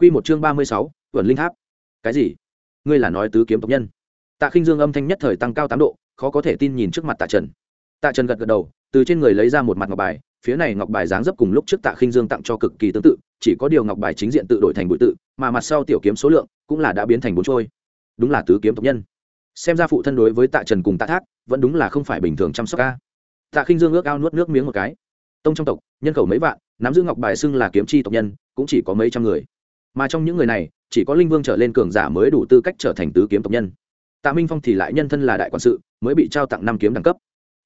Quy một chương ba mươi sáu, Vẩn Linh Tháp. Cái gì? Ngươi là nói tứ kiếm tộc nhân? Tạ Khinh Dương âm thanh nhất thời tăng cao tám độ, khó có thể tin nhìn trước mặt Tạ Trần. Tạ Trần gật gật đầu, từ trên người lấy ra một mặt ngọc bài, phía này ngọc bài dáng dấp cùng lúc trước Tạ Khinh Dương tặng cho cực kỳ tương tự, chỉ có điều ngọc bài chính diện tự đổi thành bụi tự, mà mặt sau tiểu kiếm số lượng cũng là đã biến thành bốn trôi. Đúng là tứ kiếm tộc nhân. Xem ra phụ thân đối với Tạ Trần cùng Tạ Thác, vẫn đúng là không phải bình thường chăm sóc a. Tạ Khinh Dương ước ao nuốt nước miếng một cái. Tông trong tộc, nhân khẩu mấy vạn, nắm giữ ngọc bài xưng là kiếm chi tộc nhân, cũng chỉ có mấy trăm người mà trong những người này, chỉ có linh vương trở lên cường giả mới đủ tư cách trở thành tứ kiếm tộc nhân. Tạ minh phong thì lại nhân thân là đại quản sự, mới bị trao tặng năm kiếm đẳng cấp.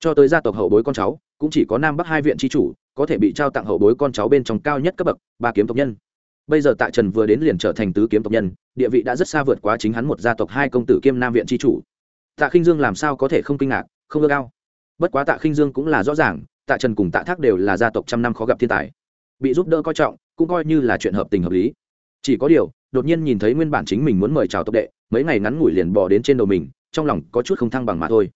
Cho tới gia tộc hậu bối con cháu, cũng chỉ có nam bắc hai viện tri chủ, có thể bị trao tặng hậu bối con cháu bên trong cao nhất cấp bậc, ba kiếm tộc nhân. Bây giờ tạ trần vừa đến liền trở thành tứ kiếm tộc nhân, địa vị đã rất xa vượt quá chính hắn một gia tộc hai công tử kiêm nam viện tri chủ. Tạ khinh dương làm sao có thể không kinh ngạc, không ưa cao bất quá tạ khinh dương cũng là rõ ràng, tạ trần cùng tạ thác đều là gia tộc trăm năm khó gặp thiên tài. Bị giúp đỡ coi trọng, cũng coi như là chuyện hợp tình hợp lý chỉ có điều, đột nhiên nhìn thấy nguyên bản chính mình muốn mời chào tộc đệ, mấy ngày ngắn ngủi liền bỏ đến trên đầu mình, trong lòng có chút không thăng bằng mà thôi.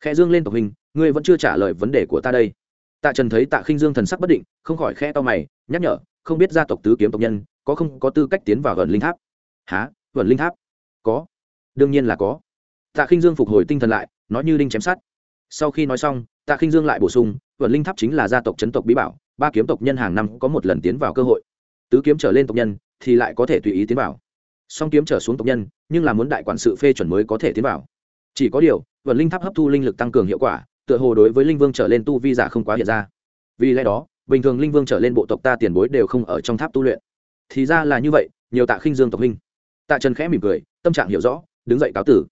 Khẽ dương lên tộc hình, ngươi vẫn chưa trả lời vấn đề của ta đây. Tạ trần thấy tạ khinh dương thần sắc bất định, không khỏi khe to mày, nhắc nhở, không biết gia tộc tứ kiếm tộc nhân, có không có tư cách tiến vào gần linh tháp? Há gần linh tháp? Có. Đương nhiên là có. Tạ khinh dương phục hồi tinh thần lại, nói như đinh chém sát sau khi nói xong, tạ khinh dương lại bổ sung gần linh tháp chính là gia tộc chấn tộc bí bảo, ba kiếm tộc nhân hàng năm có một lần tiến vào cơ hội. Tứ kiếm trở lên tộc nhân thì lại có thể tùy ý tiến vào. Song kiếm trở xuống tộc nhân, nhưng là muốn đại quản sự phê chuẩn mới có thể tiến vào. Chỉ có điều, vận linh tháp hấp thu linh lực tăng cường hiệu quả, tựa hồ đối với linh vương trở lên tu vi giả không quá hiện ra. Vì lẽ đó, bình thường linh vương trở lên bộ tộc ta tiền bối đều không ở trong tháp tu luyện. Thì ra là như vậy, nhiều tạ khinh dương tộc huynh. Tạ trần khẽ mỉm cười, tâm trạng hiểu rõ, đứng dậy cáo tử.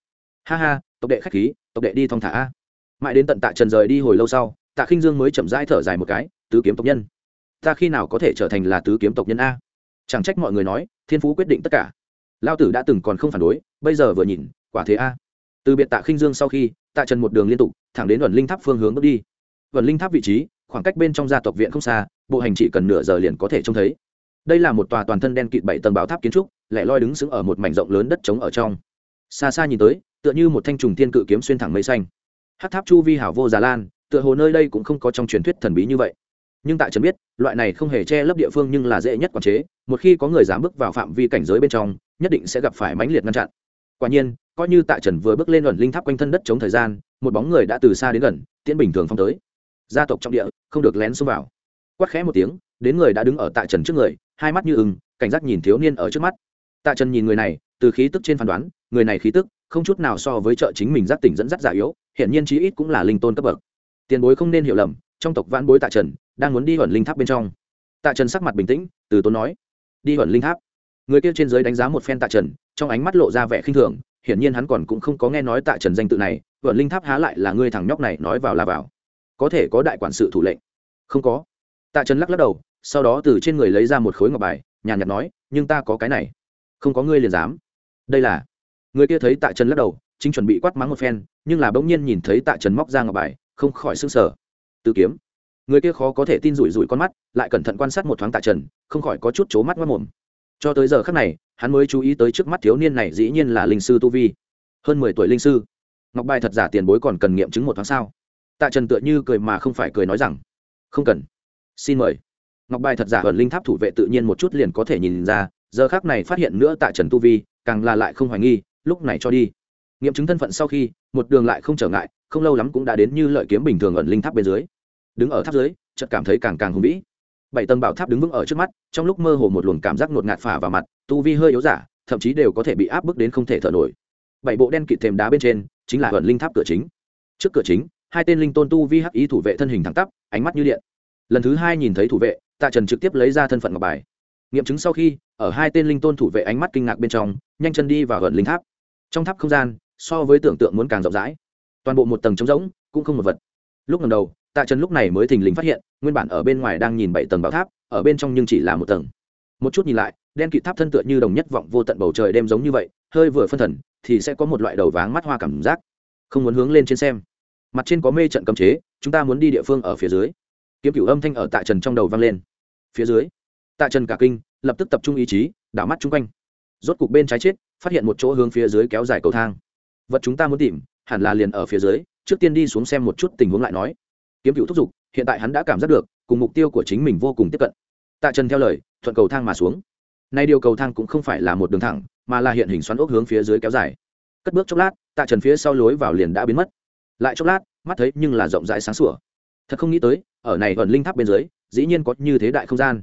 Ha ha, tộc đệ khách khí, tộc đệ đi thong thả a. Mãi đến tận tạ trần rời đi hồi lâu sau, tạ khinh dương mới chậm rãi thở dài một cái, tứ kiếm tộc nhân. Ta khi nào có thể trở thành là tứ kiếm tộc nhân a? Chẳng trách mọi người nói, thiên phú quyết định tất cả. Lao tử đã từng còn không phản đối, bây giờ vừa nhìn, quả thế a. Từ biệt tạ khinh dương sau khi, tạ trần một đường liên tục, thẳng đến vần linh tháp phương hướng bước đi. Vần linh tháp vị trí, khoảng cách bên trong gia tộc viện không xa, bộ hành chỉ cần nửa giờ liền có thể trông thấy. Đây là một tòa toàn thân đen kịt bảy tầng báo tháp kiến trúc, lẻ loi đứng sững ở một mảnh rộng lớn đất trống ở trong. Xa xa nhìn tới, tựa như một thanh trùng thiên cự kiếm xuyên thẳng mây xanh. Hát tháp chu vi hảo vô già lan, tựa hồ nơi đây cũng không có trong truyền thuyết thần bí như vậy nhưng tại trần biết, loại này không hề che lấp địa phương nhưng là dễ nhất quản chế, một khi có người dám bước vào phạm vi cảnh giới bên trong, nhất định sẽ gặp phải mãnh liệt ngăn chặn. Quả nhiên, coi như tại trần vừa bước lên ẩn linh tháp quanh thân đất chống thời gian, một bóng người đã từ xa đến gần, tiễn bình thường phong tới. Gia tộc trong địa, không được lén xông vào. Quát khẽ một tiếng, đến người đã đứng ở tại trần trước người, hai mắt như ưng, cảnh giác nhìn thiếu niên ở trước mắt. Tạ trần nhìn người này, từ khí tức trên phán đoán, người này khí tức không chút nào so với trợ chính mình giác tỉnh dẫn dắt giả yếu hiện nhiên chí ít cũng là linh tôn cấp bậc. Tiền bối không nên hiểu lầm, trong tộc vãn bối tạ trần đang muốn đi ẩn linh tháp bên trong. Tạ trần sắc mặt bình tĩnh, từ tốn nói, đi ẩn linh tháp? Người kia trên giới đánh giá một phen tạ trần, trong ánh mắt lộ ra vẻ khinh thường, hiển nhiên hắn còn cũng không có nghe nói tạ trần danh tự này, ẩn linh tháp há lại là ngươi thằng nhóc này nói vào là vào. Có thể có đại quản sự thủ lệnh? Không có. Tạ trần lắc lắc đầu, sau đó từ trên người lấy ra một khối ngọc bài, nhàn nhạt nói, nhưng ta có cái này. Không có ngươi liền dám. Đây là. Người kia thấy tạ trần lắc đầu, chính chuẩn bị quát mắng một phen, nhưng là bỗng nhiên nhìn thấy tạ trần móc ra ngọc bài, không khỏi s ư n g sở từ kiếm người kia khó có thể tin rủi rủi con mắt, lại cẩn thận quan sát một thoáng tạ trần, không khỏi có chút c mắt mất mồm. Cho tới giờ khác này, hắn mới chú ý tới trước mắt thiếu niên này dĩ nhiên là linh sư tu vi. Hơn mười tuổi linh sư. Ngọc bài thật giả tiền bối còn cần nghiệm chứng một tháng sau tạ trần tựa như cười mà không phải cười nói rằng, không cần. Xin mời. Ngọc bài thật giả ở linh tháp thủ vệ tự nhiên một chút liền có thể nhìn ra, giờ khác này phát hiện nữa tạ trần tu vi, càng là lại không hoài nghi, lúc này cho đi. Nghiệm chứng thân phận sau khi, một đường lại không trở ngại, không lâu lắm cũng đã đến như lợi kiếm bình thường ẩn linh tháp bên dưới đứng ở tháp dưới, chợt cảm thấy càng càng hùng vĩ. Bảy tầng bảo tháp đứng vững ở trước mắt, trong lúc mơ hồ một luồng cảm giác ngột ngạt phả vào mặt, tu vi hơi yếu giả, thậm chí đều có thể bị áp bức đến không thể thở nổi. Bảy bộ đen kịt thềm đá bên trên, chính là vận linh tháp cửa chính. Trước cửa chính, hai tên linh tôn tu vi hắc ý thủ vệ thân hình thẳng tắp, ánh mắt như điện. Lần thứ hai nhìn thấy thủ vệ, tạ trần trực tiếp lấy ra thân phận ngọc bài. Nghiệm chứng sau khi, ở hai tên linh tôn thủ vệ ánh mắt kinh ngạc bên trong, nhanh chân đi vào gần linh tháp. Trong tháp không gian, so với tưởng tượng muốn càng rộng rãi. Toàn bộ một tầng trống rỗng, cũng không một vật. Lúc lần đầu tạ trần lúc này mới thình lình phát hiện, nguyên bản ở bên ngoài đang nhìn bảy tầng bảo tháp, ở bên trong nhưng chỉ là một tầng. Một chút nhìn lại, đen kịt tháp thân tựa như đồng nhất vọng vô tận bầu trời đêm giống như vậy, hơi vừa phân thần, thì sẽ có một loại đầu váng mắt hoa cảm giác. Không muốn hướng lên trên xem. Mặt trên có mê trận cấm chế, chúng ta muốn đi địa phương ở phía dưới. Kiếm cửu âm thanh ở tạ trần trong đầu vang lên. Phía dưới, tạ trần cả kinh, lập tức tập trung ý chí, đảo mắt chung quanh. Rốt cục bên trái chết, phát hiện một chỗ hướng phía dưới kéo dài cầu thang. Vật chúng ta muốn tìm, hẳn là liền ở phía dưới, trước tiên đi xuống xem một chút tình huống lại nói kiếm cựu thúc giục, hiện tại hắn đã cảm giác được, cùng mục tiêu của chính mình vô cùng tiếp cận. Tạ trần theo lời, thuận cầu thang mà xuống. Nay điều cầu thang cũng không phải là một đường thẳng, mà là hiện hình xoắn ốc hướng phía dưới kéo dài. Cất bước chốc lát, tạ trần phía sau lối vào liền đã biến mất. Lại chốc lát, mắt thấy nhưng là rộng rãi sáng sủa. Thật không nghĩ tới, ở này ẩn linh tháp bên dưới, dĩ nhiên có như thế đại không gian.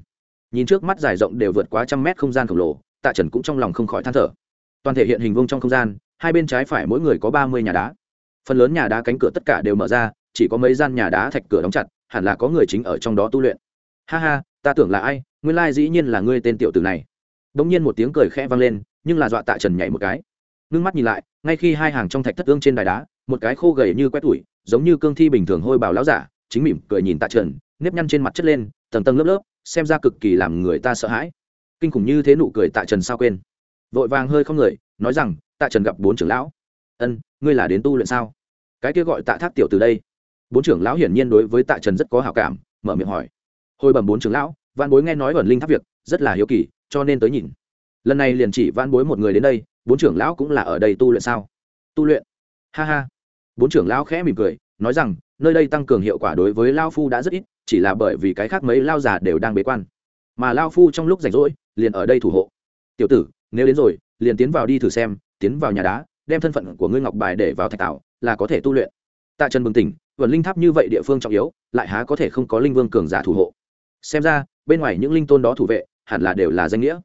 Nhìn trước mắt dài rộng đều vượt quá trăm mét không gian khổng lồ, tạ trần cũng trong lòng không khỏi than thở. Toàn thể hiện hình vông trong không gian, hai bên trái phải mỗi người có ba mươi nhà đá. Phần lớn nhà đá cánh cửa tất cả đều mở ra chỉ có mấy gian nhà đá thạch cửa đóng chặt, hẳn là có người chính ở trong đó tu luyện. Ha ha, ta tưởng là ai, nguyên lai dĩ nhiên là ngươi tên tiểu tử này. Đ ỗ n g nhiên một tiếng cười khẽ vang lên, nhưng là dọa tạ trần nhảy một cái. Ngưng mắt nhìn lại, ngay khi hai hàng trong thạch thất ương trên đài đá, một cái khô gầy như quét tủi, giống như cương thi bình thường hôi bào láo giả, chính mỉm cười nhìn tạ trần, nếp nhăn trên mặt chất lên, tầng tầng lớp lớp, xem ra cực kỳ làm người ta sợ hãi. Kinh khủng như thế nụ cười tạ trần sao quên. Vội vàng hơi không người, nói rằng, tạ trần gặp bốn trưởng lão. Ân, ngươi là đến tu luyện sao? Cái kia gọi tạ thác tiểu từ đây bốn trưởng lão hiển nhiên đối với tạ trần rất có hảo cảm, mở miệng hỏi. Hồi bẩm bốn trưởng lão văn bối nghe nói ẩn linh tháp việc, rất là hiếu kỳ, cho nên tới nhìn. Lần này liền chỉ văn bối một người đến đây, bốn trưởng lão cũng là ở đây tu luyện sao? Tu luyện? Ha ha. Bốn trưởng lão khẽ mỉm cười, nói rằng, nơi đây tăng cường hiệu quả đối với lao phu đã rất ít, chỉ là bởi vì cái khác mấy lao già đều đang bế quan. Mà lao phu trong lúc rảnh rỗi, liền ở đây thủ hộ. Tiểu tử, nếu đến rồi, liền tiến vào đi thử xem, tiến vào nhà đá, đem thân phận của ngươi ngọc bài để vào thạch tạo, là có thể tu luyện tạ trần bừng tỉnh, vườn linh tháp như vậy địa phương trọng yếu, lại há có thể không có linh vương cường giả thủ hộ. Xem ra, bên ngoài những linh tôn đó thủ vệ, hẳn là đều là danh nghĩa.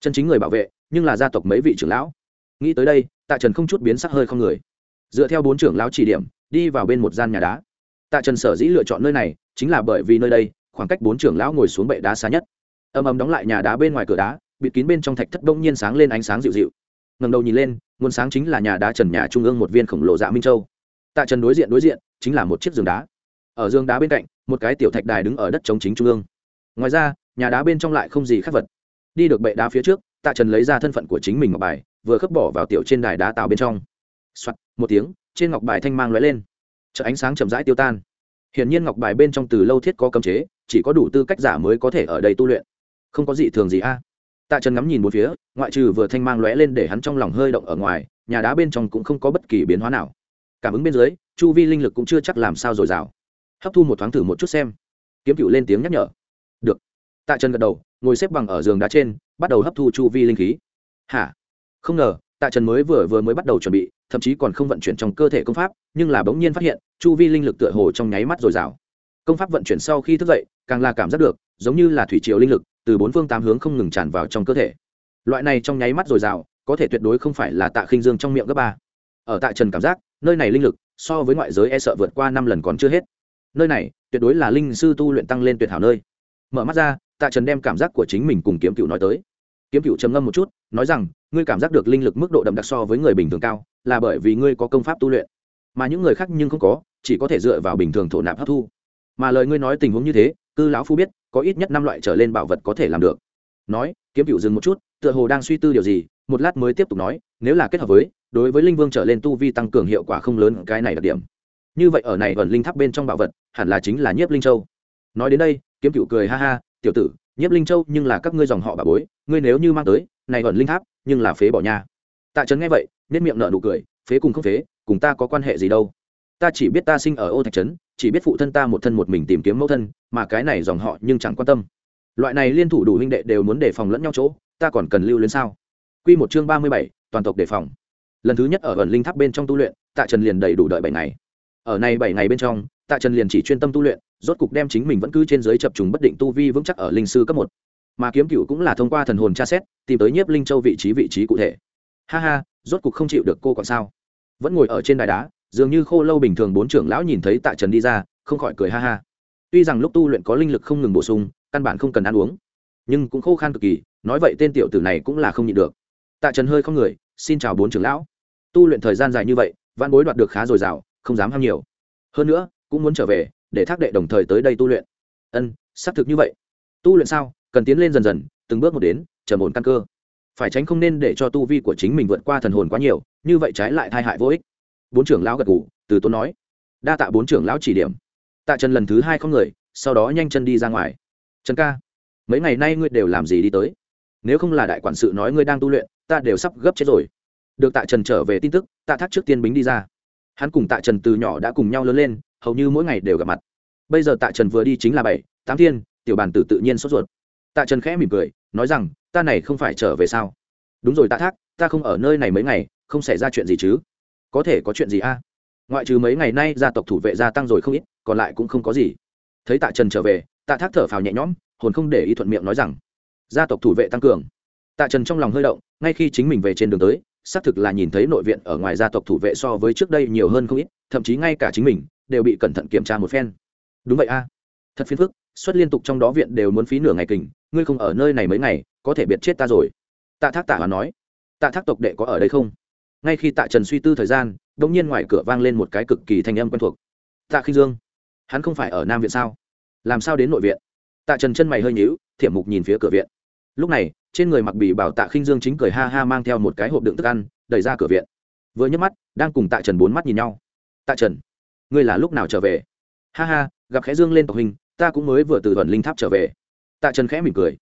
Chân chính người bảo vệ, nhưng là gia tộc mấy vị trưởng lão. Nghĩ tới đây, tạ trần không chút biến sắc hơi không người. Dựa theo bốn trưởng lão chỉ điểm, đi vào bên một gian nhà đá. Tạ trần sở dĩ lựa chọn nơi này, chính là bởi vì nơi đây, khoảng cách bốn trưởng lão ngồi xuống bệ đá xa nhất. Âm ầm đóng lại nhà đá bên ngoài cửa đá, bịt kín bên trong thạch thất đông nhiên sáng lên ánh sáng dịu dịu. Ngầm đầu nhìn lên, nguồn sáng chính là nhà đá trần nhà trung ương một viên khổng lồ dạ minh châu tạ trần đối diện đối diện chính là một chiếc giường đá. Ở giường đá bên cạnh một cái tiểu thạch đài đứng ở đất chống chính trung ương. Ngoài ra nhà đá bên trong lại không gì khác vật. Đi được bệ đá phía trước tạ trần lấy ra thân phận của chính mình ngọc bài vừa khớp bỏ vào tiểu trên đài đá tạo bên trong、Soạn, một tiếng trên ngọc bài thanh mang lóe lên. Chợ ánh sáng chậm rãi tiêu tan. Hiển nhiên ngọc bài bên trong từ lâu thiết có cấm chế chỉ có đủ tư cách giả mới có thể ở đây tu luyện. Không có gì thường gì a. Tạ trần ngắm nhìn một phía ngoại trừ vừa thanh mang lóe lên để hắn trong lòng hơi động ở ngoài nhà đá bên trong cũng không có bất kỳ biến hóa nào cảm ứng bên dưới, chu vi linh lực cũng chưa chắc làm sao dồi dào. Hấp thu một thoáng thử một chút xem. Kiếm cựu lên tiếng nhắc nhở. Được. Tạ trần gật đầu, ngồi xếp bằng ở giường đá trên, bắt đầu hấp thu chu vi linh khí. Hả? Không ngờ, tạ trần mới vừa vừa mới bắt đầu chuẩn bị, thậm chí còn không vận chuyển trong cơ thể công pháp, nhưng là bỗng nhiên phát hiện, chu vi linh lực tựa hồ trong nháy mắt dồi dào. Công pháp vận chuyển sau khi thức dậy, càng là cảm giác được, giống như là thủy triều linh lực, từ bốn phương tám hướng không ngừng tràn vào trong cơ thể. Loại này trong nháy mắt dồi dào, có thể tuyệt đối không phải là tạ khinh dương trong miệng gấp ba. Ở tạ trần cảm giác nơi này linh lực, so với ngoại giới e sợ vượt qua năm lần còn chưa hết. Nơi này, tuyệt đối là linh sư tu luyện tăng lên tuyệt hảo nơi. Mở mắt ra, tạ trần đem cảm giác của chính mình cùng kiếm cựu nói tới. Kiếm cựu trầm ngâm một chút, nói rằng, ngươi cảm giác được linh lực mức độ đậm đặc so với người bình thường cao, là bởi vì ngươi có công pháp tu luyện. Mà những người khác nhưng không có, chỉ có thể dựa vào bình thường thổ nạp hấp thu. Mà lời ngươi nói tình huống như thế, cư lão phu biết, có ít nhất năm loại trở lên bảo vật có thể làm được. Nói, kiếm cựu dừng một chút, tựa hồ đang suy tư điều gì, một lát mới tiếp tục nói, nếu là kết hợp với đối với linh vương trở lên tu vi tăng cường hiệu quả không lớn, cái này đặc điểm. Như vậy ở này ẩn linh tháp bên trong bảo vật, hẳn là chính là nhiếp linh châu. Nói đến đây, kiếm cựu cười ha ha, tiểu tử, nhiếp linh châu nhưng là các ngươi dòng họ bà bối, ngươi nếu như mang tới, này ẩn linh tháp, nhưng là phế bỏ nha tạ trấn nghe vậy nết miệng nợ nụ cười, phế cùng không phế, cùng ta có quan hệ gì đâu. Ta chỉ biết ta sinh ở ô thạch trấn, chỉ biết phụ thân ta một thân một mình tìm kiếm mẫu thân, mà cái này dòng họ nhưng chẳng quan tâm. Loại này liên thủ đủ huynh đệ đều muốn đề phòng lẫn nhau chỗ, ta còn cần lưu lên sao? Quy một chương ba mươi bảy, toàn tộc đề phòng lần thứ nhất ở ẩn linh tháp bên trong tu luyện, tạ trần liền đầy đủ đợi bảy ngày. Ở này bảy ngày bên trong, tạ trần liền chỉ chuyên tâm tu luyện, rốt cục đem chính mình vẫn cứ trên giới chập trùng bất định tu vi vững chắc ở linh sư cấp một. Mà kiếm cựu cũng là thông qua thần hồn tra xét, tìm tới nhiếp linh châu vị trí vị trí cụ thể. Ha ha, rốt cục không chịu được cô còn sao? Vẫn ngồi ở trên đài đá, dường như khô lâu bình thường bốn trưởng lão nhìn thấy tạ trần đi ra, không khỏi cười ha ha. Tuy rằng lúc tu luyện có linh lực không ngừng bổ sung, căn bản không cần ăn uống, nhưng cũng khô khan cực kỳ, nói vậy tên tiểu tử này cũng là không nhịn được. Tạ trần hơi không người xin chào bốn trưởng lão. Tu luyện thời gian dài như vậy, văn bối đoạt được khá dồi dào, không dám ham nhiều. Hơn nữa, cũng muốn trở về, để thác đệ đồng thời tới đây tu luyện. Ân, xác thực như vậy. Tu luyện sao? Cần tiến lên dần dần, từng bước một đến, trầm ổn căn cơ. Phải tránh không nên để cho tu vi của chính mình vượt qua thần hồn quá nhiều, như vậy trái lại tai hại vô ích. Bốn trưởng lão gật gù, từ tốn nói. Đa tạ bốn trưởng lão chỉ điểm. Tạ trần lần thứ hai không người, sau đó nhanh chân đi ra ngoài. Trần ca, mấy ngày nay ngươi đều làm gì đi tới? Nếu không là đại quản sự nói ngươi đang tu luyện ta đều sắp gấp chết rồi. Được tạ trần trở về tin tức, tạ thác trước tiên bính đi ra. Hắn cùng tạ trần từ nhỏ đã cùng nhau lớn lên, hầu như mỗi ngày đều gặp mặt. Bây giờ tạ trần vừa đi chính là bảy, tám thiên, tiểu bàn tử tự nhiên sốt ruột. Tạ trần khẽ mỉm cười, nói rằng, ta này không phải trở về sao? Đúng rồi tạ thác, ta không ở nơi này mấy ngày, không xảy ra chuyện gì chứ? Có thể có chuyện gì a? Ngoại trừ mấy ngày nay gia tộc thủ vệ gia tăng rồi không ít, còn lại cũng không có gì. Thấy tạ trần trở về, tạ thác thở phào nhẹ nhõm, hồn không để ý thuận miệng nói rằng, gia tộc thủ vệ tăng cường tạ trần trong lòng hơi động, ngay khi chính mình về trên đường tới, xác thực là nhìn thấy nội viện ở ngoài gia tộc thủ vệ so với trước đây nhiều hơn không ít, thậm chí ngay cả chính mình, đều bị cẩn thận kiểm tra một phen. Đúng vậy a. Thật phiền phức xuất liên tục trong đó viện đều muốn phí nửa ngày kình, ngươi không ở nơi này mấy ngày, có thể biệt chết ta rồi. Tạ thác tạ hòa nói. Tạ thác tộc đệ có ở đây không? Ngay khi tạ trần suy tư thời gian đ ỗ n g nhiên ngoài cửa vang lên một cái cực kỳ thanh âm quen thuộc. Tạ khinh dương, hắn không phải ở nam viện sao? Làm sao đến nội viện? Tạ trần chân mày hơi nhíu, thiểm mục nhìn phía cửa viện lúc này, trên người mặc bị bảo tạ khinh dương chính cười ha ha mang theo một cái hộp đựng thức ăn, đẩy ra cửa viện. Vừa nhấc mắt, đang cùng tạ trần bốn mắt nhìn nhau. Tạ trần, ngươi là lúc nào trở về? Ha ha, gặp khẽ dương lên tộc hình, ta cũng mới vừa từ thuần linh tháp trở về. Tạ trần khẽ mỉm cười.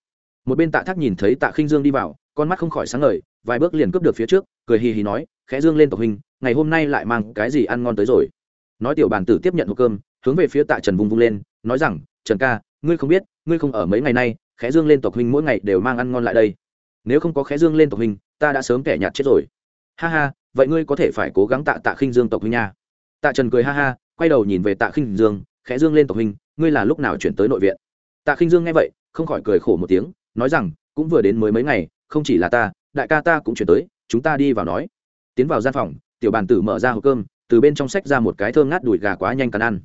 Một bên tạ thác nhìn thấy tạ khinh dương đi vào, con mắt không khỏi sáng ngời, vài bước liền cướp được phía trước, cười hì hì nói, khẽ dương lên tộc hình, ngày hôm nay lại mang cái gì ăn ngon tới rồi? Nói tiểu bàn tử tiếp nhận hộp cơm, hướng về phía tạ trần vung vung lên, nói rằng, trần ca, ngươi không biết, ngươi không ở mấy ngày nay khẽ dương lên tộc huynh mỗi ngày đều mang ăn ngon lại đây. Nếu không có khẽ dương lên tộc huynh, ta đã sớm kẻ nhạt chết rồi. Ha ha, vậy ngươi có thể phải cố gắng tạ tạ khinh dương tộc huynh nha. Tạ trần cười ha ha, quay đầu nhìn về tạ khinh dương, khẽ dương lên tộc huynh, ngươi là lúc nào chuyển tới nội viện? Tạ khinh dương nghe vậy, không khỏi cười khổ một tiếng, nói rằng, cũng vừa đến mới mấy ngày, không chỉ là ta, đại ca ta cũng chuyển tới, chúng ta đi vào nói. Tiến vào gian phòng, tiểu bàn tử mở ra hộp cơm, từ bên trong sách ra một cái thơm ngát đùi gà quá nhanh cắn ăn.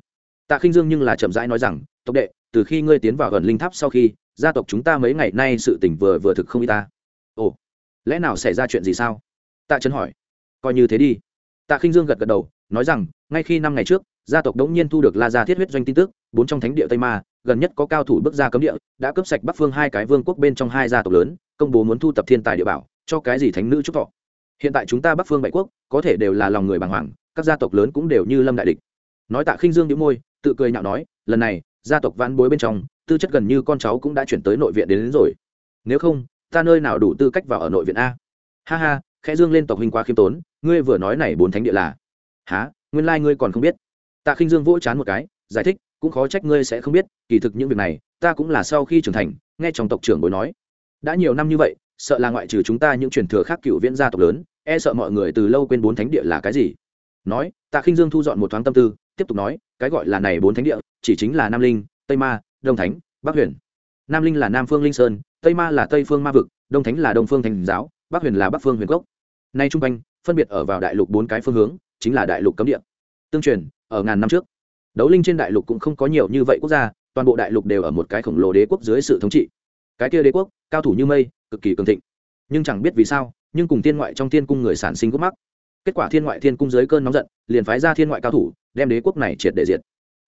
Tạ khinh dương nhưng là chậm rãi nói rằng, tộc đệ, từ khi ngươi tiến vào gần linh tháp sau khi gia tộc chúng ta mấy ngày nay sự tình vừa vừa thực không y ta. Ồ, lẽ nào xảy ra chuyện gì sao? Tạ trấn hỏi. Coi như thế đi. Tạ khinh dương gật gật đầu, nói rằng, ngay khi năm ngày trước, gia tộc đống nhiên thu được la gia thiết huyết doanh tin tức, bốn trong thánh địa tây ma, gần nhất có cao thủ bước ra cấm địa, đã cướp sạch bắc phương hai cái vương quốc bên trong hai gia tộc lớn, công bố muốn thu tập thiên tài địa bảo, cho cái gì thánh nữ trúc thọ. Hiện tại chúng ta bắc phương bảy quốc, có thể đều là lòng người bàng hoàng, các gia tộc lớn cũng đều như lâm đại địch. Nói tạ khinh dương đĩu môi, tự cười nhạo nói, lần này, gia tộc vãn bối bên trong tư chất gần như con cháu cũng đã chuyển tới nội viện đến, đến rồi. Nếu không ta nơi nào đủ tư cách vào ở nội viện a? Ha ha khẽ dương lên tộc huynh quá khiêm tốn ngươi vừa nói này bốn thánh địa là. Há nguyên lai ngươi còn không biết. Tạ khinh dương vỗ chán một cái giải thích cũng khó trách ngươi sẽ không biết kỳ thực những việc này ta cũng là sau khi trưởng thành nghe trong tộc trưởng bối nói. Đã nhiều năm như vậy sợ là ngoại trừ chúng ta những truyền thừa khác cựu viễn gia tộc lớn e sợ mọi người từ lâu quên bốn thánh địa là cái gì. Nói tạ khinh dương thu dọn một thoáng tâm tư tiếp tục nói cái gọi là này bốn thánh địa chỉ chính là nam linh tây ma đông thánh, bắc huyền. Nam linh là nam phương linh sơn, tây ma là tây phương ma vực, đông thánh là đông phương thành giáo, bắc huyền là bắc phương huyền gốc nay trung quanh, phân biệt ở vào đại lục bốn cái phương hướng, chính là đại lục cấm địa. Tương truyền, ở ngàn năm trước, đấu linh trên đại lục cũng không có nhiều như vậy quốc gia, toàn bộ đại lục đều ở một cái khổng lồ đế quốc dưới sự thống trị. Cái kia đế quốc, cao thủ như mây, cực kỳ cường thịnh. Nhưng chẳng biết vì sao, nhưng cùng thiên ngoại trong thiên cung người sản sinh gốc mắc. Kết quả thiên ngoại thiên cung dưới cơn nóng giận, liền phái ra thiên ngoại cao thủ, đem đế quốc này triệt để diệt.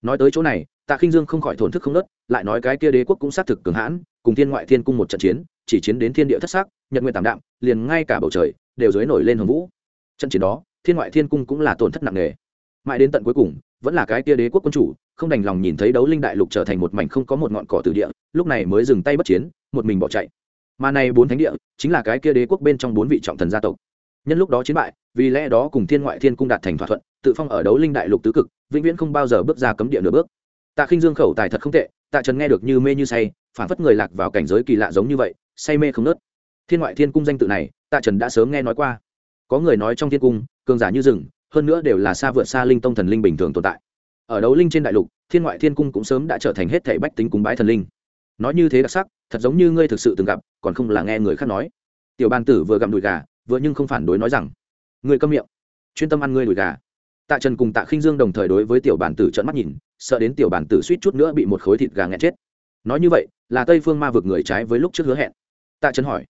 Nói tới chỗ này tạ khinh dương không khỏi thổn thức không nớt, lại nói cái kia đế quốc cũng xác thực cường hãn, cùng thiên ngoại thiên cung một trận chiến, chỉ chiến đến thiên địa thất xác nhật nguyện tạm đạm, liền ngay cả bầu trời đều dưới nổi lên hồng vũ. Trận chiến đó, thiên ngoại thiên cung cũng là tổn thất nặng nề. Mãi đến tận cuối cùng, vẫn là cái kia đế quốc quân chủ, không đành lòng nhìn thấy đấu linh đại lục trở thành một mảnh không có một ngọn cỏ từ địa, lúc này mới dừng tay bất chiến, một mình bỏ chạy. Mà này bốn thánh địa, chính là cái kia đế quốc bên trong bốn vị trọng thần gia tộc. Nhân lúc đó chiến bại, vì lẽ đó cùng thiên ngoại thiên cung đạt thành thỏa thuận, tự phong ở đấu linh đại lục tứ cực, vĩnh viễn không bao giờ bước ra cấm địa nửa bước tạ khinh dương khẩu tài thật không tệ, tạ trần nghe được như mê như say, phản phất người lạc vào cảnh giới kỳ lạ giống như vậy, say mê không nớt. Thiên ngoại thiên cung danh tự này, tạ trần đã sớm nghe nói qua. Có người nói trong thiên cung, cường giả như rừng, hơn nữa đều là xa vượt xa linh tông thần linh bình thường tồn tại. Ở đấu linh trên đại lục, thiên ngoại thiên cung cũng sớm đã trở thành hết thể bách tính cúng bái thần linh. Nói như thế đặc sắc, thật giống như ngươi thực sự từng gặp, còn không là nghe người khác nói. Tiểu bàn tử vừa gặm đùi gà, vừa nhưng không phản đối nói rằng người câm miệng, chuyên tâm ăn ngươi đùi gà tạ trần cùng tạ khinh dương đồng thời đối với tiểu bản tử trợn mắt nhìn, sợ đến tiểu bản tử suýt chút nữa bị một khối thịt gà nghẹn chết. Nói như vậy, là tây phương ma vực người trái với lúc trước hứa hẹn. Tạ trần hỏi.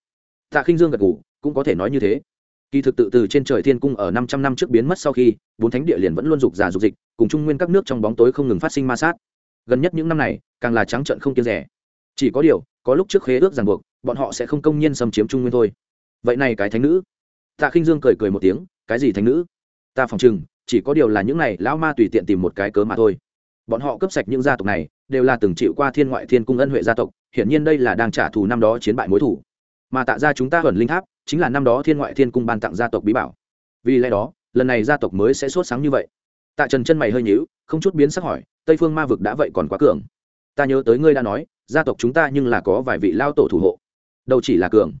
Tạ khinh dương gật ngủ cũng có thể nói như thế. Kỳ thực tự từ trên trời thiên cung ở năm trăm năm trước biến mất sau khi, bốn thánh địa liền vẫn luôn dục già dục dịch, cùng trung nguyên các nước trong bóng tối không ngừng phát sinh ma sát. Gần nhất những năm này, càng là trắng trận không kiên rẻ. Chỉ có điều, có lúc trước khế ước ràng buộc, bọn họ sẽ không công nhiên xâm chiếm trung nguyên thôi. Vậy này cái thánh nữ. Tạ khinh dương cười cười một tiếng, cái gì thánh nữ? Ta phòng chừng chỉ có điều là những này lão ma tùy tiện tìm một cái cớ mà thôi. Bọn họ cướp sạch những gia tộc này, đều là từng chịu qua thiên ngoại thiên cung ân huệ gia tộc, hiển nhiên đây là đang trả thù năm đó chiến bại mối thủ. Mà tạ ra chúng ta thuần linh tháp, chính là năm đó thiên ngoại thiên cung ban tặng gia tộc bí bảo. Vì lẽ đó, lần này gia tộc mới sẽ sốt sáng như vậy. Tạ trần chân mày hơi nhíu, không chút biến sắc hỏi, tây phương ma vực đã vậy còn quá cường. Ta nhớ tới ngươi đã nói, gia tộc chúng ta nhưng là có vài vị lao tổ thủ hộ. Đâu chỉ là cường.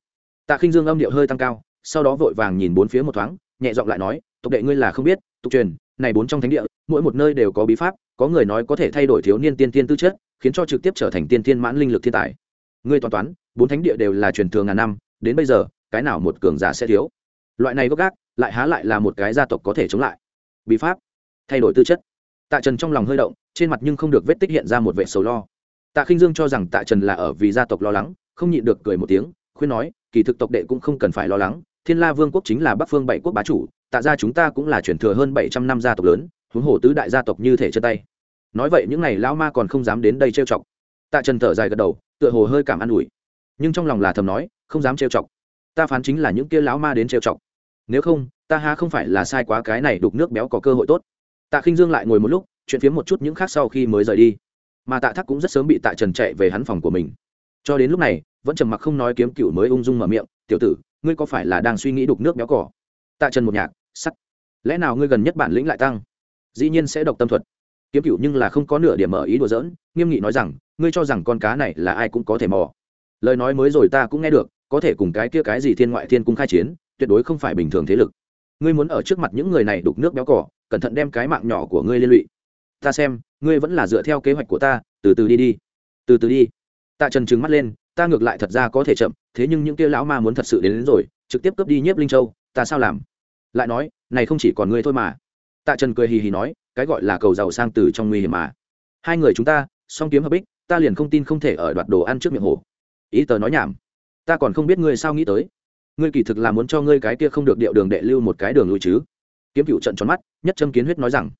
Tạ khinh dương âm điệu hơi tăng cao, sau đó vội vàng nhìn bốn phía một thoáng, nhẹ giọng lại nói, tộc đệ ngươi là không biết tục truyền, này bốn trong thánh địa, mỗi một nơi đều có bí pháp, có người nói có thể thay đổi thiếu niên tiên tiên tư chất, khiến cho trực tiếp trở thành tiên tiên mãn linh lực thiên tài. Ngươi toán toán, bốn thánh địa đều là truyền thường ngàn năm, đến bây giờ, cái nào một cường giả sẽ thiếu? Loại này gốc gác, lại há lại là một cái gia tộc có thể chống lại. Bí pháp, thay đổi tư chất. Tạ trần trong lòng hơi động, trên mặt nhưng không được vết tích hiện ra một vệ sầu lo. Tạ khinh dương cho rằng tạ trần là ở vì gia tộc lo lắng, không nhịn được cười một tiếng, khuyên nói, kỳ thực tộc đệ cũng không cần phải lo lắng, thiên la vương quốc chính là bắc phương bảy quốc bá chủ tạ ra chúng ta cũng là chuyển thừa hơn bảy trăm năm gia tộc lớn, huống hồ tứ đại gia tộc như thể chân tay. Nói vậy những n à y lão ma còn không dám đến đây trêu chọc. Tạ trần thở dài gật đầu, tựa hồ hơi cảm an ủi. Nhưng trong lòng là thầm nói, không dám trêu chọc. Ta phán chính là những kia lão ma đến trêu chọc. Nếu không, ta ha không phải là sai quá cái này đục nước béo có cơ hội tốt. Tạ khinh dương lại ngồi một lúc, chuyện phiếm một chút những khác sau khi mới rời đi. Mà tạ thắc cũng rất sớm bị tạ trần chạy về hắn phòng của mình. Cho đến lúc này, vẫn trầm mặc không nói kiếm cựu mới ung dung mở miệng, tiểu tử, ngươi có phải là đang suy nghĩ đục nước béo cỏ? Tạ trần một nhạc sắt. Lẽ nào ngươi gần nhất bản lĩnh lại tăng? Dĩ nhiên sẽ độc tâm thuật. Kiếm cựu nhưng là không có nửa điểm mở ý đùa dỡn nghiêm nghị nói rằng ngươi cho rằng con cá này là ai cũng có thể mò. Lời nói mới rồi ta cũng nghe được có thể cùng cái kia cái gì thiên ngoại thiên cung khai chiến tuyệt đối không phải bình thường thế lực. Ngươi muốn ở trước mặt những người này đục nước béo cỏ cẩn thận đem cái mạng nhỏ của ngươi liên lụy. Ta xem ngươi vẫn là dựa theo kế hoạch của ta từ từ đi đi. Từ từ đi. Tạ trần trừng mắt lên ta ngược lại thật ra có thể chậm thế nhưng những kia lão ma muốn thật sự đến, đến rồi trực tiếp cướp đi nhiếp linh châu ta sao làm? Lại nói, này không chỉ còn ngươi thôi mà. Tạ trần cười hì hì nói, cái gọi là cầu giàu sang từ trong nguy hiểm mà. Hai người chúng ta, song kiếm hợp ích ta liền không tin không thể ở đoạt đồ ăn trước miệng hồ. Ý tờ nói nhảm, ta còn không biết ngươi sao nghĩ tới. Ngươi kỳ thực là muốn cho ngươi cái kia không được điệu đường đệ lưu một cái đường lui chứ. Kiếm cựu trận tròn mắt, nhất châm kiến huyết nói rằng,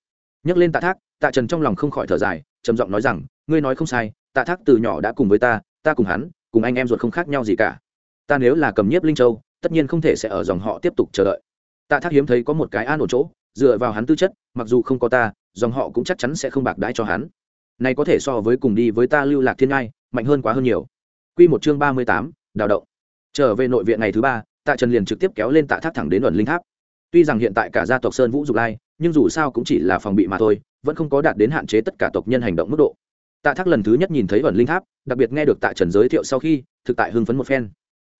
nhấc lên tạ thác, tạ trần trong lòng không khỏi thở dài, trầm giọng nói rằng, ngươi nói không sai, tạ thác từ nhỏ đã cùng với ta ta cùng hắn, cùng anh em ruột không khác nhau gì cả. Ta nếu là cầm nhiếp linh châu, tất nhiên không thể sẽ ở dòng họ tiếp tục chờ đợi tạ thác hiếm thấy có một cái an ổn chỗ, dựa vào hắn tư chất, mặc dù không có ta, dòng họ cũng chắc chắn sẽ không bạc đãi cho hắn. Này có thể so với cùng đi với ta lưu lạc thiên ngai, mạnh hơn quá hơn nhiều. Quy một chương ba mươi tám, đào động. Trở về nội viện ngày thứ ba, tạ trần liền trực tiếp kéo lên tạ thác thẳng đến luận linh tháp. Tuy rằng hiện tại cả gia tộc sơn vũ dục lai, nhưng dù sao cũng chỉ là phòng bị mà thôi, vẫn không có đạt đến hạn chế tất cả tộc nhân hành động mức độ. Tạ thác lần thứ nhất nhìn thấy ẩn linh tháp, đặc biệt nghe được tạ trần giới thiệu sau khi, thực tại hưng phấn một phen.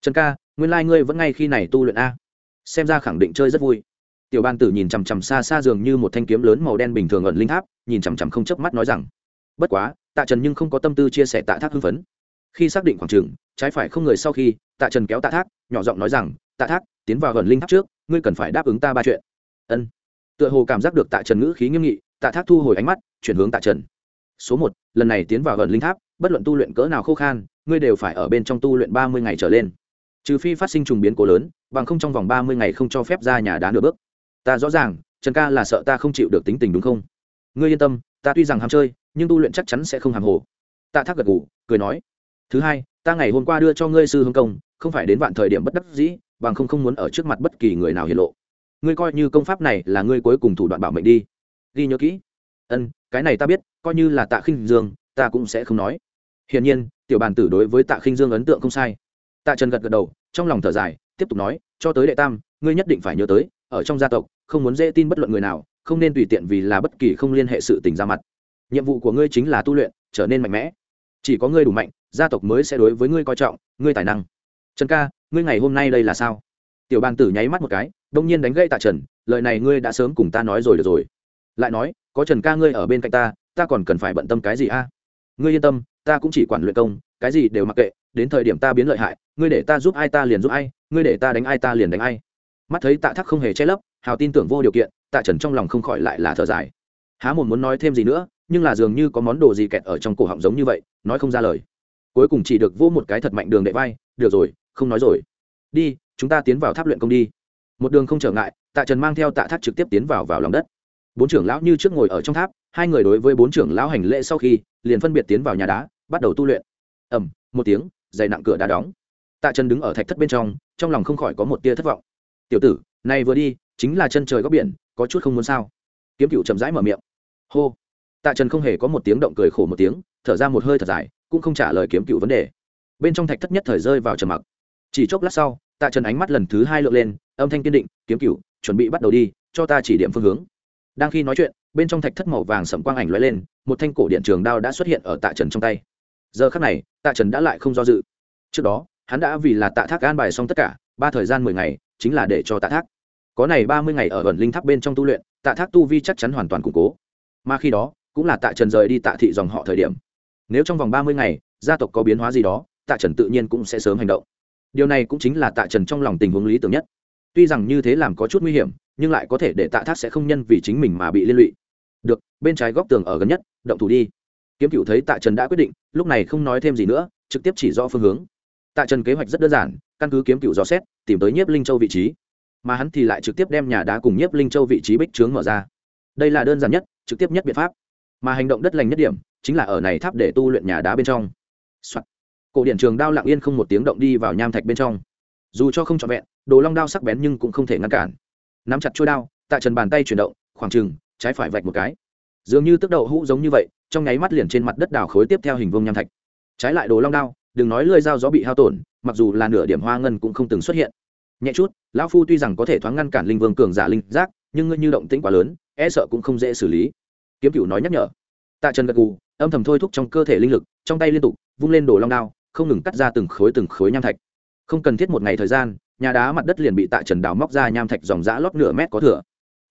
Trần ca, nguyên lai、like、ngươi vẫn ngay khi này tu luyện a xem ra khẳng định chơi rất vui. Tiểu ban tử nhìn chằm chằm xa xa dường như một thanh kiếm lớn màu đen bình thường ẩn linh tháp, nhìn chằm chằm không chớp mắt nói rằng, bất quá, tạ trần nhưng không có tâm tư chia sẻ tạ thác hưng phấn. Khi xác định khoảng trường, trái phải không người sau khi, tạ trần kéo tạ thác, nhỏ giọng nói rằng, tạ thác, tiến vào gần linh tháp trước, ngươi cần phải đáp ứng ta ba chuyện. Ân. Tựa hồ cảm giác được tạ trần ngữ khí nghiêm nghị, tạ thác thu hồi ánh mắt, chuyển hướng tạ trần. Số một, lần này tiến vào gần linh tháp, bất luận tu luyện cỡ nào khô khan, ngươi đều phải ở bên trong tu luyện ba mươi ngày trở lên trừ phi phát sinh trùng biến cố lớn, bằng không trong vòng ba mươi ngày không cho phép ra nhà đá nửa bước. Ta rõ ràng, trần ca là sợ ta không chịu được tính tình đúng không? Ngươi yên tâm, ta tuy rằng ham chơi, nhưng tu luyện chắc chắn sẽ không hàng hồ. Tạ thác gật ngủ cười nói, thứ hai, ta ngày hôm qua đưa cho ngươi sư hương công, không phải đến vạn thời điểm bất đắc dĩ, bằng không không muốn ở trước mặt bất kỳ người nào hiển lộ. Ngươi coi như công pháp này là ngươi cuối cùng thủ đoạn bảo mệnh đi. Ghi nhớ kỹ. Ân, cái này ta biết, coi như là tạ khinh dương, ta cũng sẽ không nói. Hiển nhiên, tiểu bàn tử đối với tạ khinh dương ấn tượng không sai tạ trần gật gật đầu, trong lòng thở dài, tiếp tục nói, cho tới đệ tam, ngươi nhất định phải nhớ tới, ở trong gia tộc, không muốn dễ tin bất luận người nào, không nên tùy tiện vì là bất kỳ không liên hệ sự tình ra mặt. Nhiệm vụ của ngươi chính là tu luyện, trở nên mạnh mẽ. Chỉ có ngươi đủ mạnh, gia tộc mới sẽ đối với ngươi coi trọng, ngươi tài năng. Trần ca, ngươi ngày hôm nay đây là sao? Tiểu bàn tử nháy mắt một cái, đông nhiên đánh gãy tạ trần, lời này ngươi đã sớm cùng ta nói rồi được rồi. Lại nói, có trần ca ngươi ở bên cạnh ta ta còn cần phải bận tâm cái gì a? Ngươi yên tâm, ta cũng chỉ quản luyện công, cái gì đều mặc kệ đến thời điểm ta biến lợi hại, ngươi để ta giúp ai ta liền giúp ai, ngươi để ta đánh ai ta liền đánh ai. Mắt thấy tạ thắc không hề che lấp, hào tin tưởng vô điều kiện, tạ trần trong lòng không khỏi lại là thở dài. Há một muốn nói thêm gì nữa, nhưng là dường như có món đồ gì kẹt ở trong cổ họng giống như vậy, nói không ra lời. Cuối cùng chỉ được vô một cái thật mạnh đường đệ vai, được rồi, không nói rồi. Đi, chúng ta tiến vào tháp luyện công đi. Một đường không trở ngại, tạ trần mang theo tạ thác trực tiếp tiến vào vào lòng đất. Bốn trưởng lão như trước ngồi ở trong tháp, hai người đối với bốn trưởng lão hành lễ sau khi, liền phân biệt tiến vào nhà đá, bắt đầu tu luyện. Ẩm một tiếng dày nặng cửa đá đóng. Tạ trần đứng ở thạch thất bên trong trong lòng không khỏi có một tia thất vọng. Tiểu tử, này vừa đi, chính là chân trời góc biển, có chút không muốn sao? Kiếm cựu chậm rãi mở miệng. Hô. Tạ trần không hề có một tiếng động cười khổ một tiếng, thở ra một hơi thật dài, cũng không trả lời kiếm cựu vấn đề. Bên trong thạch thất nhất thời rơi vào trầm mặc. Chỉ chốc lát sau, tạ trần ánh mắt lần thứ hai lượn lên, âm thanh kiên định, kiếm cựu chuẩn bị bắt đầu đi, cho ta chỉ điểm phương hướng. Đang khi nói chuyện, bên trong thạch thất màu vàng sầm quang ảnh lóe lên, một thanh cổ điện trường đao đã xuất hiện ở tạ trần trong tay giờ khắc này, tạ trần đã lại không do dự. Trước đó, hắn đã vì là tạ thác an bài xong tất cả, ba thời gian mười ngày, chính là để cho tạ thác. Có này ba mươi ngày ở ẩn linh tháp bên trong tu luyện, tạ thác tu vi chắc chắn hoàn toàn củng cố. Mà khi đó, cũng là tạ trần rời đi tạ thị dòng họ thời điểm. Nếu trong vòng ba mươi ngày, gia tộc có biến hóa gì đó, tạ trần tự nhiên cũng sẽ sớm hành động. Điều này cũng chính là tạ trần trong lòng tình huống lý tưởng nhất. Tuy rằng như thế làm có chút nguy hiểm, nhưng lại có thể để tạ thác sẽ không nhân vì chính mình mà bị liên lụy. Được, bên trái góc tường ở gần nhất, động thủ đi kiếm cựu thấy tạ trần đã quyết định, lúc này không nói thêm gì nữa, trực tiếp chỉ rõ phương hướng. Tạ trần kế hoạch rất đơn giản, căn cứ kiếm cựu dò xét, tìm tới nhiếp linh châu vị trí. Mà hắn thì lại trực tiếp đem nhà đá cùng nhiếp linh châu vị trí bích trướng mở ra. Đây là đơn giản nhất, trực tiếp nhất biện pháp. Mà hành động đất lành nhất điểm, chính là ở này tháp để tu luyện nhà đá bên trong、Soạn. cổ điện trường đao lặng yên không một tiếng động đi vào nham thạch bên trong. Dù cho không trọn vẹn, đồ long đao sắc bén nhưng cũng không thể ngăn cản. Nắm chặt trôi đao, tạ trần bàn tay chuyển động, khoảng trừng trái phải vạch một cái dường như tức đậu hũ giống như vậy, trong nháy mắt liền trên mặt đất đào khối tiếp theo hình vuông nham thạch. Trái lại đồ long đao, đừng nói lơi dao gió bị hao tổn, mặc dù là nửa điểm hoa ngân cũng không từng xuất hiện. Nhẹ chút, lão phu tuy rằng có thể thoáng ngăn cản linh vương cường giả linh giác, nhưng ngươi như động tĩnh quá lớn e sợ cũng không dễ xử lý. Kiếm cửu nói nhắc nhở. Tạ trần gật gù, âm thầm thôi thúc trong cơ thể linh lực, trong tay liên tục vung lên đồ long đao, không ngừng cắt ra từng khối từng khối nham thạch. Không cần thiết một ngày thời gian, nhà đá mặt đất liền bị tạ trần đào móc ra nham thạch dòng dã lót nửa mét có thừa.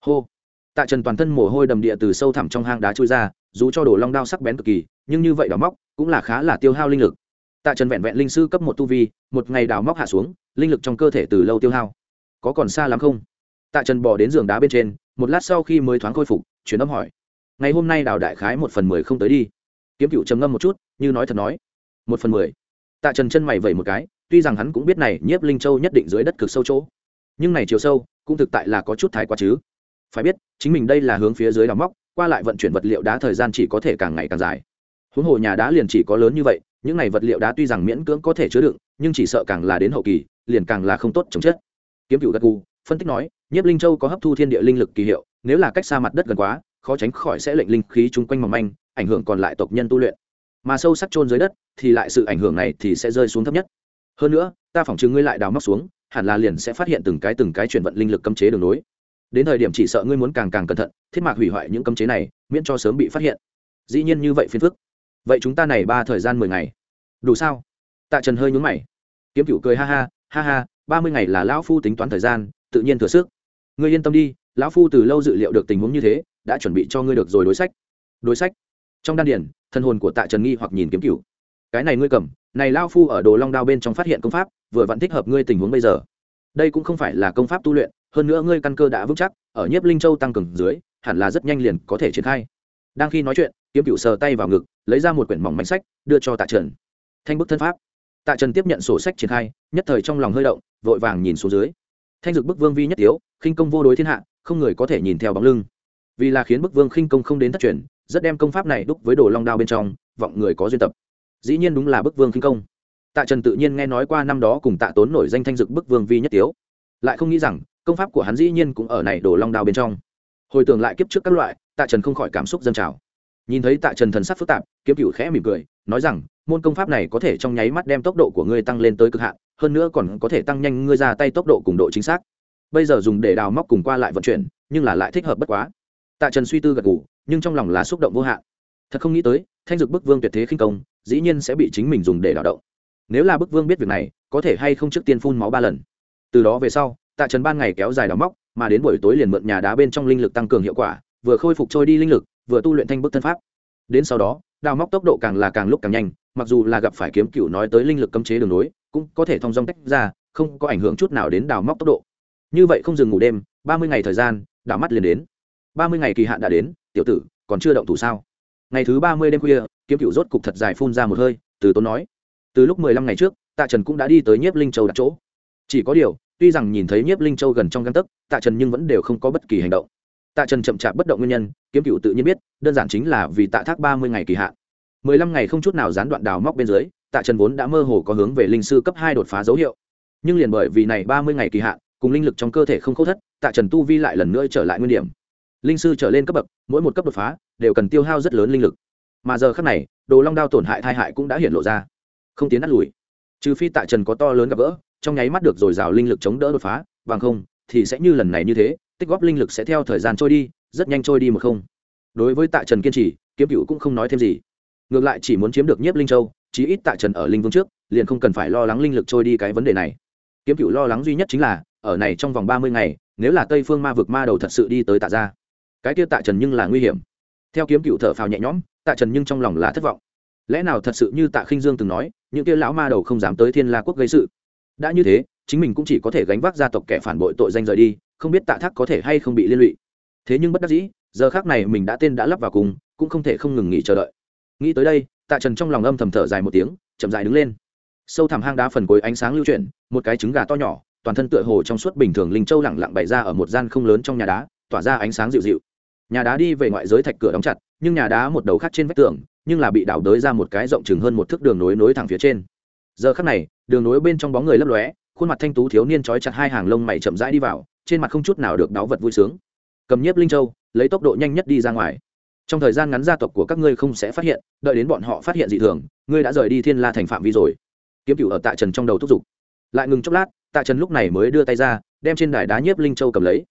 Hô tạ trần toàn thân mồ hôi đầm địa từ sâu thẳm trong hang đá trôi ra, dù cho đồ long đao sắc bén cực kỳ, nhưng như vậy đào móc cũng là khá là tiêu hao linh lực. Tạ trần vẹn vẹn linh sư cấp một tu vi, một ngày đào móc hạ xuống, linh lực trong cơ thể từ lâu tiêu hao. Có còn xa lắm không? Tạ trần bỏ đến giường đá bên trên, một lát sau khi mới thoáng khôi phục, chuyển âm hỏi. Ngày hôm nay đào đại khái một phần mười không tới đi. Kiếm cựu trầm ngâm một chút, như nói thật nói. Một phần mười. Tạ trần chân mày vẩy một cái, tuy rằng hắn cũng biết này nhiếp linh châu nhất định dưới đất cực sâu chỗ. Nhưng này chiều sâu, cũng thực tại là có chút thái quá chứ phải biết, chính mình đây là hướng phía dưới đào móc, qua lại vận chuyển vật liệu đá thời gian chỉ có thể càng ngày càng dài. Huống hồ nhà đá liền chỉ có lớn như vậy, những này vật liệu đá tuy rằng miễn cưỡng có thể chứa đựng, nhưng chỉ sợ càng là đến hậu kỳ, liền càng là không tốt chống chết kiếm cựu gật gù, phân tích nói, nhiếp linh châu có hấp thu thiên địa linh lực kỳ hiệu, nếu là cách xa mặt đất gần quá, khó tránh khỏi sẽ lệnh linh khí chung quanh mỏng manh, ảnh hưởng còn lại tộc nhân tu luyện. Mà sâu sắc chôn dưới đất, thì lại sự ảnh hưởng này thì sẽ rơi xuống thấp nhất. Hơn nữa, ta phỏng chứng ngươi lại đào móc xuống, hẳn là liền sẽ phát hiện từng cái từng cái chuyển vận linh lực cấm chế đường nối đến thời điểm chỉ sợ ngươi muốn càng càng cẩn thận, thiết mạc hủy hoại những cấm chế này, miễn cho sớm bị phát hiện. Dĩ nhiên như vậy phiền phức. Vậy chúng ta này ba thời gian mười ngày. Đủ sao? Tạ trần hơi nhún mày. Kiếm cựu cười ha ha ha ha, ba mươi ngày là lão phu tính toán thời gian, tự nhiên thừa sức. Ngươi yên tâm đi, lão phu từ lâu dự liệu được tình huống như thế, đã chuẩn bị cho ngươi được rồi đối sách. Đối sách. Trong đan điển thân hồn của tạ trần nghi hoặc nhìn kiếm cựu cái này ngươi cầm, này lao phu ở đồ long đao bên trong phát hiện công pháp, vừa vặn thích hợp ngươi tình huống bây giờ. Đây cũng không phải là công pháp tu luyện hơn nữa ngươi căn cơ đã vững chắc, ở nhiếp linh châu tăng cường dưới, hẳn là rất nhanh liền có thể triển khai. Đang khi nói chuyện, kiếm cựu sờ tay vào ngực, lấy ra một quyển mỏng mảnh sách, đưa cho tạ trần. Thanh bức thân pháp. Tạ trần tiếp nhận sổ sách triển khai, nhất thời trong lòng hơi động, vội vàng nhìn xuống dưới. Thanh dực bức vương vi nhất yếu, khinh công vô đối thiên hạ, không người có thể nhìn theo bóng lưng. Vì là khiến bức vương khinh công không đến thất truyền, rất đem công pháp này đúc với đồ long đao bên trong, vọng người có duyên tập. Dĩ nhiên đúng là bức vương khinh công. Tạ trần tự nhiên nghe nói qua năm đó cùng tạ tốn nổi danh thanh dực bức vương vi nhất tiếu lại không nghĩ rằng công pháp của hắn dĩ nhiên cũng ở này đổ long đao bên trong. Hồi tưởng lại kiếp trước các loại, tạ trần không khỏi cảm xúc dân trào. Nhìn thấy tạ trần thần sắc phức tạp, kiếm cựu khẽ mỉm cười, nói rằng, môn công pháp này có thể trong nháy mắt đem tốc độ của ngươi tăng lên tới cực hạn, hơn nữa còn có thể tăng nhanh ngươi ra tay tốc độ cùng độ chính xác. Bây giờ dùng để đào móc cùng qua lại vận chuyển, nhưng là lại thích hợp bất quá. Tạ trần suy tư gật ngủ nhưng trong lòng là xúc động vô hạn. Thật không nghĩ tới, thanh dực bức vương tuyệt thế khinh công, dĩ nhiên sẽ bị chính mình dùng để đào động. Nếu là bức vương biết việc này, có thể hay không trước tiên phun máu ba lần. Từ đó về sau tạ trần ban ngày kéo dài đào móc, mà đến buổi tối liền mượn nhà đá bên trong linh lực tăng cường hiệu quả, vừa khôi phục trôi đi linh lực, vừa tu luyện thanh bức thân pháp. Đến sau đó, đào móc tốc độ càng là càng lúc càng nhanh, mặc dù là gặp phải kiếm cựu nói tới linh lực cấm chế đường nối, cũng có thể thong dong tách ra, không có ảnh hưởng chút nào đến đào móc tốc độ. Như vậy không dừng ngủ đêm, ba mươi ngày thời gian đào mắt liền đến. Ba mươi ngày kỳ hạn đã đến, tiểu tử, còn chưa động thủ sao? Ngày thứ ba mươi đêm khuya, kiếm cựu rốt cục thật dài phun ra một hơi, từ tốn nói. Từ lúc mười lăm ngày trước, tạ trần cũng đã đi tới nhiếp linh châu đặt chỗ. Chỉ có điều tuy rằng nhìn thấy nhiếp linh châu gần trong găng tấc, tạ trần nhưng vẫn đều không có bất kỳ hành động. Tạ trần chậm chạp bất động nguyên nhân, kiếm cựu tự nhiên biết, đơn giản chính là vì tạ thác ba mươi ngày kỳ hạn. Mười lăm ngày không chút nào gián đoạn đào móc bên dưới, tạ trần vốn đã mơ hồ có hướng về linh sư cấp hai đột phá dấu hiệu. Nhưng liền bởi vì này ba mươi ngày kỳ hạn, cùng linh lực trong cơ thể không khâu thất, tạ trần tu vi lại lần nữa trở lại nguyên điểm. Linh sư trở lên cấp bậc, mỗi một cấp đột phá, đều cần tiêu hao rất lớn linh lực. Mà giờ khác này, đồ long đao tổn hại thai hại cũng đã hiện lộ ra. Không tiến đắt lùi. Trừ phi tạ trần có to lớn gặp gỡ trong nháy mắt được dồi dào linh lực chống đỡ đột phá, bằng không thì sẽ như lần này như thế, tích góp linh lực sẽ theo thời gian trôi đi, rất nhanh trôi đi một không. Đối với tạ trần kiên trì, kiếm cựu cũng không nói thêm gì. Ngược lại chỉ muốn chiếm được nhiếp linh châu, chí ít tạ trần ở linh vương trước, liền không cần phải lo lắng linh lực trôi đi cái vấn đề này. Kiếm cựu lo lắng duy nhất chính là, ở này trong vòng ba mươi ngày, nếu là tây phương ma vực ma đầu thật sự đi tới tạ ra cái kia tạ trần nhưng là nguy hiểm. Theo kiếm cựu thở phào nhẹ nhõm, tạ trần nhưng trong lòng là thất vọng. Lẽ nào thật sự như tạ khinh dương từng nói, những kia lão ma đầu không dám tới thiên la quốc gây sự? Đã như thế, chính mình cũng chỉ có thể gánh vác gia tộc kẻ phản bội tội danh rời đi, không biết tạ thác có thể hay không bị liên lụy. Thế nhưng bất đắc dĩ, giờ khác này mình đã tên đã lắp vào cùng, cũng không thể không ngừng nghỉ chờ đợi. Nghĩ tới đây, tạ trần trong lòng âm thầm thở dài một tiếng, chậm dài đứng lên. Sâu thẳm hang đá phần cuối ánh sáng lưu chuyển, một cái trứng gà to nhỏ, toàn thân tựa hồ trong suốt bình thường linh châu lẳng lặng bày ra ở một gian không lớn trong nhà đá, tỏa ra ánh sáng dịu dịu. Nhà đá đi về ngoại giới thạch cửa đóng chặt, nhưng nhà đá một đầu khác trên vách tường, nhưng là bị đảo đới ra một cái rộng chừng hơn một thước đường nối nối thẳng phía trên. Giờ khắc này đường nối bên trong bóng người lấp lóe, khuôn mặt thanh tú thiếu niên trói chặt hai hàng lông mày chậm rãi đi vào, trên mặt không chút nào được đáo vật vui sướng. Cầm nhiếp linh châu, lấy tốc độ nhanh nhất đi ra ngoài. Trong thời gian ngắn gia tộc của các ngươi không sẽ phát hiện, đợi đến bọn họ phát hiện dị thường, ngươi đã rời đi thiên la thành phạm vi rồi. Kiếm cựu ở tạ trần trong đầu thúc giục. Lại ngừng chốc lát, tạ trần lúc này mới đưa tay ra, đem trên đài đá nhiếp linh châu cầm lấy.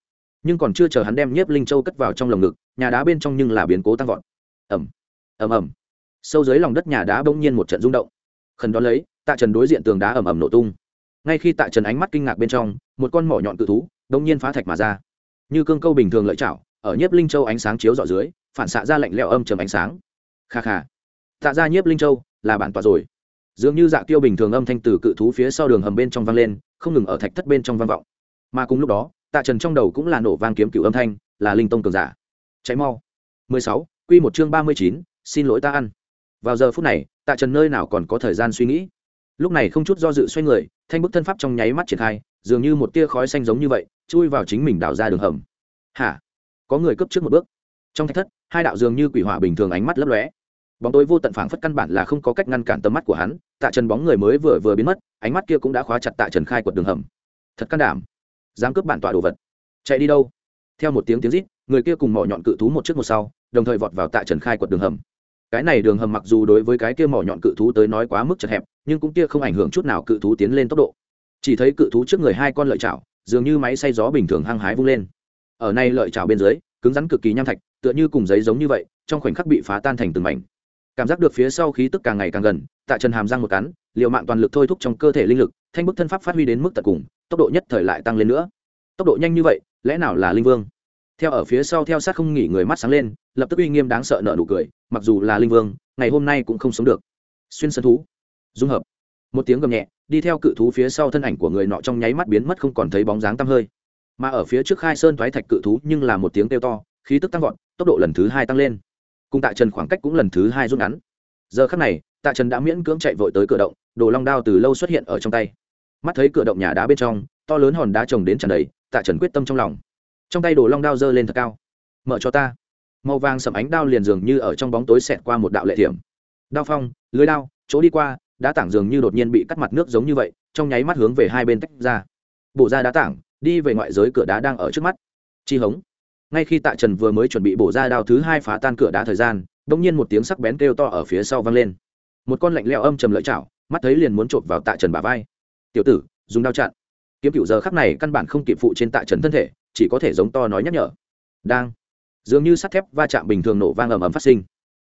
Nhưng còn chưa chờ hắn đem nhiếp linh châu cất vào trong lồng ngực, nhà đá bên trong nhưng là biến cố tăng vọt. Ẩm ẩm ẩm sâu dưới lòng đất nhà đá bỗng nhiên một trận rung động. Khẩn đón lấy tạ trần đối diện tường đá ẩm ẩm nổ tung. Ngay khi tạ trần ánh mắt kinh ngạc bên trong một con mỏ nhọn cự thú đông nhiên phá thạch mà ra. Như cương câu bình thường lợi chảo ở nhiếp linh châu ánh sáng chiếu dọ dưới phản xạ ra lạnh lẽo âm trầm ánh sáng. Kha kha. Tạ ra nhiếp linh châu là bản tọa rồi. Dường như dạ tiêu bình thường âm thanh từ cự thú phía sau đường hầm bên trong vang lên không ngừng ở thạch thất bên trong vang vọng. Mà cùng lúc đó tạ trần trong đầu cũng là nổ vang kiếm cựu âm thanh là linh tông cường giả. Cháy mau. 16, quy một chương 39, xin lỗi ta ăn. Vào giờ phút này tạ trần nơi nào còn có thời gian suy nghĩ? Lúc này không chút do dự xoay người, thanh bức thân pháp trong nháy mắt triển khai, dường như một tia khói xanh giống như vậy, chui vào chính mình đào ra đường hầm. Hả? Có người cấp trước một bước. Trong thạch thất, hai đạo dường như quỷ hỏa bình thường ánh mắt lấp lóe. Bóng tối vô tận phảng phất căn bản là không có cách ngăn cản tầm mắt của hắn, tạ trần bóng người mới vừa vừa biến mất, ánh mắt kia cũng đã khóa chặt tạ trần khai quật đường hầm. Thật can đảm. Dám cướp bản tọa đồ vật. Chạy đi đâu? Theo một tiếng tiếng rít, người kia cùng mỏ nhọn cự thú một trước một sau, đồng thời vọt vào tạ trần khai quật đường hầm cái này đường hầm mặc dù đối với cái kia mỏ nhọn cự thú tới nói quá mức chật hẹp, nhưng cũng kia không ảnh hưởng chút nào cự thú tiến lên tốc độ. Chỉ thấy cự thú trước người hai con lợi chảo, dường như máy xay gió bình thường hăng hái vung lên. Ở nay lợi chảo bên dưới, cứng rắn cực kỳ nham thạch, tựa như cùng giấy giống như vậy, trong khoảnh khắc bị phá tan thành từng mảnh. Cảm giác được phía sau khí tức càng ngày càng gần, tạ trần hàm răng một cắn liệu mạng toàn lực thôi thúc trong cơ thể linh lực, thanh bức thân pháp phát huy đến mức tận cùng, tốc độ nhất thời lại tăng lên nữa. Tốc độ nhanh như vậy, lẽ nào là linh vương? Theo ở phía sau, theo sát không nghỉ người mắt sáng lên lập tức uy nghiêm đáng sợ nợ nụ cười, mặc dù là linh vương, ngày hôm nay cũng không sống được. Xuyên sân thú. Dung hợp. Một tiếng gầm nhẹ, đi theo cự thú phía sau thân ảnh của người nọ trong nháy mắt biến mất không còn thấy bóng dáng tăm hơi. Mà ở phía trước khai sơn thoái thạch cự thú nhưng là một tiếng kêu to, khí tức tăng vọt, tốc độ lần thứ hai tăng lên. Cùng tạ trần khoảng cách cũng lần thứ hai rút ngắn. Giờ khắc này, tạ trần đã miễn cưỡng chạy vội tới cửa động, đồ long đao từ lâu xuất hiện ở trong tay. Mắt thấy cửa động nhà đá bên trong, to lớn hòn đá trồng đến tràn đầy, tạ trần quyết tâm trong lòng. Trong tay đồ long đao giơ lên thật cao. Mở cho ta màu vàng sầm ánh đao liền dường như ở trong bóng tối xẹt qua một đạo lệ thiểm. Đao phong, lưới đao, chỗ đi qua, đá tảng dường như đột nhiên bị cắt mặt nước giống như vậy, trong nháy mắt hướng về hai bên tách ra. Bộ ra đá tảng, đi về ngoại giới cửa đá đang ở trước mắt. Chi hống. Ngay khi tạ trần vừa mới chuẩn bị bổ ra đao thứ hai phá tan cửa đá thời gian đ ỗ n g nhiên một tiếng sắc bén kêu to ở phía sau vang lên. Một con lạnh leo âm trầm lợi chảo, mắt thấy liền muốn chộp vào tạ trần bà vai. Tiểu tử, dùng đao chặn. Kiếm cựu giờ khắc này căn bản không kịp phụ trên tạ trần thân thể, chỉ có thể giống to nói nhắc nhở. Đang dường như sắt thép va chạm bình thường nổ vang ầm ầm phát sinh.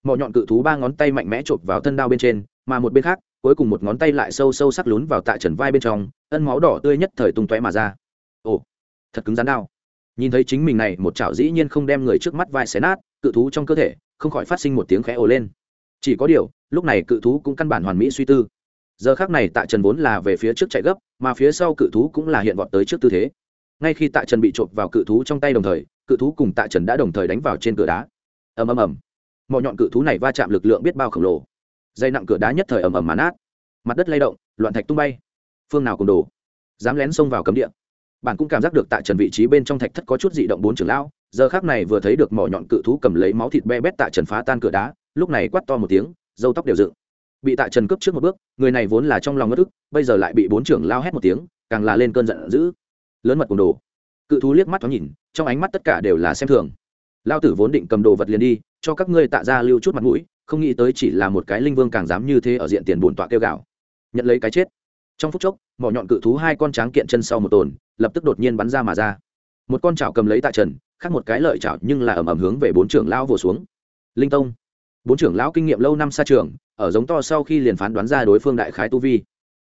Mọi nhọn cự thú ba ngón tay mạnh mẽ chộp vào thân đao bên trên, mà một bên khác, cuối cùng một ngón tay lại sâu sâu sắc lún vào tạ trần vai bên trong, ân máu đỏ tươi nhất thời tung tóe mà ra. Ồ, thật cứng rắn đao. Nhìn thấy chính mình này, một chảo dĩ nhiên không đem người trước mắt vai xé nát, cự thú trong cơ thể, không khỏi phát sinh một tiếng khẽ ồ lên. Chỉ có điều, lúc này cự thú cũng căn bản hoàn mỹ suy tư. Giờ khác này tạ trần vốn là về phía trước chạy gấp, mà phía sau cự thú cũng là hiện vọt tới trước tư thế. Ngay khi tạ trần bị trộm vào cự thú trong tay đồng thời cự thú cùng tạ trần đã đồng thời đánh vào trên cửa đá. Ầm ầm ầm. Mỏ nhọn cự thú này va chạm lực lượng biết bao khổng lồ. Dây nặng cửa đá nhất thời ầm ầm mà nát. Mặt đất lay động, loạn thạch tung bay. Phương nào cùng đồ. Dám lén xông vào cấm địa. Bạn cũng cảm giác được tạ trần vị trí bên trong thạch thất có chút dị động bốn trưởng lão. Giờ khác này vừa thấy được mỏ nhọn cự thú cầm lấy máu thịt be bét tạ trần phá tan cửa đá, lúc này quát to một tiếng dâu tóc đều dựng. Bị tạ trần cướp trước một bước, người này vốn là trong lòng ngất ức, bây giờ lại bị bốn trưởng lao hét một tiếng, càng là lên cơn giận dữ. Lớn mật cùng đồ cự thú liếc mắt thoáng nhìn, trong ánh mắt tất cả đều là xem thường. Lao tử vốn định cầm đồ vật liền đi, cho các ngươi tạ ra lưu chút mặt mũi, không nghĩ tới chỉ là một cái linh vương càng dám như thế ở diện tiền bổn tọa kêu gạo nhận lấy cái chết. Trong phút chốc, mỏ nhọn cự thú hai con tráng kiện chân sau một tồn, lập tức đột nhiên bắn ra mà ra. Một con chảo cầm lấy tạ trần, khác một cái lợi chảo nhưng là ẩm ẩm hướng về bốn trưởng lão vồ xuống. Linh tông. Bốn trưởng lão kinh nghiệm lâu năm xa trường, ở giống to sau khi liền phán đoán ra đối phương đại khái tu vi.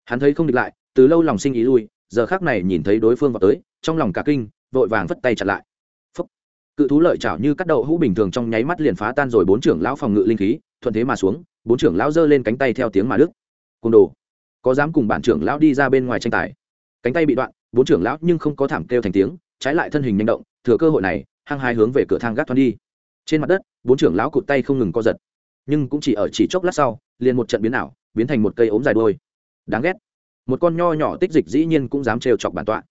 Hắn thấy không địch lại, từ lâu lòng sinh ý lui, giờ khác này nhìn thấy đối phương vào tới trong lòng cả kinh, vội vàng vất tay chặt lại. Phúc. cự thú lợi chảo như cắt đậu hũ bình thường trong nháy mắt liền phá tan rồi bốn trưởng lão phòng ngự linh khí, thuận thế mà xuống, bốn trưởng lão giơ lên cánh tay theo tiếng mà đức côn đồ. Có dám cùng bản trưởng lão đi ra bên ngoài tranh tài? Cánh tay bị đoạn, bốn trưởng lão nhưng không có thảm kêu thành tiếng, trái lại thân hình nhanh động, thừa cơ hội này, hăng hai hướng về cửa thang gác thoăn đi. Trên mặt đất, bốn trưởng lão cụt tay không ngừng co giật. Nhưng cũng chỉ ở chỉ chốc lát sau, liền một trận biến ảo, biến thành một cây ốm dài đôi đáng ghét. Một con nho nhỏ tích dịch dĩ nhiên cũng dám trêu chọc bản tọa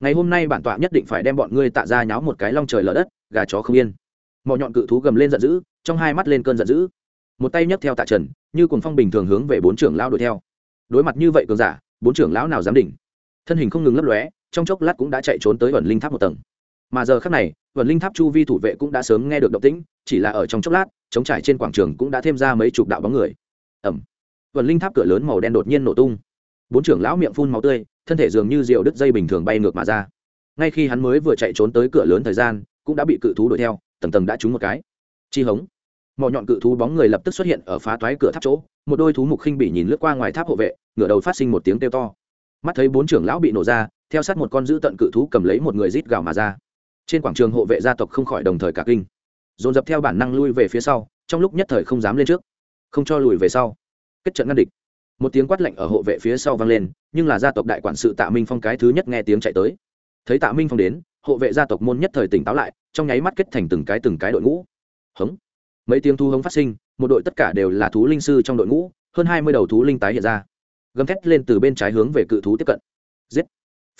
ngày hôm nay bản tọa nhất định phải đem bọn ngươi tạ ra nháo một cái long trời lở đất, gà chó không yên. Mọi nhọn cự thú gầm lên giận dữ, trong hai mắt lên cơn giận dữ. Một tay nhấc theo tạ trần, như cuồng phong bình thường hướng về bốn trưởng lão đuổi theo. Đối mặt như vậy cường giả, bốn trưởng lão nào dám đỉnh? Thân hình không ngừng lấp lóe, trong chốc lát cũng đã chạy trốn tới vần linh tháp một tầng. Mà giờ khác này vần linh tháp chu vi thủ vệ cũng đã sớm nghe được động tĩnh, chỉ là ở trong chốc lát chống trải trên quảng trường cũng đã thêm ra mấy chục đạo bóng người. Ẩm vần linh tháp cửa lớn màu đen đột nhiên nổ tung. Bốn trưởng lão miệng phun máu tươi thân thể dường như rượu đứt dây bình thường bay ngược mà ra. Ngay khi hắn mới vừa chạy trốn tới cửa lớn thời gian, cũng đã bị cự thú đuổi theo, tầng tầng đã trúng một cái. Chi hống. Mỏ nhọn cự thú bóng người lập tức xuất hiện ở phá toái cửa tháp chỗ, một đôi thú mục khinh bị nhìn lướt qua ngoài tháp hộ vệ, ngửa đầu phát sinh một tiếng kêu to. Mắt thấy bốn trưởng lão bị nổ ra, theo sát một con dữ tận cự thú cầm lấy một người rít gào mà ra. Trên quảng trường hộ vệ gia tộc không khỏi đồng thời cả kinh. Dồn dập theo bản năng lui về phía sau, trong lúc nhất thời không dám lên trước. Không cho lùi về sau. Kết trận ngăn địch một tiếng quát lạnh ở hộ vệ phía sau vang lên, nhưng là gia tộc đại quản sự tạ minh phong cái thứ nhất nghe tiếng chạy tới. Thấy tạ minh phong đến, hộ vệ gia tộc môn nhất thời tỉnh táo lại, trong nháy mắt kết thành từng cái từng cái đội ngũ. Hống! Mấy tiếng thu hống phát sinh, một đội tất cả đều là thú linh sư trong đội ngũ, hơn hai mươi đầu thú linh tái hiện ra. Gầm thét lên từ bên trái hướng về cự thú tiếp cận. Giết!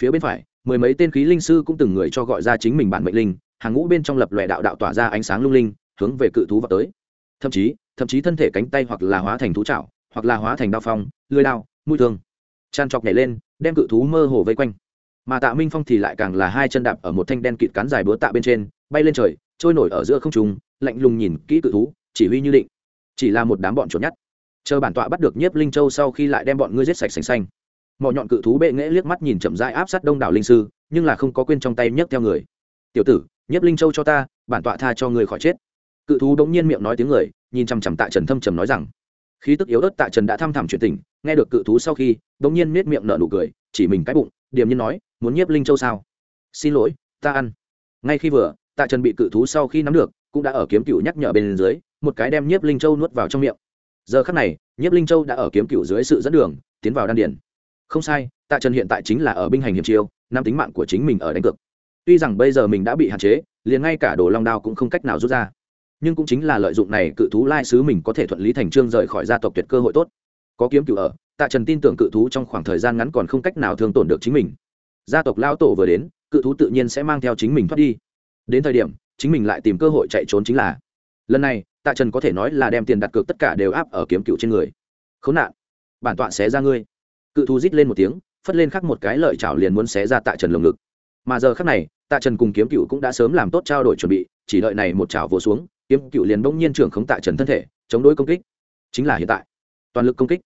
Phía bên phải, mười mấy tên khí linh sư cũng từng người cho gọi ra chính mình bản mệnh linh, hàng ngũ bên trong lập lòe đạo đạo tỏa ra ánh sáng lung linh, hướng về cự thú vào tới. Thậm chí thậm chí thân thể cánh tay hoặc là hóa thành thú trạo hoặc là hóa thành đao phong, lưới đao, mũi thương. Tràn trọc nhảy lên, đem cự thú mơ hồ vây quanh. Mà tạ minh phong thì lại càng là hai chân đạp ở một thanh đen kịt cán dài búa tạ bên trên, bay lên trời, trôi nổi ở giữa không trùng lạnh lùng nhìn kỹ cự thú, chỉ huy như định. Chỉ là một đám bọn chuột nhắt. Chờ bản tọa bắt được nhiếp linh châu sau khi lại đem bọn ngươi giết sạch sành xanh. Mọi nhọn cự thú bệ nghễ liếc mắt nhìn chậm rãi áp sát đông đảo linh sư, nhưng là không có quên trong tay nhấc theo người. Tiểu tử, nhiếp linh châu cho ta, bản tọa tha cho người khỏi chết. Cự thú đống nhiên miệng nói tiếng người, nhìn chằm chằm tạ trần thâm trầm nói rằng khí tức yếu ớt tạ trần đã thăm thẳm chuyện tình, nghe được cự thú sau khi, đống nhiên nết miệng nở nụ cười, chỉ mình cái bụng, điềm nhiên nói, muốn nhiếp linh châu sao? Xin lỗi, ta ăn. Ngay khi vừa, tạ trần bị cự thú sau khi nắm được, cũng đã ở kiếm cựu nhắc nhở bên dưới, một cái đem nhiếp linh châu nuốt vào trong miệng. Giờ khắc này, nhiếp linh châu đã ở kiếm cựu dưới sự dẫn đường, tiến vào đan điển không sai, tạ trần hiện tại chính là ở binh hành hiểm chiêu nam tính mạng của chính mình ở đánh cực. tuy rằng bây giờ mình đã bị hạn chế, liền ngay cả đồ long đao cũng không cách nào rút ra nhưng cũng chính là lợi dụng này cự thú lai sứ mình có thể thuận lý thành trương rời khỏi gia tộc tuyệt cơ hội tốt. Có kiếm cựu ở, tạ trần tin tưởng cự thú trong khoảng thời gian ngắn còn không cách nào thương tổn được chính mình. Gia tộc lao tổ vừa đến, cự thú tự nhiên sẽ mang theo chính mình thoát đi. Đến thời điểm, chính mình lại tìm cơ hội chạy trốn chính là. Lần này, tạ trần có thể nói là đem tiền đặt cược tất cả đều áp ở kiếm cựu trên người. Khốn nạn! Bản tọa xé ra ngươi. Cự thú rít lên một tiếng, phất lên khắc một cái lợi chảo liền muốn xé ra tạ trần lồng ngực. Mà giờ khắc này, tạ trần cùng kiếm cựu cũng đã sớm làm tốt trao đổi chuẩn bị, chỉ đợi này một chảo vỗ xuống kiếm cựu liền bỗng nhiên trưởng khống tạ trần thân thể, chống đối công kích. Chính là hiện tại. Toàn lực công kích.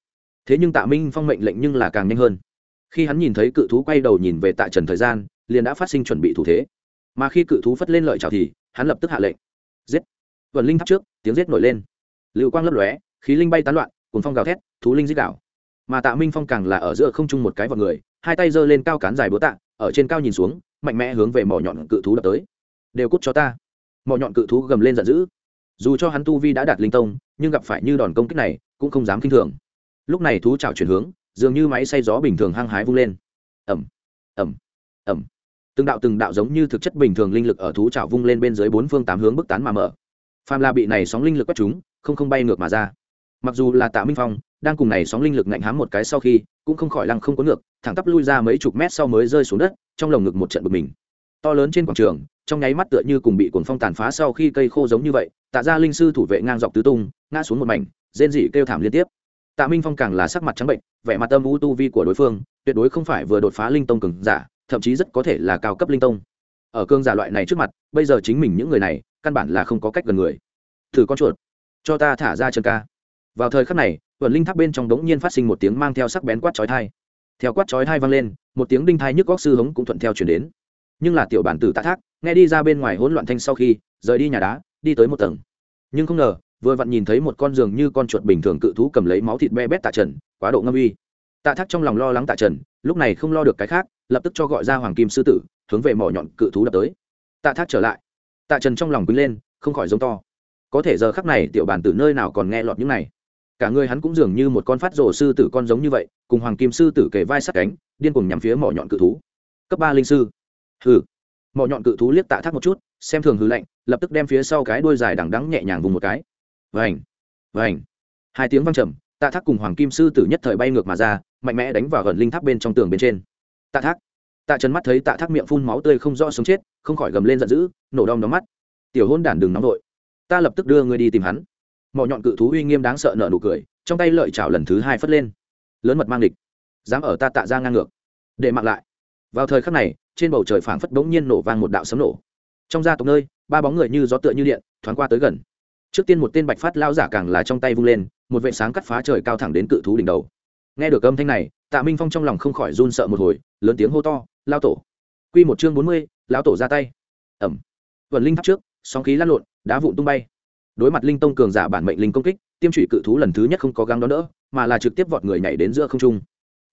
Thế nhưng tạ minh phong mệnh lệnh nhưng là càng nhanh hơn. Khi hắn nhìn thấy cự thú quay đầu nhìn về tạ trần thời gian, liền đã phát sinh chuẩn bị thủ thế. Mà khi cự thú phất lên lợi chảo thì, hắn lập tức hạ lệnh. Giết. Vần linh thắp trước, tiếng giết nổi lên. Lưu quang lấp lóe, khí linh bay tán loạn cùng phong gào thét, thú linh giết đảo. Mà tạ minh phong càng là ở giữa không trung một cái vào người, hai tay giơ lên cao cán dài búa tạ, ở trên cao nhìn xuống, mạnh mẽ hướng về mỏ nhọn cự thú đập tới. Đều cút cho ta mọi nhọn cự thú gầm lên giận dữ. Dù cho hắn tu vi đã đạt linh tông, nhưng gặp phải như đòn công kích này, cũng không dám k i n h thường. Lúc này thú trào chuyển hướng, dường như máy xay gió bình thường hăng hái vung lên. Ẩm ẩm ẩm từng đạo từng đạo giống như thực chất bình thường linh lực ở thú trào vung lên bên dưới bốn phương tám hướng bức tán mà mở. Phàm là bị này sóng linh lực quét chúng, không không bay ngược mà ra. Mặc dù là tạ minh phong, đang cùng này sóng linh lực ngạnh hám một cái sau khi, cũng không khỏi lăng không có ngược, thẳng tắp lui ra mấy chục mét sau mới rơi xuống đất, trong lồng ngực một trận bực mình to lớn trên quảng trường, trong nháy mắt tựa như cùng bị cuồng phong tàn phá sau khi cây khô giống như vậy, tạ ra linh sư thủ vệ ngang dọc tứ tung, ngã xuống một mảnh, rên dị kêu thảm liên tiếp. Tạ minh phong càng là sắc mặt trắng bệnh, vẻ mặt tâm u tu vi của đối phương, tuyệt đối không phải vừa đột phá linh tông cường giả, thậm chí rất có thể là cao cấp linh tông. Ở cương giả loại này trước mặt, bây giờ chính mình những người này, căn bản là không có cách gần người. Thử con chuột, cho ta thả ra chân ca. Vào thời khắc này vườn linh tháp bên trong đống nhiên phát sinh một tiếng mang theo sắc bén quát chói thai theo quát chói thai vang lên, một tiếng đinh thai nhức góc sư hống cũng thuận theo chuyển đến nhưng là tiểu bản tử tạ thác, nghe đi ra bên ngoài hỗn loạn thanh sau khi, rời đi nhà đá, đi tới một tầng. Nhưng không ngờ, vừa vặn nhìn thấy một con giường như con chuột bình thường cự thú cầm lấy máu thịt be bét tạ trần, quá độ ngâm uy. Tạ thác trong lòng lo lắng tạ trần, lúc này không lo được cái khác, lập tức cho gọi ra hoàng kim sư tử, hướng về mỏ nhọn cự thú đập tới. Tạ thác trở lại. Tạ trần trong lòng quý lên, không khỏi giống to. Có thể giờ khắc này, tiểu bản tử nơi nào còn nghe lọt những này. Cả người hắn cũng dường như một con phát rổ sư tử con giống như vậy, cùng hoàng kim sư tử kề vai sát cánh, điên cùng nhắm phía mỏ nhọn cự thú. Cấp ba linh sư hừ. Mỏ nhọn cự thú liếc tạ thác một chút, xem thường hư lạnh lập tức đem phía sau cái đuôi dài đằng đắng nhẹ nhàng vùng một cái. Vành vành. Hai tiếng vang trầm, tạ thác cùng hoàng kim sư tử nhất thời bay ngược mà ra, mạnh mẽ đánh vào gần linh tháp bên trong tường bên trên. Tạ thác. Tạ trần mắt thấy tạ thác miệng phun máu tươi không rõ sống chết, không khỏi gầm lên giận dữ, nổ đom đóm mắt. Tiểu hôn đản đừng nóng vội. Ta lập tức đưa ngươi đi tìm hắn. Mỏ nhọn cự thú uy nghiêm đáng sợ nở nụ cười, trong tay lợi chảo lần thứ hai phất lên. Lớn mật mang địch. Dám ở ta tạ ra ngang ngược. Để mặc lại. Vào thời khắc này trên bầu trời phảng phất bỗng nhiên nổ vang một đạo sấm nổ. Trong gia tộc nơi, ba bóng người như gió tựa như điện, thoáng qua tới gần. Trước tiên một tên bạch phát lao giả càng là trong tay vung lên, một vệ sáng cắt phá trời cao thẳng đến cự thú đỉnh đầu. Nghe được âm thanh này, tạ minh phong trong lòng không khỏi run sợ một hồi, lớn tiếng hô to lao tổ! Q một chương bốn mươi lao tổ ra tay. Ẩm. Vần linh tháp trước, sóng khí lăn lộn, đá vụn tung bay. Đối mặt linh tông cường giả bản mệnh linh công kích, tiêm trụy cự thú lần thứ nhất không có găng đón đỡ, mà là trực tiếp vọt người nhảy đến giữa không trung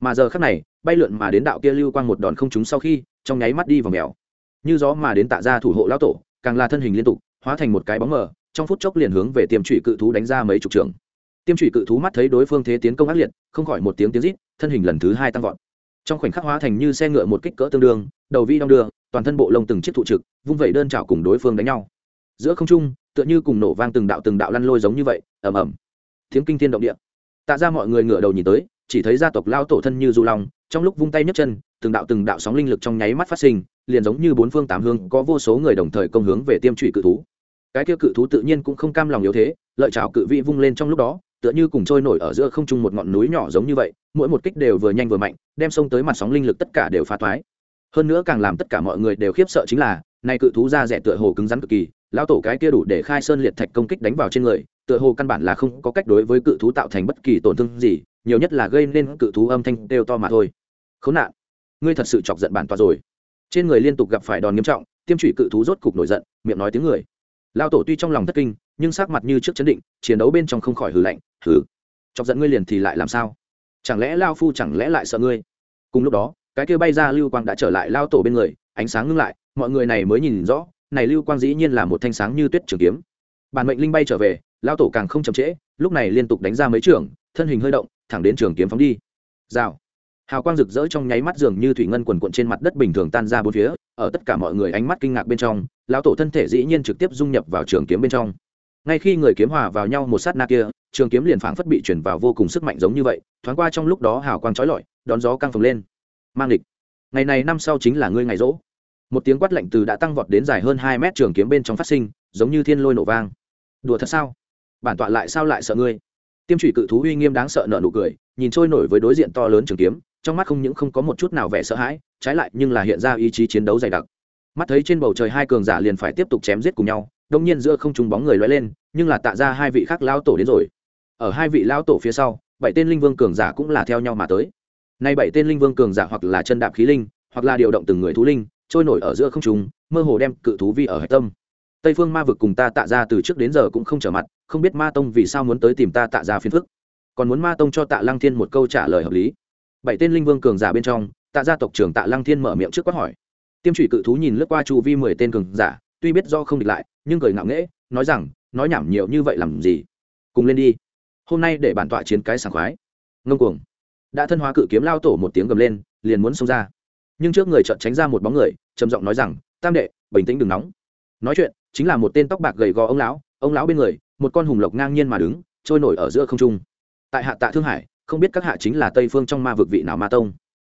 mà giờ khắc này, bay lượn mà đến đạo kia lưu quang một đòn không trúng sau khi, trong nháy mắt đi vào mèo. Như gió mà đến tạ ra thủ hộ lão tổ, càng là thân hình liên tục, hóa thành một cái bóng mờ, trong phút chốc liền hướng về tiêm trụy cự thú đánh ra mấy chục trường. Tiêm trụy cự thú mắt thấy đối phương thế tiến công ác liệt, không khỏi một tiếng tiếng rít, thân hình lần thứ hai tăng vọt. Trong khoảnh khắc hóa thành như xe ngựa một kích cỡ tương đương, đầu vi đong đưa, toàn thân bộ lông từng chiếc thụ trực, vung vẩy đơn trào cùng đối phương đánh nhau. Giữa không trung, tựa như cùng nổ vang từng đạo từng đạo lăn lôi giống như vậy, ầm ầm. Tiếng kinh thiên động địa. Tạ ra mọi người ngửa đầu nhìn tới chỉ thấy gia tộc lao tổ thân như du long, trong lúc vung tay nhấc chân, từng đạo từng đạo sóng linh lực trong nháy mắt phát sinh, liền giống như bốn phương tám hương có vô số người đồng thời công hướng về tiêm trụy cự thú. Cái kia cự thú tự nhiên cũng không cam lòng yếu thế, lợi chảo cự vị vung lên trong lúc đó, tựa như cùng trôi nổi ở giữa không trung một ngọn núi nhỏ giống như vậy, mỗi một kích đều vừa nhanh vừa mạnh, đem xông tới mặt sóng linh lực tất cả đều phá thoái. Hơn nữa càng làm tất cả mọi người đều khiếp sợ chính là, nay cự thú ra rẻ tựa hồ cứng rắn cực kỳ, lão tổ cái kia đủ để khai sơn liệt thạch công kích đánh vào trên người, tựa hồ căn bản là không có cách đối với cự thú tạo thành bất kỳ tổn thương gì nhiều nhất là gây nên cự thú âm thanh đều to mà thôi. Khốn nạn. Ngươi thật sự chọc giận bản tọa rồi. Trên người liên tục gặp phải đòn nghiêm trọng, tiêm trụy cự thú rốt cục nổi giận, miệng nói tiếng người. Lao tổ tuy trong lòng thất kinh, nhưng sắc mặt như trước chấn định, chiến đấu bên trong không khỏi hừ lạnh, hừ, chọc giận ngươi liền thì lại làm sao? Chẳng lẽ lao phu chẳng lẽ lại sợ ngươi? Cùng lúc đó, cái kia bay ra lưu quang đã trở lại lao tổ bên người, ánh sáng ngưng lại, mọi người này mới nhìn rõ, này lưu quang dĩ nhiên là một thanh sáng như tuyết trường kiếm. Bản mệnh linh bay trở về, lao tổ càng không chậm trễ, lúc này liên tục đánh ra mấy trường, thân hình hơi động thẳng đến trường kiếm phóng đi. Rào. Hào quang rực rỡ trong nháy mắt dường như thủy ngân quần quận trên mặt đất bình thường tan ra bốn phía, ở tất cả mọi người ánh mắt kinh ngạc bên trong, lão tổ thân thể dĩ nhiên trực tiếp dung nhập vào trường kiếm bên trong. Ngay khi người kiếm hòa vào nhau một sát na kia, trường kiếm liền phảng phất bị chuyển vào vô cùng sức mạnh giống như vậy, thoáng qua trong lúc đó hào quang trói lọi, đón gió căng phồng lên. Mang địch ngày này năm sau chính là ngươi ngày rỗ. Một tiếng quát lạnh từ đã tăng vọt đến dài hơn hai mét trường kiếm bên trong phát sinh, giống như thiên lôi nổ vang. Đùa thật sao? Bản tọa lại sao lại sợ ngươi? Tiêm trụy cự thú uy nghiêm đáng sợ nợ nụ cười, nhìn trôi nổi với đối diện to lớn trường kiếm, trong mắt không những không có một chút nào vẻ sợ hãi, trái lại nhưng là hiện ra ý chí chiến đấu dày đặc. Mắt thấy trên bầu trời hai cường giả liền phải tiếp tục chém giết cùng nhau, đông nhiên giữa không trùng bóng người lóe lên, nhưng là tạ ra hai vị khác lao tổ đến rồi. Ở hai vị lao tổ phía sau, bảy tên linh vương cường giả cũng là theo nhau mà tới. Nay bảy tên linh vương cường giả hoặc là chân đạp khí linh, hoặc là điều động từng người thú linh, trôi nổi ở giữa không trùng mơ hồ đem cự thú vi ở hạch tâm tây phương ma vực cùng ta tạ ra từ trước đến giờ cũng không trở mặt, không biết ma tông vì sao muốn tới tìm ta tạ ra phiền phức. Còn muốn ma tông cho tạ lăng thiên một câu trả lời hợp lý. Bảy tên linh vương cường giả bên trong, tạ gia tộc trưởng tạ lăng thiên mở miệng trước quát hỏi. Tiêm trụy cự thú nhìn lướt qua chu vi mười tên cường giả, tuy biết do không địch lại, nhưng cười ngạo nghễ, nói rằng, nói nhảm nhiều như vậy làm gì? Cùng lên đi. Hôm nay để bản tọa chiến cái sảng khoái. Ngông cuồng. Đã thân hóa cự kiếm lao tổ một tiếng gầm lên, liền muốn xông ra. Nhưng trước người chợt tránh ra một bóng người, trầm giọng nói rằng, tam đệ, bình tĩnh đừng nóng. Nói chuyện chính là một tên tóc bạc gầy gò ông lão ông lão bên người, một con hùng lộc ngang nhiên mà đứng, trôi nổi ở giữa không trung. Tại hạ tạ thương hải, không biết các hạ chính là tây phương trong ma vực vị nào ma tông.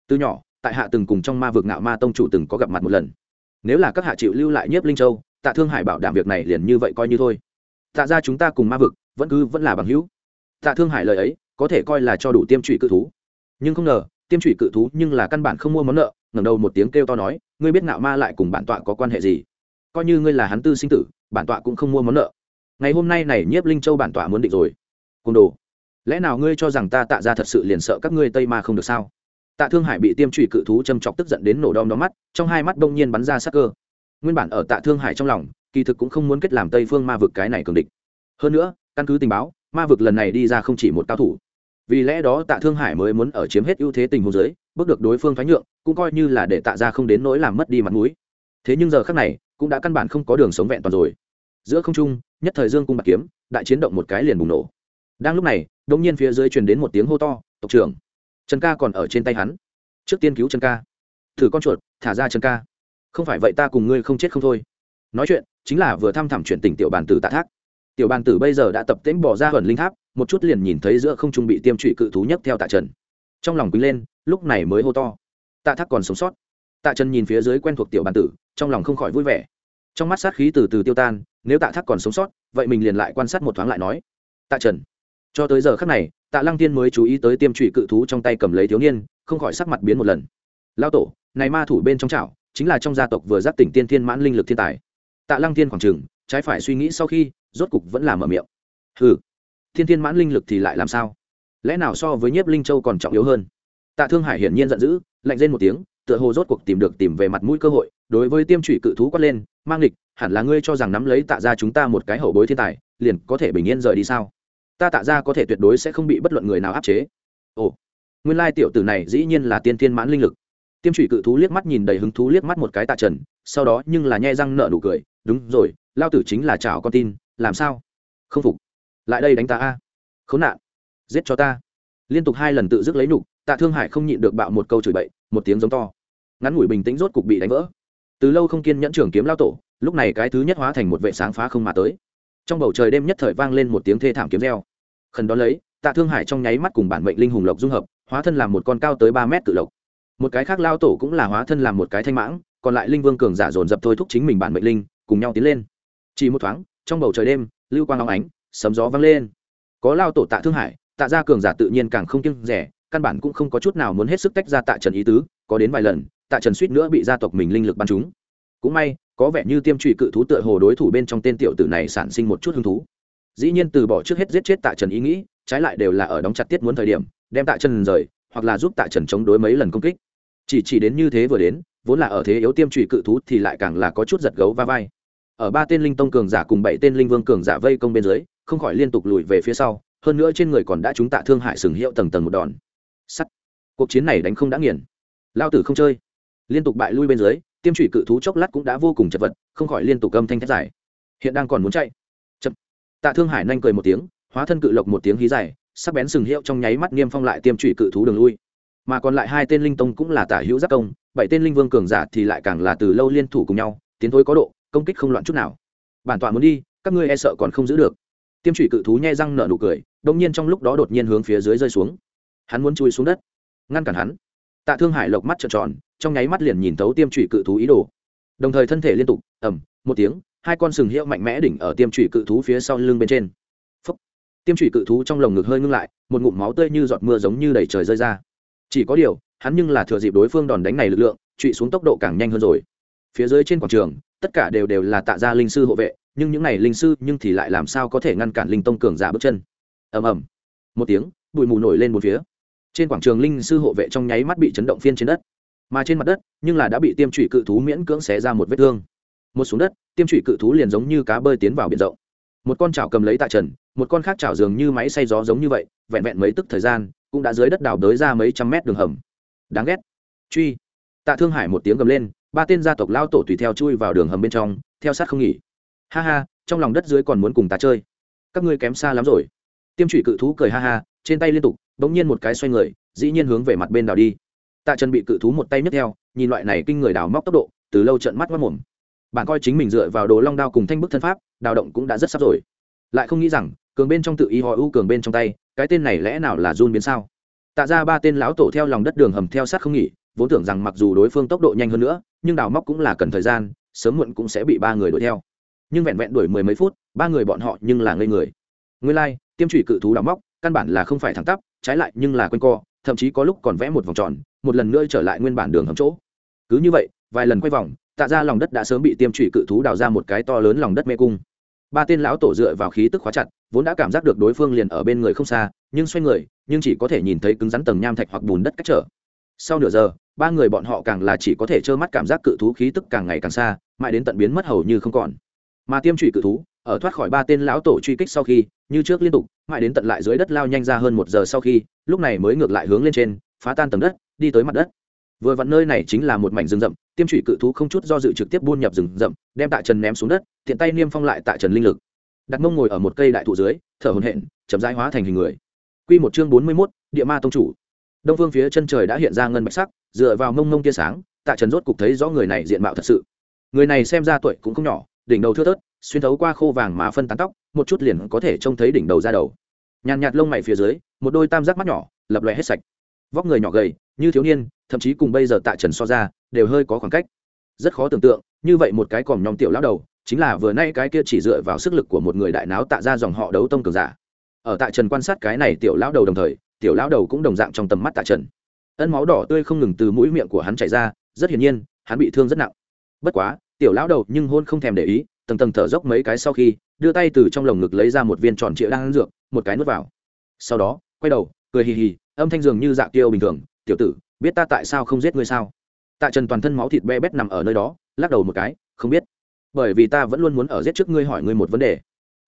Từ nhỏ, tại hạ từng cùng trong ma vực ngạo ma tông chủ từng có gặp mặt một lần. Nếu là các hạ chịu lưu lại nhiếp linh châu, tạ thương hải bảo đảm việc này liền như vậy coi như thôi. Tạ ra chúng ta cùng ma vực, vẫn cứ vẫn là bằng hữu. Tạ thương hải lời ấy, có thể coi là cho đủ tiêm trụy cự thú. Nhưng không ngờ, tiêm trụy cự thú nhưng là căn bản không mua món nợ, ngẩng đầu một tiếng kêu to nói, ngươi biết ngạo ma lại cùng bản tọa có quan hệ gì? Coi như ngươi là hắn tư sinh tử, bản tọa cũng không mua món nợ. Ngày hôm nay này nhiếp linh châu bản tọa muốn định rồi. Côn đồ, lẽ nào ngươi cho rằng ta tạ ra thật sự liền sợ các ngươi tây ma không được sao? Tạ thương hải bị tiêm trụy cự thú châm chọc tức giận đến nổ đom đóm mắt, trong hai mắt đông nhiên bắn ra sắc cơ. Nguyên bản ở tạ thương hải trong lòng, kỳ thực cũng không muốn kết làm tây phương ma vực cái này cường địch. Hơn nữa, căn cứ tình báo, ma vực lần này đi ra không chỉ một cao thủ. Vì lẽ đó tạ thương hải mới muốn ở chiếm hết ưu thế tình huống dưới, bước được đối phương thoái nhượng, cũng coi như là để tạ ra không đến nỗi làm mất đi mặt mũi. Thế nhưng giờ khác này cũng đã căn bản không có đường sống vẹn toàn rồi. Giữa không trung, nhất thời dương cung bạc kiếm, đại chiến động một cái liền bùng nổ. Đang lúc này đông nhiên phía dưới truyền đến một tiếng hô to, tộc trưởng! Trần ca còn ở trên tay hắn. Trước tiên cứu trần ca. Thử con chuột, thả ra trần ca. Không phải vậy ta cùng ngươi không chết không thôi. Nói chuyện, chính là vừa thăm thẳm chuyện tỉnh tiểu bàn tử tạ thác. Tiểu bàn tử bây giờ đã tập tễnh bỏ ra hẩn linh tháp, một chút liền nhìn thấy giữa không trung bị tiêm trụy cự thú nhất theo tạ trần. Trong lòng quý lên, lúc này mới hô to. Tạ thác còn sống sót tạ trần nhìn phía dưới quen thuộc tiểu bàn tử, trong lòng không khỏi vui vẻ. Trong mắt sát khí từ từ tiêu tan, nếu tạ thác còn sống sót, vậy mình liền lại quan sát một thoáng lại nói. Tạ trần, cho tới giờ khắc này, tạ lăng tiên mới chú ý tới tiêm trụy cự thú trong tay cầm lấy thiếu niên, không khỏi sắc mặt biến một lần. Lao tổ, này ma thủ bên trong chảo, chính là trong gia tộc vừa giáp tỉnh tiên thiên mãn linh lực thiên tài. Tạ lăng tiên khoảng trừng trái phải suy nghĩ sau khi, rốt cục vẫn là mở miệng. Hừ, thiên thiên mãn linh lực thì lại làm sao? Lẽ nào so với nhiếp linh châu còn trọng yếu hơn? Tạ thương hải hiển nhiên giận dữ, lạnh lên một tiếng tựa hồ rốt cuộc tìm được tìm về mặt mũi cơ hội, đối với tiêm trụy cự thú quát lên, mang lịch, hẳn là ngươi cho rằng nắm lấy tạ ra chúng ta một cái hậu bối thiên tài, liền có thể bình yên rời đi sao? Ta tạ ra có thể tuyệt đối sẽ không bị bất luận người nào áp chế. Ồ, nguyên lai tiểu tử này dĩ nhiên là tiên thiên mãn linh lực. Tiêm trụy cự thú liếc mắt nhìn đầy hứng thú liếc mắt một cái tạ trần, sau đó nhưng là nhai răng nợ nụ cười, đúng rồi, lao tử chính là chào con tin, làm sao? Không phục. Lại đây đánh ta a. Khốn nạn. Giết cho ta. Liên tục hai lần tự dứt lấy nục tạ thương hải không nhịn được bạo một câu chửi bậy một tiếng giống to. Ngắn ngủi bình tĩnh rốt cục bị đánh vỡ. Từ lâu không kiên nhẫn trưởng kiếm lao tổ, lúc này cái thứ nhất hóa thành một vệ sáng phá không mà tới. Trong bầu trời đêm nhất thời vang lên một tiếng thê thảm kiếm reo. Khẩn đó lấy, tạ thương hải trong nháy mắt cùng bản mệnh linh hùng lộc dung hợp, hóa thân làm một con cao tới ba mét tự lộc. Một cái khác lao tổ cũng là hóa thân làm một cái thanh mãng, còn lại linh vương cường giả dồn dập thôi thúc chính mình bản mệnh linh, cùng nhau tiến lên. Chỉ một thoáng, trong bầu trời đêm, lưu quang long ánh, sấm gió vang lên. Có lao tổ tạ thương hải, tạ gia cường giả tự nhiên càng không kiêng rẻ căn bản cũng không có chút nào muốn hết sức tách ra tạ trần ý tứ, có đến vài lần, tạ trần suýt nữa bị gia tộc mình linh lực bắn chúng cũng may, có vẻ như tiêm trụy cự thú tựa hồ đối thủ bên trong tên tiểu tử này sản sinh một chút hứng thú. Dĩ nhiên từ bỏ trước hết giết chết tạ trần ý nghĩ, trái lại đều là ở đóng chặt tiết muốn thời điểm, đem tạ trần rời, hoặc là giúp tạ trần chống đối mấy lần công kích. Chỉ chỉ đến như thế vừa đến, vốn là ở thế yếu tiêm trụy cự thú thì lại càng là có chút giật gấu va vai. Ở ba tên linh tông cường giả cùng bảy tên linh vương cường giả vây công bên dưới, không khỏi liên tục lùi về phía sau, hơn nữa trên người còn đã chúng tạ thương hại sừng hiệu tầng tầng một đòn sắt. Cuộc chiến này đánh không đã nghiền. Lao tử không chơi. Liên tục bại lui bên dưới, tiêm trụy cự thú chốc lát cũng đã vô cùng chật vật, không khỏi liên tục âm thanh thét dài. Hiện đang còn muốn chạy. Chậm. tạ thương hải nhanh cười một tiếng, hóa thân cự lộc một tiếng hí dài, sắc bén sừng hiệu trong nháy mắt niêm phong lại tiêm trụy cự thú đường lui. Mà còn lại hai tên linh tông cũng là tả hữu giác công, bảy tên linh vương cường giả thì lại càng là từ lâu liên thủ cùng nhau, tiến thối có độ, công kích không loạn chút nào. Bản tọa muốn đi, các ngươi e sợ còn không giữ được. Tiêm trụy cự thú nhai răng nở nụ cười đông nhiên trong lúc đó đột nhiên hướng phía dưới rơi xuống hắn muốn chui xuống đất. Ngăn cản hắn. Tạ thương hải lộc mắt trợn tròn, trong nháy mắt liền nhìn thấu tiêm trụy cự thú ý đồ. Đồng thời thân thể liên tục ẩm một tiếng, hai con sừng hiệu mạnh mẽ đỉnh ở tiêm trụy cự thú phía sau lưng bên trên. Phúc. tiêm trụy cự thú trong lồng ngực hơi ngưng lại, một ngụm máu tươi như giọt mưa giống như đầy trời rơi ra. Chỉ có điều, hắn nhưng là thừa dịp đối phương đòn đánh này lực lượng, trụy xuống tốc độ càng nhanh hơn rồi. Phía dưới trên quảng trường, tất cả đều đều là tạ gia linh sư hộ vệ, nhưng những này linh sư nhưng thì lại làm sao có thể ngăn cản linh tông cường giả bước chân? Ầm ầm. Một tiếng, bụi mù nổi lên một phía trên quảng trường linh sư hộ vệ trong nháy mắt bị chấn động phiên trên đất. Mà trên mặt đất, nhưng là đã bị tiêm trụy cự thú miễn cưỡng xé ra một vết thương. Một xuống đất, tiêm trụy cự thú liền giống như cá bơi tiến vào biển rộng. Một con chảo cầm lấy tạ trần, một con khác chảo dường như máy xay gió giống như vậy, vẹn vẹn mấy tức thời gian, cũng đã dưới đất đào đới ra mấy trăm mét đường hầm. Đáng ghét. Truy. Tạ thương hải một tiếng gầm lên, ba tên gia tộc lao tổ tùy theo chui vào đường hầm bên trong, theo sát không nghỉ. Ha ha, trong lòng đất dưới còn muốn cùng ta chơi. Các ngươi kém xa lắm rồi. Tiêm trụy cự thú cười ha ha, trên tay liên tục bỗng nhiên một cái xoay người dĩ nhiên hướng về mặt bên đào đi. Tạ trần bị cự thú một tay nhấc theo nhìn loại này kinh người đào móc tốc độ từ lâu trận mắt mất mồm. Bạn coi chính mình dựa vào đồ long đao cùng thanh bức thân pháp đào động cũng đã rất sắp rồi. Lại không nghĩ rằng cường bên trong tự y họ ưu cường bên trong tay cái tên này lẽ nào là run biến sao? Tạ ra ba tên lão tổ theo lòng đất đường hầm theo sát không nghỉ vốn tưởng rằng mặc dù đối phương tốc độ nhanh hơn nữa nhưng đào móc cũng là cần thời gian sớm muộn cũng sẽ bị ba người đuổi theo. Nhưng vẹn vẹn đuổi mười mấy phút ba người bọn họ nhưng là ngây người. Nguyên lai、like, tiêm trụy cự thú đào móc căn bản là không phải thẳng tắp, trái lại nhưng là quanh co, thậm chí có lúc còn vẽ một vòng tròn, một lần nữa trở lại nguyên bản đường hầm chỗ. Cứ như vậy, vài lần quay vòng, tạ ra lòng đất đã sớm bị tiêm trụy cự thú đào ra một cái to lớn lòng đất mê cung. Ba tên lão tổ dựa vào khí tức khóa chặt, vốn đã cảm giác được đối phương liền ở bên người không xa, nhưng xoay người, nhưng chỉ có thể nhìn thấy cứng rắn tầng nham thạch hoặc bùn đất cách trở. Sau nửa giờ, ba người bọn họ càng là chỉ có thể trơ mắt cảm giác cự thú khí tức càng ngày càng xa, mãi đến tận biến mất hầu như không còn mà tiêm trụy cự thú ở thoát khỏi ba tên lão tổ truy kích sau khi, như trước liên tục, mãi đến tận lại dưới đất lao nhanh ra hơn một giờ sau khi, lúc này mới ngược lại hướng lên trên, phá tan tầng đất, đi tới mặt đất. Vừa vặn nơi này chính là một mảnh rừng rậm, tiêm trụy cự thú không chút do dự trực tiếp buôn nhập rừng rậm, đem tạ trần ném xuống đất thiện tay niêm phong lại tạ trần linh lực. Đặt mông ngồi ở một cây đại thụ dưới, thở hồn hện chậm rãi hóa thành hình người. Q một chương bốn mươi mốt, địa ma tông chủ. Đông phương phía chân trời đã hiện ra ngân bạch sắc, dựa vào mông mông tia sáng, tạ trần rốt cục thấy rõ người này diện mạo thật sự. Người này xem ra tuổi cũng không nhỏ đỉnh đầu thưa thớt, xuyên thấu qua khô vàng mà phân tán tóc, một chút liền có thể trông thấy đỉnh đầu ra đầu. Nhàn nhạt lông mày phía dưới, một đôi tam giác mắt nhỏ, lập lòe hết sạch. Vóc người nhỏ gầy, như thiếu niên, thậm chí cùng bây giờ tạ trần so ra, đều hơi có khoảng cách. Rất khó tưởng tượng, như vậy một cái còm nhom tiểu lão đầu, chính là vừa nay cái kia chỉ dựa vào sức lực của một người đại náo tạ ra dòng họ đấu tông cường giả. Ở tạ trần quan sát cái này tiểu lão đầu đồng thời, tiểu lão đầu cũng đồng dạng trong tầm mắt tạ trần. Ân máu đỏ tươi không ngừng từ mũi miệng của hắn chảy ra, rất hiển nhiên, hắn bị thương rất nặng. Bất quá tiểu lão đầu nhưng hôn không thèm để ý, tầng tầng thở dốc mấy cái sau khi, đưa tay từ trong lồng ngực lấy ra một viên tròn trịa đang ăn dược, một cái nuốt vào. Sau đó, quay đầu, cười hì hì, âm thanh dường như dạ tiêu bình thường, tiểu tử, biết ta tại sao không giết ngươi sao? Tạ trần toàn thân máu thịt be bét nằm ở nơi đó, lắc đầu một cái, không biết, bởi vì ta vẫn luôn muốn ở giết trước ngươi hỏi ngươi một vấn đề.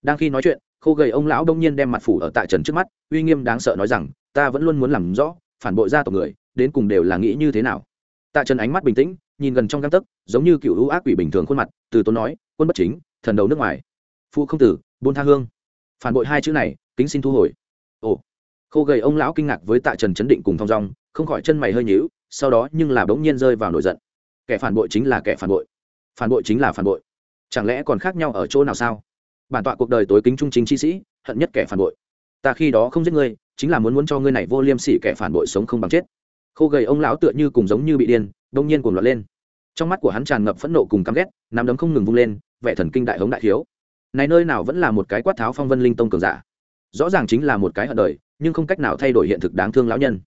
Đang khi nói chuyện, khô gầy ông lão đông nhiên đem mặt phủ ở tạ trần trước mắt, uy nghiêm đáng sợ nói rằng, ta vẫn luôn muốn làm rõ, phản bội gia tộc người, đến cùng đều là nghĩ như thế nào? Tạ trần ánh mắt bình tĩnh nhìn gần trong găng tấc, giống như cựu hữu ác quỷ bình thường khuôn mặt, từ tốn nói, quân bất chính, thần đầu nước ngoài. Phụ không tử bôn tha hương. Phản bội hai chữ này, kính xin thu hồi. Ồ. Khô gầy ông lão kinh ngạc với tạ trần chấn định cùng thong dong, không khỏi chân mày hơi nhíu, sau đó nhưng là bỗng nhiên rơi vào nổi giận. Kẻ phản bội chính là kẻ phản bội. Phản bội chính là phản bội. Chẳng lẽ còn khác nhau ở chỗ nào sao? Bản tọa cuộc đời tối kính trung chính chi sĩ, hận nhất kẻ phản bội. Ta khi đó không giết ngươi, chính là muốn muốn cho ngươi này vô liêm sỉ kẻ phản bội sống không bằng chết. Khô gầy ông lão tựa như cùng giống như bị điên đông nhiên cuồng loạn lên. Trong mắt của hắn tràn ngập phẫn nộ cùng căm ghét, nắm đấm không ngừng vung lên, vẻ thần kinh đại hống đại thiếu. Này nơi nào vẫn là một cái quát tháo phong vân linh tông cường giả? Rõ ràng chính là một cái hận đời, nhưng không cách nào thay đổi hiện thực đáng thương lão nhân.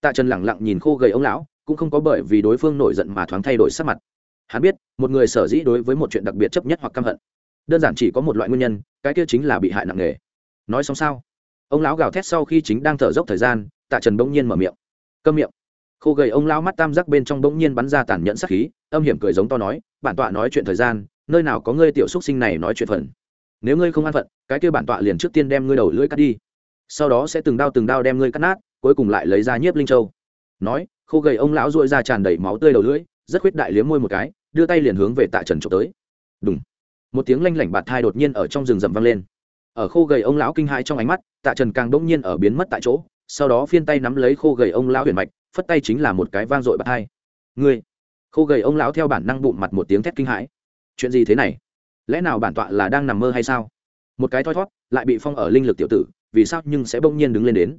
Tạ trần lẳng lặng nhìn khô gầy ông lão, cũng không có bởi vì đối phương nổi giận mà thoáng thay đổi sắc mặt. Hắn biết, một người sở dĩ đối với một chuyện đặc biệt chấp nhất hoặc căm hận, đơn giản chỉ có một loại nguyên nhân, cái kia chính là bị hại nặng nề. Nói xong sao? Ông lão gào thét sau khi chính đang thở dốc thời gian, tạ trần bỗng nhiên mở miệng. Câm miệng khô gầy ông lão mắt tam giác bên trong bỗng nhiên bắn ra tàn nhẫn sắc khí, âm hiểm cười giống to nói, bản tọa nói chuyện thời gian, nơi nào có ngươi tiểu xúc sinh này nói chuyện phần nếu ngươi không an phận, cái kia bản tọa liền trước tiên đem ngươi đầu lưỡi cắt đi. Sau đó sẽ từng đao từng đao đem ngươi cắt nát, cuối cùng lại lấy ra nhiếp linh châu. Nói, khô gầy ông lão dội ra tràn đầy máu tươi đầu lưỡi, rất khuyết đại liếm môi một cái, đưa tay liền hướng về tạ trần trộm tới. Đúng một tiếng lanh lảnh bạt thai đột nhiên ở trong rừng rậm vang lên. Ở khô gầy ông lão kinh hãi trong ánh mắt, tạ trần càng đông nhiên ở biến mất tại chỗ, sau đó phiên tay nắm lấy khô gầy ông lão huyền mạch phất tay chính là một cái vang dội bạc hai. Ngươi, khô gầy ông lão theo bản năng bụng mặt một tiếng thét kinh hãi. Chuyện gì thế này? Lẽ nào bản tọa là đang nằm mơ hay sao? Một cái thoi thót lại bị phong ở linh lực tiểu tử, vì sao nhưng sẽ bỗng nhiên đứng lên đến?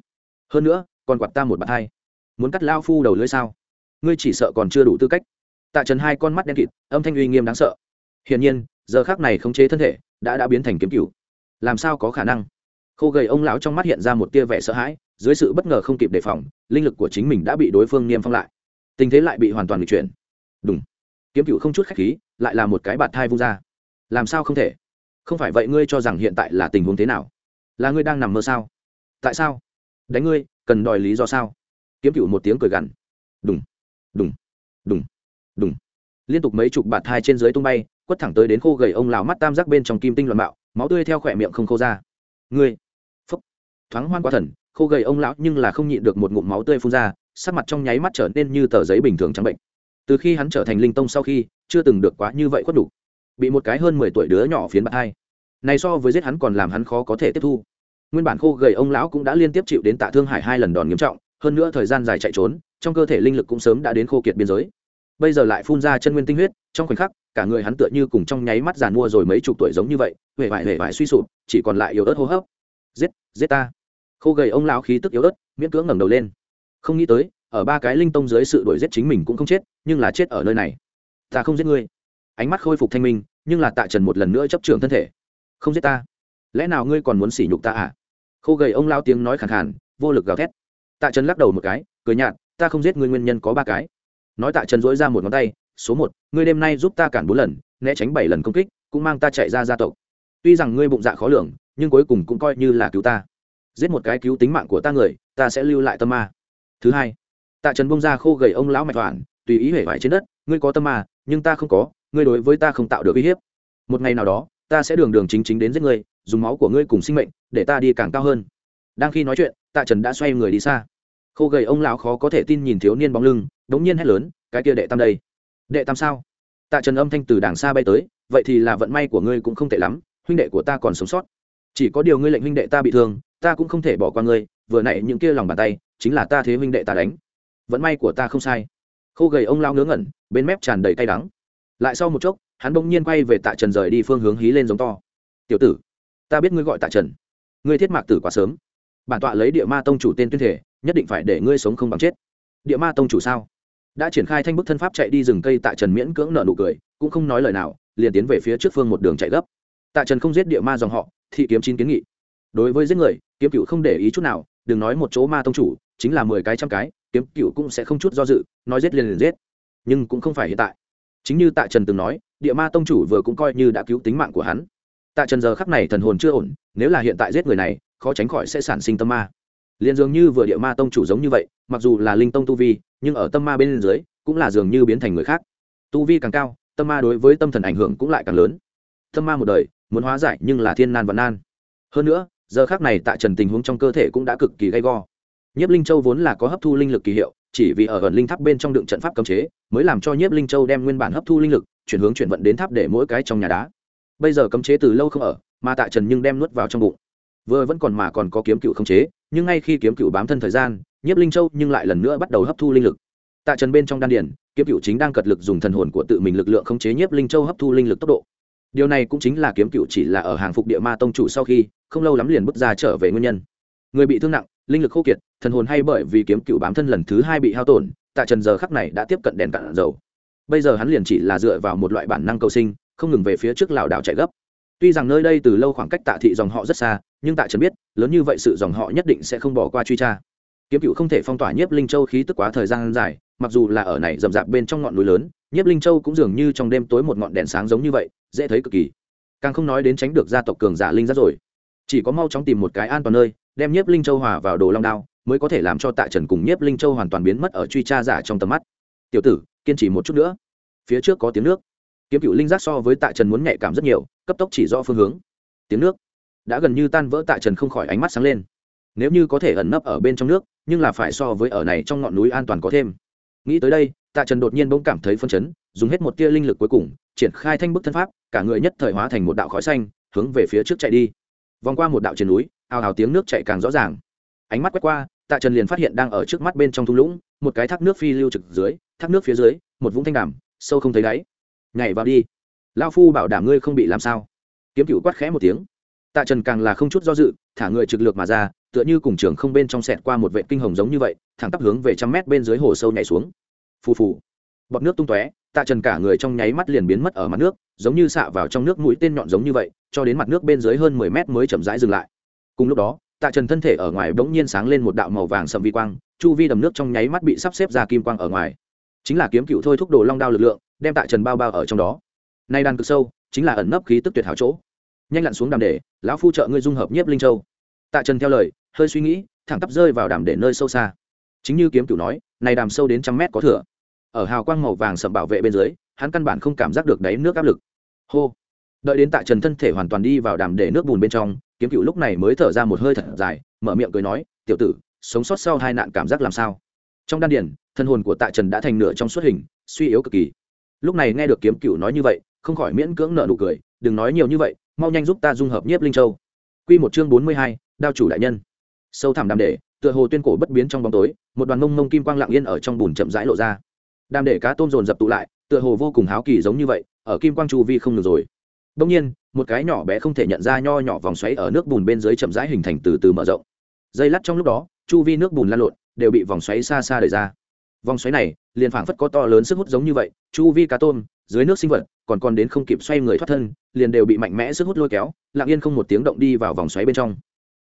Hơn nữa, còn quạt ta một bạt hai. Muốn cắt lao phu đầu lưỡi sao? Ngươi chỉ sợ còn chưa đủ tư cách. Tạ trần hai con mắt đen kịt, âm thanh uy nghiêm đáng sợ. Hiển nhiên, giờ khác này khống chế thân thể, đã đã biến thành kiếm cựu làm sao có khả năng? Khô gầy ông lão trong mắt hiện ra một tia vẻ sợ hãi dưới sự bất ngờ không kịp đề phòng linh lực của chính mình đã bị đối phương niêm phong lại. Tình thế lại bị hoàn toàn bị chuyển. Đúng kiếm cựu không chút khách khí lại là một cái bạt thai vung ra. Làm sao không thể? Không phải vậy ngươi cho rằng hiện tại là tình huống thế nào? Là ngươi đang nằm mơ sao? Tại sao? Đánh ngươi cần đòi lý do sao? Kiếm cựu một tiếng cười gằn. Đùng. Đùng. Đùng. Đùng. Liên tục mấy chục bạt thai trên dưới tung bay quất thẳng tới đến khô gầy ông lào mắt tam giác bên trong kim tinh loạn bạo, máu tươi theo khỏe miệng không khô ra. Ngươi. Phúc. Thoáng hoan quá thần khô gầy ông lão nhưng là không nhịn được một ngụm máu tươi phun ra, sắc mặt trong nháy mắt trở nên như tờ giấy bình thường trắng bệnh. Từ khi hắn trở thành linh tông sau khi, chưa từng được quá như vậy khuất đủ bị một cái hơn mười tuổi đứa nhỏ phiến bạc hai. Này so với giết hắn còn làm hắn khó có thể tiếp thu. Nguyên bản khô gầy ông lão cũng đã liên tiếp chịu đến tạ thương hải hai lần đòn nghiêm trọng, hơn nữa thời gian dài chạy trốn, trong cơ thể linh lực cũng sớm đã đến khô kiệt biên giới. Bây giờ lại phun ra chân nguyên tinh huyết, trong khoảnh khắc, cả người hắn tựa như cùng trong nháy mắt giàn mua rồi mấy chục tuổi giống như vậy, huệ vải huệ vải suy sụp, chỉ còn lại yếu ớt hô hấp. Giết giết ta khô gầy ông lão khí tức yếu ớt, miễn cưỡng ngẩng đầu lên. Không nghĩ tới, ở ba cái linh tông dưới sự đuổi giết chính mình cũng không chết, nhưng là chết ở nơi này. Ta không giết ngươi. Ánh mắt khôi phục thanh minh, nhưng là tạ trần một lần nữa chấp trường thân thể. Không giết ta. Lẽ nào ngươi còn muốn sỉ nhục ta à? Khô gầy ông lao tiếng nói khẳng khàn, vô lực gào thét. Tạ trần lắc đầu một cái, cười nhạt, ta không giết ngươi nguyên nhân có ba cái. Nói tạ trần dỗi ra một ngón tay, số một, ngươi đêm nay giúp ta cản bốn lần, né tránh bảy lần công kích, cũng mang ta chạy ra gia tộc. Tuy rằng ngươi bụng dạ khó lường, nhưng cuối cùng cũng coi như là cứu ta giết một cái cứu tính mạng của ta người, ta sẽ lưu lại tâm ma. Thứ hai, tạ trần bông ra khô gầy ông lão mạch hoàn tùy ý hể vải trên đất, ngươi có tâm ma, nhưng ta không có, ngươi đối với ta không tạo được uy hiếp. Một ngày nào đó, ta sẽ đường đường chính chính đến giết ngươi, dùng máu của ngươi cùng sinh mệnh, để ta đi càng cao hơn. Đang khi nói chuyện, tạ trần đã xoay người đi xa. Khô gầy ông lão khó có thể tin nhìn thiếu niên bóng lưng, đống nhiên hét lớn, cái kia đệ tam đây. Đệ tam sao? Tạ trần âm thanh từ đàng xa bay tới, vậy thì là vận may của ngươi cũng không tệ lắm, huynh đệ của ta còn sống sót chỉ có điều ngươi lệnh huynh đệ ta bị thương, ta cũng không thể bỏ qua ngươi, vừa nãy những kia lòng bàn tay, chính là ta thế huynh đệ ta đánh. Vẫn may của ta không sai. Khô gầy ông lao ngớ ngẩn, bên mép tràn đầy cay đắng. Lại sau một chốc, hắn bỗng nhiên quay về tạ trần rời đi phương hướng hí lên giống to. Tiểu tử, ta biết ngươi gọi tạ trần. Ngươi thiết mạc tử quá sớm. Bản tọa lấy địa ma tông chủ tên tuyên thể, nhất định phải để ngươi sống không bằng chết. Địa ma tông chủ sao? Đã triển khai thanh bức thân pháp chạy đi rừng cây tạ trần miễn cưỡng nợ nụ cười, cũng không nói lời nào, liền tiến về phía trước phương một đường chạy gấp. Tạ trần không giết địa ma dòng họ thị kiếm chín kiến nghị. Đối với giết người, kiếm cựu không để ý chút nào, đừng nói một chỗ ma tông chủ, chính là mười cái trăm cái, kiếm cựu cũng sẽ không chút do dự, nói giết liền liền giết. Nhưng cũng không phải hiện tại. Chính như tạ trần từng nói, địa ma tông chủ vừa cũng coi như đã cứu tính mạng của hắn. Tạ trần giờ khắc này thần hồn chưa ổn, nếu là hiện tại giết người này, khó tránh khỏi sẽ sản sinh tâm ma. Liền dường như vừa địa ma tông chủ giống như vậy, mặc dù là linh tông tu vi, nhưng ở tâm ma bên dưới, cũng là dường như biến thành người khác. Tu vi càng cao, tâm ma đối với tâm thần ảnh hưởng cũng lại càng lớn. Tâm ma một đời muốn hóa giải nhưng là thiên nan và nan. Hơn nữa, giờ khác này tạ trần tình huống trong cơ thể cũng đã cực kỳ gay go. Nhiếp linh châu vốn là có hấp thu linh lực kỳ hiệu, chỉ vì ở gần linh tháp bên trong đựng trận pháp cấm chế, mới làm cho nhiếp linh châu đem nguyên bản hấp thu linh lực, chuyển hướng chuyển vận đến tháp để mỗi cái trong nhà đá. Bây giờ cấm chế từ lâu không ở, mà tạ trần nhưng đem nuốt vào trong bụng. Vừa vẫn còn mà còn có kiếm cựu không chế, nhưng ngay khi kiếm cựu bám thân thời gian, nhiếp linh châu nhưng lại lần nữa bắt đầu hấp thu linh lực. Tạ trần bên trong đan điển kiếm cựu chính đang cật lực dùng thần hồn của tự mình lực lượng khống chế nhiếp linh châu hấp thu linh lực tốc độ điều này cũng chính là kiếm cựu chỉ là ở hàng phục địa ma tông chủ sau khi, không lâu lắm liền bước ra trở về nguyên nhân. Người bị thương nặng, linh lực khô kiệt, thần hồn hay bởi vì kiếm cựu bám thân lần thứ hai bị hao tổn, tạ trần giờ khắc này đã tiếp cận đèn cạn dầu. Bây giờ hắn liền chỉ là dựa vào một loại bản năng cầu sinh, không ngừng về phía trước lảo đảo chạy gấp. Tuy rằng nơi đây từ lâu khoảng cách tạ thị dòng họ rất xa, nhưng tạ trần biết, lớn như vậy sự dòng họ nhất định sẽ không bỏ qua truy tra. Kiếm cựu không thể phong tỏa nhiếp linh châu khí tức quá thời gian dài, mặc dù là ở này rậm rạp bên trong ngọn núi lớn nhiếp linh châu cũng dường như trong đêm tối một ngọn đèn sáng giống như vậy, dễ thấy cực kỳ. Càng không nói đến tránh được gia tộc cường giả linh giác rồi. Chỉ có mau chóng tìm một cái an toàn nơi, đem nhiếp linh châu hòa vào đồ long đao, mới có thể làm cho tạ trần cùng nhiếp linh châu hoàn toàn biến mất ở truy tra giả trong tầm mắt. Tiểu tử, kiên trì một chút nữa. Phía trước có tiếng nước. Kiếm cựu linh giác so với tạ trần muốn nhạy cảm rất nhiều, cấp tốc chỉ rõ phương hướng. Tiếng nước đã gần như tan vỡ tạ trần không khỏi ánh mắt sáng lên. Nếu như có thể ẩn nấp ở bên trong nước, nhưng là phải so với ở này trong ngọn núi an toàn có thêm. Nghĩ tới đây tạ trần đột nhiên bỗng cảm thấy phân chấn, dùng hết một tia linh lực cuối cùng, triển khai thanh bức thân pháp, cả người nhất thời hóa thành một đạo khói xanh, hướng về phía trước chạy đi. Vòng qua một đạo trên núi, ào ào tiếng nước chạy càng rõ ràng. Ánh mắt quét qua, tạ trần liền phát hiện đang ở trước mắt bên trong thung lũng, một cái thác nước phi lưu trực dưới, thác nước phía dưới, một vũng thanh đàm, sâu không thấy đáy. Nhảy vào đi. Lao phu bảo đảm ngươi không bị làm sao. Kiếm cựu quát khẽ một tiếng. Tạ trần càng là không chút do dự, thả người trực lược mà ra, tựa như cùng trường không bên trong sẹt qua một vệ kinh hồng giống như vậy, thẳng tắp hướng về trăm mét bên dưới hồ sâu nhảy xuống phù phù. Bọt nước tung tóe, tạ trần cả người trong nháy mắt liền biến mất ở mặt nước, giống như xạ vào trong nước mũi tên nhọn giống như vậy, cho đến mặt nước bên dưới hơn mười mét mới chậm rãi dừng lại. Cùng lúc đó, tạ trần thân thể ở ngoài bỗng nhiên sáng lên một đạo màu vàng sầm vi quang, chu vi đầm nước trong nháy mắt bị sắp xếp ra kim quang ở ngoài. Chính là kiếm cựu thôi thúc đồ long đao lực lượng, đem tạ trần bao bao ở trong đó. Nay đàn cực sâu, chính là ẩn nấp khí tức tuyệt hảo chỗ. Nhanh lặn xuống đàm để, lão phu trợ ngươi dung hợp nhiếp linh châu. Tạ trần theo lời, hơi suy nghĩ, thẳng tắp rơi vào đàm để nơi sâu xa. Chính như kiếm cửu nói này đàm sâu đến trăm mét có thừa. Ở hào quang màu vàng sậm bảo vệ bên dưới, hắn căn bản không cảm giác được đáy nước áp lực. Hô. Đợi đến tạ trần thân thể hoàn toàn đi vào đàm để nước bùn bên trong, kiếm cựu lúc này mới thở ra một hơi thật dài, mở miệng cười nói, tiểu tử, sống sót sau hai nạn cảm giác làm sao? Trong đan điển thân hồn của tạ trần đã thành nửa trong suốt hình, suy yếu cực kỳ. Lúc này nghe được kiếm cựu nói như vậy, không khỏi miễn cưỡng nợ nụ cười, đừng nói nhiều như vậy, mau nhanh giúp ta dung hợp nhiếp linh châu. Q một chương bốn mươi hai, đao chủ đại nhân sâu thẳm đàm để, tựa hồ tuyên cổ bất biến trong bóng tối, một đoàn mông mông kim quang lặng yên ở trong bùn chậm rãi lộ ra. Đàm để cá tôm dồn dập tụ lại, tựa hồ vô cùng háo kỳ giống như vậy, ở kim quang chu vi không ngừng rồi. Đông nhiên, một cái nhỏ bé không thể nhận ra nho nhỏ vòng xoáy ở nước bùn bên dưới chậm rãi hình thành từ từ mở rộng. Dây lắt trong lúc đó, chu vi nước bùn lan lộn, đều bị vòng xoáy xa xa đời ra. Vòng xoáy này, liền phảng phất có to lớn sức hút giống như vậy, chu vi cá tôm, dưới nước sinh vật, còn còn đến không kịp xoay người thoát thân, liền đều bị mạnh mẽ sức hút lôi kéo, lặng yên không một tiếng động đi vào vòng xoáy bên trong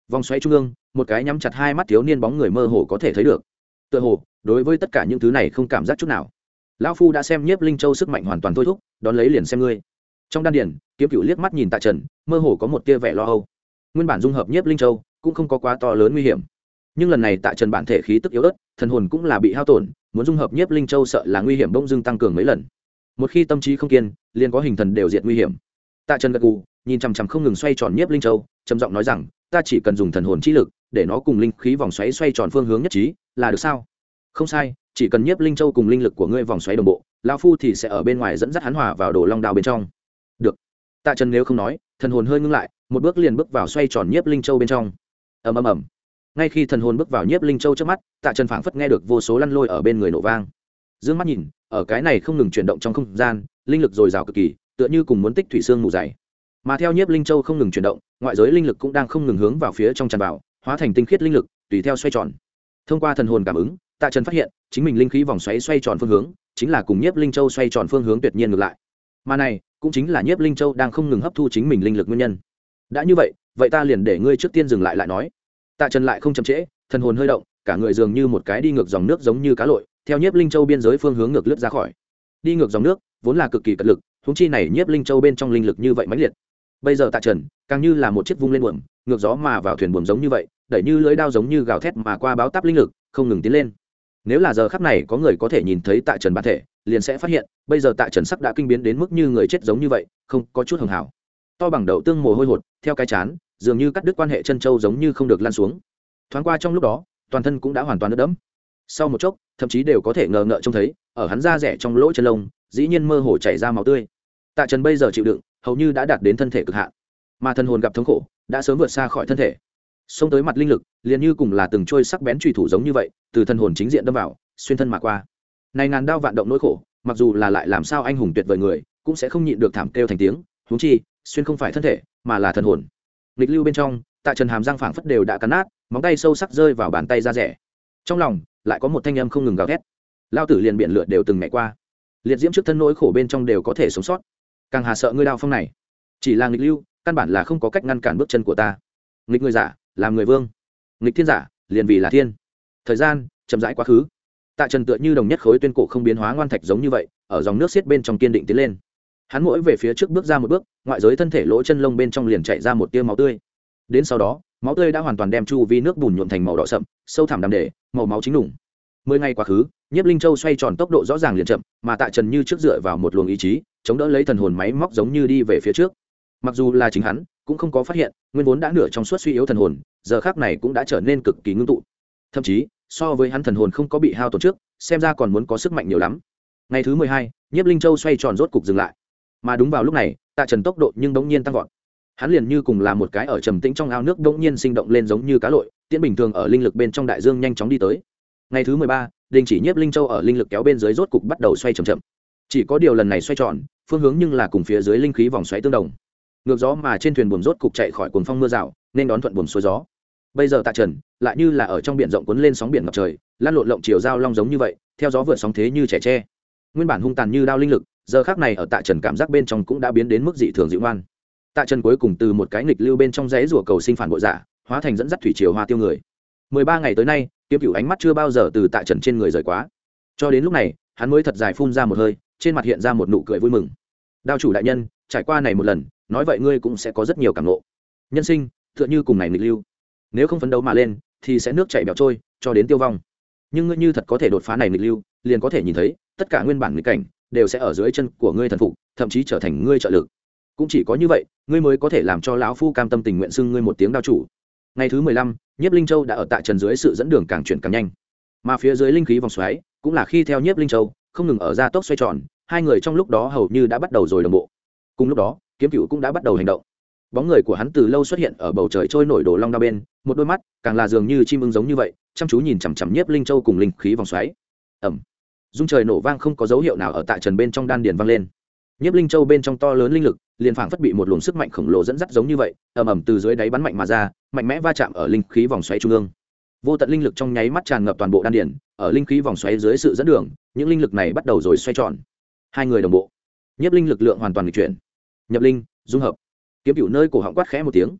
vòng xoáy trung ương, một cái nhắm chặt hai mắt thiếu niên bóng người mơ hồ có thể thấy được. Tựa hồ, đối với tất cả những thứ này không cảm giác chút nào. Lão phu đã xem nhiếp linh châu sức mạnh hoàn toàn thôi thúc, đón lấy liền xem ngươi. Trong đan điển kiếm cựu liếc mắt nhìn tạ trần, mơ hồ có một tia vẻ lo âu. Nguyên bản dung hợp nhiếp linh châu, cũng không có quá to lớn nguy hiểm. Nhưng lần này tạ trần bản thể khí tức yếu ớt, thần hồn cũng là bị hao tổn, muốn dung hợp nhiếp linh châu sợ là nguy hiểm bỗng dưng tăng cường mấy lần. Một khi tâm trí không kiên, liền có hình thần đều diệt nguy hiểm. Tạ trần gật gù, nhìn chằm chằm không ngừng xoay tròn nhiếp linh châu, trầm giọng nói rằng ta chỉ cần dùng thần hồn chi lực, để nó cùng linh khí vòng xoáy xoay tròn phương hướng nhất trí, là được sao? Không sai, chỉ cần nhiếp linh châu cùng linh lực của ngươi vòng xoáy đồng bộ lao phu thì sẽ ở bên ngoài dẫn dắt hắn hòa vào đồ long đào bên trong. Được. Tạ trần nếu không nói, thần hồn hơi ngưng lại, một bước liền bước vào xoay tròn nhiếp linh châu bên trong. Ầm ầm ầm. Ngay khi thần hồn bước vào nhiếp linh châu trước mắt, tạ trần phảng phất nghe được vô số lăn lôi ở bên người nổ vang. D ư ơ n g mắt nhìn, ở cái này không ngừng chuyển động trong không gian, linh lực dồi dào cực kỳ, tựa như cùng muốn tích thủy xương mù dày mà theo nhiếp linh châu không ngừng chuyển động, ngoại giới linh lực cũng đang không ngừng hướng vào phía trong tràn vào, hóa thành tinh khiết linh lực, tùy theo xoay tròn. Thông qua thần hồn cảm ứng, tạ trần phát hiện, chính mình linh khí vòng xoáy xoay tròn phương hướng, chính là cùng nhiếp linh châu xoay tròn phương hướng tuyệt nhiên ngược lại. Mà này, cũng chính là nhiếp linh châu đang không ngừng hấp thu chính mình linh lực nguyên nhân. Đã như vậy vậy ta liền để ngươi trước tiên dừng lại lại nói. Tạ trần lại không chậm trễ, thần hồn hơi động, cả người dường như một cái đi ngược dòng nước giống như cá lội, theo nhiếp linh châu biên giới phương hướng ngược lướt ra khỏi. Đi ngược dòng nước, vốn là cực kỳ cật lực húng chi này nhiếp linh châu bên trong linh lực như vậy mãnh liệt bây giờ tạ trần, càng như là một chiếc vung lên buồm, ngược gió mà vào thuyền buồm giống như vậy, đẩy như lưỡi đao giống như gào thét mà qua báo táp linh lực, không ngừng tiến lên. Nếu là giờ khắp này có người có thể nhìn thấy tạ trần bản thể, liền sẽ phát hiện, bây giờ tạ trần sắc đã kinh biến đến mức như người chết giống như vậy, không có chút hưởng hảo. To bằng đậu tương mồ hôi hột, theo cái chán, dường như cắt đứt quan hệ chân châu giống như không được lan xuống. Thoáng qua trong lúc đó, toàn thân cũng đã hoàn toàn đất đẫm. Sau một chốc, thậm chí đều có thể ngờ ngợ trông thấy, ở hắn da rẻ trong lỗ chân lông, dĩ nhiên mơ hồ chảy ra máu tươi. Tạ trần bây giờ chịu đựng hầu như đã đạt đến thân thể cực hạn. Mà thân hồn gặp thống khổ, đã sớm vượt xa khỏi thân thể. Xông tới mặt linh lực, liền như cùng là từng trôi sắc bén trùy thủ giống như vậy, từ thân hồn chính diện đâm vào, xuyên thân mà qua. Này ngàn đao vạn động nỗi khổ, mặc dù là lại làm sao anh hùng tuyệt vời người, cũng sẽ không nhịn được thảm kêu thành tiếng, huống chi, xuyên không phải thân thể, mà là thần hồn. Nghịch lưu bên trong, tạ trần hàm răng phảng phất đều đã cắn nát, móng tay sâu sắc rơi vào bàn tay ra rẻ. Trong lòng, lại có một thanh âm không ngừng gào thét. Lao tử liền biện lượt đều từng ngày qua. Liệt diễm trước thân nỗi khổ bên trong đều có thể sống sót càng hà sợ ngươi đao phong này. Chỉ là nghịch lưu, căn bản là không có cách ngăn cản bước chân của ta. Nghịch người giả, làm người vương. Nghịch thiên giả, liền vì là thiên. Thời gian, chậm rãi quá khứ. Tạ trần tựa như đồng nhất khối tuyên cổ không biến hóa ngoan thạch giống như vậy, ở dòng nước xiết bên trong kiên định tiến lên. Hắn mỗi về phía trước bước ra một bước, ngoại giới thân thể lỗ chân lông bên trong liền chạy ra một tia máu tươi. Đến sau đó, máu tươi đã hoàn toàn đem chu vi nước bùn nhuộm thành màu đỏ sậm, sâu thẳm đàm để, màu máu chính đủng mười ngày quá khứ, nhiếp linh châu xoay tròn tốc độ rõ ràng liền chậm, mà tạ trần như trước dựa vào một luồng ý chí, chống đỡ lấy thần hồn máy móc giống như đi về phía trước. Mặc dù là chính hắn, cũng không có phát hiện, nguyên vốn đã nửa trong suốt suy yếu thần hồn, giờ khác này cũng đã trở nên cực kỳ ngưng tụ. Thậm chí, so với hắn thần hồn không có bị hao tổn trước, xem ra còn muốn có sức mạnh nhiều lắm. Ngày thứ mười hai, nhiếp linh châu xoay tròn rốt cục dừng lại. Mà đúng vào lúc này, tạ trần tốc độ nhưng bỗng nhiên tăng vọt. Hắn liền như cùng là một cái ở trầm tĩnh trong ao nước bỗng nhiên sinh động lên giống như cá lội, tiễn bình thường ở linh lực bên trong đại dương nhanh chóng đi tới ngày thứ mười ba, đình chỉ nhiếp linh châu ở linh lực kéo bên dưới rốt cục bắt đầu xoay c h ậ m chậm. Chỉ có điều lần này xoay tròn, phương hướng nhưng là cùng phía dưới linh khí vòng xoáy tương đồng. Ngược gió mà trên thuyền buồm rốt cục chạy khỏi cuồng phong mưa rào, nên đón thuận buồm xuôi gió. Bây giờ tạ trần, lại như là ở trong biển rộng cuốn lên sóng biển ngập trời, lan lộn lộng chiều giao long giống như vậy, theo gió vượt sóng thế như trẻ tre. Nguyên bản hung tàn như đao linh lực, giờ khác này ở tạ trần cảm giác bên trong cũng đã biến đến mức dị thường dịu ngoan. Tạ trần cuối cùng từ một cái nghịch lưu bên trong rẽ rủa cầu sinh phản bội giả, hóa thành dẫn dắt thủy triều hoa tiêu người mười ba ngày tới nay, kiếm cựu ánh mắt chưa bao giờ từ tạ trần trên người rời quá. Cho đến lúc này, hắn mới thật dài phun ra một hơi, trên mặt hiện ra một nụ cười vui mừng. Đao chủ đại nhân, trải qua này một lần, nói vậy ngươi cũng sẽ có rất nhiều cảm ngộ. Nhân sinh, tựa như cùng này nghịch lưu. Nếu không phấn đấu mà lên, thì sẽ nước chảy bẹo trôi, cho đến tiêu vong. Nhưng ngươi như thật có thể đột phá này nghịch lưu, liền có thể nhìn thấy, tất cả nguyên bản nghịch cảnh, đều sẽ ở dưới chân của ngươi thần phục, thậm chí trở thành ngươi trợ lực. Cũng chỉ có như vậy, ngươi mới có thể làm cho lão phu cam tâm tình nguyện xưng ngươi một tiếng đao chủ ngày thứ mười lăm, nhiếp linh châu đã ở tại trần dưới sự dẫn đường càng chuyển càng nhanh. Mà phía dưới linh khí vòng xoáy cũng là khi theo nhiếp linh châu, không ngừng ở ra tốc xoay tròn, hai người trong lúc đó hầu như đã bắt đầu rồi đồng bộ. Cùng lúc đó, kiếm cựu cũng đã bắt đầu hành động. Bóng người của hắn từ lâu xuất hiện ở bầu trời trôi nổi đồ long đao bên, một đôi mắt càng là dường như chim ưng giống như vậy, chăm chú nhìn chằm chằm nhiếp linh châu cùng linh khí vòng xoáy. Ẩm dung trời nổ vang không có dấu hiệu nào ở tại trần bên trong đan điền vang lên nhiếp linh châu bên trong to lớn linh lực liền phảng phất bị một luồng sức mạnh khổng lồ dẫn dắt giống như vậy ầm ầm từ dưới đáy bắn mạnh mà ra mạnh mẽ va chạm ở linh khí vòng xoáy trung ương. Vô tận linh lực trong nháy mắt tràn ngập toàn bộ đan điển, ở linh khí vòng xoáy dưới sự dẫn đường những linh lực này bắt đầu rồi xoay tròn. Hai người đồng bộ. Nhiếp linh lực lượng hoàn toàn lịch chuyển. Nhập linh dung hợp. Kiếm cựu nơi cổ họng quát khẽ một tiếng.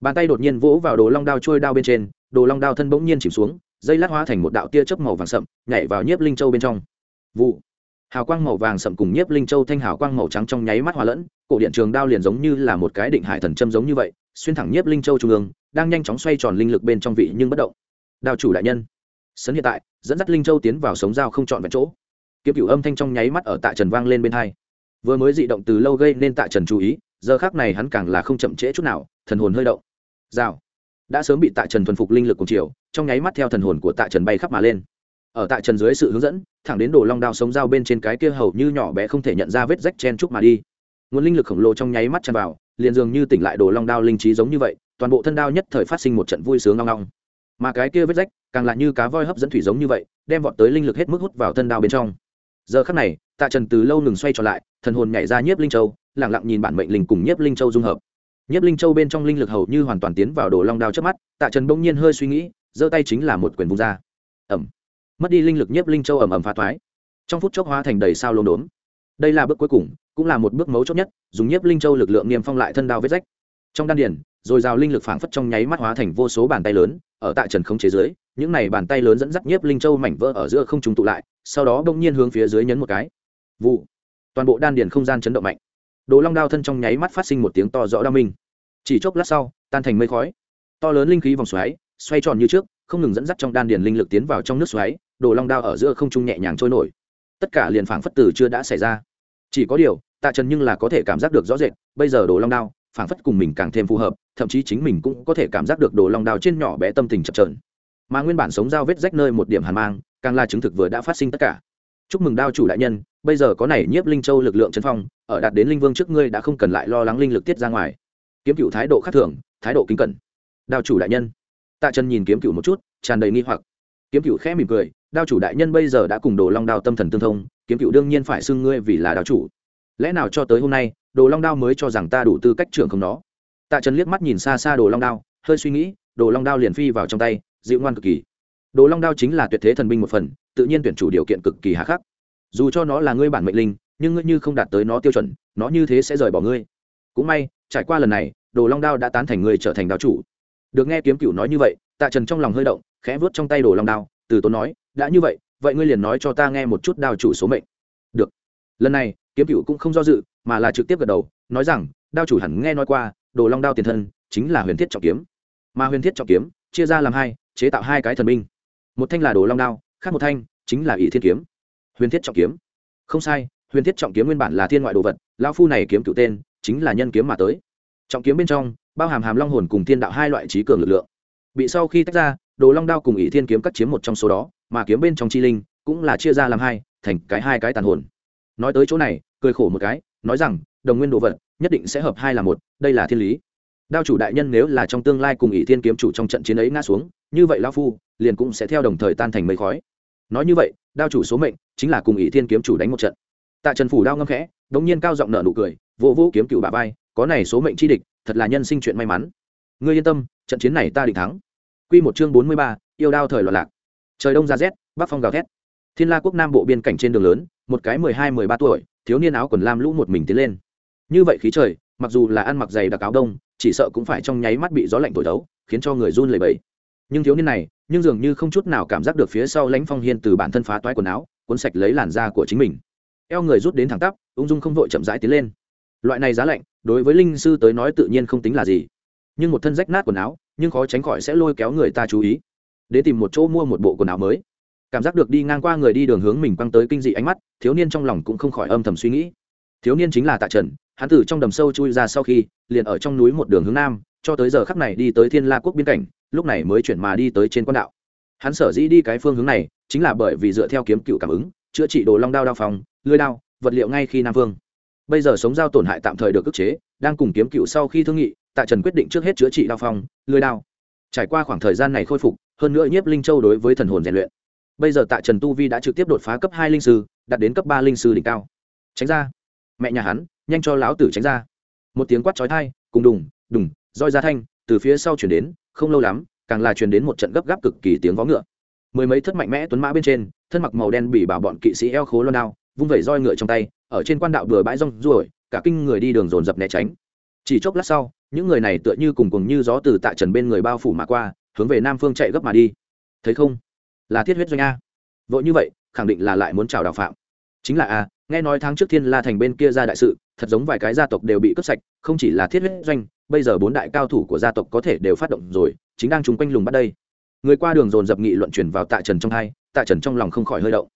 Bàn tay đột nhiên vỗ vào đồ long đao trôi đao bên trên đồ long đao thân bỗng nhiên chìm xuống dây lát hóa thành một đạo tia chớp màu vàng sậm nhảy vào nhiếp linh châu bên trong. Vụ hào quang màu vàng sậm cùng nhiếp linh châu thanh hào quang màu trắng trong nháy mắt hòa lẫn, cổ điện trường đao liền giống như là một cái định hải thần châm giống như vậy, xuyên thẳng nhiếp linh châu trung ương, đang nhanh chóng xoay tròn linh lực bên trong vị nhưng bất động. Đao chủ đại nhân, sấn hiện tại, dẫn dắt linh châu tiến vào sống dao không chọn vào chỗ. Kiếm cửu âm thanh trong nháy mắt ở tạ trần vang lên bên hai. Vừa mới dị động từ lâu gây nên tạ trần chú ý, giờ khác này hắn càng là không chậm trễ chút nào, thần hồn hơi động. Dao đã sớm bị tạ trần thuần phục linh lực cùng chiều trong nháy mắt theo thần hồn của tạ trần bay khắp mà lên ở tại trần dưới sự hướng dẫn, thẳng đến đồ long đao sống dao bên trên cái kia hầu như nhỏ bé không thể nhận ra vết rách chen chúc mà đi. Nguồn linh lực khổng lồ trong nháy mắt tràn vào, liền dường như tỉnh lại đồ long đao linh trí giống như vậy, toàn bộ thân đao nhất thời phát sinh một trận vui sướng ngong ngong. Mà cái kia vết rách, càng lại như cá voi hấp dẫn thủy giống như vậy, đem vọt tới linh lực hết mức hút vào thân đao bên trong. Giờ khắc này, tạ trần từ lâu ngừng xoay trở lại, thần hồn nhảy ra nhiếp linh châu lẳng lặng nhìn bản mệnh linh cùng nhiếp linh châu dung hợp. Nhiếp linh châu bên trong linh lực hầu như hoàn toàn tiến vào đồ long đao trước mắt, tạ trần bỗng nhiên hơi suy nghĩ, giơ tay chính là một quyền vung ra. Ẩm mất đi linh lực nhiếp linh châu ẩm ẩm phá thoái. Trong phút chốc hóa thành đầy sao lốm đốm. Đây là bước cuối cùng cũng là một bước mấu chốt nhất dùng nhiếp linh châu lực lượng niêm phong lại thân đao vết rách. Trong đan điền, rồi rào linh lực phảng phất trong nháy mắt hóa thành vô số bàn tay lớn ở tại trần không chế dưới, những này bàn tay lớn dẫn dắt nhiếp linh châu mảnh vỡ ở giữa không trùng tụ lại sau đó bỗng nhiên hướng phía dưới nhấn một cái. Vụ. Toàn bộ đan điền không gian chấn động mạnh. Đồ long đao thân trong nháy mắt phát sinh một tiếng to rõ đao minh. Chỉ chốc lát sau tan thành mây khói. To lớn linh khí vòng xoáy xoay tròn như trước không ngừng dẫn dắt trong đan điền linh lực tiến vào trong nước xoáy đồ long đao ở giữa không trung nhẹ nhàng trôi nổi. Tất cả liền phảng phất từ chưa đã xảy ra. Chỉ có điều, tạ trần nhưng là có thể cảm giác được rõ rệt, bây giờ đồ long đao, phảng phất cùng mình càng thêm phù hợp, thậm chí chính mình cũng có thể cảm giác được đồ long đao trên nhỏ bé tâm tình chập trờn mà nguyên bản sống dao vết rách nơi một điểm hàn mang, càng là chứng thực vừa đã phát sinh tất cả. Chúc mừng đao chủ đại nhân, bây giờ có này nhiếp linh châu lực lượng chân phong, ở đạt đến linh vương trước ngươi đã không cần lại lo lắng linh lực tiết ra ngoài. Kiếm cựu thái độ khác thường, thái độ kính cẩn. Đao chủ đại nhân. Tạ trần nhìn kiếm cựu một chút, tràn đầy nghi hoặc. Kiếm cựu khẽ mỉm cười đao chủ đại nhân bây giờ đã cùng đồ long đao tâm thần tương thông, kiếm cựu đương nhiên phải xưng ngươi vì là đao chủ. Lẽ nào cho tới hôm nay, đồ long đao mới cho rằng ta đủ tư cách trưởng không nó? Tạ trần liếc mắt nhìn xa xa đồ long đao, hơi suy nghĩ, đồ long đao liền phi vào trong tay, dịu ngoan cực kỳ. Đồ long đao chính là tuyệt thế thần binh một phần, tự nhiên tuyển chủ điều kiện cực kỳ hà khắc. Dù cho nó là ngươi bản mệnh linh, nhưng ngươi như không đạt tới nó tiêu chuẩn, nó như thế sẽ rời bỏ ngươi. Cũng may, trải qua lần này, đồ long đao đã tán thành người trở thành đao chủ. Được nghe kiếm cựu nói như vậy, tạ trần trong lòng hơi động, khẽ vớt trong tay đồ long đao, từ tốn nói đã như vậy vậy ngươi liền nói cho ta nghe một chút đao chủ số mệnh. Được. Lần này, kiếm cựu cũng không do dự, mà là trực tiếp gật đầu, nói rằng, đao chủ hẳn nghe nói qua, đồ long đao tiền thân, chính là huyền thiết trọng kiếm. Mà huyền thiết trọng kiếm, chia ra làm hai, chế tạo hai cái thần binh. Một thanh là đồ long đao, khác một thanh chính là ỷ thiên kiếm. Huyền thiết trọng kiếm. Không sai, huyền thiết trọng kiếm nguyên bản là thiên ngoại đồ vật lao phu này kiếm cựu tên, chính là nhân kiếm mà tới. Trọng kiếm bên trong, bao hàm hàm long hồn cùng thiên đạo hai loại trí cường lực lượng. Bị sau khi tách ra, đồ long đao cùng ỷ thiên kiếm cắt chiếm một trong số đó mà kiếm bên trong chi linh cũng là chia ra làm hai, thành cái hai cái tàn hồn. Nói tới chỗ này, cười khổ một cái, nói rằng, đồng nguyên đồ vật, nhất định sẽ hợp hai là một, đây là thiên lý. Đao chủ đại nhân nếu là trong tương lai cùng ỷ thiên kiếm chủ trong trận chiến ấy ngã xuống, như vậy lao phu, liền cũng sẽ theo đồng thời tan thành mây khói. Nói như vậy, đao chủ số mệnh chính là cùng ỷ thiên kiếm chủ đánh một trận. Tạ trần phủ đao ngâm khẽ, đống nhiên cao giọng nở nụ cười vỗ vỗ kiếm cựu bà vai, có này số mệnh chi địch, thật là nhân sinh chuyện may mắn. Ngươi yên tâm, trận chiến này ta định thắng. Quy một chương bốn mươi ba, yêu đao thời loạn lạc trời đông ra rét, bắc phong gào thét. Thiên la quốc nam bộ biên cảnh trên đường lớn, một cái mười hai, mười ba tuổi, thiếu niên áo quần lam lũ một mình tiến lên. Như vậy khí trời, mặc dù là ăn mặc dày đặc áo đông, chỉ sợ cũng phải trong nháy mắt bị gió lạnh thổi đấu khiến cho người run lẩy bẩy. Nhưng thiếu niên này, nhưng dường như không chút nào cảm giác được phía sau lãnh phong hiên từ bản thân phá toái quần áo, cuốn sạch lấy làn da của chính mình. Eo người rút đến thẳng tắp, ung dung không vội chậm rãi tiến lên. Loại này giá lạnh, đối với linh sư tới nói tự nhiên không tính là gì. Nhưng một thân rách nát quần áo, nhưng khó tránh khỏi sẽ lôi kéo người ta chú ý để tìm một chỗ mua một bộ quần áo mới. Cảm giác được đi ngang qua người đi đường hướng mình quăng tới kinh dị ánh mắt, thiếu niên trong lòng cũng không khỏi âm thầm suy nghĩ. Thiếu niên chính là tạ trần, hắn từ trong đầm sâu chui ra sau khi, liền ở trong núi một đường hướng nam, cho tới giờ khắc này đi tới thiên la quốc biên cảnh, lúc này mới chuyển mà đi tới trên quan đạo. Hắn sở dĩ đi cái phương hướng này, chính là bởi vì dựa theo kiếm cựu cảm ứng, chữa trị đồ long đao đao phòng lưới đao, vật liệu ngay khi nam vương. Bây giờ sống giao tổn hại tạm thời được ức chế, đang cùng kiếm cựu sau khi thương nghị, tạ trần quyết định trước hết chữa trị đao phong, lưới đao trải qua khoảng thời gian này khôi phục, hơn nữa nhiếp linh châu đối với thần hồn rèn luyện. Bây giờ tạ trần tu vi đã trực tiếp đột phá cấp hai linh sư, đạt đến cấp ba linh sư đỉnh cao. Tránh ra. Mẹ nhà hắn, nhanh cho lão tử tránh ra. Một tiếng quát trói thai cùng đùng đùng, roi ra thanh, từ phía sau chuyển đến, không lâu lắm, càng là chuyển đến một trận gấp gáp cực kỳ tiếng vó ngựa. Mười mấy thất mạnh mẽ tuấn mã bên trên, thân mặc màu đen bị bảo bọn kỵ sĩ eo khố loan đao, vung vẩy roi ngựa trong tay, ở trên quan đạo bừa bãi rong ruổi, cả kinh người đi đường dồn dập né tránh chỉ chốc lát sau, những người này tựa như cùng cùng như gió từ tạ trần bên người bao phủ mà qua, hướng về nam phương chạy gấp mà đi. Thấy không? Là thiết huyết doanh a. Vội như vậy, khẳng định là lại muốn chào đào phạm. Chính là a, nghe nói tháng trước thiên la thành bên kia ra đại sự, thật giống vài cái gia tộc đều bị cướp sạch, không chỉ là thiết huyết doanh, bây giờ bốn đại cao thủ của gia tộc có thể đều phát động rồi, chính đang chung quanh lùng bắt đây. Người qua đường dồn dập nghị luận chuyển vào tạ trần trong hai, tạ trần trong lòng không khỏi hơi động.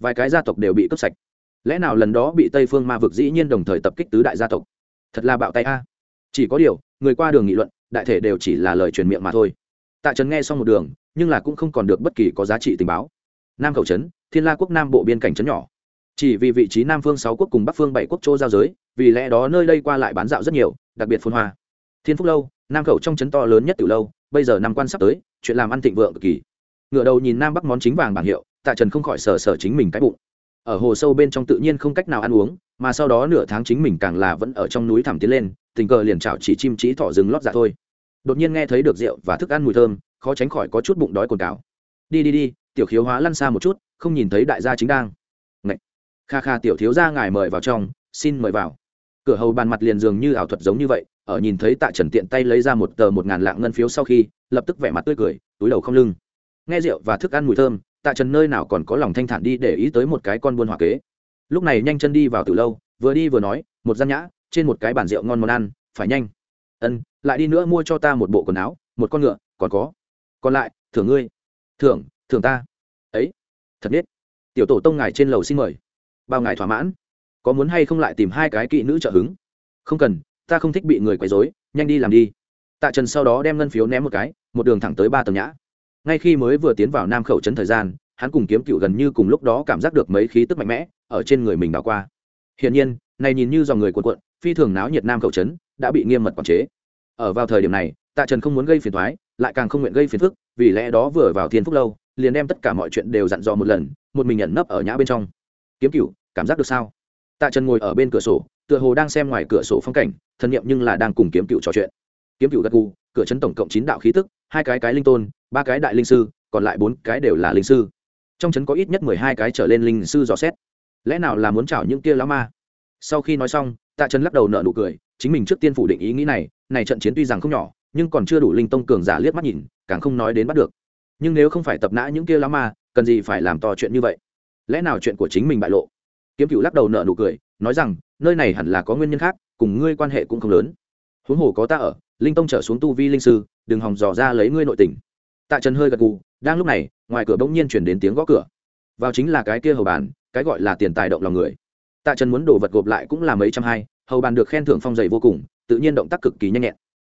Vài cái gia tộc đều bị cướp sạch. Lẽ nào lần đó bị tây phương ma vực dĩ nhiên đồng thời tập kích tứ đại gia tộc? Thật là bạo tay a chỉ có điều, người qua đường nghị luận, đại thể đều chỉ là lời truyền miệng mà thôi. Tạ trần nghe xong một đường, nhưng là cũng không còn được bất kỳ có giá trị tình báo. Nam khẩu trấn, thiên la quốc nam bộ biên cảnh trấn nhỏ. Chỉ vì vị trí nam phương sáu quốc cùng bắc phương bảy quốc châu giao giới, vì lẽ đó nơi đây qua lại bán dạo rất nhiều, đặc biệt phun hoa. Thiên phúc lâu, nam khẩu trong trấn to lớn nhất từ lâu, bây giờ năm quan sắp tới, chuyện làm ăn thịnh vượng cực kỳ. Ngựa đầu nhìn nam bắc món chính vàng bảng hiệu, tạ trần không khỏi sờ sờ chính mình cái bụng. Ở hồ sâu bên trong tự nhiên không cách nào ăn uống mà sau đó nửa tháng chính mình càng là vẫn ở trong núi thẳm tiến lên, tình cờ liền chảo chỉ chim chỉ thỏ rừng lót dạ thôi. Đột nhiên nghe thấy được rượu và thức ăn mùi thơm, khó tránh khỏi có chút bụng đói cồn cào đi đi đi, tiểu khiếu hóa lăn xa một chút, không nhìn thấy đại gia chính đang. Ngậy. kha kha tiểu thiếu gia ngài mời vào trong, xin mời vào. Cửa hầu bàn mặt liền dường như ảo thuật giống như vậy, ở nhìn thấy tạ trần tiện tay lấy ra một tờ một ngàn lạng ngân phiếu sau khi, lập tức vẻ mặt tươi cười, túi đầu không lưng. Nghe rượu và thức ăn mùi thơm, tạ trần nơi nào còn có lòng thanh thản đi để ý tới một cái con buôn hỏa kế lúc này nhanh chân đi vào từ lâu, vừa đi vừa nói, một gian nhã, trên một cái bàn rượu ngon món ăn, phải nhanh. Ân, lại đi nữa mua cho ta một bộ quần áo, một con ngựa, còn có. Còn lại, thưởng ngươi. Thưởng thưởng ta. Ấy, thật biết. Tiểu tổ tông ngài trên lầu xin mời. Bao ngài thỏa mãn. Có muốn hay không lại tìm hai cái kỵ nữ trợ hứng? Không cần, ta không thích bị người quấy rối, nhanh đi làm đi. Tạ trần sau đó đem ngân phiếu ném một cái, một đường thẳng tới ba tầng nhã. Ngay khi mới vừa tiến vào nam khẩu trấn thời gian hắn cùng kiếm cựu gần như cùng lúc đó cảm giác được mấy khí tức mạnh mẽ ở trên người mình đảo qua. Hiển nhiên, này nhìn như dòng người cuộn cuộn, phi thường náo nhiệt nam khẩu trấn đã bị nghiêm mật quản chế. Ở vào thời điểm này, tạ trần không muốn gây phiền thoái lại càng không nguyện gây phiền phức, vì lẽ đó vừa vào thiên phúc lâu, liền đem tất cả mọi chuyện đều dặn dò một lần, một mình nhận nấp ở nhã bên trong. Kiếm cựu, cảm giác được sao? Tạ trần ngồi ở bên cửa sổ, tựa hồ đang xem ngoài cửa sổ phong cảnh, thân nhiệm nhưng là đang cùng kiếm cựu trò chuyện. Kiếm cựu gật gù, cửa trấn tổng cộng chín đạo khí tức, hai cái cái linh tôn, ba cái đại linh sư, còn lại bốn cái đều là linh sư trong trấn có ít nhất mười hai cái trở lên linh sư dò xét. Lẽ nào là muốn chảo những kia lão ma? Sau khi nói xong, tạ trần lắc đầu nợ nụ cười, chính mình trước tiên phủ định ý nghĩ này này trận chiến tuy rằng không nhỏ, nhưng còn chưa đủ linh tông cường giả liếc mắt nhìn, càng không nói đến bắt được. Nhưng nếu không phải tập nã những kia lão ma, cần gì phải làm to chuyện như vậy? Lẽ nào chuyện của chính mình bại lộ? Kiếm cựu lắc đầu nợ nụ cười, nói rằng, nơi này hẳn là có nguyên nhân khác, cùng ngươi quan hệ cũng không lớn. Huống hồ có ta ở, linh tông trở xuống tu vi linh sư, đừng hòng dò ra lấy ngươi nội tình tạ trần hơi gật gù, đang lúc này, ngoài cửa bỗng nhiên chuyển đến tiếng gõ cửa. Vào chính là cái kia hầu bàn, cái gọi là tiền tài động lòng người. Tạ trần muốn đổ vật gộp lại cũng là mấy trăm hai, hầu bàn được khen thưởng phong dày vô cùng, tự nhiên động tác cực kỳ nhanh nhẹn.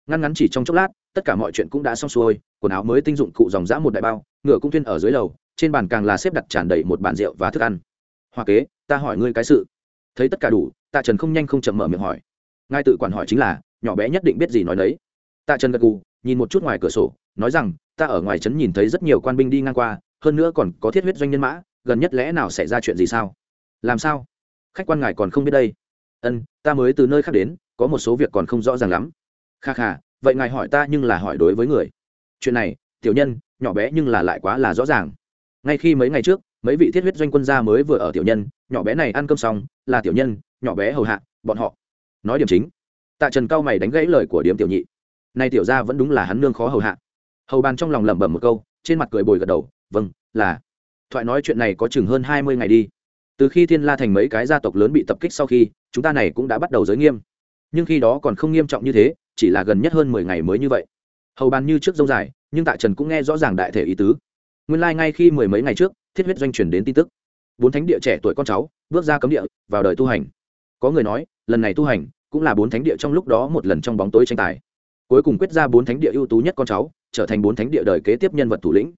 Ngăn ngắn chỉ trong chốc lát, tất cả mọi chuyện cũng đã xong xuôi, quần áo mới tinh dụng cụ dòng dã một đại bao, ngựa cũng thuyên ở dưới lầu, trên bàn càng là xếp đặt tràn đầy một bàn rượu và thức ăn. Hoa kế, ta hỏi ngươi cái sự. Thấy tất cả đủ, tạ trần không nhanh không chậm mở miệng hỏi. Ngài tự quản hỏi chính là, nhỏ bé nhất định biết gì nói đấy. Tạ trần gật gù, nhìn một chút ngoài cửa sổ nói rằng, ta ở ngoài trấn nhìn thấy rất nhiều quan binh đi ngang qua, hơn nữa còn có thiết huyết doanh nhân mã, gần nhất lẽ nào xảy ra chuyện gì sao? Làm sao? Khách quan ngài còn không biết đây. Ân, ta mới từ nơi khác đến, có một số việc còn không rõ ràng lắm. Kha kha, vậy ngài hỏi ta nhưng là hỏi đối với người. Chuyện này, tiểu nhân, nhỏ bé nhưng là lại quá là rõ ràng. Ngay khi mấy ngày trước, mấy vị thiết huyết doanh quân gia mới vừa ở tiểu nhân, nhỏ bé này ăn cơm xong, là tiểu nhân, nhỏ bé hầu hạ, bọn họ. Nói điểm chính. Tạ trần cao mày đánh gãy lời của điếm tiểu nhị. Nay tiểu ra vẫn đúng là hắn nương khó hầu hạ hầu bàn trong lòng lẩm bẩm một câu, trên mặt cười bồi gật đầu vâng là. Thoại nói chuyện này có chừng hơn hai mươi ngày đi. Từ khi thiên la thành mấy cái gia tộc lớn bị tập kích sau khi, chúng ta này cũng đã bắt đầu giới nghiêm. Nhưng khi đó còn không nghiêm trọng như thế, chỉ là gần nhất hơn mười ngày mới như vậy. Hầu bàn như trước dâu dài, nhưng tạ trần cũng nghe rõ ràng đại thể ý tứ. Nguyên lai、like、ngay khi mười mấy ngày trước, thiết huyết doanh truyền đến tin tức. Bốn thánh địa trẻ tuổi con cháu, bước ra cấm địa, vào đời tu hành. Có người nói, lần này tu hành, cũng là bốn thánh địa trong lúc đó một lần trong bóng tối tranh tài. Cuối cùng quyết ra bốn thánh địa ưu tú nhất con cháu trở thành bốn thánh địa đời kế tiếp nhân vật thủ lĩnh.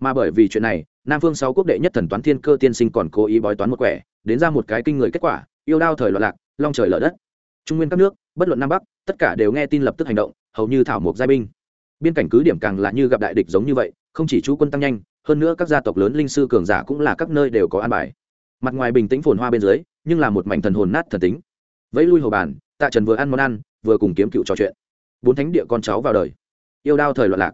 Mà bởi vì chuyện này, nam phương sáu quốc đệ nhất thần toán thiên cơ tiên sinh còn cố ý bói toán một quẻ, đến ra một cái kinh người kết quả, yêu đao thời loạn lạc, long trời lở đất. Trung nguyên các nước, bất luận nam bắc, tất cả đều nghe tin lập tức hành động, hầu như thảo mộc giai binh. Biên cảnh cứ điểm càng là như gặp đại địch giống như vậy, không chỉ chú quân tăng nhanh, hơn nữa các gia tộc lớn linh sư cường giả cũng là các nơi đều có an bài. Mặt ngoài bình tĩnh phồn hoa bên dưới, nhưng là một mảnh thần hồn nát thần tính. Vẫy lui hầu bàn, tạ trần vừa ăn món ăn, vừa cùng kiếm cựu trò chuyện. Bốn thánh địa con cháu vào đời. Yêu đao thời loạn lạc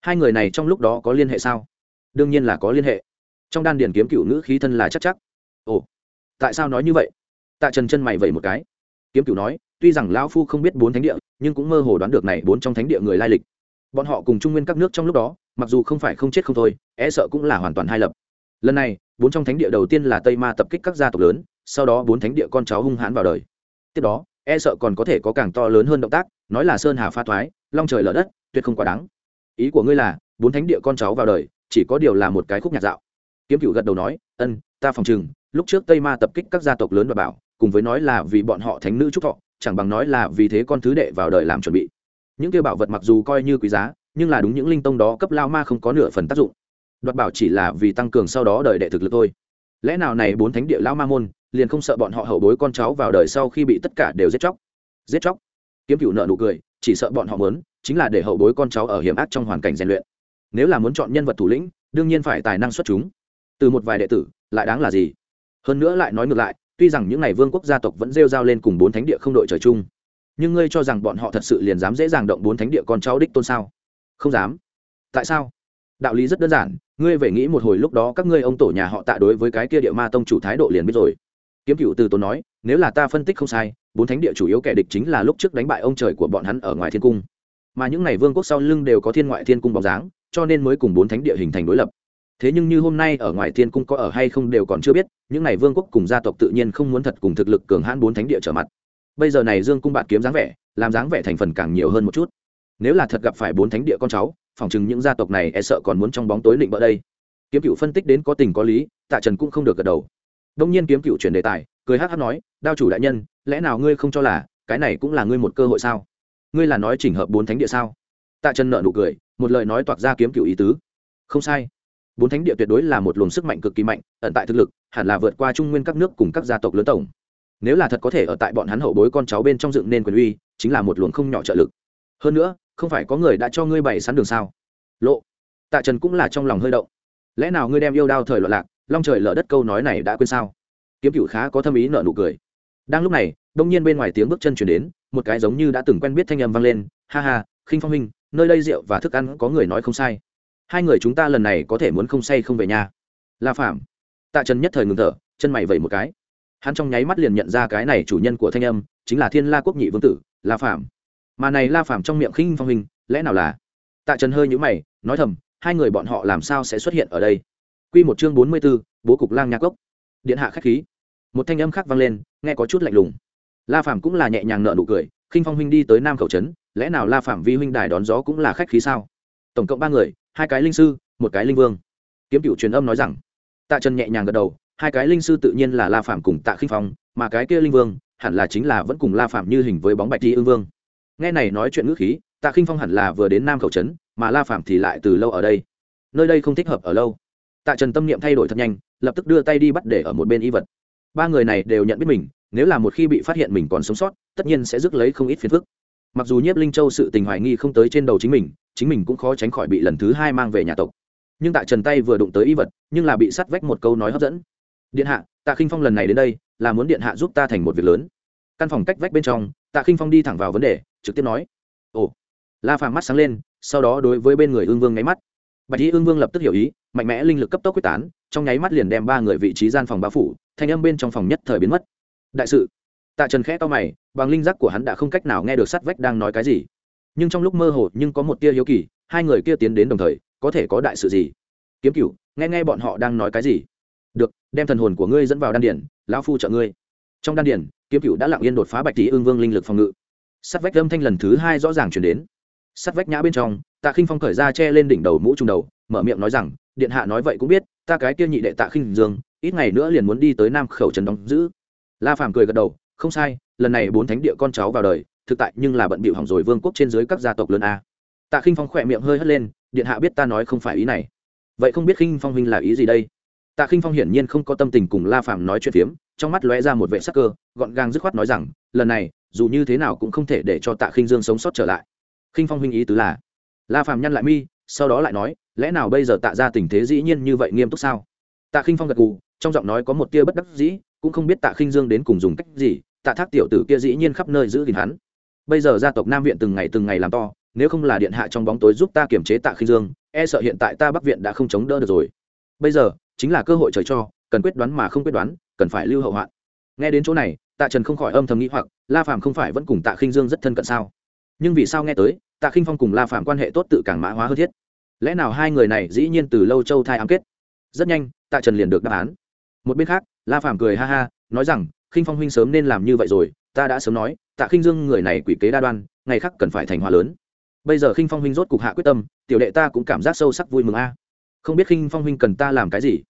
hai người này trong lúc đó có liên hệ sao? Đương nhiên là có liên hệ. Trong đan điển kiếm cựu ngữ khí thân là chắc chắc. Ồ, tại sao nói như vậy? Tạ trần chân mày vẩy một cái. Kiếm cựu nói, tuy rằng lão phu không biết bốn thánh địa, nhưng cũng mơ hồ đoán được này bốn trong thánh địa người lai lịch. Bọn họ cùng trung nguyên các nước trong lúc đó, mặc dù không phải không chết không thôi e sợ cũng là hoàn toàn hai lập. Lần này, bốn trong thánh địa đầu tiên là tây ma tập kích các gia tộc lớn, sau đó bốn thánh địa con cháu hung hãn vào đời. Tiếp đó e sợ còn có thể có càng to lớn hơn động tác, nói là sơn hà pha thoái, long trời lở đất, tuyệt không quá đáng ý của ngươi là, bốn thánh địa con cháu vào đời, chỉ có điều là một cái khúc nhạc dạo. Kiếm cựu gật đầu nói, ân, ta phòng chừng lúc trước tây ma tập kích các gia tộc lớn và bảo, cùng với nói là vì bọn họ thánh nữ trúc thọ, chẳng bằng nói là vì thế con thứ đệ vào đời làm chuẩn bị. Những kia bảo vật mặc dù coi như quý giá, nhưng là đúng những linh tông đó cấp lao ma không có nửa phần tác dụng. Đoạt bảo chỉ là vì tăng cường sau đó đời đệ thực lực thôi. Lẽ nào này bốn thánh địa lao ma môn, liền không sợ bọn họ hậu bối con cháu vào đời sau khi bị tất cả đều giết chóc? Giết chóc? Kiếm cựu nợ nụ cười chỉ sợ bọn họ muốn, chính là để hậu bối con cháu ở hiểm ác trong hoàn cảnh rèn luyện. Nếu là muốn chọn nhân vật thủ lĩnh, đương nhiên phải tài năng xuất chúng. Từ một vài đệ tử, lại đáng là gì? Hơn nữa lại nói ngược lại, tuy rằng những n à y vương quốc gia tộc vẫn rêu r a o lên cùng bốn thánh địa không đội trời chung, nhưng ngươi cho rằng bọn họ thật sự liền dám dễ dàng động bốn thánh địa con cháu đích tôn sao? Không dám. Tại sao? Đạo lý rất đơn giản, ngươi về nghĩ một hồi lúc đó các ngươi ông tổ nhà họ tạ đối với cái kia địa ma tông chủ thái độ liền biết rồi kiếm cựu từ tốn nói, nếu là ta phân tích không sai, bốn thánh địa chủ yếu kẻ địch chính là lúc trước đánh bại ông trời của bọn hắn ở ngoài thiên cung. Mà những n à y vương quốc sau lưng đều có thiên ngoại thiên cung bóng dáng, cho nên mới cùng bốn thánh địa hình thành đối lập. Thế nhưng như hôm nay ở ngoài thiên cung có ở hay không đều còn chưa biết, những n à y vương quốc cùng gia tộc tự nhiên không muốn thật cùng thực lực cường hãn bốn thánh địa trở mặt. Bây giờ này dương cung bạn kiếm dáng vẻ, làm dáng vẻ thành phần càng nhiều hơn một chút. Nếu là thật gặp phải bốn thánh địa con cháu phỏng chừng những gia tộc này e sợ còn muốn trong bóng tối định bỡ đây. Kiếm cựu phân tích đến có tình có lý, tạ trần cũng không được gật đầu đông nhiên kiếm cựu chuyển đề tài, cười hắc hắc nói, đao chủ đại nhân, lẽ nào ngươi không cho là cái này cũng là ngươi một cơ hội sao? Ngươi là nói chỉnh hợp bốn thánh địa sao? Tạ trần nợ nụ cười, một lời nói toạc ra kiếm cựu ý tứ. Không sai. Bốn thánh địa tuyệt đối là một luồng sức mạnh cực kỳ mạnh, ẩn tại thực lực, hẳn là vượt qua trung nguyên các nước cùng các gia tộc lớn tổng. Nếu là thật có thể ở tại bọn hắn hậu bối con cháu bên trong dựng nên quyền uy, chính là một luồng không nhỏ trợ lực. Hơn nữa, không phải có người đã cho ngươi bày sẵn đường sao? Lộ. Tạ trần cũng là trong lòng hơi động. Lẽ nào ngươi đem yêu đao thời loạn lạc long trời lở đất câu nói này đã quên sao? Kiếm cựu khá có thâm ý nợ nụ cười. Đang lúc này, đông nhiên bên ngoài tiếng bước chân chuyển đến, một cái giống như đã từng quen biết thanh âm vang lên. Ha ha, khinh phong minh nơi đây rượu và thức ăn có người nói không sai. Hai người chúng ta lần này có thể muốn không say không về nhà. La phạm. Tạ trần nhất thời ngừng thở, chân mày vẩy một cái. Hắn trong nháy mắt liền nhận ra cái này chủ nhân của thanh âm, chính là thiên la quốc nhị vương tử, la phạm. Mà này la phạm trong miệng khinh phong hình lẽ nào là? Tạ trần hơi nhũ mày, nói thầm, hai người bọn họ làm sao sẽ xuất hiện ở đây? Quy một chương bốn mươi b ố bố cục lang nhạc cốc điện hạ khách khí. Một thanh âm khác vang lên, nghe có chút lạnh lùng. La phạm cũng là nhẹ nhàng nở nụ cười, khinh phong huynh đi tới nam khẩu trấn, lẽ nào la phạm vi huynh đài đón gió cũng là khách khí sao? Tổng cộng ba người, hai cái linh sư, một cái linh vương. Kiếm Cửu truyền âm nói rằng, tạ trần nhẹ nhàng gật đầu, hai cái linh sư tự nhiên là la phạm cùng tạ khinh phong, mà cái kia linh vương, hẳn là chính là vẫn cùng la phạm như hình với bóng bạch Tỷ Ưng vương. Nghe này nói chuyện ngữ khí, tạ khinh phong hẳn là vừa đến nam khẩu trấn, mà la phạm thì lại từ lâu ở đây. Nơi đây không thích hợp ở lâu tạ trần tâm niệm thay đổi thật nhanh, lập tức đưa tay đi bắt để ở một bên y vật. Ba người này đều nhận biết mình, nếu là một khi bị phát hiện mình còn sống sót, tất nhiên sẽ rước lấy không ít phiền phức. Mặc dù nhiếp linh châu sự tình hoài nghi không tới trên đầu chính mình chính mình cũng khó tránh khỏi bị lần thứ hai mang về nhà tộc. Nhưng tạ trần tay vừa đụng tới y vật, nhưng là bị sắt vách một câu nói hấp dẫn. Điện hạ, tạ khinh phong lần này đến đây, là muốn điện hạ giúp ta thành một việc lớn. Căn phòng cách vách bên trong, tạ khinh phong đi thẳng vào vấn đề, trực tiếp nói, ồ. La phàm mắt sáng lên, sau đó đối với bên người ương vương nháy mắt. Bạch y ương vương lập tức hiểu ý mạnh mẽ linh lực cấp tốc quyết tán, trong nháy mắt liền đem ba người vị trí gian phòng bao phủ, thanh âm bên trong phòng nhất thời biến mất. Đại sự. Tạ trần khẽ to mày, bằng linh giác của hắn đã không cách nào nghe được sắt vách đang nói cái gì. Nhưng trong lúc mơ hồ nhưng có một tia hiếu kỳ, hai người kia tiến đến đồng thời, có thể có đại sự gì? Kiếm cửu, nghe nghe bọn họ đang nói cái gì? Được, đem thần hồn của ngươi dẫn vào đan điển lão phu trợ ngươi. Trong đan điển kiếm cựu đã lặng yên đột phá bạch tỷ ương vương linh lực phòng ngự. Sắt vách âm thanh lần thứ hai rõ ràng chuyển đến. Sắt vách nhã bên trong, tạ khinh phong khởi ra che lên đỉnh đầu mũ trung đầu, mở miệng nói rằng điện hạ nói vậy cũng biết, ta cái kia nhị đệ tạ khinh dương, ít ngày nữa liền muốn đi tới nam khẩu trần đóng giữ. La phàm cười gật đầu, không sai, lần này bốn thánh địa con cháu vào đời, thực tại nhưng là bận bịu hỏng rồi vương quốc trên dưới các gia tộc lớn a. Tạ khinh phong khỏe miệng hơi hất lên, điện hạ biết ta nói không phải ý này. Vậy không biết khinh phong huynh là ý gì đây? Tạ khinh phong hiển nhiên không có tâm tình cùng la phàm nói chuyện phiếm, trong mắt lóe ra một vệ sắc cơ, gọn gàng dứt khoát nói rằng, lần này, dù như thế nào cũng không thể để cho tạ khinh dương sống sót trở lại. Khinh phong huynh ý tứ là, la phàm nhăn lại mi, sau đó lại nói lẽ nào bây giờ tạ ra tình thế dĩ nhiên như vậy nghiêm túc sao? Tạ khinh phong gật gù, trong giọng nói có một tia bất đắc dĩ, cũng không biết tạ khinh dương đến cùng dùng cách gì, tạ thác tiểu tử kia dĩ nhiên khắp nơi giữ gìn hắn. Bây giờ gia tộc nam viện từng ngày từng ngày làm to, nếu không là điện hạ trong bóng tối giúp ta kiểm chế tạ khinh dương e sợ hiện tại ta bắc viện đã không chống đỡ được rồi. Bây giờ, chính là cơ hội trời cho, cần quyết đoán mà không quyết đoán, cần phải lưu hậu hoạn. Nghe đến chỗ này, tạ trần không khỏi âm thầm nghĩ hoặc, la phàm không phải vẫn cùng tạ khinh dương rất thân cận sao? Nhưng vì sao nghe tới, tạ khinh phong cùng la phàm quan hệ tốt tự càng mã hóa hơn thiết? Lẽ nào hai người này dĩ nhiên từ lâu châu thai ám kết? Rất nhanh, tạ trần liền được đáp án. Một bên khác, la phàm cười ha ha, nói rằng, khinh phong huynh sớm nên làm như vậy rồi, ta đã sớm nói, tạ khinh dương người này quỷ kế đa đoan, ngày khác cần phải thành hòa lớn. Bây giờ khinh phong huynh rốt cục hạ quyết tâm, tiểu đệ ta cũng cảm giác sâu sắc vui mừng a. Không biết khinh phong huynh cần ta làm cái gì?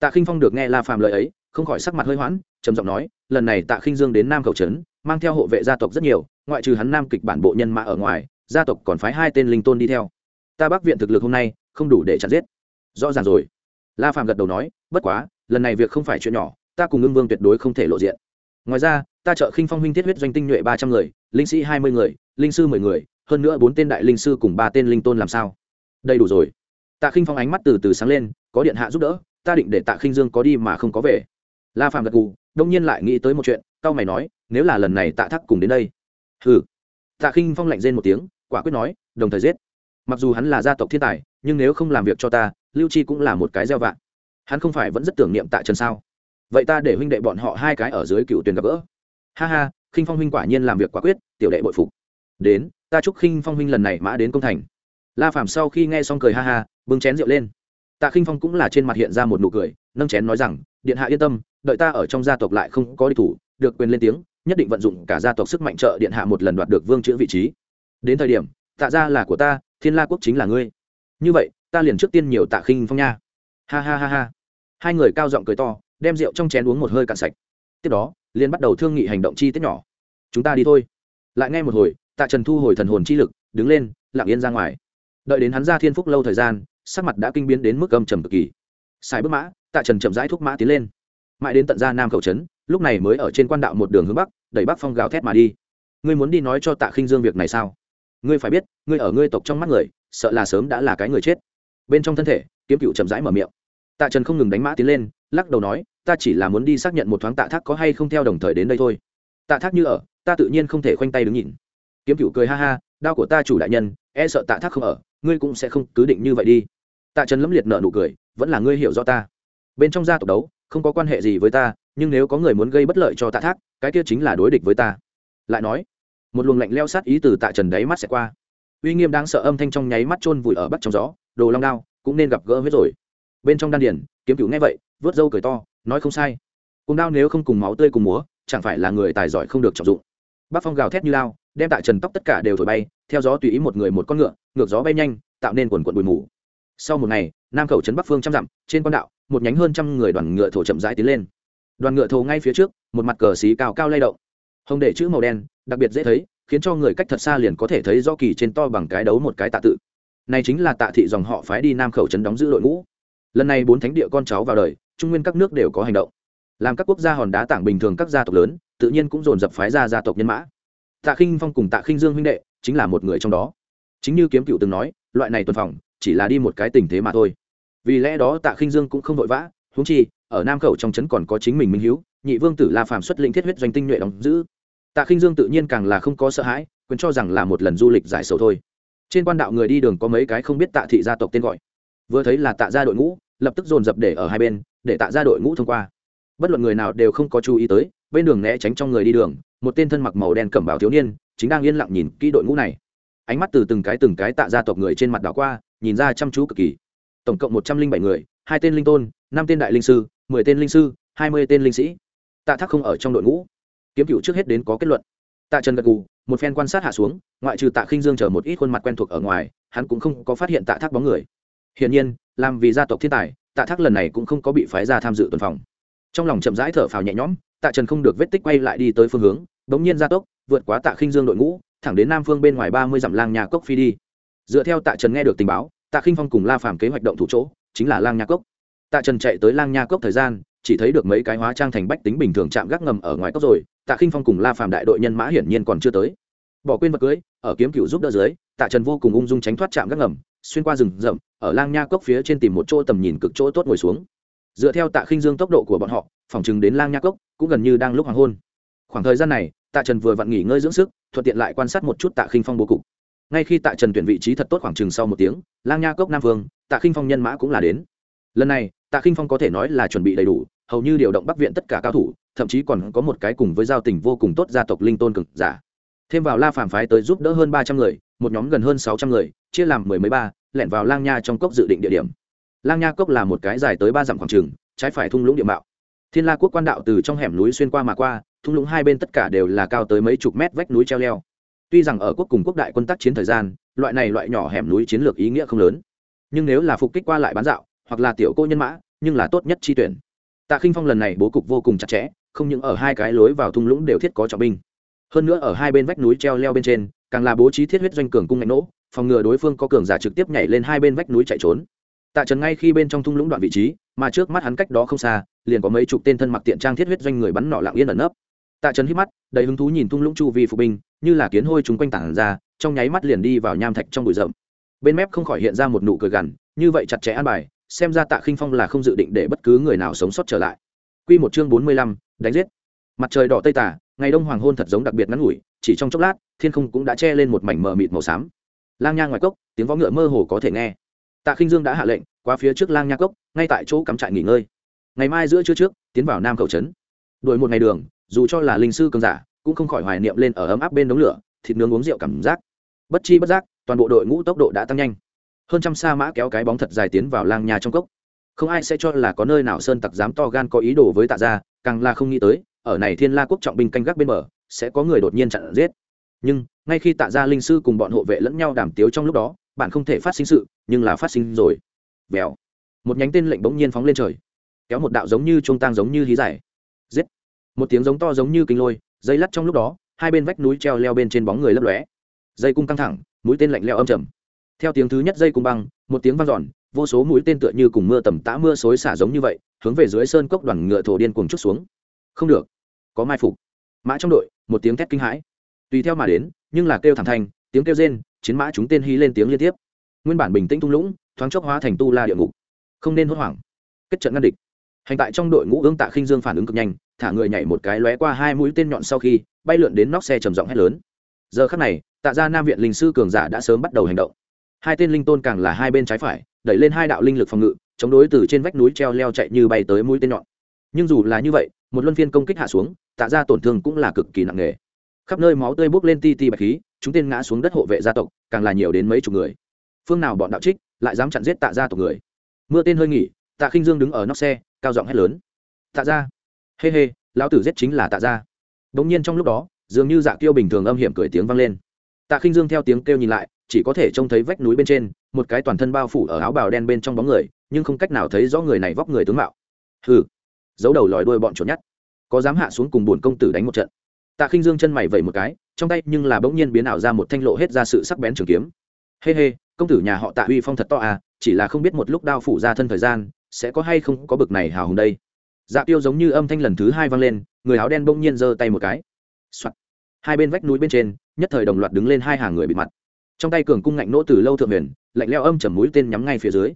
Tạ khinh phong được nghe la phàm lời ấy, không khỏi sắc mặt hơi hoãn, trầm giọng nói, lần này tạ khinh dương đến nam cầu trấn, mang theo hộ vệ gia tộc rất nhiều, ngoại trừ hắn nam kịch bản bộ nhân mã ở ngoài, gia tộc còn phái hai tên linh tôn đi theo ta bắc viện thực lực hôm nay không đủ để chặt giết. Rõ ràng rồi. La phạm gật đầu nói, bất quá, lần này việc không phải chuyện nhỏ, ta cùng ưng vương tuyệt đối không thể lộ diện. Ngoài ra, ta trợ khinh phong huynh thiết huyết doanh tinh nhuệ ba trăm người, linh sĩ hai mươi người, linh sư mười người, hơn nữa bốn tên đại linh sư cùng ba tên linh tôn làm sao? Đầy đủ rồi. Tạ khinh phong ánh mắt từ từ sáng lên, có điện hạ giúp đỡ, ta định để tạ khinh dương có đi mà không có về. La phạm gật gù, đông nhiên lại nghĩ tới một chuyện cao mày nói, nếu là lần này tạ thắc cùng đến đây. Ừ tạ khinh phong lạnh rên một tiếng, quả quyết nói, đồng thời giết mặc dù hắn là gia tộc thiên tài, nhưng nếu không làm việc cho ta, lưu chi cũng là một cái gieo vạn hắn không phải vẫn rất tưởng niệm tạ trần sao? Vậy ta để huynh đệ bọn họ hai cái ở dưới cựu tuyển gặp gỡ. Ha ha, khinh phong huynh quả nhiên làm việc quả quyết, tiểu đệ bội phục. Đến, ta chúc khinh phong huynh lần này mã đến công thành. La phạm sau khi nghe xong cười ha ha, bưng chén rượu lên. Tạ khinh phong cũng là trên mặt hiện ra một nụ cười, nâng chén nói rằng, điện hạ yên tâm, đợi ta ở trong gia tộc lại không có đi thủ, được quyền lên tiếng, nhất định vận dụng cả gia tộc sức mạnh trợ điện hạ một lần đoạt được vương chữ vị trí. Đến thời điểm, tạ gia là của ta thiên la quốc chính là ngươi. Như vậy, ta liền trước tiên nhiều tạ khinh phong nha. Ha ha ha ha. Hai người cao giọng cười to, đem rượu trong chén uống một hơi cạn sạch. Tiếp đó, liền bắt đầu thương nghị hành động chi tiết nhỏ. Chúng ta đi thôi. Lại nghe một hồi, tạ trần thu hồi thần hồn chi lực, đứng lên, lặng yên ra ngoài. Đợi đến hắn ra thiên phúc lâu thời gian, sắc mặt đã kinh biến đến mức âm trầm cực kỳ. Sai bước mã, tạ trần chậm rãi thúc mã tiến lên. Mãi đến tận ra nam khẩu trấn, lúc này mới ở trên quan đạo một đường hướng bắc, đẩy bắc phong gào thét mà đi. Ngươi muốn đi nói cho tạ khinh dương việc này sao? Ngươi phải biết, ngươi ở ngươi tộc trong mắt người, sợ là sớm đã là cái người chết. Bên trong thân thể, kiếm cựu chậm rãi mở miệng. Tạ trần không ngừng đánh mã tiến lên, lắc đầu nói, ta chỉ là muốn đi xác nhận một thoáng tạ thác có hay không theo đồng thời đến đây thôi. Tạ thác như ở, ta tự nhiên không thể khoanh tay đứng nhìn. Kiếm cựu cười ha ha, đao của ta chủ đại nhân e sợ tạ thác không ở, ngươi cũng sẽ không cứ định như vậy đi. Tạ trần lẫm liệt nợ nụ cười, vẫn là ngươi hiểu rõ ta. Bên trong gia tộc đấu, không có quan hệ gì với ta, nhưng nếu có người muốn gây bất lợi cho tạ thác, cái kia chính là đối địch với ta. Lại nói một luồng lạnh leo sát ý từ tạ trần đáy mắt sẽ qua. Uy nghiêm đáng sợ âm thanh trong nháy mắt chôn vùi ở bắc trong gió, đồ long đao cũng nên gặp gỡ hết rồi. Bên trong đan điển kiếm cựu nghe vậy, vớt râu cười to, nói không sai. Cùng đao nếu không cùng máu tươi cùng múa, chẳng phải là người tài giỏi không được trọng dụng. Bác phong gào thét như lao, đem tạ trần tóc tất cả đều thổi bay, theo gió tùy ý một người một con ngựa, ngược gió bay nhanh, tạo nên quần quận bụi mù. Sau một ngày, nam khẩu trấn bắc phương trăm dặm, trên con đạo, một nhánh hơn trăm người đoàn ngựa thổ chậm rãi tiến lên. Đoàn ngựa thổ ngay phía trước, một mặt cờ xí cao cao lay động hồng để chữ màu đen, đặc biệt dễ thấy, khiến cho người cách thật xa liền có thể thấy do kỳ trên to bằng cái đấu một cái tạ tự. Này chính là tạ thị dòng họ phái đi nam khẩu trấn đóng giữ đội ngũ. Lần này bốn thánh địa con cháu vào đời, trung nguyên các nước đều có hành động. Làm các quốc gia hòn đá tảng bình thường các gia tộc lớn, tự nhiên cũng dồn dập phái ra gia tộc nhân mã. Tạ khinh phong cùng tạ khinh dương huynh đệ, chính là một người trong đó. Chính như kiếm cựu từng nói, loại này tuần phòng, chỉ là đi một cái tình thế mà thôi. Vì lẽ đó tạ khinh dương cũng không vội vã, huống chi, ở nam khẩu trong trấn còn có chính mình minh hiếu, nhị vương tử la phàm xuất lĩnh thiết huyết doanh tinh nhuệ đóng giữ tạ khinh dương tự nhiên càng là không có sợ hãi, quyền cho rằng là một lần du lịch giải sầu thôi. Trên quan đạo người đi đường có mấy cái không biết tạ thị gia tộc tên gọi. Vừa thấy là tạ gia đội ngũ, lập tức dồn dập để ở hai bên, để tạ gia đội ngũ thông qua. Bất luận người nào đều không có chú ý tới, bên đường né tránh trong người đi đường, một tên thân mặc màu đen cẩm bào thiếu niên, chính đang yên lặng nhìn kỹ đội ngũ này. Ánh mắt từ từng cái từng cái tạ gia tộc người trên mặt đảo qua, nhìn ra chăm chú cực kỳ. Tổng cộng một trăm linh bảy người, hai tên linh tôn, năm tên đại linh sư, mười tên linh sư, hai mươi tên linh sĩ. Tạ thác không ở trong đội ngũ kiếm cựu trước hết đến có kết luận. Tạ trần gật gù, một phen quan sát hạ xuống, ngoại trừ tạ khinh dương chờ một ít khuôn mặt quen thuộc ở ngoài, hắn cũng không có phát hiện tạ thác bóng người. Hiển nhiên, làm vì gia tộc thiên tài, tạ thác lần này cũng không có bị phái ra tham dự tuần phòng. Trong lòng chậm rãi thở phào nhẹ nhõm, tạ trần không được vết tích quay lại đi tới phương hướng, bỗng nhiên gia tốc, vượt quá tạ khinh dương đội ngũ, thẳng đến nam phương bên ngoài ba mươi dặm lang nhà cốc phi đi. Dựa theo tạ trần nghe được tình báo, tạ khinh phong cùng la phàm kế hoạch động thủ chỗ, chính là lang nhà cốc. Tạ trần chạy tới lang nhà cốc thời gian chỉ thấy được mấy cái hóa trang thành bách tính bình thường chạm gác ngầm ở ngoài cốc rồi, tạ khinh phong cùng la phàm đại đội nhân mã hiển nhiên còn chưa tới. Bỏ quên vật cưới, ở kiếm cựu giúp đỡ dưới, tạ trần vô cùng ung dung tránh thoát chạm gác ngầm, xuyên qua rừng rậm, ở lang nha cốc phía trên tìm một chỗ tầm nhìn cực chỗ tốt ngồi xuống. Dựa theo tạ khinh dương tốc độ của bọn họ, phòng chừng đến lang nha cốc cũng gần như đang lúc hoàng hôn. Khoảng thời gian này, tạ trần vừa vặn nghỉ ngơi dưỡng sức, thuận tiện lại quan sát một chút tạ khinh phong bố cục. Ngay khi tạ trần tuyển vị trí thật tốt khoảng chừng sau một tiếng, lang nha cốc nam vương, tạ khinh phong nhân mã cũng là đến. Lần này tạ khinh phong có thể nói là chuẩn bị đầy đủ, hầu như điều động bắc viện tất cả cao thủ, thậm chí còn có một cái cùng với giao tình vô cùng tốt gia tộc linh tôn cực giả. Thêm vào la phàm phái tới giúp đỡ hơn ba trăm người, một nhóm gần hơn sáu trăm người, chia làm mười mấy ba, lẻn vào lang nha trong cốc dự định địa điểm. Lang nha cốc là một cái dài tới ba dặm khoảng trường, trái phải thung lũng địa mạo. Thiên la quốc quan đạo từ trong hẻm núi xuyên qua mà qua, thung lũng hai bên tất cả đều là cao tới mấy chục mét vách núi treo leo. Tuy rằng ở quốc cùng quốc đại quân tác chiến thời gian, loại này loại nhỏ hẻm núi chiến lược ý nghĩa không lớn, nhưng nếu là phục kích qua lại bán dạo hoặc là tiểu cô nhân mã, nhưng là tốt nhất chi tuyển. Tạ khinh phong lần này bố cục vô cùng chặt chẽ, không những ở hai cái lối vào thung lũng đều thiết có trọng binh. Hơn nữa ở hai bên vách núi treo leo bên trên, càng là bố trí thiết huyết doanh cường cung ngạnh nỗ, phòng ngừa đối phương có cường giả trực tiếp nhảy lên hai bên vách núi chạy trốn. Tạ trần ngay khi bên trong thung lũng đoạn vị trí, mà trước mắt hắn cách đó không xa, liền có mấy chục tên thân mặc tiện trang thiết huyết doanh người bắn nọ lặng yên ẩn nấp. Tạ trần hít mắt, đầy hứng thú nhìn thung lũng chu vi phục binh, như là kiến hôi chúng quanh tảng ra, trong nháy mắt liền đi vào nham thạch trong bụi rậm. Bên mép không khỏi hiện ra một nụ cười gằn, như vậy chặt chẽ an bài xem ra tạ khinh phong là không dự định để bất cứ người nào sống sót trở lại. Quy một chương bốn mươi lăm, đánh giết. Mặt trời đỏ tây tà ngày đông hoàng hôn thật giống đặc biệt ngắn ngủi, chỉ trong chốc lát, thiên không cũng đã che lên một mảnh mờ mịt màu xám. Lang nha ngoài cốc, tiếng vó ngựa mơ hồ có thể nghe. Tạ khinh dương đã hạ lệnh, qua phía trước lang nha cốc, ngay tại chỗ cắm trại nghỉ ngơi. Ngày mai giữa trưa trước, tiến vào nam cầu trấn. Đuổi một ngày đường, dù cho là linh sư cường giả, cũng không khỏi hoài niệm lên ở ấm áp bên đống lửa, thịt nướng uống rượu cảm giác. Bất chi bất giác, toàn bộ đội ngũ tốc độ đã tăng nhanh hơn trăm sa mã kéo cái bóng thật dài tiến vào lang nhà trong cốc. Không ai sẽ cho là có nơi nào sơn tặc dám to gan có ý đồ với tạ gia, càng là không nghĩ tới, ở này thiên la quốc trọng binh canh gác bên bờ, sẽ có người đột nhiên chặn giết. Nhưng, ngay khi tạ gia linh sư cùng bọn hộ vệ lẫn nhau đàm tiếu trong lúc đó, bạn không thể phát sinh sự, nhưng là phát sinh rồi. Vèo. Một nhánh tên lệnh bỗng nhiên phóng lên trời. Kéo một đạo giống như trung tang giống như hí giải giết. Một tiếng giống to giống như kinh lôi, dây lắt trong lúc đó, hai bên vách núi treo leo bên trên bóng người lấp lóe. Dây cung căng thẳng, mũi tên lạnh leo âm trầm theo tiếng thứ nhất dây cung băng, một tiếng vang dọn, vô số mũi tên tựa như cùng mưa tầm tã mưa xối xả giống như vậy, hướng về dưới sơn cốc đoàn ngựa thổ điên cuồng chút xuống. Không được. Có mai phục. Mã trong đội, một tiếng thét kinh hãi. Tùy theo mà đến, nhưng là kêu thẳng thanh, tiếng kêu rên, chiến mã chúng tên hí lên tiếng liên tiếp. Nguyên bản bình tĩnh thung lũng, thoáng chốc hóa thành tu la địa ngục. Không nên hốt hoảng. Kết trận ngăn địch. Hành tại trong đội ngũ ương tạ khinh dương phản ứng cực nhanh, thả người nhảy một cái lóe qua hai mũi tên nhọn sau khi, bay lượn đến nóc xe trầm giọng hét lớn. Giờ khắc này, tạ ra nam viện linh sư cường giả đã sớm bắt đầu hành động hai tên linh tôn càng là hai bên trái phải, đẩy lên hai đạo linh lực phòng ngự, chống đối từ trên vách núi treo leo chạy như bay tới mũi tên nhọn. Nhưng dù là như vậy, một luân phiên công kích hạ xuống, tạ ra tổn thương cũng là cực kỳ nặng nề. Khắp nơi máu tươi bốc lên ti ti bạch khí, chúng tên ngã xuống đất hộ vệ gia tộc, càng là nhiều đến mấy chục người. Phương nào bọn đạo trích, lại dám chặn giết tạ gia tộc người. Mưa tên hơi nghỉ, tạ khinh dương đứng ở nóc xe, cao giọng hét lớn. Tạ gia. Hê hê, lão tử giết chính là tạ gia. G nhiên trong lúc đó, dường như dạ kêu bình thường âm hiểm cười tiếng vang lên. Tạ khinh dương theo tiếng kêu nhìn lại chỉ có thể trông thấy vách núi bên trên một cái toàn thân bao phủ ở áo bào đen bên trong bóng người nhưng không cách nào thấy rõ người này vóc người tướng mạo. Hừ giấu đầu lòi đuôi bọn trốn nhát, có dám hạ xuống cùng bổn công tử đánh một trận. Tạ khinh dương chân mày vẩy một cái trong tay nhưng là bỗng nhiên biến ảo ra một thanh lộ hết ra sự sắc bén trường kiếm. Hê hê công tử nhà họ tạ Huy phong thật to à chỉ là không biết một lúc đao phủ ra thân thời gian sẽ có hay không có bực này hào hùng đây. Dạ tiêu giống như âm thanh lần thứ hai vang lên người áo đen bỗng nhiên giơ tay một cái、Soạn. hai bên vách núi bên trên nhất thời đồng loạt đứng lên hai hàng người bị mặt trong tay cường cung ngạnh nỗ từ lâu thượng huyền, lạnh leo âm chầm mũi tên nhắm ngay phía dưới.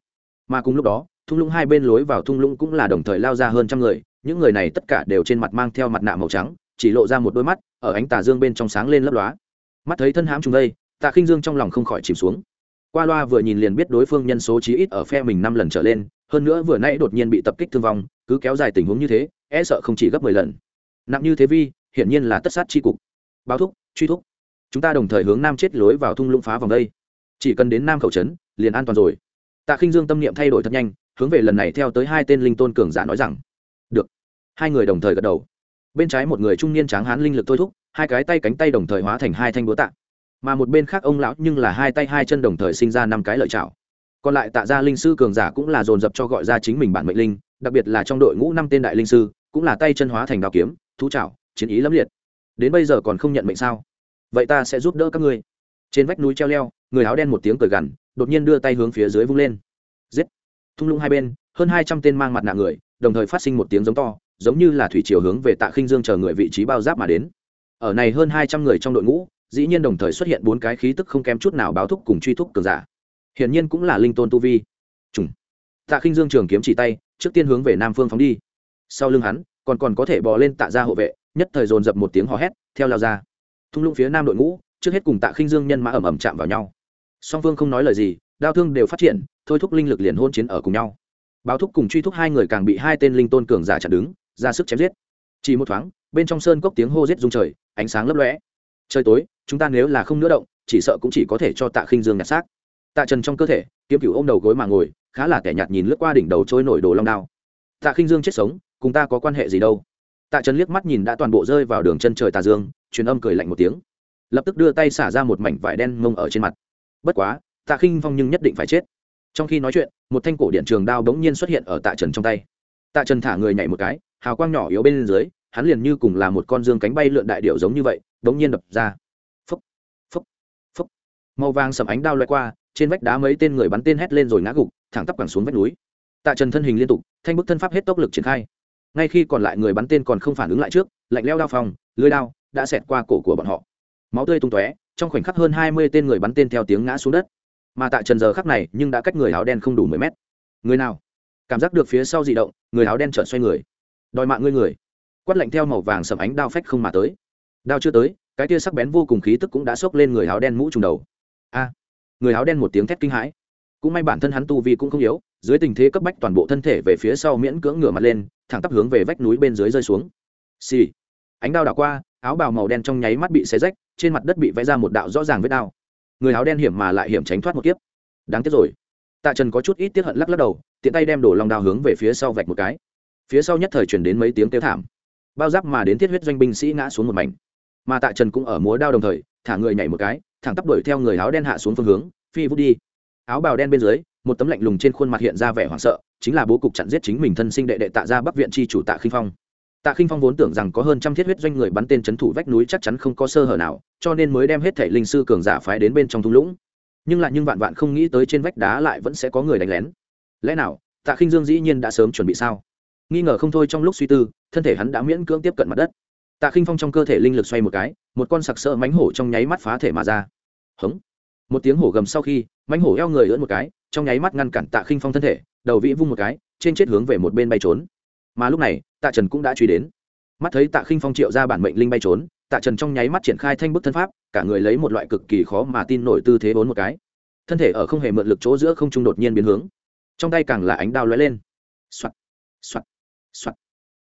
Mà cùng lúc đó, thung lũng hai bên lối vào thung lũng cũng là đồng thời lao ra hơn trăm người, những người này tất cả đều trên mặt mang theo mặt nạ màu trắng, chỉ lộ ra một đôi mắt, ở ánh tà dương bên trong sáng lên lấp lóa. Mắt thấy thân hãm trùng đây, tạ khinh dương trong lòng không khỏi chìm xuống. Qua loa vừa nhìn liền biết đối phương nhân số chí ít ở phe mình năm lần trở lên, hơn nữa vừa nãy đột nhiên bị tập kích thương vong, cứ kéo dài tình huống như thế e sợ không chỉ gấp mười lần. Nặng như thế vi, hiển nhiên là tất sát tri cục. Báo thúc, truy thúc chúng ta đồng thời hướng nam chết lối vào thung lũng phá vòng đây. Chỉ cần đến nam khẩu trấn, liền an toàn rồi. Tạ khinh dương tâm niệm thay đổi thật nhanh, hướng về lần này theo tới hai tên linh tôn cường giả nói rằng, được. Hai người đồng thời gật đầu. Bên trái một người trung niên tráng hán linh lực thôi thúc, hai cái tay cánh tay đồng thời hóa thành hai thanh búa tạ. Mà một bên khác ông lão nhưng là hai tay hai chân đồng thời sinh ra năm cái lợi chảo còn lại tạ ra linh sư cường giả cũng là dồn dập cho gọi ra chính mình bản mệnh linh, đặc biệt là trong đội ngũ năm tên đại linh sư, cũng là tay chân hóa thành đào kiếm, thú chảo chiến ý lẫm liệt. Đến bây giờ còn không nhận mệnh sao? Vậy ta sẽ giúp đỡ các ngươi. Trên vách núi treo leo, người áo đen một tiếng cười gằn, đột nhiên đưa tay hướng phía dưới vung lên. Giết! Thung lũng hai bên, hơn hai trăm tên mang mặt nạ người, đồng thời phát sinh một tiếng giống to, giống như là thủy chiều hướng về tạ khinh dương chờ người vị trí bao giáp mà đến. Ở này hơn hai trăm người trong đội ngũ, dĩ nhiên đồng thời xuất hiện bốn cái khí tức không kém chút nào báo thúc cùng truy thúc cường giả. Hiển nhiên cũng là linh tôn tu vi. Trùng tạ khinh dương trường kiếm chỉ tay, trước tiên hướng về nam phương phóng đi. Sau lưng hắn, còn còn có thể bò lên tạ ra hộ vệ, nhất thời dồn dập một tiếng hò hét, theo lao ra thung lũng phía nam đội ngũ, trước hết cùng tạ khinh dương nhân mã ẩm ẩm chạm vào nhau. Song phương không nói lời gì, đao thương đều phát triển, thôi thúc linh lực liền hôn chiến ở cùng nhau. Báo thúc cùng truy thúc hai người càng bị hai tên linh tôn cường giả chặn đứng, ra sức chém giết. Chỉ một thoáng, bên trong sơn cốc tiếng hô giết rung trời, ánh sáng lấp lóe. Trời tối, chúng ta nếu là không nữa động, chỉ sợ cũng chỉ có thể cho tạ khinh dương nhặt xác. Tạ trần trong cơ thể, kiếm cửu ôm đầu gối mà ngồi, khá là kẻ nhạt nhìn lướt qua đỉnh đầu trôi nổi đồ long đao. Tạ khinh dương chết sống, cùng ta có quan hệ gì đâu? Tạ trần liếc mắt nhìn đã toàn bộ rơi vào đường chân trời tà dương truyền âm cười lạnh một tiếng. Lập tức đưa tay xả ra một mảnh vải đen mông ở trên mặt. Bất quá, tạ khinh phong nhưng nhất định phải chết. Trong khi nói chuyện, một thanh cổ điện trường đao bỗng nhiên xuất hiện ở tạ trần trong tay. Tạ trần thả người nhảy một cái, hào quang nhỏ yếu bên dưới, hắn liền như cùng là một con dương cánh bay lượn đại điệu giống như vậy đống nhiên đập ra. Phúc phúc phúc màu vàng sầm ánh đao loay qua, trên vách đá mấy tên người bắn tên hét lên rồi ngã gục, thẳng tắp quẳng xuống vách núi. Tạ trần thân hình liên tục, thanh bức thân pháp hết tốc lực triển khai. Ngay khi còn lại người bắn tên còn không phản ứng lại trước, lạnh leo đao phòng lưới đao đã xẹt qua cổ của bọn họ. Máu tươi tung tóe, trong khoảnh khắc hơn hai mươi tên người bắn tên theo tiếng ngã xuống đất. Mà tại trần giờ khắc này, nhưng đã cách người áo đen không đủ mười mét. Người nào? Cảm giác được phía sau di động, người áo đen chợt xoay người. Đòi mạng ngươi người. Quát lạnh theo màu vàng sầm ánh đao phách không mà tới. Đao chưa tới, cái tia sắc bén vô cùng khí tức cũng đã xốc lên người áo đen mũ trùng đầu. A! Người áo đen một tiếng thét kinh hãi. Cũng may bản thân hắn tu vi cũng không yếu, dưới tình thế cấp bách toàn bộ thân thể về phía sau miễn cưỡng ngửa mặt lên, thẳng tắp hướng về vách núi bên dưới rơi xuống. Xì、sì. ánh đao đảo qua áo bào màu đen trong nháy mắt bị xé rách, trên mặt đất bị vẽ ra một đạo rõ ràng vết đao. Người áo đen hiểm mà lại hiểm tránh thoát một kiếp. Đáng tiếc rồi. Tạ trần có chút ít tiếc hận lắc lắc đầu, tiện tay đem đổ lòng đao hướng về phía sau vạch một cái. Phía sau nhất thời chuyển đến mấy tiếng kêu thảm. Bao giáp mà đến thiết huyết doanh binh sĩ ngã xuống một mảnh. Mà tạ trần cũng ở múa đao đồng thời, thả người nhảy một cái, thẳng tắp đuổi theo người áo đen hạ xuống phương hướng, phi vút đi. Áo bào đen bên dưới, một tấm lạnh lùng trên khuôn mặt hiện ra vẻ hoảng sợ, chính là bố cục chặn giết chính mình thân sinh đệ đệ tạ ra bắc viện tri chủ tạ khinh phong tạ khinh phong vốn tưởng rằng có hơn trăm thiết huyết doanh người bắn tên chấn thủ vách núi chắc chắn không có sơ hở nào, cho nên mới đem hết thể linh sư cường giả phái đến bên trong thung lũng. Nhưng lại nhưng vạn vạn không nghĩ tới trên vách đá lại vẫn sẽ có người đánh lén. Lẽ nào, tạ khinh dương dĩ nhiên đã sớm chuẩn bị sao? Nghi ngờ không thôi trong lúc suy tư, thân thể hắn đã miễn cưỡng tiếp cận mặt đất. Tạ khinh phong trong cơ thể linh lực xoay một cái, một con sặc sỡ mãnh hổ trong nháy mắt phá thể mà ra. Hững. một tiếng hổ gầm sau khi, mãnh hổ eo người ưỡn một cái, trong nháy mắt ngăn cản tạ khinh phong thân thể, đầu vĩ vung một cái, trên chết hướng về một bên bay trốn mà lúc này, tạ trần cũng đã truy đến. Mắt thấy tạ khinh phong triệu ra bản mệnh linh bay trốn, tạ trần trong nháy mắt triển khai thanh bức thân pháp, cả người lấy một loại cực kỳ khó mà tin nổi tư thế bốn một cái. Thân thể ở không hề mượn lực chỗ giữa không trung đột nhiên biến hướng. Trong tay càng là ánh đao lóe lên. Soạt soạt soạt.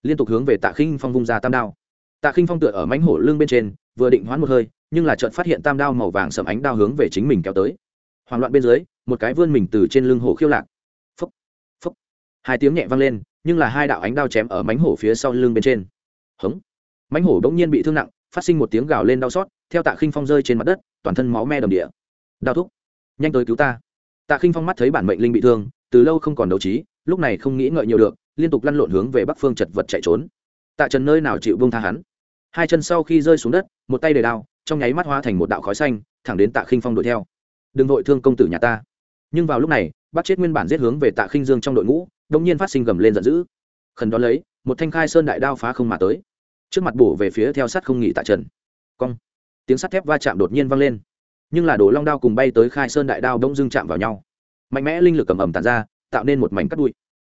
Liên tục hướng về tạ khinh phong vung ra tam đao. Tạ khinh phong tựa ở mánh hổ lưng bên trên, vừa định hoãn một hơi, nhưng là chợt phát hiện tam đao màu vàng sầm ánh đao hướng về chính mình kéo tới. Hoảng loạn bên dưới, một cái vươn mình từ trên lưng hổ khiêu lạc hai tiếng nhẹ vang lên, nhưng là hai đạo ánh đao chém ở mánh hổ phía sau lưng bên trên. Hống! Mánh hổ bỗng nhiên bị thương nặng, phát sinh một tiếng gào lên đau xót, theo tạ khinh phong rơi trên mặt đất, toàn thân máu me đầm địa. Đau thúc! Nhanh tới cứu ta! Tạ khinh phong mắt thấy bản mệnh linh bị thương, từ lâu không còn đấu trí, lúc này không nghĩ ngợi nhiều được, liên tục lăn lộn hướng về bắc phương chật vật chạy trốn. Tạ trần nơi nào chịu buông tha hắn? Hai chân sau khi rơi xuống đất, một tay đầy đao, trong nháy mắt hóa thành một đạo khói xanh, thẳng đến tạ khinh phong đuổi theo. Đừng vội thương công tử nhà ta. Nhưng vào lúc này bắt chết nguyên bản giết hướng về tạ khinh dương trong đội ngũ đông nhiên phát sinh gầm lên giận dữ. Khẩn đón lấy, một thanh khai sơn đại đao phá không mà tới. Trước mặt bổ về phía theo sát không nghỉ tạ trần. Cong. Tiếng sắt thép va chạm đột nhiên vang lên. Nhưng là đồ long đao cùng bay tới khai sơn đại đao đông dưng chạm vào nhau. Mạnh mẽ linh lực cầm ẩm tàn ra, tạo nên một mảnh cắt đuôi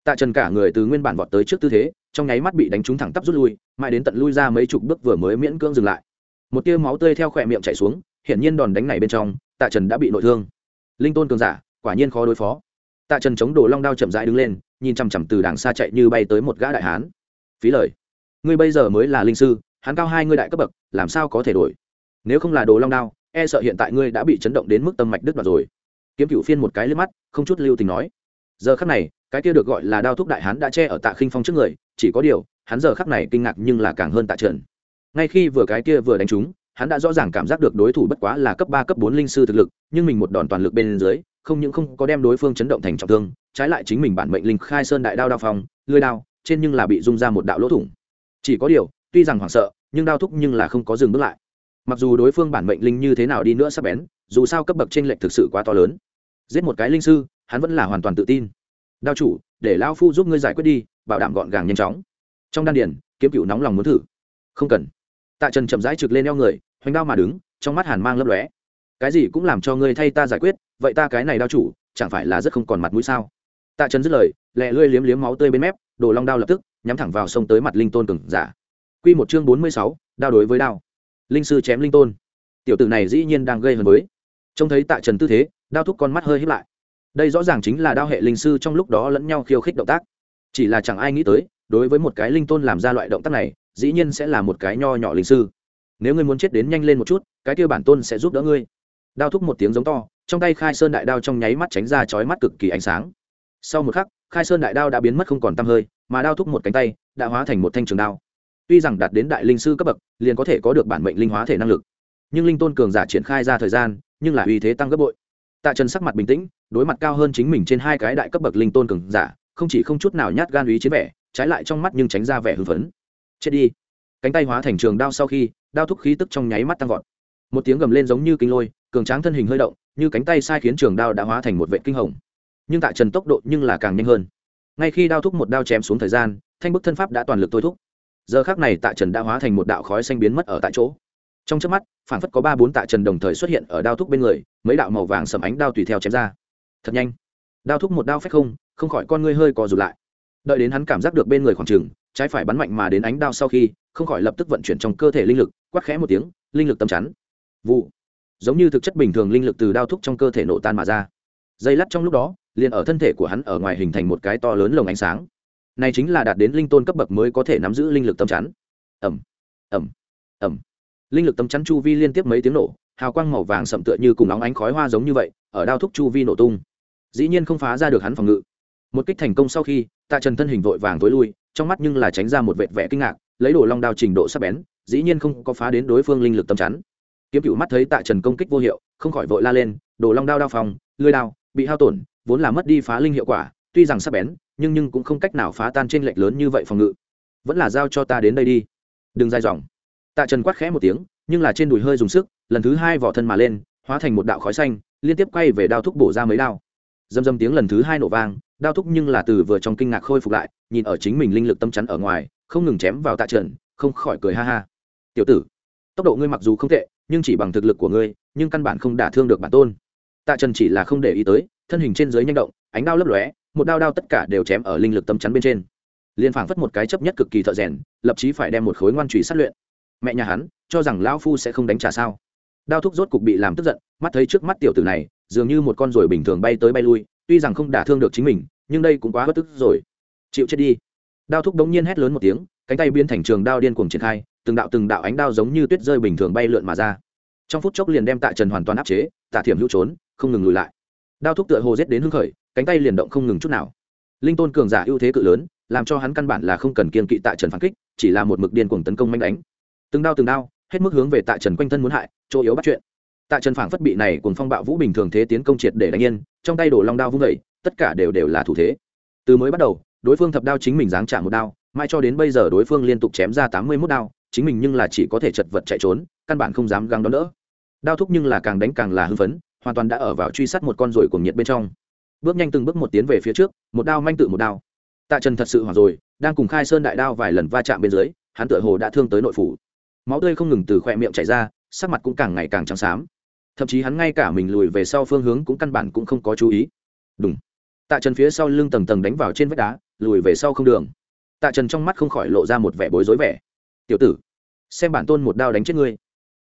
tạ trần cả người từ nguyên bản vọt tới trước tư thế, trong nháy mắt bị đánh trúng thẳng tắp rút lui, mãi đến tận lui ra mấy chục bước vừa mới miễn cưỡng dừng lại. Một tia máu tươi theo khỏe miệng chảy xuống, hiển nhiên đòn đánh này bên trong, tạ trần đã bị nội thương. Linh tôn cường giả, quả nhiên khó đối phó. Tạ trần chống đồ long đao chậm rãi đứng lên nhìn chằm chằm từ đàng xa chạy như bay tới một gã đại hán. Phí lời, ngươi bây giờ mới là linh sư, hắn cao hai ngươi đại cấp bậc, làm sao có thể đổi? Nếu không là đồ long đao e sợ hiện tại ngươi đã bị chấn động đến mức tâm mạch đứt đoạt rồi. Kiếm cựu phiên một cái lên mắt, không chút lưu tình nói. Giờ khắc này, cái kia được gọi là đao thúc đại hán đã che ở tạ khinh phong trước người, chỉ có điều, hắn giờ khắc này kinh ngạc nhưng là càng hơn tạ trần. Ngay khi vừa cái kia vừa đánh trúng, hắn đã rõ ràng cảm giác được đối thủ bất quá là cấp ba, cấp bốn linh sư thực lực, nhưng mình một đòn toàn lực bên dưới, không những không có đem đối phương chấn động thành trọng thương trái lại chính mình bản mệnh linh khai sơn đại đao đao phong, lưới đao, trên nhưng là bị rung ra một đạo lỗ thủng. Chỉ có điều, tuy rằng hoảng sợ, nhưng đao thúc nhưng là không có dừng bước lại. Mặc dù đối phương bản mệnh linh như thế nào đi nữa sắp bén, dù sao cấp bậc t r ê n lệch thực sự quá to lớn. Giết một cái linh sư, hắn vẫn là hoàn toàn tự tin. Đao chủ, để lao phu giúp ngươi giải quyết đi, bảo đảm gọn gàng nhanh chóng. Trong đan điển kiếm cựu nóng lòng muốn thử. Không cần. Tạ trần chậm rãi trực lên eo người, hoành đao mà đứng, trong mắt hàn mang lấp lóe. Cái gì cũng làm cho ngươi thay ta giải quyết, vậy ta cái này đao chủ, chẳng phải là rất không còn mặt mũi sao? Tạ trần dứt lời, lẹ lưỡi liếm liếm máu tươi bên mép, đồ long đao lập tức, nhắm thẳng vào sông tới mặt linh tôn cừng giả. Q một chương bốn mươi sáu, đao đối với đao. Linh sư chém linh tôn. Tiểu tử này dĩ nhiên đang gây hấn với. Trông thấy tạ trần tư thế, đao thúc con mắt hơi hít lại. Đây rõ ràng chính là đao hệ linh sư trong lúc đó lẫn nhau khiêu khích động tác. Chỉ là chẳng ai nghĩ tới, đối với một cái linh tôn làm ra loại động tác này, dĩ nhiên sẽ là một cái nho nhỏ linh sư. Nếu ngươi muốn chết đến nhanh lên một chút, cái kia bản tôn sẽ giúp đỡ ngươi. Đao thúc một tiếng giống to, trong tay khai sơn đại đao trong nháy mắt tránh ra chói mắt cực kỳ ánh sáng sau một khắc, khai sơn đại đao đã biến mất không còn t hơi, mà đao thúc một cánh tay đã hóa thành một thanh trường đao. Tuy rằng đạt đến đại linh sư cấp bậc, liền có thể có được bản mệnh linh hóa thể năng lực. Nhưng linh tôn cường giả triển khai ra thời gian, nhưng là uy thế tăng gấp bội. Tạ trần sắc mặt bình tĩnh, đối mặt cao hơn chính mình trên hai cái đại cấp bậc linh tôn cường giả, không chỉ không chút nào nhát gan ý chiến vẻ, trái lại trong mắt nhưng tránh ra vẻ hưng phấn. Chết đi. Cánh tay hóa thành trường đao sau khi, đao thúc khí tức trong nháy mắt tăng vọt. Một tiếng gầm lên giống như kinh lôi, cường tráng thân hình hơi động, như cánh tay sai khiến trường đao đã hóa thành một vệ kinh hồng nhưng tạ trần tốc độ nhưng là càng nhanh hơn. Ngay khi đao thúc một đao chém xuống thời gian, thanh bức thân pháp đã toàn lực thôi thúc. Giờ khác này tạ trần đã hóa thành một đạo khói xanh biến mất ở tại chỗ. Trong trước mắt phản phất có ba bốn tạ trần đồng thời xuất hiện ở đao thúc bên người, mấy đạo màu vàng sầm ánh đao tùy theo chém ra. Thật nhanh. Đao thúc một đao phách không không khỏi con ngươi hơi co rụt lại. Đợi đến hắn cảm giác được bên người khoảng trừng trái phải bắn mạnh mà đến ánh đao sau khi, không khỏi lập tức vận chuyển trong cơ thể linh lực, quát khẽ một tiếng, linh lực tầm chắn. Vụ. Giống như thực chất bình thường linh lực từ đao thúc trong cơ thể nổ tan mà ra. Dây lắt trong lúc đó liền ở thân thể của hắn ở ngoài hình thành một cái to lớn lồng ánh sáng. Này chính là đạt đến linh tôn cấp bậc mới có thể nắm giữ linh lực tâm chắn. Ẩm ẩm ẩm linh lực tâm chắn chu vi liên tiếp mấy tiếng nổ, hào quang màu vàng sậm tựa như cùng nóng ánh khói hoa giống như vậy, ở đao thúc chu vi nổ tung. Dĩ nhiên không phá ra được hắn phòng ngự. Một kích thành công sau khi, tạ trần thân hình vội vàng tối lui, trong mắt nhưng là tránh ra một vệt vẻ kinh ngạc, lấy đồ long đao trình độ sắc bén, dĩ nhiên không có phá đến đối phương linh lực tâm chắn. Kiếm cựu mắt thấy tạ trần công kích vô hiệu, không khỏi vội la lên, đồ long đao đao phòng, lưới đao, bị hao tổn vốn là mất đi phá linh hiệu quả, tuy rằng sắc bén, nhưng nhưng cũng không cách nào phá tan trên lệch lớn như vậy phòng ngự. Vẫn là giao cho ta đến đây đi. Đừng dài dòng. Tạ trần quát khẽ một tiếng, nhưng là trên đùi hơi dùng sức, lần thứ hai vỏ thân mà lên, hóa thành một đạo khói xanh, liên tiếp quay về đao thúc bổ ra mấy đao. Dâm dâm tiếng lần thứ hai nổ vang, đao thúc nhưng là từ vừa trong kinh ngạc khôi phục lại, nhìn ở chính mình linh lực tâm chắn ở ngoài, không ngừng chém vào tạ trần, không khỏi cười ha ha. Tiểu tử, tốc độ ngươi mặc dù không tệ, nhưng chỉ bằng thực lực của ngươi, nhưng căn bản không đả thương được bản tôn. Tạ trần chỉ là không để ý tới thân hình trên dưới nhanh động, ánh đao lấp lóe, một đao đao tất cả đều chém ở linh lực tâm chắn bên trên. Liên phảng phất một cái chấp nhất cực kỳ thợ rèn, lập chí phải đem một khối ngoan trùy sát luyện. Mẹ nhà hắn, cho rằng lão phu sẽ không đánh trả sao? Đao thúc rốt cục bị làm tức giận, mắt thấy trước mắt tiểu tử này, dường như một con ruồi bình thường bay tới bay lui, tuy rằng không đả thương được chính mình, nhưng đây cũng quá bất tức rồi. Chịu chết đi. Đao thúc đống nhiên hét lớn một tiếng, cánh tay biến thành trường đao điên cuồng triển khai, từng đạo từng đạo ánh đao giống như tuyết rơi bình thường bay lượn mà ra. Trong phút chốc liền đem tạ trần hoàn toàn áp chế, tạ thiểm hữu trốn, không ngừng lùi lại đao thúc tựa hồ rét đến hưng khởi, cánh tay liền động không ngừng chút nào. Linh tôn cường giả ưu thế cự lớn, làm cho hắn căn bản là không cần kiên kỵ tạ trần phản kích, chỉ là một mực điên cuồng tấn công manh đánh. Từng đao từng đao, hết mức hướng về tạ trần quanh thân muốn hại, chỗ yếu bắt chuyện. Tạ trần phản phất bị này cùng phong bạo vũ bình thường thế tiến công triệt để đánh yên, trong tay đổ long đao vung vẩy tất cả đều đều là thủ thế. Từ mới bắt đầu, đối phương thập đao chính mình giáng trả một đao mai cho đến bây giờ đối phương liên tục chém ra tám mươi mốt đao, chính mình nhưng là chỉ có thể chật vật chạy trốn, căn bản không dám găng đón đỡ. Đao thúc nhưng là càng đánh càng là hưng phấn hoàn toàn đã ở vào truy sát một con ruồi cuồng nhiệt bên trong. Bước nhanh từng bước một tiến về phía trước, một đao manh tự một đao. Tạ trần thật sự hoảng rồi, đang cùng khai sơn đại đao vài lần va chạm bên dưới, hắn tựa hồ đã thương tới nội phủ. Máu tươi không ngừng từ khoe miệng chảy ra, sắc mặt cũng càng ngày càng trắng xám. Thậm chí hắn ngay cả mình lùi về sau phương hướng cũng căn bản cũng không có chú ý. Đúng tạ trần phía sau lưng tầng tầng đánh vào trên vách đá, lùi về sau không đường. Tạ trần trong mắt không khỏi lộ ra một vẻ bối rối vẻ. Tiểu tử, xem bản tôn một đao đánh chết ngươi.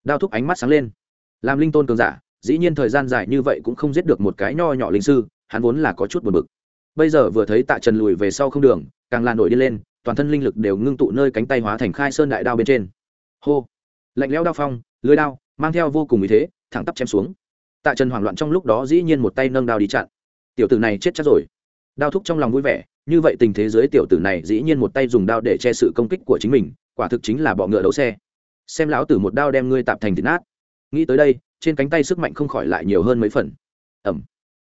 Đao thúc ánh mắt sáng lên. Làm linh tôn cường giả dĩ nhiên thời gian dài như vậy cũng không giết được một cái nho nhỏ linh sư, hắn vốn là có chút buồn bực. Bây giờ vừa thấy tạ trần lùi về sau không đường, càng là nổi đi lên, toàn thân linh lực đều ngưng tụ nơi cánh tay hóa thành khai sơn đại đao bên trên. Hô! Lạnh lẽo đao phong, lưới đao, mang theo vô cùng ý thế, thẳng tắp chém xuống. Tạ trần hoảng loạn trong lúc đó dĩ nhiên một tay nâng đao đi chặn. Tiểu tử này chết chắc rồi. Đao thúc trong lòng vui vẻ, như vậy tình thế giới tiểu tử này dĩ nhiên một tay dùng đao để che sự công kích của chính mình, quả thực chính là bọ ngựa đấu xe. Xem lão tử một đao đem ngươi tạp thành thịt nát. Nghĩ tới đây trên cánh tay sức mạnh không khỏi lại nhiều hơn mấy phần. Ẩm.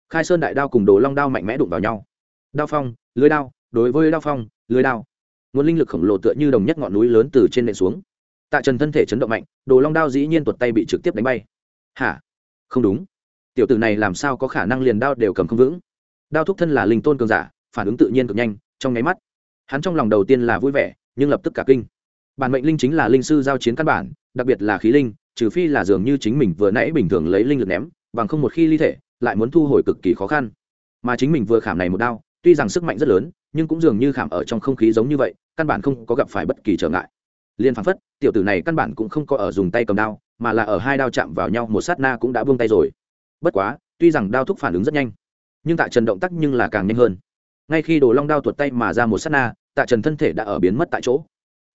Khai sơn đại đao cùng đồ long đao mạnh mẽ đụng vào nhau. Đao phong, lưới đao, đối với đao phong, lưới đao. Nguồn linh lực khổng lồ tựa như đồng nhất ngọn núi lớn từ trên nền xuống. Tạ trần thân thể chấn động mạnh, đồ long đao dĩ nhiên tuột tay bị trực tiếp đánh bay. Hả? Không đúng. Tiểu tử này làm sao có khả năng liền đao đều cầm không vững? Đao thúc thân là linh tôn cường giả, phản ứng tự nhiên cực nhanh, trong nháy mắt, hắn trong lòng đầu tiên là vui vẻ, nhưng lập tức cả kinh. Bản mệnh linh chính là linh sư giao chiến căn bản, đặc biệt là khí linh trừ phi là dường như chính mình vừa nãy bình thường lấy linh lực ném, bằng không một khi ly thể, lại muốn thu hồi cực kỳ khó khăn. Mà chính mình vừa khảm này một đao, tuy rằng sức mạnh rất lớn, nhưng cũng dường như khảm ở trong không khí giống như vậy, căn bản không có gặp phải bất kỳ trở ngại. Liên phán phất, tiểu tử này căn bản cũng không có ở dùng tay cầm đao, mà là ở hai đao chạm vào nhau, một sát na cũng đã buông tay rồi. Bất quá, tuy rằng đao thúc phản ứng rất nhanh, nhưng tạ trần động tác nhưng là càng nhanh hơn. Ngay khi đồ long đao tuột tay mà ra một sát na, tạ trần thân thể đã ở biến mất tại chỗ.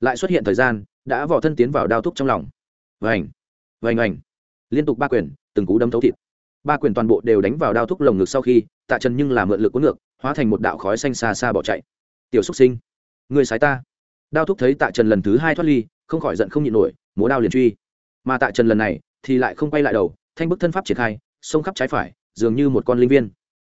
Lại xuất hiện thời gian, đã vỏ thân tiến vào đao thúc trong lòng. Vành! Vành vành liên tục ba quyền, từng cú đấm thấu thịt. Ba quyền toàn bộ đều đánh vào đao thúc lồng ngực sau khi, tạ trần nhưng là mượn lực cuốn ngược, hóa thành một đạo khói xanh xa xa bỏ chạy. Tiểu xúc sinh, người sái ta. Đao thúc thấy tạ trần lần thứ hai thoát ly, không khỏi giận không nhịn nổi, múa đao liền truy. Mà tạ trần lần này thì lại không quay lại đầu, thanh bức thân pháp triển khai, xông khắp trái phải, dường như một con linh viên.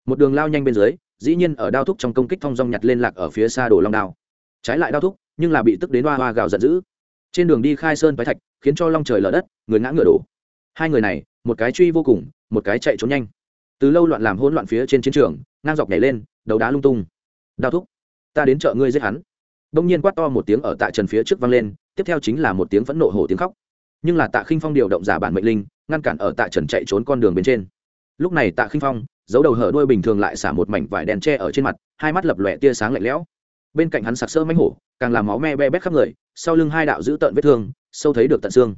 Một đường lao nhanh bên dưới, dĩ nhiên ở đao thúc trong công kích thong dong nhặt lên lạc ở phía xa đổ long đao. Trái lại đao thúc, nhưng là bị tức đến hoa hoa gào giận dữ. Trên đường đi khai sơn phái thạch khiến cho long trời lở đất, người ngã ngựa đổ. Hai người này, một cái truy vô cùng, một cái chạy trốn nhanh. Từ lâu loạn làm hỗn loạn phía trên chiến trường, ngang dọc nhảy lên đấu đá lung tung. Đao thúc, ta đến chợ ngươi giết hắn. Đông nhiên quát to một tiếng ở tạ trần phía trước vang lên, tiếp theo chính là một tiếng phẫn nộ hổ tiếng khóc. Nhưng là tạ khinh phong điều động giả bản mệnh linh, ngăn cản ở tạ trần chạy trốn con đường bên trên. Lúc này tạ khinh phong, giấu đầu hở đuôi bình thường lại xả một mảnh vải đèn tre ở trên mặt, hai mắt lập lòe tia sáng lạnh lẽo. Bên cạnh hắn sặc sỡ mánh hổ, càng làm máu me be bét khắp người, sau lưng hai đạo giữ tợn vết thương sâu thấy được tận xương.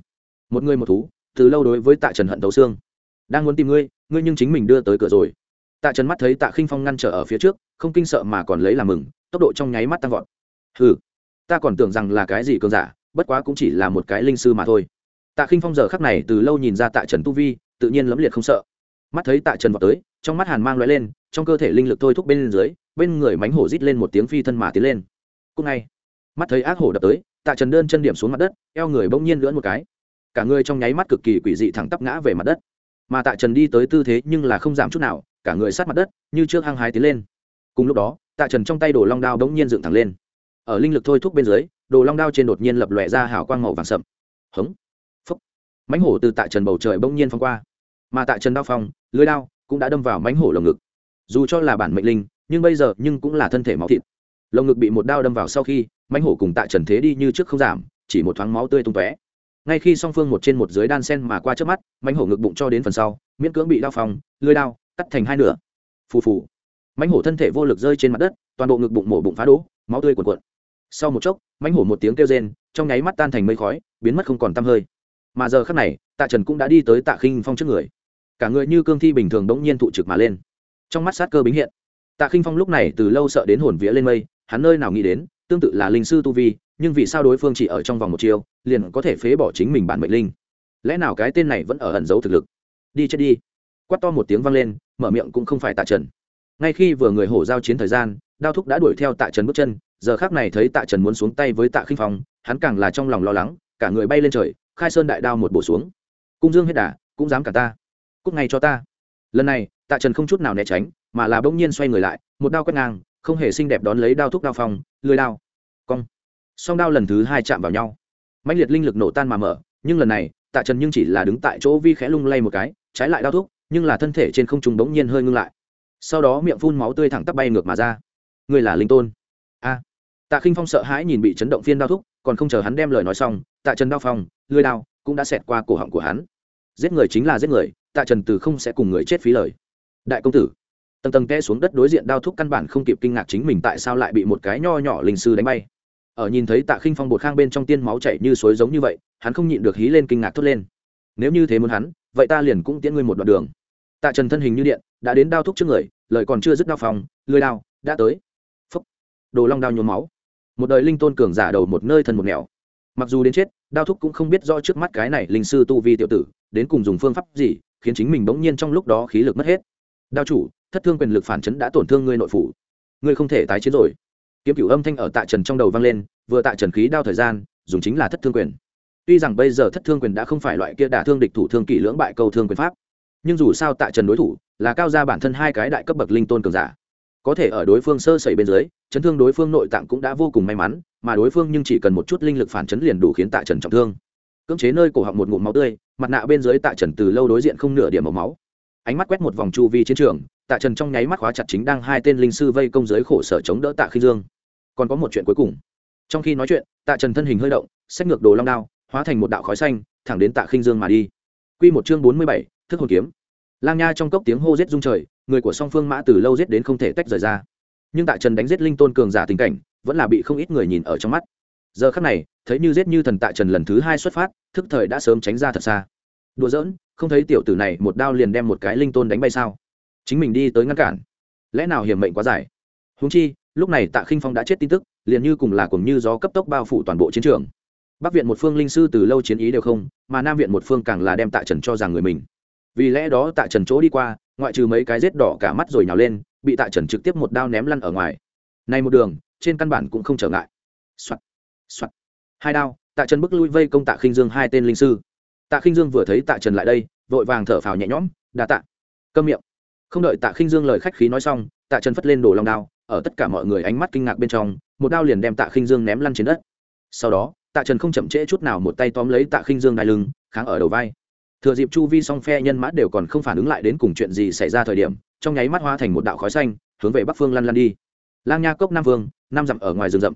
Một người một thú, từ lâu đối với tạ trần hận thấu xương. Đang muốn tìm ngươi ngươi nhưng chính mình đưa tới cửa rồi. Tạ trần mắt thấy tạ khinh phong ngăn trở ở phía trước, không kinh sợ mà còn lấy làm mừng, tốc độ trong nháy mắt tăng vọt. Hừ, ta còn tưởng rằng là cái gì cường giả, bất quá cũng chỉ là một cái linh sư mà thôi. Tạ khinh phong giờ khắc này từ lâu nhìn ra tạ trần tu vi, tự nhiên lấm liệt không sợ. Mắt thấy tạ trần vào tới, trong mắt hàn mang loại lên, trong cơ thể linh lực thôi thúc bên dưới, bên người mánh hổ rít lên một tiếng phi thân mà tiến lên. Cúc ngay, mắt thấy ác hổ đập tới tạ trần đơn chân điểm xuống mặt đất, eo người bỗng nhiên lưỡn một cái. Cả người trong nháy mắt cực kỳ quỷ dị thẳng tắp ngã về mặt đất. Mà tạ trần đi tới tư thế nhưng là không giảm chút nào, cả người sát mặt đất, như trước hăng hái tiến lên. Cùng lúc đó, tạ trần trong tay đồ long đao bỗng nhiên dựng thẳng lên. Ở linh lực thôi thúc bên dưới, đồ long đao trên đột nhiên lập lòe ra hào quang màu vàng sậm. Hống, phúc. Mánh hổ từ tạ trần bầu trời bỗng nhiên phong qua. Mà tạ trần đao phong, lưới đao cũng đã đâm vào mánh hổ lồng ngực. Dù cho là bản mệnh linh, nhưng bây giờ nhưng cũng là thân thể máu thịt lồng ngực bị một đao đâm vào sau khi, mãnh hổ cùng tạ trần thế đi như trước không giảm, chỉ một thoáng máu tươi tung tóe. Ngay khi song phương một trên một dưới đan sen mà qua trước mắt, mãnh hổ ngực bụng cho đến phần sau, miễn cưỡng bị đao phong lưới đao cắt thành hai nửa. Phù phù. Mãnh hổ thân thể vô lực rơi trên mặt đất, toàn bộ ngực bụng mổ bụng phá đỗ máu tươi cuồn cuộn. Sau một chốc, mãnh hổ một tiếng kêu rên, trong nháy mắt tan thành mây khói, biến mất không còn tăm hơi. Mà giờ khắc này, tạ trần cũng đã đi tới tạ khinh phong trước người. Cả người như cương thi bình thường đống nhiên thụ trực mà lên. Trong mắt sát cơ bính hiện, tạ khinh phong lúc này từ lâu sợ đến hồn vía lên mây hắn nơi nào nghĩ đến, tương tự là linh sư tu vi, nhưng vì sao đối phương chỉ ở trong vòng một chiêu, liền có thể phế bỏ chính mình bản mệnh linh? Lẽ nào cái tên này vẫn ở ẩn giấu thực lực? Đi chết đi. Quát to một tiếng vang lên, mở miệng cũng không phải tạ trần. Ngay khi vừa người hổ giao chiến thời gian, đao thúc đã đuổi theo tạ trần bước chân, giờ khác này thấy tạ trần muốn xuống tay với tạ khinh phong, hắn càng là trong lòng lo lắng, cả người bay lên trời, khai sơn đại đao một bổ xuống. Cung dương hết đà, cũng dám cả ta. Cúc ngay cho ta. Lần này, tạ trần không chút nào né tránh, mà là bỗng nhiên xoay người lại, một đao quét ngang không hề xinh đẹp đón lấy đao thúc đao phong, lười đao. Cong. Song đao lần thứ hai chạm vào nhau. Mạnh liệt linh lực nổ tan mà mở, nhưng lần này, tạ trần nhưng chỉ là đứng tại chỗ vi khẽ lung lay một cái, trái lại đao thúc, nhưng là thân thể trên không trung bỗng nhiên hơi ngưng lại. Sau đó miệng phun máu tươi thẳng tắp bay ngược mà ra. Người là linh tôn. A. Tạ khinh phong sợ hãi nhìn bị chấn động phiên đao thúc, còn không chờ hắn đem lời nói xong, tạ trần đao phong lưới đao cũng đã xẹt qua cổ họng của hắn. Giết người chính là giết người, tạ trần từ không sẽ cùng người chết phí lời. Đại công tử tầng tầng té xuống đất đối diện đao thúc căn bản không kịp kinh ngạc chính mình tại sao lại bị một cái nho nhỏ linh sư đánh bay. Ở nhìn thấy tạ khinh phong bột khang bên trong tiên máu chảy như suối giống như vậy, hắn không nhịn được hí lên kinh ngạc thốt lên. Nếu như thế muốn hắn, vậy ta liền cũng tiễn ngươi một đoạn đường. Tạ trần thân hình như điện, đã đến đao thúc trước người, lời còn chưa dứt đao phòng, lưới đao đã tới. Phúc. Đồ long đao nhuốm máu. Một đời linh tôn cường giả đầu một nơi thần một nẻo. Mặc dù đến chết, đao thúc cũng không biết do trước mắt cái này linh sư tu vi tiểu tử, đến cùng dùng phương pháp gì, khiến chính mình bỗng nhiên trong lúc đó khí lực mất hết. Đao chủ thất thương quyền lực phản chấn đã tổn thương ngươi nội phủ. Ngươi không thể tái chiến rồi. Kiếm cửu âm thanh ở tạ trần trong đầu vang lên, vừa tạ trần khí đao thời gian, dùng chính là thất thương quyền. Tuy rằng bây giờ thất thương quyền đã không phải loại kia đả thương địch thủ thương kỷ lưỡng bại câu thương quyền pháp, nhưng dù sao tạ trần đối thủ là cao ra bản thân hai cái đại cấp bậc linh tôn cường giả. Có thể ở đối phương sơ sẩy bên dưới, chấn thương đối phương nội tạng cũng đã vô cùng may mắn, mà đối phương nhưng chỉ cần một chút linh lực phản chấn liền đủ khiến tạ trần trọng thương. Cưỡng chế nơi cổ họng một ngụm máu tươi, mặt nạ bên dưới tạ trần từ lâu đối diện không nửa điểm màu máu. Ánh mắt quét một vòng chu vi chiến trường tạ trần trong nháy mắt khóa chặt chính đang hai tên linh sư vây công giới khổ sở chống đỡ tạ khinh dương. Còn có một chuyện cuối cùng. Trong khi nói chuyện, tạ trần thân hình hơi động sách ngược đồ long đao, hóa thành một đạo khói xanh, thẳng đến tạ khinh dương mà đi. Q một chương bốn mươi bảy, thức hồn kiếm. Lang nha trong cốc tiếng hô rết rung trời, người của song phương mã từ lâu rết đến không thể tách rời ra. Nhưng tạ trần đánh giết linh tôn cường giả tình cảnh, vẫn là bị không ít người nhìn ở trong mắt. Giờ khắc này, thấy như giết như thần tạ trần lần thứ hai xuất phát, thức thời đã sớm tránh ra thật xa. Đùa giỡn, không thấy tiểu tử này một đao liền đem một cái linh tôn đánh bay sao? Chính mình đi tới ngăn cản. Lẽ nào hiểm mệnh quá dài? Húng chi, lúc này tạ khinh phong đã chết tin tức, liền như cùng là cùng như gió cấp tốc bao phủ toàn bộ chiến trường. Bắc viện một phương linh sư từ lâu chiến ý đều không, mà nam viện một phương càng là đem tạ trần cho rằng người mình. Vì lẽ đó tạ trần chỗ đi qua, ngoại trừ mấy cái rết đỏ cả mắt rồi nhào lên, bị tạ trần trực tiếp một đao ném lăn ở ngoài. Này một đường, trên căn bản cũng không trở ngại. Soạn. Soạn. hai đao, tạ trần bức lui vây công tạ khinh dương hai tên linh sư. Tạ khinh dương vừa thấy tạ trần lại đây, vội vàng thở phào nhẹ nhõm, đa tạ. Câm miệng không đợi tạ khinh dương lời khách khí nói xong, tạ trần phất lên đổ long đao, ở tất cả mọi người ánh mắt kinh ngạc bên trong, một đao liền đem tạ khinh dương ném lăn trên đất. Sau đó, tạ trần không chậm trễ chút nào một tay tóm lấy tạ khinh dương đai lưng, kháng ở đầu vai. Thừa dịp chu vi song phe nhân mã đều còn không phản ứng lại đến cùng chuyện gì xảy ra thời điểm, trong nháy mắt hoa thành một đạo khói xanh, hướng về bắc phương lăn lăn đi. Lang nha cốc nam vương, nam dặm ở ngoài rừng rậm.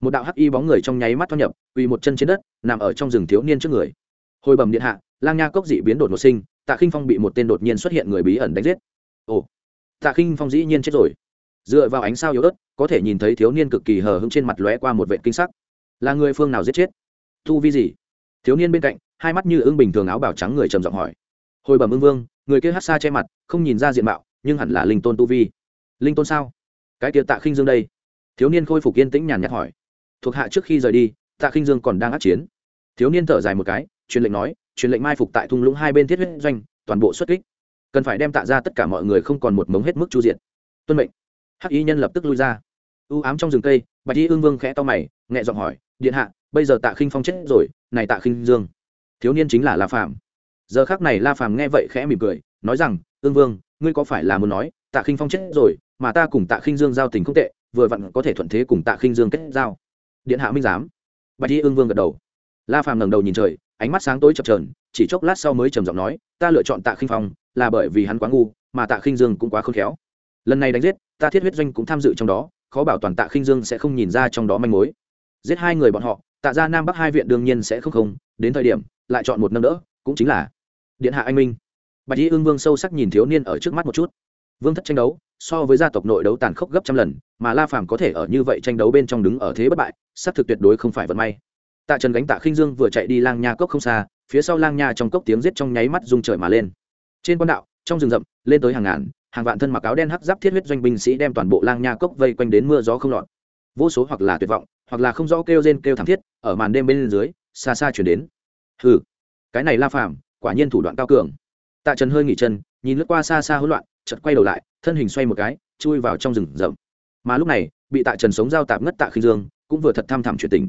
Một đạo hắc y bóng người trong nháy mắt thoát nhập uy một chân trên đất, nằm ở trong rừng thiếu niên trước người. Hồi bẩm điện hạ, lang nha cốc dị biến đột ngột sinh, tạ khinh phong bị một tên đột nhiên xuất hiện người bí ẩn đánh giết ồ, tạ khinh phong dĩ nhiên chết rồi. Dựa vào ánh sao yếu ớt, có thể nhìn thấy thiếu niên cực kỳ hờ hững trên mặt lóe qua một vệ kinh sắc. Là người phương nào giết chết? Thu vi gì? Thiếu niên bên cạnh, hai mắt như ưng bình thường áo bào trắng người trầm giọng hỏi. Hồi bẩm ưng vương, người kia hát xa che mặt, không nhìn ra diện mạo, nhưng hẳn là linh tôn tu vi. Linh tôn sao? Cái kia tạ khinh dương đây. Thiếu niên khôi phục yên tĩnh nhàn nhạt hỏi. Thuộc hạ trước khi rời đi, tạ khinh dương còn đang át chiến. Thiếu niên thở dài một cái, truyền lệnh nói, truyền lệnh mai phục tại thung lũng hai bên thiết huyết doanh, toàn bộ xuất kích cần phải đem tạ ra tất cả mọi người không còn một mống hết mức chu diện tuân mệnh. Hắc y nhân lập tức lui ra. U ám trong rừng cây, bạch y ương vương khẽ to mày, nhẹ giọng hỏi, điện hạ, bây giờ tạ khinh phong chết rồi, này tạ khinh dương, thiếu niên chính là la phàm. Giờ khác này la phàm nghe vậy khẽ mỉm cười, nói rằng ương vương, ngươi có phải là muốn nói, tạ khinh phong chết rồi, mà ta cùng tạ khinh dương giao tình không tệ, vừa vặn có thể thuận thế cùng tạ khinh dương kết giao. Điện hạ minh giám. Bạch y ương vương gật đầu. La phàm ngẩng đầu nhìn trời, ánh mắt sáng tối chập trờn chỉ chốc lát sau mới trầm giọng nói, ta lựa chọn tạ khinh phong là bởi vì hắn quá ngu, mà tạ khinh dương cũng quá khôn khéo. Lần này đánh giết, ta thiết huyết doanh cũng tham dự trong đó, khó bảo toàn tạ khinh dương sẽ không nhìn ra trong đó manh mối. Giết hai người bọn họ, tạ ra nam bắc hai viện đương nhiên sẽ không không, đến thời điểm, lại chọn một năm đỡ, cũng chính là điện hạ anh minh. Bạch y ương vương sâu sắc nhìn thiếu niên ở trước mắt một chút. Vương thất tranh đấu, so với gia tộc nội đấu tàn khốc gấp trăm lần, mà la phàm có thể ở như vậy tranh đấu bên trong đứng ở thế bất bại, xác thực tuyệt đối không phải vận may. Tạ trần gánh tạ khinh dương vừa chạy đi lang nha cốc không xa, phía sau lang nha trong cốc tiếng giết trong nháy mắt rung trời mà lên trên quan đạo, trong rừng rậm, lên tới hàng ngàn, hàng vạn thân mặc áo đen hắc giáp thiết huyết doanh binh sĩ đem toàn bộ lang nha cốc vây quanh đến mưa gió không lọt. Vô số hoặc là tuyệt vọng, hoặc là không rõ kêu rên kêu thảm thiết, ở màn đêm bên dưới, xa xa chuyển đến. Hừ, cái này la phàm, quả nhiên thủ đoạn cao cường. Tạ trần hơi nghỉ chân, nhìn lướt qua xa xa hỗn loạn, chợt quay đầu lại, thân hình xoay một cái, chui vào trong rừng rậm. Mà lúc này, bị tạ trần sống giao tạp ngất tạ khinh dương, cũng vừa thật tham thảm chuyện tình.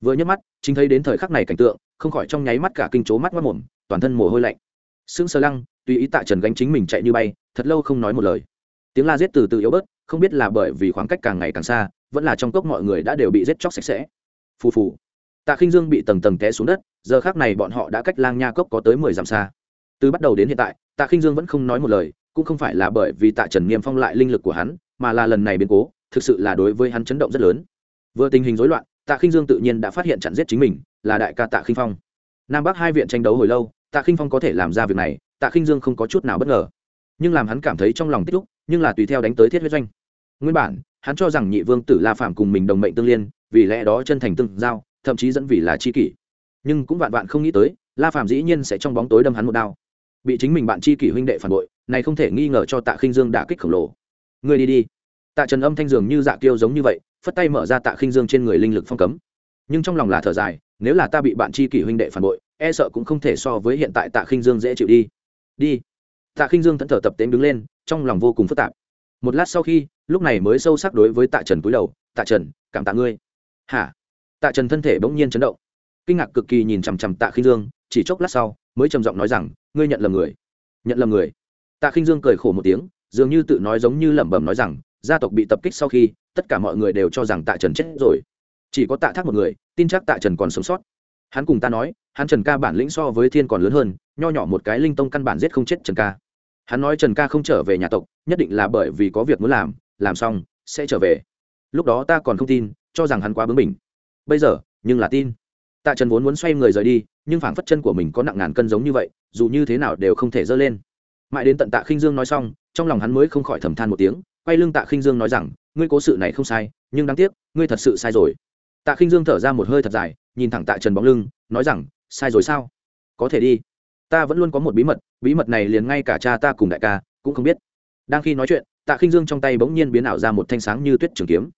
Vừa nhấc mắt, chính thấy đến thời khắc này cảnh tượng, không khỏi trong nháy mắt cả kinh chố mắt mắt mồm, toàn thân mồ hôi lạnh sững sờ lăng, tùy ý tạ trần gánh chính mình chạy như bay, thật lâu không nói một lời. Tiếng la giết từ từ yếu bớt, không biết là bởi vì khoảng cách càng ngày càng xa, vẫn là trong cốc mọi người đã đều bị giết chóc sạch sẽ. Phù phù. Tạ khinh dương bị tầng tầng té xuống đất, giờ khác này bọn họ đã cách lang nha cốc có tới mười dặm xa. Từ bắt đầu đến hiện tại, tạ khinh dương vẫn không nói một lời, cũng không phải là bởi vì tạ trần niêm phong lại linh lực của hắn, mà là lần này biến cố, thực sự là đối với hắn chấn động rất lớn. Vừa tình hình rối loạn, tạ khinh dương tự nhiên đã phát hiện chặn giết chính mình, là đại ca tạ khinh phong. Nam bắc hai viện tranh đấu hồi lâu tạ khinh phong có thể làm ra việc này, tạ khinh dương không có chút nào bất ngờ. Nhưng làm hắn cảm thấy trong lòng tích lúc nhưng là tùy theo đánh tới thiết huyết doanh. Nguyên bản, hắn cho rằng nhị vương tử la phạm cùng mình đồng mệnh tương liên, vì lẽ đó chân thành tương giao, thậm chí dẫn vì là chi kỷ. Nhưng cũng vạn vạn không nghĩ tới, la phạm dĩ nhiên sẽ trong bóng tối đâm hắn một đao. Bị chính mình bạn chi kỷ huynh đệ phản bội, này không thể nghi ngờ cho tạ khinh dương đả kích khổng lồ. Người đi đi. Tạ trần âm thanh dường như dạ kiêu giống như vậy, phất tay mở ra tạ khinh dương trên người linh lực phong cấm. Nhưng trong lòng là thở dài, nếu là ta bị bạn chi kỷ huynh đệ phản bội e sợ cũng không thể so với hiện tại tạ khinh dương dễ chịu đi. Đi. Tạ khinh dương thẫn thờ tập tễnh đứng lên, trong lòng vô cùng phức tạp. Một lát sau khi, lúc này mới sâu sắc đối với tạ trần cúi đầu, tạ trần, cảm tạ ngươi. Hả? Tạ trần thân thể bỗng nhiên chấn động. Kinh ngạc cực kỳ nhìn chằm chằm tạ khinh dương, chỉ chốc lát sau, mới trầm giọng nói rằng, ngươi nhận lầm người. Nhận lầm người? Tạ khinh dương cười khổ một tiếng, dường như tự nói giống như lẩm bẩm nói rằng, gia tộc bị tập kích sau khi, tất cả mọi người đều cho rằng tạ trần chết rồi. Chỉ có tạ thác một người, tin chắc tạ trần còn sống sót hắn cùng ta nói, hắn trần ca bản lĩnh so với thiên còn lớn hơn, nho nhỏ một cái linh tông căn bản giết không chết trần ca. Hắn nói trần ca không trở về nhà tộc, nhất định là bởi vì có việc muốn làm làm xong, sẽ trở về. Lúc đó ta còn không tin, cho rằng hắn quá bướng mình bây giờ, nhưng là tin. Tạ trần vốn muốn xoay người rời đi, nhưng phảng phất chân của mình có nặng ngàn cân giống như vậy, dù như thế nào đều không thể dơ lên. Mãi đến tận tạ khinh dương nói xong, trong lòng hắn mới không khỏi thầm than một tiếng, quay lưng tạ khinh dương nói rằng, ngươi cố sự này không sai, nhưng đáng tiếc, ngươi thật sự sai rồi tạ khinh dương thở ra một hơi thật dài, nhìn thẳng tạ trần bóng lưng, nói rằng, sai rồi sao? Có thể đi. Ta vẫn luôn có một bí mật bí mật này liền ngay cả cha ta cùng đại ca cũng không biết. Đang khi nói chuyện, tạ khinh dương trong tay bỗng nhiên biến ảo ra một thanh sáng như tuyết trường kiếm.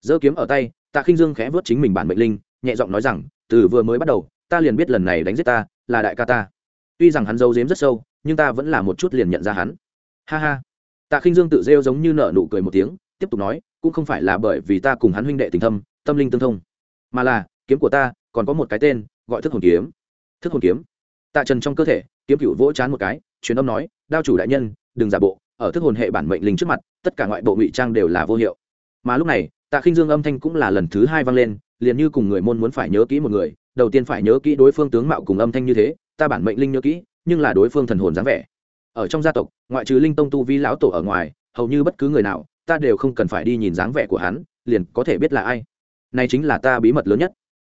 Giơ kiếm ở tay, tạ khinh dương khẽ vớt chính mình bản mệnh linh, nhẹ giọng nói rằng, từ vừa mới bắt đầu, ta liền biết lần này đánh giết ta là đại ca ta. Tuy rằng hắn giấu giếm rất sâu, nhưng ta vẫn là một chút liền nhận ra hắn. Ha ha. Tạ khinh dương tự rêu giống như nở nụ cười một tiếng, tiếp tục nói, cũng không phải là bởi vì ta cùng hắn huynh đệ tình thâm, tâm linh tương thông mà là, kiếm của ta, còn có một cái tên, gọi thức hồn kiếm. Thức hồn kiếm. Tạ trần trong cơ thể, kiếm cựu vỗ chán một cái, truyền âm nói, đao chủ đại nhân, đừng giả bộ, ở thức hồn hệ bản mệnh linh trước mặt, tất cả ngoại bộ ngụy trang đều là vô hiệu. Mà lúc này, tạ khinh dương âm thanh cũng là lần thứ hai vang lên, liền như cùng người môn muốn phải nhớ kỹ một người, đầu tiên phải nhớ kỹ đối phương tướng mạo cùng âm thanh như thế, ta bản mệnh linh nhớ kỹ, nhưng là đối phương thần hồn dáng vẻ. Ở trong gia tộc, ngoại trừ linh tông tu vi lão tổ ở ngoài, hầu như bất cứ người nào, ta đều không cần phải đi nhìn dáng vẻ của hắn, liền có thể biết là ai này chính là ta bí mật lớn nhất.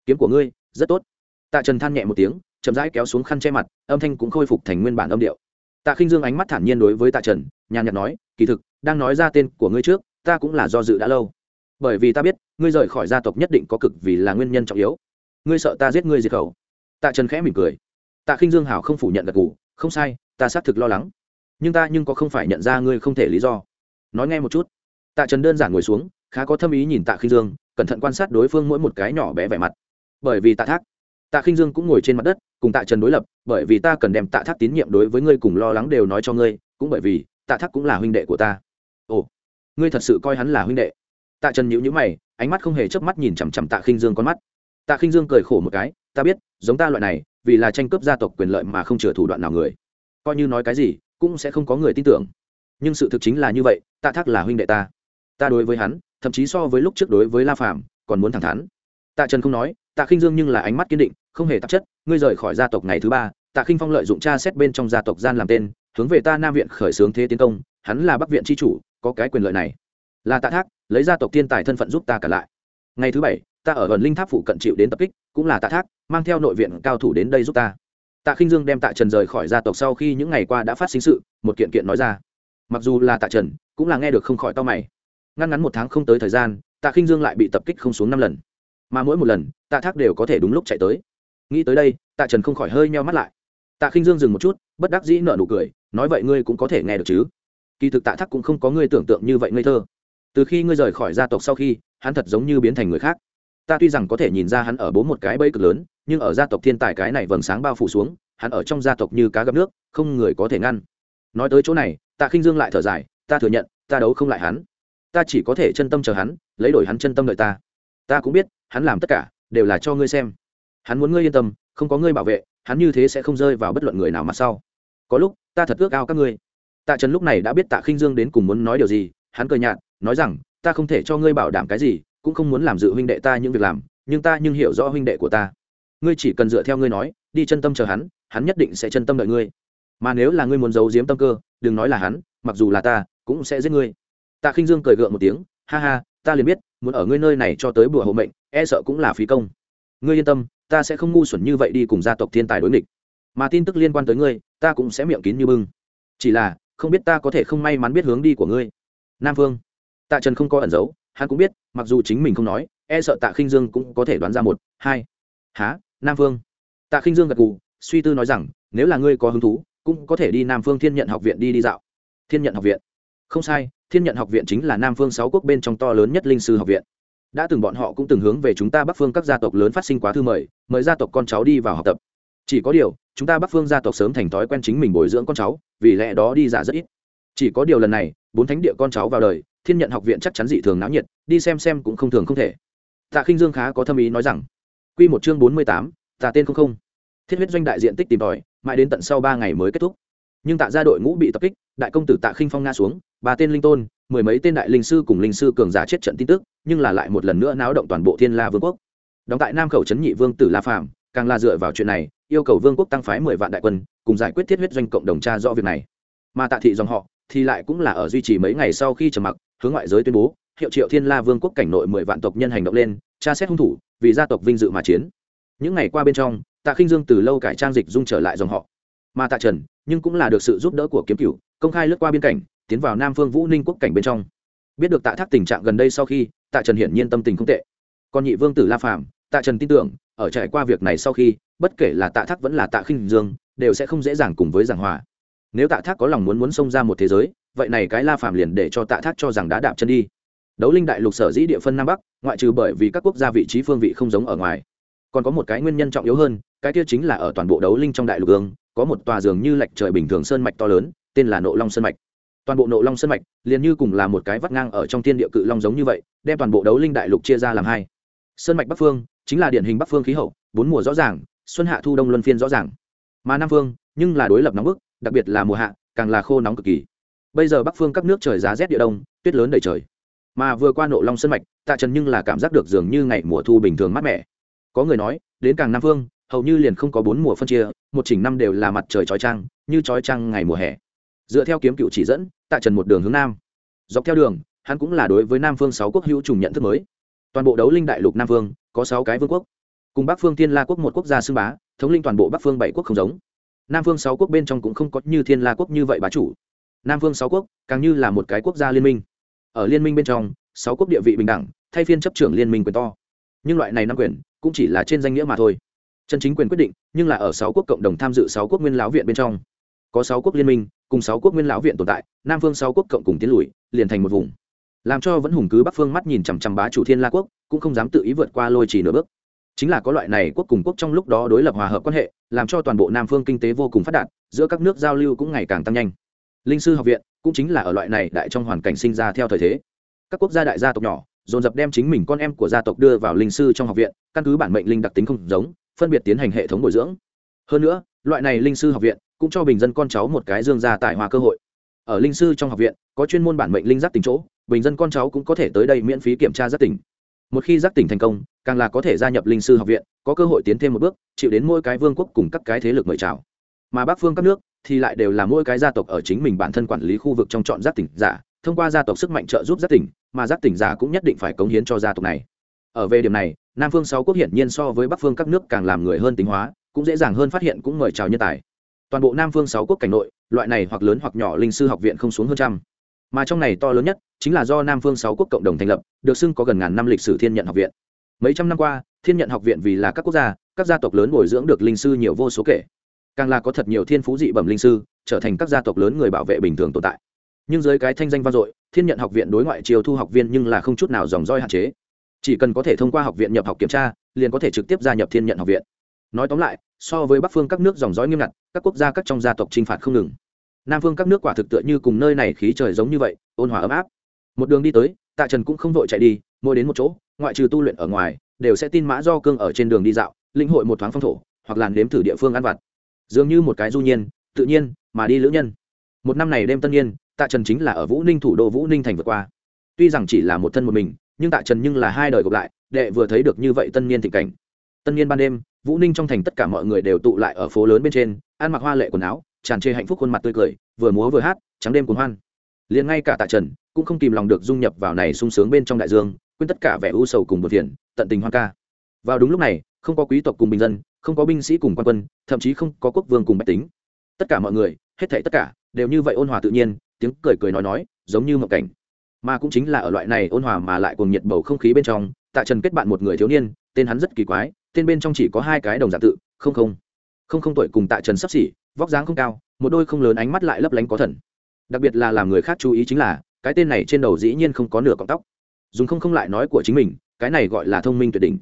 Kiếm của ngươi, rất tốt. Tạ trần than nhẹ một tiếng, chậm rãi kéo xuống khăn che mặt, âm thanh cũng khôi phục thành nguyên bản âm điệu. Tạ khinh dương ánh mắt thản nhiên đối với tạ trần, nhàn nhạt nói, kỳ thực, đang nói ra tên của ngươi trước, ta cũng là do dự đã lâu. Bởi vì ta biết, ngươi rời khỏi gia tộc nhất định có cực vì là nguyên nhân trọng yếu. Ngươi sợ ta giết ngươi diệt khẩu. Tạ trần khẽ mỉm cười. Tạ khinh dương hảo không phủ nhận gật gù, không sai, ta xác thực lo lắng. Nhưng ta nhưng có không phải nhận ra ngươi không thể lý do. Nói nghe một chút. Tạ trần đơn giản ngồi xuống, khá có thâm ý nhìn tạ khinh dương cẩn thận quan sát đối phương mỗi một cái nhỏ bé vẻ mặt. Bởi vì tạ thác, tạ khinh dương cũng ngồi trên mặt đất, cùng tạ trần đối lập, bởi vì ta cần đem tạ thác tín nhiệm đối với ngươi cùng lo lắng đều nói cho ngươi, cũng bởi vì tạ thác cũng là huynh đệ của ta. Ồ, ngươi thật sự coi hắn là huynh đệ. Tạ trần nhữ nhữ mày, ánh mắt không hề chớp mắt nhìn chằm chằm tạ khinh dương con mắt. Tạ khinh dương cười khổ một cái, ta biết, giống ta loại này, vì là tranh cướp gia tộc quyền lợi mà không chừa thủ đoạn nào người. Coi như nói cái gì, cũng sẽ không có người tin tưởng. Nhưng sự thực chính là như vậy, tạ thác là huynh đệ ta. Ta đối với hắn thậm chí so với lúc trước đối với la phạm còn muốn thẳng thắn. Tạ trần không nói, tạ khinh dương nhưng là ánh mắt kiên định, không hề tạp chất, ngươi rời khỏi gia tộc ngày thứ ba, tạ khinh phong lợi dụng cha xét bên trong gia tộc gian làm tên, hướng về ta nam viện khởi xướng thế tiến công, hắn là bắc viện tri chủ, có cái quyền lợi này. Là tạ thác, lấy gia tộc thiên tài thân phận giúp ta cả lại. Ngày thứ bảy, ta ở gần linh tháp phụ cận chịu đến tập kích, cũng là tạ thác, mang theo nội viện cao thủ đến đây giúp ta. Tạ khinh dương đem tạ trần rời khỏi gia tộc sau khi những ngày qua đã phát sinh sự, một kiện kiện nói ra. Mặc dù là tạ trần, cũng là nghe được không khỏi to mày ngăn ngắn một tháng không tới thời gian, tạ khinh dương lại bị tập kích không xuống năm lần. Mà mỗi một lần, tạ thác đều có thể đúng lúc chạy tới. Nghĩ tới đây, tạ trần không khỏi hơi meo mắt lại. Tạ khinh dương dừng một chút, bất đắc dĩ nợ nụ cười, nói vậy ngươi cũng có thể nghe được chứ? Kỳ thực tạ thác cũng không có ngươi tưởng tượng như vậy ngây thơ. Từ khi ngươi rời khỏi gia tộc sau khi, hắn thật giống như biến thành người khác. Ta tuy rằng có thể nhìn ra hắn ở bố một cái bẫy cực lớn, nhưng ở gia tộc thiên tài cái này vầng sáng bao phủ xuống, hắn ở trong gia tộc như cá gặp nước, không người có thể ngăn. Nói tới chỗ này, tạ khinh dương lại thở dài, ta thừa nhận, ta đấu không lại hắn ta chỉ có thể chân tâm chờ hắn, lấy đổi hắn chân tâm đợi ta. Ta cũng biết, hắn làm tất cả, đều là cho ngươi xem. Hắn muốn ngươi yên tâm, không có ngươi bảo vệ, hắn như thế sẽ không rơi vào bất luận người nào mặt sau. Có lúc, ta thật ước ao các ngươi. Tạ trần lúc này đã biết tạ khinh dương đến cùng muốn nói điều gì, hắn cười nhạt, nói rằng, ta không thể cho ngươi bảo đảm cái gì, cũng không muốn làm dự huynh đệ ta những việc làm, nhưng ta nhưng hiểu rõ huynh đệ của ta. Ngươi chỉ cần dựa theo ngươi nói, đi chân tâm chờ hắn hắn nhất định sẽ chân tâm đợi ngươi. Mà nếu là ngươi muốn giấu giếm tâm cơ, đừng nói là hắn, mặc dù là ta, cũng sẽ giết ngươi tạ khinh dương cười gượng một tiếng, ha ha, ta liền biết, muốn ở ngươi nơi này cho tới bùa hộ mệnh e sợ cũng là phí công. Ngươi yên tâm, ta sẽ không ngu xuẩn như vậy đi cùng gia tộc thiên tài đối nghịch. Mà tin tức liên quan tới ngươi, ta cũng sẽ miệng kín như bưng. Chỉ là, không biết ta có thể không may mắn biết hướng đi của ngươi. Nam phương tạ trần không có ẩn giấu, hắn cũng biết, mặc dù chính mình không nói e sợ tạ khinh dương cũng có thể đoán ra một, hai. Há nam phương tạ khinh dương gật gù, suy tư nói rằng, nếu là ngươi có hứng thú, cũng có thể đi nam phương thiên nhận học viện đi đi dạo. Thiên nhận học viện không sai, thiên nhận học viện chính là nam phương sáu quốc bên trong to lớn nhất linh sư học viện. Đã từng bọn họ cũng từng hướng về chúng ta bắc phương các gia tộc lớn phát sinh quá thư mời mời gia tộc con cháu đi vào học tập. Chỉ có điều, chúng ta bắc phương gia tộc sớm thành thói quen chính mình bồi dưỡng con cháu, vì lẽ đó đi giả rất ít. Chỉ có điều lần này, bốn thánh địa con cháu vào đời, thiên nhận học viện chắc chắn dị thường náo nhiệt, đi xem xem cũng không thường không thể. Tạ khinh dương khá có thâm ý nói rằng q một chương bốn mươi tám tạ tên không không. Thiết huyết doanh đại diện tích tìm tòi, mãi đến tận sau ba ngày mới kết thúc nhưng tạ ra đội ngũ bị tập kích, đại công tử tạ khinh phong nga xuống, ba tên linh tôn, mười mấy tên đại linh sư cùng linh sư cường giả chết trận tin tức, nhưng là lại một lần nữa náo động toàn bộ thiên la vương quốc. Đóng tại nam khẩu trấn nhị vương tử la phạm càng là dựa vào chuyện này, yêu cầu vương quốc tăng phái mười vạn đại quân, cùng giải quyết thiết huyết doanh cộng đồng tra rõ việc này. Mà tạ thị dòng họ thì lại cũng là ở duy trì mấy ngày sau khi trầm mặc, hướng ngoại giới tuyên bố, hiệu triệu thiên la vương quốc cảnh nội mười vạn tộc nhân hành động lên, tra xét hung thủ, vì gia tộc vinh dự mà chiến. Những ngày qua bên trong, tạ khinh dương từ lâu cải trang dịch dung trở lại dòng họ mà tạ trần nhưng cũng là được sự giúp đỡ của kiếm cựu công khai lướt qua biên cảnh, tiến vào nam phương vũ ninh quốc cảnh bên trong. Biết được tạ thác tình trạng gần đây sau khi, tạ trần hiển nhiên tâm tình không tệ. Còn nhị vương tử la phàm, tạ trần tin tưởng, ở trải qua việc này sau khi, bất kể là tạ thác vẫn là tạ khinh dương, đều sẽ không dễ dàng cùng với giảng hòa. Nếu tạ thác có lòng muốn muốn xông ra một thế giới, vậy này cái la phàm liền để cho tạ thác cho rằng đã đạp chân đi. Đấu linh đại lục sở dĩ địa phân nam bắc, ngoại trừ bởi vì các quốc gia vị trí phương vị không giống ở ngoài. Còn có một cái nguyên nhân trọng yếu hơn, cái kia chính là ở toàn bộ đấu linh trong đại lục ương có một tòa dường như lạch trời bình thường sơn mạch to lớn, tên là nộ long sơn mạch. Toàn bộ nộ long sơn mạch liền như cùng là một cái vắt ngang ở trong thiên địa cự long giống như vậy, đem toàn bộ đấu linh đại lục chia ra làm hai. Sơn mạch bắc phương chính là điển hình bắc phương khí hậu, bốn mùa rõ ràng, xuân hạ thu đông luân phiên rõ ràng. Mà nam phương nhưng là đối lập nóng bức, đặc biệt là mùa hạ, càng là khô nóng cực kỳ. Bây giờ bắc phương các nước trời giá rét địa đông, tuyết lớn đầy trời. Mà vừa qua nộ long sơn mạch, tạ trần nhưng là cảm giác được dường như ngày mùa thu bình thường mát mẻ. Có người nói, đến càng nam phương hầu như liền không có bốn mùa phân chia một chỉnh năm đều là mặt trời trói trăng, như trói trăng ngày mùa hè. Dựa theo kiếm cựu chỉ dẫn tạ trần một đường hướng nam. Dọc theo đường hắn cũng là đối với nam phương sáu quốc hữu trùng nhận thức mới. Toàn bộ đấu linh đại lục nam phương có sáu cái vương quốc. Cùng bắc phương thiên la quốc một quốc gia xưng bá thống linh toàn bộ bắc phương bảy quốc không giống. Nam phương sáu quốc bên trong cũng không có như thiên la quốc như vậy bá chủ. Nam phương sáu quốc càng như là một cái quốc gia liên minh. Ở liên minh bên trong sáu quốc địa vị bình đẳng thay phiên chấp trưởng liên minh quyền to. Nhưng loại này năm quyền cũng chỉ là trên danh nghĩa mà thôi chân chính quyền quyết định, nhưng là ở sáu quốc cộng đồng tham dự sáu quốc nguyên lão viện bên trong. Có sáu quốc liên minh, cùng sáu quốc nguyên lão viện tồn tại, nam phương sáu quốc cộng cùng tiến lùi, liền thành một vùng. Làm cho vẫn hùng cứ bắc phương mắt nhìn chằm chằm bá chủ thiên la quốc, cũng không dám tự ý vượt qua lôi chỉ nửa bước. Chính là có loại này quốc cùng quốc trong lúc đó đối lập hòa hợp quan hệ, làm cho toàn bộ nam phương kinh tế vô cùng phát đạt, giữa các nước giao lưu cũng ngày càng tăng nhanh. Linh sư học viện cũng chính là ở loại này đại trong hoàn cảnh sinh ra theo thời thế. Các quốc gia đại gia tộc nhỏ, dồn dập đem chính mình con em của gia tộc đưa vào linh sư trong học viện, căn cứ bản mệnh linh đặc tính không giống phân biệt tiến hành hệ thống bồi dưỡng. Hơn nữa, loại này linh sư học viện cũng cho bình dân con cháu một cái dương gia tài hòa cơ hội. Ở linh sư trong học viện, có chuyên môn bản mệnh linh giác tỉnh chỗ, bình dân con cháu cũng có thể tới đây miễn phí kiểm tra giác tỉnh. Một khi giác tỉnh thành công, càng là có thể gia nhập linh sư học viện, có cơ hội tiến thêm một bước, chịu đến mỗi cái vương quốc cùng các cái thế lực mời chào. Mà bắc phương các nước thì lại đều là mỗi cái gia tộc ở chính mình bản thân quản lý khu vực trong chọn giác tỉnh giả, thông qua gia tộc sức mạnh trợ giúp giác tỉnh, mà giác tỉnh giả cũng nhất định phải cống hiến cho gia tộc này ở về điểm này, nam phương sáu quốc hiển nhiên so với bắc phương các nước càng làm người hơn tính hóa, cũng dễ dàng hơn phát hiện cũng mời chào nhân tài. Toàn bộ nam phương sáu quốc cảnh nội, loại này hoặc lớn hoặc nhỏ linh sư học viện không xuống hơn trăm. Mà trong này to lớn nhất, chính là do nam phương sáu quốc cộng đồng thành lập, được xưng có gần ngàn năm lịch sử thiên nhận học viện. Mấy trăm năm qua, thiên nhận học viện vì là các quốc gia, các gia tộc lớn bồi dưỡng được linh sư nhiều vô số kể. Càng là có thật nhiều thiên phú dị bẩm linh sư, trở thành các gia tộc lớn người bảo vệ bình thường tồn tại. Nhưng dưới cái thanh danh vang dội, thiên nhận học viện đối ngoại chiều thu học viên nhưng là không chút nào dòng roi hạn chế chỉ cần có thể thông qua học viện nhập học kiểm tra, liền có thể trực tiếp gia nhập thiên nhận học viện. Nói tóm lại, so với bắc phương các nước dòng dõi nghiêm ngặt, các quốc gia các trong gia tộc t r i n h phạt không ngừng. Nam phương các nước quả thực tựa như cùng nơi này khí trời giống như vậy, ôn hòa ấm áp. Một đường đi tới, tạ trần cũng không vội chạy đi, mỗi đến một chỗ, ngoại trừ tu luyện ở ngoài, đều sẽ tin mã do cương ở trên đường đi dạo, lĩnh hội một thoáng phong thổ, hoặc làn đếm thử địa phương ăn vặt. Dường như một cái du nhiên, tự nhiên, mà đi lữ nhân. Một năm này đêm tân niên, tạ trần chính là ở vũ ninh thủ đô vũ ninh thành vượt qua. Tuy rằng chỉ là một thân một mình nhưng tạ trần nhưng là hai đời gộp lại, đệ vừa thấy được như vậy tân niên thịnh cảnh. Tân niên ban đêm, vũ ninh trong thành tất cả mọi người đều tụ lại ở phố lớn bên trên, ăn mặc hoa lệ quần áo, tràn trề hạnh phúc khuôn mặt tươi cười, vừa múa vừa hát, trắng đêm cuốn hoan. Liền ngay cả tạ trần cũng không kìm lòng được dung nhập vào này sung sướng bên trong đại dương, quên tất cả vẻ u sầu cùng một thiện tận tình hoan ca. Vào đúng lúc này, không có quý tộc cùng bình dân, không có binh sĩ cùng quan quân, thậm chí không có quốc vương cùng bách tính. Tất cả mọi người, hết thảy tất cả, đều như vậy ôn hòa tự nhiên, tiếng cười cười nói nói, giống như một cảnh mà cũng chính là ở loại này ôn hòa mà lại cùng nhiệt bầu không khí bên trong, tạ trần kết bạn một người thiếu niên, tên hắn rất kỳ quái, tên bên trong chỉ có hai cái đồng dạng tự, không không. Không không tuổi cùng tạ trần sắp xỉ, vóc dáng không cao, một đôi không lớn ánh mắt lại lấp lánh có thần. Đặc biệt là làm người khác chú ý chính là, cái tên này trên đầu dĩ nhiên không có nửa cọng tóc. Dùng không không lại nói của chính mình, cái này gọi là thông minh tuyệt đỉnh.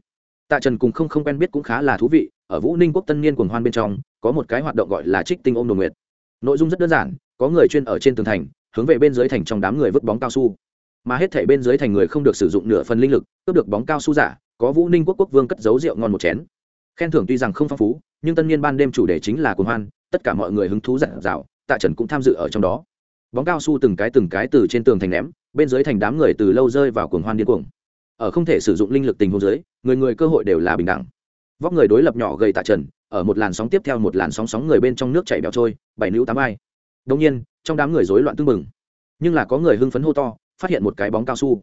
Tạ trần cùng không không quen biết cũng khá là thú vị, ở vũ ninh quốc tân niên quần hoan bên trong, có một cái hoạt động gọi là trích tinh ôm đồ nguyệt. Nội dung rất đơn giản, có người chuyên ở trên tường thành, hướng về bên dưới thành trong đám người vứt bóng cao su mà hết thể bên dưới thành người không được sử dụng nửa phần linh lực, cướp được bóng cao su giả, có vũ ninh quốc quốc vương cất giấu rượu ngon một chén. Khen thưởng tuy rằng không phong phú, nhưng tân niên ban đêm chủ đề chính là cuồng hoan, tất cả mọi người hứng thú dặn dạo, tạ trần cũng tham dự ở trong đó. Bóng cao su từng cái từng cái từ trên tường thành ném, bên dưới thành đám người từ lâu rơi vào cuồng hoan điên cuồng. Ở không thể sử dụng linh lực tình huống dưới, người người cơ hội đều là bình đẳng. Vóc người đối lập nhỏ gầy tạ trần, ở một làn sóng tiếp theo một làn sóng sóng người bên trong nước chảy bẹo trôi, bảy nữ tám ai đông nhiên, trong đám người rối loạn tưng bừng. Nhưng là có người hưng phấn hô to phát hiện một cái bóng cao su.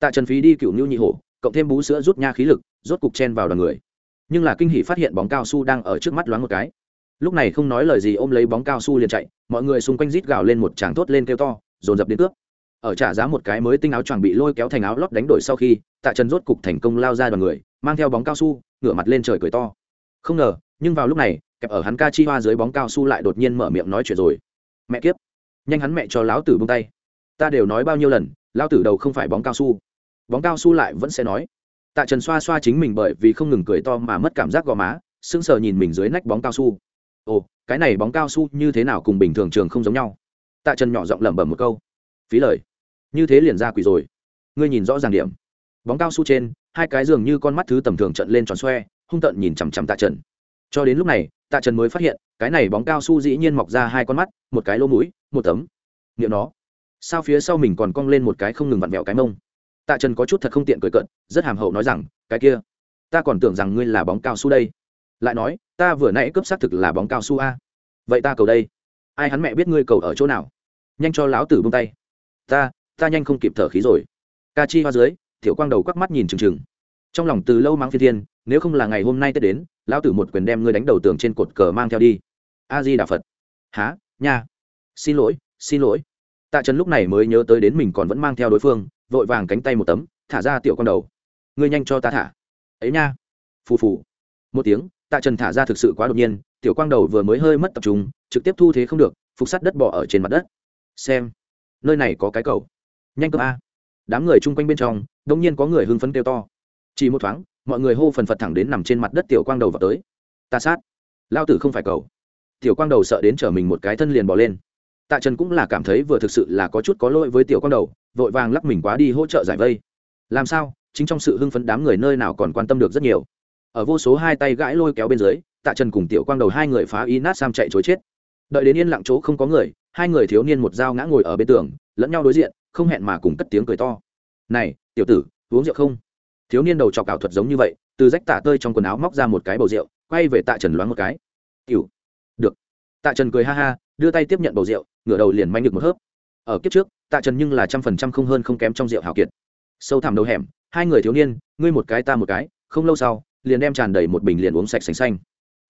Tạ trần phí đi cựu ngưu nhị hổ, cộng thêm bú sữa rút nha khí lực, rốt cục chen vào đoàn người. Nhưng là kinh hỉ phát hiện bóng cao su đang ở trước mắt loáng một cái. Lúc này không nói lời gì, ôm lấy bóng cao su liền chạy, mọi người xung quanh rít gào lên một tràng thốt lên kêu to, dồn dập đến cướp. Ở trả giá một cái mới tinh áo choàng bị lôi kéo thành áo lót đánh đổi sau khi, tạ trần rốt cục thành công lao ra đoàn người, mang theo bóng cao su, ngửa mặt lên trời cười to. Không ngờ, nhưng vào lúc này, kẹp ở hắn ca chi hoa dưới bóng cao su lại đột nhiên mở miệng nói chuyện rồi. Mẹ kiếp, nhanh hắn mẹ cho láo tử bông tay. Ta đều nói bao nhiêu lần Lao tử đầu không phải bóng cao su. Bóng cao su lại vẫn sẽ nói. Tạ trần xoa xoa chính mình bởi vì không ngừng cười to mà mất cảm giác gò má, sững sờ nhìn mình dưới nách bóng cao su. Ồ, cái này bóng cao su như thế nào cùng bình thường trường không giống nhau? Tạ trần nhỏ giọng lẩm bẩm một câu. Phí lời. Như thế liền ra quỷ rồi. Ngươi nhìn rõ ràng điểm. Bóng cao su trên, hai cái dường như con mắt thứ tầm thường trận lên tròn xoe, hung tợn nhìn chằm chằm tạ trần. Cho đến lúc này, tạ trần mới phát hiện, cái này bóng cao su dĩ nhiên mọc ra hai con mắt, một cái lỗ mũi, một tấm. Nghiệm nó sao phía sau mình còn cong lên một cái không ngừng vặn vẹo cái mông? Tạ trần có chút thật không tiện cười cận rất hàm hậu nói rằng, cái kia, ta còn tưởng rằng ngươi là bóng cao su đây. Lại nói, ta vừa nãy cướp xác thực là bóng cao su a. Vậy ta cầu đây. Ai hắn mẹ biết ngươi cầu ở chỗ nào? Nhanh cho lão tử bông tay. Ta ta nhanh không kịp thở khí rồi. Ca chi hoa dưới thiểu quang đầu quắc mắt nhìn trừng trừng trong lòng từ lâu mang phi thiên, nếu không là ngày hôm nay tết đến, lão tử một quyền đem ngươi đánh đầu tường trên cột cờ mang theo đi. A di đà phật. Há nha. Xin lỗi xin lỗi tạ trần lúc này mới nhớ tới đến mình còn vẫn mang theo đối phương, vội vàng cánh tay một tấm, thả ra tiểu con đầu. Ngươi nhanh cho ta thả. Ấy nha. Phù phù. Một tiếng, tạ trần thả ra thực sự quá đột nhiên, tiểu quang đầu vừa mới hơi mất tập trung, trực tiếp thu thế không được, phục sắt đất bỏ ở trên mặt đất. Xem, nơi này có cái cầu. Nhanh cơm a. Đám người chung quanh bên trong đông nhiên có người hưng phấn kêu to. Chỉ một thoáng, mọi người hô phần phật thẳng đến nằm trên mặt đất tiểu quang đầu vào tới. Ta sát. Lao tử không phải cầu. Tiểu quang đầu sợ đến chở mình một cái thân liền bỏ lên tạ trần cũng là cảm thấy vừa thực sự là có chút có lỗi với tiểu quang đầu, vội vàng lắc mình quá đi hỗ trợ giải vây. Làm sao? Chính trong sự hưng phấn đám người nơi nào còn quan tâm được rất nhiều. Ở vô số hai tay gãi lôi kéo bên dưới, tạ trần cùng tiểu quang đầu hai người phá y nát sam chạy chối chết. Đợi đến yên lặng chỗ không có người, hai người thiếu niên một dao ngã ngồi ở bên tường, lẫn nhau đối diện, không hẹn mà cùng cất tiếng cười to. Này, tiểu tử, uống rượu không? Thiếu niên đầu trọc ảo thuật giống như vậy, từ rách tả tơi trong quần áo móc ra một cái bầu rượu, quay về tạ trần loáng một cái. Tiểu, được. Tạ trần cười ha ha, đưa tay tiếp nhận bầu rượu ngửa đầu liền manh được một hớp. Ở kiếp trước, tạ trần nhưng là trăm phần trăm không hơn không kém trong rượu hào kiệt. Sâu thẳm đầu hẻm, hai người thiếu niên, ngươi một cái ta một cái, không lâu sau, liền đem tràn đầy một bình liền uống sạch sành xanh.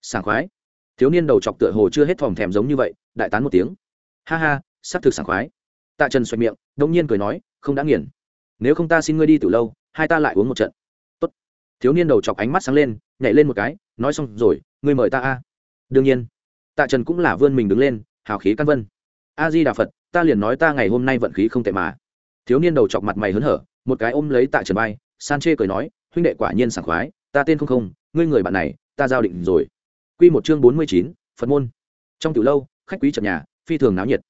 Sảng khoái. Thiếu niên đầu chọc tựa hồ chưa hết thòm thèm giống như vậy, đại tán một tiếng. Ha ha s ắ c thực sảng khoái. Tạ trần xoay miệng, đông nhiên cười nói, không đã nghiền. Nếu không ta xin ngươi đi từ lâu, hai ta lại uống một trận. Tốt. thiếu niên đầu chọc ánh mắt sáng lên, nhảy lên một cái, nói xong rồi, ngươi mời ta a. Đương nhiên. Tạ trần cũng là vươn mình đứng lên, hào khí căn vân a di đà phật, ta liền nói ta ngày hôm nay vận khí không tệ mà. Thiếu niên đầu chọc mặt mày hớn hở, một cái ôm lấy tạ trần bay san chê cười nói, huynh đệ quả nhiên sảng khoái, ta tên không không, ngươi người bạn này, ta giao định rồi. Quy một chương bốn mươi chín, phật môn. Trong tiểu lâu, khách quý trần nhà, phi thường náo nhiệt.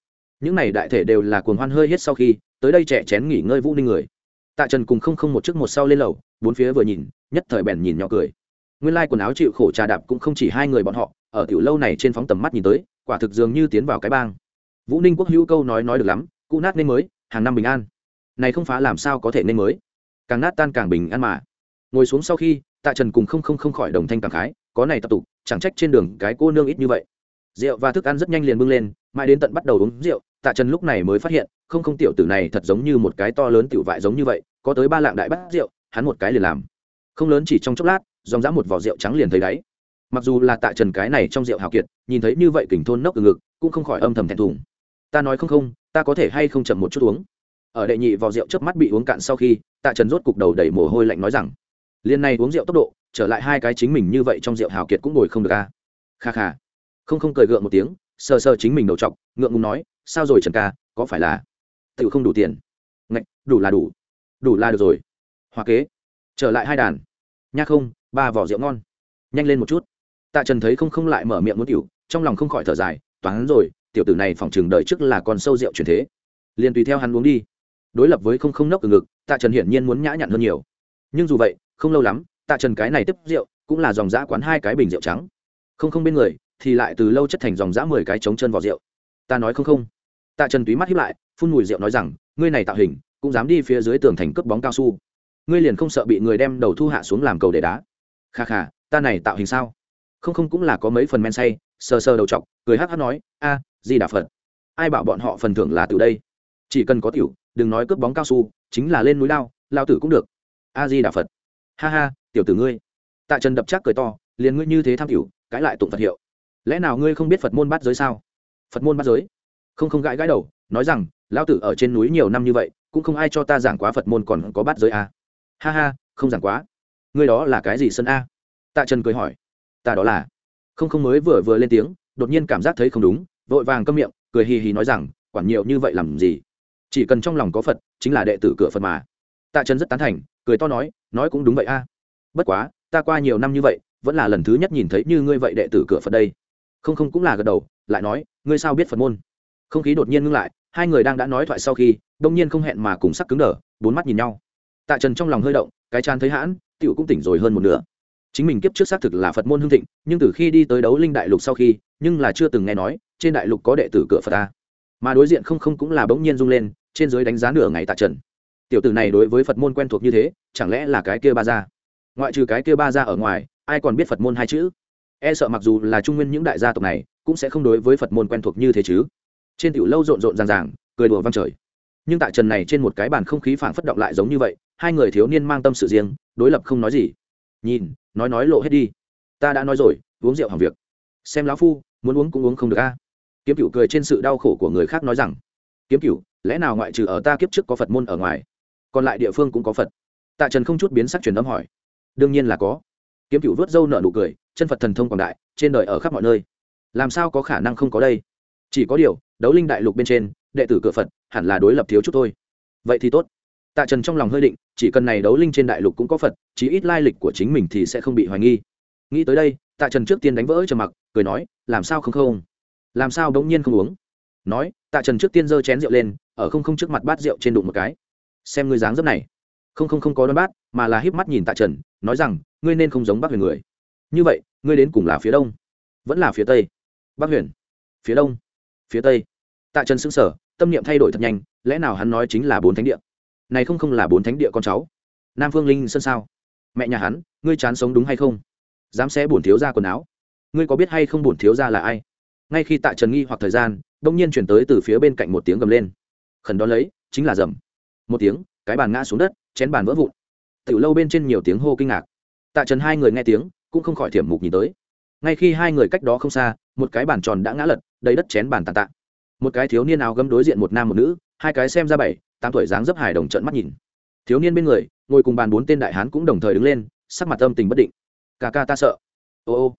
Những này đại thể đều là cuồng hoan hơi hết sau khi, tới đây trẻ chén nghỉ ngơi vũ ninh người. Tạ trần cùng không không một chiếc một sau lên lầu, bốn phía vừa nhìn, nhất thời bèn nhìn nhỏ cười. Nguyên lai quần áo chịu khổ trà đạp cũng không chỉ hai người bọn họ, ở tiểu lâu này trên phóng tầm mắt nhìn tới, quả thực dường như tiến vào cái bang vũ ninh quốc hữu câu nói nói được lắm cụ nát nên mới, hàng năm bình an. Này không phá làm sao có thể nên mới. Càng nát tan càng bình an mà. Ngồi xuống sau khi, tạ trần cùng không không không khỏi đồng thanh cảm khái, có này tập tục, chẳng trách trên đường cái cô nương ít như vậy. Rượu và thức ăn rất nhanh liền bưng lên, mãi đến tận bắt đầu uống rượu, tạ trần lúc này mới phát hiện, không không tiểu tử này thật giống như một cái to lớn tiểu vại giống như vậy, có tới ba lạng đại bát rượu, hắn một cái liền làm. Không lớn chỉ trong chốc lát, dòng dã một vỏ rượu trắng liền thấy đáy. Mặc dù là tạ trần cái này trong rượu hào kiệt, nhìn thấy như vậy kình thôn nốc từ ngực, cũng không khỏi âm thầm thẹn thùng ta nói không không, ta có thể hay không chậm một chút uống? Ở đệ nhị vào rượu trước mắt bị uống cạn sau khi, tạ trần rốt cục đầu đầy mồ hôi lạnh nói rằng, liên này uống rượu tốc độ, trở lại hai cái chính mình như vậy trong rượu hào kiệt cũng ngồi không được ca kha kha. Không không cười gượng một tiếng, sờ sờ chính mình đầu t ngượng ngùng nói, sao rồi trần ca, có phải là tự không đủ tiền? Ngạch, đủ là đủ đủ là được rồi. Hoa kế, trở lại hai đàn. Nha không, ba vỏ rượu ngon. Nhanh lên một chút. Tạ trần thấy không không lại mở miệng muốn tiểu, trong lòng không khỏi thở dài, toán rồi tiểu tử này phòng trường đời trước là con sâu rượu truyền thế. Liền tùy theo hắn uống đi. Đối lập với không không nốc từ ngực, tạ trần hiển nhiên muốn nhã nhặn hơn nhiều. Nhưng dù vậy, không lâu lắm, tạ trần cái này tiếp rượu cũng là dòng giã quán hai cái bình rượu trắng. Không không bên người thì lại từ lâu chất thành dòng giã mười cái trống chân vào rượu. Ta nói không không. Tạ trần túy mắt hiếp lại, phun mùi rượu nói rằng, ngươi này tạo hình, cũng dám đi phía dưới tường thành cướp bóng cao su. Ngươi liền không sợ bị người đem đầu thu hạ xuống làm cầu để đá. Kha kha, ta này tạo hình sao? Không không cũng là có mấy phần men say, sờ sờ đầu chọc, cười hát hát nói, a di đà phật. Ai bảo bọn họ phần thưởng là từ đây? Chỉ cần có tiểu, đừng nói cướp bóng cao su, chính là lên núi lao lao tử cũng được. A di đà phật. Ha ha, tiểu tử ngươi. Tạ trần đập chắc cười to, liền ngươi như thế tham tiểu cãi lại tụng phật hiệu. Lẽ nào ngươi không biết phật môn bắt giới sao? Phật môn bắt giới? Không không gãi gãi đầu, nói rằng lão tử ở trên núi nhiều năm như vậy, cũng không ai cho ta giảng quá phật môn còn có bắt giới a. Ha ha, không giảng quá. Ngươi đó là cái gì sân a? Tạ trần cười hỏi. Ta đó là. Không không mới vừa vừa lên tiếng, đột nhiên cảm giác thấy không đúng vội vàng câm miệng, cười hì hì nói rằng, quản nhiều như vậy làm gì? Chỉ cần trong lòng có phật, chính là đệ tử cửa phật mà. Tạ trần rất tán thành, cười to nói nói cũng đúng vậy a. Bất quá, ta qua nhiều năm như vậy, vẫn là lần thứ nhất nhìn thấy như ngươi vậy đệ tử cửa phật đây. Không không cũng là gật đầu, lại nói, ngươi sao biết phật môn? Không khí đột nhiên ngưng lại, hai người đang đã nói thoại sau khi, đông nhiên không hẹn mà cùng sắc cứng đờ, bốn mắt nhìn nhau. Tạ trần trong lòng hơi động, cái chán thấy hãn tựu cũng tỉnh rồi hơn một nửa. Chính mình kiếp trước xác thực là phật môn hương thịnh, nhưng từ khi đi tới đấu linh đại lục sau khi nhưng là chưa từng nghe nói, trên đại lục có đệ tử cửa phật ta mà đối diện không không cũng là bỗng nhiên rung lên, trên dưới đánh giá nửa ngày tạ trần. Tiểu tử này đối với phật môn quen thuộc như thế, chẳng lẽ là cái kia ba gia? ngoại trừ cái kia ba gia ở ngoài, ai còn biết phật môn hai chữ? E sợ mặc dù là trung nguyên những đại gia tộc này, cũng sẽ không đối với phật môn quen thuộc như thế chứ. Trên tiểu lâu rộn rộn ràng ràng, cười đùa văng trời. Nhưng tại trần này trên một cái bàn không khí phảng phất động lại giống như vậy, hai người thiếu niên mang tâm sự riêng, đối lập không nói gì. Nhìn, nói nói lộ hết đi. Ta đã nói rồi, uống rượu hàng việc. Xem lão phu muốn uống cũng uống không được a. Kiếm cựu cười trên sự đau khổ của người khác nói rằng, kiếm cựu lẽ nào ngoại trừ ở ta kiếp trước có phật môn ở ngoài, còn lại địa phương cũng có phật? Tạ trần không chút biến sắc truyền âm hỏi. Đương nhiên là có. Kiếm cựu vớt râu nợ nụ cười, chân phật thần thông quảng đại, trên đời ở khắp mọi nơi. Làm sao có khả năng không có đây? Chỉ có điều, đấu linh đại lục bên trên, đệ tử cửa phật hẳn là đối lập thiếu chút thôi. Vậy thì tốt. Tạ trần trong lòng hơi định, chỉ cần này đấu linh trên đại lục cũng có phật, chí ít lai lịch của chính mình thì sẽ không bị hoài nghi. Nghĩ tới đây tạ trần trước tiên đánh vỡ trầm mặc, cười nói, làm sao không không? Làm sao bỗng nhiên không uống? Nói, tạ trần trước tiên giơ chén rượu lên, ở không không trước mặt bát rượu trên đụng một cái. Xem ngươi dáng dấp này. Không không không có đón bát, mà là híp mắt nhìn tạ trần, nói rằng, ngươi nên không giống bác huyền người. Như vậy, ngươi đến cùng là phía đông? Vẫn là phía tây. Bắc huyền, phía đông, phía tây. Tạ trần xứng sở tâm niệm thay đổi thật nhanh, lẽ nào hắn nói chính là bốn thánh địa? Này không không là bốn thánh địa con cháu. Nam phương linh sơn sao? Mẹ nhà hắn, ngươi chán sống đúng hay không? Dám xé bổn thiếu ra quần áo. Ngươi có biết hay không bổn thiếu ra là ai? Ngay khi tạ trần nghi hoặc thời gian đông nhiên chuyển tới từ phía bên cạnh một tiếng gầm lên. Khẩn đón lấy, chính là dầm. Một tiếng, cái bàn ngã xuống đất, chén bàn vỡ vụn. Từ lâu bên trên nhiều tiếng hô kinh ngạc. Tạ trần hai người nghe tiếng, cũng không khỏi thiểm mục nhìn tới. Ngay khi hai người cách đó không xa, một cái bàn tròn đã ngã lật, đầy đất chén bàn tàn tạ. Một cái thiếu niên áo gấm đối diện một nam một nữ, hai cái xem ra bảy, tám tuổi dáng dấp hài đồng trận mắt nhìn. Thiếu niên bên người, ngồi cùng bàn bốn tên đại hán cũng đồng thời đứng lên, sắc mặt âm tình bất định ca ca ta sợ. Ô ô.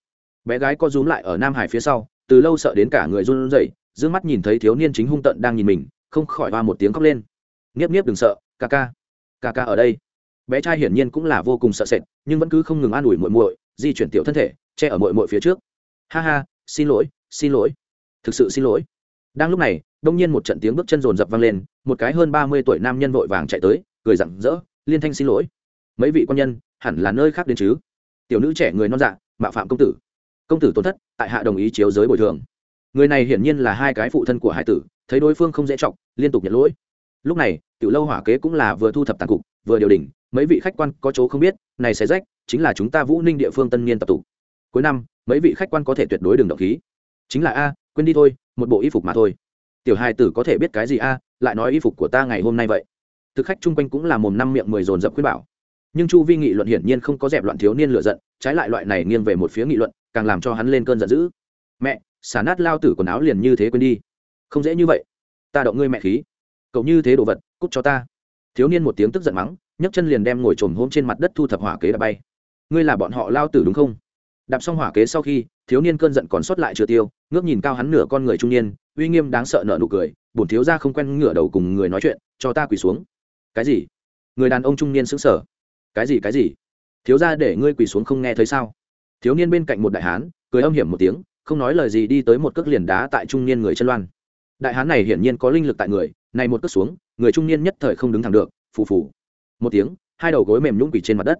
Bé gái co rúm lại ở nam hải phía sau, từ lâu sợ đến cả người run rẩy d mắt nhìn thấy thiếu niên chính hung tận đang nhìn mình, không khỏi hoa một tiếng khóc lên. Nghiếp nghiếp đừng sợ ca ca. Ca ca ở đây. Bé trai hiển nhiên cũng là vô cùng sợ sệt, nhưng vẫn cứ không ngừng an ủi muội muội, di chuyển tiểu thân thể, che ở muội muội phía trước. Ha ha, xin lỗi xin lỗi. Thực sự xin lỗi. Đang lúc này, đông nhiên một trận tiếng bước chân rồn rập vang lên, một cái hơn ba mươi tuổi nam nhân vội vàng chạy tới, cười rặng rỡ, liên thanh xin lỗi. Mấy vị quan nhân, hẳn là nơi khác đến chứ? Tiểu nữ trẻ người non dạ mạo phạm công tử. Công tử tổn thất, tại hạ đồng ý chiếu giới bồi thường. Người này hiển nhiên là hai cái phụ thân của hải tử, thấy đối phương không dễ trọng liên tục nhận lỗi. Lúc này, tiểu lâu hỏa kế cũng là vừa thu thập tàn cục, vừa điều đình, mấy vị khách quan có chỗ không biết, này sẽ rách, chính là chúng ta vũ ninh địa phương tân niên tập tụ. Cuối năm, mấy vị khách quan có thể tuyệt đối đừng động khí. Chính là a, quên đi thôi, một bộ y phục mà thôi. Tiểu hài tử có thể biết cái gì a, lại nói y phục của ta ngày hôm nay vậy. Thực khách chung quanh cũng là mồm năm miệng mười dồn dập khuyên bảo nhưng chu vi nghị luận hiển nhiên không có dẹp loạn thiếu niên lựa giận, trái lại loại này nghiêng về một phía nghị luận, càng làm cho hắn lên cơn giận dữ. Mẹ, xả nát lao tử quần áo liền như thế quên đi. Không dễ như vậy. Ta động ngươi mẹ khí. Cậu như thế đồ vật, cút cho ta. Thiếu niên một tiếng tức giận mắng, nhấc chân liền đem ngồi trồm hôm trên mặt đất thu thập hỏa kế đã bay. Ngươi là bọn họ lao tử đúng không? Đạp xong hỏa kế sau khi, thiếu niên cơn giận còn sót lại chưa tiêu, ngước nhìn cao hắn nửa con người trung niên, uy nghiêm đáng sợ nợ nụ cười, bổn thiếu ra không quen ngửa đầu cùng người nói chuyện, cho ta quỳ xuống. Cái gì? Người đàn ông trung niên xứng sở cái gì cái gì? Thiếu ra để ngươi quỳ xuống không nghe thấy sao? Thiếu niên bên cạnh một đại hán, cười âm hiểm một tiếng, không nói lời gì đi tới một cước liền đá tại trung niên người chân loan. Đại hán này hiển nhiên có linh lực tại người, này một cước xuống, người trung niên nhất thời không đứng thẳng được, phù phù. Một tiếng, hai đầu gối mềm nhũng quỳ trên mặt đất.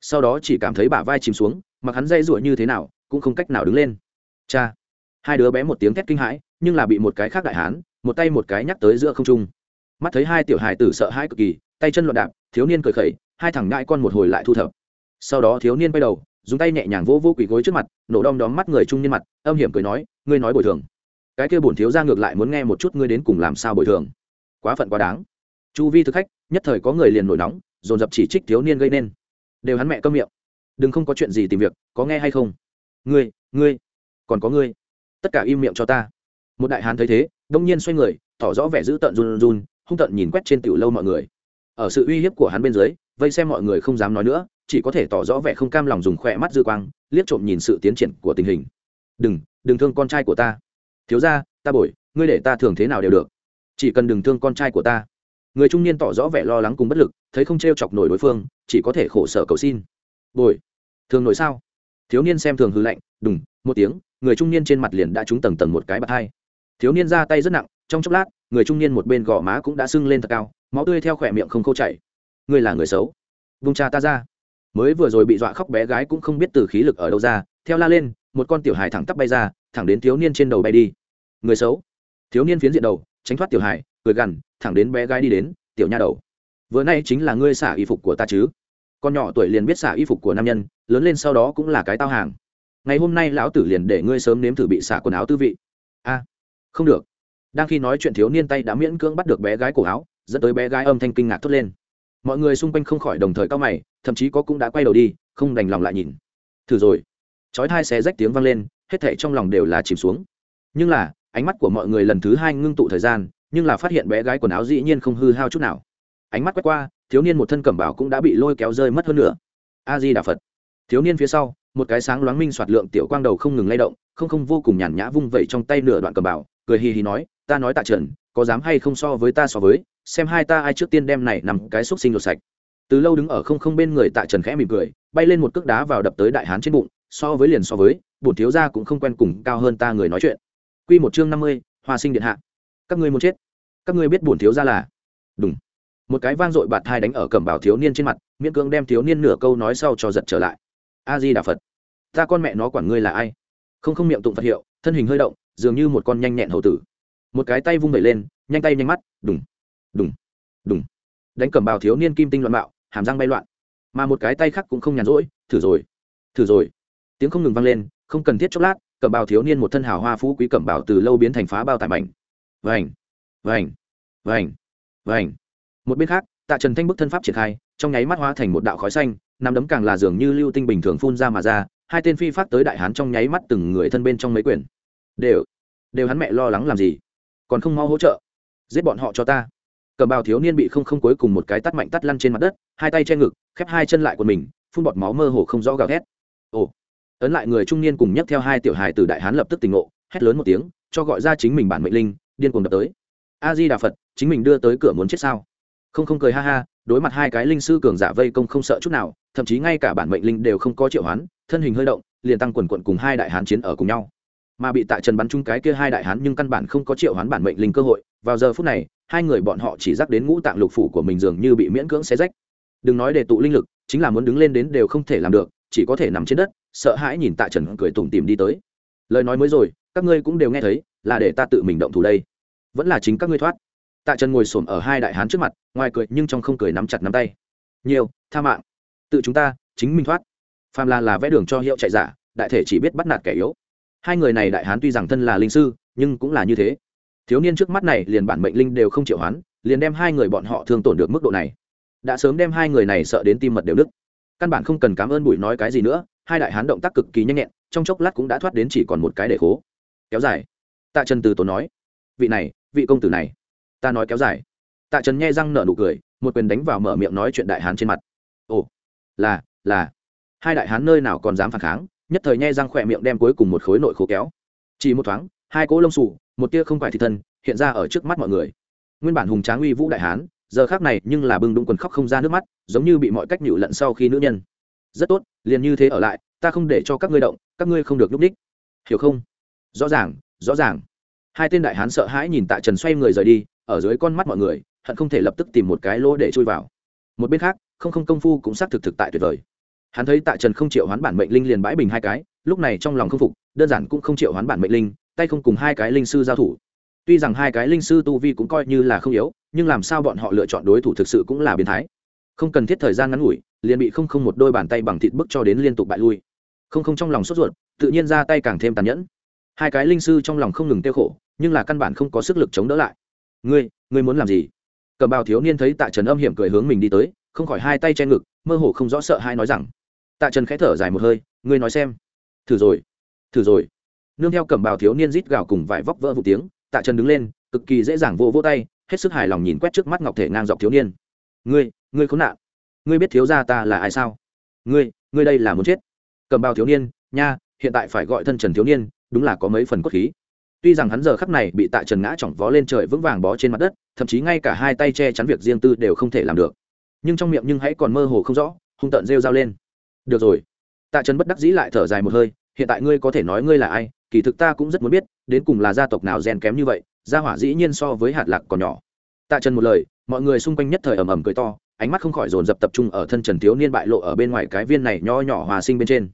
Sau đó chỉ cảm thấy bả vai chìm xuống, mặc hắn dây ruổi như thế nào, cũng không cách nào đứng lên. Cha! Hai đứa bé một tiếng thét kinh hãi, nhưng là bị một cái khác đại hán, một tay một cái nhắc tới giữa không trung. Mắt thấy hai tiểu hài tử sợ hãi cực kỳ, tay chân loạn đạp, thiếu niên cười khẩy hai thằng ngãi con một hồi lại thu thập. Sau đó thiếu niên quay đầu, dùng tay nhẹ nhàng vỗ vỗ quỳ gối trước mặt, nổ đom đóm mắt người trung niên mặt, âm hiểm cười nói, ngươi nói bồi thường. Cái kia bổn thiếu ra ngược lại muốn nghe một chút ngươi đến cùng làm sao bồi thường. Quá phận quá đáng. Chu vi thực khách, nhất thời có người liền nổi nóng, dồn dập chỉ trích thiếu niên gây nên. Đều hắn mẹ cơm miệng. Đừng không có chuyện gì tìm việc, có nghe hay không? Ngươi ngươi, còn có ngươi. Tất cả im miệng cho ta. Một đại hán thấy thế, đông nhiên xoay người, tỏ rõ vẻ giữ tợn run run, hung tợn nhìn quét trên tiểu lâu mọi người. Ở sự uy hiếp của hắn bên dưới vây xem mọi người không dám nói nữa, chỉ có thể tỏ rõ vẻ không cam lòng dùng khỏe mắt dư quang, liếc trộm nhìn sự tiến triển của tình hình. Đừng đừng thương con trai của ta. Thiếu ra ta bồi, ngươi để ta thường thế nào đều được. Chỉ cần đừng thương con trai của ta. Người trung niên tỏ rõ vẻ lo lắng cùng bất lực, thấy không t r e o chọc nổi đối phương, chỉ có thể khổ sở cầu xin. Bồi. Thường nổi sao? Thiếu niên xem thường hư lạnh đùng một tiếng, người trung niên trên mặt liền đã trúng tầng tầng một cái bạt hai. Thiếu niên ra tay rất nặng, trong chốc lát, người trung niên một bên gò má cũng đã sưng lên thật cao, máu tươi theo khỏe miệng không khâu chảy ngươi là người xấu. Vung cha ta ra. Mới vừa rồi bị dọa khóc bé gái cũng không biết từ khí lực ở đâu ra, theo la lên, một con tiểu hài thẳng tắp bay ra, thẳng đến thiếu niên trên đầu bay đi. Người xấu. Thiếu niên phiến diện đầu, tránh thoát tiểu hài, cười gằn, thẳng đến bé gái đi đến, tiểu nha đầu. Vừa nay chính là ngươi xả y phục của ta chứ? Con nhỏ tuổi liền biết xả y phục của nam nhân, lớn lên sau đó cũng là cái tao hàng. Ngày hôm nay lão tử liền để ngươi sớm nếm thử bị xả quần áo tư vị. A, không được. Đang khi nói chuyện thiếu niên tay đã miễn cưỡng bắt được bé gái cổ áo, dẫn tới bé gái âm thanh kinh ngạc thốt lên mọi người xung quanh không khỏi đồng thời cao mày, thậm chí có cũng đã quay đầu đi, không đành lòng lại nhìn. Thử rồi. Chói thai xé rách tiếng vang lên, hết thảy trong lòng đều là chìm xuống. Nhưng là, ánh mắt của mọi người lần thứ hai ngưng tụ thời gian, nhưng là phát hiện bé gái quần áo dĩ nhiên không hư hao chút nào. Ánh mắt quét qua, thiếu niên một thân cẩm bảo cũng đã bị lôi kéo rơi mất hơn nữa. A di đà phật. Thiếu niên phía sau, một cái sáng loáng minh soạt lượng tiểu quang đầu không ngừng lay động, không không vô cùng nhàn nhã vung vẩy trong tay nửa đoạn cẩm bảo cười hì hì nói ta nói tạ trần, có dám hay không so với ta so với, xem hai ta ai trước tiên đem này nằm cái xúc sinh lột sạch. Từ lâu đứng ở không không bên người tạ trần khẽ mỉm cười, bay lên một cước đá vào đập tới đại hán trên bụng, so với liền so với, bổn thiếu gia cũng không quen cùng cao hơn ta người nói chuyện. Quy một chương năm mươi, hoa sinh điện hạ. Các ngươi muốn chết. Các ngươi biết bổn thiếu gia là? Đúng một cái vang dội bạt thai đánh ở cẩm bào thiếu niên trên mặt, miễn cưỡng đem thiếu niên nửa câu nói sau cho giật trở lại. A di đà phật. Ta con mẹ nó quản ngươi là ai? Không không miệng tụng phật hiệu, thân hình hơi động, dường như một con nhanh nhẹn hậu tử một cái tay vung vẩy lên, nhanh tay nhanh mắt, đùng đùng đùng. Đánh cẩm bào thiếu niên kim tinh loạn bạo, hàm răng bay loạn. Mà một cái tay khác cũng không nhàn rỗi, thử rồi thử rồi. Tiếng không ngừng vang lên, không cần thiết chốc lát, cẩm bào thiếu niên một thân hào hoa phú quý cẩm bào từ lâu biến thành phá bao tải mảnh. Vành vành vành vành. Một bên khác, tạ trần thanh bức thân pháp triển khai, trong nháy mắt hóa thành một đạo khói xanh, nằm đấm càng là dường như lưu tinh bình thường phun ra mà ra, hai tên phi phát tới đại hán trong nháy mắt từng người thân bên trong mấy quyển. Đều đều hắn mẹ lo lắng làm gì? Còn không mau hỗ trợ. Giết bọn họ cho ta. Cầm bào thiếu niên bị không không cuối cùng một cái tắt mạnh tắt lăn trên mặt đất, hai tay che ngực, khép hai chân lại của mình, phun bọt máu mơ hồ không rõ gào thét. Ồ. Ấn lại người trung niên cùng nhấc theo hai tiểu hài từ đại hán lập tức tỉnh ngộ, hét lớn một tiếng, cho gọi ra chính mình bản mệnh linh, điên cuồng đập tới. A di đà phật chính mình đưa tới cửa muốn chết sao? Không không cười ha ha, đối mặt hai cái linh sư cường giả vây công không sợ chút nào, thậm chí ngay cả bản mệnh linh đều không có triệu hoán, thân hình hơi động, liền tăng quần quận cùng hai đại hán chiến ở cùng nhau mà bị tại trần bắn chung cái kia hai đại hán nhưng căn bản không có triệu hoán bản mệnh linh cơ hội. Vào giờ phút này, hai người bọn họ chỉ dắt đến ngũ tạng lục phủ của mình dường như bị miễn cưỡng xé rách. Đừng nói để tụ linh lực, chính là muốn đứng lên đến đều không thể làm được, chỉ có thể nằm trên đất, sợ hãi nhìn tạ trần cười tủm tìm đi tới. Lời nói mới rồi, các ngươi cũng đều nghe thấy, là để ta tự mình động thủ đây. Vẫn là chính các ngươi thoát. Tạ trần ngồi xổm ở hai đại hán trước mặt, ngoài cười nhưng trong không cười nắm chặt nắm tay. Nhiều, tha mạng. Tự chúng ta, chính mình thoát. Phàm là là vẽ đường cho hiệu chạy giả, đại thể chỉ biết bắt nạt kẻ yếu hai người này đại hán tuy rằng thân là linh sư, nhưng cũng là như thế. Thiếu niên trước mắt này liền bản mệnh linh đều không chịu hoán, liền đem hai người bọn họ thương tổn được mức độ này. Đã sớm đem hai người này sợ đến tim mật đều đức căn bản không cần cảm ơn bụi nói cái gì nữa, hai đại hán động tác cực kỳ nhanh nhẹn, trong chốc lát cũng đã thoát đến chỉ còn một cái để khố. Kéo dài. Tạ trần từ tốn nói. Vị này, vị công tử này. Ta nói kéo dài. Tạ trần nghe răng nở nụ cười, một quyền đánh vào mở miệng nói chuyện đại hán trên mặt. Ồ, là là. Hai đại hán nơi nào còn dám phản kháng? Nhất thời nghe răng khỏe miệng đem cuối cùng một khối nội khố kéo. Chỉ một thoáng, hai cỗ lông sù một tia không phải thị thân, hiện ra ở trước mắt mọi người. Nguyên bản hùng tráng uy vũ đại hán, giờ khác này nhưng là bưng đúng quần khóc không ra nước mắt, giống như bị mọi cách nhịu lận sau khi nữ nhân. Rất tốt, liền như thế ở lại, ta không để cho các ngươi động, các ngươi không được lúc đích hiểu không? Rõ ràng rõ ràng. Hai tên đại hán sợ hãi nhìn tạ trần xoay người rời đi, ở dưới con mắt mọi người, hận không thể lập tức tìm một cái lỗ để chui vào. Một bên khác, không không công phu cũng xác thực thực tại tuyệt vời hắn thấy tạ trần không chịu hoán bản mệnh linh liền bãi bình hai cái, lúc này trong lòng không phục, đơn giản cũng không chịu hoán bản mệnh linh, tay không cùng hai cái linh sư giao thủ. Tuy rằng hai cái linh sư tu vi cũng coi như là không yếu, nhưng làm sao bọn họ lựa chọn đối thủ thực sự cũng là biến thái. Không cần thiết thời gian ngắn ngủi, liền bị không không một đôi bàn tay bằng thịt bức cho đến liên tục bại lui. Không không trong lòng sốt ruột, tự nhiên ra tay càng thêm tàn nhẫn. Hai cái linh sư trong lòng không ngừng tiêu khổ, nhưng là căn bản không có sức lực chống đỡ lại. Ngươi ngươi muốn làm gì? Cầm bào thiếu niên thấy tạ trần âm hiểm cười hướng mình đi tới, không khỏi hai tay che ngực, mơ hồ không rõ sợ hai nói rằng tạ trần khẽ thở dài một hơi, ngươi nói xem. Thử rồi thử rồi. Nương theo cẩm bào thiếu niên rít gào cùng vải vóc vỡ vụ tiếng, tạ trần đứng lên, cực kỳ dễ dàng vô vô tay, hết sức hài lòng nhìn quét trước mắt ngọc thể ngang dọc thiếu niên. Ngươi ngươi khốn nạn. Ngươi biết thiếu gia ta là ai sao? Ngươi ngươi đây là muốn chết. Cầm bào thiếu niên, nha, hiện tại phải gọi thân trần thiếu niên, đúng là có mấy phần cốt khí. Tuy rằng hắn giờ khắp này bị tạ trần ngã chỏng vó lên trời vững vàng bó trên mặt đất, thậm chí ngay cả hai tay che chắn việc riêng tư đều không thể làm được. Nhưng trong miệng nhưng hãy còn mơ hồ không rõ, hung tợn rêu dao lên được rồi. Tạ trần bất đắc dĩ lại thở dài một hơi, hiện tại ngươi có thể nói ngươi là ai, kỳ thực ta cũng rất muốn biết, đến cùng là gia tộc nào rèn kém như vậy, gia hỏa dĩ nhiên so với hạt lạc còn nhỏ. Tạ trần một lời, mọi người xung quanh nhất thời ầm ầm cười to, ánh mắt không khỏi dồn dập tập trung ở thân trần thiếu niên bại lộ ở bên ngoài cái viên này nho nhỏ hòa sinh bên trên.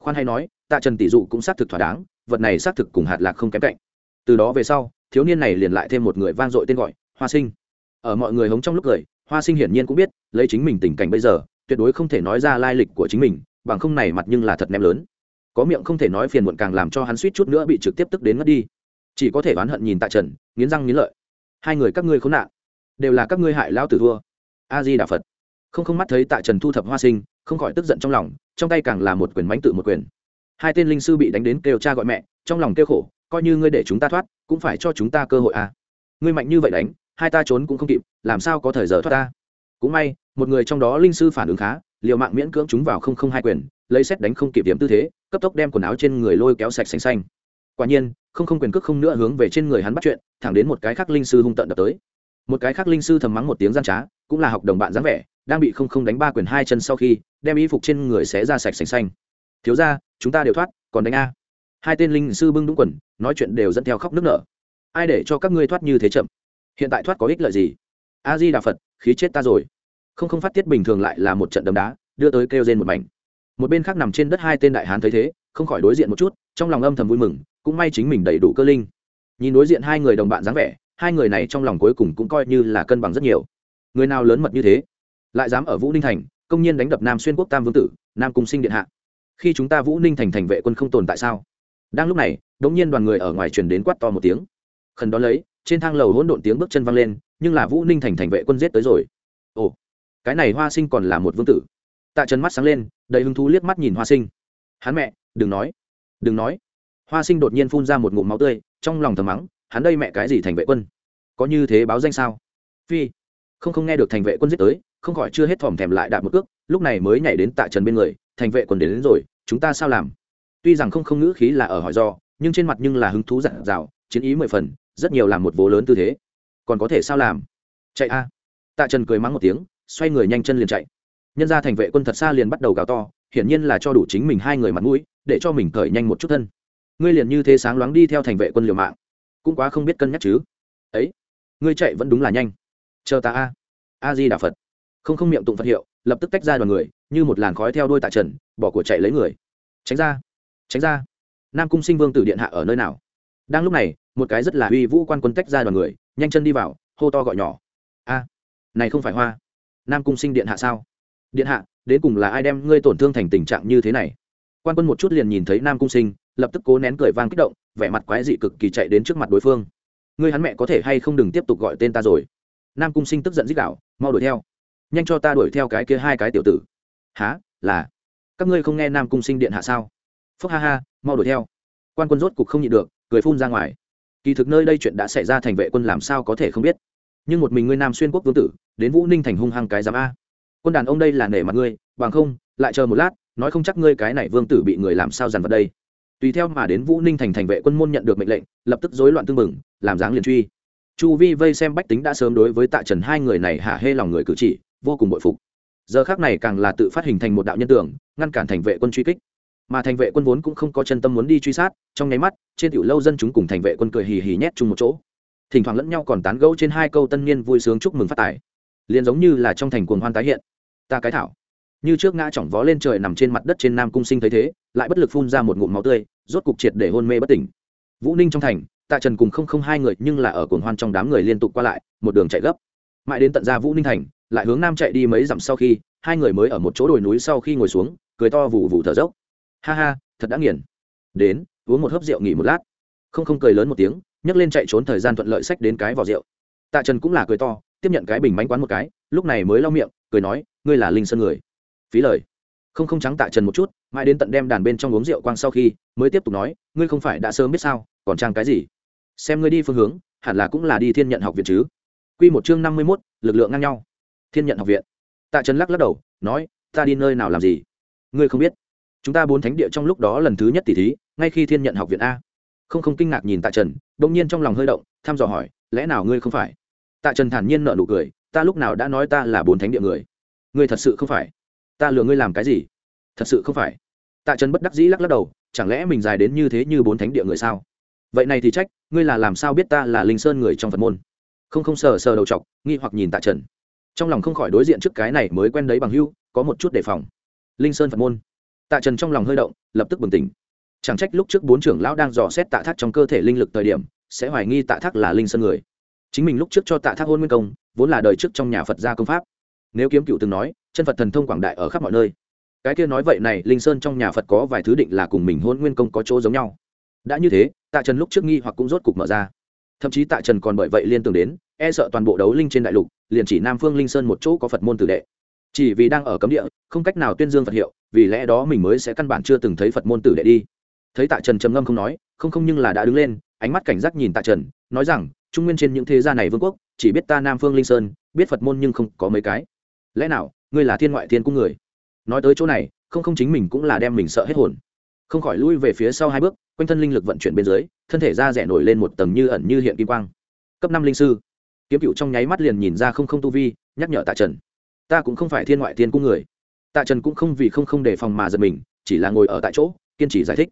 Khoan hay nói, tạ trần tỷ dụ cũng xác thực thỏa đáng, vật này xác thực cùng hạt lạc không kém cạnh. Từ đó về sau, thiếu niên này liền lại thêm một người vang dội tên gọi, hoa sinh. Ở mọi người hống trong lúc cười, hoa sinh hiển nhiên cũng biết, lấy chính mình tình cảnh bây giờ tuyệt đối không thể nói ra lai lịch của chính mình, bằng không này mặt nhưng là thật ném lớn. Có miệng không thể nói phiền muộn càng làm cho hắn suýt chút nữa bị trực tiếp tức đến mất đi. Chỉ có thể oán hận nhìn tạ trần, nghiến răng nghiến lợi. Hai người các ngươi khốn nạn, đều là các ngươi hại lao tử thua. A di đà phật. Không không mắt thấy tạ trần thu thập hoa sinh, không khỏi tức giận trong lòng, trong tay càng là một quyền bánh tự một quyền. Hai tên linh sư bị đánh đến kêu cha gọi mẹ, trong lòng kêu khổ, coi như ngươi để chúng ta thoát, cũng phải cho chúng ta cơ hội à. Ngươi mạnh như vậy đánh, hai ta trốn cũng không kịp, làm sao có thời giờ thoát ta? Cũng may một người trong đó linh sư phản ứng khá, liều mạng miễn cưỡng chúng vào không không hai quyền, lấy xét đánh không kịp điểm tư thế, cấp tốc đem quần áo trên người lôi kéo sạch sành xanh. Quả nhiên, không không quyền cước không nữa hướng về trên người hắn bắt chuyện, thẳng đến một cái khác linh sư hung tận đập tới. Một cái khác linh sư thầm mắng một tiếng gian trá, cũng là học đồng bạn dáng vẻ, đang bị không không đánh ba quyền hai chân sau khi, đem y phục trên người xé ra sạch sành xanh. Thiếu ra chúng ta đều thoát, còn đánh a. Hai tên linh sư bưng đúng quần, nói chuyện đều dẫn theo khóc nước nở. Ai để cho các ngươi thoát như thế chậm? Hiện tại thoát có ích lợi gì? A di đà phật, khí chết ta rồi không không phát tiết bình thường lại là một trận đấm đá, đưa tới kêu rên một mảnh. Một bên khác nằm trên đất hai tên đại hán thấy thế, không khỏi đối diện một chút, trong lòng âm thầm vui mừng, cũng may chính mình đầy đủ cơ linh. Nhìn đối diện hai người đồng bạn dáng vẻ, hai người này trong lòng cuối cùng cũng coi như là cân bằng rất nhiều. Người nào lớn mật như thế, lại dám ở vũ ninh thành, công nhiên đánh đập nam xuyên quốc tam vương tử, nam cung sinh điện hạ. Khi chúng ta vũ ninh thành thành vệ quân không tồn tại sao? Đang lúc này đ ỗ n g nhiên đoàn người ở ngoài truyền đến quát to một tiếng. Khẩn đó lấy, trên thang lầu hỗn độn tiếng bước chân văng lên, nhưng là vũ ninh thành thành vệ quân giết tới rồi cái này hoa sinh còn là một vương tử. Tạ trần mắt sáng lên đầy hứng thú liếc mắt nhìn hoa sinh. Hắn mẹ đừng nói đừng nói. Hoa sinh đột nhiên phun ra một ngụm máu tươi trong lòng thầm mắng hắn đây mẹ cái gì thành vệ quân? Có như thế báo danh sao? Phi không không nghe được thành vệ quân giết tới không khỏi chưa hết thòm thèm lại đạp một cước lúc này mới nhảy đến tạ trần bên người thành vệ quân đến, đến rồi chúng ta sao làm? Tuy rằng không không ngữ khí là ở hỏi do nhưng trên mặt nhưng là hứng thú dặn dào chiến ý mười phần rất nhiều làm một vố lớn tư thế. Còn có thể sao làm? Chạy a. Tạ trần cười mắng một tiếng xoay người nhanh chân liền chạy. Nhân ra thành vệ quân thật xa liền bắt đầu gào to, hiển nhiên là cho đủ chính mình hai người mặt mũi, để cho mình cởi nhanh một chút thân. Ngươi liền như thế sáng loáng đi theo thành vệ quân liều mạng, cũng quá không biết cân nhắc chứ. Ấy, ngươi chạy vẫn đúng là nhanh. Chờ ta a. A di đà phật. Không không miệng tụng phật hiệu, lập tức tách ra đoàn người, như một làn khói theo đôi tạ trần, bỏ của chạy lấy người. Tránh ra tránh ra. Nam cung sinh vương tử điện hạ ở nơi nào? Đang lúc này, một cái rất là uy vũ quan quân tách ra đoàn người, nhanh chân đi vào, hô to gọi nhỏ. A, này không phải hoa nam cung sinh điện hạ sao? Điện hạ, đến cùng là ai đem ngươi tổn thương thành tình trạng như thế này? Quan quân một chút liền nhìn thấy nam cung sinh, lập tức cố nén cười vang kích động, vẻ mặt quái dị cực kỳ chạy đến trước mặt đối phương. Ngươi hắn mẹ có thể hay không đừng tiếp tục gọi tên ta rồi? Nam cung sinh tức giận dích đạo, mau đuổi theo. Nhanh cho ta đuổi theo cái kia hai cái tiểu tử. Há là. Các ngươi không nghe nam cung sinh điện hạ sao? Phúc ha ha, mau đuổi theo. Quan quân rốt cục không nhịn được, cười phun ra ngoài. Kỳ thực nơi đây chuyện đã xảy ra thành vệ quân làm sao có thể không biết? Nhưng một mình ngươi nam xuyên quốc vương tử, đến vũ ninh thành hung hăng cái giám a. Quân đàn ông đây là nể mặt ngươi, bằng không, lại chờ một lát, nói không chắc ngươi cái này vương tử bị người làm sao dằn vào đây. Tùy theo mà đến vũ ninh thành thành vệ quân môn nhận được mệnh lệnh, lập tức rối loạn tương mừng làm dáng liền truy. Chu vi vây xem bách tính đã sớm đối với tạ trần hai người này hả hê lòng người cử chỉ, vô cùng bội phục. Giờ khác này càng là tự phát hình thành một đạo nhân tưởng, ngăn cản thành vệ quân truy kích. Mà thành vệ quân vốn cũng không có chân tâm muốn đi truy sát, trong nháy mắt, trên tiểu lâu dân chúng cùng thành vệ quân cười hì hì nhét chung một chỗ thỉnh thoảng lẫn nhau còn tán gẫu trên hai câu tân niên vui sướng chúc mừng phát tài. Liền giống như là trong thành cuồng hoan tái hiện. Ta cái thảo. Như trước ngã chỏng vó lên trời nằm trên mặt đất trên nam cung sinh thấy thế, lại bất lực phun ra một ngụm máu tươi, rốt cục triệt để hôn mê bất tỉnh. Vũ ninh trong thành, tạ trần cùng không không hai người nhưng là ở cuồng hoan trong đám người liên tục qua lại, một đường chạy gấp. Mãi đến tận ra vũ ninh thành, lại hướng nam chạy đi mấy dặm sau khi, hai người mới ở một chỗ đồi núi sau khi ngồi xuống, cười to vụ vụ thở dốc. Ha ha, thật đã nghiền. Đến, uống một hớp rượu nghỉ một lát. Không không cười lớn một tiếng nhấc lên chạy trốn thời gian thuận lợi sách đến cái vỏ rượu. Tạ trần cũng là cười to, tiếp nhận cái bình bánh quán một cái, lúc này mới lau miệng, cười nói, ngươi là linh sơn người. Phí lời. Không không trắng tạ trần một chút, mãi đến tận đem đàn bên trong uống rượu quang sau khi, mới tiếp tục nói, ngươi không phải đã sớm biết sao, còn trang cái gì? Xem ngươi đi phương hướng, hẳn là cũng là đi thiên nhận học viện chứ. Q một chương năm mươi mốt, lực lượng ngang nhau. Thiên nhận học viện. Tạ trần lắc lắc đầu, nói, ta đi nơi nào làm gì? Ngươi không biết. Chúng ta bốn thánh địa trong lúc đó lần thứ nhất tỷ thí, ngay khi thiên nhận học viện a không không kinh ngạc nhìn tạ trần đ ỗ n g nhiên trong lòng hơi động, thăm dò hỏi, lẽ nào ngươi không phải? Tạ trần thản nhiên nợ nụ cười, ta lúc nào đã nói ta là bốn thánh địa người? Ngươi thật sự không phải? Ta lừa ngươi làm cái gì? Thật sự không phải? Tạ trần bất đắc dĩ lắc lắc đầu, chẳng lẽ mình dài đến như thế như bốn thánh địa người sao? Vậy này thì trách, ngươi là làm sao biết ta là linh sơn người trong phật môn? Không không sờ sờ đầu chọc, nghi hoặc nhìn tạ trần. Trong lòng không khỏi đối diện trước cái này mới quen đấy bằng hưu, có một chút đề phòng. Linh sơn phật môn. Tạ trần trong lòng hơi động, lập tức bừng tỉnh chẳng trách lúc trước bốn trưởng lão đang dò xét tạ thác trong cơ thể linh lực thời điểm, sẽ hoài nghi tạ thác là linh sơn người. Chính mình lúc trước cho tạ thác hôn nguyên công, vốn là đời trước trong nhà phật gia công pháp. Nếu kiếm cựu từng nói, chân phật thần thông quảng đại ở khắp mọi nơi. Cái kia nói vậy này, linh sơn trong nhà phật có vài thứ định là cùng mình hôn nguyên công có chỗ giống nhau. Đã như thế, tạ trần lúc trước nghi hoặc cũng rốt cục mở ra. Thậm chí tạ trần còn bởi vậy liên tưởng đến e sợ toàn bộ đấu linh trên đại lục, liền chỉ nam phương linh sơn một chỗ có phật môn tử đệ. Chỉ vì đang ở cấm địa, không cách nào tuyên dương phật hiệu, vì lẽ đó mình mới sẽ căn bản chưa từng thấy phật môn tử đệ đi thấy tạ trần trầm ngâm không nói, không không nhưng là đã đứng lên, ánh mắt cảnh giác nhìn tạ trần, nói rằng, trung nguyên trên những thế gia này vương quốc, chỉ biết ta nam phương linh sơn, biết phật môn nhưng không có mấy cái. Lẽ nào, ngươi là thiên ngoại thiên cung người? Nói tới chỗ này, không không chính mình cũng là đem mình sợ hết hồn. Không khỏi lui về phía sau hai bước, quanh thân linh lực vận chuyển bên dưới, thân thể ra rẻ nổi lên một tầng như ẩn như hiện kim quang. Cấp năm linh sư. Kiếm cựu trong nháy mắt liền nhìn ra không không tu vi, nhắc nhở tạ trần, ta cũng không phải thiên ngoại thiên cung người. Tạ trần cũng không vì không không đề phòng mà giật mình, chỉ là ngồi ở tại chỗ, kiên trì giải thích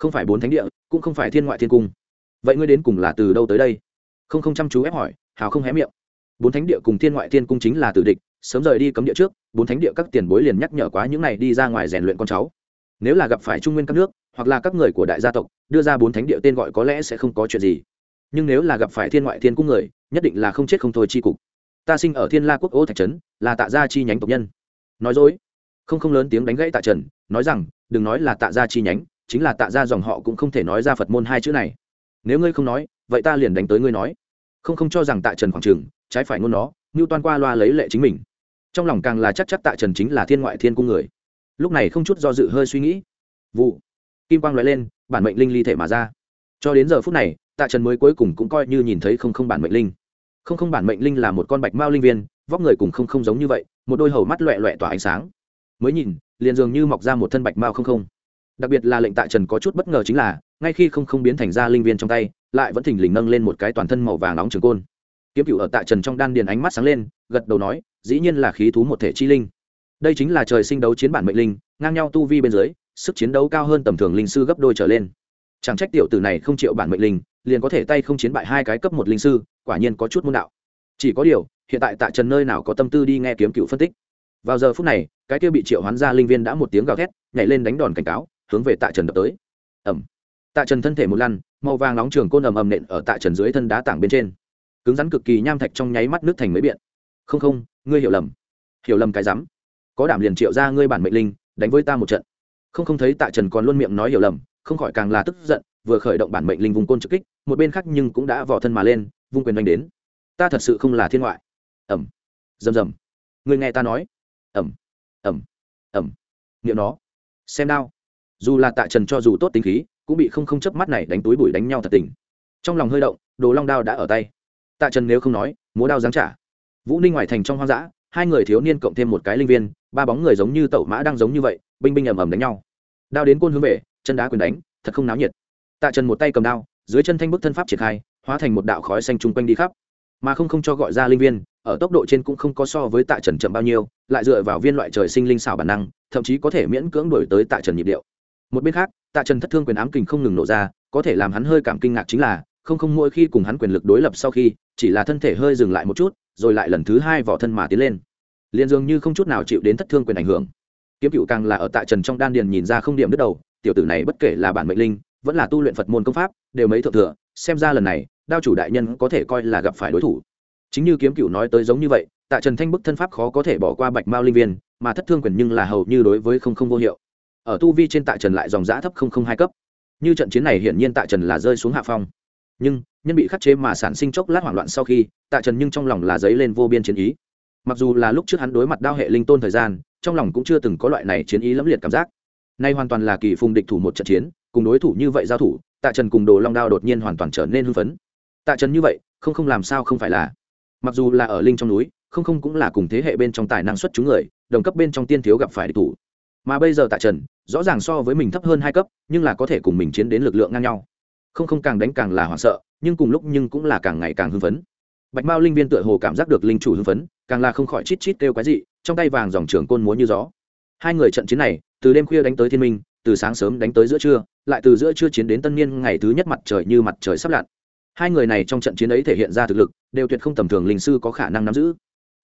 không phải bốn thánh địa, cũng không phải thiên ngoại thiên cung. Vậy ngươi đến cùng là từ đâu tới đây? Không không chăm chú ép hỏi, hào không hé miệng. Bốn thánh địa cùng thiên ngoại thiên cung chính là tử địch, sớm rời đi cấm địa trước, bốn thánh địa các tiền bối liền nhắc nhở quá những này đi ra ngoài rèn luyện con cháu. Nếu là gặp phải trung nguyên các nước, hoặc là các người của đại gia tộc, đưa ra bốn thánh địa tên gọi có lẽ sẽ không có chuyện gì. Nhưng nếu là gặp phải thiên ngoại thiên cung người, nhất định là không chết không thôi chi cục. Ta sinh ở thiên la quốc ô thạch trấn, là tạ gia chi nhánh tộc nhân. Nói dối. Không không lớn tiếng đánh gãy tạ trần, nói rằng, đừng nói là tạ gia chi nhánh chính là tạ ra dòng họ cũng không thể nói ra phật môn hai chữ này. Nếu ngươi không nói, vậy ta liền đánh tới ngươi nói. Không không cho rằng tạ trần khoảng trường, trái phải ngôn nó như toan qua loa lấy lệ chính mình. Trong lòng càng là chắc chắc tạ trần chính là thiên ngoại thiên cung người. Lúc này không chút do dự hơi suy nghĩ. Vụ. Kim quang nói lên, bản mệnh linh ly thể mà ra. Cho đến giờ phút này, tạ trần mới cuối cùng cũng coi như nhìn thấy không không bản mệnh linh. Không không bản mệnh linh là một con bạch mao linh viên, vóc người cùng không không giống như vậy, một đôi hầu mắt loẹ loẹ tỏa ánh sáng. Mới nhìn, liền dường như mọc ra một thân bạch mao không không đặc biệt là lệnh tạ trần có chút bất ngờ chính là, ngay khi không không biến thành ra linh viên trong tay, lại vẫn thình lình nâng lên một cái toàn thân màu vàng nóng trường côn. Kiếm cựu ở tạ trần trong đan điền ánh mắt sáng lên, gật đầu nói, dĩ nhiên là khí thú một thể chi linh. Đây chính là trời sinh đấu chiến bản mệnh linh, ngang nhau tu vi bên dưới, sức chiến đấu cao hơn tầm thường linh sư gấp đôi trở lên. Chẳng trách tiểu tử này không chịu bản mệnh linh, liền có thể tay không chiến bại hai cái cấp một linh sư, quả nhiên có chút môn đạo. Chỉ có điều, hiện tại tạ trần nơi nào có tâm tư đi nghe kiếm cựu phân tích. Vào giờ phút này, cái kia bị triệu hoán ra linh viên đã một tiếng gào thét, nhảy lên đánh đòn cảnh cáo hướng về tạ trần đập tới. Ẩm. Tạ trần thân thể một lăn, màu vàng nóng trường côn ầm ầm nện ở tạ trần dưới thân đá tảng bên trên. Cứng rắn cực kỳ nham thạch trong nháy mắt nước thành mấy biện. Không không, ngươi hiểu lầm. Hiểu lầm cái rắm. Có đảm liền triệu ra ngươi bản mệnh linh, đánh với ta một trận. Không không thấy tạ trần còn luôn miệng nói hiểu lầm, không khỏi càng là tức giận, vừa khởi động bản mệnh linh vùng côn trực kích, một bên khác nhưng cũng đã vỏ thân mà lên, vung quyền đánh đến. Ta thật sự không là thiên ngoại. Ẩm. Rầm rầm. Người nghe ta nói. Ẩm. Ẩm. Ẩm. Niệm nó. Xem đao dù là tạ trần cho dù tốt tính khí, cũng bị không không chớp mắt này đánh túi bụi đánh nhau thật tình. Trong lòng hơi động, đồ long đao đã ở tay. Tạ trần nếu không nói, múa đao giáng trả. Vũ ninh ngoài thành trong hoang dã, hai người thiếu niên cộng thêm một cái linh viên, ba bóng người giống như tẩu mã đang giống như vậy, binh binh ầm ầm đánh nhau. Đao đến côn hướng về, chân đá quyền đánh, thật không náo nhiệt. Tạ trần một tay cầm đao, dưới chân thanh bức thân pháp triển khai, hóa thành một đạo khói xanh chung quanh đi khắp. Mà không không cho gọi ra linh viên, ở tốc độ trên cũng không có so với tạ trần chậm bao nhiêu, lại dựa vào viên loại trời sinh linh xảo bản năng, thậm chí có thể miễn cưỡng đổi tới tạ trần nhịp điệu một bên khác, tạ trần thất thương quyền ám kình không ngừng nổ ra, có thể làm hắn hơi cảm kinh ngạc chính là, không không mỗi khi cùng hắn quyền lực đối lập sau khi, chỉ là thân thể hơi dừng lại một chút, rồi lại lần thứ hai vỏ thân mà tiến lên. Liền dường như không chút nào chịu đến thất thương quyền ảnh hưởng. Kiếm cựu càng là ở tạ trần trong đan điền nhìn ra không điểm đứt đầu, tiểu tử này bất kể là bản mệnh linh, vẫn là tu luyện phật môn công pháp, đều mấy thượng thừa, xem ra lần này, đao chủ đại nhân có thể coi là gặp phải đối thủ. Chính như kiếm cựu nói tới giống như vậy, tạ trần thanh bức thân pháp khó có thể bỏ qua bạch mao linh viên, mà thất thương quyền nhưng là hầu như đối với không không vô hiệu ở tu vi trên tạ trần lại dòng giã thấp không không hai cấp. Như trận chiến này hiển nhiên tạ trần là rơi xuống hạ phong. Nhưng, nhân bị khắc chế mà sản sinh chốc lát hoảng loạn sau khi, tạ trần nhưng trong lòng là dấy lên vô biên chiến ý. Mặc dù là lúc trước hắn đối mặt đao hệ linh tôn thời gian, trong lòng cũng chưa từng có loại này chiến ý lẫm liệt cảm giác. Nay hoàn toàn là kỳ phùng địch thủ một trận chiến, cùng đối thủ như vậy giao thủ, tạ trần cùng đồ long đao đột nhiên hoàn toàn trở nên hưng phấn. Tạ trần như vậy, không không làm sao không phải là. Mặc dù là ở linh trong núi, không không cũng là cùng thế hệ bên trong tài năng xuất chúng người, đồng cấp bên trong tiên thiếu gặp phải địch thủ mà bây giờ tạ trần rõ ràng so với mình thấp hơn hai cấp, nhưng là có thể cùng mình chiến đến lực lượng ngang nhau. Không không càng đánh càng là hoảng sợ, nhưng cùng lúc nhưng cũng là càng ngày càng hưng phấn. Bạch mao linh viên tựa hồ cảm giác được linh chủ hưng phấn, càng là không khỏi chít chít kêu cái gì trong tay vàng dòng trường côn múa như gió. Hai người trận chiến này, từ đêm khuya đánh tới thiên minh, từ sáng sớm đánh tới giữa trưa, lại từ giữa trưa chiến đến tân niên ngày thứ nhất mặt trời như mặt trời sắp lặn. Hai người này trong trận chiến ấy thể hiện ra thực lực, đều tuyệt không tầm thường linh sư có khả năng nắm giữ.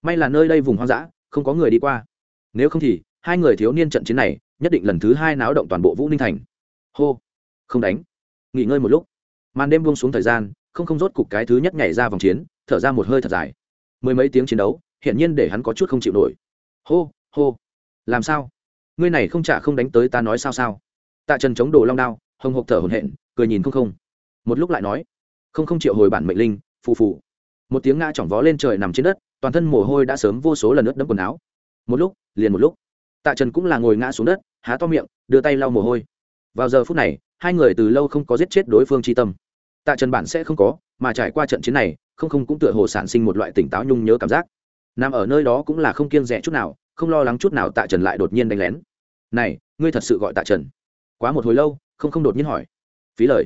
May là nơi đây vùng hoang dã, không có người đi qua. Nếu không thì hai người thiếu niên trận chiến này, nhất định lần thứ hai náo động toàn bộ vũ ninh thành. Hô, không đánh. Nghỉ ngơi một lúc. Màn đêm buông xuống thời gian, không không rốt cục cái thứ nhất nhảy ra vòng chiến, thở ra một hơi thật dài. Mười mấy tiếng chiến đấu, hiển nhiên để hắn có chút không chịu nổi. Hô hô. Làm sao? Ngươi này không trả không đánh tới ta nói sao sao? Tạ trần chống đồ long đao, hồng hộc thở hổn hển, cười nhìn không không. Một lúc lại nói. Không không triệu hồi bản mệnh linh, phù phù. Một tiếng ngã chỏng vó lên trời nằm trên đất, toàn thân mồ hôi đã sớm vô số lần ướt đẫm quần áo. Một lúc, liền một lúc tạ trần cũng là ngồi ngã xuống đất, há to miệng, đưa tay lau mồ hôi. Vào giờ phút này, hai người từ lâu không có giết chết đối phương tri tâm. Tạ trần bản sẽ không có, mà trải qua trận chiến này, không không cũng tựa hồ sản sinh một loại tỉnh táo nhung nhớ cảm giác. Nằm ở nơi đó cũng là không kiêng rẻ chút nào, không lo lắng chút nào tạ trần lại đột nhiên đánh lén. Này, ngươi thật sự gọi tạ trần? Quá một hồi lâu, không không đột nhiên hỏi. Phí lời.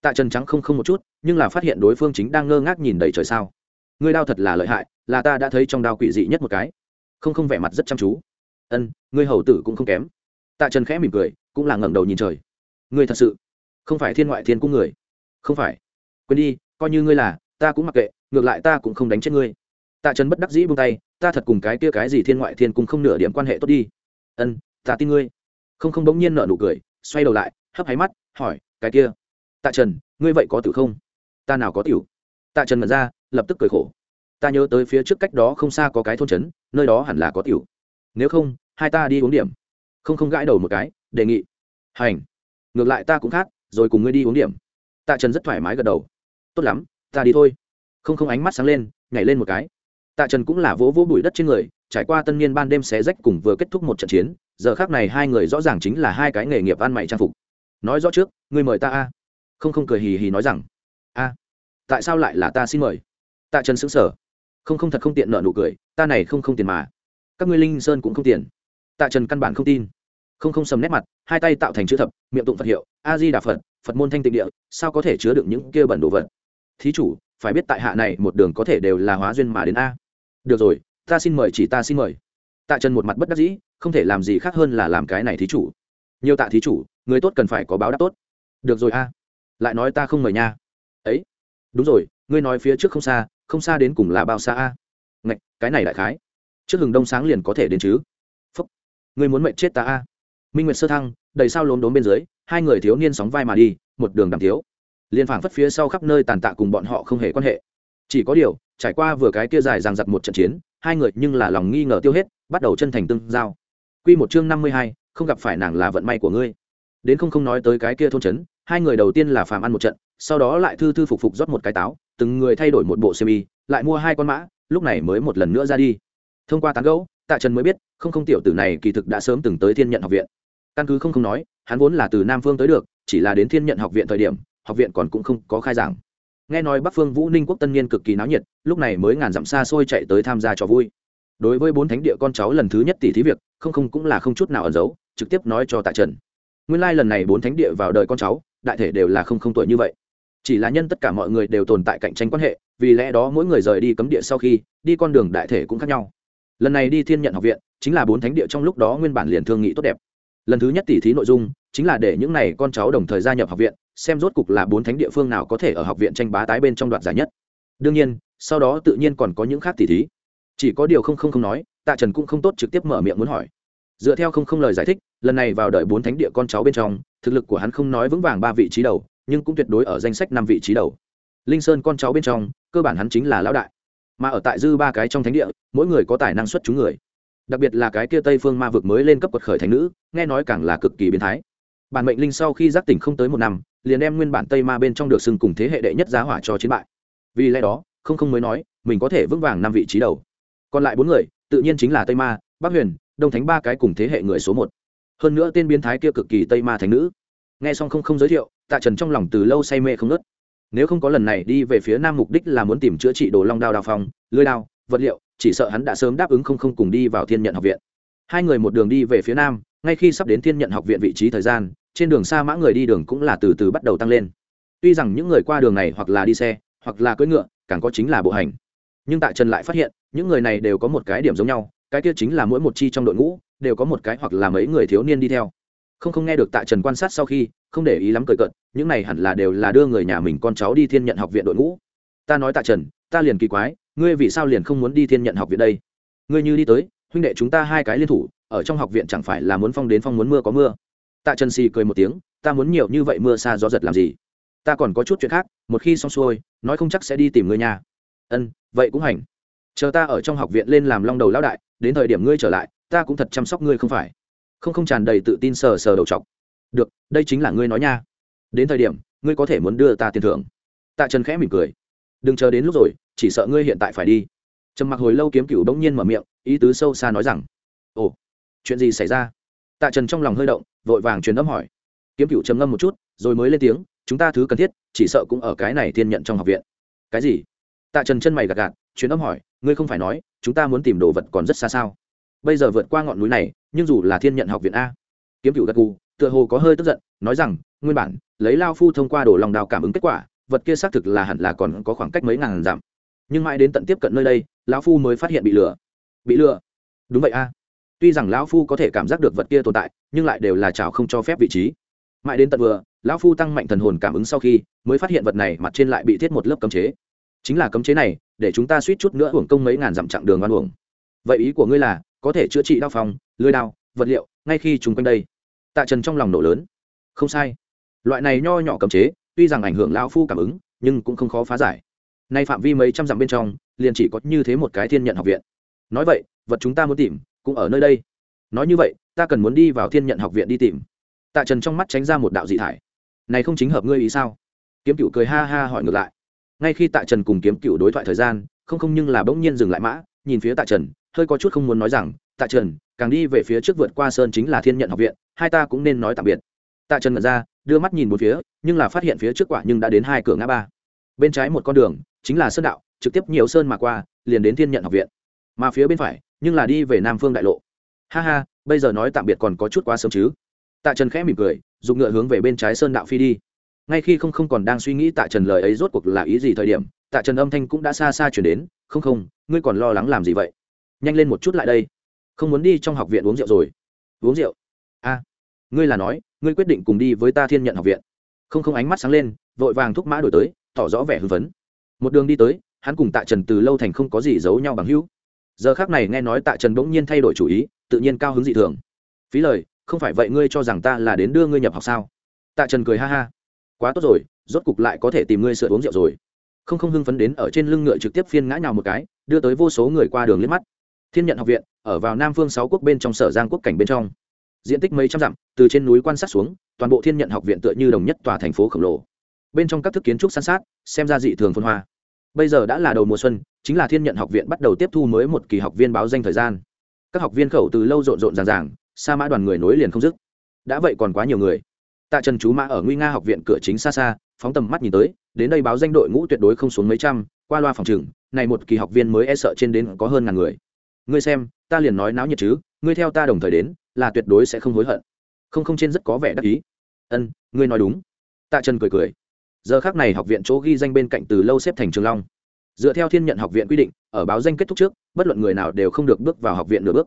Tạ trần trắng không không một chút, nhưng là phát hiện đối phương chính đang ngơ ngác nhìn đầy trời sao. Ngươi đao thật là lợi hại, là ta đã thấy trong đao quỷ dị nhất một cái. Không không vẻ mặt rất chăm chú ân, ngươi hầu tử cũng không kém. Tạ trần khẽ mỉm cười, cũng là ngẩng đầu nhìn trời. Ngươi thật sự không phải thiên ngoại thiên cung người. Không phải. Quên đi, coi như ngươi là, ta cũng mặc kệ, ngược lại ta cũng không đánh chết ngươi. Tạ trần bất đắc dĩ buông tay, ta thật cùng cái kia cái gì thiên ngoại thiên cung không nửa điểm quan hệ tốt đi. Ân, ta tin ngươi. Không không bỗng nhiên nợ nụ cười, xoay đầu lại, hấp háy mắt, hỏi, cái kia, tạ trần, ngươi vậy có tiểu không? Ta nào có tiểu? Tạ trần mật ra, lập tức cười khổ. Ta nhớ tới phía trước cách đó không xa có cái thôn trấn, nơi đó hẳn là có tiểu nếu không, hai ta đi uống điểm. Không không gãi đầu một cái, đề nghị. Hành. Ngược lại ta cũng khác, rồi cùng ngươi đi uống điểm. Tạ trần rất thoải mái gật đầu. Tốt lắm, ta đi thôi. Không không ánh mắt sáng lên, nhảy lên một cái. Tạ trần cũng là vỗ vỗ bụi đất trên người, trải qua tân niên ban đêm xé rách cùng vừa kết thúc một trận chiến, giờ khác này hai người rõ ràng chính là hai cái nghề nghiệp ăn mày trang phục. Nói rõ trước, ngươi mời ta a. Không không cười hì hì nói rằng, a. Tại sao lại là ta xin mời? Tạ trần xứng sở không không thật không tiện nợ nụ cười, ta này không không tiền mà các ngươi linh sơn cũng không tiền. Tạ trần căn bản không tin. Không không sầm nét mặt, hai tay tạo thành chữ thập, miệng tụng phật hiệu, a di đà phật phật môn thanh tịnh địa, sao có thể chứa được những kia bẩn đồ vật? Thí chủ, phải biết tại hạ này một đường có thể đều là hóa duyên mà đến a. Được rồi, ta xin mời chỉ ta xin mời. Tạ trần một mặt bất đắc dĩ, không thể làm gì khác hơn là làm cái này thí chủ. Nhiều tạ thí chủ, người tốt cần phải có báo đáp tốt. Được rồi a. Lại nói ta không mời nha. Ấy. Đúng rồi, ngươi nói phía trước không xa không xa đến cùng là bao xa a. Ngạch, cái này đại khái trước hừng đông sáng liền có thể đến chứ. Phúc. Ngươi muốn mệnh chết ta a? Minh nguyệt sơ thăng, đầy sao lốm đốm bên dưới, hai người thiếu niên sóng vai mà đi, một đường đàm thiếu. Liền phảng phất phía sau khắp nơi tàn tạ cùng bọn họ không hề quan hệ. Chỉ có điều, trải qua vừa cái kia dài dằng giặc một trận chiến, hai người nhưng là lòng nghi ngờ tiêu hết, bắt đầu chân thành tương giao. Quy một chương năm mươi hai, không gặp phải nàng là vận may của ngươi. Đến không không nói tới cái kia thôn trấn, hai người đầu tiên là phàm ăn một trận, sau đó lại thư thư phục phục rót một cái táo, từng người thay đổi một bộ xe y lại mua hai con mã, lúc này mới một lần nữa ra đi thông qua tán gẫu, tạ trần mới biết, không không tiểu tử này kỳ thực đã sớm từng tới thiên nhận học viện. Căn cứ không không nói, hắn vốn là từ nam phương tới được, chỉ là đến thiên nhận học viện thời điểm, học viện còn cũng không có khai giảng. Nghe nói bắc phương vũ ninh quốc tân niên cực kỳ náo nhiệt, lúc này mới ngàn dặm xa xôi chạy tới tham gia trò vui. Đối với bốn thánh địa con cháu lần thứ nhất tỷ thí việc, không không cũng là không chút nào ẩn giấu, trực tiếp nói cho tạ trần. Nguyên lai lần này bốn thánh địa vào đời con cháu, đại thể đều là không không tuổi như vậy. Chỉ là nhân tất cả mọi người đều tồn tại cạnh tranh quan hệ, vì lẽ đó mỗi người rời đi cấm địa sau khi, đi con đường đại thể cũng khác nhau lần này đi thiên nhận học viện, chính là bốn thánh địa trong lúc đó nguyên bản liền thương nghị tốt đẹp. Lần thứ nhất tỉ thí nội dung, chính là để những n à y con cháu đồng thời gia nhập học viện, xem rốt cục là bốn thánh địa phương nào có thể ở học viện tranh bá tái bên trong đoạt giải nhất. Đương nhiên, sau đó tự nhiên còn có những khác tỉ thí. Chỉ có điều không không không nói, tạ trần cũng không tốt trực tiếp mở miệng muốn hỏi. Dựa theo không không lời giải thích, lần này vào đợi bốn thánh địa con cháu bên trong, thực lực của hắn không nói vững vàng ba vị trí đầu, nhưng cũng tuyệt đối ở danh sách năm vị trí đầu. Linh sơn con cháu bên trong, cơ bản hắn chính là lão đại mà ở tại dư ba cái trong thánh địa, mỗi người có tài năng xuất chúng người. Đặc biệt là cái kia tây phương ma vực mới lên cấp quật khởi thánh nữ, nghe nói càng là cực kỳ biến thái. Bản mệnh linh sau khi giác tỉnh không tới một năm, liền đem nguyên bản tây ma bên trong được xưng cùng thế hệ đệ nhất giá hỏa cho chiến bại. Vì lẽ đó, không không mới nói, mình có thể vững vàng năm vị trí đầu. Còn lại bốn người, tự nhiên chính là tây ma, bắc huyền, đông thánh ba cái cùng thế hệ người số một. Hơn nữa tên biến thái kia cực kỳ tây ma thánh nữ. Nghe xong không không giới thiệu, tạ trần trong lòng từ lâu say mê không nớt nếu không có lần này đi về phía nam mục đích là muốn tìm chữa trị đồ long đao đao phong, lưới đao, vật liệu, chỉ sợ hắn đã sớm đáp ứng không không cùng đi vào thiên nhận học viện. Hai người một đường đi về phía nam, ngay khi sắp đến thiên nhận học viện vị trí thời gian, trên đường xa mã người đi đường cũng là từ từ bắt đầu tăng lên. Tuy rằng những người qua đường này hoặc là đi xe, hoặc là cưỡi ngựa, càng có chính là bộ hành. Nhưng tại trần lại phát hiện, những người này đều có một cái điểm giống nhau, cái kia chính là mỗi một chi trong đội ngũ, đều có một cái hoặc là mấy người thiếu niên đi theo. Không không nghe được tạ trần quan sát sau khi không để ý lắm cười cận những này hẳn là đều là đưa người nhà mình con cháu đi thiên nhận học viện đội ngũ. Ta nói tạ trần, ta liền kỳ quái, ngươi vì sao liền không muốn đi thiên nhận học viện đây? Ngươi như đi tới, huynh đệ chúng ta hai cái liên thủ, ở trong học viện chẳng phải là muốn phong đến phong muốn mưa có mưa? Tạ trần xì cười một tiếng, ta muốn nhiều như vậy mưa xa gió giật làm gì? Ta còn có chút chuyện khác, một khi xong xuôi, nói không chắc sẽ đi tìm ngươi nhà ân, vậy cũng hành. Chờ ta ở trong học viện lên làm long đầu lão đại, đến thời điểm ngươi trở lại, ta cũng thật chăm sóc ngươi không phải. Không không tràn đầy tự tin sờ sờ đầu chọc được, đây chính là ngươi nói nha. Đến thời điểm, ngươi có thể muốn đưa ta tiền thưởng. Tạ trần khẽ mỉm cười. Đừng chờ đến lúc rồi, chỉ sợ ngươi hiện tại phải đi. Trầm mặc hồi lâu kiếm cựu bỗng nhiên mở miệng, ý tứ sâu xa nói rằng, ồ, chuyện gì xảy ra? Tạ trần trong lòng hơi động, vội vàng truyền âm hỏi. Kiếm cựu trầm ngâm một chút, rồi mới lên tiếng, chúng ta thứ cần thiết, chỉ sợ cũng ở cái này thiên nhận trong học viện. Cái gì? Tạ trần chân mày gạt gạt, truyền âm hỏi, ngươi không phải nói, chúng ta muốn tìm đồ vật còn rất xa sao? Bây giờ vượt qua ngọn núi này, nhưng dù là thiên nhận học viện a. Kiếm cựu gật cù tựa hồ có hơi tức giận, nói rằng, nguyên bản, lấy lao phu thông qua đổ lòng đào cảm ứng kết quả, vật kia xác thực là hẳn là còn có khoảng cách mấy ngàn dặm. Nhưng mãi đến tận tiếp cận nơi đây, lão phu mới phát hiện bị lừa. Bị lừa? Đúng vậy a. Tuy rằng lão phu có thể cảm giác được vật kia tồn tại, nhưng lại đều là chảo không cho phép vị trí. Mãi đến tận vừa, lão phu tăng mạnh thần hồn cảm ứng sau khi, mới phát hiện vật này mặt trên lại bị thiết một lớp cấm chế. Chính là cấm chế này, để chúng ta suýt chút nữa hưởng công mấy ngàn dặm chặng đường oan uổng. Vậy ý của ngươi là, có thể chữa trị đao phòng lưới đao, vật liệu, ngay khi chúng quanh đây tạ trần trong lòng nổ lớn. Không sai. Loại này nho nhỏ cấm chế, tuy rằng ảnh hưởng lão phu cảm ứng, nhưng cũng không khó phá giải. Nay phạm vi mấy trăm dặm bên trong, liền chỉ có như thế một cái thiên nhận học viện. Nói vậy, vật chúng ta muốn tìm, cũng ở nơi đây. Nói như vậy, ta cần muốn đi vào thiên nhận học viện đi tìm. Tạ trần trong mắt tránh ra một đạo dị thải. Này không chính hợp ngươi ý sao? Kiếm cựu cười ha ha hỏi ngược lại. Ngay khi tạ trần cùng kiếm cựu đối thoại thời gian, không không nhưng là bỗng nhiên dừng lại mã, nhìn phía tạ trần, hơi có chút không muốn nói rằng, tạ trần càng đi về phía trước vượt qua sơn chính là thiên nhận học viện, hai ta cũng nên nói tạm biệt. Tạ trần ngẩn ra, đưa mắt nhìn một phía, nhưng là phát hiện phía trước quả nhưng đã đến hai cửa ngã ba. Bên trái một con đường, chính là sơn đạo, trực tiếp nhiều sơn mà qua, liền đến thiên nhận học viện. Mà phía bên phải, nhưng là đi về nam phương đại lộ. Ha ha, bây giờ nói tạm biệt còn có chút quá sớm chứ? Tạ trần khẽ mỉm cười dùng ngựa hướng về bên trái sơn đạo phi đi. Ngay khi không không còn đang suy nghĩ tạ trần lời ấy rốt cuộc là ý gì thời điểm, tạ trần âm thanh cũng đã xa xa chuyển đến, không không, ngươi còn lo lắng làm gì vậy? Nhanh lên một chút lại đây không muốn đi trong học viện uống rượu rồi. Uống rượu? A, ngươi là nói, ngươi quyết định cùng đi với ta thiên nhận học viện. Không không ánh mắt sáng lên, vội vàng thúc mã đổi tới, tỏ rõ vẻ hưng phấn. Một đường đi tới, hắn cùng tạ trần từ lâu thành không có gì giấu nhau bằng hữu. Giờ khác này nghe nói tạ trần bỗng nhiên thay đổi chủ ý, tự nhiên cao hứng dị thường. Phí lời, không phải vậy ngươi cho rằng ta là đến đưa ngươi nhập học sao? Tạ trần cười ha ha. Quá tốt rồi, rốt cục lại có thể tìm ngươi sửa uống rượu rồi. Không không hưng phấn đến ở trên lưng ngựa trực tiếp phiên ngã nhào một cái, đưa tới vô số người qua đường liếc mắt. Thiên nhận học viện ở vào nam phương sáu quốc bên trong sở giang quốc cảnh bên trong. Diện tích mấy trăm dặm, từ trên núi quan sát xuống, toàn bộ thiên nhận học viện tựa như đồng nhất tòa thành phố khổng lồ. Bên trong các thức kiến trúc san sát, xem ra dị thường phân hoa. Bây giờ đã là đầu mùa xuân, chính là thiên nhận học viện bắt đầu tiếp thu mới một kỳ học viên báo danh thời gian. Các học viên khẩu từ lâu rộn rộn ràng ràng, sa mã đoàn người nối liền không dứt. Đã vậy còn quá nhiều người. Tạ trần chú mã ở nguy nga học viện cửa chính xa xa, phóng tầm mắt nhìn tới, đến đây báo danh đội ngũ tuyệt đối không xuống mấy trăm, qua loa phòng trừng này một kỳ học viên mới e sợ trên đến có hơn ngàn người. Ngươi xem ta liền nói náo nhiệt chứ, ngươi theo ta đồng thời đến, là tuyệt đối sẽ không hối hận. Không không trên rất có vẻ đắc ý. Ân, ngươi nói đúng. Tạ trần cười cười. Giờ khác này học viện chỗ ghi danh bên cạnh từ lâu xếp thành trường long. Dựa theo thiên nhận học viện quy định, ở báo danh kết thúc trước, bất luận người nào đều không được bước vào học viện nửa bước.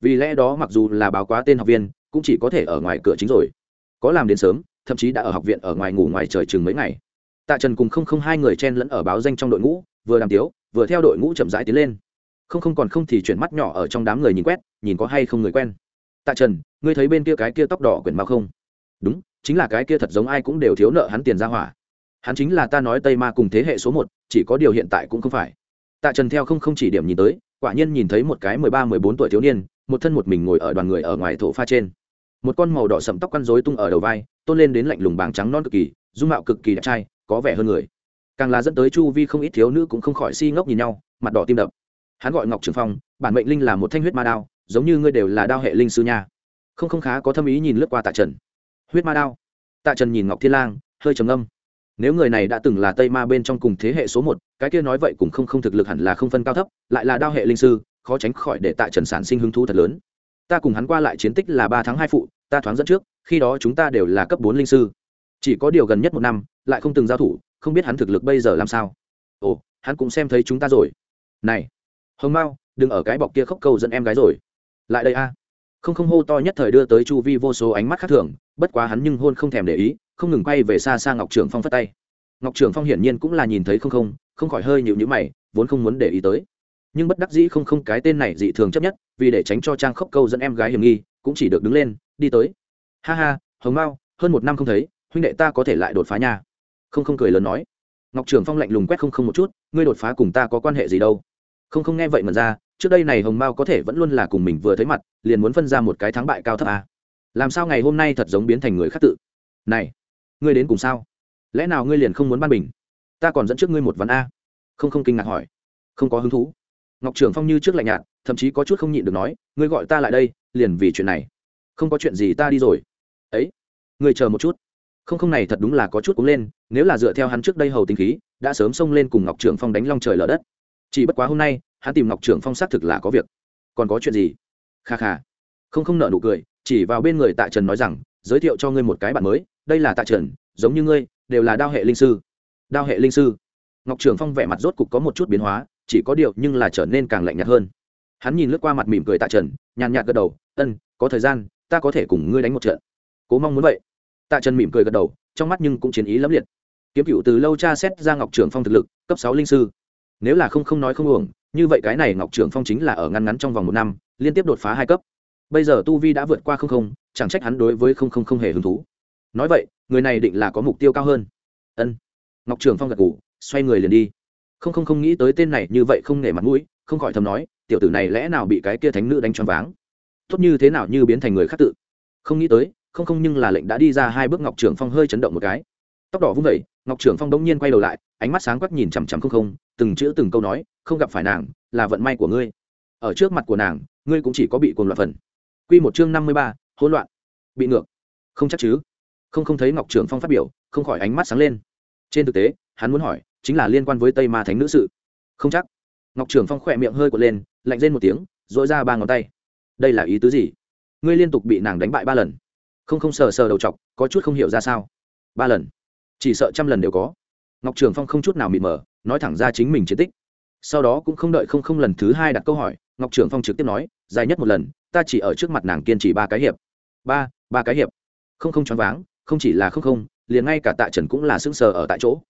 Vì lẽ đó mặc dù là báo quá tên học viên, cũng chỉ có thể ở ngoài cửa chính rồi. Có làm đến sớm, thậm chí đã ở học viện ở ngoài ngủ ngoài trời chừng mấy ngày. Tạ trần cùng không không hai người chen lẫn ở báo danh trong đội ngũ, vừa đàm tiếu, vừa theo đội ngũ chậm rãi tiến lên không không còn không thì chuyển mắt nhỏ ở trong đám người nhìn quét, nhìn có hay không người quen. Tạ trần, ngươi thấy bên kia cái kia tóc đỏ quyển mao không? Đúng, chính là cái kia thật giống ai cũng đều thiếu nợ hắn tiền ra hỏa. Hắn chính là ta nói tây ma cùng thế hệ số một, chỉ có điều hiện tại cũng không phải. Tạ trần theo không không chỉ điểm nhìn tới, quả nhiên nhìn thấy một cái mười ba, mười bốn tuổi thiếu niên, một thân một mình ngồi ở đoàn người ở ngoài thổ pha trên. Một con màu đỏ sậm tóc quăn rối tung ở đầu vai, tôn lên đến lạnh lùng bàng trắng non cực kỳ, dung mạo cực kỳ đẹp trai, có vẻ hơn người. Càng là dẫn tới chu vi không ít thiếu nữ cũng không khỏi si ngốc nhìn nhau, mặt đỏ tim đập hắn gọi ngọc trường phong, bản mệnh linh là một thanh huyết ma đao, giống như ngươi đều là đao hệ linh sư nha. Không không khá, có thâm ý nhìn lướt qua tạ trần. Huyết ma đao. Tạ trần nhìn ngọc thiên lang, hơi trầm âm nếu người này đã từng là tây ma bên trong cùng thế hệ số một, cái kia nói vậy cũng không không thực lực hẳn là không phân cao thấp, lại là đao hệ linh sư, khó tránh khỏi để tạ trần sản sinh hứng thú thật lớn. Ta cùng hắn qua lại chiến tích là ba tháng hai phụ, ta thoáng dẫn trước, khi đó chúng ta đều là cấp bốn linh sư. Chỉ có điều gần nhất một năm, lại không từng giao thủ, không biết hắn thực lực bây giờ làm sao. Ồ, hắn cũng xem thấy chúng ta rồi. Này hồng mao, đừng ở cái bọc kia khóc câu dẫn em gái rồi. Lại đây a. Không không hô to nhất thời đưa tới chu vi vô số ánh mắt khác thường, bất quá hắn nhưng hôn không thèm để ý, không ngừng quay về xa xa ngọc trường phong phất tay. Ngọc trường phong hiển nhiên cũng là nhìn thấy không không không khỏi hơi nhịu nhữ mày, vốn không muốn để ý tới. Nhưng bất đắc dĩ không không cái tên này dị thường chấp nhất, vì để tránh cho trang khóc câu dẫn em gái hiểm nghi, cũng chỉ được đứng lên, đi tới. Ha ha, hồng mao, hơn một năm không thấy, huynh đệ ta có thể lại đột phá nhà. không không cười lớn nói. Ngọc trường phong lạnh lùng quét không không một chút, ngươi đột phá cùng ta có quan hệ gì đâu? Không không nghe vậy mà ra, trước đây này hồng mao có thể vẫn luôn là cùng mình vừa thấy mặt, liền muốn phân ra một cái thắng bại cao thấp à. làm sao ngày hôm nay thật giống biến thành người khác tự? Này, ngươi đến cùng sao? Lẽ nào ngươi liền không muốn ban bình? Ta còn dẫn trước ngươi một ván a. Không không kinh ngạc hỏi. Không có hứng thú. Ngọc trưởng phong như trước lạnh nhạt, thậm chí có chút không nhịn được nói, ngươi gọi ta lại đây, liền vì chuyện này. Không có chuyện gì ta đi rồi. Ấy, ngươi chờ một chút. Không không này thật đúng là có chút cúng lên, nếu là dựa theo hắn trước đây hầu tình khí, đã sớm xông lên cùng ngọc trưởng phong đánh long trời lở đất chỉ bất quá hôm nay, hắn tìm ngọc trưởng phong xác thực là có việc. Còn có chuyện gì? Kha kha. Không không nợ nụ cười, chỉ vào bên người tạ trần nói rằng, giới thiệu cho ngươi một cái bạn mới, đây là tạ trần, giống như ngươi, đều là đao hệ linh sư. Đao hệ linh sư? Ngọc trưởng phong vẻ mặt rốt cục có một chút biến hóa, chỉ có điều nhưng là trở nên càng lạnh nhạt hơn. Hắn nhìn lướt qua mặt mỉm cười tạ trần, nhàn nhạt gật đầu, ân, có thời gian, ta có thể cùng ngươi đánh một trận. Cố mong muốn vậy. Tạ trần mỉm cười gật đầu, trong mắt nhưng cũng chiến ý lẫm liệt. Kiếm cựu từ lâu tra xét ra ngọc trưởng phong thực lực, cấp sáu linh sư nếu là không không nói không uổng, như vậy cái này ngọc trưởng phong chính là ở ngăn ngắn trong vòng một năm, liên tiếp đột phá hai cấp. Bây giờ tu vi đã vượt qua không không, chẳng trách hắn đối với không không không hề hứng thú. Nói vậy, người này định là có mục tiêu cao hơn. Ân. Ngọc trưởng phong gật ngủ xoay người liền đi. Không không không nghĩ tới tên này như vậy không nể mặt mũi, không khỏi thầm nói, tiểu tử này lẽ nào bị cái kia thánh nữ đánh choáng váng? Tốt như thế nào như biến thành người khác tự. Không nghĩ tới, không không nhưng là lệnh đã đi ra hai bước ngọc trưởng phong hơi chấn động một cái. Tóc đỏ vung vẩy ngọc trưởng phong đông nhiên quay đầu lại, ánh mắt sáng quắc nhìn chằm chằm không không, từng chữ từng câu nói, không gặp phải nàng, là vận may của ngươi. Ở trước mặt của nàng, ngươi cũng chỉ có bị cuồng loạn phần. Q một chương năm mươi ba, hỗn loạn. Bị ngược. Không chắc chứ? Không không thấy ngọc trưởng phong phát biểu, không khỏi ánh mắt sáng lên. Trên thực tế, hắn muốn hỏi, chính là liên quan với tây ma thánh nữ sự. Không chắc. Ngọc trưởng phong khỏe miệng hơi quật lên, lạnh lên một tiếng dội ra ba ngón tay. Đây là ý tứ gì? Ngươi liên tục bị nàng đánh bại ba lần. Không không sờ sờ đầu chọc, có chút không hiểu ra sao. Ba lần chỉ sợ trăm lần đều có. Ngọc trường phong không chút nào mịt mờ, nói thẳng ra chính mình chiến tích. Sau đó cũng không đợi không không lần thứ hai đặt câu hỏi, ngọc trường phong trực tiếp nói, dài nhất một lần, ta chỉ ở trước mặt nàng kiên trì ba cái hiệp. Ba ba cái hiệp. Không không choáng váng, không chỉ là không không, liền ngay cả tạ trần cũng là sững sờ ở tại chỗ.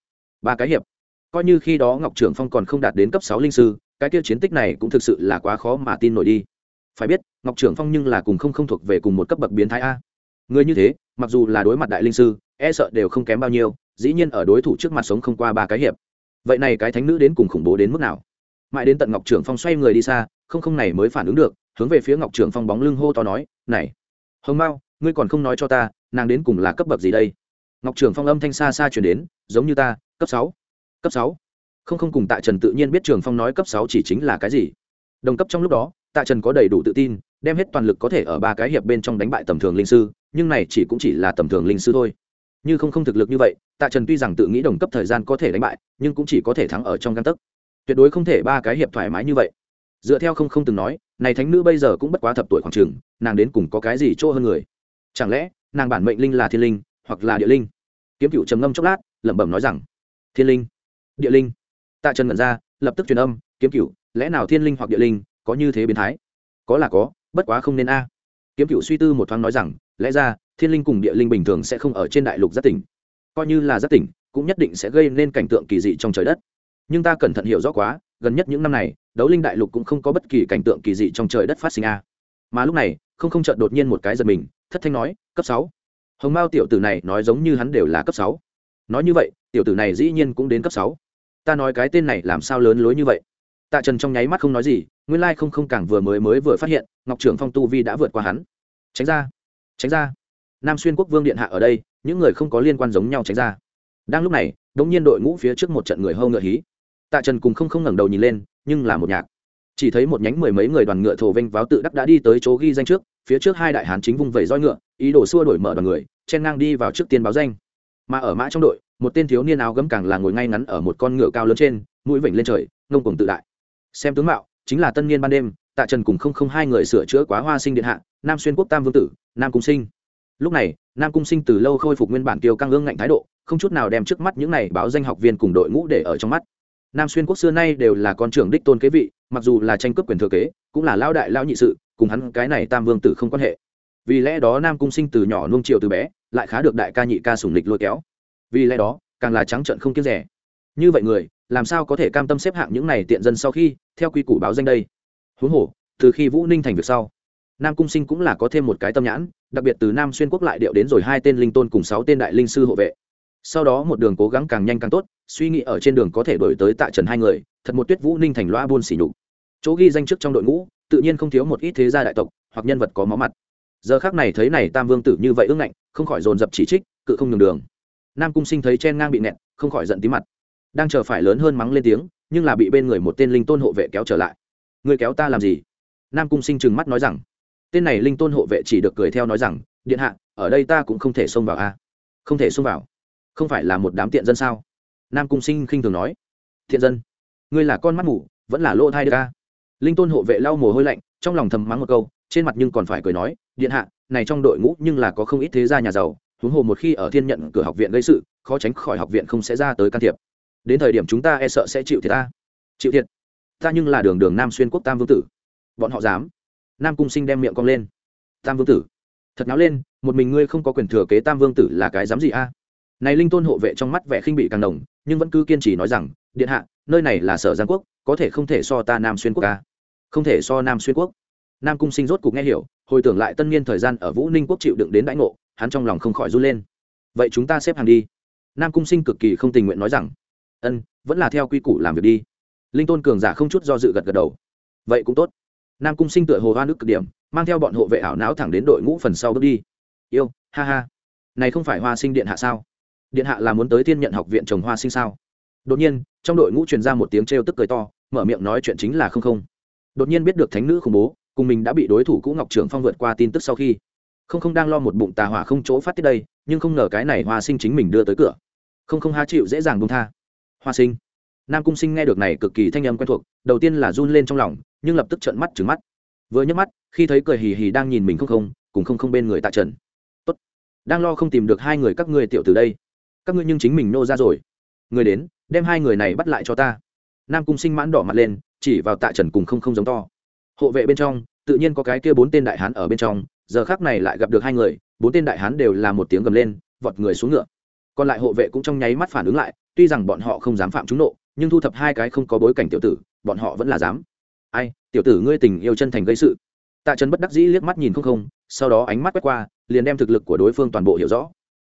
Ba cái hiệp. Coi như khi đó ngọc trường phong còn không đạt đến cấp sáu linh sư, cái kia chiến tích này cũng thực sự là quá khó mà tin nổi đi. Phải biết, ngọc trường phong nhưng là cùng không không thuộc về cùng một cấp bậc biến thái a. Người như thế, mặc dù là đối mặt đại linh sư e sợ đều không kém bao nhiêu, dĩ nhiên ở đối thủ trước mặt sống không qua ba cái hiệp. Vậy này cái thánh nữ đến cùng khủng bố đến mức nào? Mãi đến tận ngọc trưởng phong xoay người đi xa, không không này mới phản ứng được, hướng về phía ngọc trưởng phong bóng lưng hô to nói, này, hồng mao, ngươi còn không nói cho ta, nàng đến cùng là cấp bậc gì đây? Ngọc trưởng phong âm thanh xa xa chuyển đến, giống như ta, cấp sáu cấp sáu. Không không cùng tạ trần tự nhiên biết trường phong nói cấp sáu chỉ chính là cái gì. Đồng cấp trong lúc đó, tạ trần có đầy đủ tự tin, đem hết toàn lực có thể ở ba cái hiệp bên trong đánh bại tầm thường linh sư, nhưng này chỉ cũng chỉ là tầm thường linh sư thôi như không không thực lực như vậy, tạ trần tuy rằng tự nghĩ đồng cấp thời gian có thể đánh bại, nhưng cũng chỉ có thể thắng ở trong găng tấc. Tuyệt đối không thể ba cái hiệp thoải mái như vậy. Dựa theo không không từng nói, này thánh nữ bây giờ cũng bất quá thập tuổi khoảng trường, nàng đến cùng có cái gì chỗ hơn người? Chẳng lẽ, nàng bản mệnh linh là thiên linh, hoặc là địa linh? Kiếm cựu trầm ngâm chốc lát, lẩm bẩm nói rằng, thiên linh, địa linh. Tạ trần ngẩn ra, lập tức truyền âm, kiếm cựu lẽ nào thiên linh hoặc địa linh có như thế biến thái? Có là có, bất quá không nên a. Kiếm cựu suy tư một thoáng nói rằng, lẽ ra thiên linh cùng địa linh bình thường sẽ không ở trên đại lục giác tỉnh. Coi như là giác tỉnh, cũng nhất định sẽ gây nên cảnh tượng kỳ dị trong trời đất. Nhưng ta cẩn thận hiểu rõ quá, gần nhất những năm này, đấu linh đại lục cũng không có bất kỳ cảnh tượng kỳ dị trong trời đất phát sinh a. Mà lúc này, không không chợt đột nhiên một cái giật mình, thất thanh nói, cấp sáu. Hồng mao tiểu tử này nói giống như hắn đều là cấp sáu. Nói như vậy, tiểu tử này dĩ nhiên cũng đến cấp sáu. Ta nói cái tên này làm sao lớn lối như vậy? Tạ trần trong nháy mắt không nói gì, nguyên lai không không càng vừa mới mới vừa phát hiện, ngọc trưởng phong tu vi đã vượt qua hắn. Tránh ra tránh ra nam xuyên quốc vương điện hạ ở đây, những người không có liên quan giống nhau tránh ra. Đang lúc này, đ ỗ n g nhiên đội ngũ phía trước một trận người hâu ngựa hí. Tạ trần cùng không không ngẩng đầu nhìn lên, nhưng là một nhạc. Chỉ thấy một nhánh mười mấy người đoàn ngựa thổ vinh váo tự đắc đã đi tới chỗ ghi danh trước, phía trước hai đại hán chính vung vẩy roi ngựa, ý đồ xua đổi mở đoàn người, chen ngang đi vào trước tiên báo danh. Mà ở mã trong đội, một tên thiếu niên áo gấm càng là ngồi ngay ngắn ở một con ngựa cao lớn trên, mũi vểnh lên trời, ngông cùng tự đại. Xem tướng mạo, chính là tân niên ban đêm, tạ trần cùng không không hai người sửa chữa quá hoa sinh điện hạ, nam xuyên quốc tam vương tử, nam cung sinh lúc này, nam cung sinh từ lâu khôi phục nguyên bản tiêu căng ương ngạnh thái độ, không chút nào đem trước mắt những này báo danh học viên cùng đội ngũ để ở trong mắt. Nam xuyên quốc xưa nay đều là con trưởng đích tôn kế vị, mặc dù là tranh cướp quyền thừa kế, cũng là lao đại lao nhị sự, cùng hắn cái này tam vương tử không quan hệ. Vì lẽ đó nam cung sinh từ nhỏ nuông triệu từ bé, lại khá được đại ca nhị ca sủng lịch lôi kéo. Vì lẽ đó, càng là trắng trận không kiêng rẻ. Như vậy người, làm sao có thể cam tâm xếp hạng những này tiện dân sau khi, theo quy củ báo danh đây? Huống hồ, từ khi vũ ninh thành việc sau nam cung sinh cũng là có thêm một cái tâm nhãn, đặc biệt từ nam xuyên quốc lại điệu đến rồi hai tên linh tôn cùng sáu tên đại linh sư hộ vệ. Sau đó một đường cố gắng càng nhanh càng tốt, suy nghĩ ở trên đường có thể đổi tới tạ trần hai người, thật một tuyết vũ ninh thành loa buôn xỉ nhục. Chỗ ghi danh chức trong đội ngũ, tự nhiên không thiếu một ít thế gia đại tộc, hoặc nhân vật có máu mặt. Giờ khác này thấy này tam vương tử như vậy ưng ngạnh, không khỏi dồn dập chỉ trích, cự không nhường đường. Nam cung sinh thấy chen ngang bị nẹt, không khỏi giận tí mặt. Đang chờ phải lớn hơn mắng lên tiếng, nhưng là bị bên người một tên linh tôn hộ vệ kéo trở lại. Người kéo ta làm gì? Nam cung sinh trừng mắt nói rằng tên này linh tôn hộ vệ chỉ được cười theo nói rằng, điện hạ, ở đây ta cũng không thể xông vào a. Không thể xông vào? Không phải là một đám tiện dân sao? Nam cung sinh khinh thường nói. Thiện dân, ngươi là con mắt mù, vẫn là lỗ thai đ ca linh tôn hộ vệ lau mồ hôi lạnh, trong lòng thầm mắng một câu, trên mặt nhưng còn phải cười nói, điện hạ, này trong đội ngũ nhưng là có không ít thế gia nhà giàu, huống hồ một khi ở thiên nhận cửa học viện gây sự, khó tránh khỏi học viện không sẽ ra tới can thiệp. Đến thời điểm chúng ta e sợ sẽ chịu thiệt ta chịu thiệt? Ta nhưng là đường đường nam xuyên quốc tam vương tử. Bọn họ dám? Nam cung sinh đem miệng cong lên. Tam vương tử, thật náo lên, một mình ngươi không có quyền thừa kế tam vương tử là cái dám gì a? Này linh tôn hộ vệ trong mắt vẻ khinh bị càng đồng nhưng vẫn cứ kiên trì nói rằng, điện hạ, nơi này là sở giang quốc, có thể không thể so ta nam xuyên quốc a? không thể so nam xuyên quốc. Nam cung sinh rốt cục nghe hiểu, hồi tưởng lại tân niên thời gian ở vũ ninh quốc chịu đựng đến đãi ngộ, hắn trong lòng không khỏi run lên. Vậy chúng ta xếp hàng đi. Nam cung sinh cực kỳ không tình nguyện nói rằng, ân, vẫn là theo quy củ làm việc đi. Linh tôn cường giả không chút do dự gật gật đầu. Vậy cũng tốt nam cung sinh tựa hồ hoa nước cực điểm, mang theo bọn hộ vệ ảo não thẳng đến đội ngũ phần sau bước đi. Yêu, ha ha. Này không phải hoa sinh điện hạ sao? Điện hạ là muốn tới thiên nhận học viện trồng hoa sinh sao? Đột nhiên, trong đội ngũ truyền ra một tiếng trêu tức cười to, mở miệng nói chuyện chính là không không. Đột nhiên biết được thánh nữ khủng bố, cùng mình đã bị đối thủ cũ ngọc trưởng phong vượt qua tin tức sau khi. Không không đang lo một bụng tà hỏa không chỗ phát tiết đây, nhưng không ngờ cái này hoa sinh chính mình đưa tới cửa. Không không há chịu dễ dàng buông tha. Hoa sinh nam cung sinh nghe được này cực kỳ thanh âm quen thuộc, đầu tiên là run lên trong lòng, nhưng lập tức trợn mắt trứng mắt. Vừa nhấc mắt, khi thấy cười hì hì đang nhìn mình không không, cùng không không bên người tạ trần. Tốt, đang lo không tìm được hai người các ngươi tiểu từ đây. Các ngươi nhưng chính mình nô ra rồi. Người đến, đem hai người này bắt lại cho ta. Nam cung sinh mãn đỏ mặt lên, chỉ vào tạ trần cùng không không giống to. Hộ vệ bên trong, tự nhiên có cái kia bốn tên đại hán ở bên trong, giờ khác này lại gặp được hai người, bốn tên đại hán đều là một tiếng gầm lên, vọt người xuống ngựa. Còn lại hộ vệ cũng trong nháy mắt phản ứng lại, tuy rằng bọn họ không dám phạm trúng nộ nhưng thu thập hai cái không có bối cảnh tiểu tử, bọn họ vẫn là dám. Ai, tiểu tử ngươi tình yêu chân thành gây sự. Tạ trần bất đắc dĩ liếc mắt nhìn không không, sau đó ánh mắt quét qua, liền đem thực lực của đối phương toàn bộ hiểu rõ.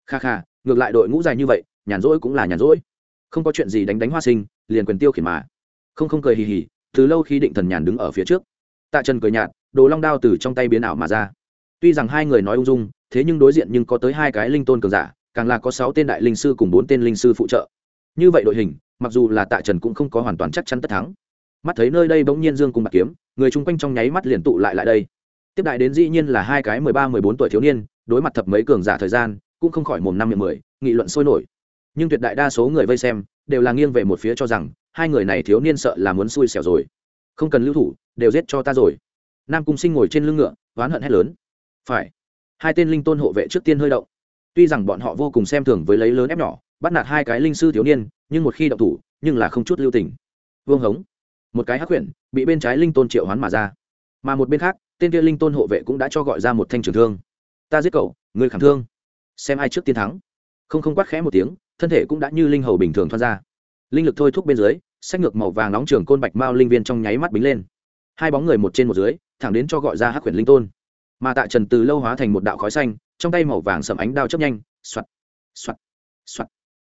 Kha kha, ngược lại đội ngũ dài như vậy, nhàn rỗi cũng là nhàn rỗi. Không có chuyện gì đánh đánh hoa sinh, liền quyền tiêu khiển mà. Không không cười hì hì, từ lâu khi định thần nhàn đứng ở phía trước. Tạ trần cười nhạt, đồ long đao từ trong tay biến ảo mà ra. Tuy rằng hai người nói ung dung, thế nhưng đối diện nhưng có tới hai cái linh tôn cường giả, càng là có sáu tên đại linh sư cùng bốn tên linh sư phụ trợ. Như vậy đội hình mặc dù là tạ trần cũng không có hoàn toàn chắc chắn tất thắng. Mắt thấy nơi đây bỗng nhiên dương cùng bạc kiếm, người chung quanh trong nháy mắt liền tụ lại lại đây. Tiếp đại đến dĩ nhiên là hai cái mười ba, mười bốn tuổi thiếu niên, đối mặt thập mấy cường giả thời gian, cũng không khỏi mồm năm miệng mười, nghị luận sôi nổi. Nhưng tuyệt đại đa số người vây xem, đều là nghiêng về một phía cho rằng, hai người này thiếu niên sợ là muốn xui xẻo rồi. Không cần lưu thủ, đều giết cho ta rồi. Nam cung sinh ngồi trên lưng ngựa, oán hận hét lớn. Phải. Hai tên linh tôn hộ vệ trước tiên hơi động. Tuy rằng bọn họ vô cùng xem thường với lấy lớn ép nhỏ, bắt nạt hai cái linh sư thiếu niên nhưng một khi động thủ, nhưng là không chút lưu tình. Vương hống, một cái hắc quyển bị bên trái linh tôn triệu hoán mà ra. Mà một bên khác, tên kia linh tôn hộ vệ cũng đã cho gọi ra một thanh trường thương. Ta giết cậu người khẳng thương. Xem ai trước tiên thắng. Không không quát khẽ một tiếng, thân thể cũng đã như linh hầu bình thường thoát ra. Linh lực thôi thúc bên dưới, sách ngược màu vàng nóng trường côn bạch mao linh viên trong nháy mắt bính lên. Hai bóng người một trên một dưới, thẳng đến cho gọi ra hắc quyển linh tôn. Mà tạ trần từ lâu hóa thành một đạo khói xanh, trong tay màu vàng sầm ánh đao chấp nhanh soạt soạt soạt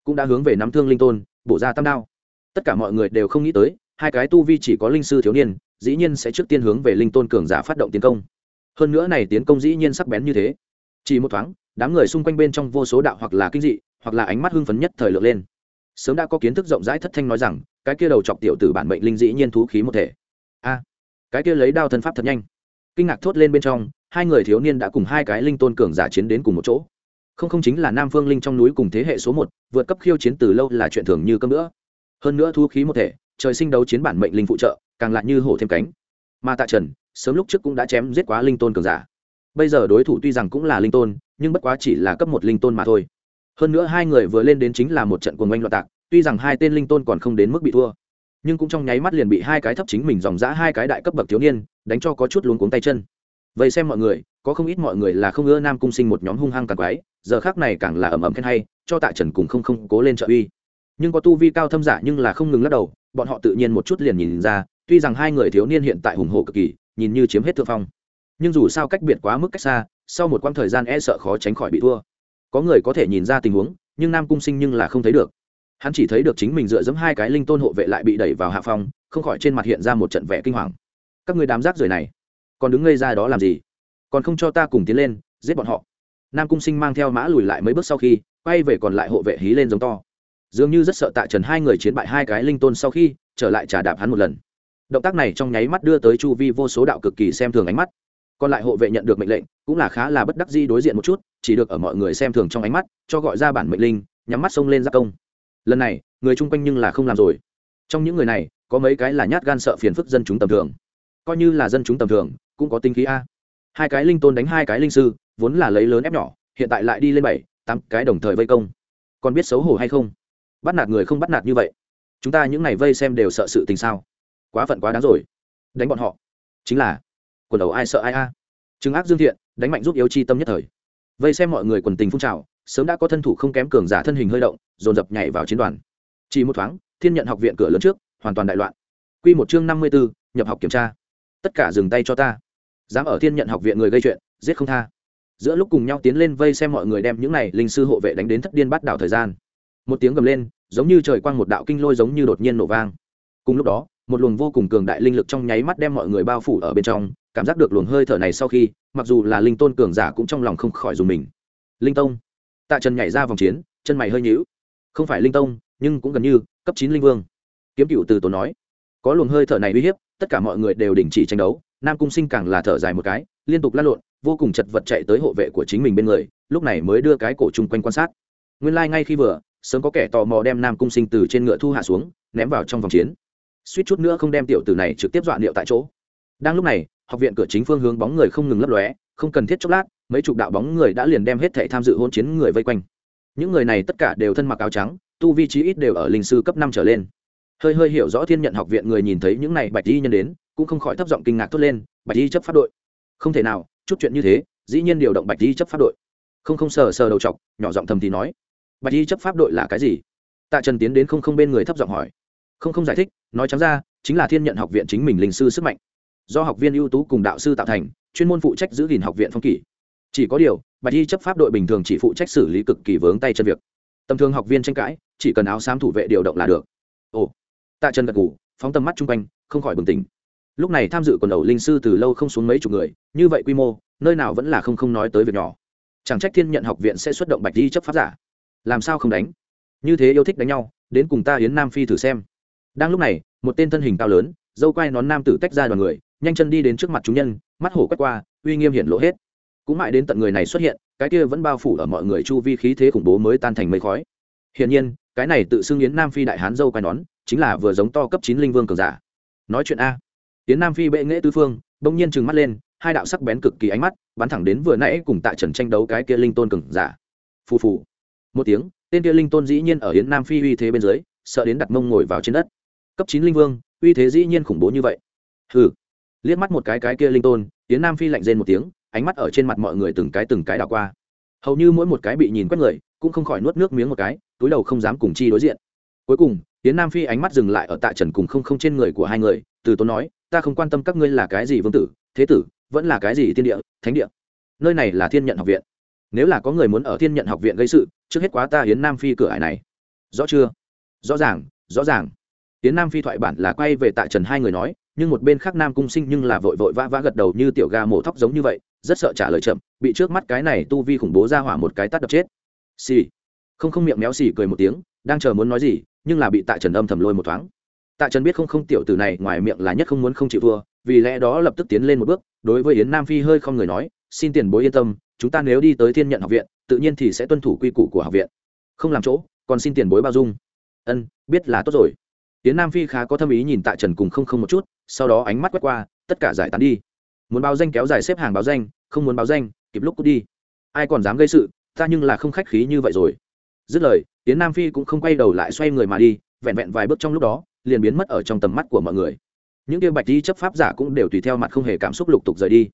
cũng đã hướng về nắm thương linh tôn, bổ ra tam đao. Tất cả mọi người đều không nghĩ tới, hai cái tu vi chỉ có linh sư thiếu niên, dĩ nhiên sẽ trước tiên hướng về linh tôn cường giả phát động tiến công. Hơn nữa này tiến công dĩ nhiên sắc bén như thế. Chỉ một thoáng, đám người xung quanh bên trong vô số đạo hoặc là kinh dị, hoặc là ánh mắt hưng phấn nhất thời lượng lên. Sớm đã có kiến thức rộng rãi thất thanh nói rằng, cái kia đầu chọc tiểu tử bản mệnh linh dĩ nhiên thú khí một thể. A, cái kia lấy đao thân pháp thật nhanh. Kinh ngạc thốt lên bên trong, hai người thiếu niên đã cùng hai cái linh tôn cường giả chiến đến cùng một chỗ không không chính là nam phương linh trong núi cùng thế hệ số một, vượt cấp khiêu chiến từ lâu là chuyện thường như cơm nữa hơn nữa thu khí một thể, trời sinh đấu chiến bản mệnh linh phụ trợ, càng lại như hổ thêm cánh. Mà tạ trần, sớm lúc trước cũng đã chém giết quá linh tôn cường giả. Bây giờ đối thủ tuy rằng cũng là linh tôn, nhưng bất quá chỉ là cấp một linh tôn mà thôi. Hơn nữa hai người vừa lên đến chính là một trận cuồng oanh loạn tạc, tuy rằng hai tên linh tôn còn không đến mức bị thua, nhưng cũng trong nháy mắt liền bị hai cái thấp chính mình dòng dã hai cái đại cấp bậc thiếu niên, đánh cho có chút luống cuống tay chân vậy xem mọi người, có không ít mọi người là không ưa nam cung sinh một nhóm hung hăng càng quái, giờ khác này càng là ẩm ẩm khen hay, cho tạ trần cùng không không cố lên trợ uy. Nhưng có tu vi cao thâm giả nhưng là không ngừng lắc đầu, bọn họ tự nhiên một chút liền nhìn ra, tuy rằng hai người thiếu niên hiện tại hùng hồ cực kỳ, nhìn như chiếm hết thượng phong. Nhưng dù sao cách biệt quá mức cách xa, sau một quãng thời gian e sợ khó tránh khỏi bị thua. Có người có thể nhìn ra tình huống, nhưng nam cung sinh nhưng là không thấy được. Hắn chỉ thấy được chính mình dựa dẫm hai cái linh tôn hộ vệ lại bị đẩy vào hạ phong, không khỏi trên mặt hiện ra một trận vẻ kinh hoàng. Các người đám rác rưởi này còn đứng ngây ra đó làm gì? Còn không cho ta cùng tiến lên, giết bọn họ. Nam cung sinh mang theo mã lùi lại mấy bước sau khi, quay về còn lại hộ vệ hí lên giống to. Dường như rất sợ tạ trần hai người chiến bại hai cái linh tôn sau khi, trở lại trả đạp hắn một lần. Động tác này trong nháy mắt đưa tới chu vi vô số đạo cực kỳ xem thường ánh mắt. Còn lại hộ vệ nhận được mệnh lệnh, cũng là khá là bất đắc di đối diện một chút, chỉ được ở mọi người xem thường trong ánh mắt, cho gọi ra bản mệnh linh, nhắm mắt xông lên gia công. Lần này, người chung quanh nhưng là không làm rồi. Trong những người này, có mấy cái là nhát gan sợ phiền phức dân chúng tầm thường coi như là dân chúng tầm thường, cũng có tinh khí a. Hai cái linh tôn đánh hai cái linh sư, vốn là lấy lớn ép nhỏ, hiện tại lại đi lên bảy, tám cái đồng thời vây công. Còn biết xấu hổ hay không? Bắt nạt người không bắt nạt như vậy. Chúng ta những ngày vây xem đều sợ sự tình sao? Quá phận quá đáng rồi. Đánh bọn họ. Chính là, quần đầu ai sợ ai a. À. chứng ác dương thiện, đánh mạnh giúp yếu chi tâm nhất thời. Vây xem mọi người quần tình phun trào, sớm đã có thân thủ không kém cường giả thân hình hơi động, dồn dập nhảy vào chiến đoàn. Chỉ một thoáng, thiên nhận học viện cửa lớn trước, hoàn toàn đại loạn. Q một chương năm mươi b ố nhập học kiểm tra tất cả dừng tay cho ta. Dám ở thiên nhận học viện người gây chuyện, giết không tha. Giữa lúc cùng nhau tiến lên vây xem mọi người đem những này linh sư hộ vệ đánh đến thất điên bắt đảo thời gian. Một tiếng gầm lên, giống như trời quang một đạo kinh lôi giống như đột nhiên nổ vang. Cùng lúc đó, một luồng vô cùng cường đại linh lực trong nháy mắt đem mọi người bao phủ ở bên trong, cảm giác được luồng hơi thở này sau khi, mặc dù là linh tôn cường giả cũng trong lòng không khỏi dùng mình. Linh tông. Tạ trần nhảy ra vòng chiến, chân mày hơi nhíu. Không phải linh tông, nhưng cũng gần như cấp chín linh vương. Kiếm cựu từ tổ nói, có luồng hơi thở này uy hiếp tất cả mọi người đều đình chỉ tranh đấu, nam cung sinh càng là thở dài một cái, liên tục lăn lộn, vô cùng chật vật chạy tới hộ vệ của chính mình bên người, lúc này mới đưa cái cổ chung quanh quan sát. Nguyên lai、like、ngay khi vừa, sớm có kẻ tò mò đem nam cung sinh từ trên ngựa thu hạ xuống, ném vào trong vòng chiến. Suýt chút nữa không đem tiểu tử này trực tiếp dọa liệu tại chỗ. Đang lúc này, học viện cửa chính phương hướng bóng người không ngừng lấp lóe, không cần thiết chốc lát, mấy chục đạo bóng người đã liền đem hết thể tham dự hôn chiến người vây quanh. Những người này tất cả đều thân mặc áo trắng, tu vi trí ít đều ở linh sư cấp năm trở lên hơi hơi hiểu rõ thiên nhận học viện người nhìn thấy những này bạch y nhân đến, cũng không khỏi thấp giọng kinh ngạc thốt lên, bạch y chấp pháp đội. Không thể nào, chút chuyện như thế, dĩ nhiên điều động bạch y chấp pháp đội. Không không sờ sờ đầu chọc, nhỏ giọng thầm thì nói, bạch y chấp pháp đội là cái gì? Tạ trần tiến đến không không bên người thấp giọng hỏi. Không không giải thích, nói trắng ra, chính là thiên nhận học viện chính mình linh sư sức mạnh. Do học viên ưu tú cùng đạo sư tạo thành, chuyên môn phụ trách giữ gìn học viện phong kỷ. Chỉ có điều, bạch y chấp pháp đội bình thường chỉ phụ trách xử lý cực kỳ vướng tay chân việc. Tầm thường học viên tranh cãi, chỉ cần áo xám thủ vệ điều động là được. Ồ tạ trần gật ngủ phóng tầm mắt chung quanh, không khỏi bừng tỉnh. Lúc này tham dự quần đầu linh sư từ lâu không xuống mấy chục người, như vậy quy mô, nơi nào vẫn là không không nói tới việc nhỏ. Chẳng trách thiên nhận học viện sẽ xuất động bạch di chấp pháp giả. Làm sao không đánh? Như thế yêu thích đánh nhau, đến cùng ta hiến nam phi thử xem. Đang lúc này, một tên thân hình cao lớn, dâu quai nón nam tử tách ra đoàn người, nhanh chân đi đến trước mặt chúng nhân, mắt hổ quét qua, uy nghiêm hiển lộ hết. Cũng mãi đến tận người này xuất hiện, cái kia vẫn bao phủ ở mọi người chu vi khí thế khủng bố mới tan thành mây khói. Hiển nhiên, cái này tự xưng yến nam phi đại hán dâu quai nón chính là vừa giống to cấp chín linh vương cường giả. Nói chuyện a. Tiến nam phi bệ nghệ tư phương, bỗng nhiên trừng mắt lên, hai đạo sắc bén cực kỳ ánh mắt, bắn thẳng đến vừa nãy cùng tại trần tranh đấu cái kia linh tôn cường giả. Phù phù. Một tiếng, tên kia linh tôn dĩ nhiên ở yến nam phi uy thế bên dưới, sợ đến đặt mông ngồi vào trên đất. Cấp chín linh vương, uy thế dĩ nhiên khủng bố như vậy. Hừ. Liếc mắt một cái cái kia linh tôn, yến nam phi lạnh rên một tiếng, ánh mắt ở trên mặt mọi người từng cái từng cái đảo qua. Hầu như mỗi một cái bị nhìn quét người, cũng không khỏi nuốt nước miếng một cái, túi đầu không dám cùng chi đối diện cuối cùng tiến nam phi ánh mắt dừng lại ở tạ trần cùng không không trên người của hai người, từ tốn nói, ta không quan tâm các ngươi là cái gì vương tử, thế tử, vẫn là cái gì tiên địa, thánh địa. Nơi này là thiên nhận học viện. Nếu là có người muốn ở thiên nhận học viện gây sự, trước hết quá ta hiến nam phi cửa ải này. Rõ chưa? Rõ ràng rõ ràng. Hiến nam phi thoại bản là quay về tạ trần hai người nói, nhưng một bên khác nam cung sinh nhưng là vội vội vã vã gật đầu như tiểu ga mổ thóc giống như vậy, rất sợ trả lời chậm, bị trước mắt cái này tu vi khủng bố ra hỏa một cái tắt đập chết. Xì. Không không miệng méo xì cười một tiếng, đang chờ muốn nói gì nhưng là bị tạ trần âm thầm lôi một thoáng. Tạ trần biết không không tiểu tử này ngoài miệng là nhất không muốn không chịu thua, vì lẽ đó lập tức tiến lên một bước, đối với yến nam phi hơi không người nói, xin tiền bối yên tâm, chúng ta nếu đi tới thiên nhận học viện, tự nhiên thì sẽ tuân thủ quy củ của học viện. Không làm chỗ, còn xin tiền bối bao dung. Ân, biết là tốt rồi. Yến nam phi khá có tâm ý nhìn tạ trần cùng không không một chút, sau đó ánh mắt quét qua, tất cả giải tán đi. Muốn báo danh kéo dài xếp hàng báo danh, không muốn báo danh, kịp lúc cút đi. Ai còn dám gây sự, ta nhưng là không khách khí như vậy rồi dứt lời tiến nam phi cũng không quay đầu lại xoay người mà đi, vẹn vẹn vài bước trong lúc đó, liền biến mất ở trong tầm mắt của mọi người. Những kia bạch đi chấp pháp giả cũng đều tùy theo mặt không hề cảm xúc lục tục rời đi.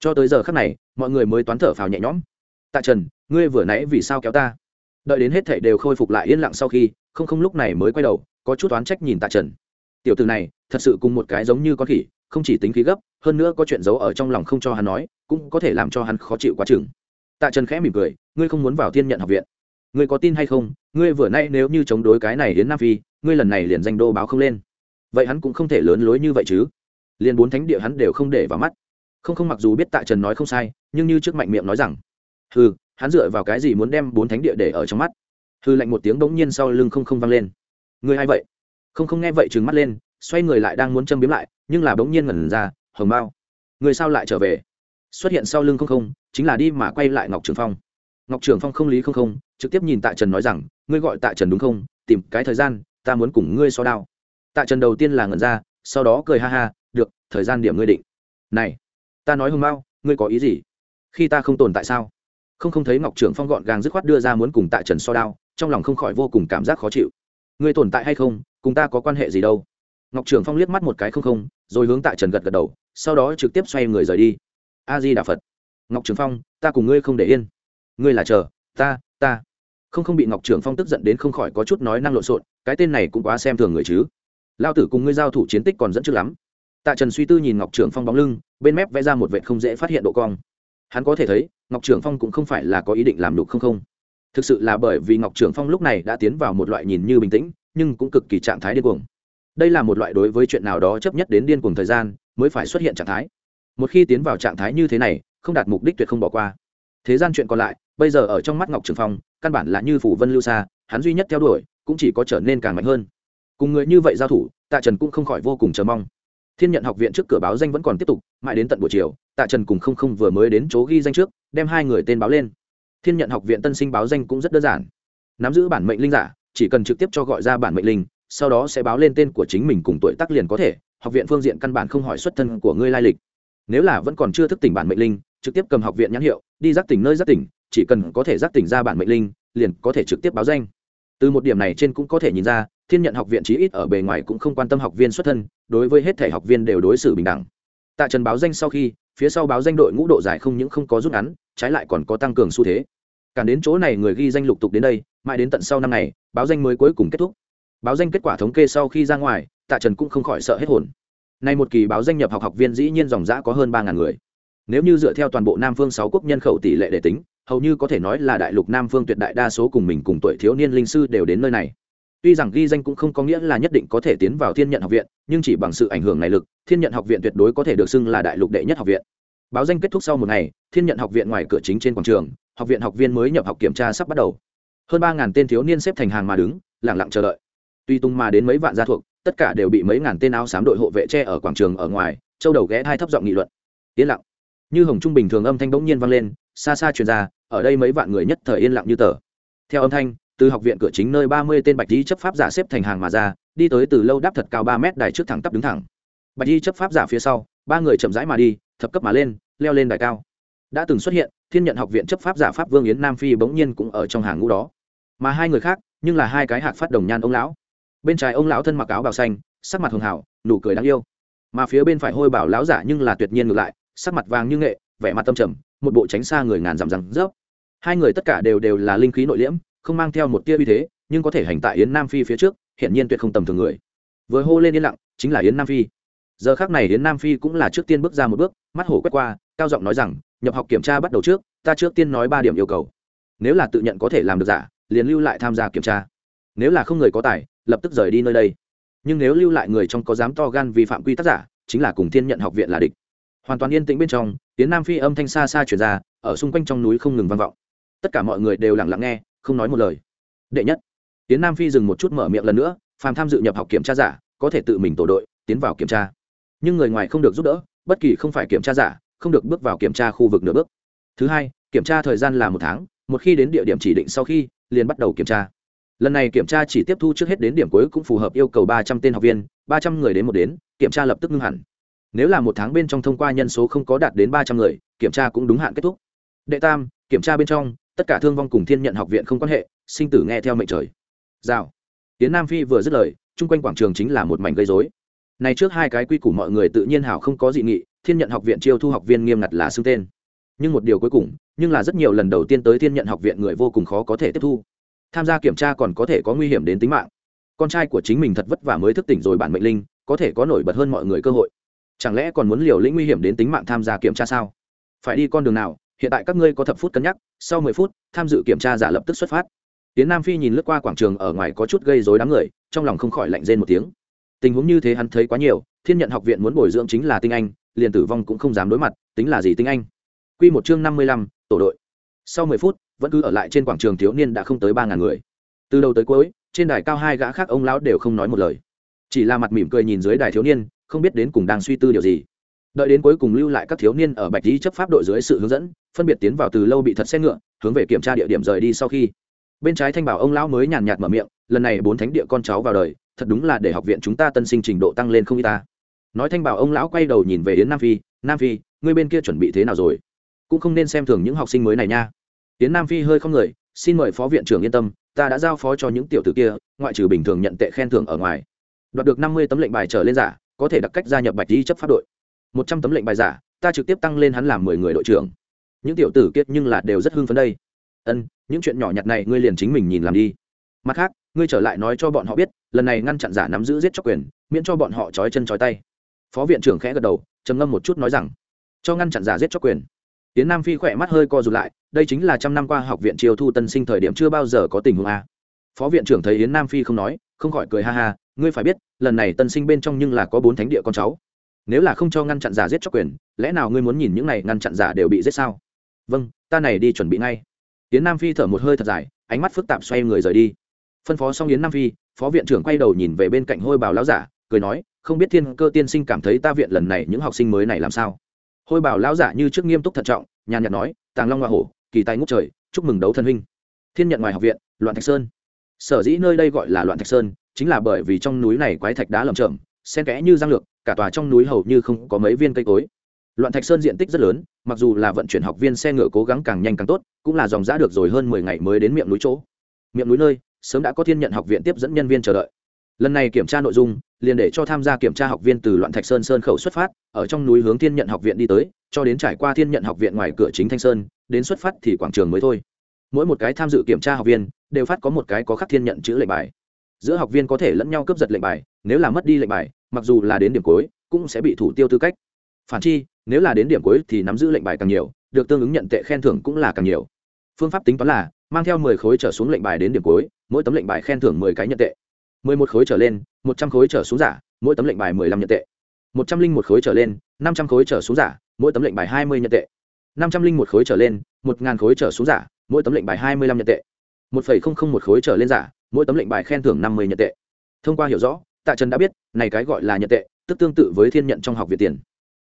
Cho tới giờ khắc này, mọi người mới toán thở phào nhẹ nhõm. Tạ trần, ngươi vừa nãy vì sao kéo ta? Đợi đến hết thảy đều khôi phục lại yên lặng sau khi, không không lúc này mới quay đầu, có chút oán trách nhìn tạ trần. Tiểu từ này, thật sự cùng một cái giống như con khỉ, không chỉ tính khí gấp, hơn nữa có chuyện giấu ở trong lòng không cho hắn nói, cũng có thể làm cho hắn khó chịu quá chừng. Tạ trần khẽ mỉm cười, ngươi không muốn vào thiên nhận học viện? Ngươi có tin hay không? Ngươi vừa nay nếu như chống đối cái này đến nam phi, ngươi lần này liền danh đô báo không lên. Vậy hắn cũng không thể lớn lối như vậy chứ. Liền bốn thánh địa hắn đều không để vào mắt. Không không mặc dù biết tạ trần nói không sai, nhưng như trước mạnh miệng nói rằng, hừ, hắn dựa vào cái gì muốn đem bốn thánh địa để ở trong mắt? Hư lạnh một tiếng bỗng nhiên sau lưng không không vang lên. Ngươi hay vậy? Không không nghe vậy trừng mắt lên, xoay người lại đang muốn châm biếm lại, nhưng là bỗng nhiên ngẩn ra, hồng bao người sao lại trở về? Xuất hiện sau lưng không không, chính là đi mà quay lại ngọc trường phong ngọc trường phong không lý không không, trực tiếp nhìn tạ trần nói rằng, ngươi gọi tạ trần đúng không? Tìm cái thời gian, ta muốn cùng ngươi so đao. Tạ trần đầu tiên là ngẩn ra, sau đó cười ha ha, được, thời gian điểm ngươi định. Này, ta nói hưng bao ngươi có ý gì? Khi ta không tồn tại sao? Không không thấy ngọc trưởng phong gọn gàng dứt khoát đưa ra muốn cùng tạ trần so đao, trong lòng không khỏi vô cùng cảm giác khó chịu. Ngươi tồn tại hay không? Cùng ta có quan hệ gì đâu? Ngọc trưởng phong liếc mắt một cái không không, rồi hướng tạ trần gật gật đầu, sau đó trực tiếp xoay người rời đi. A di đà phật. Ngọc trưởng phong, ta cùng ngươi không để yên ngươi là chờ, ta ta. Không không bị ngọc trưởng phong tức giận đến không khỏi có chút nói năng lộn xộn, cái tên này cũng quá xem thường người chứ. Lao tử cùng ngươi giao thủ chiến tích còn dẫn trước lắm. Tạ trần suy tư nhìn ngọc trưởng phong bóng lưng, bên mép vẽ ra một vệ không dễ phát hiện độ cong. Hắn có thể thấy, ngọc trưởng phong cũng không phải là có ý định làm đục không không. Thực sự là bởi vì ngọc trưởng phong lúc này đã tiến vào một loại nhìn như bình tĩnh, nhưng cũng cực kỳ trạng thái điên cuồng. Đây là một loại đối với chuyện nào đó chấp nhất đến điên cuồng thời gian, mới phải xuất hiện trạng thái. Một khi tiến vào trạng thái như thế này, không đạt mục đích tuyệt không bỏ qua thế gian chuyện còn lại, bây giờ ở trong mắt ngọc trường phong, căn bản là như phủ vân lưu xa hắn duy nhất theo đuổi, cũng chỉ có trở nên càng mạnh hơn. Cùng người như vậy giao thủ, tạ trần cũng không khỏi vô cùng chờ mong. Thiên nhận học viện trước cửa báo danh vẫn còn tiếp tục, mãi đến tận buổi chiều, tạ trần cùng không không vừa mới đến chỗ ghi danh trước, đem hai người tên báo lên. Thiên nhận học viện tân sinh báo danh cũng rất đơn giản. Nắm giữ bản mệnh linh giả, chỉ cần trực tiếp cho gọi ra bản mệnh linh, sau đó sẽ báo lên tên của chính mình cùng tuổi tác liền có thể, học viện phương diện căn bản không hỏi xuất thân của ngươi lai lịch. Nếu là vẫn còn chưa thức tỉnh bản mệnh linh trực tiếp cầm học viện nhãn hiệu, đi giác tỉnh nơi giác tỉnh, chỉ cần có thể giác tỉnh ra bản mệnh linh, liền có thể trực tiếp báo danh. Từ một điểm này trên cũng có thể nhìn ra, thiên nhận học viện chí ít ở bề ngoài cũng không quan tâm học viên xuất thân, đối với hết thể học viên đều đối xử bình đẳng. Tạ trần báo danh sau khi, phía sau báo danh đội ngũ độ dài không những không có rút ngắn, trái lại còn có tăng cường xu thế. Càng đến chỗ này người ghi danh lục tục đến đây, mãi đến tận sau năm ngày báo danh mới cuối cùng kết thúc. Báo danh kết quả thống kê sau khi ra ngoài, tạ trần cũng không khỏi sợ hết hồn. Nay một kỳ báo danh nhập học học viên dĩ nhiên dòng giã có hơn ba người nếu như dựa theo toàn bộ nam phương sáu quốc nhân khẩu tỷ lệ để tính, hầu như có thể nói là đại lục nam phương tuyệt đại đa số cùng mình cùng tuổi thiếu niên linh sư đều đến nơi này. Tuy rằng ghi danh cũng không có nghĩa là nhất định có thể tiến vào thiên nhận học viện, nhưng chỉ bằng sự ảnh hưởng này lực, thiên nhận học viện tuyệt đối có thể được xưng là đại lục đệ nhất học viện. Báo danh kết thúc sau một ngày, thiên nhận học viện ngoài cửa chính trên quảng trường, học viện học viên mới nhập học kiểm tra sắp bắt đầu. Hơn ba ngàn tên thiếu niên xếp thành hàng mà đứng lẳng lặng chờ đợi. Tuy tung mà đến mấy vạn gia thuộc, tất cả đều bị mấy ngàn tên áo xám đội hộ vệ tre ở quảng trường ở ngoài, châu đầu ghé hai thấp giọng nghị luận. Yên lặng như hồng trung bình thường âm thanh bỗng nhiên vang lên, xa xa truyền ra, ở đây mấy vạn người nhất thời yên lặng như tờ. Theo âm thanh, từ học viện cửa chính nơi ba mươi tên bạch di chấp pháp giả xếp thành hàng mà ra, đi tới từ lâu đáp thật cao ba mét đài trước thẳng tắp đứng thẳng. Bạch di chấp pháp giả phía sau, ba người chậm rãi mà đi, thập cấp mà lên, leo lên đài cao. Đã từng xuất hiện, thiên nhận học viện chấp pháp giả pháp vương yến nam phi bỗng nhiên cũng ở trong hàng ngũ đó. Mà hai người khác, nhưng là hai cái hạc phát đồng nhan ông lão. Bên trái ông lão thân mặc áo bào xanh, sắc mặt hường hảo nụ cười đáng yêu. Mà phía bên phải hôi bảo lão giả nhưng là tuyệt nhiên ngược lại sắc mặt vàng như nghệ, vẻ mặt tâm trầm, một bộ tránh xa người ngàn dặm răng rớp. Hai người tất cả đều đều là linh khí nội liễm, không mang theo một tia uy thế, nhưng có thể hành tại yến nam phi phía trước hiện nhiên tuyệt không tầm thường người. Vừa hô lên yên lặng, chính là yến nam phi. Giờ khác này yến nam phi cũng là trước tiên bước ra một bước, mắt hổ quét qua, cao giọng nói rằng, nhập học kiểm tra bắt đầu trước, ta trước tiên nói ba điểm yêu cầu. Nếu là tự nhận có thể làm được giả, liền lưu lại tham gia kiểm tra. Nếu là không người có tài, lập tức rời đi nơi đây. Nhưng nếu lưu lại người trong có dám to gan vi phạm quy tắc giả, chính là cùng thiên nhận học viện là địch hoàn toàn yên tĩnh bên trong, tiếng nam phi âm thanh xa xa chuyển ra, ở xung quanh trong núi không ngừng vang vọng. Tất cả mọi người đều lặng lặng nghe, không nói một lời. Đệ nhất, tiếng nam phi dừng một chút mở miệng lần nữa, phàm tham dự nhập học kiểm tra giả, có thể tự mình tổ đội, tiến vào kiểm tra. Nhưng người ngoài không được giúp đỡ, bất kỳ không phải kiểm tra giả, không được bước vào kiểm tra khu vực nửa bước. Thứ hai, kiểm tra thời gian là một tháng, một khi đến địa điểm chỉ định sau khi, liền bắt đầu kiểm tra. Lần này kiểm tra chỉ tiếp thu trước hết đến điểm cuối cũng phù hợp yêu cầu ba trăm tên học viên, ba trăm người đến một đến, kiểm tra lập tức ngưng hẳn nếu là một tháng bên trong thông qua nhân số không có đạt đến ba trăm người, kiểm tra cũng đúng hạn kết thúc. Đệ tam, kiểm tra bên trong, tất cả thương vong cùng thiên nhận học viện không quan hệ, sinh tử nghe theo mệnh trời. Rào. Tiến nam phi vừa dứt lời, chung quanh quảng trường chính là một mảnh gây dối này trước hai cái quy củ mọi người tự nhiên hảo không có dị nghị, thiên nhận học viện chiêu thu học viên nghiêm ngặt là xưng tên. Nhưng một điều cuối cùng, nhưng là rất nhiều lần đầu tiên tới thiên nhận học viện người vô cùng khó có thể tiếp thu. Tham gia kiểm tra còn có thể có nguy hiểm đến tính mạng. Con trai của chính mình thật vất vả mới thức tỉnh rồi bản mệnh linh, có thể có nổi bật hơn mọi người cơ hội chẳng lẽ còn muốn liều lĩnh nguy hiểm đến tính mạng tham gia kiểm tra sao? Phải đi con đường nào? Hiện tại các ngươi có thập phút cân nhắc sau mười phút tham dự kiểm tra giả lập tức xuất phát. Tiến nam phi nhìn lướt qua quảng trường ở ngoài có chút gây dối đám người trong lòng không khỏi lạnh rên một tiếng. Tình huống như thế hắn thấy quá nhiều thiên nhận học viện muốn bồi dưỡng chính là tinh anh liền tử vong cũng không dám đối mặt tính là gì tinh anh? Quy một chương năm mươi lăm, tổ đội. Sau mười phút, vẫn cứ ở lại trên quảng trường thiếu niên đã không tới ba ngàn người. Từ đầu tới cuối, trên đài cao hai gã khác ông lão đều không nói một lời, chỉ là mặt mỉm cười nhìn dưới đài thiếu niên, không biết đến cùng đang suy tư điều gì. Đợi đến cuối cùng lưu lại các thiếu niên ở Bạch Lý chấp pháp đội dưới sự hướng dẫn, phân biệt tiến vào từ lâu bị thật xe ngựa, hướng về kiểm tra địa điểm rời đi sau khi. Bên trái thanh bảo ông lão mới nhàn nhạt mở miệng, lần này bốn thánh địa con cháu vào đời, thật đúng là để học viện chúng ta tân sinh trình độ tăng lên không ít ta. Nói thanh bảo ông lão quay đầu nhìn về Yến Nam Phi, Nam Phi, ngươi bên kia chuẩn bị thế nào rồi? cũng không nên xem thường những học sinh mới này nha tiến nam phi hơi không người xin mời phó viện trưởng yên tâm ta đã giao phó cho những tiểu tử kia ngoại trừ bình thường nhận tệ khen thưởng ở ngoài đoạt được năm mươi tấm lệnh bài trở lên giả có thể đặc cách gia nhập bạch di chấp pháp đội. Một trăm tấm lệnh bài giả, ta trực tiếp tăng lên hắn làm mười người đội trưởng. Những tiểu tử kiết nhưng là đều rất hưng phấn đây. Ân, những chuyện nhỏ nhặt này ngươi liền chính mình nhìn làm đi. Mặt khác, ngươi trở lại nói cho bọn họ biết, lần này ngăn chặn giả nắm giữ giết chóc quyền, miễn cho bọn họ trói chân trói tay. Phó viện trưởng khẽ gật đầu, trầm ngâm một chút nói rằng, cho ngăn chặn giả giết chóc quyền. Tiến nam phi khỏe mắt hơi co rụt lại, đây chính là trăm năm qua học viện triều thu tân sinh thời điểm chưa bao giờ có tình huống a. Phó viện trưởng thấy yến nam phi không nói, không khỏi cười ha ha ngươi phải biết, lần này tân sinh bên trong nhưng là có bốn thánh địa con cháu. Nếu là không cho ngăn chặn giả giết cho quyền, lẽ nào ngươi muốn nhìn những này ngăn chặn giả đều bị giết sao? Vâng ta này đi chuẩn bị ngay. Yến nam phi thở một hơi thật dài, ánh mắt phức tạp xoay người rời đi. Phân phó xong yến nam phi, phó viện trưởng quay đầu nhìn về bên cạnh hôi Bảo lão giả, cười nói, không biết thiên cơ tiên sinh cảm thấy ta viện lần này những học sinh mới này làm sao? Hôi bảo lão giả như trước nghiêm túc thận trọng, nhàn nhạt nói, tàng long hoa hổ, kỳ tài ngút trời, chúc mừng đấu thân huynh. Thiên nhận ngoài học viện, loạn thạch sơn sở dĩ nơi đây gọi là loạn thạch sơn, chính là bởi vì trong núi này quái thạch đá lầm chậm xen kẽ như giang lược, cả tòa trong núi hầu như không có mấy viên cây cối. Loạn thạch sơn diện tích rất lớn, mặc dù là vận chuyển học viên xe ngựa cố gắng càng nhanh càng tốt, cũng là dòng giã được rồi hơn mười ngày mới đến miệng núi chỗ. Miệng núi nơi, sớm đã có thiên nhận học viện tiếp dẫn nhân viên chờ đợi. Lần này kiểm tra nội dung, liền để cho tham gia kiểm tra học viên từ loạn thạch sơn sơn khẩu xuất phát, ở trong núi hướng thiên nhận học viện đi tới, cho đến trải qua thiên nhận học viện ngoài cửa chính thanh sơn, đến xuất phát thì quảng trường mới thôi. Mỗi một cái tham dự kiểm tra học viên đều phát có một cái có khắc thiên nhận chữ lệnh bài. Giữa học viên có thể lẫn nhau cướp giật lệnh bài, nếu là mất đi lệnh bài, mặc dù là đến điểm cuối, cũng sẽ bị thủ tiêu tư cách. Phản chi, nếu là đến điểm cuối thì nắm giữ lệnh bài càng nhiều, được tương ứng nhận tệ khen thưởng cũng là càng nhiều. Phương pháp tính toán là, mang theo mười khối trở xuống lệnh bài đến điểm cuối, mỗi tấm lệnh bài khen thưởng mười cái nhận tệ. mười một khối trở lên, một trăm khối trở xuống giả, mỗi tấm lệnh bài mười lăm nhận tệ. một trăm linh một khối trở lên, năm trăm khối trở xuống giả, mỗi tấm lệnh bài hai mươi nhận tệ. năm trăm linh một khối trở lên, một ngàn khối trở xuống giả, mỗi tấm lệnh bài hai mươi lăm nhận tệ một phẩy không không một khối trở lên giả, mỗi tấm lệnh bài khen thưởng năm mươi nhật tệ. Thông qua hiểu rõ, tạ trần đã biết, này cái gọi là nhật tệ, tức tương tự với thiên nhận trong học viện tiền.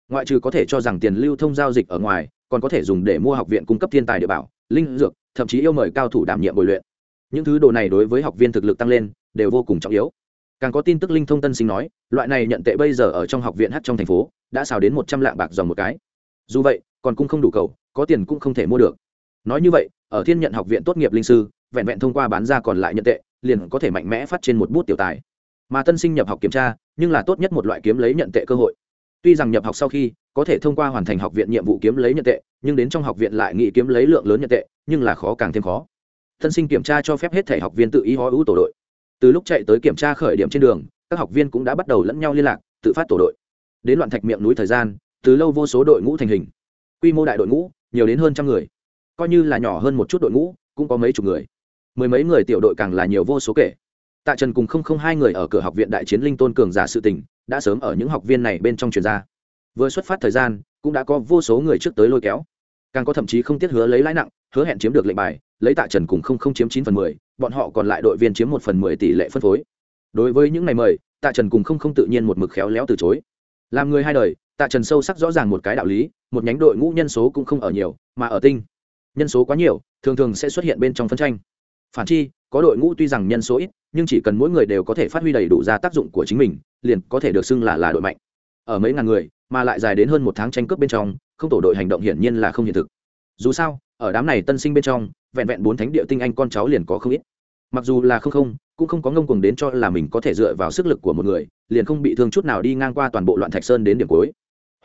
Ngoại trừ có thể cho rằng tiền lưu thông giao dịch ở ngoài, còn có thể dùng để mua học viện cung cấp thiên tài địa bảo, linh dược, thậm chí yêu mời cao thủ đảm nhiệm bồi luyện. Những thứ đồ này đối với học viên thực lực tăng lên, đều vô cùng trọng yếu. Càng có tin tức linh thông tân sinh nói, loại này nhận tệ bây giờ ở trong học viện h trong thành phố, đã xào đến một trăm lạng bạc dòng một cái. Dù vậy, còn cung không đủ cầu, có tiền cũng không thể mua được. Nói như vậy, ở thiên nhận học viện tốt nghiệp linh sư vẹn vẹn thông qua bán ra còn lại nhận tệ, liền có thể mạnh mẽ phát trên một bút tiểu tài. Mà tân sinh nhập học kiểm tra, nhưng là tốt nhất một loại kiếm lấy nhận tệ cơ hội. Tuy rằng nhập học sau khi, có thể thông qua hoàn thành học viện nhiệm vụ kiếm lấy nhận tệ, nhưng đến trong học viện lại nghĩ kiếm lấy lượng lớn nhận tệ, nhưng là khó càng thêm khó. Tân sinh kiểm tra cho phép hết thể học viên tự ý hó ưu tổ đội. Từ lúc chạy tới kiểm tra khởi điểm trên đường, các học viên cũng đã bắt đầu lẫn nhau liên lạc, tự phát tổ đội. Đến loạn thạch miệng núi thời gian, từ lâu vô số đội ngũ thành hình. Quy mô đại đội ngũ, nhiều đến hơn trăm người. Coi như là nhỏ hơn một chút đội ngũ, cũng có mấy chục người mười mấy người tiểu đội càng là nhiều vô số kể. Tạ trần cùng không không hai người ở cửa học viện đại chiến linh tôn cường giả sự tình, đã sớm ở những học viên này bên trong truyền ra. Vừa xuất phát thời gian, cũng đã có vô số người trước tới lôi kéo. Càng có thậm chí không tiếc hứa lấy lãi nặng, hứa hẹn chiếm được lệnh bài, lấy tạ trần cùng không không chiếm chín phần mười, bọn họ còn lại đội viên chiếm một phần mười tỷ lệ phân phối. Đối với những ngày mời, tạ trần cùng không không tự nhiên một mực khéo léo từ chối. Làm người hai đời, tạ trần sâu sắc rõ ràng một cái đạo lý, một nhánh đội ngũ nhân số cũng không ở nhiều, mà ở tinh. Nhân số quá nhiều, thường thường sẽ xuất hiện bên trong phân tranh phản chi, có đội ngũ tuy rằng nhân số ít, nhưng chỉ cần mỗi người đều có thể phát huy đầy đủ ra tác dụng của chính mình, liền có thể được xưng là là đội mạnh. Ở mấy ngàn người, mà lại dài đến hơn một tháng tranh cướp bên trong, không tổ đội hành động hiển nhiên là không hiện thực. Dù sao, ở đám này tân sinh bên trong, vẹn vẹn bốn thánh địa tinh anh con cháu liền có không ít. Mặc dù là không không, cũng không có ngông cuồng đến cho là mình có thể dựa vào sức lực của một người, liền không bị thương chút nào đi ngang qua toàn bộ loạn thạch sơn đến điểm cuối.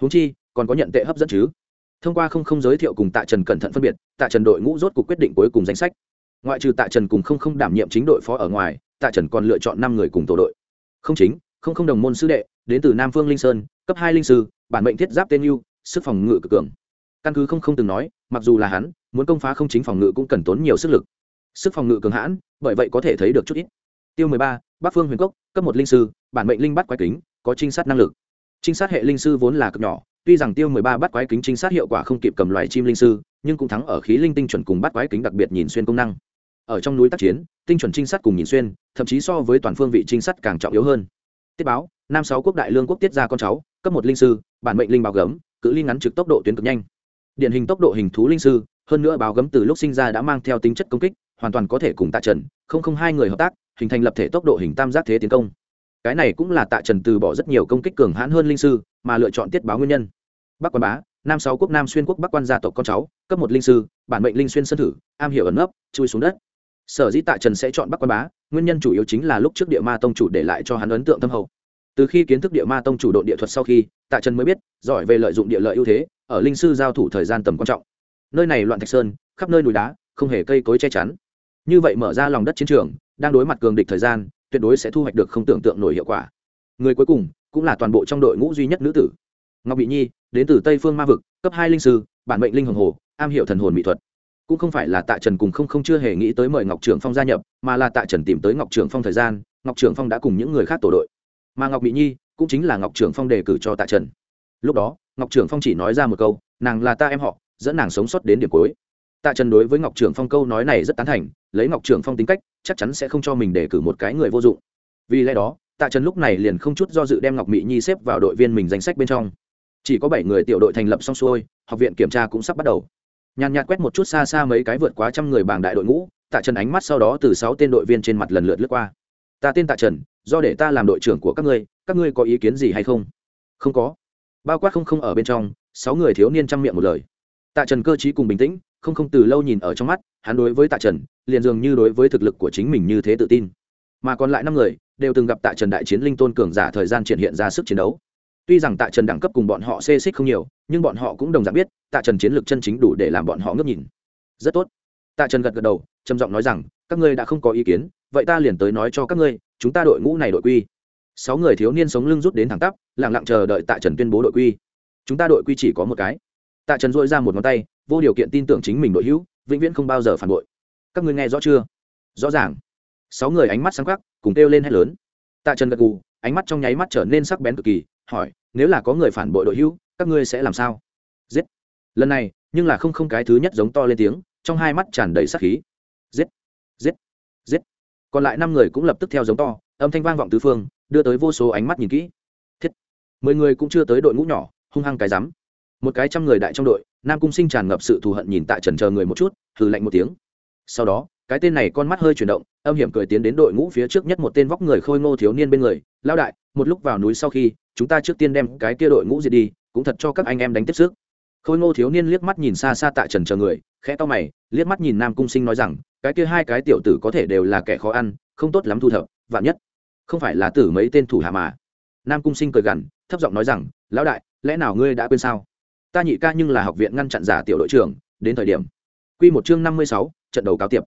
Húng chi, còn có nhận tệ hấp dẫn chứ. Thông qua không không giới thiệu cùng tạ trần cẩn thận phân biệt, tạ trần đội ngũ rốt cuộc quyết định cuối cùng danh sách ngoại trừ tạ trần cùng không không đảm nhiệm chính đội phó ở ngoài, tạ trần còn lựa chọn năm người cùng tổ đội. Không chính, không không đồng môn sư đệ, đến từ nam phương linh sơn, cấp hai linh sư, bản mệnh thiết giáp tên yêu sức phòng ngự cực cường. Căn cứ không không từng nói, mặc dù là hắn, muốn công phá không chính phòng ngự cũng cần tốn nhiều sức lực. Sức phòng ngự cường hãn, bởi vậy có thể thấy được chút ít. Tiêu mười ba, bắc phương huyền cốc, cấp một linh sư, bản mệnh linh bắt quái kính, có trinh sát năng lực. Trinh sát hệ linh sư vốn là cực nhỏ, tuy rằng tiêu mười ba bắt quái kính trinh sát hiệu quả không kịp cầm loài chim linh sư, nhưng cũng thắng ở khí linh tinh chuẩn cùng bắt quái kính đặc biệt nhìn xuyên công năng ở trong núi tác chiến, tinh chuẩn trinh sát cùng nhìn xuyên, thậm chí so với toàn phương vị trinh sát càng trọng yếu hơn. Tiết báo, nam sáu quốc đại lương quốc tiết ra con cháu, cấp một linh sư, bản mệnh linh báo gấm, cự ly ngắn trực tốc độ tuyến cực nhanh. Điển hình tốc độ hình thú linh sư, hơn nữa báo gấm từ lúc sinh ra đã mang theo tính chất công kích, hoàn toàn có thể cùng tạ trần, không không hai người hợp tác, hình thành lập thể tốc độ hình tam giác thế tiến công. Cái này cũng là tạ trần từ bỏ rất nhiều công kích cường hãn hơn linh sư, mà lựa chọn tiết báo nguyên nhân. Bắc quan bá, nam sáu quốc nam xuyên quốc bắc quan gia tộc con cháu, cấp một linh sư, bản mệnh linh xuyên sân thử, am hiểu ẩn ấp chui xuống đất sở dĩ tạ trần sẽ chọn bắc quan bá, nguyên nhân chủ yếu chính là lúc trước địa ma tông chủ để lại cho hắn ấn tượng thâm hậu. Từ khi kiến thức địa ma tông chủ độ địa thuật sau khi, tạ trần mới biết, giỏi về lợi dụng địa lợi ưu thế, ở linh sư giao thủ thời gian tầm quan trọng. Nơi này loạn thạch sơn, khắp nơi núi đá, không hề cây cối che chắn. Như vậy mở ra lòng đất chiến trường, đang đối mặt cường địch thời gian, tuyệt đối sẽ thu hoạch được không tưởng tượng nổi hiệu quả. Người cuối cùng, cũng là toàn bộ trong đội ngũ duy nhất nữ tử. Ngọc bị nhi, đến từ tây phương ma vực, cấp hai linh sư, bản mệnh linh hồng hồ, am hiểu thần hồn mỹ thuật cũng không phải là tạ trần cùng không không chưa hề nghĩ tới mời ngọc trường phong gia nhập, mà là tạ trần tìm tới ngọc trường phong thời gian, ngọc trường phong đã cùng những người khác tổ đội. Mà ngọc Mỹ nhi cũng chính là ngọc trường phong đề cử cho tạ trần. Lúc đó, ngọc trường phong chỉ nói ra một câu, nàng là ta em họ, dẫn nàng sống sót đến điểm cuối. Tạ trần đối với ngọc trường phong câu nói này rất tán thành, lấy ngọc trường phong tính cách, chắc chắn sẽ không cho mình đề cử một cái người vô dụng. Vì lẽ đó, tạ trần lúc này liền không chút do dự đem ngọc mỹ nhi xếp vào đội viên mình danh sách bên trong. Chỉ có bảy người tiểu đội thành lập xong xuôi, học viện kiểm tra cũng sắp bắt đầu nhàn nhạt quét một chút xa xa mấy cái vượt quá trăm người bảng đại đội ngũ, tạ trần ánh mắt sau đó từ sáu tên đội viên trên mặt lần lượt lướt qua. Ta tên tạ trần, do để ta làm đội trưởng của các ngươi các ngươi có ý kiến gì hay không? Không có. Bao quát không không ở bên trong, sáu người thiếu niên chăm miệng một lời. Tạ trần cơ t cùng bình tĩnh, không không từ lâu nhìn ở trong mắt, hắn đối với tạ trần, liền dường như đối với thực lực của chính mình như thế tự tin. Mà còn lại năm người, đều từng gặp tạ trần đại chiến linh tôn cường giả thời gian triển hiện ra sức chiến đấu tuy rằng tạ trần đẳng cấp cùng bọn họ xê xích không nhiều, nhưng bọn họ cũng đồng dạng biết, tạ trần chiến lược chân chính đủ để làm bọn họ ngước nhìn. Rất tốt. Tạ trần gật gật đầu, trầm giọng nói rằng, các ngươi đã không có ý kiến, vậy ta liền tới nói cho các ngươi, chúng ta đội ngũ này đội quy. Sáu người thiếu niên sống lưng rút đến thẳng tắp lẳng lặng chờ đợi tạ trần tuyên bố đội quy. Chúng ta đội quy chỉ có một cái. Tạ trần dội ra một ngón tay, vô điều kiện tin tưởng chính mình đội hữu, vĩnh viễn không bao giờ phản bội. Các ngươi nghe rõ chưa? Rõ ràng. Sáu người ánh mắt sáng khắc, cùng kêu lên hét lớn. Tạ trần gật gù, ánh mắt trong nháy mắt trở nên sắc bén cực kỳ hỏi, nếu là có người phản bội đội hữu, các ngươi sẽ làm sao? Giết. Lần này, nhưng là không không cái thứ nhất giống to lên tiếng, trong hai mắt tràn đầy sắc khí. Giết giết giết. Còn lại năm người cũng lập tức theo giống to, âm thanh vang vọng tứ phương, đưa tới vô số ánh mắt nhìn kỹ. Thiết. Mười người cũng chưa tới đội ngũ nhỏ, hung hăng cái rắm. Một cái trăm người đại trong đội, nam cung sinh tràn ngập sự thù hận nhìn tại trần chờ người một chút, hừ lạnh một tiếng. Sau đó cái tên này con mắt hơi chuyển động, âm hiểm cười tiến đến đội ngũ phía trước nhất một tên vóc người khôi ngô thiếu niên bên người lao đại, một lúc vào núi sau khi, chúng ta trước tiên đem cái kia đội ngũ diệt đi, cũng thật cho các anh em đánh tiếp sức. Khôi ngô thiếu niên liếc mắt nhìn xa xa tại trần chờ người, khẽ to mày, liếc mắt nhìn nam cung sinh nói rằng, cái kia hai cái tiểu tử có thể đều là kẻ khó ăn, không tốt lắm thu thập, vạn nhất không phải là tử mấy tên thủ hạ mà. Nam cung sinh cười gằn, thấp giọng nói rằng, lão đại, lẽ nào ngươi đã quên sao? Ta nhị ca nhưng là học viện ngăn chặn giả tiểu đội trưởng, đến thời điểm. Quy một chương năm mươi sáu, trận đầu cáo tiệp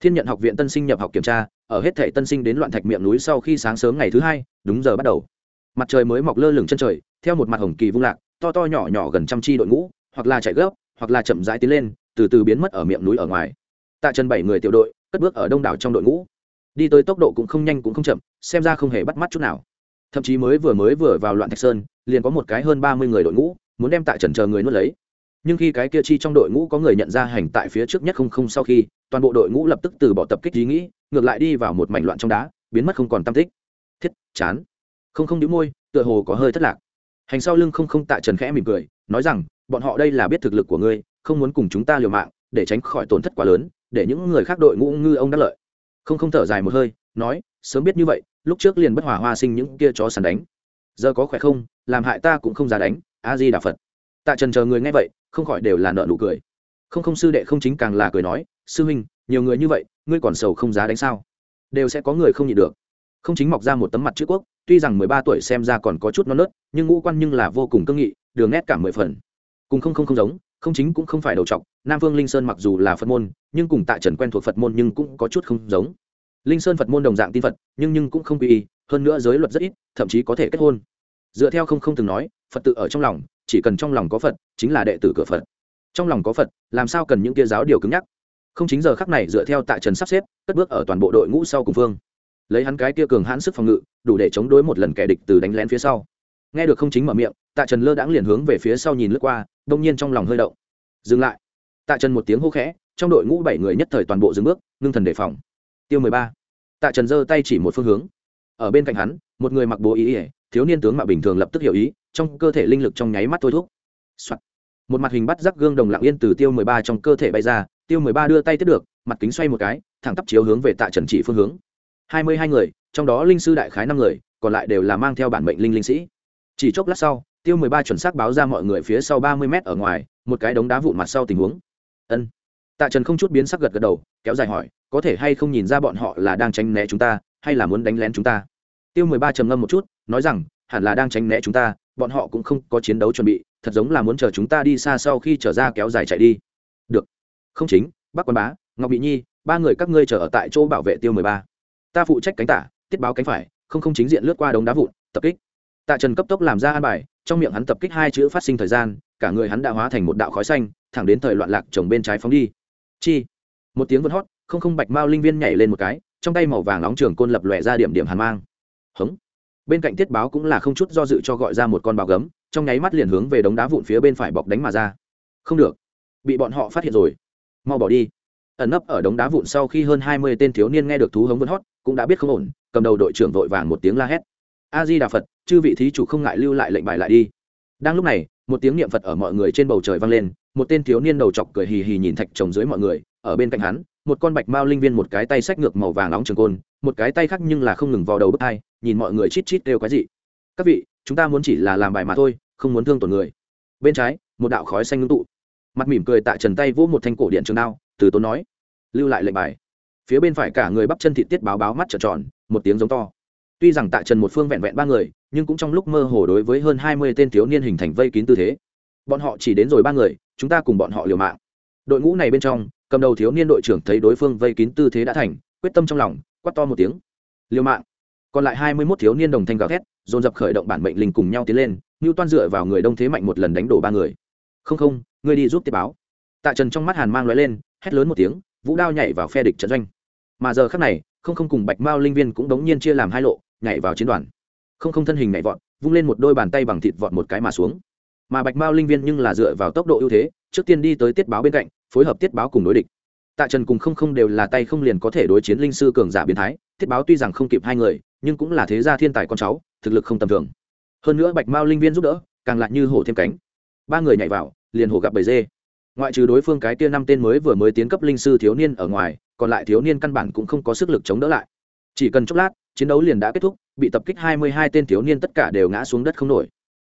thiên nhận học viện tân sinh nhập học kiểm tra, ở hết thể tân sinh đến loạn thạch miệng núi sau khi sáng sớm ngày thứ hai, đúng giờ bắt đầu. Mặt trời mới mọc lơ lửng chân trời, theo một mặt hồng kỳ vung lạc, to to nhỏ nhỏ gần trăm chi đội ngũ, hoặc là chạy gấp, hoặc là chậm rãi tiến lên, từ từ biến mất ở miệng núi ở ngoài. Tạ chân bảy người tiểu đội, cất bước ở đông đảo trong đội ngũ. Đi tới tốc độ cũng không nhanh cũng không chậm, xem ra không hề bắt mắt chút nào. Thậm chí mới vừa mới vừa vào loạn thạch sơn, liền có một cái hơn ba mươi người đội ngũ, muốn đem tạ trần chờ người nuốt lấy nhưng khi cái kia chi trong đội ngũ có người nhận ra hành tại phía trước nhất không không sau khi, toàn bộ đội ngũ lập tức từ bỏ tập kích ý nghĩ, ngược lại đi vào một mảnh loạn trong đá, biến mất không còn tam tích. Thiết, chán. Không không đĩu môi, tựa hồ có hơi thất lạc. Hành sau lưng không không tạ trần khẽ mỉm cười, nói rằng, bọn họ đây là biết thực lực của ngươi, không muốn cùng chúng ta liều mạng, để tránh khỏi tổn thất quá lớn, để những người khác đội ngũ ngư ông đắc lợi. Không không thở dài một hơi, nói, sớm biết như vậy, lúc trước liền bất hòa hoa sinh những kia chó sàn đánh. Giờ có khỏe không? Làm hại ta cũng không dám đánh. A di đà phật. Tạ trần chờ người nghe vậy không khỏi đều là nợ nụ cười. Không không sư đệ không chính càng là cười nói, sư huynh, nhiều người như vậy, ngươi còn sầu không giá đánh sao? Đều sẽ có người không nhịn được. Không chính mọc ra một tấm mặt chữ quốc, tuy rằng mười ba tuổi xem ra còn có chút non nớt, nhưng ngũ quan nhưng là vô cùng cương nghị, đường nét cả mười phần. Cùng không không không giống, không chính cũng không phải đầu trọc, nam vương linh sơn mặc dù là phật môn, nhưng cùng tạ trần quen thuộc phật môn nhưng cũng có chút không giống. Linh sơn phật môn đồng dạng tin phật, nhưng nhưng cũng không quy y, hơn nữa giới luật rất ít, thậm chí có thể kết hôn. Dựa theo không không từng nói, phật tự ở trong lòng chỉ cần trong lòng có phật, chính là đệ tử cửa phật. Trong lòng có phật, làm sao cần những kia giáo điều cứng nhắc? Không chính giờ khắc này dựa theo tạ trần sắp xếp, cất bước ở toàn bộ đội ngũ sau cùng phương lấy hắn cái kia cường hãn sức phòng ngự, đủ để chống đối một lần kẻ địch từ đánh lén phía sau. Nghe được không chính mở miệng, tạ trần lơ đãng liền hướng về phía sau nhìn lướt qua, đông nhiên trong lòng hơi động. Dừng lại. Tạ trần một tiếng hô khẽ, trong đội ngũ bảy người nhất thời toàn bộ dừng bước, ngưng thần đề phòng. Tiêu mười ba. Tạ trần giơ tay chỉ một phương hướng. Ở bên cạnh hắn, một người mặc bố ý ỉa thiếu niên tướng mạo bình thường lập tức hiểu ý, trong cơ thể linh lực trong nháy mắt thôi thúc、Soạn. một mặt hình bắt rắc gương đồng lặng yên từ tiêu mười ba trong cơ thể bay ra, tiêu mười ba đưa tay tiếp được, mặt kính xoay một cái, thẳng tắp chiếu hướng về tạ trần chỉ phương hướng. Hai mươi hai người, trong đó linh sư đại khái năm người, còn lại đều là mang theo bản mệnh linh linh sĩ. Chỉ chốc lát sau, tiêu mười ba chuẩn xác báo ra mọi người phía sau ba mươi mét ở ngoài, một cái đống đá vụn mặt sau tình huống. Ân. Tạ trần không chút biến sắc gật gật đầu, kéo dài hỏi, có thể hay không nhìn ra bọn họ là đang tránh né chúng ta, hay là muốn đánh lén chúng ta? Tiêu mười ba trầm ngâm một chút, nói rằng, hẳn là đang tránh né chúng ta, bọn họ cũng không có chiến đấu chuẩn bị, thật giống là muốn chờ chúng ta đi xa sau khi trở ra kéo dài chạy đi. Được. Không chính bắc quan bá, ngọc bị nhi, ba người các ngươi chờ ở tại chỗ bảo vệ tiêu mười ba. Ta phụ trách cánh tả, tiết báo cánh phải, không không chính diện lướt qua đống đá vụn, tập kích. Tạ trần cấp tốc làm ra an bài, trong miệng hắn tập kích hai chữ phát sinh thời gian, cả người hắn đã hóa thành một đạo khói xanh, thẳng đến thời loạn lạc trồng bên trái phóng đi. Chi. Một tiếng vân hót, không không bạch mao linh viên nhảy lên một cái, trong tay màu vàng nóng trường côn lập lòe ra điểm điểm hàn mang hống. Bên cạnh tiết báo cũng là không chút do dự cho gọi ra một con báo gấm, trong nháy mắt liền hướng về đống đá vụn phía bên phải bọc đánh mà ra. Không được. Bị bọn họ phát hiện rồi. Mau bỏ đi. Ẩn nấp ở đống đá vụn sau khi hơn hai mươi tên thiếu niên nghe được thú hống vân hót, cũng đã biết không ổn, cầm đầu đội trưởng vội vàng một tiếng la hét. A di đà phật, chư vị thí chủ không ngại lưu lại lệnh bài lại đi. Đang lúc này, một tiếng niệm phật ở mọi người trên bầu trời vang lên, một tên thiếu niên đầu chọc cười hì hì nhìn thạch trồng dưới mọi người, ở bên cạnh hắn, một con bạch mao linh viên một cái tay sách ngược màu vàng nóng trường côn một cái tay khác nhưng là không ngừng vào đầu bức hai nhìn mọi người chít chít đều cái gì các vị, chúng ta muốn chỉ là làm bài mà thôi, không muốn thương tổn người. Bên trái, một đạo khói xanh ngưng tụ. Mặt mỉm cười tại trần tay vỗ một thanh cổ điện trường đao, từ tốn nói, lưu lại lệnh bài. Phía bên phải cả người bắp chân thị tiết báo báo mắt trợn tròn, một tiếng giống to. Tuy rằng tại trần một phương vẹn vẹn ba người, nhưng cũng trong lúc mơ hồ đối với hơn hai mươi tên thiếu niên hình thành vây kín tư thế. Bọn họ chỉ đến rồi ba người, chúng ta cùng bọn họ liều mạng. Đội ngũ này bên trong, cầm đầu thiếu niên đội trưởng thấy đối phương vây kín tư thế đã thành, quyết tâm trong lòng quát to một tiếng. Liều mạng. Còn lại hai mươi mốt thiếu niên đồng thanh gào thét, dồn dập khởi động bản mệnh linh cùng nhau tiến lên như toan dựa vào người đông thế mạnh một lần đánh đổ ba người. Không không, ngươi đi giúp tiếp báo. Tạ trần trong mắt hàn mang l lên, hét lớn một tiếng, vũ đao nhảy vào phe địch trận doanh. Mà giờ khắc này, không không cùng bạch mao linh viên cũng đống nhiên chia làm hai lộ, nhảy vào chiến đoàn. Không không thân hình nhảy vọt, vung lên một đôi bàn tay bằng thịt vọt một cái mà xuống. Mà bạch mao linh viên nhưng là dựa vào tốc độ ưu thế, trước tiên đi tới tiết báo bên cạnh, phối hợp tiết báo cùng đối địch tạ trần cùng không không đều là tay không liền có thể đối chiến linh sư cường giả biến thái, Thiết báo tuy rằng không kịp hai người, nhưng cũng là thế gia thiên tài con cháu, thực lực không tầm thường. Hơn nữa bạch mao linh viên giúp đỡ, càng lại như hổ thêm cánh. Ba người nhảy vào, liền hổ gặp bầy dê. Ngoại trừ đối phương cái kia năm tên mới vừa mới tiến cấp linh sư thiếu niên ở ngoài, còn lại thiếu niên căn bản cũng không có sức lực chống đỡ lại. Chỉ cần chốc lát, chiến đấu liền đã kết thúc, bị tập kích hai mươi hai tên thiếu niên tất cả đều ngã xuống đất không nổi.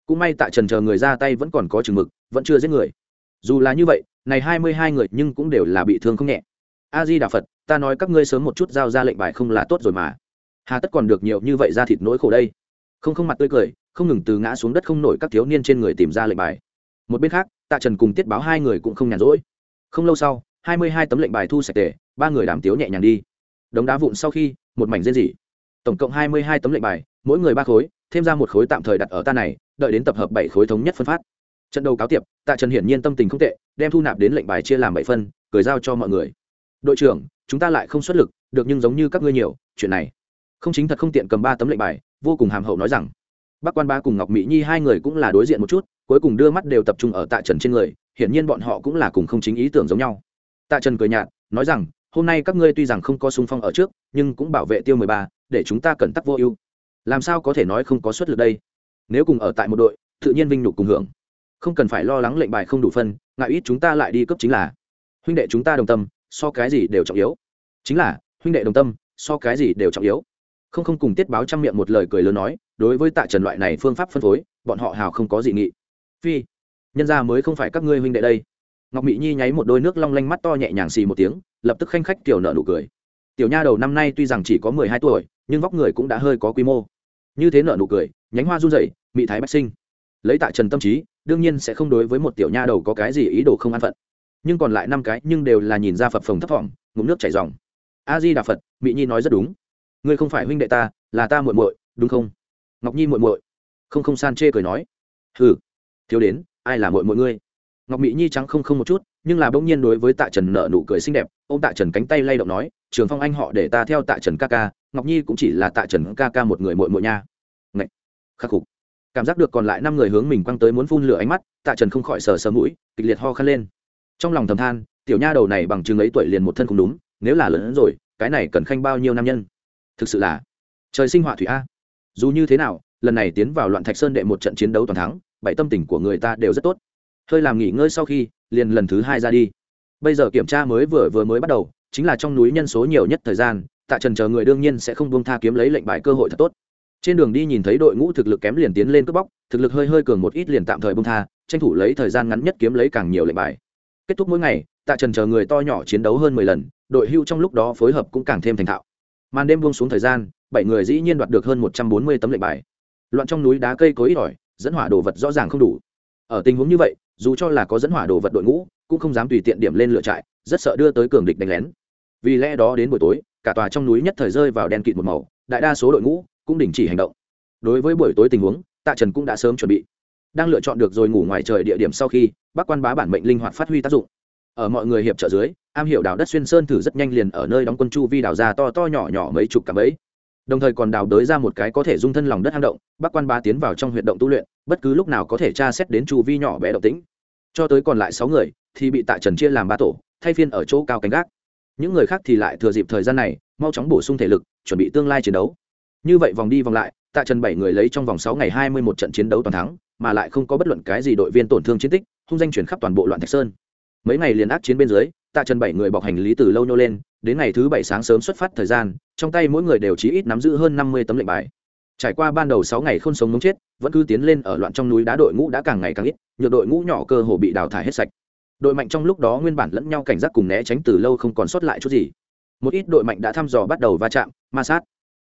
Cũng may tạ trần chờ người ra tay vẫn còn có chừng mực, vẫn chưa giết người. Dù là như vậy này hai mươi hai người nhưng cũng đều là bị thương không nhẹ. A di đà phật, ta nói các ngươi sớm một chút giao ra lệnh bài không là tốt rồi mà. Hà tất còn được nhiều như vậy ra thịt nỗi khổ đây. Không không mặt tươi cười, không ngừng từ ngã xuống đất không nổi các thiếu niên trên người tìm ra lệnh bài. Một bên khác, tạ trần cùng tiết báo hai người cũng không nhàn rỗi. Không lâu sau, hai mươi hai tấm lệnh bài thu sạch tề, ba người đàm tiếu nhẹ nhàng đi. Đống đá vụn sau khi, một mảnh rên rỉ. Tổng cộng hai mươi hai tấm lệnh bài, mỗi người ba khối, thêm ra một khối tạm thời đặt ở ta này, đợi đến tập hợp bảy khối thống nhất phân phát trận đầu cáo tiệp, tạ trần hiển nhiên tâm tình không tệ, đem thu nạp đến lệnh bài chia làm bảy phân, cười giao cho mọi người. Đội trưởng, chúng ta lại không xuất lực, được nhưng giống như các ngươi nhiều, chuyện này. Không chính thật không tiện cầm ba tấm lệnh bài, vô cùng hàm hậu nói rằng. Bác quan ba cùng ngọc mỹ nhi hai người cũng là đối diện một chút, cuối cùng đưa mắt đều tập trung ở tạ trần trên người, hiển nhiên bọn họ cũng là cùng không chính ý tưởng giống nhau. Tạ trần cười nhạt, nói rằng, hôm nay các ngươi tuy rằng không có sung phong ở trước, nhưng cũng bảo vệ tiêu mười ba, để chúng ta cẩn tắc vô ưu. Làm sao có thể nói không có xuất lực đây? Nếu cùng ở tại một đội, tự nhiên vinh nhục cùng hưởng không cần phải lo lắng lệnh bài không đủ phân, ngại ít chúng ta lại đi cấp chính là. Huynh đệ chúng ta đồng tâm, so cái gì đều trọng yếu. Chính là, huynh đệ đồng tâm, so cái gì đều trọng yếu. Không không cùng tiết báo trang miệng một lời cười lớn nói, đối với tạ trần loại này phương pháp phân phối, bọn họ hào không có dị nghị. Phi, nhân ra mới không phải các ngươi huynh đệ đây. Ngọc mỹ nhi nháy một đôi nước long lanh mắt to nhẹ nhàng xì một tiếng, lập tức khanh khách tiểu nợ nụ cười. Tiểu nha đầu năm nay tuy rằng chỉ có mười hai tuổi, nhưng vóc người cũng đã hơi có quy mô. Như thế nợ nụ cười, nhánh hoa run rẩy, mị thái bách sinh. Lấy tạ trần tâm trí đương nhiên sẽ không đối với một tiểu nha đầu có cái gì ý đồ không an phận. Nhưng còn lại năm cái nhưng đều là nhìn ra phập phồng thấp phỏng ngụm nước chảy dòng. A di đà phật mỹ nhi nói rất đúng. Ngươi không phải huynh đệ ta, là ta muội muội, đúng không? Ngọc nhi muội muội. Không không san chê cười nói. Hừ, thiếu đến, ai là muội muội ngươi? Ngọc mỹ nhi trắng không không một chút, nhưng là bỗng nhiên đối với tạ trần nợ nụ cười xinh đẹp ô m tạ trần cánh tay lay động nói, trường phong anh họ để ta theo tạ trần ca ca, ngọc nhi cũng chỉ là tạ trần ca ca một người mội mội nha. Ngậy! khắc phục cảm giác được còn lại năm người hướng mình quăng tới muốn phun lửa ánh mắt, tạ trần không khỏi sờ sờ mũi, kịch liệt ho khăn lên. Trong lòng thầm than, tiểu nha đầu này bằng chừng ấy tuổi liền một thân không đúng, nếu là lớn rồi, cái này cần khanh bao nhiêu nam nhân? Thực sự là trời sinh họa thủy a. Dù như thế nào, lần này tiến vào loạn thạch sơn đệ một trận chiến đấu toàn thắng, bảy tâm tình của người ta đều rất tốt. Hơi làm nghỉ ngơi sau khi, liền lần thứ hai ra đi. Bây giờ kiểm tra mới vừa vừa mới bắt đầu, chính là trong núi nhân số nhiều nhất thời gian, tạ trần chờ người đương nhiên sẽ không buông tha kiếm lấy lệnh bài cơ hội thật tốt trên đường đi nhìn thấy đội ngũ thực lực kém liền tiến lên cướp bóc, thực lực hơi hơi cường một ít liền tạm thời bông tha, tranh thủ lấy thời gian ngắn nhất kiếm lấy càng nhiều lệnh bài. Kết thúc mỗi ngày, tạ trần chờ người to nhỏ chiến đấu hơn mười lần, đội hưu trong lúc đó phối hợp cũng càng thêm thành thạo. Màn đêm buông xuống thời gian, bảy người dĩ nhiên đoạt được hơn một trăm bốn mươi tấm lệnh bài. Loạn trong núi đá cây có ít ỏi, dẫn hỏa đồ vật rõ ràng không đủ. Ở tình huống như vậy, dù cho là có dẫn hỏa đồ vật đội ngũ, cũng không dám tùy tiện điểm lên lựa trại, rất sợ đưa tới cường địch đánh lén. Vì lẽ đó đến buổi tối, cả tòa trong núi nhất thời rơi vào đen kịt một màu, đại đa số đội ngũ cũng đình chỉ hành động. Đối với buổi tối tình huống, tạ trần cũng đã sớm chuẩn bị. Đang lựa chọn được rồi ngủ ngoài trời địa điểm sau khi bác quan bá bản mệnh linh hoạt phát huy tác dụng. Ở mọi người hiệp trợ dưới, am hiểu đào đất xuyên sơn thử rất nhanh liền ở nơi đóng quân chu vi đào ra to to nhỏ nhỏ mấy chục cả mấy đồng thời còn đào đới ra một cái có thể dung thân lòng đất hang động bác quan bá tiến vào trong huyệt động tu luyện, bất cứ lúc nào có thể tra xét đến chu vi nhỏ bé động tĩnh. Cho tới còn lại sáu người, thì bị tạ trần chia làm ba tổ, thay phiên ở chỗ cao cánh gác. Những người khác thì lại thừa dịp thời gian này, mau chóng bổ sung thể lực, chuẩn bị tương lai chiến đấu như vậy vòng đi vòng lại, tạ trần bảy người lấy trong vòng sáu ngày hai mươi một trận chiến đấu toàn thắng, mà lại không có bất luận cái gì đội viên tổn thương chiến tích, hung danh chuyển khắp toàn bộ loạn thạch sơn. Mấy ngày liền ác chiến bên dưới, tạ trần bảy người bọc hành lý từ lâu nhô lên, đến ngày thứ bảy sáng sớm xuất phát thời gian, trong tay mỗi người đều chỉ ít nắm giữ hơn năm mươi tấm lệnh bài. Trải qua ban đầu sáu ngày không sống mống chết, vẫn cứ tiến lên ở loạn trong núi đá đội ngũ đã càng ngày càng ít nhược đội ngũ nhỏ cơ hồ bị đào thải hết sạch. Đội mạnh trong lúc đó nguyên bản lẫn nhau cảnh giác cùng né tránh từ lâu không còn sót lại chút gì. Một ít đội mạnh đã thăm dò bắt đầu va chạm, ma sát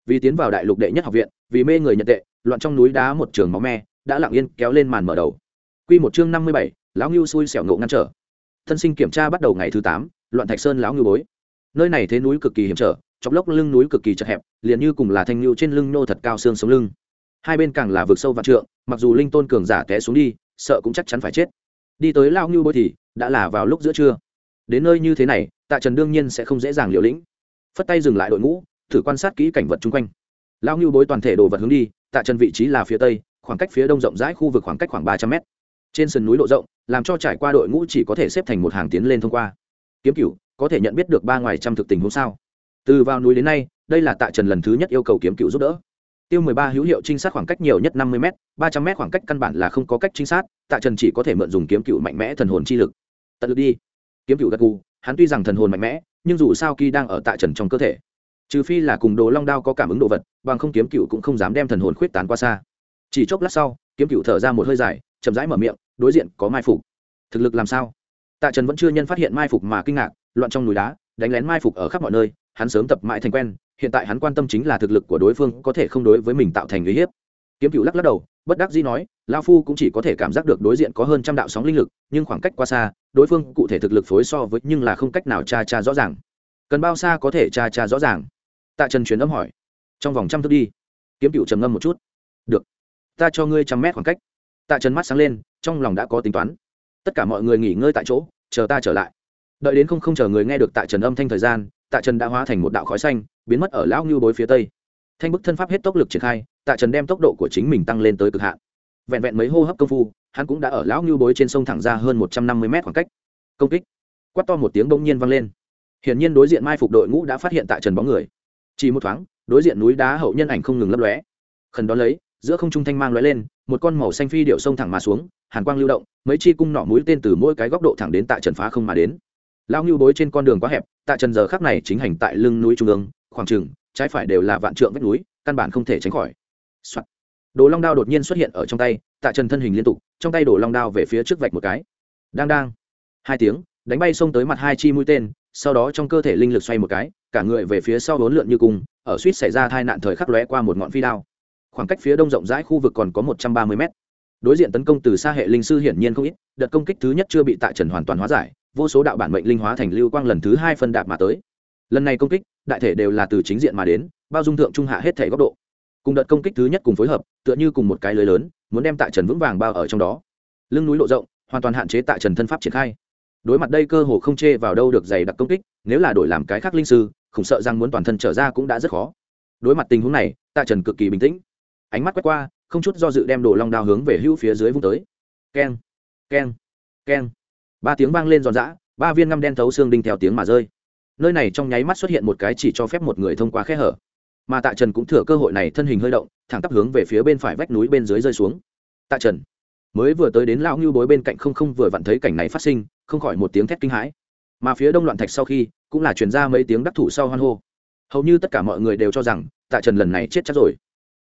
vì tiến vào đại lục đệ nhất học viện, vì mê người nhận tệ, loạn trong núi đá một trường máu me, đã lặng yên kéo lên màn mở đầu. Q một chương năm mươi bảy, lão ngưu xui xẻo ngộ ngăn trở. Thân sinh kiểm tra bắt đầu ngày thứ tám, loạn thạch sơn lão ngưu bối. Nơi này thế núi cực kỳ hiểm trở, chọc lốc lưng núi cực kỳ chật hẹp, liền như cùng là thanh ngưu trên lưng nô thật cao xương sống lưng. Hai bên càng là vực sâu vạn trượng, mặc dù linh tôn cường giả té xuống đi, sợ cũng chắc chắn phải chết. Đi tới lao ngưu bối thì, đã là vào lúc giữa trưa. Đến nơi như thế này, tạ trần đương nhiên sẽ không dễ dàng liều lĩnh. Phất tay dừng lại đội ngũ thử quan sát kỹ cảnh vật chung quanh. Lao ngưu bối toàn thể đồ vật hướng đi, tạ trần vị trí là phía tây, khoảng cách phía đông rộng rãi khu vực khoảng cách khoảng ba trăm mét. Trên sườn núi độ rộng, làm cho trải qua đội ngũ chỉ có thể xếp thành một hàng tiến lên thông qua. Kiếm cửu, có thể nhận biết được ba ngoài trăm thực tình hôm sao? Từ vào núi đến nay, đây là tạ trần lần thứ nhất yêu cầu kiếm cựu giúp đỡ. Tiêu mười ba hữu hiệu trinh sát khoảng cách nhiều nhất năm mươi m ba trăm m khoảng cách căn bản là không có cách trinh sát, tạ trần chỉ có thể mượn dùng kiếm cựu mạnh mẽ thần hồn chi lực. Tận lực đi. Kiếm cựu gật gù, hắn tuy rằng thần hồn mạnh mẽ, nhưng dù sao khi đang ở tạ trần trong cơ thể trừ phi là cùng đồ long đao có cảm ứng đồ vật, bằng không kiếm cựu cũng không dám đem thần hồn khuyết tán qua xa. Chỉ chốc lát sau, kiếm cựu thở ra một hơi dài, chậm rãi mở miệng, đối diện có mai phục. Thực lực làm sao? Tạ trần vẫn chưa nhân phát hiện mai phục mà kinh ngạc, loạn trong núi đá, đánh lén mai phục ở khắp mọi nơi, hắn sớm tập mãi thành quen, hiện tại hắn quan tâm chính là thực lực của đối phương, có thể không đối với mình tạo thành uy hiếp. Kiếm cựu lắc lắc đầu, bất đắc dĩ nói lao phu cũng chỉ có thể cảm giác được đối diện có hơn trăm đạo sóng linh lực, nhưng khoảng cách quá xa, đối phương cụ thể thực lực phối so với nhưng là không cách nào tra tra rõ ràng. Cần bao xa có thể tra tra rõ ràng? Tạ trần truyền âm hỏi. Trong vòng trăm thước đi. Kiếm cựu trầm ngâm một chút. Được. Ta cho ngươi trăm mét khoảng cách. Tạ trần mắt sáng lên, trong lòng đã có tính toán. Tất cả mọi người nghỉ ngơi tại chỗ, chờ ta trở lại. Đợi đến không không chờ người nghe được tạ trần âm thanh thời gian, tạ trần đã hóa thành một đạo khói xanh, biến mất ở lão ngưu bối phía tây. Thanh bức thân pháp hết tốc lực triển khai, tạ trần đem tốc độ của chính mình tăng lên tới cực hạn. Vẹn vẹn mấy hô hấp công phu, hắn cũng đã ở lão ngưu bối trên sông thẳng ra hơn một trăm năm mươi mét khoảng cách. Công kích. Quát to một tiếng bỗng nhiên vang lên. Hiển nhiên đối diện mai phục đội ngũ đã phát hiện tạ trần bóng người chỉ một thoáng, đối diện núi đá hậu nhân ảnh không ngừng lấp lóe. Khẩn đón lấy, giữa không trung thanh mang lóe lên, một con màu xanh phi điệu sông thẳng mà xuống, hàn quang lưu động, mấy chi cung nỏ mũi tên từ mỗi cái góc độ thẳng đến tạ trần phá không mà đến. Lao ngưu bối trên con đường quá hẹp, tạ trần giờ khắc này chính hành tại lưng núi trung ương, khoảng trừng trái phải đều là vạn trượng vách núi, căn bản không thể tránh khỏi、Soạn. đồ long đao đột nhiên xuất hiện ở trong tay, tạ trần thân hình liên tục, trong tay đổ long đao về phía trước vạch một cái. Đang đang. Hai tiếng, đánh bay xông tới mặt hai chi mũi tên sau đó trong cơ thể linh lực xoay một cái, cả người về phía sau bốn lượn như cung ở suýt xảy ra tai nạn thời khắc lóe qua một ngọn phi đao. Khoảng cách phía đông rộng rãi khu vực còn có một trăm ba mươi mét. Đối diện tấn công từ xa hệ linh sư hiển nhiên không ít, đợt công kích thứ nhất chưa bị tạ trần hoàn toàn hóa giải, vô số đạo bản mệnh linh hóa thành lưu quang lần thứ hai phân đạp mà tới. Lần này công kích, đại thể đều là từ chính diện mà đến, bao dung thượng trung hạ hết thể góc độ. Cùng đợt công kích thứ nhất cùng phối hợp, tựa như cùng một cái lưới lớn, muốn đem tạ trần vững vàng bao ở trong đó. Lưng núi lộ rộng, hoàn toàn hạn chế tạ trần thân pháp triển khai đối mặt đây cơ hồ không chê vào đâu được dày đặc công kích, nếu là đổi làm cái khác linh sư không sợ rằng muốn toàn thân trở ra cũng đã rất khó. Đối mặt tình huống này, tạ trần cực kỳ bình tĩnh. Ánh mắt quét qua, không chút do dự đem đồ long đao hướng về hữu phía dưới vung tới. Keng keng keng. Ba tiếng vang lên giòn giã, ba viên ngăm đen thấu xương đinh theo tiếng mà rơi. Nơi này trong nháy mắt xuất hiện một cái chỉ cho phép một người thông qua khe hở. Mà tạ trần cũng thừa cơ hội này thân hình hơi động, thẳng tắp hướng về phía bên phải vách núi bên dưới rơi xuống. Tạ trần, mới vừa tới đến lão ngưu bối bên cạnh không không vừa vặn thấy cảnh này phát sinh không khỏi một tiếng thét kinh hãi. Mà phía đông loạn thạch sau khi, cũng là chuyển ra mấy tiếng đắc thủ sau hoan hô. Hầu như tất cả mọi người đều cho rằng, tạ trần lần này chết chắc rồi.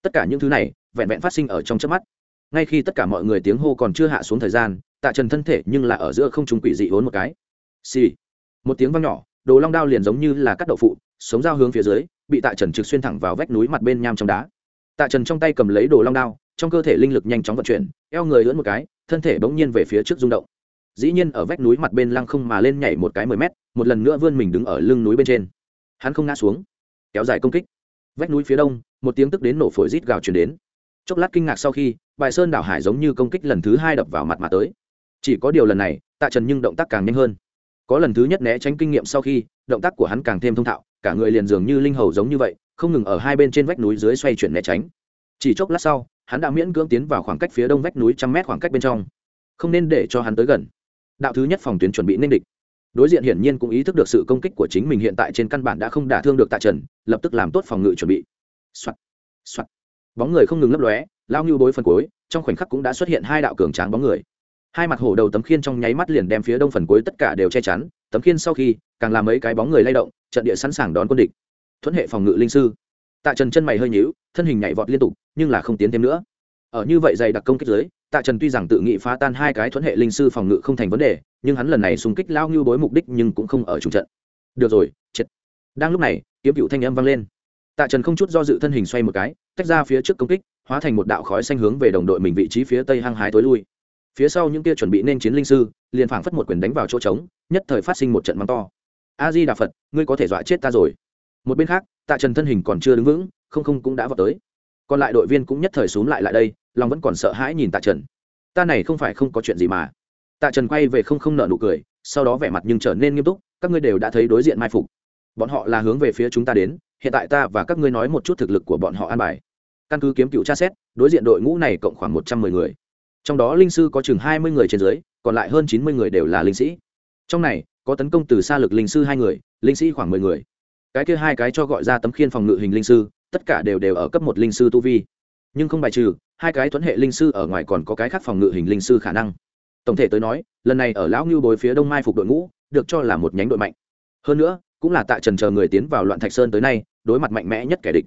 Tất cả những thứ này, vẹn vẹn phát sinh ở trong chớp mắt. Ngay khi tất cả mọi người tiếng hô còn chưa hạ xuống thời gian, tạ trần thân thể nhưng là ở giữa không trùng quỷ dị hốn một cái. Xì、sì. một tiếng văng nhỏ, đồ long đao liền giống như là cắt đậu phụ, sống dao hướng phía dưới, bị tạ trần trực xuyên thẳng vào vách núi mặt bên nham trong đá. Tạ trần trong tay cầm lấy đồ long đao, trong cơ thể linh lực nhanh chóng vận chuyển, eo người lưỡn một cái, thân thể bỗng nhiên về phía trước rung động dĩ nhiên ở vách núi mặt bên lăng không mà lên nhảy một cái mười mét, một lần nữa vươn mình đứng ở lưng núi bên trên. Hắn không ngã xuống, kéo dài công kích. Vách núi phía đông, một tiếng tức đến nổ phổi rít gào chuyển đến. Chốc lát kinh ngạc sau khi, bài sơn đảo hải giống như công kích lần thứ hai đập vào mặt mà tới. Chỉ có điều lần này, tạ trần nhưng động tác càng nhanh hơn. Có lần thứ nhất né tránh kinh nghiệm sau khi, động tác của hắn càng thêm thông thạo, cả người liền dường như linh hầu giống như vậy, không ngừng ở hai bên trên vách núi dưới xoay chuyển né tránh. Chỉ chốc lát sau, hắn đã miễn cưỡng tiến vào khoảng cách phía đông vách núi trăm mét khoảng cách bên trong. Không nên để cho hắn tới gần đạo thứ nhất phòng tuyến chuẩn bị nên địch. Đối diện hiển nhiên cũng ý thức được sự công kích của chính mình hiện tại trên căn bản đã không đả thương được tạ trần lập tức làm tốt phòng ngự chuẩn bị. Soạt, soạt. bóng người không ngừng lấp lóe lao như bối phần cuối trong khoảnh khắc cũng đã xuất hiện hai đạo cường tráng bóng người. Hai mặt hổ đầu tấm khiên trong nháy mắt liền đem phía đông phần cuối tất cả đều che chắn tấm khiên sau khi càng làm mấy cái bóng người lay động trận địa sẵn sàng đón quân địch. Thuẫn hệ phòng ngự linh sư. Tạ trần chân mày hơi nhíu thân hình nhảy vọt liên tục nhưng là không tiến thêm nữa. Ở như vậy dày đặc công kích dưới tạ trần tuy rằng tự nghị phá tan hai cái thuẫn hệ linh sư phòng ngự không thành vấn đề, nhưng hắn lần này xung kích lao ngưu bối mục đích nhưng cũng không ở trùng trận. Được rồi, chết. Đang lúc này, kiếm cựu thanh âm vang lên. Tạ trần không chút do dự thân hình xoay một cái, tách ra phía trước công kích, hóa thành một đạo khói xanh hướng về đồng đội mình vị trí phía tây hăng hái tối lui. Phía sau những kia chuẩn bị nên chiến linh sư, liền phảng phất một quyền đánh vào chỗ trống, nhất thời phát sinh một trận mắng to. A di đà phật, ngươi có thể dọa chết ta rồi. Một bên khác, tạ trần thân hình còn chưa đứng vững, không không cũng đã vào tới. Còn lại đội viên cũng nhất thời xúm lại lại đây lòng vẫn còn sợ hãi nhìn tạ trần. Ta này không phải không có chuyện gì mà. Tạ trần quay về không không nợ nụ cười, sau đó vẻ mặt nhưng trở nên nghiêm túc, các ngươi đều đã thấy đối diện mai phục. Bọn họ là hướng về phía chúng ta đến, hiện tại ta và các ngươi nói một chút thực lực của bọn họ an bài. Căn cứ kiếm cựu tra xét, đối diện đội ngũ này cộng khoảng một trăm mười người. Trong đó linh sư có chừng hai mươi người trên dưới, còn lại hơn chín mươi người đều là linh sĩ. Trong này, có tấn công từ xa lực linh sư hai người, linh sĩ khoảng mười người. Cái kia hai cái cho gọi ra tấm khiên phòng ngự hình linh sư, tất cả đều đều ở cấp một linh sư tu vi. Nhưng không bài trừ hai cái thuẫn hệ linh sư ở ngoài còn có cái khác phòng ngự hình linh sư khả năng. Tổng thể tới nói, lần này ở lão ngưu bồi phía đông mai phục đội ngũ, được cho là một nhánh đội mạnh. Hơn nữa, cũng là tạ trần chờ người tiến vào loạn thạch sơn tới nay, đối mặt mạnh mẽ nhất kẻ địch.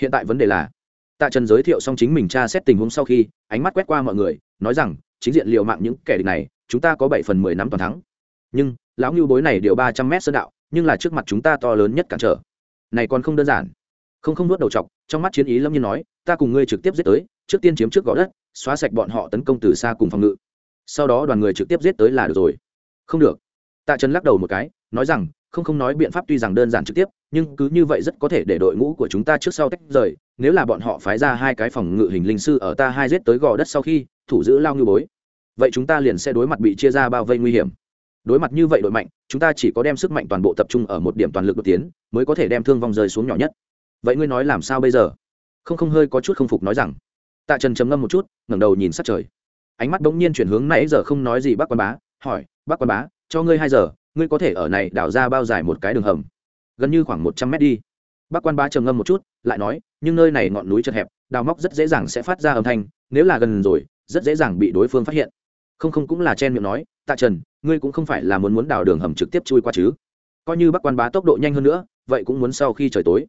Hiện tại vấn đề là, tạ trần giới thiệu xong chính mình tra xét tình huống sau khi, ánh mắt quét qua mọi người, nói rằng, chính diện liệu mạng những kẻ địch này, chúng ta có bảy phần mười năm toàn thắng. Nhưng, lão ngưu bối này điều ba trăm mét sơn đạo, nhưng là trước mặt chúng ta to lớn nhất cản trở. Này còn không đơn giản. Không không nuốt đầu chọc, trong mắt chiến ý lâm nhiên nói, ta cùng ngươi trực tiếp giết tới trước tiên chiếm trước gõ đất, xóa sạch bọn họ tấn công từ xa cùng phòng ngự. Sau đó đoàn người trực tiếp giết tới là được rồi. Không được. Tạ trần lắc đầu một cái, nói rằng, không không nói biện pháp tuy rằng đơn giản trực tiếp, nhưng cứ như vậy rất có thể để đội ngũ của chúng ta trước sau tách rời, nếu là bọn họ phái ra hai cái phòng ngự hình linh sư ở ta hai giết tới gò đất sau khi, thủ giữ lao như bối. Vậy chúng ta liền sẽ đối mặt bị chia ra bao vây nguy hiểm. Đối mặt như vậy đội mạnh, chúng ta chỉ có đem sức mạnh toàn bộ tập trung ở một điểm toàn lực đột tiến, mới có thể đem thương vong rơi xuống nhỏ nhất. Vậy ngươi nói làm sao bây giờ? Không không hơi có chút không phục nói rằng tạ trần trầm ngâm một chút, ngẩng đầu nhìn sát trời. Ánh mắt bỗng nhiên chuyển hướng nãy giờ không nói gì bác quan bá, hỏi, bác quan bá, cho ngươi hai giờ, ngươi có thể ở này đào ra bao dài một cái đường hầm? Gần như khoảng một trăm mét đi. Bác quan bá trầm ngâm một chút, lại nói, nhưng nơi này ngọn núi chật hẹp, đào móc rất dễ dàng sẽ phát ra âm thanh, nếu là gần rồi, rất dễ dàng bị đối phương phát hiện. Không không cũng là chen miệng nói, tạ trần, ngươi cũng không phải là muốn muốn đào đường hầm trực tiếp chui qua chứ? Coi như bác quan bá tốc độ nhanh hơn nữa, vậy cũng muốn sau khi trời tối.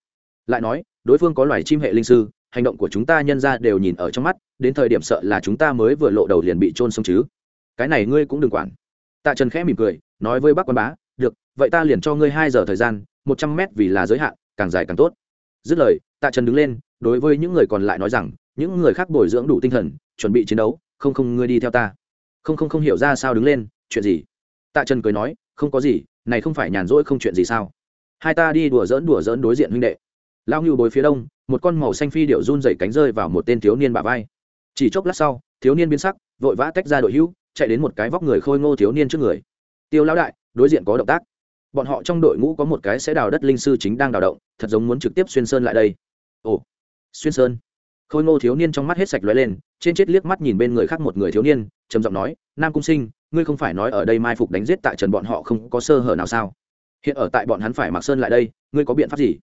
Lại nói, đối phương có loài chim hệ linh sư hành động của chúng ta nhân ra đều nhìn ở trong mắt, đến thời điểm sợ là chúng ta mới vừa lộ đầu liền bị trôn sống chứ. Cái này ngươi cũng đừng quản. Tạ trần khẽ mỉm cười, nói với bác quan bá, được, vậy ta liền cho ngươi hai giờ thời gian, một trăm mét vì là giới hạn, càng dài càng tốt. Dứt lời, tạ trần đứng lên, đối với những người còn lại nói rằng, những người khác bồi dưỡng đủ tinh thần, chuẩn bị chiến đấu, không không, ngươi đi theo ta. Không không không hiểu ra sao đứng lên, chuyện gì? Tạ trần cười nói, không có gì, này không phải nhàn rỗi không chuyện gì sao? Hai ta đi đùa dỡn đùa dỡn đối diện huynh đệ. Lao ngưu bối phía đông một con màu xanh phi điệu run dày cánh rơi vào một tên thiếu niên bà vai. Chỉ chốc lát sau, thiếu niên biến sắc, vội vã tách ra đội hữu chạy đến một cái vóc người khôi ngô thiếu niên trước người. Tiêu lão đại, đối diện có động tác. Bọn họ trong đội ngũ có một cái sẽ đào đất linh sư chính đang đào động, thật giống muốn trực tiếp xuyên sơn lại đây. Ồ, xuyên sơn? Khôi ngô thiếu niên trong mắt hết sạch lóe lên, trên chết liếc mắt nhìn bên người khác một người thiếu niên, trầm giọng nói, nam cung sinh, ngươi không phải nói ở đây mai phục đánh giết tại trần bọn họ không có sơ hở nào sao? Hiện ở tại bọn hắn phải mặc sơn lại đây, ngươi có biện pháp gì?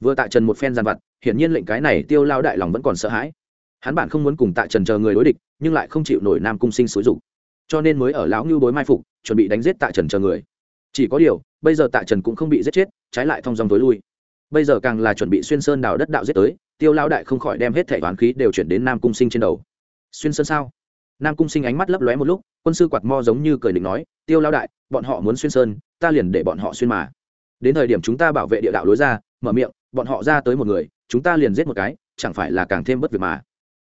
Vừa tại trần một phen giàn vặt, hiển nhiên lệnh cái này tiêu lao đại lòng vẫn còn sợ hãi. Hắn bản không muốn cùng tại trần chờ người đối địch, nhưng lại không chịu nổi nam cung sinh xúi dục. Cho nên mới ở lão ngưu bối mai phục, chuẩn bị đánh giết tại trần chờ người. Chỉ có điều, bây giờ tại trần cũng không bị giết chết, trái lại thong dong tối lui. Bây giờ càng là chuẩn bị xuyên sơn đào đất đạo giết tới, tiêu lao đại không khỏi đem hết thẻ toán khí đều chuyển đến nam cung sinh trên đầu. Xuyên sơn sao? Nam cung sinh ánh mắt lấp lóe một lúc, quân sư quạt mo giống như cười định nói, tiêu lao đại, bọn họ muốn xuyên sơn, ta liền để bọn họ xuyên mà. Đến thời điểm chúng ta bảo vệ địa đạo lối ra, mở miệng bọn họ ra tới một người, chúng ta liền giết một cái, chẳng phải là càng thêm bất việc mà.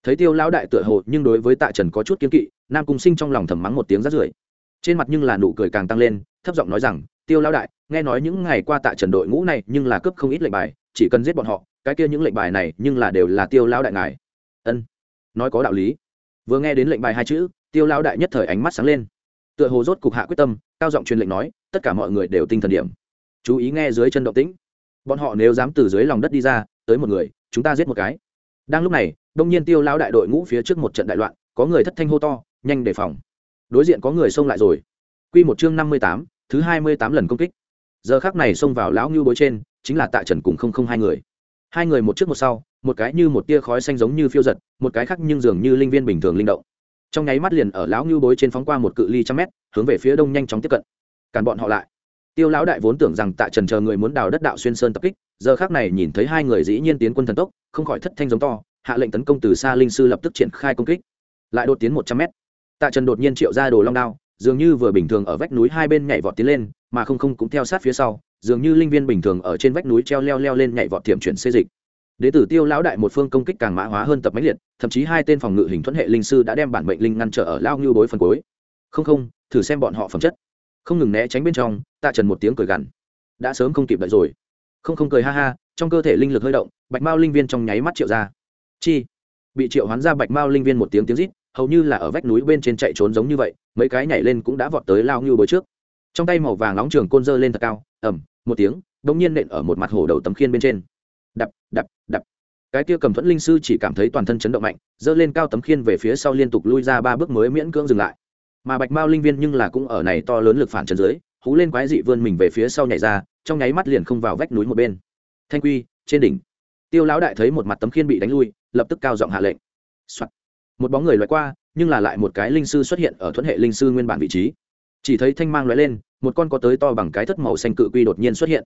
Thấy tiêu lão đại tựa hồ nhưng đối với tạ trần có chút kiếm kỵ, nam cung sinh trong lòng thầm mắng một tiếng rát rưởi. Trên mặt nhưng là nụ cười càng tăng lên, thấp giọng nói rằng, tiêu lão đại, nghe nói những ngày qua tạ trần đội ngũ này nhưng là cướp không ít lệnh bài, chỉ cần giết bọn họ, cái kia những lệnh bài này nhưng là đều là tiêu lão đại ngài. Ân, nói có đạo lý. Vừa nghe đến lệnh bài hai chữ, tiêu lão đại nhất thời ánh mắt sáng lên. Tựa hồ rốt cục hạ quyết tâm, cao giọng truyền lệnh nói, tất cả mọi người đều tinh thần điểm. Chú ý nghe dưới chân động tĩnh bọn họ nếu dám từ dưới lòng đất đi ra, tới một người, chúng ta giết một cái. Đang lúc này, đông nhiên tiêu lão đại đội ngũ phía trước một trận đại loạn, có người thất thanh hô to, nhanh đề phòng. Đối diện có người xông lại rồi. Q một chương năm mươi tám, thứ hai mươi tám lần công kích. Giờ khác này xông vào lão ngưu bối trên, chính là tạ trần cùng không không hai người. Hai người một trước một sau, một cái như một tia khói xanh giống như phiêu giật, một cái khác nhưng dường như linh viên bình thường linh động. Trong nháy mắt liền ở lão ngưu bối trên phóng qua một cự ly trăm mét, hướng về phía đông nhanh chóng tiếp cận. Càn bọn họ lại tiêu lão đại vốn tưởng rằng tạ trần chờ người muốn đào đất đạo xuyên sơn tập kích, giờ khác này nhìn thấy hai người dĩ nhiên tiến quân thần tốc, không khỏi thất thanh giống to, hạ lệnh tấn công từ xa linh sư lập tức triển khai công kích. Lại đột tiến một trăm mét. Tạ trần đột nhiên triệu ra đồ long đao, dường như vừa bình thường ở vách núi hai bên nhảy vọt tiến lên, mà không không cũng theo sát phía sau, dường như linh viên bình thường ở trên vách núi treo leo leo lên nhảy vọt tiệm chuyển xê dịch. Đế tử tiêu lão đại một phương công kích càng mã hóa hơn tập máy liệt, thậm chí hai tên phòng ngự hình thuẫn hệ linh sư đã đem bản mệnh linh ngăn trở ở lao như bối phần cuối. Không không, thử xem bọn họ phẩm chất. Không ngừng né tránh bên trong tạ trần một tiếng cười gằn. Đã sớm không kịp đợi rồi. Không không cười ha ha, trong cơ thể linh lực hơi động, bạch mao linh viên trong nháy mắt triệu ra. Chi? Bị triệu hoán ra bạch mao linh viên một tiếng tiếng rít, hầu như là ở vách núi bên trên chạy trốn giống như vậy, mấy cái nhảy lên cũng đã vọt tới lao như bối trước. Trong tay màu vàng nóng trường côn dơ lên thật cao ẩm một tiếng đ ỗ n g nhiên nện ở một mặt hổ đầu tấm khiên bên trên. Đập đập đập. Cái kia cầm thuẫn linh sư chỉ cảm thấy toàn thân chấn động mạnh dơ lên cao tấm khiên về phía sau liên tục lui ra ba bước mới miễn cưỡng dừng lại. Mà bạch mao linh viên nhưng là cũng ở này to lớn lực phản chân dưới hú lên quái dị vươn mình về phía sau nhảy ra, trong nháy mắt liền không vào vách núi một bên. Thanh quy, trên đỉnh. Tiêu lão đại thấy một mặt tấm khiên bị đánh lui, lập tức cao giọng hạ lệnh、Soạn. một bóng người loại qua, nhưng là lại một cái linh sư xuất hiện ở thuận hệ linh sư nguyên bản vị trí. Chỉ thấy thanh mang loại lên, một con có tới to bằng cái thất màu xanh cự quy đột nhiên xuất hiện.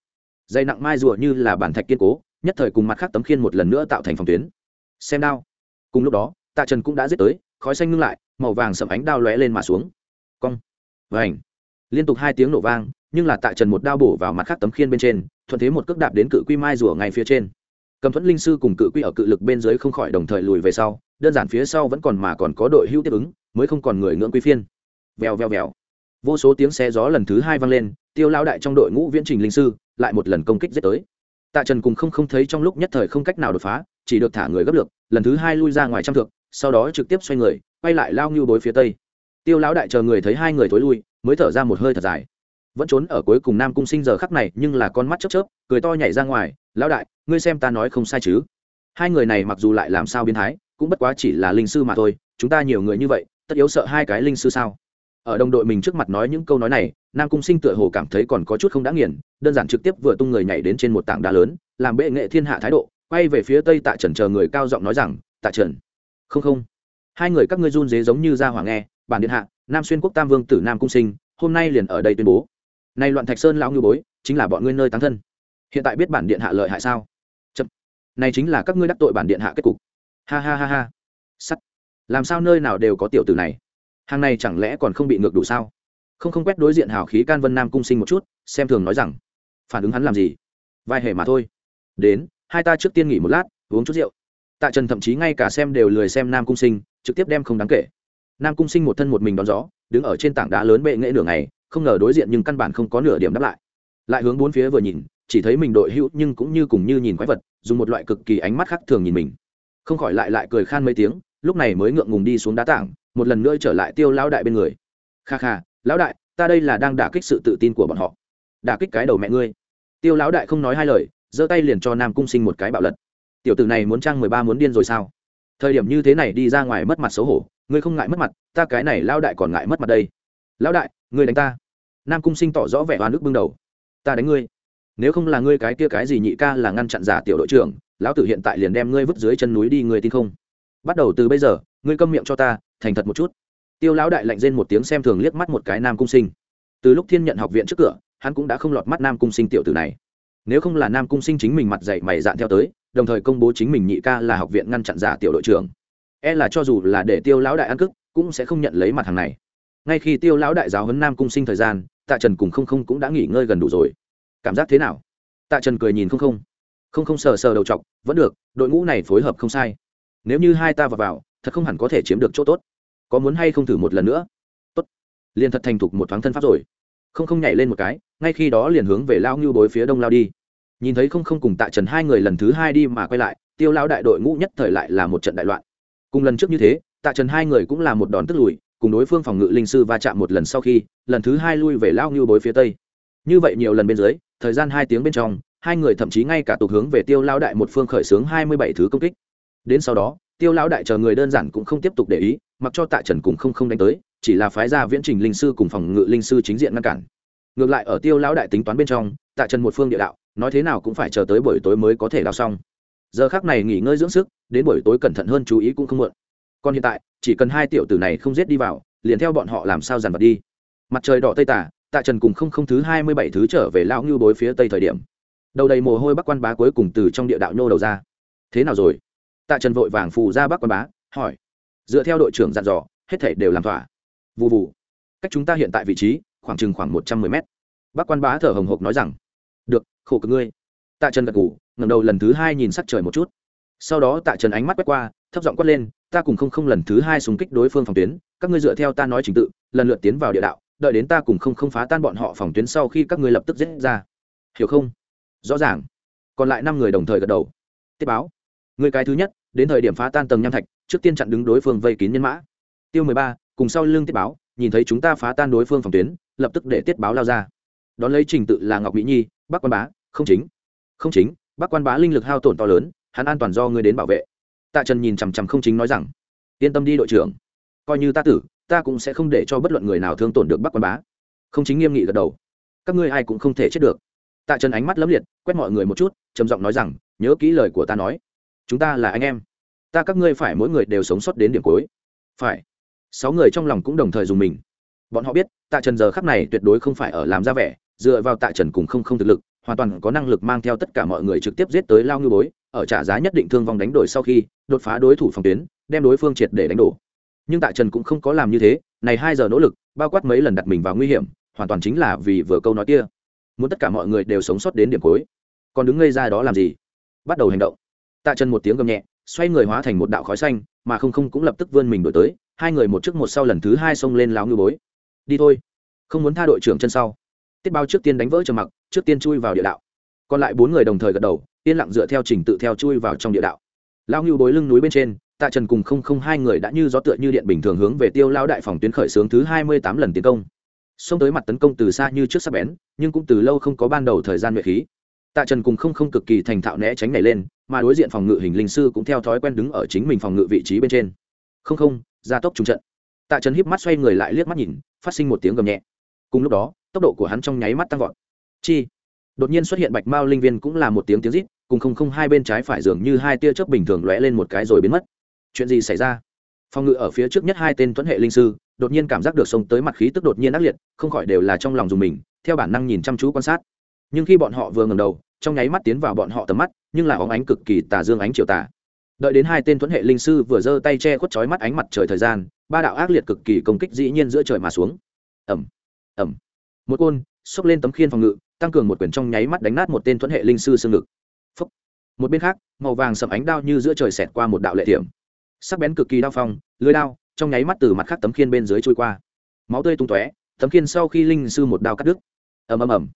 Dây nặng mai rùa như là bản thạch kiên cố, nhất thời cùng mặt khác tấm khiên một lần nữa tạo thành phòng tuyến. Xem đao. Cùng lúc đó, tạ trần cũng đã giết tới, khói xanh ngưng lại, màu vàng sậm ánh đao lóe lên mà xuống. Cong. Vảnh liên tục hai tiếng nổ vang, nhưng là tại trần một đao bổ vào mặt khác tấm khiên bên trên, thuận thế một cước đạp đến cự quy mai rùa ngay phía trên. Cầm thuẫn linh sư cùng cự quy ở cự lực bên dưới không khỏi đồng thời lùi về sau, đơn giản phía sau vẫn còn mà còn có đội hữu tiếp ứng, mới không còn người ngưỡng quy phiên. Vèo vèo vèo. Vô số tiếng xe gió lần thứ hai vang lên, tiêu lao đại trong đội ngũ viễn trình linh sư lại một lần công kích giết tới. Tạ trần cùng không không thấy trong lúc nhất thời không cách nào đột phá, chỉ được thả người gấp lực lần thứ hai lui ra ngoài trăm thượng sau đó trực tiếp xoay người, quay lại lao ngưu bối phía tây. Tiêu lão đại chờ người thấy hai người thối lui mới thở ra một hơi thật dài. Vẫn trốn ở cuối cùng nam cung sinh giờ khắc này, nhưng là con mắt chớp chớp, cười to nhảy ra ngoài, lão đại, ngươi xem ta nói không sai chứ? Hai người này mặc dù lại làm sao biến thái, cũng bất quá chỉ là linh sư mà thôi, chúng ta nhiều người như vậy, tất yếu sợ hai cái linh sư sao? Ở đồng đội mình trước mặt nói những câu nói này, nam cung sinh tựa hồ cảm thấy còn có chút không đã nghiền, đơn giản trực tiếp vừa tung người nhảy đến trên một tảng đá lớn, làm bệ nghệ thiên hạ thái độ, quay về phía tây tạ trần chờ người cao giọng nói rằng, tạ trần, không không, hai người các ngươi run dế giống như ra hoàng nghe, bản điện hạ nam xuyên quốc tam vương tử nam cung sinh, hôm nay liền ở đây tuyên bố. Nay loạn thạch sơn lão ngư bối, chính là bọn ngươi nơi tán thân. Hiện tại biết bản điện hạ lợi hại sao? Chậm. Này chính là các ngươi đắc tội bản điện hạ kết cục. Ha ha ha ha. Sắt. Làm sao nơi nào đều có tiểu tử này? Hàng này chẳng lẽ còn không bị ngược đủ sao? Không không quét đối diện hào khí can vân nam cung sinh một chút, xem thường nói rằng, phản ứng hắn làm gì? Vai hề mà thôi. Đến, hai ta trước tiên nghỉ một lát, uống chút rượu. Tạ trần thậm chí ngay cả xem đều lười xem nam cung sinh, trực tiếp đem không đáng kể nam cung sinh một thân một mình đón gió, đứng ở trên tảng đá lớn bệ nghệ nửa ngày, không ngờ đối diện nhưng căn bản không có nửa điểm đáp lại. Lại hướng bốn phía vừa nhìn, chỉ thấy mình đội hữu nhưng cũng như cùng như nhìn quái vật, dùng một loại cực kỳ ánh mắt khác thường nhìn mình. Không khỏi lại lại cười khan mấy tiếng, lúc này mới ngượng ngùng đi xuống đá tảng, một lần nữa trở lại tiêu lão đại bên người. Kha kha, lão đại, ta đây là đang đả kích sự tự tin của bọn họ. Đả kích cái đầu mẹ ngươi. Tiêu lão đại không nói hai lời, giơ tay liền cho nam cung sinh một cái bạo lật. Tiểu tử này muốn trang mười ba muốn điên rồi sao? Thời điểm như thế này đi ra ngoài mất mặt xấu hổ ngươi không ngại mất mặt, ta cái này lao đại còn ngại mất mặt đây. Lão đại, ngươi đánh ta. Nam cung sinh tỏ rõ vẻ oan ức bưng đầu. Ta đánh ngươi. Nếu không là ngươi cái kia cái gì nhị ca là ngăn chặn giả tiểu đội trưởng, lão tử hiện tại liền đem ngươi vứt dưới chân núi đi, ngươi tin không? Bắt đầu từ bây giờ, ngươi câm miệng cho ta, thành thật một chút. Tiêu lão đại lạnh rên một tiếng xem thường liếc mắt một cái nam cung sinh. Từ lúc thiên nhận học viện trước cửa, hắn cũng đã không lọt mắt nam cung sinh tiểu tử này. Nếu không là nam cung sinh chính mình mặt dạy mày dạn theo tới, đồng thời công bố chính mình nhị ca là học viện ngăn chặn giả tiểu đội trưởng e là cho dù là để tiêu lão đại ăn cức cũng sẽ không nhận lấy mặt hàng này. Ngay khi tiêu lão đại giáo huấn nam cung sinh thời gian tạ trần cùng không không cũng đã nghỉ ngơi gần đủ rồi. Cảm giác thế nào? Tạ trần cười nhìn không không. Không không sờ sờ đầu t vẫn được đội ngũ này phối hợp không sai. Nếu như hai ta vào, vào thật không hẳn có thể chiếm được chỗ tốt. Có muốn hay không thử một lần nữa? Tốt. Liền thật thành thục một thoáng thân pháp rồi. Không không nhảy lên một cái ngay khi đó liền hướng về lao ngưu bối phía đông lao đi. Nhìn thấy không không cùng tạ trần hai người lần thứ hai đi mà quay lại tiêu lao đại đội ngũ nhất thời lại là một trận đại loạn cùng lần trước như thế, tạ trần hai người cũng là một đòn tức lùi, cùng đối phương phòng ngự linh sư va chạm một lần sau khi, lần thứ hai lui về lao như bối phía tây. Như vậy nhiều lần bên dưới, thời gian hai tiếng bên trong, hai người thậm chí ngay cả tục hướng về tiêu lao đại một phương khởi xướng hai mươi bảy thứ công kích. Đến sau đó, tiêu lao đại chờ người đơn giản cũng không tiếp tục để ý, mặc cho tạ trần cùng không không đánh tới, chỉ là phái ra viễn trình linh sư cùng phòng ngự linh sư chính diện ngăn cản. Ngược lại ở tiêu lão đại tính toán bên trong, tạ trần một phương địa đạo, nói thế nào cũng phải chờ tới buổi tối mới có thể đào xong giờ khác này nghỉ ngơi dưỡng sức, đến buổi tối cẩn thận hơn chú ý cũng không muộn. Còn hiện tại, chỉ cần hai tiểu tử này không giết đi vào, liền theo bọn họ làm sao dàn vật đi. Mặt trời đỏ tây tả, tạ trần cùng không không thứ hai mươi bảy thứ trở về lão ngưu bối phía tây thời điểm. Đầu đầy mồ hôi bắc quan bá cuối cùng từ trong địa đạo nhô đầu ra. Thế nào rồi? Tạ trần vội vàng phù ra bắc quan bá, hỏi. Dựa theo đội trưởng dặn dò, hết thể đều làm thỏa. Vụ vụ cách chúng ta hiện tại vị trí, khoảng chừng khoảng một trăm mười mét. Bác quan bá thở hồng hộc nói rằng. Được, khổ cực ngươi. Tạ trần gật ngủ ngẩng đầu lần thứ hai nhìn sắc trời một chút. Sau đó tạ trần ánh mắt quét qua, thấp giọng quát lên, ta cùng không không lần thứ hai súng kích đối phương phòng tuyến, các ngươi dựa theo ta nói trình tự, lần lượt tiến vào địa đạo, đợi đến ta cùng không không phá tan bọn họ phòng tuyến sau khi các ngươi lập tức giết ra. Hiểu không? Rõ ràng. Còn lại năm người đồng thời gật đầu. Tiếp báo. Người cái thứ nhất, đến thời điểm phá tan tầng nham thạch, trước tiên chặn đứng đối phương vây kín nhân mã. Tiêu mười ba, cùng sau lưng tiếp báo, nhìn thấy chúng ta phá tan đối phương phòng tuyến, lập tức để tiết báo lao ra. Đón lấy trình tự là ngọc mỹ nhi, bắc quan bá, không chính. Không chính bắc quan bá linh lực hao tổn to lớn, hắn an toàn do ngươi đến bảo vệ. Tạ trần nhìn chằm chằm không chính nói rằng, yên tâm đi đội trưởng, coi như ta tử, ta cũng sẽ không để cho bất luận người nào thương tổn được bắc quan bá. Không chính nghiêm nghị gật đầu. Các ngươi ai cũng không thể chết được. Tạ trần ánh mắt lấm liệt, quét mọi người một chút, trầm giọng nói rằng, nhớ kỹ lời của ta nói, chúng ta là anh em. Ta các ngươi phải mỗi người đều sống sót đến điểm cuối. Phải. Sáu người trong lòng cũng đồng thời dùng mình. Bọn họ biết, tạ trần giờ khắc này tuyệt đối không phải ở làm ra vẻ, dựa vào tạ trần cùng không không thực lực hoàn toàn có năng lực mang theo tất cả mọi người trực tiếp giết tới lao ngư bối, ở trả giá nhất định thương vong đánh đổi sau khi, đột phá đối thủ phòng tuyến, đem đối phương triệt để đánh đổ. Nhưng tạ trần cũng không có làm như thế, này hai giờ nỗ lực, bao quát mấy lần đặt mình vào nguy hiểm, hoàn toàn chính là vì vừa câu nói kia. Muốn tất cả mọi người đều sống sót đến điểm cuối. Còn đứng ngây ra đó làm gì? Bắt đầu hành động. Tạ trần một tiếng gầm nhẹ, xoay người hóa thành một đạo khói xanh, mà không không cũng lập tức vươn mình đổi tới, hai người một trước một sau lần thứ hai xông lên láo ngư bối. Đi thôi, không muốn tha đội trưởng chân sau. Tiết bao trước tiên đánh vỡ trầm mặc trước tiên chui vào địa đạo. Còn lại bốn người đồng thời gật đầu, yên lặng dựa theo trình tự theo chui vào trong địa đạo. Lao ngưu bối lưng núi bên trên, tạ trần cùng không không hai người đã như gió tựa như điện bình thường hướng về tiêu lao đại phòng tuyến khởi xướng thứ hai mươi tám lần tiến công. Xông tới mặt tấn công từ xa như trước sắp bén, nhưng cũng từ lâu không có ban đầu thời gian nhuệ khí. Tạ trần cùng không không cực kỳ thành thạo né tránh này lên, mà đối diện phòng ngự hình linh sư cũng theo thói quen đứng ở chính mình phòng ngự vị trí bên trên. Không không, gia tốc trung trận. Tạ trần híp mắt xoay người lại liếc mắt nhìn, phát sinh một tiếng gầm nhẹ. Cùng lúc đó, tốc độ của hắn trong nháy mắt tăng vọt chi? Đột nhiên xuất hiện bạch mao linh viên cũng là một tiếng tiếng rít, cùng không không hai bên trái phải dường như hai tia chớp bình thường lóe lên một cái rồi biến mất. Chuyện gì xảy ra? Phòng ngự ở phía trước nhất hai tên thuẫn hệ linh sư, đột nhiên cảm giác được sông tới mặt khí tức đột nhiên ác liệt, không khỏi đều là trong lòng dùng mình, theo bản năng nhìn chăm chú quan sát. Nhưng khi bọn họ vừa ngầm đầu, trong nháy mắt tiến vào bọn họ tầm mắt, nhưng là óng ánh cực kỳ tà dương ánh chiều tà. Đợi đến hai tên thuẫn hệ linh sư vừa giơ tay che khuất chói mắt ánh mặt trời thời gian, ba đạo ác liệt cực kỳ công kích dĩ nhiên giữa trời mà xuống. Ẩm ẩm một côn, xốc lên tấm khiên phòng ngự tăng cường một quyền trong nháy mắt đánh nát một tên thuẫn hệ linh sư xương ngực. Phúc. một bên khác, màu vàng sầm ánh đao như giữa trời xẹt qua một đạo lệ thiểm. Sắc bén cực kỳ đao phong, lưới đao, trong nháy mắt từ mặt khác tấm khiên bên dưới trôi qua. Máu tươi tung tóe, tấm khiên sau khi linh sư một đao cắt đứt. Ầm ầm ầm.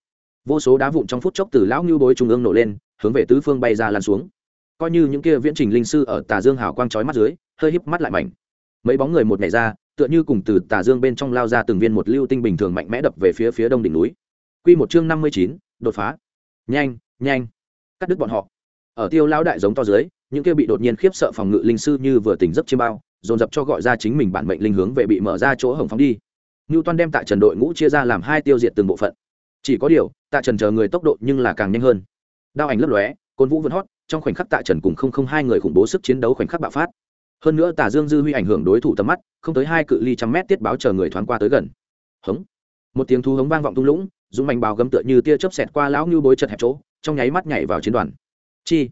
Vô số đá vụn trong phút chốc từ lão ngưu bối trung ương nổ lên, hướng về tứ phương bay ra lan xuống. Coi như những kia viễn trình linh sư ở tà dương hào quang chói mắt dưới, hơi híp mắt lại mảnh. Mấy bóng người một nhảy ra, tựa như cùng từ tà dương bên trong lao ra từng viên một lưu tinh bình thường mạnh mẽ đập về phía phía đông đỉnh núi quy một chương năm mươi chín, đột phá. Nhanh nhanh. Cắt đứt bọn họ. Ở tiêu lão đại giống to dưới, những kia bị đột nhiên khiếp sợ phòng ngự linh sư như vừa tỉnh giấc chiêm bao, dồn dập cho gọi ra chính mình bản mệnh linh hướng về bị mở ra chỗ hồng phóng đi. Ngưu toan đem tại trần đội ngũ chia ra làm hai tiêu diệt từng bộ phận. Chỉ có điều tại trần chờ người tốc độ nhưng là càng nhanh hơn. Đao ảnh lấp lóe, côn vũ vẫn hót, trong khoảnh khắc tại trần cùng không không hai người khủng bố sức chiến đấu khoảnh khắc bạo phát. Hơn nữa tả dương dư huy ảnh hưởng đối thủ tầm mắt, không tới hai cự ly trăm mét tiết báo chờ người thoáng qua tới gần. Hống. Một tiếng thú hống vang vọng tung lũng dũng mạnh bào gấm tựa như tia chớp xẹt qua lão như bối chật hẹp chỗ, trong nháy mắt nhảy vào chiến đoàn. Chi!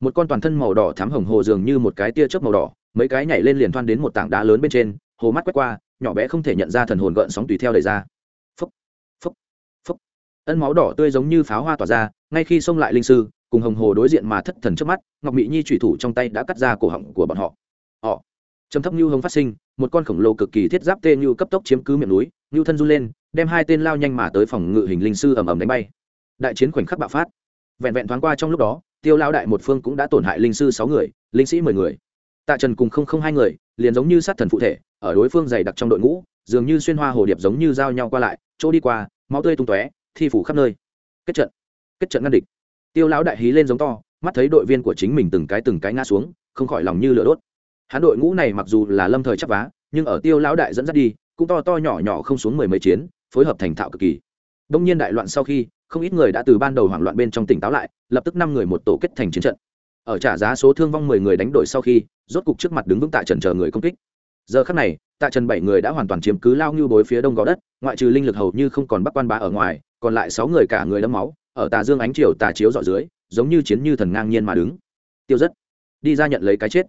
Một con toàn thân màu đỏ thám hồng hồ dường như một cái tia chớp màu đỏ, mấy cái nhảy lên liền thoan đến một tảng đá lớn bên trên, hồ mắt quét qua, nhỏ bé không thể nhận ra thần hồn gợn sóng tùy theo đẩy ra. Phúc! Phúc! Phúc! Ân máu đỏ tươi giống như pháo hoa tỏa ra, ngay khi xông lại linh sư, cùng hồng hồ đối diện mà thất thần trước mắt, ngọc mỹ nhi thủy thủ trong tay đã cắt ra cổ họng của bọn họ. Họ! Trầm thấp như hồng phát sinh, một con khổng lồ cực kỳ thiết giáp tê như cấp tốc chiếm cứ miệng núi Ngưu thân run lên, đem hai tên lao nhanh mà tới phòng ngự hình linh sư ầm ầm đánh bay. Đại chiến khoảnh khắc bạo phát. Vẹn vẹn thoáng qua trong lúc đó, tiêu lao đại một phương cũng đã tổn hại linh sư sáu người, linh sĩ mười người. Tạ trần cùng không không hai người, liền giống như sát thần phụ thể, ở đối phương dày đặc trong đội ngũ, dường như xuyên hoa hồ điệp giống như giao nhau qua lại, chỗ đi qua, máu tươi tung tóe, thi phủ khắp nơi. Kết trận kết trận ngăn địch. Tiêu lão đại hí lên giống to, mắt thấy đội viên của chính mình từng cái từng cái ngã xuống, không khỏi lòng như lửa đốt. Hắn đội ngũ này mặc dù là lâm thời chấp vá, nhưng ở tiêu lão đại dẫn dắt đi cũng to to nhỏ nhỏ không xuống mười mấy chiến, phối hợp thành thạo cực kỳ. Đông nhiên đại loạn sau khi, không ít người đã từ ban đầu hoảng loạn bên trong tỉnh táo lại, lập tức năm người một tổ kết thành chiến trận. Ở trả giá số thương vong mười người đánh đổi sau khi, rốt cục trước mặt đứng vững tạ trần chờ người công kích. Giờ khắc này, tạ trần bảy người đã hoàn toàn chiếm cứ lao như bối phía đông gò đất, ngoại trừ linh lực hầu như không còn bắc quan bá ở ngoài, còn lại sáu người cả người đẫm máu, ở tà dương ánh chiều tà chiếu dọ dưới, giống như chiến như thần ngang nhiên mà đứng. Tiêu rất đi ra nhận lấy cái chết.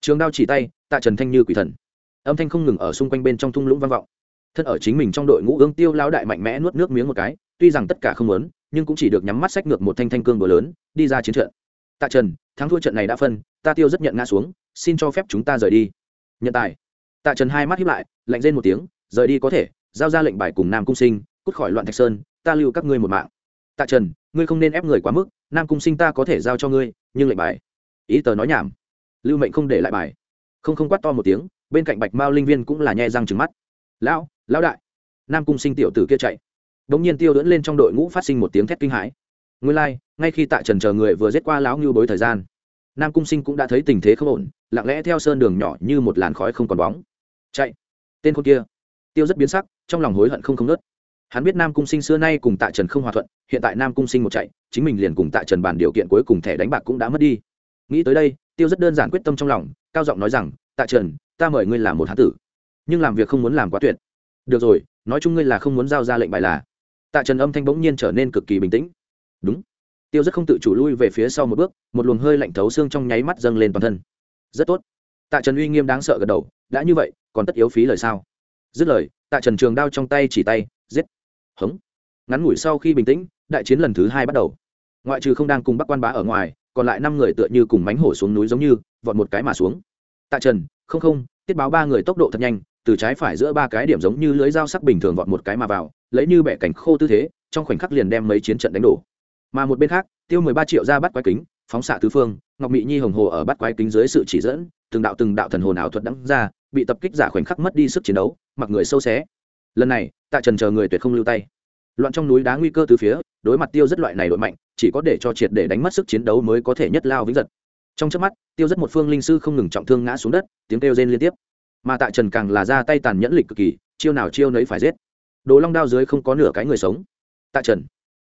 Trường đao chỉ tay, tạ trần thanh như quỷ thần âm thanh không ngừng ở xung quanh bên trong thung lũng vang vọng. Thân ở chính mình trong đội ngũ ương tiêu lao đại mạnh mẽ nuốt nước miếng một cái, tuy rằng tất cả không lớn nhưng cũng chỉ được nhắm mắt sách ngược một thanh thanh cương bờ lớn, đi ra chiến trận. Tạ trần, thắng thua trận này đã phân, ta tiêu rất nhận ngã xuống, xin cho phép chúng ta rời đi. Nhận tài. Tạ trần hai mắt hiếp lại, lạnh rên một tiếng, rời đi có thể, giao ra lệnh bài cùng nam cung sinh, cút khỏi loạn thạch sơn, ta lưu các ngươi một mạng. Tạ trần, ngươi không nên ép người quá mức, nam cung sinh ta có thể giao cho ngươi, nhưng lệnh bài. Ý tờ nói nhảm. Lưu mệnh không để lại bài. Không không quát to một tiếng bên cạnh bạch mao linh viên cũng là nhe răng trừng mắt. Lão lão đại. Nam cung sinh tiểu tử kia chạy. Đ ỗ n g nhiên tiêu đẫn lên trong đội ngũ phát sinh một tiếng thét kinh hãi. Nguyên lai、like, ngay khi tạ trần chờ người vừa giết qua lão ngưu bối thời gian nam cung sinh cũng đã thấy tình thế không ổn lặng lẽ theo sơn đường nhỏ như một làn khói không còn bóng. Chạy. Tên con kia. Tiêu rất biến sắc trong lòng hối hận không không nớt. Hắn biết nam cung sinh xưa nay cùng tạ trần không hòa thuận hiện tại nam cung sinh một chạy chính mình liền cùng tạ trần bàn điều kiện cuối cùng thẻ đánh bạc cũng đã mất đi. Nghĩ tới đây tiêu rất đơn giản quyết tâm trong lòng cao giọng nói rằng tạ trần ta mời ngươi làm một hán tử, nhưng làm việc không muốn làm quá tuyệt. Được rồi, nói chung ngươi là không muốn giao ra lệnh bài là. Tạ trần âm thanh bỗng nhiên trở nên cực kỳ bình tĩnh. Đúng. Tiêu rất không tự chủ lui về phía sau một bước, một luồng hơi lạnh thấu xương trong nháy mắt dâng lên toàn thân. Rất tốt. Tạ trần uy nghiêm đáng sợ gật đầu, đã như vậy, còn tất yếu phí lời sao? Dứt lời, tạ trần trường đao trong tay chỉ tay, giết. Hống. Ngắn ngủi sau khi bình tĩnh, đại chiến lần thứ hai bắt đầu. Ngoại trừ không đang cùng bắc quan bá ở ngoài, còn lại năm người tựa như cùng mánh hổ xuống núi giống như, vọt một cái mà xuống tạ trần, không không, tiết báo ba người tốc độ thật nhanh, từ trái phải giữa ba cái điểm giống như lưới dao sắc bình thường vọt một cái mà vào, lấy như bẻ cảnh khô tư thế, trong khoảnh khắc liền đem mấy chiến trận đánh đổ. Mà một bên khác, tiêu mười ba triệu ra bắt quái kính, phóng xạ tứ phương, ngọc mỹ nhi hồng hồ ở bắt quái kính dưới sự chỉ dẫn, từng đạo từng đạo thần hồn ảo thuật đắng ra, bị tập kích giả khoảnh khắc mất đi sức chiến đấu, mặc người sâu xé. Lần này, tạ trần chờ người tuyệt không lưu tay. Loạn trong núi đá nguy cơ từ phía, đối mặt tiêu rất loại này đội mạnh, chỉ có để cho triệt để đánh mất sức chiến đấu mới có thể nhất lao vĩnh giật trong trước mắt, tiêu rất một phương linh sư không ngừng trọng thương ngã xuống đất, tiếng kêu rên liên tiếp. Mà tạ trần càng là ra tay tàn nhẫn lịch cực kỳ, chiêu nào chiêu nấy phải giết. Đồ long đao dưới không có nửa cái người sống. Tạ trần,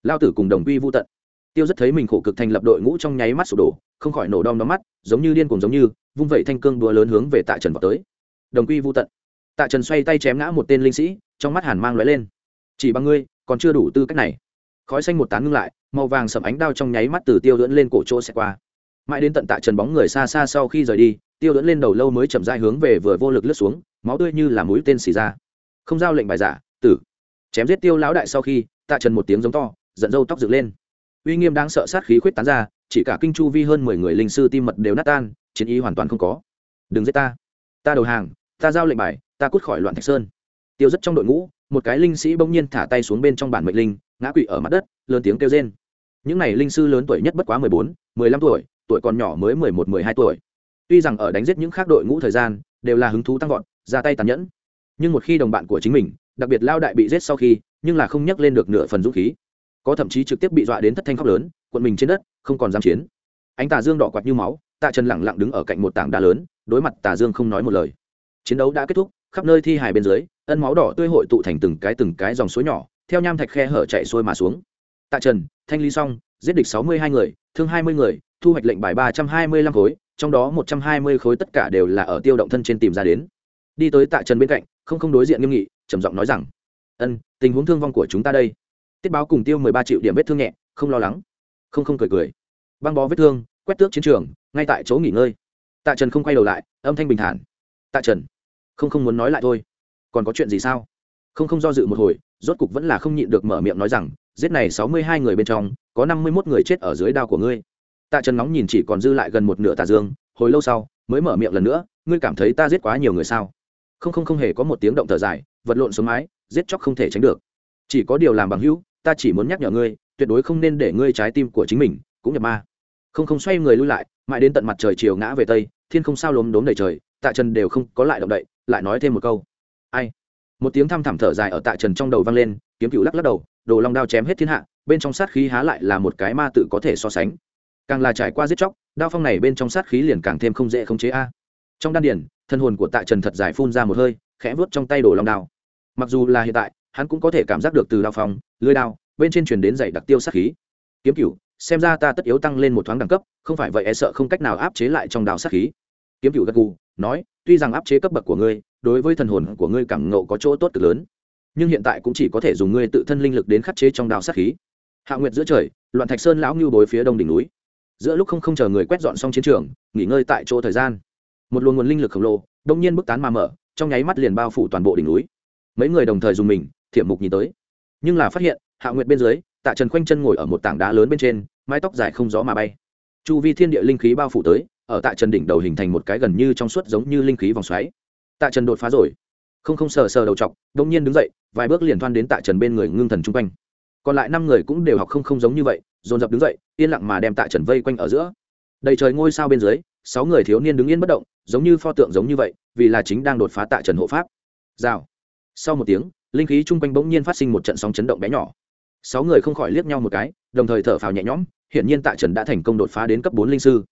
lao tử cùng đồng quy vô tận. Tiêu rất thấy mình khổ cực thành lập đội ngũ trong nháy mắt sụp đổ, không khỏi nổ đom đóm mắt, giống như điên cùng giống như, vung vẩy thanh cương đùa lớn hướng về tạ trần vào tới. Đồng quy vô tận. Tạ trần xoay tay chém ngã một tên linh sĩ, trong mắt hàn mang lóe lên. Chỉ bằng ngươi, còn chưa đủ tư cách này. Khói xanh một tán ngưng lại, màu vàng sầm ánh đao trong nháy mắt từ tiêu lưỡn lên cổ chỗ xẹt qua mãi đến tận tạ trần bóng người xa xa sau khi rời đi, tiêu dẫn lên đầu lâu mới chậm dai hướng về vừa vô lực lướt xuống, máu tươi như là mũi tên xì ra. Không giao lệnh bài giả, tử. Chém giết tiêu lão đại sau khi, tạ trần một tiếng giống to, giận dâu tóc dựng lên. Uy nghiêm đang sợ sát khí khuyết tán ra, chỉ cả kinh chu vi hơn mười người linh sư tim mật đều nát tan, chiến ý hoàn toàn không có. Đừng giết ta. Ta đầu hàng, ta giao lệnh bài, ta cút khỏi loạn thạch sơn. Tiêu rất trong đội ngũ, một cái linh sĩ bỗng nhiên thả tay xuống bên trong bản mệnh linh, ngã quỵ ở mặt đất, lớn tiếng kêu rên. Những này linh sư lớn tuổi nhất bất quá mười bốn, mười lăm tuổi tuổi còn nhỏ mới mười một, mười hai tuổi. Tuy rằng ở đánh giết những khác đội ngũ thời gian, đều là hứng thú tăng vọt, ra tay tàn nhẫn. Nhưng một khi đồng bạn của chính mình, đặc biệt lao đại bị giết sau khi, nhưng là không nhắc lên được nửa phần dũng khí. Có thậm chí trực tiếp bị dọa đến thất thanh khóc lớn quận mình trên đất, không còn dám chiến. Ánh tà dương đỏ quạt như máu, tạ trần lẳng lặng đứng ở cạnh một tảng đá lớn, đối mặt tà dương không nói một lời. Chiến đấu đã kết thúc, khắp nơi thi hài bên dưới, ân máu đỏ tươi hội tụ thành từng cái từng cái dòng suối nhỏ, theo nham thạch khe hở chạy xuôi mà xuống. Tạ trần, thanh lý xong, giết địch sáu mươi hai người, thương hai mươi người thu hoạch lệnh bài ba trăm hai mươi lăm khối, trong đó một trăm hai mươi khối tất cả đều là ở tiêu động thân trên tìm ra đến. Đi tới tạ trần bên cạnh, không không đối diện nghiêm nghị, trầm giọng nói rằng, ân, tình huống thương vong của chúng ta đây. Tiết báo cùng tiêu mười ba triệu điểm vết thương nhẹ, không lo lắng. Không không cười cười. Băng bó vết thương, quét tước chiến trường, ngay tại chỗ nghỉ ngơi. Tạ trần không quay đầu lại, âm thanh bình thản. Tạ trần, không không muốn nói lại thôi. Còn có chuyện gì sao? Không không do dự một hồi, rốt cục vẫn là không nhịn được mở miệng nói rằng, giết này sáu mươi hai người bên trong, có năm mươi mốt người chết ở dưới đao của ngươi tạ trần nóng nhìn chỉ còn dư lại gần một nửa tà dương, hồi lâu sau, mới mở miệng lần nữa, ngươi cảm thấy ta giết quá nhiều người sao? Không không không hề có một tiếng động thở dài, vật lộn xuống mái, giết chóc không thể tránh được. Chỉ có điều làm bằng hữu, ta chỉ muốn nhắc nhở ngươi, tuyệt đối không nên để ngươi trái tim của chính mình cũng nhập ma. Không không xoay người lui lại, mãi đến tận mặt trời chiều ngã về tây, thiên không sao lốm đốm đầy trời, tạ trần đều không có lại động đậy, lại nói thêm một câu. Ai? Một tiếng thăm thẳm thở dài ở tạ trần trong đầu vang lên, kiếm cựu lắc lắc đầu, đồ long đao chém hết thiên hạ, bên trong sát khí há lại là một cái ma tự có thể so sánh càng là trải qua giết chóc, đao phong này bên trong sát khí liền càng thêm không dễ khống chế a. Trong đan điển thân hồn của tạ trần thật dài phun ra một hơi, khẽ vuốt trong tay đổ long đao. Mặc dù là hiện tại, hắn cũng có thể cảm giác được từ đao phong lưới đao, bên trên truyền đến dày đặc tiêu sát khí. Kiếm cựu xem ra ta tất yếu tăng lên một thoáng đẳng cấp, không phải vậy e sợ không cách nào áp chế lại trong đao sát khí. Kiếm cựu gật gù, nói, tuy rằng áp chế cấp bậc của ngươi, đối với thần hồn của ngươi cảm ngộ có chỗ tốt cực lớn, nhưng hiện tại cũng chỉ có thể dùng ngươi tự thân linh lực đến khắc chế trong đao sát khí. Hạ nguyệt giữa trời, loạn thạch sơn lão ngưu bối phía đông đỉnh núi giữa lúc không không chờ người quét dọn xong chiến trường, nghỉ ngơi tại chỗ thời gian. Một luồng nguồn linh lực khổng lồ đông nhiên bức tán mà mở, trong nháy mắt liền bao phủ toàn bộ đỉnh núi. Mấy người đồng thời dùng mình, thiểm mục nhìn tới. Nhưng là phát hiện, hạ nguyệt bên dưới, tạ trần khoanh chân ngồi ở một tảng đá lớn bên trên, mái tóc dài không gió mà bay. Chu vi thiên địa linh khí bao phủ tới, ở tạ trần đỉnh đầu hình thành một cái gần như trong suốt giống như linh khí vòng xoáy. Tạ trần đột phá rồi. Không không sờ sờ đầu t đông nhiên đứng dậy, vài bước liền thoan đến tạ trần bên người ngưng thần chung quanh còn lại năm người cũng đều học không không giống như vậy, dồn dập đứng dậy, yên lặng mà đem tạ trần vây quanh ở giữa. Đầy trời ngôi sao bên dưới, sáu người thiếu niên đứng yên bất động, giống như pho tượng giống như vậy, vì là chính đang đột phá tạ trần hộ pháp. Rào. Sau một tiếng, linh khí chung quanh bỗng nhiên phát sinh một trận sóng chấn động bé nhỏ. Sáu người không khỏi liếc nhau một cái, đồng thời thở phào nhẹ nhõm, hiển nhiên tạ trần đã thành công đột phá đến cấp bốn linh sư.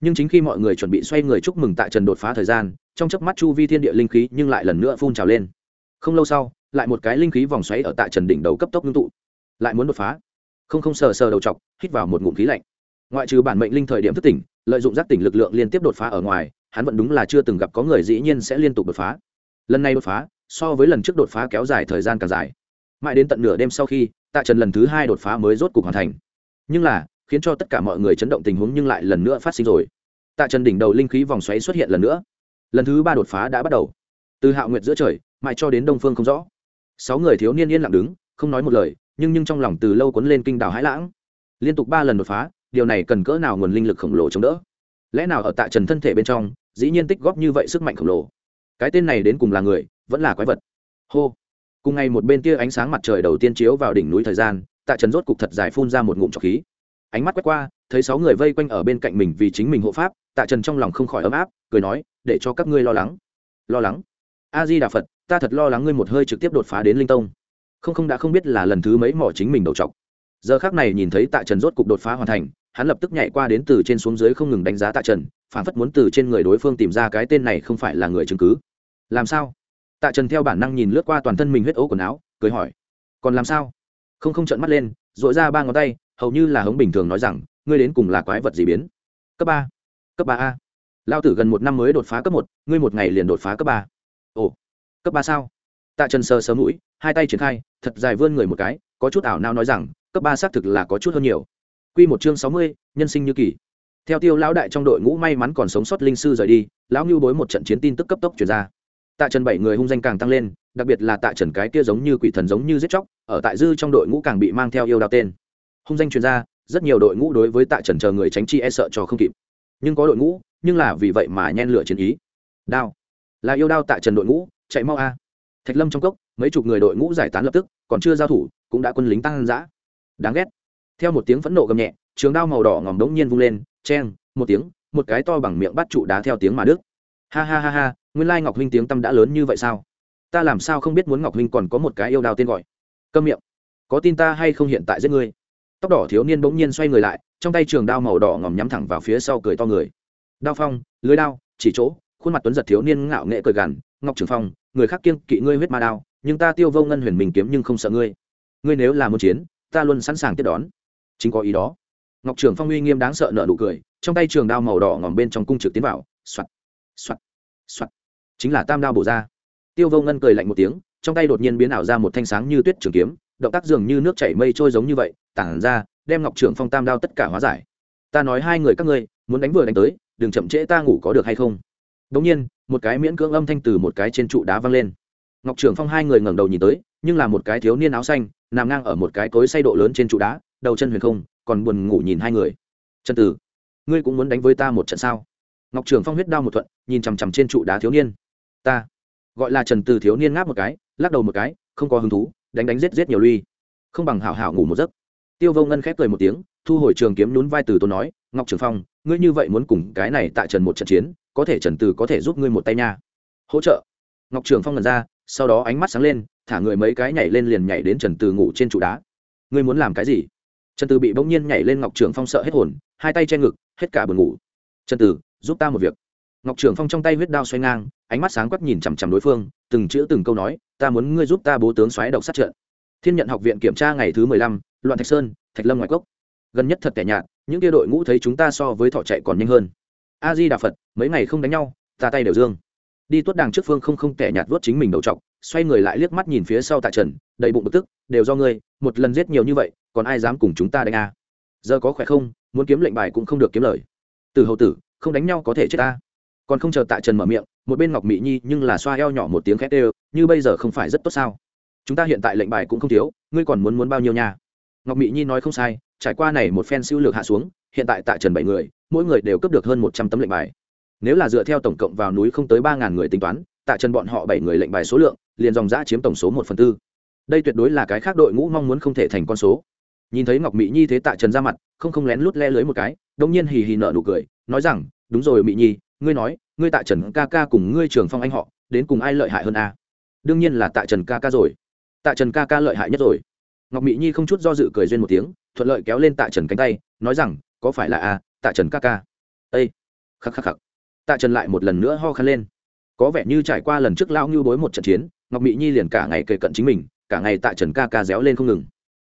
Nhưng chính khi mọi người chuẩn bị xoay người chúc mừng tạ trần đột phá thời gian, trong chớp mắt chu vi thiên địa linh khí nhưng lại lần nữa phun trào lên. Không lâu sau, lại một cái linh khí vòng xoáy ở tạ trần đỉnh đầu cấp tốc ngưng tụ lại muốn đột phá. Không không sờ sờ đầu chọc, hít vào một ngụm khí lạnh. Ngoại trừ bản mệnh linh thời điểm thức tỉnh, lợi dụng giác tỉnh lực lượng liên tiếp đột phá ở ngoài, hắn vẫn đúng là chưa từng gặp có người dĩ nhiên sẽ liên tục đột phá. Lần này đột phá, so với lần trước đột phá kéo dài thời gian càng dài. Mãi đến tận nửa đêm sau khi, tạ trần lần thứ hai đột phá mới rốt cuộc hoàn thành. Nhưng là, khiến cho tất cả mọi người chấn động tình huống nhưng lại lần nữa phát sinh rồi. Tạ trần đỉnh đầu linh khí vòng xoáy xuất hiện lần nữa. Lần thứ ba đột phá đã bắt đầu. Từ hạo nguyệt giữa trời, mãi cho đến đông phương không rõ. Sáu người thiếu niên yên lặng đứng, không nói một lời nhưng nhưng trong lòng từ lâu cuốn lên kinh đảo hãi lãng. Liên tục ba lần đột phá, điều này cần cỡ nào nguồn linh lực khổng lồ chống đỡ? Lẽ nào ở tạ trần thân thể bên trong, dĩ nhiên tích góp như vậy sức mạnh khổng lồ? Cái tên này đến cùng là người, vẫn là quái vật? Hô! Cùng ngày một bên tia ánh sáng mặt trời đầu tiên chiếu vào đỉnh núi thời gian, tạ trần rốt cục thật dài phun ra một ngụm trọc khí. Ánh mắt quét qua, thấy sáu người vây quanh ở bên cạnh mình vì chính mình hộ pháp, tạ trần trong lòng không khỏi ấm áp, cười nói, để cho các ngươi lo lắng. Lo lắng? A di đà phật, ta thật lo lắng ngươi một hơi trực tiếp đột phá đến linh tông không không đã không biết là lần thứ mấy mỏ chính mình đầu chọc. Giờ khác này nhìn thấy tạ trần rốt cục đột phá hoàn thành, hắn lập tức nhảy qua đến từ trên xuống dưới không ngừng đánh giá tạ trần, phản phất muốn từ trên người đối phương tìm ra cái tên này không phải là người chứng cứ. Làm sao? Tạ trần theo bản năng nhìn lướt qua toàn thân mình huyết ố quần áo, cười hỏi. Còn làm sao? Không không trợn mắt lên dội ra ba ngón tay, hầu như là hống bình thường nói rằng, ngươi đến cùng là quái vật gì biến? Cấp ba. Cấp ba a. Lao tử gần một năm mới đột phá cấp một, ngươi một ngày liền đột phá cấp ba. Ồ. Cấp ba sao? Tạ trần sờ sớm mũi, hai tay triển khai, thật dài vươn người một cái, có chút ảo nao nói rằng, cấp ba xác thực là có chút hơn nhiều. Q một chương sáu mươi, nhân sinh như kỳ. Theo tiêu lão đại trong đội ngũ may mắn còn sống sót linh sư rời đi, lão ngưu bối một trận chiến tin tức cấp tốc chuyển ra. Tạ trần bảy người hung danh càng tăng lên, đặc biệt là tạ trần cái kia giống như quỷ thần giống như giết chóc, ở tại dư trong đội ngũ càng bị mang theo yêu đao tên. Hung danh chuyển ra, rất nhiều đội ngũ đối với tạ trần chờ người tránh chi e sợ cho không kịp. Nhưng có đội ngũ, nhưng là vì vậy mà nhen lửa chiến ý. Đao. Là yêu đao tạ trần đội ngũ, chạy mau a thạch lâm trong cốc, mấy chục người đội ngũ giải tán lập tức, còn chưa giao thủ, cũng đã quân lính tăng giã đáng ghét. Theo một tiếng phẫn nộ gầm nhẹ, trường đao màu đỏ ngòm đống nhiên vung lên, cheng, một tiếng, một cái to bằng miệng bắt trụ đá theo tiếng mà đức ha ha ha ha, nguyên lai ngọc huynh tiếng tâm đã lớn như vậy sao? Ta làm sao không biết muốn ngọc huynh còn có một cái yêu đao tên gọi? Câm miệng. Có tin ta hay không hiện tại giết ngươi? Tóc đỏ thiếu niên bỗng nhiên xoay người lại, trong tay trường đao màu đỏ ngòm nhắm thẳng vào phía sau cười to người. Đao phong, lưới đao, chỉ chỗ, khuôn mặt tuấn giật thiếu niên ngạo nghệ cười gằn, ngọc trường phong người khác kiêng kỵ ngươi huyết ma đao, nhưng ta tiêu vô ngân huyền mình kiếm nhưng không sợ ngươi. Ngươi nếu là muốn chiến, ta luôn sẵn sàng tiếp đón. Chính có ý đó. Ngọc trường phong uy nghiêm đáng sợ nợ nụ cười, trong tay trường đao màu đỏ ngòm bên trong cung trực tiến vào soạt soạt soạt chính là tam đao bổ ra. Tiêu vô ngân cười lạnh một tiếng, trong tay đột nhiên biến ảo ra một thanh sáng như tuyết trường kiếm, động tác dường như nước chảy mây trôi giống như vậy, tản ra, đem ngọc trưởng phong tam đao tất cả hóa giải. Ta nói hai người các ngươi, muốn đánh vừa đánh tới, đừng chậm trễ ta ngủ có được hay không? Đống nhiên một cái miễn cưỡng âm thanh từ một cái trên trụ đá văng lên. Ngọc trưởng phong hai người ngẩng đầu nhìn tới nhưng là một cái thiếu niên áo xanh nằm ngang ở một cái cối say độ lớn trên trụ đá đầu chân huyền không còn buồn ngủ nhìn hai người. Trần tử ngươi cũng muốn đánh với ta một trận sao? Ngọc trưởng phong huyết đao một thuận nhìn chằm chằm trên trụ đá thiếu niên. Ta. Gọi là trần từ thiếu niên ngáp một cái lắc đầu một cái không có hứng thú đánh đánh giết giết nhiều lui, không bằng hảo hảo ngủ một giấc. Tiêu vô ngân khép cười một tiếng thu hồi trường kiếm nhún vai từ tốn nói ngọc trường phong, ngươi như vậy muốn cùng cái này tại trần một trận chiến, có thể trần từ có thể giúp ngươi một tay nha. Hỗ trợ. Ngọc trường phong ngần ra, sau đó ánh mắt sáng lên, thả người mấy cái nhảy lên liền nhảy đến trần từ ngủ trên trụ đá. Ngươi muốn làm cái gì? Trần từ bị bỗng nhiên nhảy lên ngọc trường phong sợ hết hồn, hai tay che ngực, hết cả buồn ngủ. Trần từ, giúp ta một việc. Ngọc trường phong trong tay huyết đao xoay ngang, ánh mắt sáng quắc nhìn chằm chằm đối phương, từng chữ từng câu nói, ta muốn ngươi giúp ta bố tướng xoáy độc sát trận. Thiên nhận học viện kiểm tra ngày thứ mười lăm, loạn thạch sơn, thạch lâm ngoại cốc gần nhất thật tẻ nhạt, những kia đội ngũ thấy chúng ta so với thọ chạy còn nhanh hơn. A di đà phật, mấy ngày không đánh nhau, ta tay đều dương. Đi tuốt đàng trước phương không không tẻ nhạt vớt chính mình đầu t xoay người lại liếc mắt nhìn phía sau Tạ trần, đầy bụng bực tức, đều do ngươi, một lần giết nhiều như vậy, còn ai dám cùng chúng ta đánh a? Giờ có khỏe không? Muốn kiếm lệnh bài cũng không được kiếm lời. Từ hậu tử, không đánh nhau có thể chết ta. Còn không chờ Tạ trần mở miệng, một bên ngọc mỹ nhi nhưng là xoa eo nhỏ một tiếng khét ê như bây giờ không phải rất tốt sao? Chúng ta hiện tại lệnh bài cũng không thiếu, ngươi còn muốn muốn bao nhiêu nha? Ngọc mỹ nhi nói không sai trải qua này một phen siêu lược hạ xuống, hiện tại tại trần bảy người, mỗi người đều cấp được hơn một trăm tấm lệnh bài. Nếu là dựa theo tổng cộng vào núi không tới ba ngàn người tính toán, tại trần bọn họ bảy người lệnh bài số lượng, liền dòng giã chiếm tổng số một phần tư. Đây tuyệt đối là cái khác đội ngũ mong muốn không thể thành con số. Nhìn thấy ngọc mỹ nhi thế tạ trần ra mặt, không không lén lút le lưới một cái, đông nhiên hì hì nở nụ cười, nói rằng, đúng rồi mỹ nhi, ngươi nói, ngươi tạ trần ca ca cùng ngươi trường phong anh họ, đến cùng ai lợi hại hơn a? Đương nhiên là tạ trần ca ca rồi. Tạ trần ca ca lợi hại nhất rồi. Ngọc mỹ nhi không chút do dự cười duyên một tiếng thuận lợi kéo lên tạ trần cánh tay, nói rằng, có phải là a, tạ trần ca ca? Ây khắc khắc khắc. Tạ trần lại một lần nữa ho khăn lên. Có vẻ như trải qua lần trước lao ngưu bối một trận chiến, ngọc mỹ nhi liền cả ngày kề cận chính mình, cả ngày tạ trần ca ca réo lên không ngừng.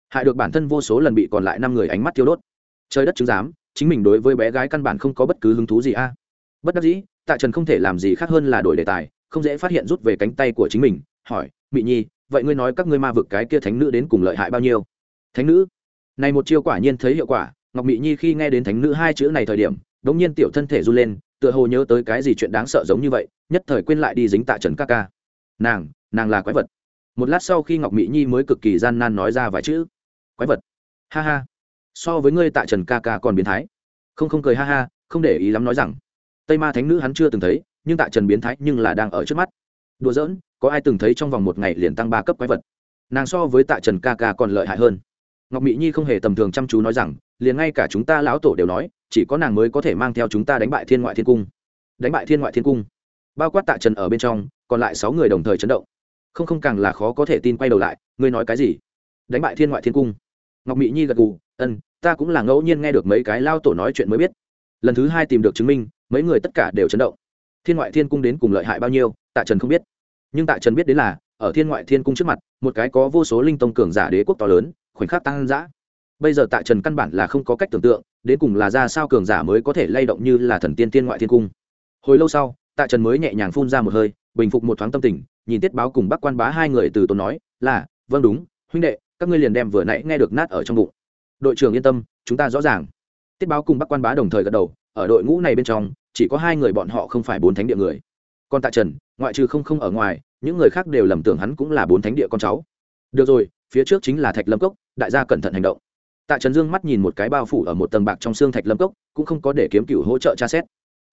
Hại được bản thân vô số lần bị còn lại năm người ánh mắt thiêu đốt. Trời đất chứng giám, chính mình đối với bé gái căn bản không có bất cứ hứng thú gì a. Bất đắc dĩ, tạ trần không thể làm gì khác hơn là đổi đề tài, không dễ phát hiện rút về cánh tay của chính mình, hỏi mỹ nhi, vậy ngươi nói các ngươi ma vực cái kia thánh nữ đến cùng lợi hại bao nhiêu? Thánh nữ? Này một chiêu quả nhiên thấy hiệu quả, ngọc mị nhi khi nghe đến thánh nữ hai chữ này thời điểm đ nhiên tiểu thân thể run lên, tựa hồ nhớ tới cái gì chuyện đáng sợ giống như vậy, nhất thời quên lại đi dính tạ trần ca ca. Nàng nàng là quái vật. Một lát sau khi ngọc mỹ nhi mới cực kỳ gian nan nói ra vài chữ. Quái vật. Ha ha. So với ngươi tạ trần ca ca còn biến thái. Không không cười ha ha, không để ý lắm nói rằng. Tây ma thánh nữ hắn chưa từng thấy, nhưng tạ trần biến thái nhưng là đang ở trước mắt. Đùa giỡn, có ai từng thấy trong vòng một ngày liền tăng ba cấp quái vật? Nàng so với tạ trần ca ca còn lợi hại hơn ngọc mỹ nhi không hề tầm thường chăm chú nói rằng, liền ngay cả chúng ta lão tổ đều nói, chỉ có nàng mới có thể mang theo chúng ta đánh bại thiên ngoại thiên cung. Đánh bại thiên ngoại thiên cung. Bao quát tạ trần ở bên trong, còn lại sáu người đồng thời chấn động. Không không càng là khó có thể tin quay đầu lại, ngươi nói cái gì? Đánh bại thiên ngoại thiên cung. Ngọc mỹ nhi gật gù, ân, ta cũng là ngẫu nhiên nghe được mấy cái lao tổ nói chuyện mới biết. Lần thứ hai tìm được chứng minh, mấy người tất cả đều chấn động. Thiên ngoại thiên cung đến cùng lợi hại bao nhiêu, tạ trần không biết. Nhưng tạ trần biết đến là, ở thiên ngoại thiên cung trước mặt, một cái có vô số linh tông cường giả đế quốc to lớn khoảnh khắc tăng dã. Bây giờ tại trần căn bản là không có cách tưởng tượng, đến cùng là ra sao cường giả mới có thể lay động như là thần tiên tiên ngoại thiên cung. Hồi lâu sau, tạ trần mới nhẹ nhàng phun ra một hơi, bình phục một thoáng tâm tình, nhìn tiết báo cùng bác quan bá hai người từ tốn nói, là vâng đúng, huynh đệ, các ngươi liền đem vừa nãy nghe được nát ở trong bụng. Đội trưởng yên tâm, chúng ta rõ ràng. Tiết báo cùng bác quan bá đồng thời gật đầu, ở đội ngũ này bên trong, chỉ có hai người bọn họ không phải bốn thánh địa người. Còn tạ trần, ngoại trừ không không ở ngoài, những người khác đều lầm tưởng hắn cũng là bốn thánh địa con cháu. Được rồi phía trước chính là thạch lâm cốc, đại gia cẩn thận hành động. Tạ trần dương mắt nhìn một cái bao phủ ở một tầng bạc trong xương thạch lâm cốc, cũng không có để kiếm cựu hỗ trợ tra xét.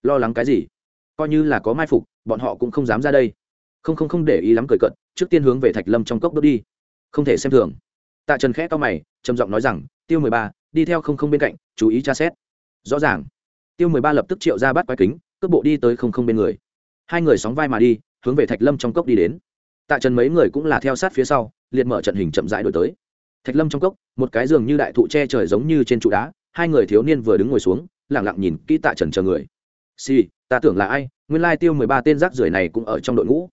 Lo lắng cái gì? Coi như là có mai phục, bọn họ cũng không dám ra đây. Không không không để ý lắm cười cận trước tiên hướng về thạch lâm trong cốc bước đi. Không thể xem thường. Tạ trần khẽ to mày, trầm giọng nói rằng, tiêu mười ba, đi theo không không bên cạnh, chú ý tra xét. Rõ ràng, tiêu mười ba lập tức triệu ra bắt quái kính, cước bộ đi tới không không bên người. Hai người sóng vai mà đi, hướng về thạch lâm trong cốc đi đến. Tạ trần mấy người cũng là theo sát phía sau liệt mở trận hình chậm rãi đổi tới. Thạch lâm trong cốc, một cái giường như đại thụ che trời giống như trên trụ đá, hai người thiếu niên vừa đứng ngồi xuống lẳng lặng nhìn kỹ tạ trần chờ người. Si ta tưởng là ai, nguyên lai tiêu mười ba tên rác rưởi này cũng ở trong đội ngũ.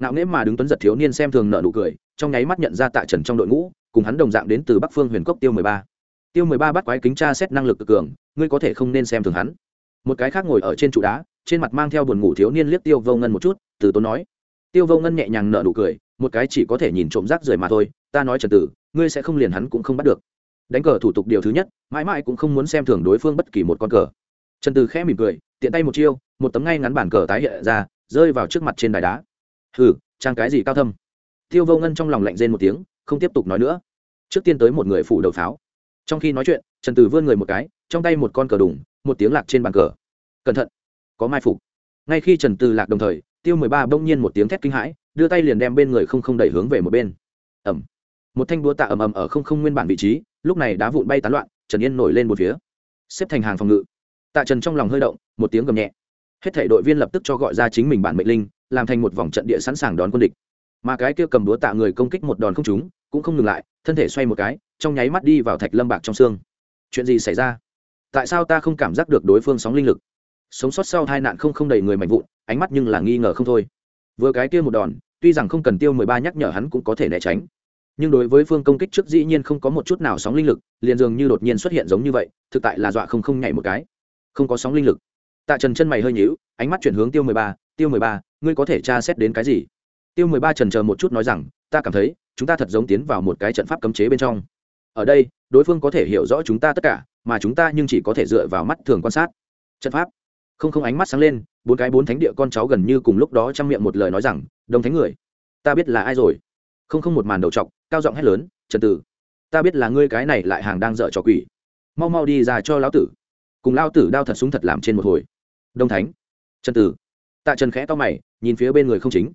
Ngạo nghễ mà đứng tuấn giật thiếu niên xem thường nợ nụ cười, trong nháy mắt nhận ra tạ trần trong đội ngũ, cùng hắn đồng dạng đến từ bắc phương huyền cốc tiêu mười ba. Tiêu mười ba bắt quái kính tra xét năng lực cực cường, ngươi có thể không nên xem thường hắn. Một cái khác ngồi ở trên trụ đá, trên mặt mang theo buồn ngủ thiếu niên liếc tiêu vô ngân một chút, từ tốn nói tiêu vô ngân nhẹ nhàng nở nụ cười, một cái chỉ có thể nhìn trộm rác rưởi mà thôi, ta nói trần tử, ngươi sẽ không liền hắn cũng không bắt được. Đánh cờ thủ tục điều thứ nhất, mãi mãi cũng không muốn xem thường đối phương bất kỳ một con cờ. Trần Tử khẽ mỉm cười, tiện tay một chiêu, một tấm ngay ngắn bản cờ tái hiện ra, rơi vào trước mặt trên đài đá. Hừ, trang cái gì cao thâm? Tiêu vô ngân trong lòng lạnh rên một tiếng, không tiếp tục nói nữa. Trước tiên tới một người phủ đầu pháo. Trong khi nói chuyện, trần Tử vươn người một cái, trong tay một con cờ đùng, một tiếng lạc trên bàn cờ. Cẩn thận, có mai phục. Ngay khi trần Tử lạc đồng thời tiêu mười ba bỗng nhiên một tiếng thét kinh hãi, đưa tay liền đem bên người không không đẩy hướng về một bên. Ẩm một thanh đũa tạ ầm ầm ở không không nguyên bản vị trí, lúc này đá vụn bay tán loạn, trần yên nổi lên một phía. Xếp thành hàng phòng ngự. Tạ trần trong lòng hơi động, một tiếng gầm nhẹ. Hết thể đội viên lập tức cho gọi ra chính mình bản mệnh linh, làm thành một vòng trận địa sẵn sàng đón quân địch. Mà cái kia cầm đũa tạ người công kích một đòn không trúng, cũng không ngừng lại, thân thể xoay một cái, trong nháy mắt đi vào thạch lâm bạc trong xương. Chuyện gì xảy ra? Tại sao ta không cảm giác được đối phương sóng linh lực? Sống sót sau hai nạn không không đầy người mạnh vụn, ánh mắt nhưng là nghi ngờ không thôi. Vừa cái kia một đòn, tuy rằng không cần tiêu mười ba nhắc nhở hắn cũng có thể né tránh. Nhưng đối với phương công kích trước dĩ nhiên không có một chút nào sóng linh lực, liền dường như đột nhiên xuất hiện giống như vậy, thực tại là dọa không không nhảy một cái. Không có sóng linh lực. Tạ trần chân mày hơi nhíu, ánh mắt chuyển hướng tiêu mười ba, tiêu mười ba, ngươi có thể tra xét đến cái gì? Tiêu mười ba trần chờ một chút nói rằng, ta cảm thấy, chúng ta thật giống tiến vào một cái trận pháp cấm chế bên trong. Ở đây, đối phương có thể hiểu rõ chúng ta tất cả, mà chúng ta nhưng chỉ có thể dựa vào mắt thường quan sát. Trận pháp không không ánh mắt sáng lên, bốn cái bốn thánh địa con cháu gần như cùng lúc đó trong miệng một lời nói rằng, đông thánh người, ta biết là ai rồi. Không không một màn đầu trọc, cao giọng hét lớn, trần tử, ta biết là ngươi cái này lại hàng đang dở trò quỷ. Mau mau đi ra cho lão tử. Cùng lao tử đao thật súng thật làm trên một hồi. Đông thánh, trần tử. Tạ trần khẽ to mày, nhìn phía bên người không chính.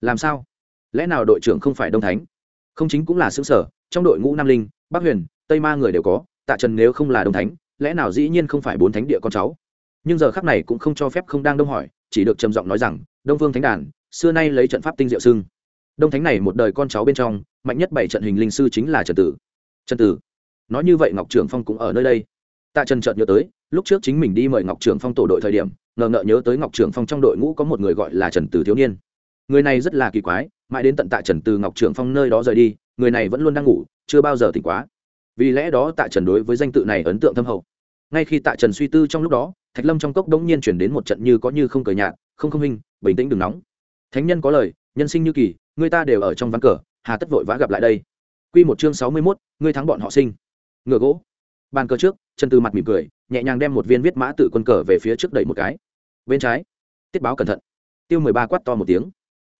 Làm sao? Lẽ nào đội trưởng không phải đông thánh? Không chính cũng là xứ sở, trong đội ngũ nam linh, bắc huyền, tây ma người đều có, tạ trần nếu không là đông thánh, lẽ nào dĩ nhiên không phải bốn thánh địa con cháu? Nhưng giờ khắc này cũng không cho phép không đang đông hỏi, chỉ được trầm giọng nói rằng, đông phương thánh đàn, xưa nay lấy trận pháp tinh diệu sưng đông thánh này một đời con cháu bên trong, mạnh nhất bảy trận hình linh sư chính là trần tử. Trần tử. Nói như vậy ngọc trường phong cũng ở nơi đây. Tạ trần trợt nhớ tới, lúc trước chính mình đi mời ngọc trường phong tổ đội thời điểm, ngờ ngợ nhớ tới ngọc trường phong trong đội ngũ có một người gọi là trần tử thiếu niên. Người này rất là kỳ quái, mãi đến tận tạ trần từ ngọc trường phong nơi đó rời đi, người này vẫn luôn đang ngủ, chưa bao giờ tỉnh quá. Vì lẽ đó tạ trần đối với danh tự này ấn tượng thâm hậu. Ngay khi tạ trần suy tư trong lúc đó thạch lâm trong cốc đống nhiên chuyển đến một trận như có như không cờ nhạt, không không hình bình tĩnh đừng nóng. Thánh nhân có lời, nhân sinh như kỳ, người ta đều ở trong ván cờ, hà tất vội vã gặp lại đây. Q một chương sáu mươi mốt, ngươi thắng bọn họ sinh. Ngựa gỗ. Bàn cờ trước chân từ mặt mỉm cười, nhẹ nhàng đem một viên viết mã tự quân cờ về phía trước đẩy một cái. Bên trái, tiết báo cẩn thận. Tiêu mười ba quát to một tiếng.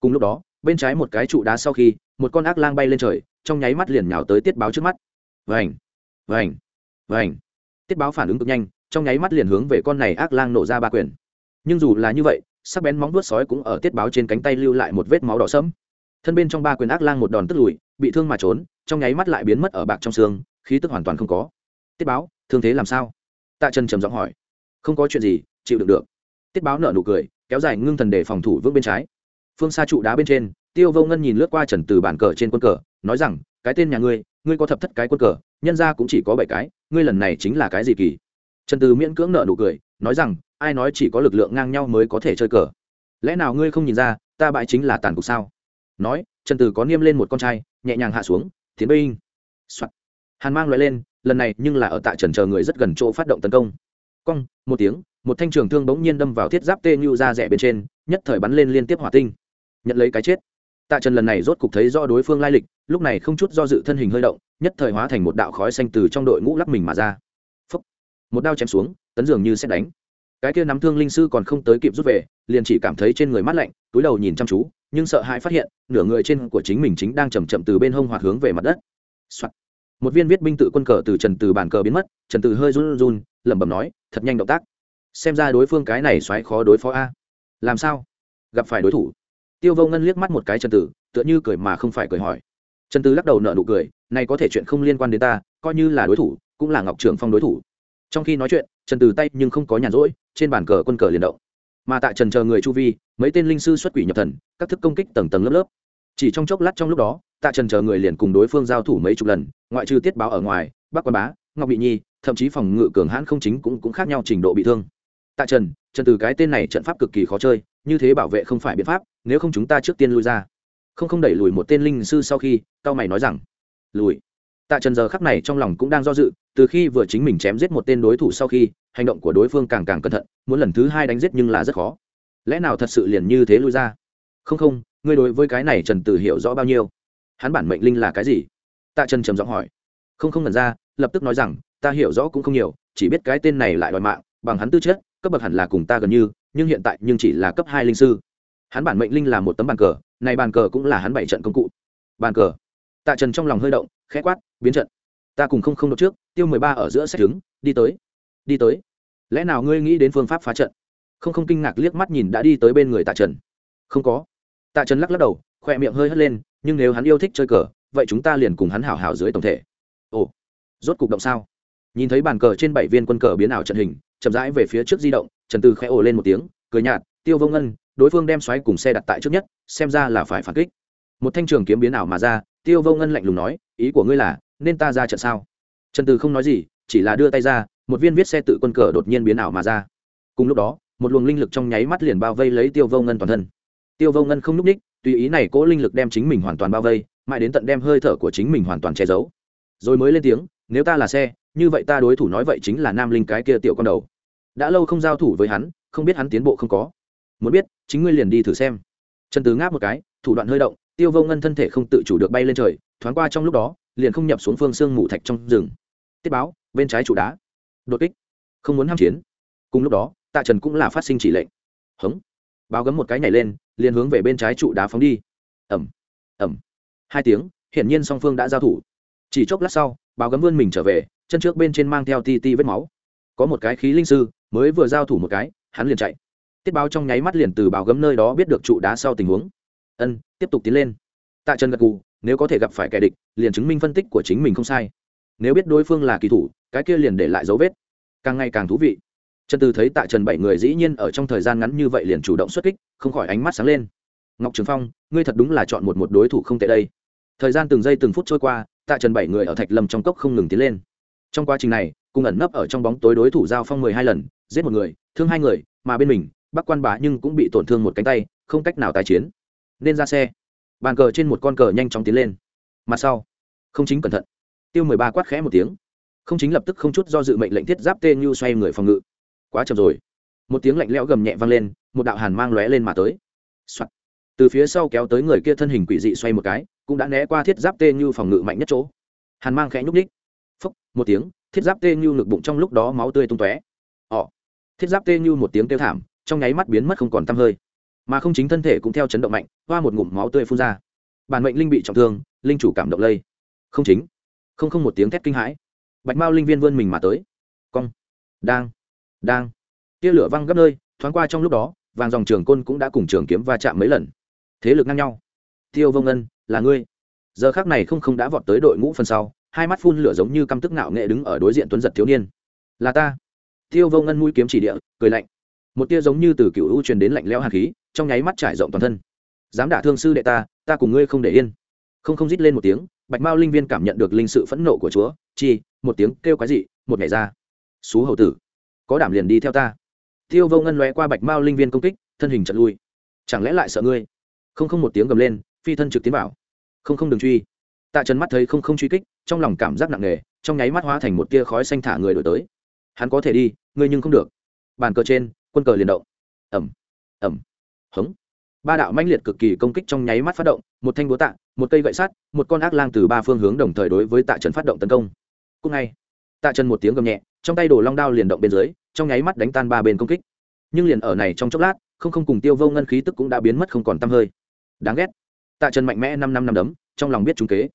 Cùng lúc đó, bên trái một cái trụ đá sau khi, một con ác lang bay lên trời, trong nháy mắt liền nhào tới tiết báo trước mắt. Vành vành vành. Tiết báo phản ứng cực nhanh trong nháy mắt liền hướng về con này ác lang nổ ra ba quyền. Nhưng dù là như vậy, sắc bén móng vuốt sói cũng ở tiết báo trên cánh tay lưu lại một vết máu đỏ sẫm. Thân bên trong ba quyền ác lang một đòn tức lùi, bị thương mà trốn, trong nháy mắt lại biến mất ở bạc trong xương, khí tức hoàn toàn không có. Tiết báo, thương thế làm sao? Tạ trần trầm giọng hỏi. Không có chuyện gì, chịu đựng được. Tiết báo nở nụ cười, kéo dài ngưng thần để phòng thủ vững bên trái. Phương xa trụ đá bên trên, tiêu vô ngân nhìn lướt qua trần từ bàn cờ trên quân cờ, nói rằng, cái tên nhà ngươi ngươi có thập thất cái quân cờ, nhân ra cũng chỉ có bảy cái, ngươi lần này chính là cái gì kỳ? Trần từ miễn cưỡng nợ nụ cười, nói rằng, ai nói chỉ có lực lượng ngang nhau mới có thể chơi cờ? Lẽ nào ngươi không nhìn ra, ta bại chính là tàn cục sao? Nói, trần từ có niêm lên một con trai, nhẹ nhàng hạ xuống, tiến binh、Soạn. hàn mang loại lên, lần này nhưng là ở tại trần chờ người rất gần chỗ phát động tấn công. Cong, một tiếng, một thanh trường thương bỗng nhiên đâm vào thiết giáp tê như ra rẻ bên trên, nhất thời bắn lên liên tiếp hỏa tinh. Nhận lấy cái chết. Tạ trần lần này rốt cục thấy do đối phương lai lịch, lúc này không chút do dự thân hình hơi động, nhất thời hóa thành một đạo khói xanh từ trong đội ngũ lắc mình mà ra một đao chém xuống, tấn dường như xét đánh. Cái kia nắm thương linh sư còn không tới kịp rút về, liền chỉ cảm thấy trên người mát lạnh, túi đầu nhìn chăm chú, nhưng sợ hãi phát hiện, nửa người trên của chính mình chính đang chầm chậm từ bên hông hoạt hướng về mặt đất、Soạn. một viên viết binh tự quân cờ từ trần từ bàn cờ biến mất, trần từ hơi run run, lẩm bẩm nói, thật nhanh động tác. Xem ra đối phương cái này xoáy khó đối phó a. Làm sao? Gặp phải đối thủ? Tiêu vô ngân liếc mắt một cái trần tử tựa như cười mà không phải cười hỏi. Trần tử lắc đầu nợ nụ cười, này có thể chuyện không liên quan đến ta, coi như là đối thủ, cũng là ngọc trường phong đối thủ trong khi nói chuyện, trần từ tay nhưng không có nhàn rỗi, trên bàn cờ quân cờ liền động. Mà tại trần chờ người chu vi, mấy tên linh sư xuất quỷ nhập thần, các thức công kích tầng tầng lớp lớp. Chỉ trong chốc lát trong lúc đó, tạ trần chờ người liền cùng đối phương giao thủ mấy chục lần, ngoại trừ tiết báo ở ngoài, bắc quan bá, ngọc bị nhi, thậm chí phòng ngự cường hãn không chính cũng cũng khác nhau trình độ bị thương. Tạ trần trần từ cái tên này trận pháp cực kỳ khó chơi, như thế bảo vệ không phải biện pháp, nếu không chúng ta trước tiên lui ra. Không không đẩy lùi một tên linh sư sau khi, cao mày nói rằng, lùi tạ trần giờ khắc này trong lòng cũng đang do dự, từ khi vừa chính mình chém giết một tên đối thủ sau khi, hành động của đối phương càng càng cẩn thận, muốn lần thứ hai đánh giết nhưng là rất khó. Lẽ nào thật sự liền như thế lui ra? Không không, ngươi đối với cái này trần tử hiểu rõ bao nhiêu? Hắn bản mệnh linh là cái gì? Tạ trần trầm giọng hỏi. Không không nhận ra, lập tức nói rằng, ta hiểu rõ cũng không nhiều, chỉ biết cái tên này lại đòi mạng, bằng hắn tư chất, cấp bậc hẳn là cùng ta gần như, nhưng hiện tại nhưng chỉ là cấp hai linh sư. Hắn bản mệnh linh là một tấm bàn cờ, này bàn cờ cũng là hắn bảy trận công cụ. Bàn cờ. Tạ trần trong lòng hơi động, khẽ quát biến trận. Ta cùng không không đột trước, tiêu mười ba ở giữa sách trứng đi tới đi tới. Lẽ nào ngươi nghĩ đến phương pháp phá trận? Không không kinh ngạc liếc mắt nhìn đã đi tới bên người tạ trần. Không có. Tạ trần lắc lắc đầu khỏe miệng hơi hất lên, nhưng nếu hắn yêu thích chơi cờ, vậy chúng ta liền cùng hắn hảo hảo dưới tổng thể. Ồ, rốt cục động sao? Nhìn thấy bàn cờ trên bảy viên quân cờ biến ảo trận hình, chậm rãi về phía trước di động, trần tư khẽ ồ lên một tiếng, cười nhạt, tiêu vô ngân, đối phương đem xoáy cùng xe đặt tại trước nhất, xem ra là phải phản kích. Một thanh trường kiếm biến ảo mà ra, tiêu vô ngân lạnh lùng nói, ý của ngươi là nên ta ra trận sao? Trần từ không nói gì, chỉ là đưa tay ra, một viên viết xe tự quân cờ đột nhiên biến ảo mà ra. Cùng lúc đó, một luồng linh lực trong nháy mắt liền bao vây lấy tiêu vô ngân toàn thân. Tiêu vô ngân không núp ních, tùy ý này cố linh lực đem chính mình hoàn toàn bao vây, mãi đến tận đem hơi thở của chính mình hoàn toàn che giấu. Rồi mới lên tiếng, nếu ta là xe, như vậy ta đối thủ nói vậy chính là nam linh cái kia tiểu con đầu. Đã lâu không giao thủ với hắn, không biết hắn tiến bộ không có. Muốn biết, chính ngươi liền đi thử xem. Trần tứ ngáp một cái, thủ đoạn hơi động, tiêu vô ngân thân thể không tự chủ được bay lên trời thoáng qua trong lúc đó, liền không nhập xuống phương xương mù thạch trong rừng. Tiết báo, bên trái trụ đá. Đột kích. Không muốn ham chiến. Cùng lúc đó, tạ trần cũng là phát sinh chỉ lệnh. Hống. Báo gấm một cái nhảy lên, liền hướng về bên trái trụ đá phóng đi. Ẩm. Ẩm. Hai tiếng, hiển nhiên song phương đã giao thủ. Chỉ chốc lát sau, báo gấm vươn mình trở về, chân trước bên trên mang theo ti ti vết máu. Có một cái khí linh sư, mới vừa giao thủ một cái, hắn liền chạy. Tiết báo trong nháy mắt liền từ báo gấm nơi đó biết được trụ đá sau tình huống. Ân, tiếp tục tiến lên. Tạ trần gật cù nếu có thể gặp phải kẻ địch, liền chứng minh phân tích của chính mình không sai. Nếu biết đối phương là kỳ thủ, cái kia liền để lại dấu vết. Càng ngày càng thú vị. Trần từ thấy tạ trần bảy người dĩ nhiên ở trong thời gian ngắn như vậy liền chủ động xuất kích, không khỏi ánh mắt sáng lên. Ngọc trường phong, ngươi thật đúng là chọn một một đối thủ không tệ đây. Thời gian từng giây từng phút trôi qua, tạ trần bảy người ở thạch lâm trong cốc không ngừng tiến lên. Trong quá trình này, cùng ẩn nấp ở trong bóng tối đối thủ giao phong mười hai lần, giết một người, thương hai người, mà bên mình, bắc quan bá nhưng cũng bị tổn thương một cánh tay, không cách nào tái chiến. Nên ra xe bàn cờ trên một con cờ nhanh chóng tiến lên. Mặt sau, không chính cẩn thận. Tiêu mười ba quát khẽ một tiếng. Không chính lập tức không chút do dự mệnh lệnh thiết giáp tê như xoay người phòng ngự. Quá chậm rồi. Một tiếng lạnh lẽo gầm nhẹ vang lên, một đạo hàn mang lóe lên mà tới、Soạn. từ phía sau kéo tới người kia thân hình quỷ dị xoay một cái, cũng đã né qua thiết giáp tê như phòng ngự mạnh nhất chỗ. Hàn mang khẽ nhúc ních phúc, một tiếng, thiết giáp tê như ngực bụng trong lúc đó máu tươi tung tóe. Ỏ thiết giáp tê như một tiếng kêu thảm, trong nháy mắt biến mất không còn t hơi mà không chính thân thể cũng theo chấn động mạnh, hoa một ngụm máu tươi phun ra. Bản mệnh linh bị trọng thương, linh chủ cảm động lây. Không chính. Không không một tiếng thét kinh hãi. Bạch mao linh viên vươn mình mà tới. Cong. Đang. Đang. Tia lửa văng gấp nơi, thoáng qua trong lúc đó, vàng dòng trường côn cũng đã cùng trường kiếm va chạm mấy lần. Thế lực ngang nhau. Tiêu vông ân, là ngươi. Giờ khác này không không đã vọt tới đội ngũ phần sau, hai mắt phun lửa giống như căm tức nạo nghệ đứng ở đối diện tuấn giật thiếu niên. Là ta. Tiêu vông ngân mũi kiếm chỉ địa, cười lạnh một tia giống như từ cựu u truyền đến lạnh lẽo hạt khí, trong nháy mắt trải rộng toàn thân. Dám đả thương sư đệ ta ta cùng ngươi không để yên. Không không rít lên một tiếng, bạch mao linh viên cảm nhận được linh sự phẫn nộ của chúa, chi, một tiếng kêu quái dị, một ngày ra. Xú hầu tử, có đảm liền đi theo ta. Tiêu vô ngân lóe qua bạch mao linh viên công kích, thân hình chật lui. Chẳng lẽ lại sợ ngươi? Không không một tiếng gầm lên, phi thân trực tiến bảo không không đừng truy. Tạ trần mắt thấy không không truy kích, trong lòng cảm giác nặng nề, trong nháy mắt hóa thành một tia khói xanh thả người đổi tới. Hắn có thể đi, ngươi nhưng không được. Bàn cờ trên quân cờ liền động. Ẩm ẩm hống. Ba đạo manh liệt cực kỳ công kích trong nháy mắt phát động, một thanh búa tạ, một cây gậy sắt, một con ác lang từ ba phương hướng đồng thời đối với tạ trần phát động tấn công. Cúc ngay, tạ trần một tiếng gầm nhẹ, trong tay đồ long đao liền động bên dưới, trong nháy mắt đánh tan ba bên công kích. Nhưng liền ở này trong chốc lát, không không cùng tiêu vô ngân khí tức cũng đã biến mất không còn t hơi. Đáng ghét. Tạ trần mạnh mẽ năm năm năm đấm, trong lòng biết trung kế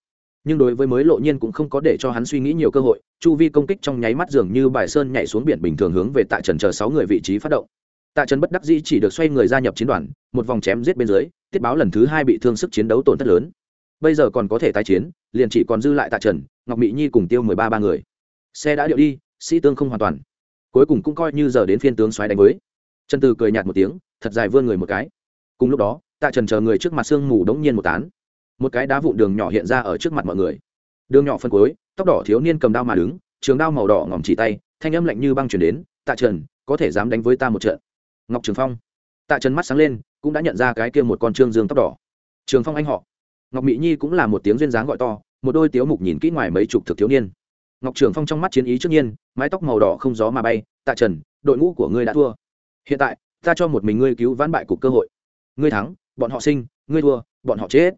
nhưng đối với mới lộ nhiên cũng không có để cho hắn suy nghĩ nhiều cơ hội, chu vi công kích trong nháy mắt dường như bài sơn nhảy xuống biển bình thường hướng về tạ trần chờ sáu người vị trí phát động. Tạ trần bất đắc dĩ chỉ được xoay người gia nhập chiến đoàn, một vòng chém giết bên dưới, tiết báo lần thứ hai bị thương sức chiến đấu tổn thất lớn. Bây giờ còn có thể tái chiến, liền chỉ còn dư lại tạ trần, ngọc mỹ nhi cùng tiêu mười ba ba người. Xe đã điệu đi, sĩ tương không hoàn toàn. Cuối cùng cũng coi như giờ đến phiên tướng xoáy đánh với. Trần từ cười nhạt một tiếng, thật dài vươn người một cái. Cùng lúc đó, tạ trần chờ người trước mặt sương mù đống nhiên một tán một cái đá vụn đường nhỏ hiện ra ở trước mặt mọi người. Đường nhỏ phân cuối, tóc đỏ thiếu niên cầm đao mà đứng, trường đao màu đỏ ngòm chỉ tay, thanh âm lạnh như băng chuyển đến, tạ trần, có thể dám đánh với ta một trận? Ngọc trường phong. Tạ trần mắt sáng lên, cũng đã nhận ra cái kia một con trương dương tóc đỏ. Trường phong anh họ. Ngọc mỹ nhi cũng là một tiếng duyên dáng gọi to, một đôi tiếu mục nhìn kỹ ngoài mấy chục thực thiếu niên. Ngọc trường phong trong mắt chiến ý trước nhiên, mái tóc màu đỏ không gió mà bay, tạ trần, đội ngũ của ngươi đã thua. Hiện tại, ta cho một mình ngươi cứu vãn bại cục cơ hội. Ngươi thắng, bọn họ sinh, ngươi thua, bọn họ chết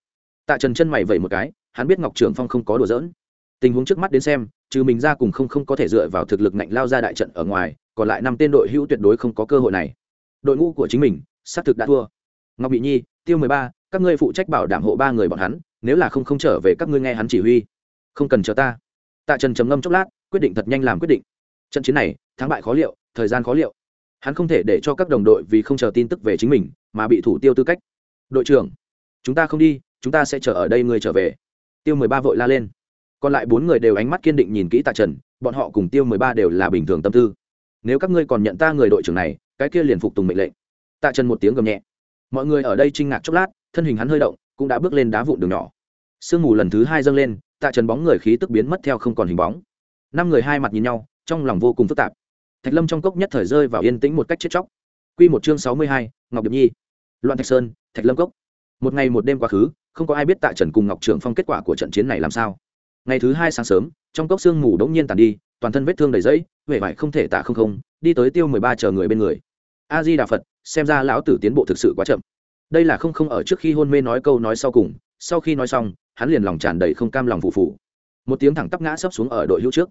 tạ trần chân mày vẩy một cái, hắn biết ngọc trường phong không có đùa giỡn. Tình huống trước mắt đến xem, trừ mình ra cùng không không có thể dựa vào thực lực ngạnh lao ra đại trận ở ngoài, còn lại năm tên đội hữu tuyệt đối không có cơ hội này. Đội ngũ của chính mình, xác thực đã thua. Ngọc bị nhi, tiêu mười ba, các ngươi phụ trách bảo đảm hộ ba người bọn hắn, nếu là không không trở về các ngươi nghe hắn chỉ huy. Không cần chờ ta. Tạ trần trầm ngâm chốc lát, quyết định thật nhanh làm quyết định. Trận chiến này, thắng bại khó liệu, thời gian khó liệu. Hắn không thể để cho các đồng đội vì không chờ tin tức về chính mình, mà bị thủ tiêu tư cách. Đội trưởng, chúng ta không đi chúng ta sẽ chờ ở đây người trở về. Tiêu mười ba vội la lên. Còn lại bốn người đều ánh mắt kiên định nhìn kỹ tạ trần, bọn họ cùng tiêu mười ba đều là bình thường tâm tư. Nếu các ngươi còn nhận ta người đội trưởng này, cái kia liền phục tùng mệnh lệnh. Tạ trần một tiếng gầm nhẹ. Mọi người ở đây trinh ngạc chốc lát, thân hình hắn hơi động, cũng đã bước lên đá vụn đường nhỏ. Sương mù lần thứ hai dâng lên, tạ trần bóng người khí tức biến mất theo không còn hình bóng. Năm người hai mặt nhìn nhau, trong lòng vô cùng phức tạp. Thạch lâm trong cốc nhất thời rơi vào yên tĩnh một cách chết chóc. Q một chương sáu mươi hai, ngọc điệp nhi. Loạn thạch sơn, thạch lâm cốc. Một ngày một đêm quá khứ không có ai biết tạ trần cùng ngọc trường phong kết quả của trận chiến này làm sao. Ngày thứ hai sáng sớm, trong cốc sương mù đống nhiên tàn đi, toàn thân vết thương đầy dẫy huệ vải không thể tạ không không, đi tới tiêu mười ba chờ người bên người. A di đà phật, xem ra lão tử tiến bộ thực sự quá chậm. Đây là không không ở trước khi hôn mê nói câu nói sau cùng, sau khi nói xong, hắn liền lòng tràn đầy không cam lòng phù phù. Một tiếng thẳng tắp ngã sấp xuống ở đội hữu trước.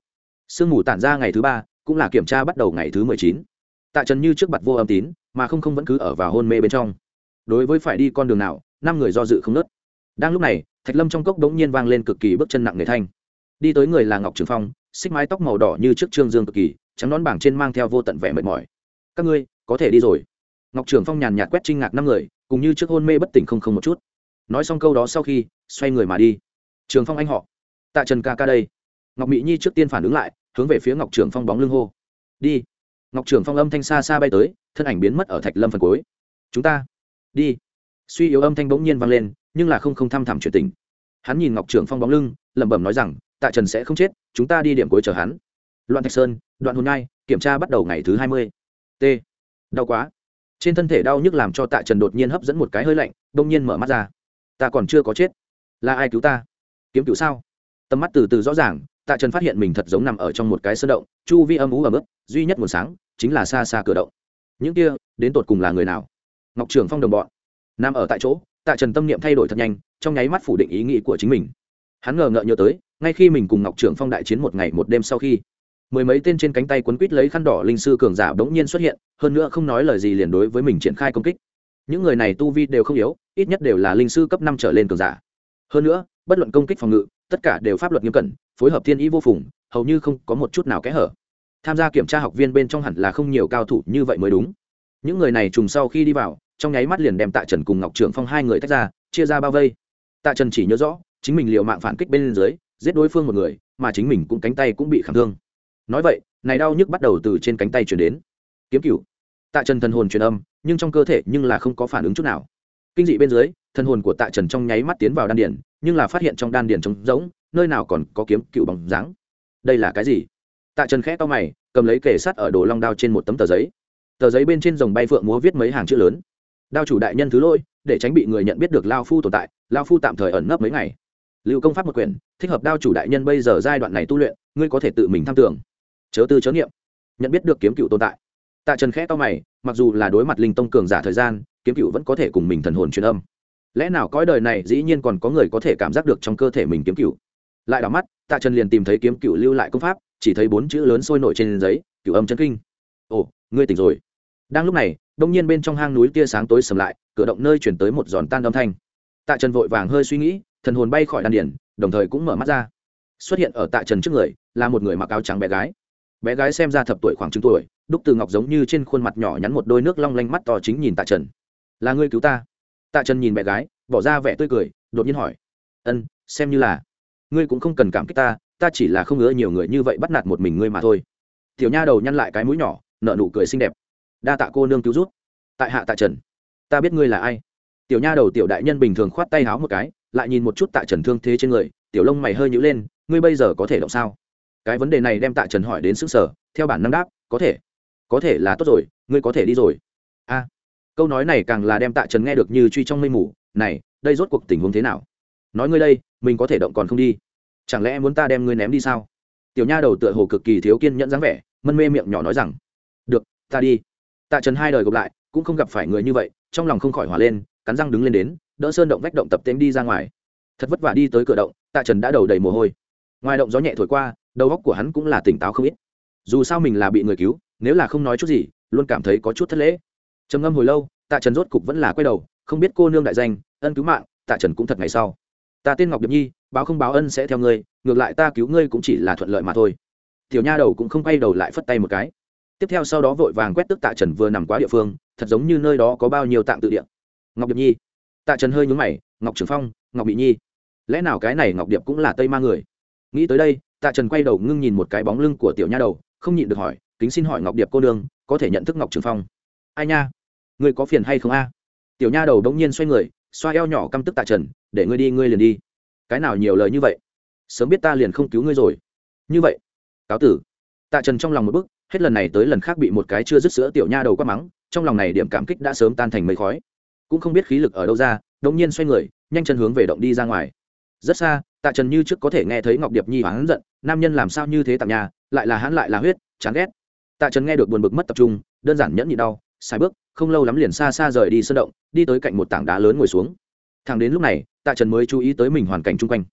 Sương mù tản ra ngày thứ ba, cũng là kiểm tra bắt đầu ngày thứ mười chín. Tạ trần như trước mặt vô âm tín, mà không không vẫn cứ ở vào hôn mê bên trong. Đối với phải đi con đường nào, năm người do dự không nớt đang lúc này, thạch lâm trong cốc đ ố n g nhiên vang lên cực kỳ bước chân nặng nề thanh. Đi tới người là ngọc trường phong, xích mái tóc màu đỏ như trước trương dương cực kỳ, trắng nón bảng trên mang theo vô tận vẻ mệt mỏi. Các ngươi, có thể đi rồi. Ngọc trường phong nhàn nhạt quét trinh ngạc năm người, cùng như trước hôn mê bất tỉnh không không một chút. Nói xong câu đó sau khi, xoay người mà đi. Trường phong anh họ, tạ trần ca ca đây. Ngọc mỹ nhi trước tiên phản ứng lại, hướng về phía ngọc trường phong bóng lưng hô. Đi. Ngọc trường phong âm thanh xa xa bay tới, thân ảnh biến mất ở thạch lâm phần cuối. Chúng ta, đi. Suy yếu âm thanh bỗng nhiên vang lên nhưng là không không thăm thẳm chuyện tình. Hắn nhìn ngọc trưởng phong bóng lưng, lẩm bẩm nói rằng, tạ trần sẽ không chết, chúng ta đi điểm cuối chờ hắn. Loạn thạch sơn, đoạn hồn nai kiểm tra bắt đầu ngày thứ hai mươi. T. Đau quá. Trên thân thể đau nhức làm cho tạ trần đột nhiên hấp dẫn một cái hơi lạnh đông nhiên mở mắt ra. Ta còn chưa có chết. Là ai cứu ta? Kiếm cứu sao? Tầm mắt từ từ rõ ràng, tạ trần phát hiện mình thật giống nằm ở trong một cái sơn động, chu vi âm ú ấm ức duy nhất nguồn sáng chính là xa xa cửa động. Những kia, đến tột cùng là người nào? Ngọc trưởng phong đồng bọn. Nằm ở tại chỗ tạ trần tâm niệm thay đổi thật nhanh, trong nháy mắt phủ định ý nghĩ của chính mình. Hắn ngờ ngợ nhớ tới, ngay khi mình cùng ngọc trưởng phong đại chiến một ngày một đêm sau khi, mười mấy tên trên cánh tay quấn quít lấy khăn đỏ linh sư cường giả bỗng nhiên xuất hiện, hơn nữa không nói lời gì liền đối với mình triển khai công kích. Những người này tu vi đều không yếu, ít nhất đều là linh sư cấp năm trở lên cường giả. Hơn nữa, bất luận công kích phòng ngự, tất cả đều pháp luật nghiêm cẩn, phối hợp thiên ý vô phùng, hầu như không có một chút nào kẽ hở. Tham gia kiểm tra học viên bên trong hẳn là không nhiều cao thủ như vậy mới đúng. Những người này trùng sau khi đi vào trong nháy mắt liền đem tạ trần cùng ngọc trưởng phong hai người tách ra, chia ra bao vây. Tạ trần chỉ nhớ rõ, chính mình liệu mạng phản kích bên dưới, giết đối phương một người, mà chính mình cũng cánh tay cũng bị khảm thương. Nói vậy, này đau nhức bắt đầu từ trên cánh tay chuyển đến. Kiếm cựu tạ trần thần hồn truyền âm, nhưng trong cơ thể nhưng là không có phản ứng chút nào. Kinh dị bên dưới, thần hồn của tạ trần trong nháy mắt tiến vào đan điển nhưng là phát hiện trong đan điển trống rỗng, nơi nào còn có kiếm cựu bằng dáng. Đây là cái gì? Tạ trần khẽ to mày, cầm lấy kể sắt ở đồ long đao trên một tấm tờ giấy. Tờ giấy bên trên dòng bay phượng múa viết mấy hàng chữ lớn đao chủ đại nhân thứ lỗi, để tránh bị người nhận biết được lao phu tồn tại, lao phu tạm thời ẩn nấp mấy ngày. Lưu công pháp một quyển, thích hợp đao chủ đại nhân bây giờ giai đoạn này tu luyện, ngươi có thể tự mình tham tưởng. Chớ tư chớ nghiệm nhận biết được kiếm cựu tồn tại. Tạ trần khẽ to mày, mặc dù là đối mặt linh tông cường giả thời gian, kiếm cựu vẫn có thể cùng mình thần hồn truyền âm. Lẽ nào cõi đời này dĩ nhiên còn có người có thể cảm giác được trong cơ thể mình kiếm cựu? Lại đảo mắt, tạ trần liền tìm thấy kiếm cựu lưu lại công pháp, chỉ thấy bốn chữ lớn sôi nổi trên giấy, cựu âm chân kinh. Ồ, ngươi tỉnh rồi. Đang lúc này đông nhiên bên trong hang núi tia sáng tối sầm lại, cửa động nơi chuyển tới một giòn tan âm thanh. Tạ trần vội vàng hơi suy nghĩ, thần hồn bay khỏi đan điển đồng thời cũng mở mắt ra. Xuất hiện ở tạ trần trước người, là một người mặc áo trắng bé gái. Bé gái xem ra thập tuổi khoảng chừng tuổi, đúc từ ngọc giống như trên khuôn mặt nhỏ nhắn một đôi nước long lanh mắt to chính nhìn tạ trần. Là ngươi cứu ta? Tạ trần nhìn bé gái, bỏ ra vẻ tươi cười, đột nhiên hỏi. Ân, xem như là. Ngươi cũng không cần cảm kích ta ta chỉ là không ngứa nhiều người như vậy bắt nạt một mình ngươi mà thôi. Tiểu nha đầu nhăn lại cái mũi nhỏ nợ nụ cười xinh đẹp đa tạ cô nương cứu rút tại hạ tạ trần. Ta biết ngươi là ai. Tiểu nha đầu tiểu đại nhân bình thường khoát tay háo một cái, lại nhìn một chút tạ trần thương thế trên người, tiểu lông mày hơi nhữ lên, ngươi bây giờ có thể động sao? Cái vấn đề này đem tạ trần hỏi đến sức sở, theo bản năng đáp, có thể. Có thể là tốt rồi, ngươi có thể đi rồi. A. Câu nói này càng là đem tạ trần nghe được như truy trong mây mù, này, đây rốt cuộc tình huống thế nào? Nói ngươi đây, mình có thể động còn không đi. Chẳng lẽ muốn ta đem ngươi ném đi sao? Tiểu nha đầu tựa hồ cực kỳ thiếu kiên nhẫn dáng vẻ, mân mê miệng nhỏ nói rằng, được, ta đi tạ trần hai đời gộp lại, cũng không gặp phải người như vậy, trong lòng không khỏi hỏa lên, cắn răng đứng lên đến, đỡ sơn động vách động tập tễnh đi ra ngoài. Thật vất vả đi tới cửa động, tạ trần đã đầu đầy mồ hôi. Ngoài động gió nhẹ thổi qua, đầu óc của hắn cũng là tỉnh táo không ít. Dù sao mình là bị người cứu, nếu là không nói chút gì, luôn cảm thấy có chút thất lễ. Trầm ngâm hồi lâu, tạ trần rốt cục vẫn là quay đầu, không biết cô nương đại danh, ân cứu mạng, tạ trần cũng thật ngày sau. Ta tên ngọc điệp nhi, báo không báo ân sẽ theo ngươi, ngược lại ta cứu ngươi cũng chỉ là thuận lợi mà thôi. Tiểu nha đầu cũng không quay đầu lại phất tay một cái tiếp theo sau đó vội vàng quét tức tạ trần vừa nằm quá địa phương, thật giống như nơi đó có bao nhiêu tạng tự địa. Ngọc điệp nhi. Tạ trần hơi nhúng mày, ngọc trường phong, ngọc bị nhi. Lẽ nào cái này ngọc điệp cũng là tây ma người? Nghĩ tới đây, tạ trần quay đầu ngưng nhìn một cái bóng lưng của tiểu nha đầu, không nhịn được hỏi, kính xin hỏi ngọc điệp cô nương, có thể nhận thức ngọc trường phong? Ai nha? Người có phiền hay không a? Tiểu nha đầu đống nhiên xoay người, xoa eo nhỏ căm tức tạ trần, để ngươi đi, ngươi liền đi. Cái nào nhiều lời như vậy? Sớm biết ta liền không cứu ngươi rồi. Như vậy. Cáo tử. Tạ trần trong lòng một bức hết lần này tới lần khác bị một cái chưa dứt sữa tiểu nha đầu quát mắng, trong lòng này điểm cảm kích đã sớm tan thành mây khói. Cũng không biết khí lực ở đâu ra, đột nhiên xoay người, nhanh chân hướng về động đi ra ngoài. Rất xa, tạ trần như trước có thể nghe thấy ngọc điệp nhi hắn giận, nam nhân làm sao như thế tặng nhà, lại là hắn lại là huyết, chán ghét. Tạ trần nghe được buồn bực mất tập trung, đơn giản nhẫn nhị đau sai bước, không lâu lắm liền xa xa rời đi sân động, đi tới cạnh một tảng đá lớn ngồi xuống. Thằng đến lúc này, tạ trần mới chú ý tới mình hoàn cảnh chung quanh.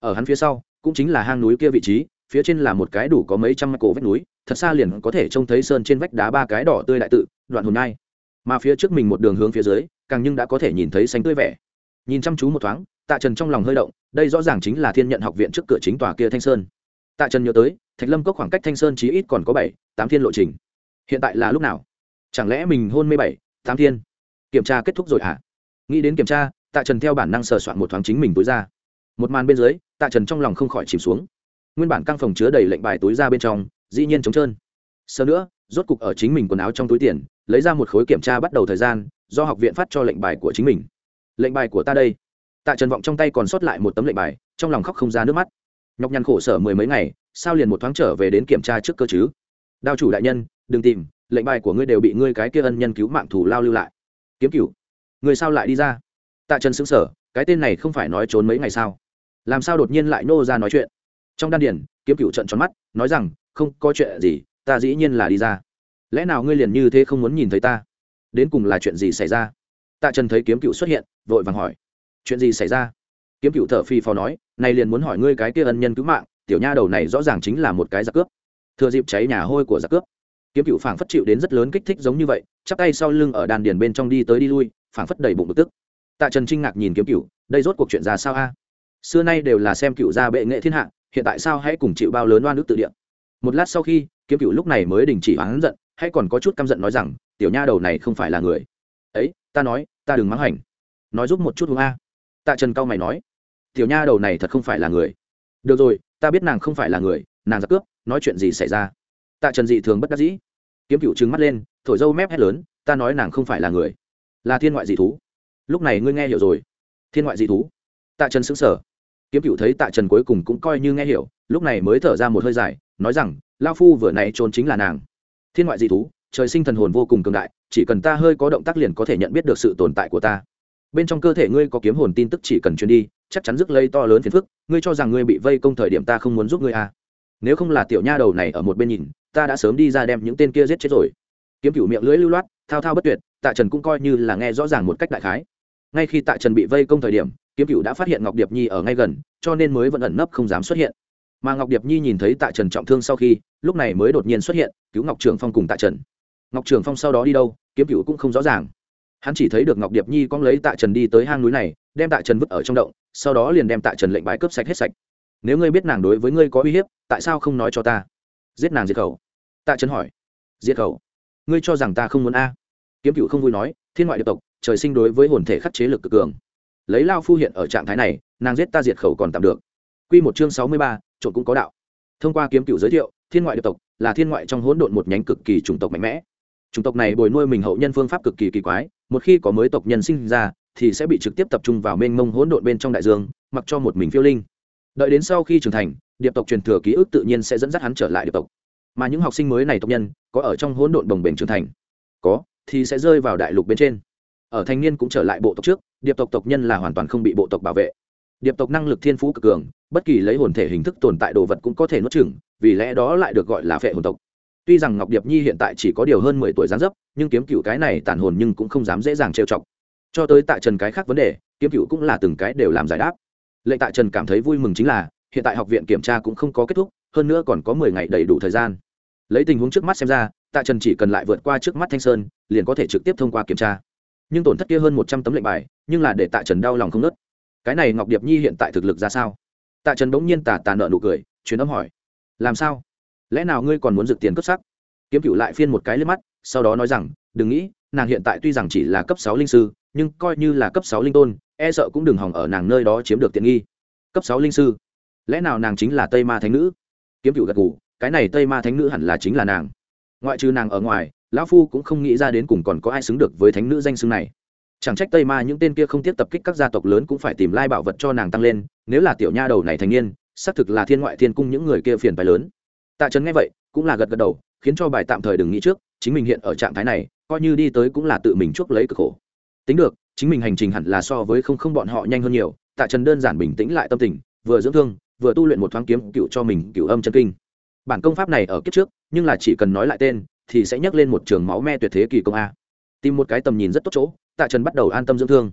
Ở hắn phía sau, cũng chính là hang núi kia vị trí, phía trên là một cái đủ có mấy trăm cổ vách núi thật xa liền có thể trông thấy sơn trên vách đá ba cái đỏ tươi đại tự, đoạn hồn nai mà phía trước mình một đường hướng phía dưới, càng nhưng đã có thể nhìn thấy xanh tươi vẻ. Nhìn chăm chú một thoáng, tạ trần trong lòng hơi động, đây rõ ràng chính là thiên nhận học viện trước cửa chính tòa kia thanh sơn. Tạ trần nhớ tới, thạch lâm cốc khoảng cách thanh sơn chí ít còn có bảy, tám thiên lộ trình. Hiện tại là lúc nào? Chẳng lẽ mình hôn mê bảy, tám thiên? Kiểm tra kết thúc rồi hả? Nghĩ đến kiểm tra, tạ trần theo bản năng sờ soạn một thoáng chính mình túi ra. Một màn bên dưới, tạ trần trong lòng không khỏi chìm xuống. Nguyên bản căng phòng chứa đầy lệnh bài túi ra bên trong dĩ nhiên trống trơn. Sơ nữa, rốt cục ở chính mình quần áo trong túi tiền, lấy ra một khối kiểm tra bắt đầu thời gian, do học viện phát cho lệnh bài của chính mình. Lệnh bài của ta đây. Tạ trần vọng trong tay còn sót lại một tấm lệnh bài, trong lòng khóc không ra nước mắt. Nhọc nhằn khổ sở mười mấy ngày, sao liền một thoáng trở về đến kiểm tra trước cơ chứ? Đao chủ đại nhân, đừng tìm, lệnh bài của ngươi đều bị ngươi cái kia ân nhân cứu mạng thủ lao lưu lại. Kiếm cửu, người sao lại đi ra? Tạ trần xứng sở cái tên này không phải nói trốn mấy ngày sao? Làm sao đột nhiên lại nô ra nói chuyện? Trong đan điển kiếm cửu trận tròn mắt, nói rằng không có chuyện gì, ta dĩ nhiên là đi ra. Lẽ nào ngươi liền như thế không muốn nhìn thấy ta? Đến cùng là chuyện gì xảy ra? Tạ trần thấy kiếm cựu xuất hiện, vội vàng hỏi. Chuyện gì xảy ra? Kiếm cựu thở phi phò nói, này liền muốn hỏi ngươi cái kia ân nhân cứu mạng, tiểu nha đầu này rõ ràng chính là một cái giặc cướp. Thừa dịp cháy nhà hôi của giặc cướp. Kiếm cựu phảng phất chịu đến rất lớn kích thích giống như vậy, chắp tay sau lưng ở đàn điền bên trong đi tới đi lui, phảng phất đầy bụng bực tức. Tạ trần trinh ngạc nhìn kiếm cựu, đây rốt cuộc chuyện ra sao a? Xưa nay đều là xem cựu gia bệ nghệ thiên hạ, hiện tại sao hãy cùng chịu bao lớn oan ức tự địa? Một lát sau khi, kiếm cựu lúc này mới đình chỉ oán giận, hay còn có chút căm giận nói rằng, tiểu nha đầu này không phải là người. Ấy, ta nói, ta đừng mắng hành. Nói giúp một chút hướng a tạ trần cao mày nói, tiểu nha đầu này thật không phải là người. Được rồi, ta biết nàng không phải là người, nàng giặc cướp, nói chuyện gì xảy ra? Tạ trần dị thường bất đắc dĩ. Kiếm cựu trừng mắt lên, thổi dâu mép hét lớn, ta nói nàng không phải là người, là thiên ngoại dị thú. Lúc này ngươi nghe hiểu rồi. Thiên ngoại dị thú? Tạ trần xứng sở kiếm cựu thấy tạ trần cuối cùng cũng coi như nghe hiểu, lúc này mới thở ra một hơi dài nói rằng, lao phu vừa nãy trốn chính là nàng. Thiên ngoại dị thú, trời sinh thần hồn vô cùng cường đại, chỉ cần ta hơi có động tác liền có thể nhận biết được sự tồn tại của ta. Bên trong cơ thể ngươi có kiếm hồn tin tức chỉ cần truyền đi, chắc chắn rước lây to lớn phiền phức, ngươi cho rằng ngươi bị vây công thời điểm ta không muốn giúp ngươi à. nếu không là tiểu nha đầu này ở một bên nhìn, ta đã sớm đi ra đem những tên kia giết chết rồi. Kiếm cựu miệng lưỡi lưu loát, thao thao bất tuyệt, tạ trần cũng coi như là nghe rõ ràng một cách đại khái. Ngay khi tạ trần bị vây công thời điểm, kiếm cựu đã phát hiện ngọc điệp nhi ở ngay gần, cho nên mới vẫn ẩn nấp không dám xuất hiện mà ngọc điệp nhi nhìn thấy tạ trần trọng thương sau khi, lúc này mới đột nhiên xuất hiện, cứu ngọc trường phong cùng tạ trần. Ngọc trường phong sau đó đi đâu, kiếm cựu cũng không rõ ràng. Hắn chỉ thấy được ngọc điệp nhi cong lấy tạ trần đi tới hang núi này, đem tạ trần vứt ở trong động, sau đó liền đem tạ trần lệnh bãi cướp sạch hết sạch. Nếu ngươi biết nàng đối với ngươi có uy hiếp, tại sao không nói cho ta? Giết nàng diệt khẩu. Tạ trần hỏi. Diệt khẩu? Ngươi cho rằng ta không muốn a? À? Kiếm cựu không vui nói, thiên ngoại điệp tộc, trời sinh đối với hồn thể khắc chế lực cực cường. Lấy lao phu hiện ở trạng thái này, nàng giết ta diệt khẩu còn tạm được. Quy một chương sáu mươi ba trộn cũng có đạo. Thông qua kiếm cựu giới thiệu, thiên ngoại điệp tộc là thiên ngoại trong hỗn độn một nhánh cực kỳ chủng tộc mạnh mẽ. Chủng tộc này bồi nuôi mình hậu nhân phương pháp cực kỳ kỳ quái, một khi có mới tộc nhân sinh ra, thì sẽ bị trực tiếp tập trung vào mênh mông hỗn độn bên trong đại dương, mặc cho một mình phiêu linh. Đợi đến sau khi trưởng thành, điệp tộc truyền thừa ký ức tự nhiên sẽ dẫn dắt hắn trở lại điệp tộc. Mà những học sinh mới này tộc nhân, có ở trong hỗn độn đồng bền trưởng thành. Có, thì sẽ rơi vào đại lục bên trên. Ở thanh niên cũng trở lại bộ tộc trước, điệp tộc tộc nhân là hoàn toàn không bị bộ tộc bảo vệ điệp tộc năng lực thiên phú cực cường, bất kỳ lấy hồn thể hình thức tồn tại đồ vật cũng có thể nuốt chửng, vì lẽ đó lại được gọi là phệ hồn tộc. Tuy rằng ngọc điệp nhi hiện tại chỉ có điều hơn mười tuổi gián dấp, nhưng kiếm cựu cái này tàn hồn nhưng cũng không dám dễ dàng trêu chọc. Cho tới tại trần cái khác vấn đề, kiếm cựu cũng là từng cái đều làm giải đáp. Lệnh tại trần cảm thấy vui mừng chính là, hiện tại học viện kiểm tra cũng không có kết thúc, hơn nữa còn có mười ngày đầy đủ thời gian. Lấy tình huống trước mắt xem ra, tạ trần chỉ cần lại vượt qua trước mắt thanh sơn, liền có thể trực tiếp thông qua kiểm tra. Nhưng tổn thất kia hơn một trăm tấm lệnh bài, nhưng là để tạ trần đau lòng không nớt cái này ngọc điệp nhi hiện tại thực lực ra sao? Tạ trần bỗng nhiên tà tà nợ nụ cười chuyến âm hỏi. Làm sao? Lẽ nào ngươi còn muốn dự tiền cấp sắc? Kiếm cựu lại phiên một cái lên mắt, sau đó nói rằng, đừng nghĩ, nàng hiện tại tuy rằng chỉ là cấp sáu linh sư, nhưng coi như là cấp sáu linh tôn e sợ cũng đừng hỏng ở nàng nơi đó chiếm được tiện nghi. Cấp sáu linh sư? Lẽ nào nàng chính là tây ma thánh nữ? Kiếm cựu gật ngủ cái này tây ma thánh nữ hẳn là chính là nàng. Ngoại trừ nàng ở ngoài, lão phu cũng không nghĩ ra đến cùng còn có ai xứng được với thánh nữ danh xưng này chẳng trách tây ma những tên kia không tiếp tập kích các gia tộc lớn cũng phải tìm lai bảo vật cho nàng tăng lên, nếu là tiểu nha đầu này thành niên, xác thực là thiên ngoại thiên cung những người kia phiền bài lớn. Tạ trấn nghe vậy, cũng là gật gật đầu, khiến cho bài tạm thời đừng nghĩ trước, chính mình hiện ở trạng thái này, coi như đi tới cũng là tự mình chuốc lấy cực khổ. Tính được, chính mình hành trình hẳn là so với không không bọn họ nhanh hơn nhiều, tạ trần đơn giản bình tĩnh lại tâm tình, vừa dưỡng thương, vừa tu luyện một thoáng kiếm cựu cho mình cựu âm chân kinh. Bản công pháp này ở kiếp trước, nhưng là chỉ cần nói lại tên, thì sẽ nhắc lên một trường máu me tuyệt thế kỳ công a. Tìm một cái tầm nhìn rất tốt chỗ tạ trần bắt đầu an tâm dưỡng thương.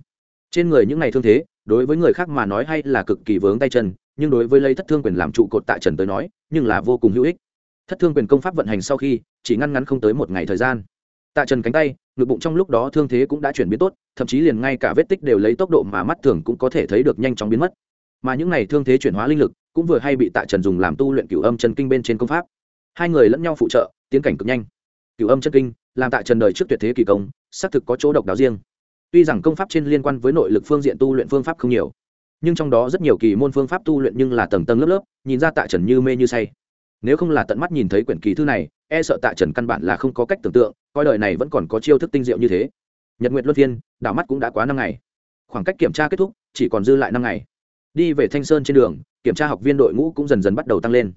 Trên người những ngày thương thế, đối với người khác mà nói hay là cực kỳ vướng tay chân, nhưng đối với lấy thất thương quyền làm trụ cột tạ trần tới nói, nhưng là vô cùng hữu ích. Thất thương quyền công pháp vận hành sau khi, chỉ ngăn ngắn không tới một ngày thời gian. Tạ trần cánh tay, ngực bụng trong lúc đó thương thế cũng đã chuyển biến tốt, thậm chí liền ngay cả vết tích đều lấy tốc độ mà mắt thường cũng có thể thấy được nhanh chóng biến mất. Mà những ngày thương thế chuyển hóa linh lực, cũng vừa hay bị tạ trần dùng làm tu luyện cửu âm chân kinh bên trên công pháp. Hai người lẫn nhau phụ trợ, tiến cảnh cực nhanh. Cửu âm chân kinh làm tại trần đời trước tuyệt thế kỳ công, xác thực có chỗ độc đáo riêng. Tuy rằng công pháp trên liên quan với nội lực phương diện tu luyện phương pháp không nhiều, nhưng trong đó rất nhiều kỳ môn phương pháp tu luyện nhưng là tầng tầng lớp lớp, nhìn ra tạ trần như mê như say. Nếu không là tận mắt nhìn thấy quyển kỳ thư này e sợ tạ trần căn bản là không có cách tưởng tượng, coi đời này vẫn còn có chiêu thức tinh diệu như thế. Nhật nguyệt luân phiên, đảo mắt cũng đã quá năm ngày. Khoảng cách kiểm tra kết thúc, chỉ còn dư lại năm ngày. Đi về thanh sơn trên đường, kiểm tra học viên đội ngũ cũng dần dần bắt đầu tăng lên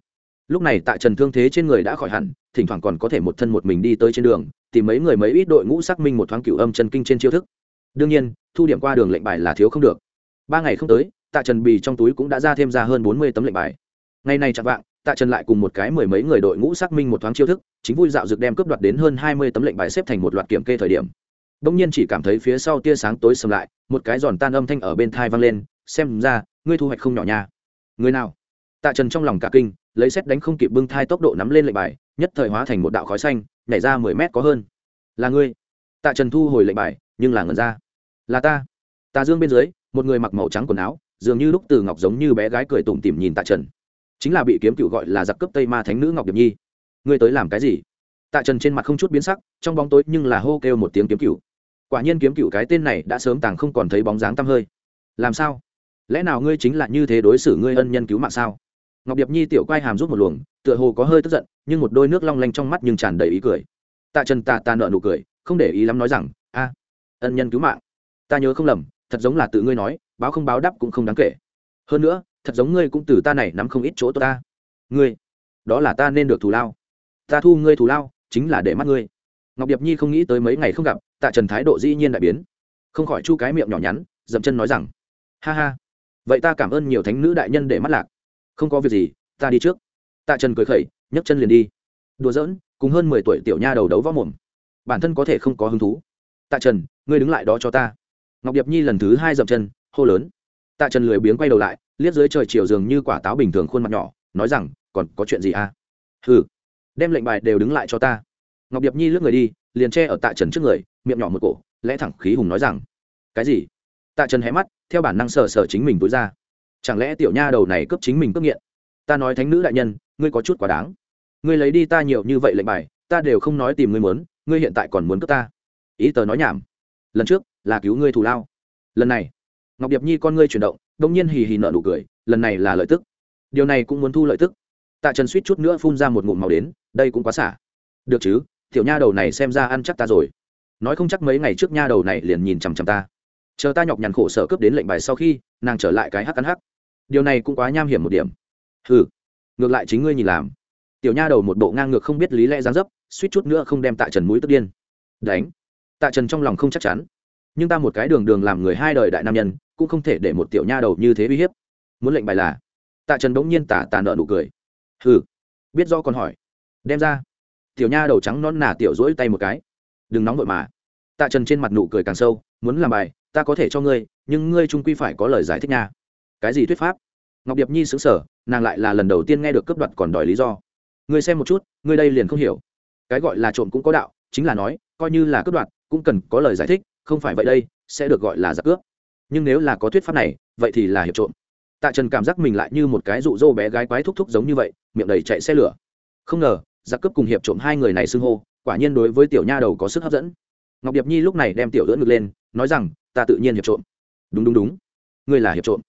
lúc này tạ trần thương thế trên người đã khỏi hẳn, thỉnh thoảng còn có thể một thân một mình đi tới trên đường, tìm mấy người mấy ít đội ngũ xác minh một thoáng cửu âm chân kinh trên chiêu thức. Đương nhiên, thu điểm qua đường lệnh bài là thiếu không được. Ba ngày không tới, tạ trần bì trong túi cũng đã ra thêm ra hơn bốn mươi tấm lệnh bài. Ngày này chặt vạng, tạ trần lại cùng một cái mười mấy người đội ngũ xác minh một thoáng chiêu thức, chính vui dạo dược đem cướp đoạt đến hơn hai mươi tấm lệnh bài xếp thành một loạt kiểm kê thời điểm. Đông nhiên chỉ cảm thấy phía sau tia sáng tối sầm lại, một cái giòn tan âm thanh ở bên thai vang lên, xem ra, ngươi thu hoạch không nhỏ nha. Người nào? Tạ trần trong lòng cả kinh, lấy xét đánh không kịp bưng thai tốc độ nắm lên lệnh bài, nhất thời hóa thành một đạo khói xanh, nhảy ra mười mét có hơn. Là ngươi? Tạ trần thu hồi lệnh bài, nhưng là ngần ra. Là ta. Tà dương bên dưới, một người mặc màu trắng quần áo, dường như lúc từ ngọc giống như bé gái cười tủm tỉm nhìn tạ trần. Chính là bị kiếm cựu gọi là giặc cướp tây ma thánh nữ ngọc điệp nhi. Ngươi tới làm cái gì? Tạ trần trên mặt không chút biến sắc, trong bóng tối nhưng là hô kêu một tiếng kiếm cựu. Quả nhiên kiếm cựu cái tên này đã sớm tàng không còn thấy bóng dáng tăm hơi. Làm sao? Lẽ nào ngươi chính là như thế đối xử ngươi ân nhân cứu mạng sao? Ngọc điệp nhi tiểu quay hàm rút một luồng, tựa hồ có hơi tức giận, nhưng một đôi nước long lanh trong mắt nhưng tràn đầy ý cười. Tạ trần tạ ta nợ nụ cười, không để ý lắm nói rằng, a, ân nhân cứu mạng. Ta nhớ không lầm, thật giống là tự ngươi nói, báo không báo đáp cũng không đáng kể. Hơn nữa, thật giống ngươi cũng từ ta này nắm không ít chỗ ta. Ngươi, đó là ta nên được thù lao. Ta thu ngươi thù lao, chính là để mắt ngươi. Ngọc điệp nhi không nghĩ tới mấy ngày không gặp, tạ trần thái độ dĩ nhiên đại biến. Không khỏi chu cái miệng nhỏ nhắn, dậm chân nói rằng, ha ha, vậy ta cảm ơn nhiều thánh nữ đại nhân để mắt lạc không có việc gì, ta đi trước. Tạ trần cười khẩy, nhấc chân liền đi. Đùa giỡn, cùng hơn mười tuổi tiểu nha đầu đấu võ mồm. Bản thân có thể không có hứng thú. Tạ trần, ngươi đứng lại đó cho ta. Ngọc điệp nhi lần thứ hai dậm chân, hô lớn. Tạ trần lười biếng quay đầu lại, liếc dưới trời chiều dường như quả táo bình thường khuôn mặt nhỏ, nói rằng, còn có chuyện gì à? Hừ, đem lệnh bài đều đứng lại cho ta. Ngọc điệp nhi lướt người đi, liền che ở tạ trần trước người, miệng nhỏ một cổ, lẽ thẳng khí hùng nói rằng, cái gì? Tạ trần hé mắt, theo bản năng sờ sờ chính mình tối ra chẳng lẽ tiểu nha đầu này cướp chính mình cướp nghiện? Ta nói thánh nữ đại nhân, ngươi có chút quá đáng. Ngươi lấy đi ta nhiều như vậy lệnh bài, ta đều không nói tìm ngươi muốn, ngươi hiện tại còn muốn cướp ta. Ý tờ nói nhảm. Lần trước, là cứu ngươi thù lao. Lần này, ngọc điệp nhi con ngươi chuyển động, đông nhiên hì hì nợ nụ cười, lần này là lợi tức. Điều này cũng muốn thu lợi tức. Tạ trần suýt chút nữa phun ra một ngụm màu đến, đây cũng quá xả. Được chứ, tiểu nha đầu này xem ra ăn chắc ta rồi. Nói không chắc mấy ngày trước nha đầu này liền nhìn chằm chằm ta. Chờ ta nhọc nhằn khổ sở cướp đến lệnh bài sau khi, nàng trở lại cái hắc ăn hắc điều này cũng quá nham hiểm một điểm. Ừ ngược lại chính ngươi nhìn làm. Tiểu nha đầu một bộ ngang ngược không biết lý lẽ gián dấp, suýt chút nữa không đem tạ trần mũi tức điên. Đánh. Tạ trần trong lòng không chắc chắn. Nhưng ta một cái đường đường làm người hai đời đại nam nhân, cũng không thể để một tiểu nha đầu như thế uy hiếp. Muốn lệnh bài là? Tạ trần bỗng nhiên tả tà nợ nụ cười. Hừ, biết do còn hỏi. Đem ra. Tiểu nha đầu trắng non nà tiểu rỗi tay một cái. Đừng nóng vội mà. Tạ trần trên mặt nụ cười càng sâu, muốn làm bài, ta có thể cho ngươi, nhưng ngươi trung quy phải có lời giải thích nha cái gì thuyết pháp? Ngọc điệp nhi xứng sở nàng lại là lần đầu tiên nghe được cướp đoạt còn đòi lý do. Ngươi xem một chút, ngươi đây liền không hiểu. Cái gọi là trộm cũng có đạo, chính là nói, coi như là cướp đoạt, cũng cần có lời giải thích, không phải vậy đây, sẽ được gọi là giặc cướp. Nhưng nếu là có thuyết pháp này, vậy thì là hiệp trộm. Tạ trần cảm giác mình lại như một cái rụ rỗ bé gái quái thúc thúc giống như vậy, miệng đầy chạy xe lửa. Không ngờ, giặc cướp cùng hiệp trộm hai người này xưng hô, quả nhiên đối với tiểu nha đầu có sức hấp dẫn. Ngọc điệp nhi lúc này đem tiểu đỡ ngực lên, nói rằng, ta tự nhiên hiệp trộm. Đúng đúng đúng. Ngươi là hiệp trộm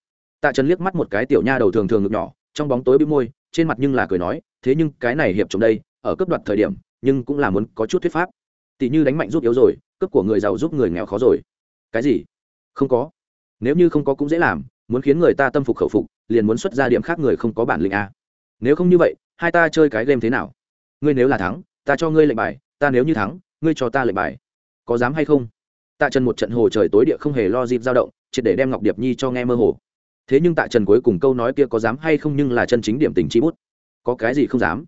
tạ trần liếc mắt một cái tiểu nha đầu thường thường ngực nhỏ, trong bóng tối bị môi, trên mặt nhưng là cười nói, thế nhưng cái này hiệp trộm đây, ở cấp đoạt thời điểm, nhưng cũng là muốn có chút thuyết pháp. Tỷ như đánh mạnh giúp yếu rồi, cấp của người giàu giúp người nghèo khó rồi. Cái gì? Không có. Nếu như không có cũng dễ làm, muốn khiến người ta tâm phục khẩu phục, liền muốn xuất ra điểm khác người không có bản lĩnh a. Nếu không như vậy, hai ta chơi cái game thế nào? Ngươi nếu là thắng, ta cho ngươi lệnh bài, ta nếu như thắng, ngươi cho ta lệnh bài. Có dám hay không? Tạ trần một trận hồ trời tối địa không hề lo dịp dao động, triệt để đem ngọc điệp nhi cho nghe mơ hồ thế nhưng tạ trần cuối cùng câu nói kia có dám hay không nhưng là chân chính điểm tình chi bút. Có cái gì không dám?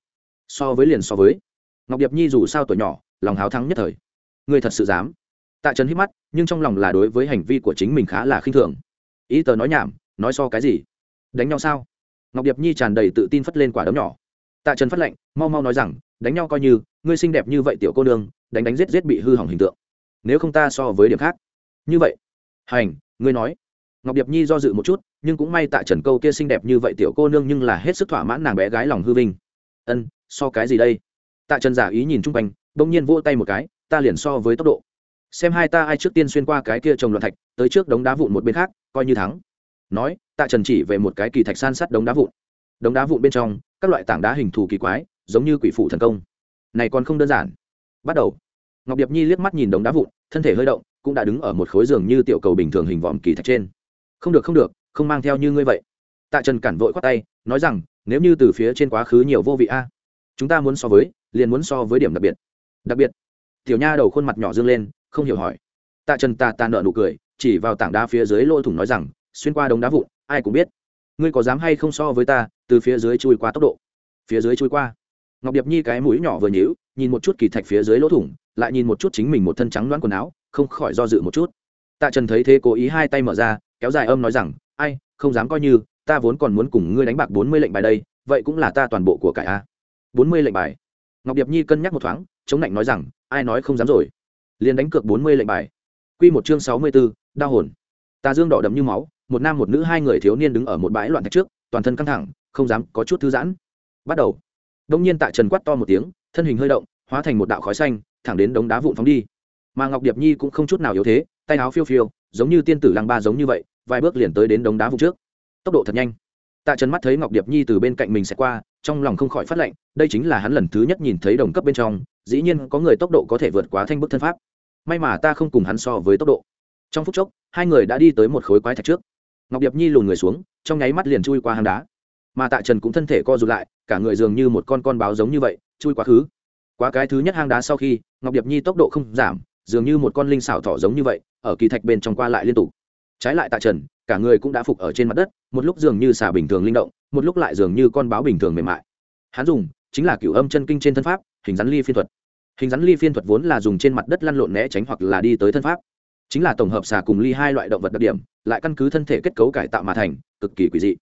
So với liền so với. Ngọc điệp nhi dù sao tuổi nhỏ, lòng háo thắng nhất thời. Ngươi thật sự dám. Tạ trần hít mắt, nhưng trong lòng là đối với hành vi của chính mình khá là khinh thường. Ý tờ nói nhảm, nói so cái gì? Đánh nhau sao? Ngọc điệp nhi tràn đầy tự tin phất lên quả đấm nhỏ. Tạ trần phát lệnh, mau mau nói rằng, đánh nhau coi như, ngươi xinh đẹp như vậy tiểu cô nương, đánh đánh giết giết bị hư hỏng hình tượng. Nếu không ta so với điểm khác. Như vậy. Hành, ngươi nói ngọc điệp nhi do dự một chút, nhưng cũng may tạ trần câu kia xinh đẹp như vậy tiểu cô nương nhưng là hết sức thỏa mãn nàng bé gái lòng hư vinh. Ân, so cái gì đây? Tạ trần giả ý nhìn chung quanh, bỗng nhiên vỗ tay một cái, ta liền so với tốc độ. Xem hai ta ai trước tiên xuyên qua cái kia trồng loạn thạch, tới trước đống đá vụn một bên khác, coi như thắng. Nói, tạ trần chỉ về một cái kỳ thạch san sát đống đá vụn. Đống đá vụn bên trong, các loại tảng đá hình thù kỳ quái, giống như quỷ phủ thần công. Này còn không đơn giản. Bắt đầu. Ngọc điệp nhi liếc mắt nhìn đống đá vụn, thân thể hơi động, cũng đã đứng ở một khối giường như tiểu cầu bình thường hình vòm kỳ thạch trên không được không được, không mang theo như ngươi vậy. Tạ trần cản vội khoát tay, nói rằng, nếu như từ phía trên quá khứ nhiều vô vị a, chúng ta muốn so với, liền muốn so với điểm đặc biệt. Đặc biệt. Tiểu nha đầu khuôn mặt nhỏ dương lên, không hiểu hỏi. Tạ trần tà tà nợ nụ cười, chỉ vào tảng đá phía dưới lỗ thủng nói rằng, xuyên qua đống đá vụn, ai cũng biết. Ngươi có dám hay không so với ta, từ phía dưới chui qua tốc độ. Phía dưới chui qua. Ngọc điệp nhi cái mũi nhỏ vừa nhíu, nhìn một chút kỳ thạch phía dưới lỗ thủng, lại nhìn một chút chính mình một thân trắng đoán quần áo, không khỏi do dự một chút. Tạ trần thấy thế cố ý hai tay mở ra kéo dài âm nói rằng, ai, không dám coi như, ta vốn còn muốn cùng ngươi đánh bạc bốn mươi lệnh bài đây, vậy cũng là ta toàn bộ của cải a. Bốn mươi lệnh bài. Ngọc điệp nhi cân nhắc một thoáng, chống lạnh nói rằng, ai nói không dám rồi? Liền đánh cược bốn mươi lệnh bài. Q một chương sáu mươi b ố đau hồn. Tà dương đỏ đậm như máu, một nam một nữ hai người thiếu niên đứng ở một bãi loạn thạch trước, toàn thân căng thẳng, không dám có chút thư giãn. Bắt đầu. Đông nhiên tại trần quát to một tiếng, thân hình hơi động, hóa thành một đạo khói xanh, thẳng đến đống đá vụn phóng đi. Mà ngọc điệp nhi cũng không chút nào yếu thế tay áo phiêu phiêu, giống như tiên tử lăng ba giống như vậy, vài bước liền tới đến đống đá vùng trước. Tốc độ thật nhanh. Tạ trần mắt thấy ngọc điệp nhi từ bên cạnh mình sẽ qua, trong lòng không khỏi phát lệnh, đây chính là hắn lần thứ nhất nhìn thấy đồng cấp bên trong, dĩ nhiên có người tốc độ có thể vượt quá thanh bức thân pháp. May mà ta không cùng hắn so với tốc độ. Trong phút chốc, hai người đã đi tới một khối quái thạch trước. Ngọc điệp nhi lùn người xuống, trong nháy mắt liền chui qua hang đá. Mà tạ trần cũng thân thể co rụt lại, cả người dường như một con con báo giống như vậy, chui quá khứ. Quá cái thứ nhất hang đá sau khi, ngọc điệp nhi tốc độ không giảm, dường như một con linh xảo thỏ giống như vậy ở kỳ thạch bên trong qua lại liên tục. Trái lại tạ trần, cả người cũng đã phục ở trên mặt đất, một lúc dường như xà bình thường linh động, một lúc lại dường như con báo bình thường mềm mại. Hắn dùng, chính là cửu âm chân kinh trên thân pháp, hình rắn ly phiên thuật. Hình rắn ly phiên thuật vốn là dùng trên mặt đất lăn lộn né tránh hoặc là đi tới thân pháp. Chính là tổng hợp xà cùng ly hai loại động vật đặc điểm, lại căn cứ thân thể kết cấu cải tạo mà thành, cực kỳ quỷ dị.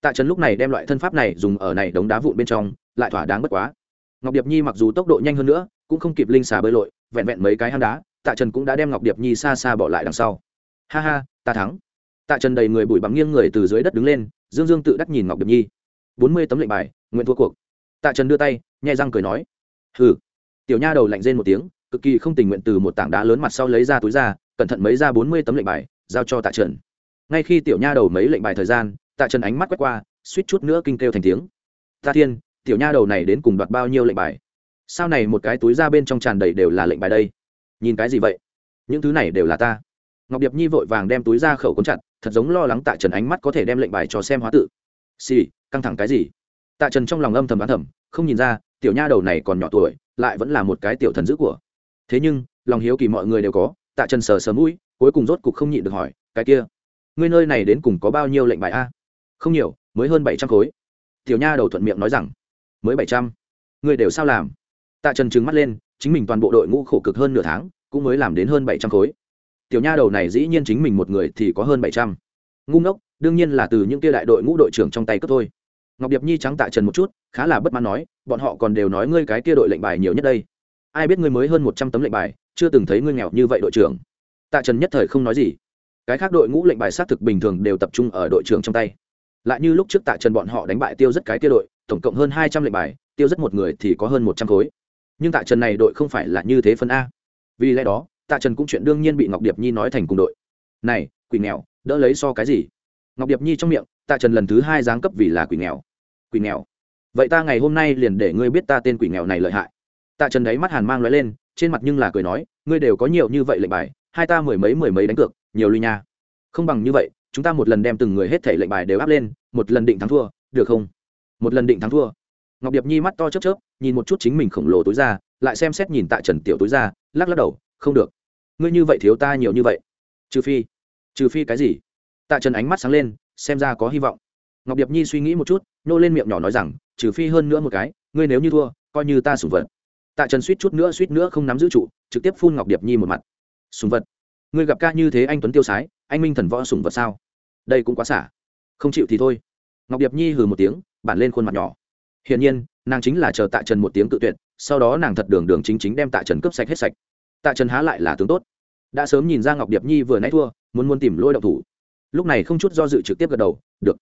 Tạ trần lúc này đem loại thân pháp này dùng ở này đống đá vụn bên trong, lại thỏa đáng bất quá. Ngọc điệp nhi mặc dù tốc độ nhanh hơn nữa, cũng không kịp linh xà bơi lội, vẹn vẹn mấy cái hang đá tạ trần cũng đã đem ngọc điệp nhi xa xa bỏ lại đằng sau. Ha ha, ta thắng. Tạ trần đầy người bụi bắm nghiêng người từ dưới đất đứng lên, dương dương tự đắc nhìn ngọc điệp nhi. Bốn mươi tấm lệnh bài, nguyện thua cuộc. Tạ trần đưa tay nhai răng cười nói. Hừ. Tiểu nha đầu lạnh rên một tiếng, cực kỳ không tình nguyện từ một tảng đá lớn mặt sau lấy ra túi ra, cẩn thận mấy ra bốn mươi tấm lệnh bài, giao cho tạ trần. Ngay khi tiểu nha đầu mấy lệnh bài thời gian, tạ trần ánh mắt quét qua, suýt chút nữa kinh kêu thành tiếng. Ta thiên, tiểu nha đầu này đến cùng đoạt bao nhiêu lệnh bài? Sao này một cái túi ra bên trong tràn đầy đều là lệnh bài đây? Nhìn cái gì vậy? Những thứ này đều là ta. Ngọc điệp nhi vội vàng đem túi ra khẩu cống chặt thật giống lo lắng tạ trần ánh mắt có thể đem lệnh bài cho xem hóa tự. Xì、sì, căng thẳng cái gì? Tạ trần trong lòng âm thầm bán thầm không nhìn ra tiểu nha đầu này còn nhỏ tuổi lại vẫn là một cái tiểu thần dữ của. Thế nhưng lòng hiếu kỳ mọi người đều có tạ trần sờ sờ mũi cuối cùng rốt cục không nhịn được hỏi cái kia ngươi nơi này đến cùng có bao nhiêu lệnh bài a? Không nhiều mới hơn bảy trăm khối. Tiểu nha đầu thuận miệng nói rằng mới bảy trăm. Ngươi đều sao làm? Tạ trần trừng mắt lên chính mình toàn bộ đội ngũ khổ cực hơn nửa tháng, cũng mới làm đến hơn bảy trăm khối. Tiểu nha đầu này dĩ nhiên chính mình một người thì có hơn bảy trăm. Ngu ngốc, đương nhiên là từ những kia đại đội ngũ đội trưởng trong tay cướp thôi. Ngọc điệp nhi trắng tạ trần một chút, khá là bất mãn nói, bọn họ còn đều nói ngươi cái kia đội lệnh bài nhiều nhất đây. Ai biết ngươi mới hơn một trăm tấm lệnh bài, chưa từng thấy ngươi nghèo như vậy đội trưởng. Tạ trần nhất thời không nói gì. Cái khác đội ngũ lệnh bài xác thực bình thường đều tập trung ở đội trưởng trong tay. Lại như lúc trước tạ trần bọn họ đánh bại tiêu rất cái kia đội, tổng cộng hơn hai trăm lệnh bài, tiêu rất một người thì có hơn một trăm khối nhưng tạ trần này đội không phải là như thế phân a. Vì lẽ đó, tạ trần cũng chuyện đương nhiên bị ngọc điệp nhi nói thành cùng đội. Này, quỷ nghèo, đỡ lấy so cái gì? Ngọc điệp nhi trong miệng, tạ trần lần thứ hai giáng cấp vì là quỷ nghèo. Quỷ nghèo. Vậy ta ngày hôm nay liền để ngươi biết ta tên quỷ nghèo này lợi hại. Tạ trần đấy mắt hàn mang loại lên, trên mặt nhưng là cười nói, ngươi đều có nhiều như vậy lệnh bài, hai ta mười mấy mười mấy đánh cược, nhiều ly nha. Không bằng như vậy, chúng ta một lần đem từng người hết thể lệnh bài đều áp lên, một lần định thắng thua, được không? Một lần định thắng thua ngọc điệp nhi mắt to chớp chớp, nhìn một chút chính mình khổng lồ túi ra lại xem xét nhìn tạ trần tiểu túi ra lắc lắc đầu, không được. Ngươi như vậy thiếu ta nhiều như vậy. Trừ phi trừ phi cái gì? Tạ trần ánh mắt sáng lên, xem ra có hy vọng. Ngọc điệp nhi suy nghĩ một chút, nhô lên miệng nhỏ nói rằng, trừ phi hơn nữa một cái, ngươi nếu như thua, coi như ta sủng vật. Tạ trần suýt chút nữa suýt nữa không nắm giữ trụ, trực tiếp phun ngọc điệp nhi một mặt. Sủng vật? Ngươi gặp ca như thế anh tuấn tiêu sái, anh minh thần võ sủng vật sao? Đây cũng quá xả. Không chịu thì thôi. Ngọc điệp nhi hừ một tiếng, bản lên khuôn mặt nhỏ hiển nhiên, nàng chính là chờ tạ trần một tiếng tự tuyệt, sau đó nàng thật đường đường chính chính đem tạ trần cướp sạch hết sạch. Tạ trần há lại là tướng tốt. Đã sớm nhìn ra ngọc điệp nhi vừa nãy thua, muốn muốn tìm lôi động thủ. Lúc này không chút do dự trực tiếp gật đầu, được,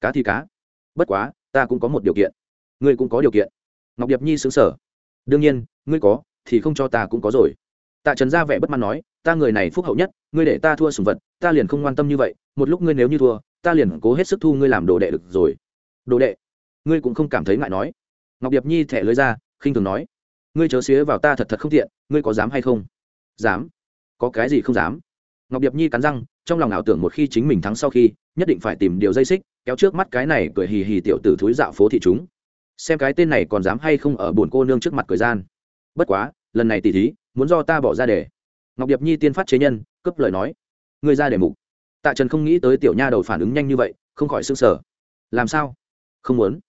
cá thì cá. Bất quá, ta cũng có một điều kiện. Ngươi cũng có điều kiện. Ngọc điệp nhi xứng sở đương nhiên, ngươi có, thì không cho ta cũng có rồi. Tạ trần ra vẻ bất mãn nói, ta người này phúc hậu nhất, ngươi để ta thua sùng vật, ta liền không quan tâm như vậy, một lúc ngươi nếu như thua, ta liền cố hết sức thu ngươi làm đồ đệ được rồi. Đồ đệ? Ngươi cũng không cảm thấy ngại nói. Ngọc điệp nhi thẻ lưới ra, khinh thường nói. Ngươi chớ xía vào ta thật thật không tiện, ngươi có dám hay không? Dám. Có cái gì không dám? Ngọc điệp nhi cắn răng, trong lòng ảo tưởng một khi chính mình thắng sau khi, nhất định phải tìm điều dây xích, kéo trước mắt cái này cười hì hì tiểu tử thúi dạo phố thị chúng. Xem cái tên này còn dám hay không ở buồn cô nương trước mặt cười gian. Bất quá, lần này tỉ thí, muốn do ta bỏ ra để. Ngọc điệp nhi tiên phát chế nhân cấp lời nói. Ngươi ra để mục. Tạ trần không nghĩ tới tiểu nha đầu phản ứng nhanh như vậy, không khỏi s ư n g sở làm sao? Không muốn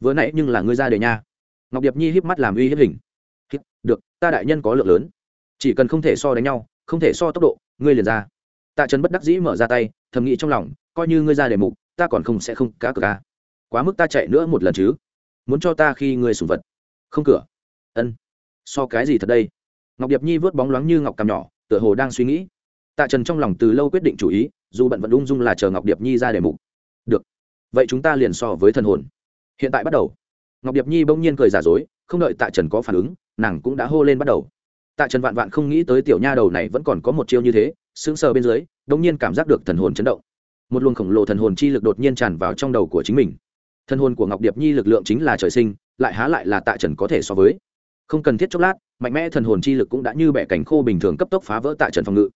vừa nãy nhưng là ngươi ra đề nha. Ngọc điệp nhi híp mắt làm uy hiếp hình. Được, ta đại nhân có lượng lớn. Chỉ cần không thể so đánh nhau, không thể so tốc độ, ngươi liền ra. Tạ trần bất đắc dĩ mở ra tay, thầm nghĩ trong lòng, coi như ngươi ra đề mục, ta còn không sẽ không cá cờ ca quá mức ta chạy nữa một lần chứ. Muốn cho ta khi ngươi sùng vật. Không cửa. Ân. So cái gì thật đây? Ngọc điệp nhi vớt bóng loáng như ngọc cằm nhỏ, tựa hồ đang suy nghĩ. Tạ trần trong lòng từ lâu quyết định chủ ý, dù bận vẫn ung dung là chờ ngọc điệp nhi ra đề mục. Được. Vậy chúng ta liền so với thần hồn hiện tại bắt đầu. Ngọc điệp nhi bỗng nhiên cười giả dối, không đợi tạ trần có phản ứng, nàng cũng đã hô lên bắt đầu. Tạ trần vạn vạn không nghĩ tới tiểu nha đầu này vẫn còn có một chiêu như thế, sững sờ bên dưới bỗng nhiên cảm giác được thần hồn chấn động. Một luồng khổng lồ thần hồn chi lực đột nhiên tràn vào trong đầu của chính mình. Thần hồn của ngọc điệp nhi lực lượng chính là trời sinh, lại há lại là tạ trần có thể so với. Không cần thiết chốc lát, mạnh mẽ thần hồn chi lực cũng đã như bẻ cảnh khô bình thường cấp tốc phá vỡ tạ trần phòng ngự.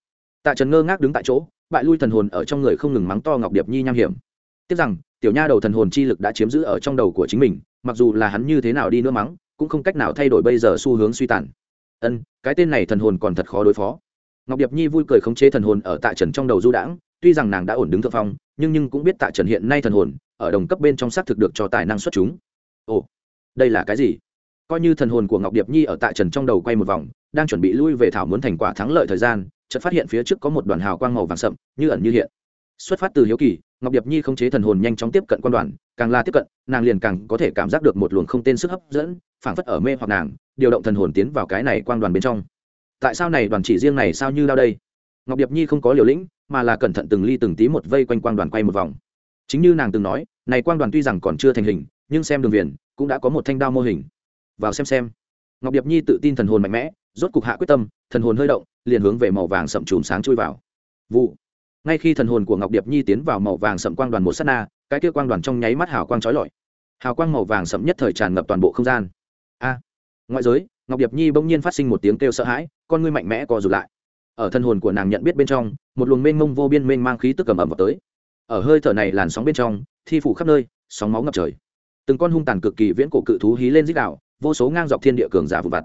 Tạ trần ngơ ngác đứng tại chỗ, bại lui thần hồn ở trong người không ngừng mắng to ngọc điệp nhi nham hiểm. Tiếc rằng tiểu nha đầu thần hồn chi lực đã chiếm giữ ở trong đầu của chính mình, mặc dù là hắn như thế nào đi nữa mắng, cũng không cách nào thay đổi bây giờ xu hướng suy tàn. Ân, cái tên này thần hồn còn thật khó đối phó. Ngọc điệp nhi vui cười khống chế thần hồn ở tạ trần trong đầu du đãng, tuy rằng nàng đã ổn đứng thượng phong, nhưng nhưng cũng biết tạ trần hiện nay thần hồn, ở đồng cấp bên trong xác thực được cho tài năng xuất chúng. Ồ, đây là cái gì? Coi như thần hồn của ngọc điệp nhi ở tạ trần trong đầu quay một vòng, đang chuẩn bị lui về thảo muốn thành quả thắng lợi thời gian, chợt phát hiện phía trước có một đoàn hào quang màu vàng sậm, như ẩn như hiện. Xuất phát từ hiếu kỳ ngọc điệp nhi không chế thần hồn nhanh chóng tiếp cận quan đoàn, càng là tiếp cận, nàng liền càng có thể cảm giác được một luồng không tên sức hấp dẫn, phảng phất ở mê hoặc nàng, điều động thần hồn tiến vào cái này quan đoàn bên trong. Tại sao này đoàn chỉ riêng này sao như lao đây? Ngọc điệp nhi không có liều lĩnh, mà là cẩn thận từng ly từng tí một vây quanh quang đoàn quay một vòng. Chính như nàng từng nói, này quang đoàn tuy rằng còn chưa thành hình, nhưng xem đường viền, cũng đã có một thanh đao mô hình. Vào xem xem. Ngọc điệp nhi tự tin thần hồn mạnh mẽ, rốt cục hạ quyết tâm, thần hồn hơi động, liền hướng về màu vàng sậm chùm sáng chui vào. Vụ ngay khi thần hồn của ngọc điệp nhi tiến vào màu vàng sậm quang đoàn một s á t na, cái kia quang đoàn trong nháy mắt hào quang trói lọi. Hào quang màu vàng sậm nhất thời tràn ngập toàn bộ không gian. A! Ngoại giới, ngọc điệp nhi bỗng nhiên phát sinh một tiếng kêu sợ hãi, con ngươi mạnh mẽ co rụt lại. Ở thân hồn của nàng nhận biết bên trong, một luồng mênh mông vô biên mênh mang khí tức cầm ẩm vào tới. Ở hơi thở này làn sóng bên trong, thi phủ khắp nơi, sóng máu ngập trời. Từng con hung tàn cực kỳ viễn cổ cự thú hí lên dích đạo vô số ngang dọc thiên địa cường giả vụ vặt.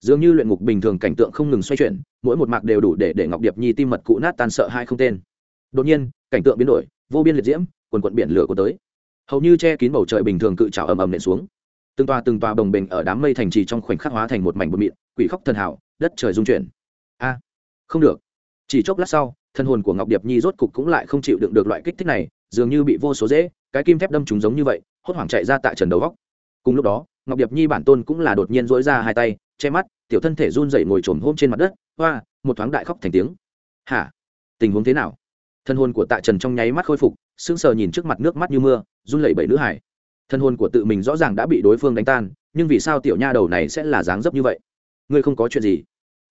Dường như luyện ngục bình thường cảnh tượng không ngừng xoay chuyển, mỗi một mạc đều đủ để để ngọc điệp nhi tim mật cụ nát tan sợ hai không tên đột nhiên, cảnh tượng biến đổi, vô biên liệt diễm, quần quận biển lửa của tới. Hầu như che kín bầu trời bình thường cự trào ầm ầm nện xuống. Từng tòa từng tòa bồng bềnh ở đám mây thành trì trong khoảnh khắc hóa thành một mảnh bột mịn, quỷ khóc thần hảo đất trời rung chuyển. A, không được. Chỉ chốc lát sau, thân hồn của ngọc điệp nhi rốt cục cũng lại không chịu đựng được loại kích thích này, dường như bị vô số dễ, cái kim thép đâm chúng giống như vậy, hốt hoảng chạy ra tại trần đầu góc. Cùng lúc đó, ngọc điệp nhi bản tôn cũng là đột nhiên dỗi ra hai tay, che mắt, tiểu thân thể run dậy ngồi trồm hôm trên mặt đất, hoa, một thoáng đại khóc thành tiếng. Hả? Tình huống thế nào? Thân hồn của tạ trần trong nháy mắt khôi phục, sững sờ nhìn trước mặt nước mắt như mưa, run lẩy bẩy nữ hải. Thân hồn của tự mình rõ ràng đã bị đối phương đánh tan, nhưng vì sao tiểu nha đầu này sẽ là dáng dấp như vậy? Ngươi không có chuyện gì?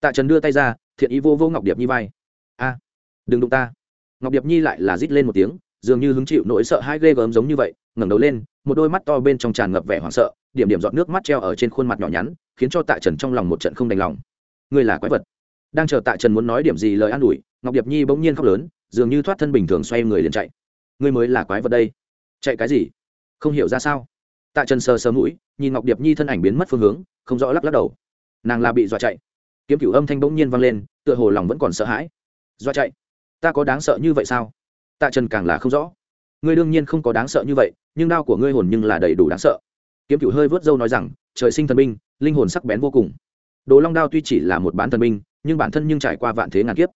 Tạ trần đưa tay ra, thiện ý vô vô ngọc điệp nhi vai. A, đừng đụng ta. Ngọc điệp nhi lại là rít lên một tiếng, dường như hứng chịu nỗi sợ hai ghê gớm giống như vậy, ngẩng đầu lên, một đôi mắt to bên trong tràn ngập vẻ hoảng sợ, điểm điểm giọt nước mắt treo ở trên khuôn mặt nhỏ nhắn, khiến cho tạ trần trong lòng một trận không đành lòng. Ngươi là quái vật. Đang chờ tạ trần muốn nói điểm gì lời an ủi ngọc điệp nhi bỗng nhiên khóc lớn, dường như thoát thân bình thường xoay người liền chạy. Ngươi mới là quái vật đây. Chạy cái gì? Không hiểu ra sao. Tạ trần sờ sờ mũi, nhìn ngọc điệp nhi thân ảnh biến mất phương hướng, không rõ lắc lắc đầu. Nàng là bị dọa chạy. Kiếm cửu âm thanh bỗng nhiên vang lên, tựa hồ lòng vẫn còn sợ hãi. Dọa chạy? Ta có đáng sợ như vậy sao? Tạ trần càng là không rõ. Ngươi đương nhiên không có đáng sợ như vậy, nhưng đao của ngươi hồn nhưng là đầy đủ đáng sợ. Kiếm cửu hơi vớt dâu nói rằng, trời sinh thần binh, linh hồn sắc bén vô cùng. Đồ long đao tuy chỉ là một bán thần binh, nhưng bản thân nhưng trải qua vạn thế ngàn kiếp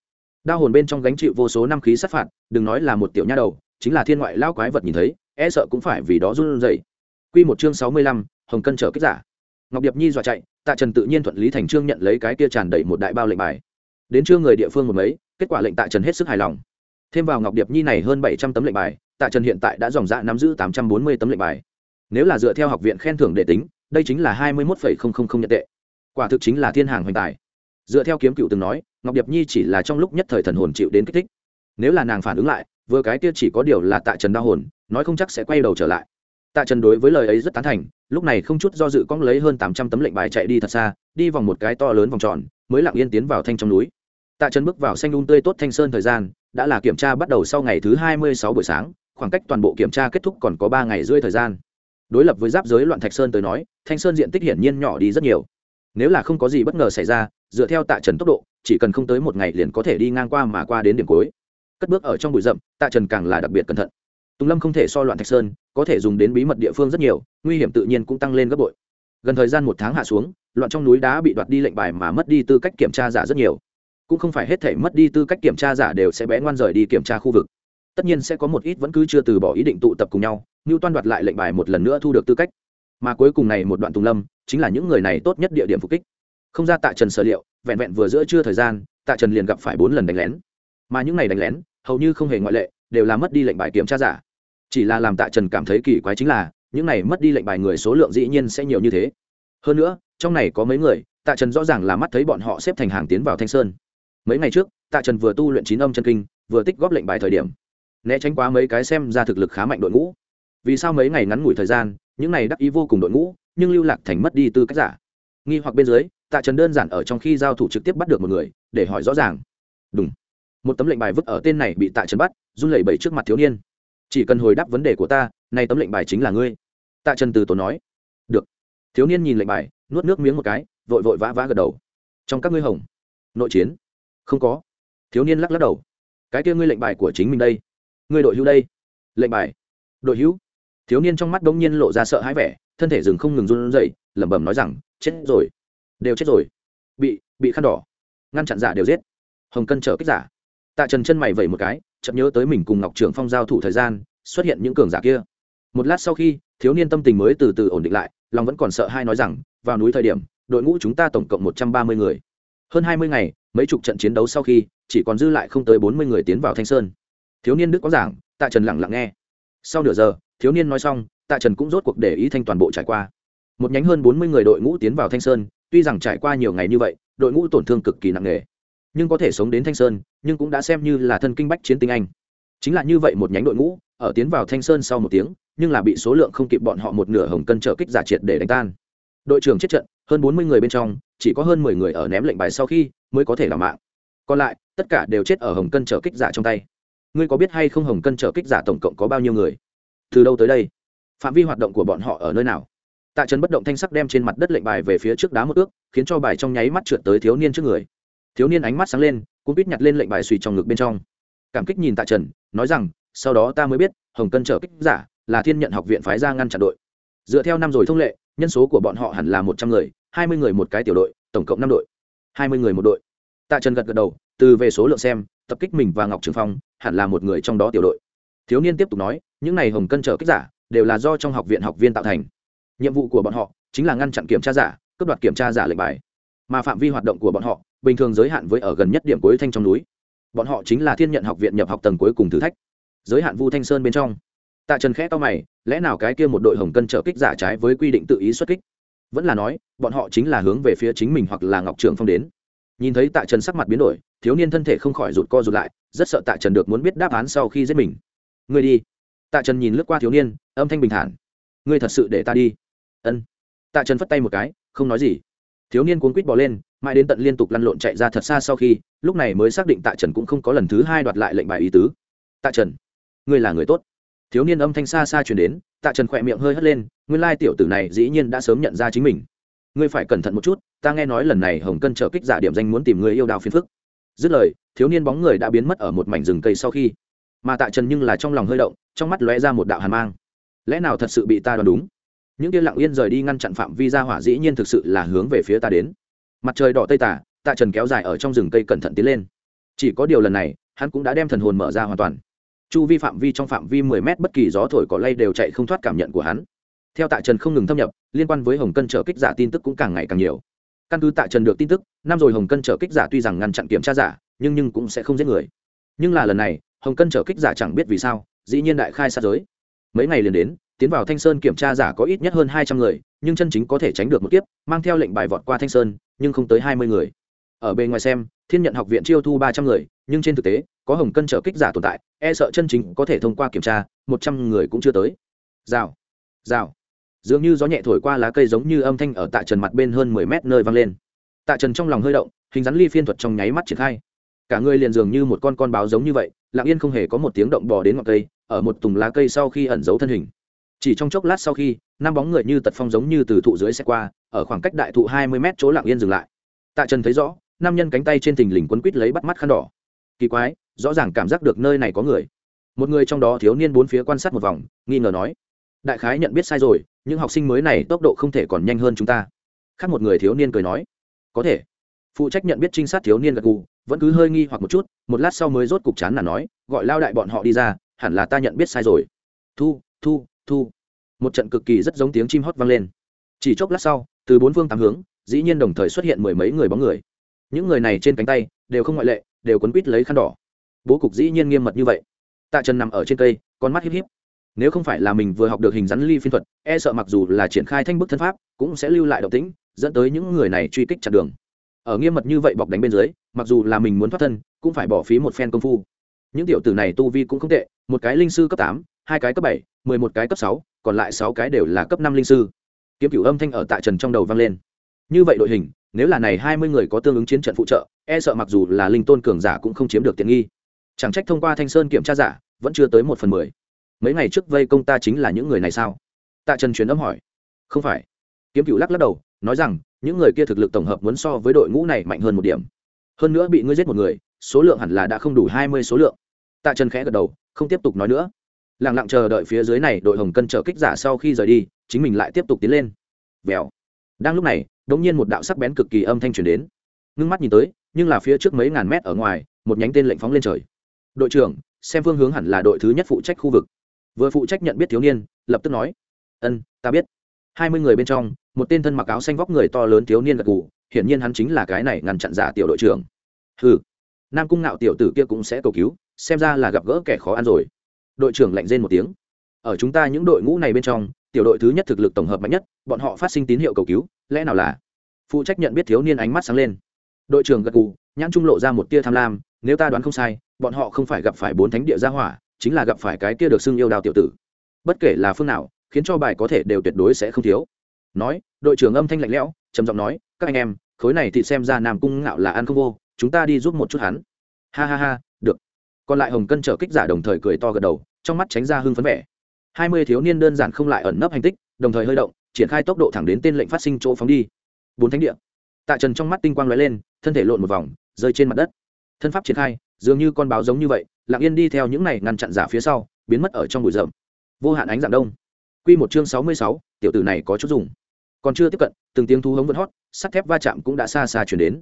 đao hồn bên trong gánh chịu vô số năm khí sát phạt, đừng nói là một tiểu nha đầu, chính là thiên ngoại lao quái vật nhìn thấy e sợ cũng phải vì đó run rẩy. Quy một chương sáu mươi lăm, hồng cân trở kích giả. Ngọc điệp nhi dọa chạy, tạ trần tự nhiên thuận lý thành trương nhận lấy cái kia tràn đầy một đại bao lệnh bài. Đến trưa người địa phương một mấy, kết quả lệnh tạ trần hết sức hài lòng. Thêm vào ngọc điệp nhi này hơn bảy trăm tấm lệnh bài, tạ trần hiện tại đã dòng dạ nắm giữ tám trăm bốn mươi tấm lệnh bài. Nếu là dựa theo học viện khen thưởng để tính, đây chính là hai mươi một nhận tệ. Quả thực chính là thiên hàng hoành tài dựa theo kiếm cựu từng nói, ngọc điệp nhi chỉ là trong lúc nhất thời thần hồn chịu đến kích thích. Nếu là nàng phản ứng lại, vừa cái kia chỉ có điều là tạ trần đau hồn, nói không chắc sẽ quay đầu trở lại. Tạ trần đối với lời ấy rất tán thành, lúc này không chút do dự cong lấy hơn tám trăm tấm lệnh bài chạy đi thật xa, đi vòng một cái to lớn vòng tròn, mới lặng yên tiến vào thanh trong núi. Tạ trần bước vào xanh un tươi tốt thanh sơn thời gian, đã là kiểm tra bắt đầu sau ngày thứ hai mươi sáu buổi sáng, khoảng cách toàn bộ kiểm tra kết thúc còn có ba ngày rưỡi thời gian. Đối lập với giáp giới loạn thạch sơn tới nói, thanh sơn diện tích hiển nhiên nhỏ đi rất nhiều nếu là không có gì bất ngờ xảy ra, dựa theo tạ trần tốc độ, chỉ cần không tới một ngày liền có thể đi ngang qua mà qua đến điểm cuối. Cất bước ở trong bụi rậm, tạ trần càng là đặc biệt cẩn thận. Tùng lâm không thể so loạn thạch sơn, có thể dùng đến bí mật địa phương rất nhiều, nguy hiểm tự nhiên cũng tăng lên gấp bội. Gần thời gian một tháng hạ xuống, loạn trong núi đá bị đoạt đi lệnh bài mà mất đi tư cách kiểm tra giả rất nhiều. Cũng không phải hết thể mất đi tư cách kiểm tra giả đều sẽ bé ngoan rời đi kiểm tra khu vực. Tất nhiên sẽ có một ít vẫn cứ chưa từ bỏ ý định tụ tập cùng nhau như toan đoạt lại lệnh bài một lần nữa thu được tư cách mà cuối cùng này một đoạn tùng lâm chính là những người này tốt nhất địa điểm phục kích. Không ra tạ trần sở liệu, vẹn vẹn vừa giữa trưa thời gian, tạ trần liền gặp phải bốn lần đánh lén. Mà những này đánh lén, hầu như không hề ngoại lệ, đều là mất đi lệnh bài kiểm tra giả. Chỉ là làm tạ trần cảm thấy kỳ quái chính là, những này mất đi lệnh bài người số lượng dĩ nhiên sẽ nhiều như thế. Hơn nữa, trong này có mấy người, tạ trần rõ ràng là mắt thấy bọn họ xếp thành hàng tiến vào thanh sơn. Mấy ngày trước, tạ trần vừa tu luyện chín âm chân kinh, vừa tích góp lệnh bài thời điểm. Né tránh quá mấy cái xem ra thực lực khá mạnh đội ngũ vì sao mấy ngày ngắn ngủi thời gian, những này đắc ý vô cùng đội ngũ, nhưng lưu lạc thành mất đi tư cách giả. Nghi hoặc bên dưới, tạ trần đơn giản ở trong khi giao thủ trực tiếp bắt được một người, để hỏi rõ ràng. Đúng một tấm lệnh bài vứt ở tên này bị tạ trần bắt, run lẩy bẩy trước mặt thiếu niên. Chỉ cần hồi đáp vấn đề của ta nay tấm lệnh bài chính là ngươi. Tạ trần từ tốn nói. Được. Thiếu niên nhìn lệnh bài, nuốt nước miếng một cái, vội vội vã vã gật đầu. Trong các ngươi hồng. Nội chiến. Không có. Thiếu niên lắc lắc đầu. Cái kia ngươi lệnh bài của chính mình đây. Ngươi đội hữu đây. Lệnh bài. Đội hữu thiếu niên trong mắt đ ỗ n g nhiên lộ ra sợ hãi vẻ, thân thể rừng không ngừng run dậy lẩm bẩm nói rằng, chết rồi, đều chết rồi. Bị bị khăn đỏ. Ngăn chặn giả đều giết. Hồng cân trở kích giả. Tạ trần chân mày vẩy một cái chậm nhớ tới mình cùng ngọc trưởng phong giao thủ thời gian, xuất hiện những cường giả kia. Một lát sau khi, thiếu niên tâm tình mới từ từ ổn định lại, lòng vẫn còn sợ hai nói rằng, vào núi thời điểm, đội ngũ chúng ta tổng cộng một trăm ba mươi người. Hơn hai mươi ngày, mấy chục trận chiến đấu sau khi, chỉ còn dư lại không tới bốn mươi người tiến vào thanh sơn. Thiếu niên đức có giảng, tạ trần lặng lặng nghe. Sau nửa giờ thiếu niên nói xong, tạ trần cũng rốt cuộc để ý thanh toàn bộ trải qua. Một nhánh hơn bốn mươi người đội ngũ tiến vào thanh sơn, tuy rằng trải qua nhiều ngày như vậy, đội ngũ tổn thương cực kỳ nặng nề, nhưng có thể sống đến thanh sơn, nhưng cũng đã xem như là thân kinh bách chiến tinh anh. Chính là như vậy một nhánh đội ngũ, ở tiến vào thanh sơn sau một tiếng, nhưng là bị số lượng không kịp bọn họ một nửa hồng cân trở kích giả triệt để đánh tan. Đội trưởng chết trận, hơn bốn mươi người bên trong, chỉ có hơn mười người ở ném lệnh bài sau khi mới có thể làm mạng. Còn lại, tất cả đều chết ở hồng cân trở kích giả trong tay. Ngươi có biết hay không hồng cân trở kích giả tổng cộng có bao nhiêu người? Từ đâu tới đây? Phạm vi hoạt động của bọn họ ở nơi nào? Tạ trần bất động thanh sắc đem trên mặt đất lệnh bài về phía trước đá một ước, khiến cho bài trong nháy mắt trượt tới thiếu niên trước người. Thiếu niên ánh mắt sáng lên cũng biết nhặt lên lệnh bài suy trong ngực bên trong. Cảm kích nhìn tạ trần, nói rằng, sau đó ta mới biết, hồng cân trở kích giả là thiên nhận học viện phái ra ngăn chặn đội. Dựa theo năm rồi thông lệ, nhân số của bọn họ hẳn là một trăm người, hai mươi người một cái tiểu đội, tổng cộng năm đội. Hai mươi người một đội. Tạ trần gật gật đầu, từ về số lượng xem, tập kích mình và ngọc trường phong hẳn là một người trong đó tiểu đội. Thiếu niên tiếp tục nói những này hồng cân trở kích giả đều là do trong học viện học viên tạo thành. Nhiệm vụ của bọn họ chính là ngăn chặn kiểm tra giả, cướp đoạt kiểm tra giả lệnh bài. Mà phạm vi hoạt động của bọn họ bình thường giới hạn với ở gần nhất điểm cuối thanh trong núi. Bọn họ chính là thiên nhận học viện nhập học tầng cuối cùng thử thách. Giới hạn vu thanh sơn bên trong. Tạ trần khẽ to mày, lẽ nào cái kia một đội hồng cân trở kích giả trái với quy định tự ý xuất kích? Vẫn là nói, bọn họ chính là hướng về phía chính mình hoặc là ngọc trường phong đến. Nhìn thấy tạ trần sắc mặt biến đổi, thiếu niên thân thể không khỏi rụt co rụt lại, rất sợ tạ trần được muốn biết đáp án sau khi giết mình. Ngươi đi tạ trần nhìn lướt qua thiếu niên, âm thanh bình thản. Ngươi thật sự để ta đi? Ân. Tạ trần phất tay một cái, không nói gì. Thiếu niên cuốn quýt bỏ lên, mãi đến tận liên tục lăn lộn chạy ra thật xa sau khi, lúc này mới xác định tạ trần cũng không có lần thứ hai đoạt lại lệnh bài ý tứ. Tạ trần, ngươi là người tốt. Thiếu niên âm thanh xa xa chuyển đến, tạ trần khỏe miệng hơi hất lên, nguyên lai tiểu tử này dĩ nhiên đã sớm nhận ra chính mình. Ngươi phải cẩn thận một chút, ta nghe nói lần này hồng cân trở kích giả điểm danh muốn tìm người yêu đào phiền phức. Dứt lời, thiếu niên bóng người đã biến mất ở một mảnh rừng cây sau khi, mà tạ trần nhưng là trong lòng hơi động trong mắt lóe ra một đạo hàn mang. Lẽ nào thật sự bị ta đoán đúng? Những kia lặng yên rời đi ngăn chặn phạm vi ra hỏa dĩ nhiên thực sự là hướng về phía ta đến. Mặt trời đỏ tây tả, tạ trần kéo dài ở trong rừng cây cẩn thận tiến lên. Chỉ có điều lần này, hắn cũng đã đem thần hồn mở ra hoàn toàn. Chu vi phạm vi trong phạm vi mười mét bất kỳ gió thổi cỏ lay đều chạy không thoát cảm nhận của hắn. Theo tạ trần không ngừng thâm nhập, liên quan với hồng cân trở kích giả tin tức cũng càng ngày càng nhiều. Căn cứ tạ trần được tin tức, năm rồi hồng cân trở kích giả tuy rằng ngăn chặn kiểm tra giả, nhưng nhưng cũng sẽ không giết người. Nhưng là lần này, hồng cân trở kích giả chẳng biết vì sao dĩ nhiên đại khai sát giới. Mấy ngày liền đến, tiến vào thanh sơn kiểm tra giả có ít nhất hơn hai trăm người, nhưng chân chính có thể tránh được một kiếp, mang theo lệnh bài vọt qua thanh sơn, nhưng không tới hai mươi người. Ở bề ngoài xem, thiên nhận học viện chiêu thu ba trăm người, nhưng trên thực tế, có hồng cân trở kích giả tồn tại e sợ chân chính có thể thông qua kiểm tra, một trăm người cũng chưa tới. Rào rào. Dường như gió nhẹ thổi qua lá cây giống như âm thanh ở tạ trần mặt bên hơn mười mét nơi vang lên. Tạ trần trong lòng hơi động, hình rắn ly phiên thuật trong nháy mắt triển khai. Cả người liền dường như một con con báo giống như vậy, lặng yên không hề có một tiếng động bò đến ngọn cây ở một tùng lá cây sau khi ẩn giấu thân hình. Chỉ trong chốc lát sau khi, năm bóng người như tật phong giống như từ thụ dưới xe qua, ở khoảng cách đại thụ hai mươi mét chỗ lặng yên dừng lại. Tạ trần thấy rõ, năm nhân cánh tay trên thình lình quấn quít lấy bắt mắt khăn đỏ. Kỳ quái, rõ ràng cảm giác được nơi này có người. Một người trong đó thiếu niên bốn phía quan sát một vòng, nghi ngờ nói, đại khái nhận biết sai rồi, những học sinh mới này tốc độ không thể còn nhanh hơn chúng ta. Khác một người thiếu niên cười nói, có thể. Phụ trách nhận biết trinh sát thiếu niên gật gù, vẫn cứ hơi nghi hoặc một chút, một lát sau mới rốt cục chán là nói, gọi lao đại bọn họ đi ra hẳn là ta nhận biết sai rồi. Thu thu thu. Một trận cực kỳ rất giống tiếng chim hót vang lên. Chỉ chốc lát sau, từ bốn phương tám hướng, dĩ nhiên đồng thời xuất hiện mười mấy người bóng người. Những người này trên cánh tay đều không ngoại lệ, đều quấn quít lấy khăn đỏ. Bố cục dĩ nhiên nghiêm mật như vậy. Tạ trần nằm ở trên cây, con mắt híp híp. Nếu không phải là mình vừa học được hình rắn ly phiên thuật e sợ mặc dù là triển khai thanh bức thân pháp, cũng sẽ lưu lại động tĩnh, dẫn tới những người này truy kích chặt đường. Ở nghiêm mật như vậy bọc đánh bên dưới, mặc dù là mình muốn thoát thân, cũng phải bỏ phí một phen công phu. Những tiểu tử này tu vi cũng không tệ một cái linh sư cấp tám, hai cái cấp bảy, mười một cái cấp sáu, còn lại sáu cái đều là cấp năm linh sư. Kiếm cửu âm thanh ở tạ trần trong đầu vang lên. Như vậy đội hình, nếu là này hai mươi người có tương ứng chiến trận phụ trợ e sợ mặc dù là linh tôn cường giả cũng không chiếm được tiện nghi. Chẳng trách thông qua thanh sơn kiểm tra giả, vẫn chưa tới một phần mười. Mấy ngày trước vây công ta chính là những người này sao? Tạ trần truyền âm hỏi. Không phải. Kiếm cựu lắc lắc đầu, nói rằng, những người kia thực lực tổng hợp muốn so với đội ngũ này mạnh hơn một điểm. Hơn nữa bị ngươi giết một người, số lượng hẳn là đã không đủ hai mươi số lượng tạ trần khẽ gật đầu, không tiếp tục nói nữa. Lẳng lặng chờ đợi phía dưới này đội hồng cân trở kích giả sau khi rời đi, chính mình lại tiếp tục tiến lên. Vèo. Đang lúc này đ ỗ n g nhiên một đạo sắc bén cực kỳ âm thanh truyền đến. Ngưng mắt nhìn tới, nhưng là phía trước mấy ngàn mét ở ngoài, một nhánh tên lệnh phóng lên trời. Đội trưởng, xem phương hướng hẳn là đội thứ nhất phụ trách khu vực. Vừa phụ trách nhận biết thiếu niên, lập tức nói. Ân, ta biết. Hai mươi người bên trong, một tên thân mặc áo xanh vóc người to lớn thiếu niên gật gù, hiển nhiên hắn chính là cái này ngăn chặn giả tiểu đội trưởng. Hừ. Nam cung ngạo tiểu tử kia cũng sẽ cầu cứu xem ra là gặp gỡ kẻ khó ăn rồi. Đội trưởng lạnh rên một tiếng. Ở chúng ta những đội ngũ này bên trong, tiểu đội thứ nhất thực lực tổng hợp mạnh nhất, bọn họ phát sinh tín hiệu cầu cứu, lẽ nào là? Phụ trách nhận biết thiếu niên ánh mắt sáng lên. Đội trưởng gật gù, nhãn trung lộ ra một tia tham lam, nếu ta đoán không sai, bọn họ không phải gặp phải bốn thánh địa gia hỏa, chính là gặp phải cái kia được xưng yêu đào tiểu tử. Bất kể là phương nào, khiến cho bài có thể đều tuyệt đối sẽ không thiếu. Nói, đội trưởng âm thanh lạnh lẽo, trầm giọng nói, các anh em, khối này thì xem ra nam cung ngạo là ăn không vô, chúng ta đi giúp một chút hắn. Ha ha ha còn lại hồng cân trở kích giả đồng thời cười to gật đầu, trong mắt tránh ra hưng phấn vẻ. Hai mươi thiếu niên đơn giản không lại ẩn nấp hành tích, đồng thời hơi động, triển khai tốc độ thẳng đến tên lệnh phát sinh chỗ phóng đi. Bốn thánh địa. Tạ trần trong mắt tinh quang lóe lên, thân thể lộn một vòng, rơi trên mặt đất. Thân pháp triển khai, dường như con báo giống như vậy, lặng yên đi theo những này ngăn chặn giả phía sau, biến mất ở trong bụi rậm. Vô hạn ánh dạng đông. Q một chương sáu mươi sáu, tiểu tử này có chút dùng. Còn chưa tiếp cận, từng tiếng thu hống vẫn hót, sắt thép va chạm cũng đã xa xa chuyển đến.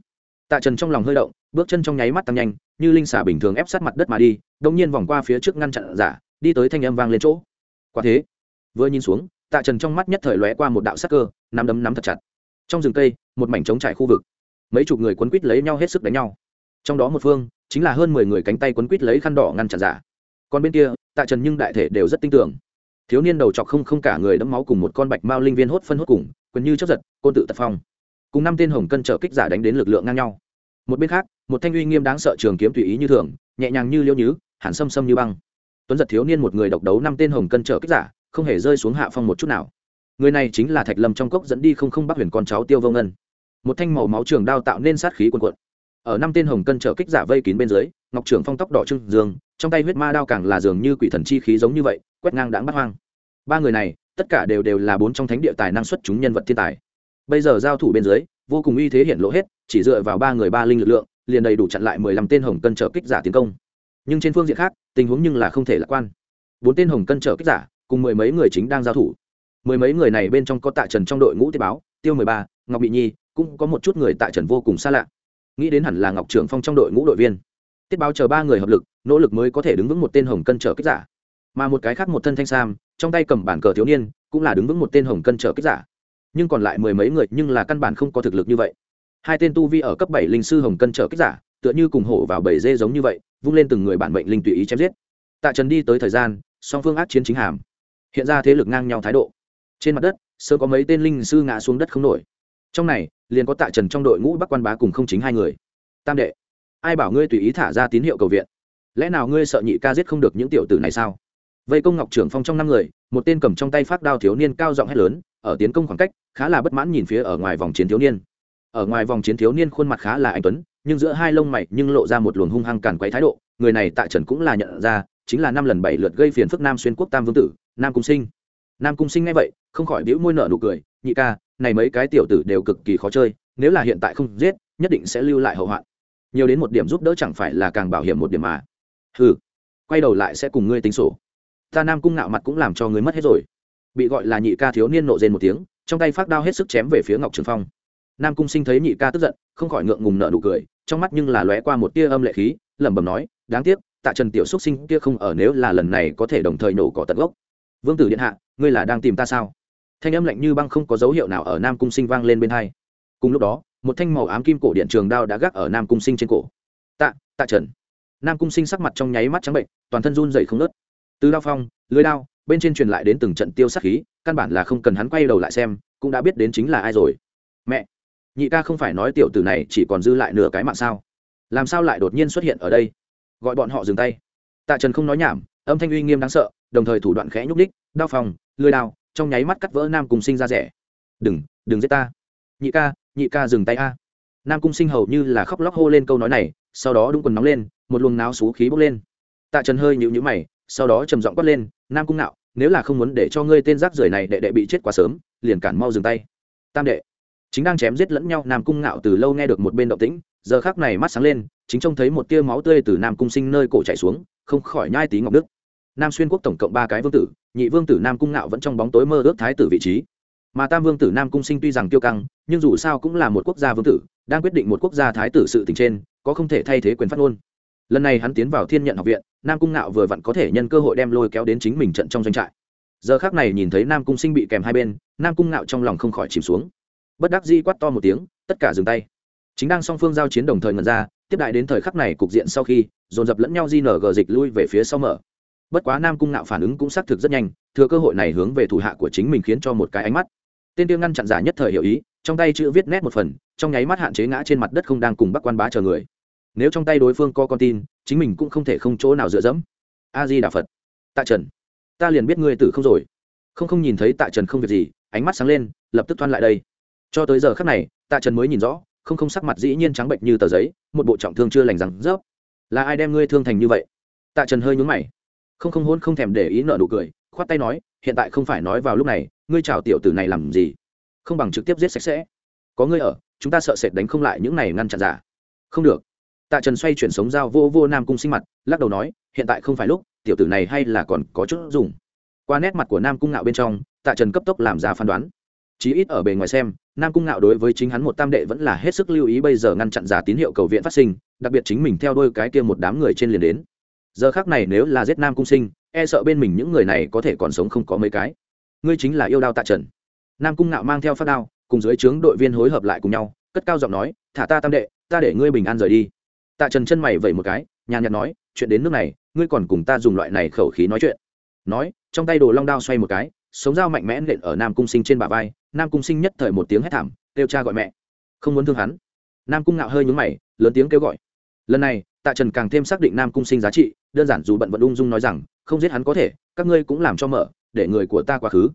Tạ trần trong lòng hơi động, bước chân trong nháy mắt tăng nhanh như linh xả bình thường ép sát mặt đất mà đi đông nhiên vòng qua phía trước ngăn chặn giả, đi tới thanh âm vang lên chỗ. Quả thế, vừa nhìn xuống, tạ trần trong mắt nhất thời lóe qua một đạo sắc cơ, nắm đấm nắm thật chặt. Trong rừng cây, một mảnh trống trải khu vực. Mấy chục người quấn quýt lấy nhau hết sức đánh nhau. Trong đó một phương, chính là hơn mười người cánh tay quấn quýt lấy khăn đỏ ngăn chặn giả. Còn bên kia, tạ trần nhưng đại thể đều rất tin tưởng. Thiếu niên đầu chọc không không cả người đẫm máu cùng một con bạch mao linh viên hốt phân hốt cùng quyền như chấp giật, côn tự tập phong. Cùng năm tên hồng cân trở kích giả đánh đến lực lượng ngang nhau một bên khác, một thanh uy nghiêm đáng sợ trường kiếm tùy ý như thường, nhẹ nhàng như liêu nhứ hẳn xâm xâm như băng. Tuấn giật thiếu niên một người độc đấu năm tên hồng cân trở kích giả, không hề rơi xuống hạ phong một chút nào. Người này chính là thạch lâm trong cốc dẫn đi không không bắt huyền con cháu tiêu vô ngân. Một thanh màu máu trường đao tạo nên sát khí quần quận ở năm tên hồng cân trở kích giả vây kín bên dưới, ngọc trưởng phong tóc đỏ trưng dương, trong tay huyết ma đao càng là dường như quỷ thần chi khí giống như vậy, quét ngang đáng bắt hoang. Ba người này, tất cả đều đều là bốn trong thánh địa tài năng xuất chúng nhân vật thiên tài. Bây giờ giao thủ bên dưới, vô cùng uy thế hiện lộ hết chỉ dựa vào ba người ba linh lực lượng, liền đầy đủ chặn lại mười lăm tên hồng cân trợ kích giả tiến công. Nhưng trên phương diện khác, tình huống nhưng là không thể lạc quan. Bốn tên hồng cân trợ kích giả, cùng mười mấy người chính đang giao thủ. Mười mấy người này bên trong có tạ trần trong đội ngũ tế báo, tiêu mười ba, ngọc bị nhi, cũng có một chút người tạ trần vô cùng xa lạ. Nghĩ đến hẳn là ngọc trưởng phong trong đội ngũ đội viên. Tiết báo chờ ba người hợp lực, nỗ lực mới có thể đứng vững một tên hồng cân trở kích giả. Mà một cái khác một thân thanh sam, trong tay cầm bản cờ thiếu niên, cũng là đứng vững một tên hồng cân trở kích giả. Nhưng còn lại mười mấy người nhưng là căn bản không có thực lực như vậy hai tên tu vi ở cấp bảy linh sư hồng cân trở kích giả, tựa như cùng hổ vào bầy dê giống như vậy, vung lên từng người bản mệnh linh tùy ý chém giết. Tạ trần đi tới thời gian, song phương ác chiến chính hàm. Hiện ra thế lực ngang nhau thái độ. Trên mặt đất sơ có mấy tên linh sư ngã xuống đất không nổi. Trong này, liền có tạ trần trong đội ngũ bắc quan bá cùng không chính hai người. Tam đệ, ai bảo ngươi tùy ý thả ra tín hiệu cầu viện? Lẽ nào ngươi sợ nhị ca giết không được những tiểu tử này sao? Vây công ngọc trưởng phong trong năm người, một tên cầm trong tay phát đao thiếu niên cao giọng hét lớn, ở tiến công khoảng cách, khá là bất mãn nhìn phía ở ngoài vòng chiến thiếu niên ở ngoài vòng chiến thiếu niên khuôn mặt khá là anh tuấn, nhưng giữa hai lông mày nhưng lộ ra một luồng hung hăng càn quấy thái độ. Người này tạ trần cũng là nhận ra, chính là năm lần bảy lượt gây phiền phức nam xuyên quốc tam vương tử, nam cung sinh. Nam cung sinh nghe vậy, không khỏi bĩu môi nở nụ cười, nhị ca, này mấy cái tiểu tử đều cực kỳ khó chơi, nếu là hiện tại không giết, nhất định sẽ lưu lại hậu hoạn. Nhiều đến một điểm giúp đỡ chẳng phải là càng bảo hiểm một điểm mà. Ừ quay đầu lại sẽ cùng ngươi tính sổ. Ta nam cung ngạo mặt cũng làm cho ngươi mất hết rồi. Bị gọi là nhị ca thiếu niên nộ rên một tiếng, trong tay phát đao hết sức chém về phía ngọc trường phong nam cung sinh thấy nhị ca tức giận, không khỏi ngượng ngùng nợ nụ cười, trong mắt nhưng là lóe qua một tia âm lệ khí, lẩm bẩm nói, đáng tiếc, tạ trần tiểu xúc sinh kia không ở, nếu là lần này có thể đồng thời nổ cỏ tận gốc. Vương tử điện hạ, ngươi là đang tìm ta sao? Thanh âm lạnh như băng không có dấu hiệu nào ở nam cung sinh vang lên bên hai. Cùng lúc đó, một thanh màu ám kim cổ điện trường đao đã gác ở nam cung sinh trên cổ. Tạ tạ trần. Nam cung sinh sắc mặt trong nháy mắt trắng bệnh, toàn thân run dậy không nớt từ đao phong, lưới đao, bên trên truyền lại đến từng trận tiêu sát khí, căn bản là không cần hắn quay đầu lại xem, cũng đã biết đến chính là ai rồi. Mẹ nhị ca không phải nói tiểu tử này chỉ còn dư lại nửa cái mạng sao? Làm sao lại đột nhiên xuất hiện ở đây? Gọi bọn họ dừng tay. Tạ trần không nói nhảm, âm thanh uy nghiêm đáng sợ, đồng thời thủ đoạn khẽ nhúc đích đao phòng, lưới đao, trong nháy mắt cắt vỡ nam cung sinh ra rẻ. Đừng đừng giết ta. Nhị ca nhị ca dừng tay a. Nam cung sinh hầu như là khóc lóc hô lên câu nói này, sau đó đúng quần nóng lên, một luồng náo xú khí bốc lên. Tạ trần hơi nhịu nhữ mày, sau đó trầm giọng quát lên, nam cung nạo, nếu là không muốn để cho ngươi tên rác rưởi này đệ đệ bị chết quá sớm, liền cản mau dừng tay. Tam đệ chính đang chém giết lẫn nhau, nam cung ngạo từ lâu nghe được một bên động tĩnh, giờ khác này mắt sáng lên, chính trông thấy một tia máu tươi từ nam cung sinh nơi cổ chảy xuống, không khỏi nhai tí ngọc đức. Nam xuyên quốc tổng cộng ba cái vương tử, nhị vương tử nam cung ngạo vẫn trong bóng tối mơ ước thái tử vị trí. Mà tam vương tử nam cung sinh tuy rằng tiêu căng, nhưng dù sao cũng là một quốc gia vương tử, đang quyết định một quốc gia thái tử sự tình trên, có không thể thay thế quyền phát ngôn. Lần này hắn tiến vào thiên nhận học viện, nam cung ngạo vừa vặn có thể nhân cơ hội đem lôi kéo đến chính mình trận trong doanh trại. Giờ khác này nhìn thấy nam cung sinh bị kèm hai bên, nam cung ngạo trong lòng không khỏi chìm xuống bất đắc di quát to một tiếng, tất cả dừng tay. Chính đang song phương giao chiến đồng thời ngần ra, tiếp đại đến thời khắc này cục diện sau khi, dồn dập lẫn nhau di nở gờ dịch lui về phía sau mở. Bất quá nam cung ngạo phản ứng cũng xác thực rất nhanh, thừa cơ hội này hướng về thủ hạ của chính mình khiến cho một cái ánh mắt. Tên tiêu ngăn chặn giả nhất thời hiểu ý, trong tay chữ viết nét một phần, trong nháy mắt hạn chế ngã trên mặt đất không đang cùng bắc quan bá chờ người. Nếu trong tay đối phương có con tin, chính mình cũng không thể không chỗ nào dựa dẫm. A di đà phật. Tạ trần. Ta liền biết ngươi tử không rồi. Không không nhìn thấy tạ trần không việc gì, ánh mắt sáng lên, lập tức thoan lại đây cho tới giờ khắc này, tạ trần mới nhìn rõ, không không sắc mặt dĩ nhiên trắng bệnh như tờ giấy, một bộ trọng thương chưa lành rằng, rớp, là ai đem ngươi thương thành như vậy? Tạ trần hơi nhúng mày. Không không hôn không thèm để ý nợ nụ cười, khoát tay nói, hiện tại không phải nói vào lúc này, ngươi chào tiểu tử này làm gì? Không bằng trực tiếp giết sạch sẽ. Có ngươi ở, chúng ta sợ sệt đánh không lại những này ngăn chặn giả. Không được. Tạ trần xoay chuyển sống dao vô vô nam cung sinh mặt, lắc đầu nói, hiện tại không phải lúc, tiểu tử này hay là còn có chút dùng. Qua nét mặt của nam cung ngạo bên trong, tạ trần cấp tốc làm ra phán đoán. Chí ít ở bề ngoài xem nam cung ngạo đối với chính hắn một tam đệ vẫn là hết sức lưu ý bây giờ ngăn chặn giả tín hiệu cầu viện phát sinh, đặc biệt chính mình theo đôi cái kia một đám người trên liền đến. Giờ khác này nếu là giết nam cung sinh e sợ bên mình những người này có thể còn sống không có mấy cái. Ngươi chính là yêu đao tạ trần. Nam cung ngạo mang theo phát đao, cùng dưới trướng đội viên hối hợp lại cùng nhau, cất cao giọng nói, thả ta tam đệ, ta để ngươi bình an rời đi. Tạ trần chân mày vẩy một cái, nhàn nhạt nói, chuyện đến nước này, ngươi còn cùng ta dùng loại này khẩu khí nói chuyện. Nói, trong tay đồ long đao xoay một cái, sống dao mạnh mẽ nện ở nam cung sinh trên bả vai nam cung sinh nhất thời một tiếng hét thảm, kêu cha gọi mẹ. Không muốn thương hắn. Nam cung ngạo hơi nhúng mày, lớn tiếng kêu gọi. Lần này, tạ trần càng thêm xác định nam cung sinh giá trị, đơn giản dù bận vận ung dung nói rằng, không giết hắn có thể, các ngươi cũng làm cho mở, để người của ta quá khứ.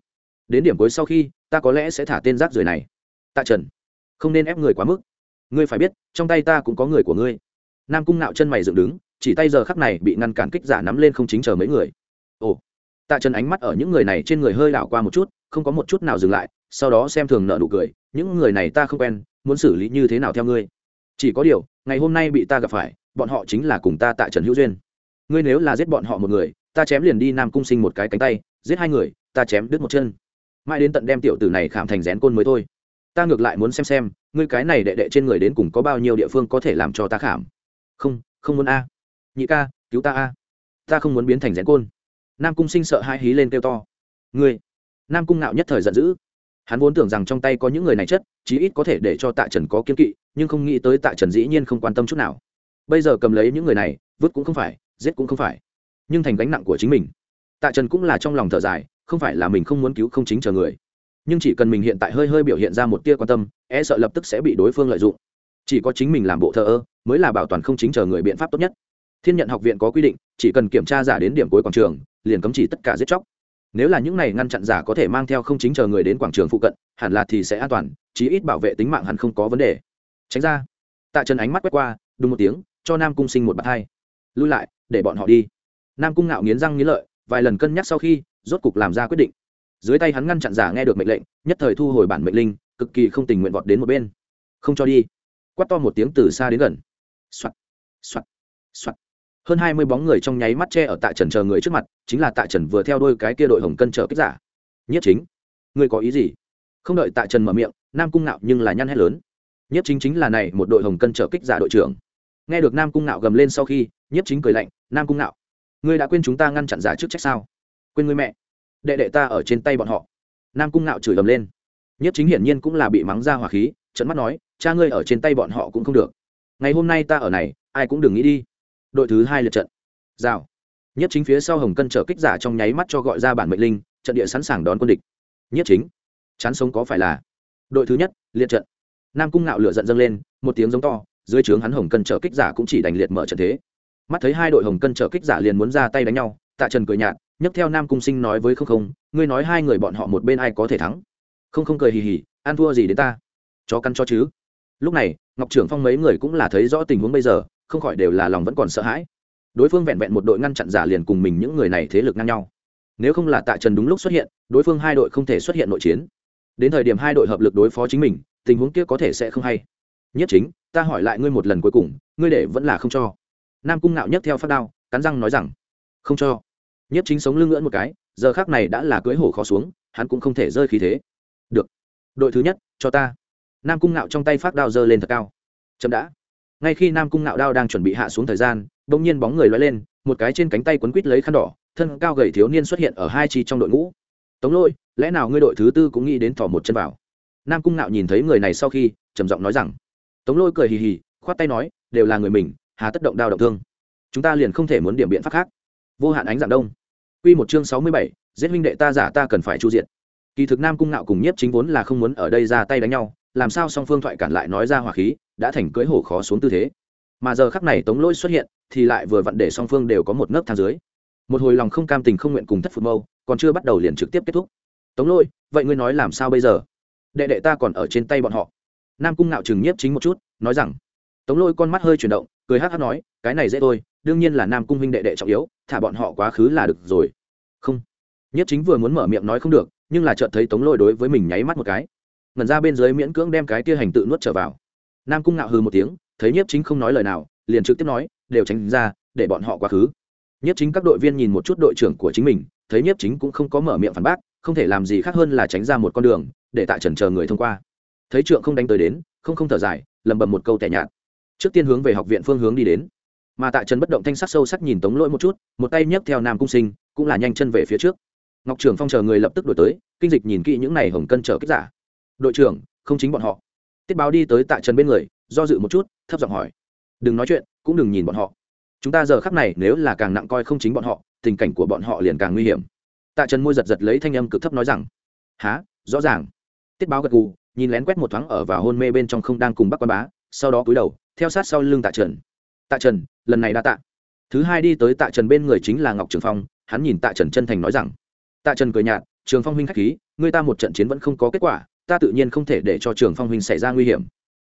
Đến điểm cuối sau khi, ta có lẽ sẽ thả tên rác rưởi này. Tạ trần, không nên ép người quá mức. Ngươi phải biết, trong tay ta cũng có người của ngươi. Nam cung nạo chân mày dựng đứng, chỉ tay giờ khắc này bị ngăn cản kích giả nắm lên không chính chờ mấy người. Ồ, tạ trần ánh mắt ở những người này trên người hơi đảo qua một chút, không có một chút nào dừng lại sau đó xem thường nợ nụ cười, những người này ta không quen, muốn xử lý như thế nào theo ngươi? Chỉ có điều, ngày hôm nay bị ta gặp phải, bọn họ chính là cùng ta tại trần hữu duyên. Ngươi nếu là giết bọn họ một người, ta chém liền đi nam cung sinh một cái cánh tay, giết hai người, ta chém đứt một chân. Mãi đến tận đem tiểu tử này khảm thành rén côn mới thôi. Ta ngược lại muốn xem xem, ngươi cái này đệ đệ trên người đến cùng có bao nhiêu địa phương có thể làm cho ta khảm. Không không muốn a. Nhị ca, cứu ta a. Ta không muốn biến thành rén côn. Nam cung sinh sợ hai hí lên kêu to. Ngươi. Nam cung nạo nhất thời giận dữ hắn vốn tưởng rằng trong tay có những người này chất, chí ít có thể để cho tạ trần có kiên kỵ, nhưng không nghĩ tới tạ trần dĩ nhiên không quan tâm chút nào. Bây giờ cầm lấy những người này, vứt cũng không phải, giết cũng không phải. Nhưng thành gánh nặng của chính mình. Tạ trần cũng là trong lòng thở dài, không phải là mình không muốn cứu không chính chờ người. Nhưng chỉ cần mình hiện tại hơi hơi biểu hiện ra một tia quan tâm e sợ lập tức sẽ bị đối phương lợi dụng. Chỉ có chính mình làm bộ thờ ơ, mới là bảo toàn không chính chờ người biện pháp tốt nhất. Thiên nhận học viện có quy định, chỉ cần kiểm tra giả đến điểm cuối quảng trường, liền cấm chỉ tất cả giết chóc nếu là những này ngăn chặn giả có thể mang theo không chính chờ người đến quảng trường phụ cận, hẳn là thì sẽ an toàn, chí ít bảo vệ tính mạng hẳn không có vấn đề. Tránh ra. Tạ trần ánh mắt quét qua, đúng một tiếng, cho nam cung sinh một bạt hai. Lui lại, để bọn họ đi. Nam cung ngạo nghiến răng nghiến lợi, vài lần cân nhắc sau khi, rốt cục làm ra quyết định. Dưới tay hắn ngăn chặn giả nghe được mệnh lệnh, nhất thời thu hồi bản mệnh linh, cực kỳ không tình nguyện vọt đến một bên. Không cho đi. Quát to một tiếng từ xa đến gần. Soạt. Soạt. Soạt hơn hai mươi bóng người trong nháy mắt che ở tạ trần chờ người trước mặt, chính là tạ trần vừa theo đôi cái kia đội hồng cân chờ kích giả. Nhất chính, ngươi có ý gì? Không đợi tạ trần mở miệng, nam cung nạo nhưng là nhăn hét lớn. Nhất chính chính là này, một đội hồng cân trở kích giả đội trưởng. Nghe được nam cung nạo gầm lên sau khi, nhất chính cười lạnh, nam cung nạo, ngươi đã quên chúng ta ngăn chặn giả trước trách sao? Quên ngươi mẹ, đệ đệ ta ở trên tay bọn họ. Nam cung nạo chửi gầm lên. Nhất chính hiển nhiên cũng là bị mắng ra hỏa khí trận mắt nói, cha ngươi ở trên tay bọn họ cũng không được. Ngày hôm nay ta ở này, ai cũng đừng nghĩ đi đội thứ hai lượt trận. Rào. Nhất chính phía sau hồng cân trở kích giả trong nháy mắt cho gọi ra bản mệnh linh, trận địa sẵn sàng đón quân địch. Nhất chính. Chán sống có phải là? Đội thứ nhất, liệt trận. Nam cung ngạo lửa giận dâng lên, một tiếng giống to, dưới trướng hắn hồng cân trở kích giả cũng chỉ đành liệt mở trận thế. Mắt thấy hai đội hồng cân trở kích giả liền muốn ra tay đánh nhau, tạ trần cười nhạt, nhấc theo nam cung sinh nói với không không ngươi nói hai người bọn họ một bên ai có thể thắng? Không không cười hì hì, ăn thua gì đến ta? Chó căn cho chứ? Lúc này, ngọc trưởng phong mấy người cũng là thấy rõ tình huống bây giờ không khỏi đều là lòng vẫn còn sợ hãi. Đối phương vẹn vẹn một đội ngăn chặn giả liền cùng mình những người này thế lực ngang nhau. Nếu không là tạ trần đúng lúc xuất hiện, đối phương hai đội không thể xuất hiện nội chiến. Đến thời điểm hai đội hợp lực đối phó chính mình, tình huống kia có thể sẽ không hay. Nhất chính, ta hỏi lại ngươi một lần cuối cùng, ngươi để vẫn là không cho. Nam cung ngạo nhất theo phát đao, cắn răng nói rằng, không cho. Nhất chính sống lưng ngưỡn một cái, giờ khác này đã là cưới hổ khó xuống, hắn cũng không thể rơi khí thế. Được. Đội thứ nhất, cho ta. Nam cung ngạo trong tay phát đao giơ lên thật cao. Chậm đã ngay khi nam cung ngạo đao đang chuẩn bị hạ xuống thời gian đ ỗ n g nhiên bóng người loay lên, một cái trên cánh tay quấn quít lấy khăn đỏ, thân cao gầy thiếu niên xuất hiện ở hai chi trong đội ngũ. Tống lôi lẽ nào ngươi đội thứ tư cũng nghĩ đến thỏ một chân vào? Nam cung ngạo nhìn thấy người này sau khi, trầm giọng nói rằng, tống lôi cười hì hì, khoát tay nói, đều là người mình, hà tất động đao động thương. Chúng ta liền không thể muốn điểm biện pháp khác. Vô hạn ánh dạng đông. Q một chương sáu mươi bảy, giết huynh đệ ta, giả ta cần phải chu diện kỳ thực nam cung ngạo cùng nhiếp chính vốn là không muốn ở đây ra tay đánh nhau, làm sao song phương thoại cản lại nói ra hỏa khí đã thành cưới hổ khó xuống tư thế. Mà giờ khắc này tống lỗi xuất hiện, thì lại vừa vặn để song phương đều có một nấc thang dưới. Một hồi lòng không cam tình không nguyện cùng thất phụ mâu, còn chưa bắt đầu liền trực tiếp kết thúc. Tống lỗi, vậy ngươi nói làm sao bây giờ? Đệ đệ ta còn ở trên tay bọn họ. Nam cung ngạo chừng nhiếp chính một chút, nói rằng, tống lôi con mắt hơi chuyển động, cười hát hát nói, cái này dễ thôi, đương nhiên là nam cung huynh đệ đệ trọng yếu, thả bọn họ quá khứ là được rồi. Không. Nhiếp chính vừa muốn mở miệng nói không được, nhưng là chợt thấy tống lôi đối với mình nháy mắt một cái. Ngần ra bên dưới miễn cưỡng đem cái tia hành tự nuốt trở vào nam cung ngạo hư một tiếng, thấy nhiếp chính không nói lời nào, liền trực tiếp nói, đều tránh ra, để bọn họ quá khứ. Nhiếp chính các đội viên nhìn một chút đội trưởng của chính mình, thấy nhiếp chính cũng không có mở miệng phản bác, không thể làm gì khác hơn là tránh ra một con đường, để tại trần chờ người thông qua. Thấy trượng không đánh tới đến, không không thở dài lầm bầm một câu tẻ nhạt. Trước tiên hướng về học viện phương hướng đi đến. Mà tại trần bất động thanh sắc sâu sắc nhìn tống lỗi một chút, một tay nhấc theo nam cung sinh, cũng là nhanh chân về phía trước. Ngọc trưởng phong chờ người lập tức đổi tới, kinh dịch nhìn kỹ những này hồng cân trở kích giả. Đội trưởng, không chính bọn họ tiết báo đi tới tạ trần bên người, do dự một chút, thấp giọng hỏi. Đừng nói chuyện, cũng đừng nhìn bọn họ. Chúng ta giờ khắc này nếu là càng nặng coi không chính bọn họ, tình cảnh của bọn họ liền càng nguy hiểm. Tạ trần môi giật giật lấy thanh âm cực thấp nói rằng há rõ ràng. Tiết báo gật gù, nhìn lén quét một thoáng ở và hôn mê bên trong không đang cùng bắc quan bá, sau đó cúi đầu, theo sát sau lưng tạ trần. Tạ trần, lần này đã tạ. Thứ hai đi tới tạ trần bên người chính là ngọc trường phong, hắn nhìn tạ trần chân thành nói rằng, tạ trần cười nhạt, trường phong huynh k h á c h khí, người ta một trận chiến vẫn không có kết quả ta tự nhiên không thể để cho trường phong huynh xảy ra nguy hiểm.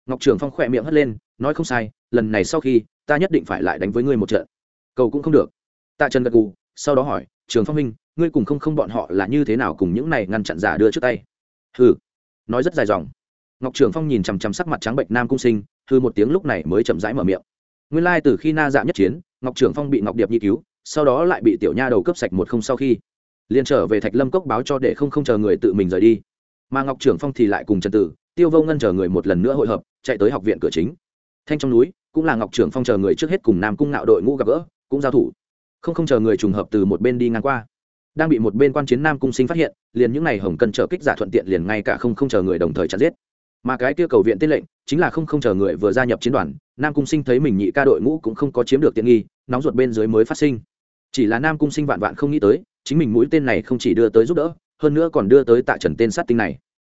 Ngọc trường phong khỏe miệng hất lên, nói không sai, lần này sau khi, ta nhất định phải lại đánh với ngươi một trận. Cầu cũng không được. Tạ trần gật gù, sau đó hỏi, trường phong huynh, ngươi cùng không không bọn họ là như thế nào cùng những này ngăn chặn giả đưa trước tay? Hừ. Nói rất dài dòng. Ngọc trường phong nhìn chằm chằm sắc mặt trắng bệnh nam cung sinh, hư một tiếng lúc này mới chậm rãi mở miệng. Nguyên lai từ khi na dạ nhất chiến, ngọc trường phong bị ngọc điệp nhi cứu, sau đó lại bị tiểu nha đầu cấp sạch một không sau khi, liền trở về thạch lâm cốc báo cho để không không chờ người tự mình rời đi mà ngọc trường phong thì lại cùng trần tử, tiêu vô ngân chờ người một lần nữa hội hợp, chạy tới học viện cửa chính. Thanh trong núi, cũng là ngọc trường phong chờ người trước hết cùng nam cung ngạo đội ngũ gặp gỡ, cũng giao thủ. Không không chờ người trùng hợp từ một bên đi ngang qua. Đang bị một bên quan chiến nam cung sinh phát hiện, liền những n à y hồng cần trợ kích giả thuận tiện liền ngay cả không không chờ người đồng thời chặt giết. Mà cái kia cầu viện tiết lệnh, chính là không không chờ người vừa gia nhập chiến đoàn, nam cung sinh thấy mình nhị ca đội ngũ cũng không có chiếm được tiện nghi, nóng ruột bên dưới mới phát sinh. Chỉ là nam cung sinh vạn vạn không nghĩ tới, chính mình mũi tên này không chỉ đưa tới giúp đỡ hơn nữa còn đưa tới tạ trần tên sát tinh này.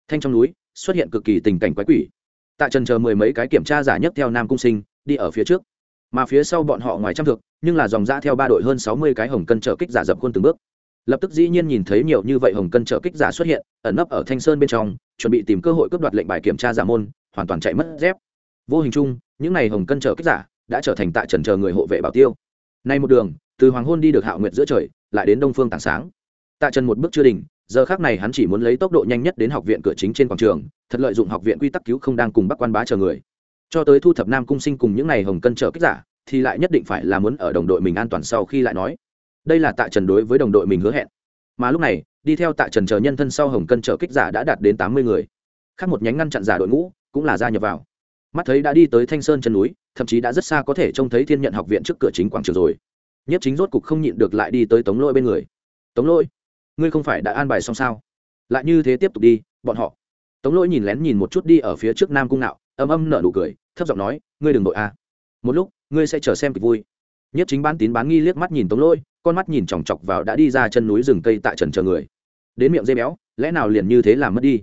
Thanh trong núi, xuất hiện cực kỳ tình cảnh quái quỷ. Tạ trần chờ mười mấy cái kiểm tra giả nhất theo nam cung sinh, đi ở phía trước. Mà phía sau bọn họ ngoài trăm thực nhưng là dòng ra theo ba đội hơn sáu mươi cái hồng cân trợ kích giả dập khuôn từng bước. Lập tức dĩ nhiên nhìn thấy nhiều như vậy hồng cân trợ kích giả xuất hiện, ẩn nấp ở thanh sơn bên trong, chuẩn bị tìm cơ hội cướp đoạt lệnh bài kiểm tra giả môn, hoàn toàn chạy mất dép. Vô hình chung, những n à y hồng cân trợ kích giả đã trở thành tạ trần chờ người hộ vệ bảo tiêu. Nay một đường, từ hoàng hôn đi được hạo nguyệt giữa trời, lại đến đông phương tảng sáng. Tạ trần một bước chưa đỉnh giờ khác này hắn chỉ muốn lấy tốc độ nhanh nhất đến học viện cửa chính trên quảng trường, thật lợi dụng học viện quy tắc cứu không đang cùng bắc quan bá chờ người. Cho tới thu thập nam cung sinh cùng những n à y hồng cân trợ kích giả, thì lại nhất định phải là muốn ở đồng đội mình an toàn sau khi lại nói. Đây là tạ trần đối với đồng đội mình hứa hẹn. Mà lúc này, đi theo tạ trần chờ nhân thân sau hồng cân trợ kích giả đã đạt đến tám mươi người. Khác một nhánh ngăn chặn giả đội ngũ cũng là gia nhập vào. Mắt thấy đã đi tới thanh sơn chân núi, thậm chí đã rất xa có thể trông thấy thiên nhận học viện trước cửa chính quảng trường rồi. Nhất chính rốt cục không nhịn được lại đi tới tống lôi bên người. Tống lôi ngươi không phải đã an bài xong sao? Lại như thế tiếp tục đi, bọn họ. Tống lỗi nhìn lén nhìn một chút đi ở phía trước nam cung nạo, âm âm nở nụ cười, thấp giọng nói, ngươi đừng đội a. Một lúc, ngươi sẽ chờ xem kịch vui. Nhất chính bán tín bán nghi liếc mắt nhìn tống lỗi, con mắt nhìn chòng chọc vào đã đi ra chân núi rừng cây tại trần chờ người. Đến miệng dây béo, lẽ nào liền như thế làm mất đi?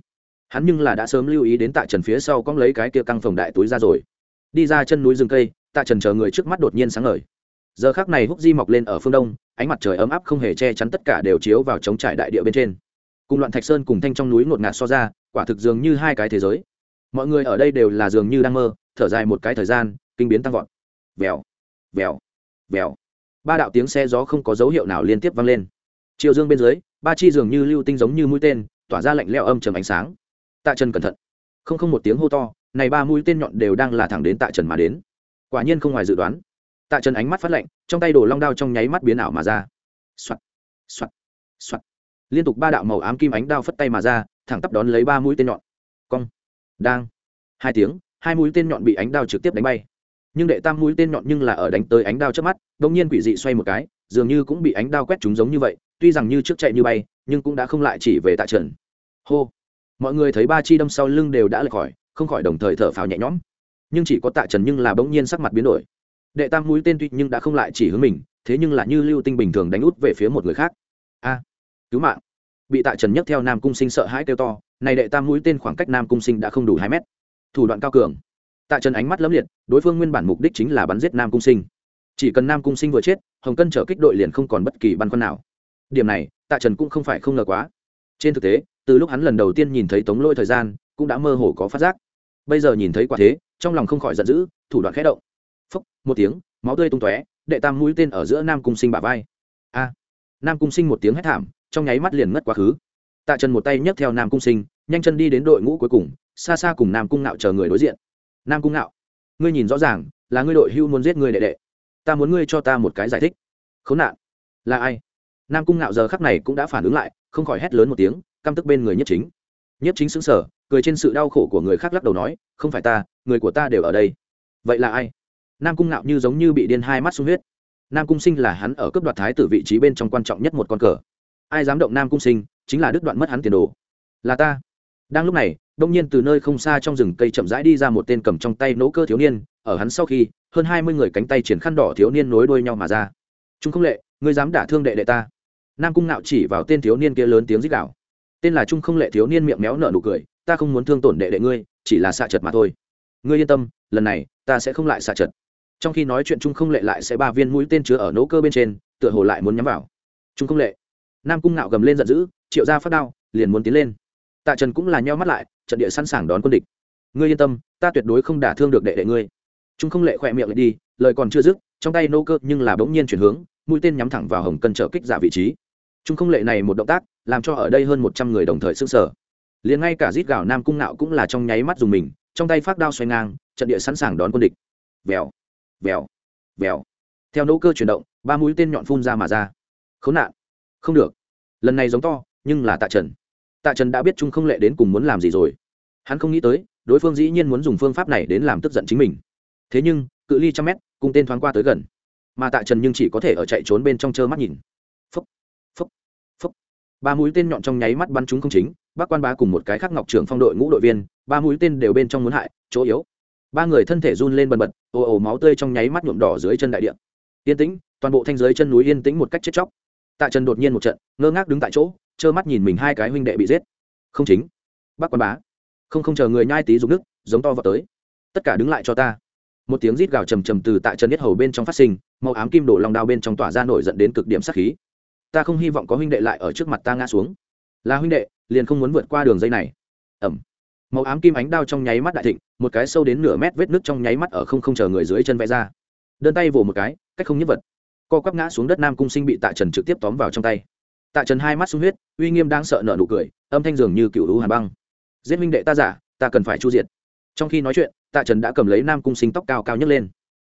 Hắn nhưng là đã sớm lưu ý đến tại trần phía sau cóng lấy cái kia căng phòng đại túi ra rồi. Đi ra chân núi rừng cây tại trần chờ người trước mắt đột nhiên sáng ngời giờ khác này húc di mọc lên ở phương đông, ánh mặt trời ấm áp không hề che chắn tất cả đều chiếu vào trống trải đại địa bên trên. Cùng loạn thạch sơn cùng thanh trong núi ngột ngạt so ra, quả thực dường như hai cái thế giới. Mọi người ở đây đều là dường như đang mơ, thở dài một cái thời gian, kinh biến tăng vọt. Vèo vèo vèo. Ba đạo tiếng xe gió không có dấu hiệu nào liên tiếp vang lên. Chiều dương bên dưới, ba chi dường như lưu tinh giống như mũi tên, tỏa ra lạnh leo âm trầm ánh sáng. Tạ trần cẩn thận. Không không một tiếng hô to, này ba mũi tên nhọn đều đang là thẳng đến tạ trần mà đến. Quả nhiên không ngoài dự đoán tạ trần ánh mắt phát lạnh, trong tay đổ long đao trong nháy mắt biến ảo mà ra. Soạt soạt soạt. Liên tục ba đạo màu ám kim ánh đao phất tay mà ra, thẳng tắp đón lấy ba mũi tên nhọn. Cong, đang. Hai tiếng, hai mũi tên nhọn bị ánh đao trực tiếp đánh bay. Nhưng đệ tam mũi tên nhọn nhưng là ở đánh tới ánh đao trước mắt đ ỗ n g nhiên quỷ dị xoay một cái, dường như cũng bị ánh đao quét chúng giống như vậy, tuy rằng như trước chạy như bay, nhưng cũng đã không lại chỉ về tạ trần. Hô. Mọi người thấy ba chi đâm sau lưng đều đã lệch khỏi, không khỏi đồng thời thở phào nhẹ nhõm. Nhưng chỉ có tạ trần nhưng là bỗng nhiên sắc mặt biến đổi đệ tam mũi tên tuy nhưng đã không lại chỉ hướng mình, thế nhưng là như lưu tinh bình thường đánh út về phía một người khác. A, cứu mạng. Bị tạ trần nhấc theo nam cung sinh sợ hãi kêu to, này đệ tam mũi tên khoảng cách nam cung sinh đã không đủ hai mét. Thủ đoạn cao cường. Tạ trần ánh mắt lấm liệt, đối phương nguyên bản mục đích chính là bắn giết nam cung sinh. Chỉ cần nam cung sinh vừa chết, hồng cân trở kích đội liền không còn bất kỳ băn khoăn nào. Điểm này, tạ trần cũng không phải không ngờ quá. Trên thực tế, từ lúc hắn lần đầu tiên nhìn thấy tống lôi thời gian, cũng đã mơ hồ có phát giác. Bây giờ nhìn thấy quả thế, trong lòng không khỏi giận dữ, thủ đoạn khẽ động phốc một tiếng, máu tươi tung tóe, đệ tam mũi tên ở giữa nam cung sinh bả vai. A. Nam cung sinh một tiếng hét thảm, trong nháy mắt liền ngất quá khứ. Tạ trần một tay nhấc theo nam cung sinh, nhanh chân đi đến đội ngũ cuối cùng, xa xa cùng nam cung nạo chờ người đối diện. Nam cung nạo ngươi nhìn rõ ràng, là ngươi đội hưu muốn giết người đệ đệ. Ta muốn ngươi cho ta một cái giải thích. Khốn nạn. Là ai? Nam cung nạo giờ khắc này cũng đã phản ứng lại, không khỏi hét lớn một tiếng, căm tức bên người nhất chính. Nhất chính xứng sở cười trên sự đau khổ của người khác lắc đầu nói, không phải ta, người của ta đều ở đây. Vậy là ai? Nam cung nạo như giống như bị điên hai mắt sung huyết. Nam cung sinh là hắn ở cấp đoạt thái tử vị trí bên trong quan trọng nhất một con cờ. Ai dám động nam cung sinh, chính là đứt đoạn mất hắn tiền đồ. Là ta. Đang lúc này, đông nhiên từ nơi không xa trong rừng cây chậm rãi đi ra một tên cầm trong tay nỗ cơ thiếu niên, ở hắn sau khi, hơn hai mươi người cánh tay triển khăn đỏ thiếu niên nối đuôi nhau mà ra. Chúng không lệ, ngươi dám đả thương đệ đệ ta. Nam cung nạo chỉ vào tên thiếu niên kia lớn tiếng dích đạo tên là trung không lệ thiếu niên miệng méo nở nụ cười, ta không muốn thương tổn đệ đệ ngươi, chỉ là xạ chật mà thôi. Ngươi yên tâm, lần này, ta sẽ không lại xạ chật trong khi nói chuyện trung không lệ lại sẽ ba viên mũi tên chứa ở nỗ cơ bên trên, tựa hồ lại muốn nhắm vào. Trung không lệ. Nam cung nạo gầm lên giận dữ, triệu ra phát đao, liền muốn tiến lên. Tạ trần cũng là nheo mắt lại, trận địa sẵn sàng đón quân địch. Ngươi yên tâm, ta tuyệt đối không đả thương được đệ đệ ngươi. Trung không lệ khỏe miệng lại đi, lời còn chưa dứt, trong tay nô cơ nhưng là bỗng nhiên chuyển hướng, mũi tên nhắm thẳng vào hồng cân trở kích giả vị trí. Trung không lệ này một động tác, làm cho ở đây hơn một trăm người đồng thời sức sở liền ngay cả rít gạo nam cung nạo cũng là trong nháy mắt dùng mình, trong tay phát đao xoay ngang, trận địa sẵn sàng đón quân địch. Vèo vèo vèo. Theo nỗ cơ chuyển động ba mũi tên nhọn phun ra mà ra. Khốn nạn. Không được. Lần này giống to nhưng là tạ trần. Tạ trần đã biết trung không lệ đến cùng muốn làm gì rồi. Hắn không nghĩ tới đối phương dĩ nhiên muốn dùng phương pháp này đến làm tức giận chính mình. Thế nhưng cự ly trăm mét cùng tên thoáng qua tới gần. Mà tạ trần nhưng chỉ có thể ở chạy trốn bên trong trơ mắt nhìn. Phấp, phấp, phấp. ba mũi tên nhọn trong nháy mắt bắn chúng không chính bác quan bá cùng một cái khác ngọc trưởng phong đội ngũ đội viên ba mũi tên đều bên trong muốn hại chỗ yếu ba người thân thể run lên bần bật, ồ ồ máu tươi trong nháy mắt nhuộm đỏ dưới chân đại điện yên tĩnh, toàn bộ thanh giới chân núi yên tĩnh một cách chết chóc. Tạ trần đột nhiên một trận, ngơ ngác đứng tại chỗ, trơ mắt nhìn mình hai cái huynh đệ bị giết. Không chính. Bác quan bá. Không không chờ người nhai tí dùng nước, giống to vào tới. Tất cả đứng lại cho ta. Một tiếng rít gào trầm trầm từ tại chân nhất hầu bên trong phát sinh, màu ám kim đổ lòng đao bên trong tỏa ra nổi dẫn đến cực điểm sát khí. Ta không hy vọng có huynh đệ lại ở trước mặt ta ngã xuống. Là huynh đệ, liền không muốn vượt qua đường dây này. Ẩm màu ám kim ánh đao trong nháy mắt đại thịnh, một cái sâu đến nửa mét vết nước trong nháy mắt ở không không chờ người dưới chân vẽ ra. Đơn tay vồ một cái, cách không nhất vật. Co quắp ngã xuống đất nam cung sinh bị tạ trần trực tiếp tóm vào trong tay. Tạ trần hai mắt sung huyết, uy nghiêm đang sợ nợ nụ cười, âm thanh dường như cựu lũ hàn băng. Giết minh đệ ta giả, ta cần phải chu diệt. Trong khi nói chuyện, tạ trần đã cầm lấy nam cung sinh tóc cao cao nhấc lên.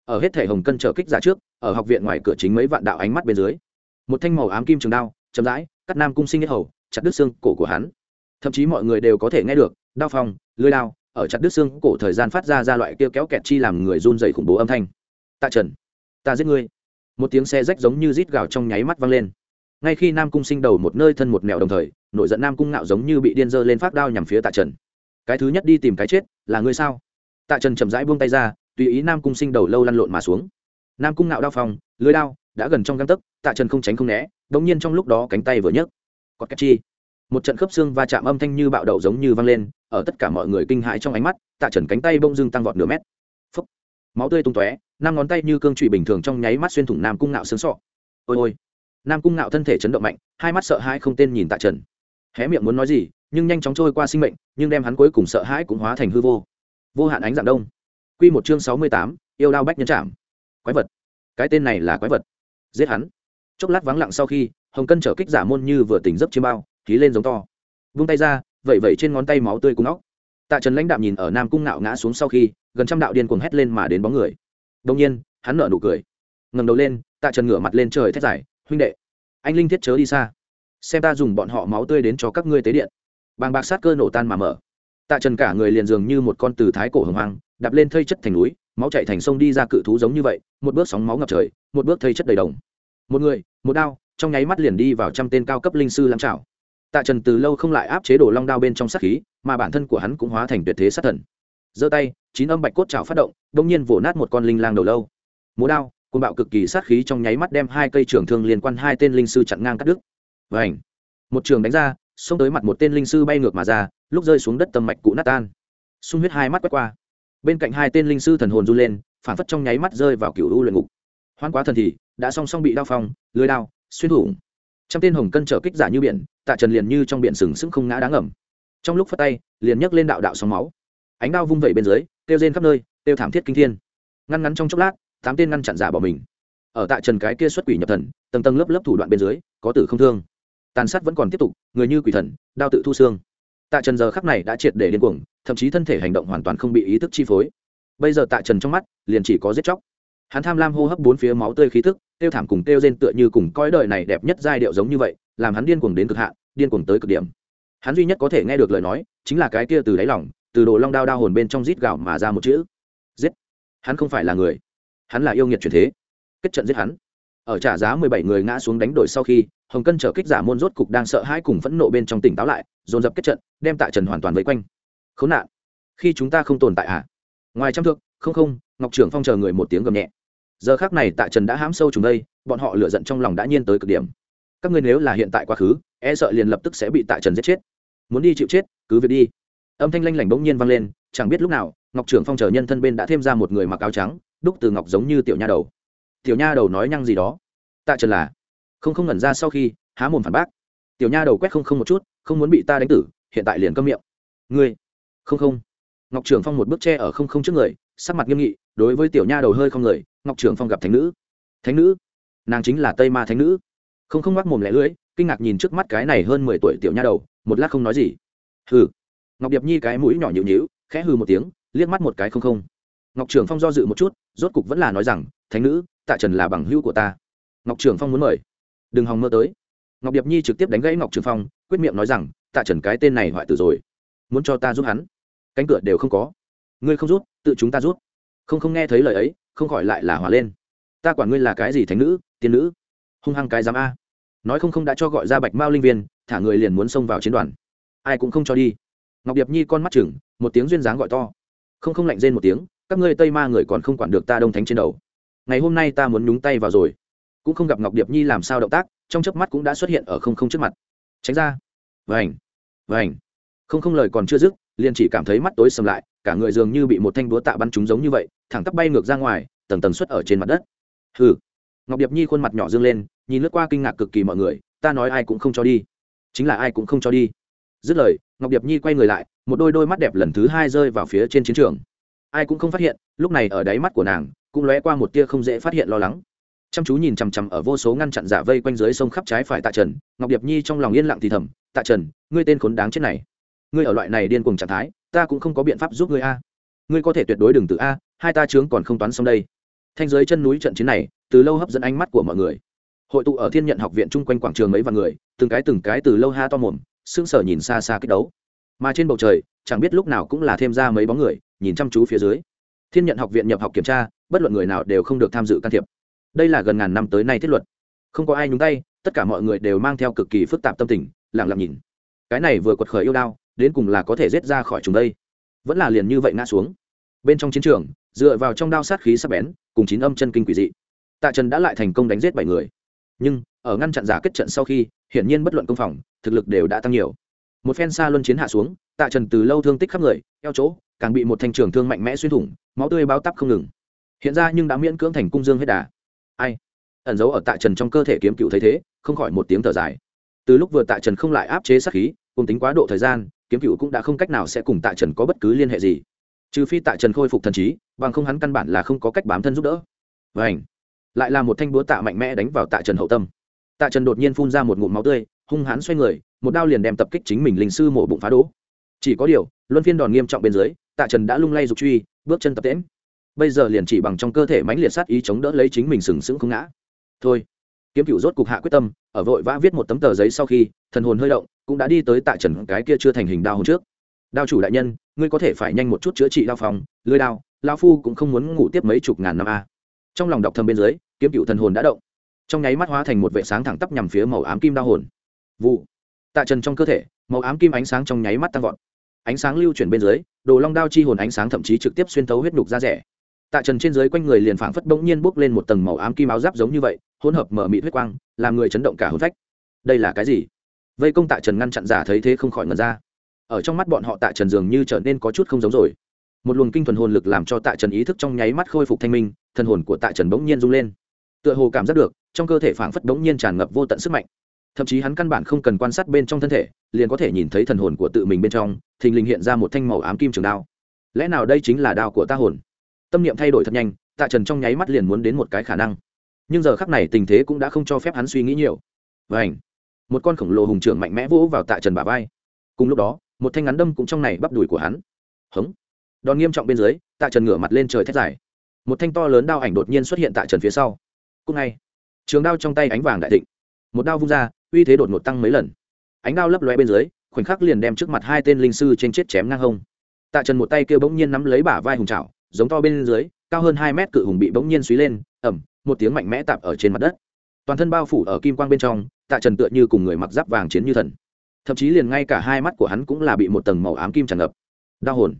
Ở hết thể hồng cân trở kích giả trước, ở học viện ngoài cửa chính mấy vạn đạo ánh mắt bên dưới, một thanh màu ám kim trường đao chậm rãi cắt nam cung sinh nhất hầu, chặt đứt xương cổ của hắn. Thậm chí mọi người đều có thể nghe được đao phong lưới đao ở chặt đứt xương cổ thời gian phát ra ra loại kia kéo kẹt chi làm người run dày khủng bố âm thanh. Tạ trần ta giết ngươi. Một tiếng xe rách giống như rít gào trong nháy mắt vang lên. Ngay khi nam cung sinh đầu một nơi thân một mèo đồng thời nổi giận nam cung ngạo giống như bị điên dơ lên phát đao nhằm phía tạ trần. Cái thứ nhất đi tìm cái chết là ngươi sao? Tạ trần chậm rãi buông tay ra tùy ý nam cung sinh đầu lâu lăn lộn mà xuống. Nam cung ngạo đao phong, lưới đao đã gần trong găng tấc tạ trần không tránh không né đống nhiên trong lúc đó cánh tay vừa nhấc. Có cách chi. Một trận khớp xương va chạm âm thanh như bạo đậu giống như vang lên ở tất cả mọi người kinh hãi trong ánh mắt, tạ trần cánh tay bông dưng tăng vọt nửa mét. Phấp máu tươi tung tóe, năm ngón tay như cương trụy bình thường trong nháy mắt xuyên thủng nam cung ngạo sướng sọ ôi ôi. Nam cung ngạo thân thể chấn động mạnh, hai mắt sợ hãi không tên nhìn tạ trần. Hé miệng muốn nói gì, nhưng nhanh chóng trôi qua sinh mệnh, nhưng đem hắn cuối cùng sợ hãi cũng hóa thành hư vô. Vô hạn ánh dạng đông. Q một chương sáu mươi tám, yêu đao bách nhân trảm. Quái vật. Cái tên này là quái vật. Giết hắn. Chốc lát vắng lặng sau khi, hồng cân trở kích giả môn như vừa tỉnh giấc chiêm bao ký lên giống to. Vung tay ra vẩy vẩy trên ngón tay máu tươi cùng óc. Tạ trần lãnh đạm nhìn ở nam cung ngạo ngã xuống sau khi, gần trăm đạo điên cuồng hét lên mà đến bóng người. Đông nhiên, hắn nở nụ cười. Ngầm đầu lên, tạ trần ngửa mặt lên trời thét giải huynh đệ, anh linh thiết chớ đi xa. Xem ta dùng bọn họ máu tươi đến cho các ngươi tế điện. Bàng bạc sát cơ nổ tan mà mở. Tạ trần cả người liền dường như một con từ thái cổ hồng hoang, đạp lên thây chất thành núi, máu chạy thành sông đi ra cự thú giống như vậy, một bước sóng máu ngập trời, một bước thây chất đầy đồng. Một người, một đao, trong nháy mắt liền đi vào trăm tên cao cấp linh sư lắm trảo tạ trần từ lâu không lại áp chế đồ long đao bên trong sát khí, mà bản thân của hắn cũng hóa thành tuyệt thế sát thần. Giơ tay, chín âm bạch cốt trào phát động đông nhiên vỗ nát một con linh lang đầu lâu. Múa đao côn bạo cực kỳ sát khí trong nháy mắt đem hai cây trường thương liên quan hai tên linh sư chặn ngang cắt đứt. Và ảnh một trường đánh ra, xông tới mặt một tên linh sư bay ngược mà ra, lúc rơi xuống đất tâm mạch cụ nát tan. Sung huyết hai mắt quét qua. Bên cạnh hai tên linh sư thần hồn run lên, phản phất trong nháy mắt rơi vào cựu u luyện ngục. Hoan quá thần thì, đã song song bị đao phong, lưới đao, xuyên thủng trăm tên hồng cân trở kích giả như biển, tạ trần liền như trong biển sừng sững không ngã đáng ẩm trong lúc phát tay, liền nhấc lên đạo đạo sóng máu. Ánh đao vung vẩy bên dưới tiêu rên khắp nơi tiêu thảm thiết kinh thiên. Ngăn ngắn trong chốc lát, tám tên ngăn chặn giả bỏ mình. Ở tạ trần cái kia xuất quỷ nhập thần, tầng tầng lớp lớp thủ đoạn bên dưới, có tử không thương. Tàn sát vẫn còn tiếp tục, người như quỷ thần, đao tự thu xương. Tạ trần giờ khắc này đã triệt để điên cuồng, thậm chí thân thể hành động hoàn toàn không bị ý thức chi phối. Bây giờ tạ trần trong mắt, liền chỉ có giết chóc hắn tham lam hô hấp bốn phía máu tươi khí thức, tiêu thảm cùng tiêu rên tựa như cùng coi đời này đẹp nhất giai điệu giống như vậy, làm hắn điên cuồng đến cực hạn, điên cuồng tới cực điểm. Hắn duy nhất có thể nghe được lời nói, chính là cái kia từ đáy lòng, từ đồ long đao đao hồn bên trong rít gạo mà ra một chữ. Giết! Hắn không phải là người. Hắn là yêu nghiệt truyền thế. Kết trận giết hắn. Ở trả giá mười bảy người ngã xuống đánh đổi sau khi, hồng cân trở kích giả môn rốt cục đang sợ hãi cùng phẫn nộ bên trong tỉnh táo lại, dồn dập kết trận, đem tạ trần hoàn toàn vây quanh. Khốn nạn! Khi chúng ta không tồn tại ạ à? ngoài trăm thước, không không, ngọc trưởng phong chờ người một tiếng gầm nhẹ giờ khác này tạ trần đã hãm sâu trùng đây, bọn họ lựa giận trong lòng đã nhiên tới cực điểm. Các ngươi nếu là hiện tại quá khứ e sợ liền lập tức sẽ bị tạ trần giết chết. Muốn đi chịu chết, cứ việc đi. Âm thanh lanh lảnh bỗng nhiên vang lên, chẳng biết lúc nào, ngọc trưởng phong chờ nhân thân bên đã thêm ra một người mặc áo trắng, đúc từ ngọc giống như tiểu nha đầu. Tiểu nha đầu nói nhăng gì đó. Tạ trần là, không không ngẩn ra sau khi, há mồm phản bác. Tiểu nha đầu quét không không một chút, không muốn bị ta đánh tử, hiện tại liền câm miệng. Ngươi, không không. Ngọc trưởng phong một bước che ở không không trước người, sắc mặt nghiêm nghị, đối với tiểu nha đầu hơi không người ngọc trưởng phong gặp thánh nữ. Thánh nữ? Nàng chính là tây ma thánh nữ. Không không mắc mồm lẻ lưỡi, kinh ngạc nhìn trước mắt cái này hơn mười tuổi tiểu nha đầu, một lát không nói gì. Hừ. Ngọc điệp nhi cái mũi nhỏ nhịu nhịu khẽ hừ một tiếng, liếc mắt một cái không không. Ngọc trưởng phong do dự một chút, rốt cục vẫn là nói rằng, thánh nữ, tạ trần là bằng hữu của ta. Ngọc trưởng phong muốn mời. Đừng hòng mơ tới. Ngọc điệp nhi trực tiếp đánh gãy ngọc trường phong, quyết miệng nói rằng, tạ trần cái tên này hoại tử rồi. Muốn cho ta giúp hắn? Cánh cửa đều không có. Ngươi không rút tự chúng ta rút không không nghe thấy lời ấy không khỏi lại là hòa lên. Ta quản ngươi là cái gì thánh nữ, tiên nữ? Hung hăng cái dám a. Nói không không đã cho gọi ra bạch mao linh viên, thả người liền muốn xông vào chiến đoàn. Ai cũng không cho đi. Ngọc điệp nhi con mắt chừng, một tiếng duyên dáng gọi to. Không không lạnh rên một tiếng, các ngươi tây ma người còn không quản được ta đông thánh trên đầu. Ngày hôm nay ta muốn nhúng tay vào rồi. Cũng không gặp ngọc điệp nhi làm sao động tác, trong chớp mắt cũng đã xuất hiện ở không không trước mặt. Tránh ra. Vành vành. Không không lời còn chưa dứt, liền chỉ cảm thấy mắt tối sầm lại, cả người dường như bị một thanh búa tạ bắn trúng giống như vậy thẳng tắp bay ngược ra ngoài, tầng tầng xuất ở trên mặt đất. Hừ. Ngọc điệp nhi khuôn mặt nhỏ dương lên, nhìn lướt qua kinh ngạc cực kỳ mọi người, ta nói ai cũng không cho đi. Chính là ai cũng không cho đi. Dứt lời, ngọc điệp nhi quay người lại, một đôi đôi mắt đẹp lần thứ hai rơi vào phía trên chiến trường. Ai cũng không phát hiện, lúc này ở đáy mắt của nàng, cũng lóe qua một tia không dễ phát hiện lo lắng. Chăm chú nhìn chằm chằm ở vô số ngăn chặn giả vây quanh dưới sông khắp trái phải tạ trần, ngọc điệp nhi trong lòng yên lặng thì thầm, tạ trần, ngươi tên khốn đáng chết này. Ngươi ở loại này điên cuồng trạng thái, ta cũng không có biện pháp giúp ngươi a ngươi có thể tuyệt đối đừng tự a, hai ta chướng còn không toán xong đây. Thanh giới chân núi trận chiến này, từ lâu hấp dẫn ánh mắt của mọi người. Hội tụ ở thiên nhận học viện chung quanh quảng trường mấy vạn người, từng cái từng cái từ lâu ha to mồm, sững sờ nhìn xa xa kích đấu. Mà trên bầu trời, chẳng biết lúc nào cũng là thêm ra mấy bóng người, nhìn chăm chú phía dưới. Thiên nhận học viện nhập học kiểm tra, bất luận người nào đều không được tham dự can thiệp. Đây là gần ngàn năm tới nay thiết luật. Không có ai nhúng tay, tất cả mọi người đều mang theo cực kỳ phức tạp tâm tình, lặng lặng nhìn. Cái này vừa quật khởi yêu đao, đến cùng là có thể rết ra khỏi chúng đây vẫn là liền như vậy ngã xuống. Bên trong chiến trường, dựa vào trong đao sát khí sắp bén, cùng chín âm chân kinh quỷ dị, tạ trần đã lại thành công đánh giết bảy người. Nhưng, ở ngăn chặn giả kết trận sau khi, hiển nhiên bất luận công phòng, thực lực đều đã tăng nhiều. Một phen xa luân chiến hạ xuống, tạ trần từ lâu thương tích khắp người, eo chỗ, càng bị một thanh trường thương mạnh mẽ xuyên thủng, máu tươi bao tắp không ngừng. Hiện ra nhưng đã miễn cưỡng thành cung dương hết đà. Ai? Ẩn giấu ở tạ trần trong cơ thể kiếm cựu thấy thế, không khỏi một tiếng thở dài. Từ lúc vừa tạ trần không lại áp chế sát khí, cùng tính quá độ thời gian kiếm cựu cũng đã không cách nào sẽ cùng tạ trần có bất cứ liên hệ gì. Trừ phi tạ trần khôi phục thần trí, bằng không hắn căn bản là không có cách bám thân giúp đỡ. Vảnh lại là một thanh búa tạ mạnh mẽ đánh vào tạ trần hậu tâm. Tạ trần đột nhiên phun ra một ngụm máu tươi, hung hãn xoay người, một đao liền đem tập kích chính mình linh sư mổ bụng phá đỗ chỉ có điều, luân phiên đòn nghiêm trọng bên dưới, tạ trần đã lung lay dục truy, bước chân tập tễm bây giờ liền chỉ bằng trong cơ thể mãnh liệt sát ý chống đỡ lấy chính mình sừng sững không ngã. Thôi. Kiếm cựu rốt cục hạ quyết tâm, ở vội vã viết một tấm tờ giấy sau khi, thần hồn hơi động cũng đã đi tới tạ trần cái kia chưa thành hình đao hồn trước. Đao chủ đại nhân, ngươi có thể phải nhanh một chút chữa trị đao phòng, lưới đao lao phu cũng không muốn ngủ tiếp mấy chục ngàn năm a. Trong lòng đọc thầm bên dưới, kiếm cựu thần hồn đã động. Trong nháy mắt hóa thành một vệ sáng thẳng tắp nhằm phía màu ám kim đao hồn. Vụ. Tạ trần trong cơ thể, màu ám kim ánh sáng trong nháy mắt tăng vọt. Ánh sáng lưu chuyển bên dưới, đồ long đao chi hồn ánh sáng thậm chí trực tiếp xuyên tấu huyết nhục ra rẻ. Tạ trần trên dưới quanh người liền phảng phất bỗng nhiên bốc lên một tầng màu ám kim áo giáp giống như vậy, hỗn hợp mở mịt huyết quang, làm người chấn động cả hồn phách. Đây là cái gì? Vây công tạ trần ngăn chặn giả thấy thế không khỏi ngần ra. Ở trong mắt bọn họ tạ trần dường như trở nên có chút không giống rồi. Một luồng kinh thuần hồn lực làm cho tạ trần ý thức trong nháy mắt khôi phục thanh minh thần hồn của tạ trần bỗng nhiên rung lên. Tựa hồ cảm giác được, trong cơ thể phảng phất bỗng nhiên tràn ngập vô tận sức mạnh. Thậm chí hắn căn bản không cần quan sát bên trong thân thể, liền có thể nhìn thấy thần hồn của tự mình bên trong, thình lình hiện ra một thanh màu ám kim trường đao. Lẽ nào đây chính là đao của ta hồn? Tâm niệm thay đổi thật nhanh, tạ trần trong nháy mắt liền muốn đến một cái khả năng. Nhưng giờ khắc này tình thế cũng đã không cho phép hắn suy nghĩ nhiều. Và ảnh một con khổng lồ hùng trưởng mạnh mẽ vỗ vào tạ trần bà vai. Cùng lúc đó, một thanh ngắn đâm cũng trong này bắp đùi của hắn. Hống. Đòn nghiêm trọng bên dưới, tạ trần ngửa mặt lên trời thét dài. Một thanh to lớn đao ảnh đột nhiên xuất hiện tại trần phía sau. Cúc ngay, trường đao trong tay ánh vàng đại thịnh. Một đao vung ra, uy thế đột ngột tăng mấy lần. Ánh đao lấp lóe bên dưới, khoảnh khắc liền đem trước mặt hai tên linh sư trên chết chém ngang hông. Tạ trần một tay kêu bỗng nhiên nắm lấy bả vai hùng trào giống to bên dưới, cao hơn hai mét cự hùng bị bỗng nhiên suý lên ẩm một tiếng mạnh mẽ tạp ở trên mặt đất. Toàn thân bao phủ ở kim quang bên trong tạ trần tựa như cùng người mặc giáp vàng chiến như thần. Thậm chí liền ngay cả hai mắt của hắn cũng là bị một tầng màu ám kim tràn ngập. Đau hồn.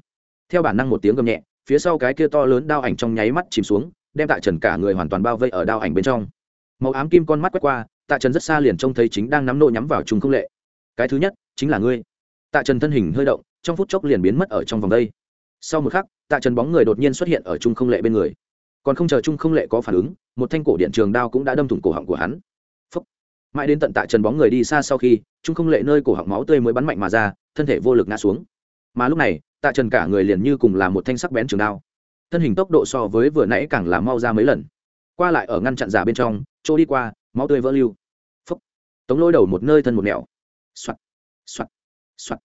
Theo bản năng một tiếng gầm nhẹ, phía sau cái kia to lớn đao ảnh trong nháy mắt chìm xuống, đem tạ trần cả người hoàn toàn bao vây ở đao ảnh bên trong. Màu ám kim con mắt quét qua, tạ trần rất xa liền trông thấy chính đang nắm nộ nhắm vào trùng không lệ. Cái thứ nhất, chính là ngươi. Tạ trần thân hình hơi động, trong phút chốc liền biến mất ở trong vòng đây. Sau một khắc, tạ trần bóng người đột nhiên xuất hiện ở trung không lệ bên người. Còn không chờ trung không lệ có phản ứng, một thanh cổ điện trường đao cũng đã đâm thủng cổ họng của hắn mãi đến tận tạ trần bóng người đi xa sau khi trung không lệ nơi cổ họng máu tươi mới bắn mạnh mà ra, thân thể vô lực ngã xuống. Mà lúc này, tạ trần cả người liền như cùng là một thanh sắc bén trường đao. Thân hình tốc độ so với vừa nãy càng làm mau ra mấy lần. Qua lại ở ngăn chặn giả bên trong, chỗ đi qua, máu tươi vỡ lưu. Phấp tống lôi đầu một nơi thân một nẻo. Soạt. Soạt. Soạt.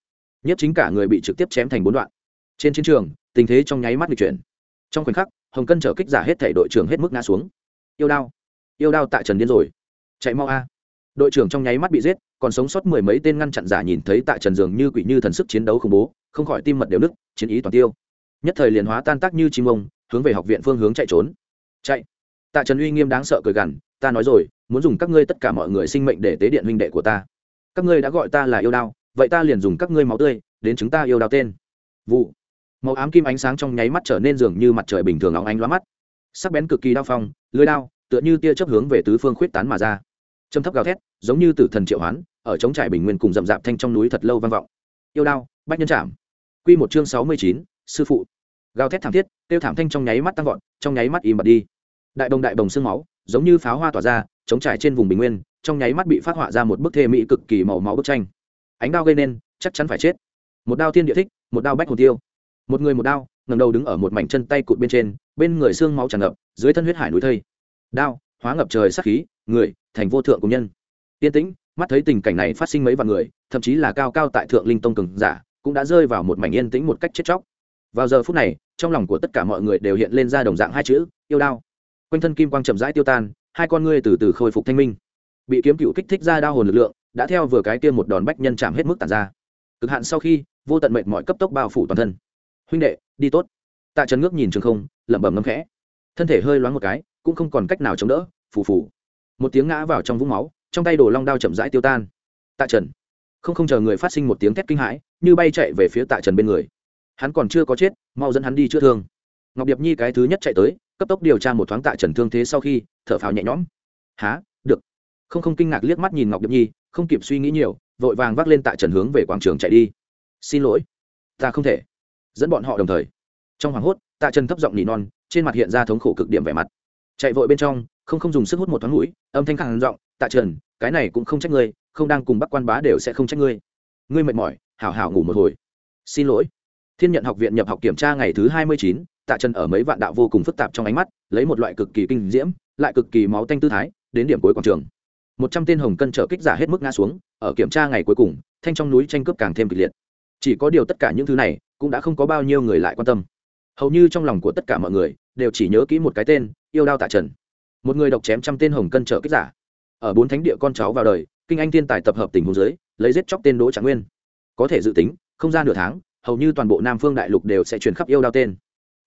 Nhất chính cả người bị trực tiếp chém thành bốn đoạn. Trên chiến trường, tình thế trong nháy mắt bị chuyển. Trong khoảnh khắc, hồng cân trở kích giả hết thể đội trưởng hết mức ngã xuống. Yêu đao. Yêu đao tại trần điên rồi. Chạy mau a đội trưởng trong nháy mắt bị giết, còn sống sót mười mấy tên ngăn chặn giả nhìn thấy tại trần dường như quỷ như thần sức chiến đấu khủng bố, không khỏi tim mật đều nức chiến ý toàn tiêu. Nhất thời liền hóa tan tác như chim ông, hướng về học viện phương hướng chạy trốn. Chạy. Tạ trần uy nghiêm đáng sợ cười gằn, ta nói rồi, muốn dùng các ngươi tất cả mọi người sinh mệnh để tế điện huynh đệ của ta. Các ngươi đã gọi ta là yêu đao, vậy ta liền dùng các ngươi máu tươi, đến chúng ta yêu đao tên. Vụ. Màu ám kim ánh sáng trong nháy mắt trở nên dường như mặt trời bình thường óng ánh lóa mắt. Sắc bén cực kỳ đao phong, lưới đao, tựa như tia chấp hướng về tứ phương khuyết tán mà ra trầm thấp gào thét, giống như tử thần triệu hoán, ở chống trải bình nguyên cùng rậm rạp thanh trong núi thật lâu vang vọng. Yêu đao, bách nhân trảm. Quy một chương sáu mươi chín, sư phụ. Gào thét thảm thiết tiêu thảm thanh trong nháy mắt tăng vọt, trong nháy mắt im bật đi. Đại đồng đại đồng xương máu, giống như pháo hoa tỏa ra chống trải trên vùng bình nguyên, trong nháy mắt bị phát họa ra một bức thê mỹ cực kỳ màu máu bức tranh. Ánh đao gây nên, chắc chắn phải chết. Một đao thiên địa thích, một đao bách hồ tiêu. Một người một đao ngầm đầu đứng ở một mảnh chân tay cụt bên trên, bên người xương máu tràn ngập, dưới thân huyết hải núi thây. Đao hóa ngập trời sắc khí, người, thành vô thượng công nhân. Tiên tĩnh, mắt thấy tình cảnh này phát sinh mấy vạn người, thậm chí là cao cao tại thượng linh tông cường giả, cũng đã rơi vào một mảnh yên tĩnh một cách chết chóc. Vào giờ phút này, trong lòng của tất cả mọi người đều hiện lên ra đồng dạng hai chữ, yêu đao. Quanh thân kim quang chậm rãi tiêu tan, hai con ngươi từ từ khôi phục thanh minh. Bị kiếm cựu kích thích ra đao hồn lực lượng, đã theo vừa cái tiên một đòn bách nhân chạm hết mức tàn ra. Cực hạn sau khi, vô tận mệnh mọi cấp tốc bao phủ toàn thân. Huynh đệ, đi tốt. Tạ trần ngước nhìn trường không, lẩm bẩm ngâm khẽ thân thể hơi loáng một cái, cũng không còn cách nào chống đỡ, phù phù. Một tiếng ngã vào trong vũng máu, trong tay đồ long đao chậm rãi tiêu tan. Tạ trần. Không không chờ người phát sinh một tiếng thét kinh hãi, như bay chạy về phía tạ trần bên người. Hắn còn chưa có chết, mau dẫn hắn đi chữa thương. Ngọc điệp nhi cái thứ nhất chạy tới, cấp tốc điều tra một thoáng tạ trần thương thế sau khi, thở phào nhẹ nhõm. Há được. Không không kinh ngạc liếc mắt nhìn ngọc điệp nhi, không kịp suy nghĩ nhiều, vội vàng vác lên tạ trần hướng về quảng trường chạy đi. Xin lỗi. Ta không thể. Dẫn bọn họ đồng thời. Trong hoảng hốt, tạ trần thấp giọng nỉ non trên mặt hiện ra thống khổ cực điểm vẻ mặt. Chạy vội bên trong, không không dùng sức hút một thoáng mũi, âm thanh khẳng giọng, tạ trần, cái này cũng không trách ngươi, không đang cùng bắc quan bá đều sẽ không trách ngươi. Ngươi mệt mỏi, hảo hảo ngủ một hồi. Xin lỗi. Thiên nhận học viện nhập học kiểm tra ngày thứ hai mươi chín, tạ trần ở mấy vạn đạo vô cùng phức tạp trong ánh mắt, lấy một loại cực kỳ kinh diễm, lại cực kỳ máu tanh tư thái, đến điểm cuối quảng trường. Một trăm tên hồng cân trở kích giả hết mức ngã xuống, ở kiểm tra ngày cuối cùng, thanh trong núi tranh cướp càng thêm kịch liệt. Chỉ có điều tất cả những thứ này, cũng đã không có bao nhiêu người lại quan tâm hầu như trong lòng của tất cả mọi người đều chỉ nhớ kỹ một cái tên, yêu đao tạ trần. Một người độc chém trăm tên hồng cân trở kích giả. Ở bốn thánh địa con cháu vào đời, kinh anh thiên tài tập hợp tình hồ dưới, lấy giết chóc tên đỗ trạng nguyên. Có thể dự tính, không gian nửa tháng, hầu như toàn bộ nam phương đại lục đều sẽ truyền khắp yêu đao tên.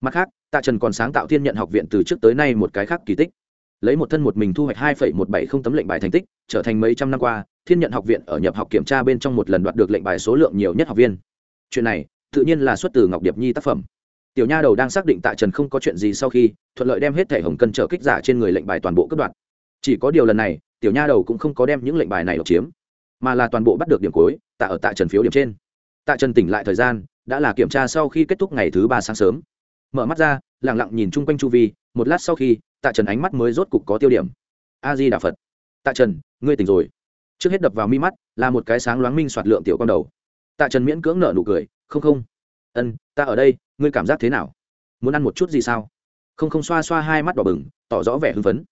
Mặt khác, tạ trần còn sáng tạo thiên nhận học viện từ trước tới nay một cái khác kỳ tích. Lấy một thân một mình thu hoạch hai một bảy không tấm lệnh bài thành tích, trở thành mấy trăm năm qua, thiên nhận học viện ở nhập học kiểm tra bên trong một lần đoạt được lệnh bài số lượng nhiều nhất học viên. Chuyện này, tự nhiên là xuất từ ngọc điệp nhi tác phẩm tiểu nha đầu đang xác định tạ trần không có chuyện gì sau khi, thuận lợi đem hết thẻ hồng cân trở kích giả trên người lệnh bài toàn bộ cất đoạt. Chỉ có điều lần này, tiểu nha đầu cũng không có đem những lệnh bài này độc chiếm, mà là toàn bộ bắt được điểm cuối, tạ ở tạ trần phiếu điểm trên. Tạ trần tỉnh lại thời gian, đã là kiểm tra sau khi kết thúc ngày thứ ba sáng sớm. Mở mắt ra lẳng lặng nhìn chung quanh chu vi, một lát sau khi, tạ trần ánh mắt mới rốt cục có tiêu điểm. A di đà phật. Tạ trần, ngươi tỉnh rồi. Trước hết đập vào mi mắt, là một cái sáng loáng minh soạt lượng tiểu con đầu. Tạ trần miễn cưỡng nở nụ cười, không không ân, ta ở đây, ngươi cảm giác thế nào? Muốn ăn một chút gì sao? Không không xoa xoa hai mắt đỏ bừng, tỏ rõ vẻ hưng phấn.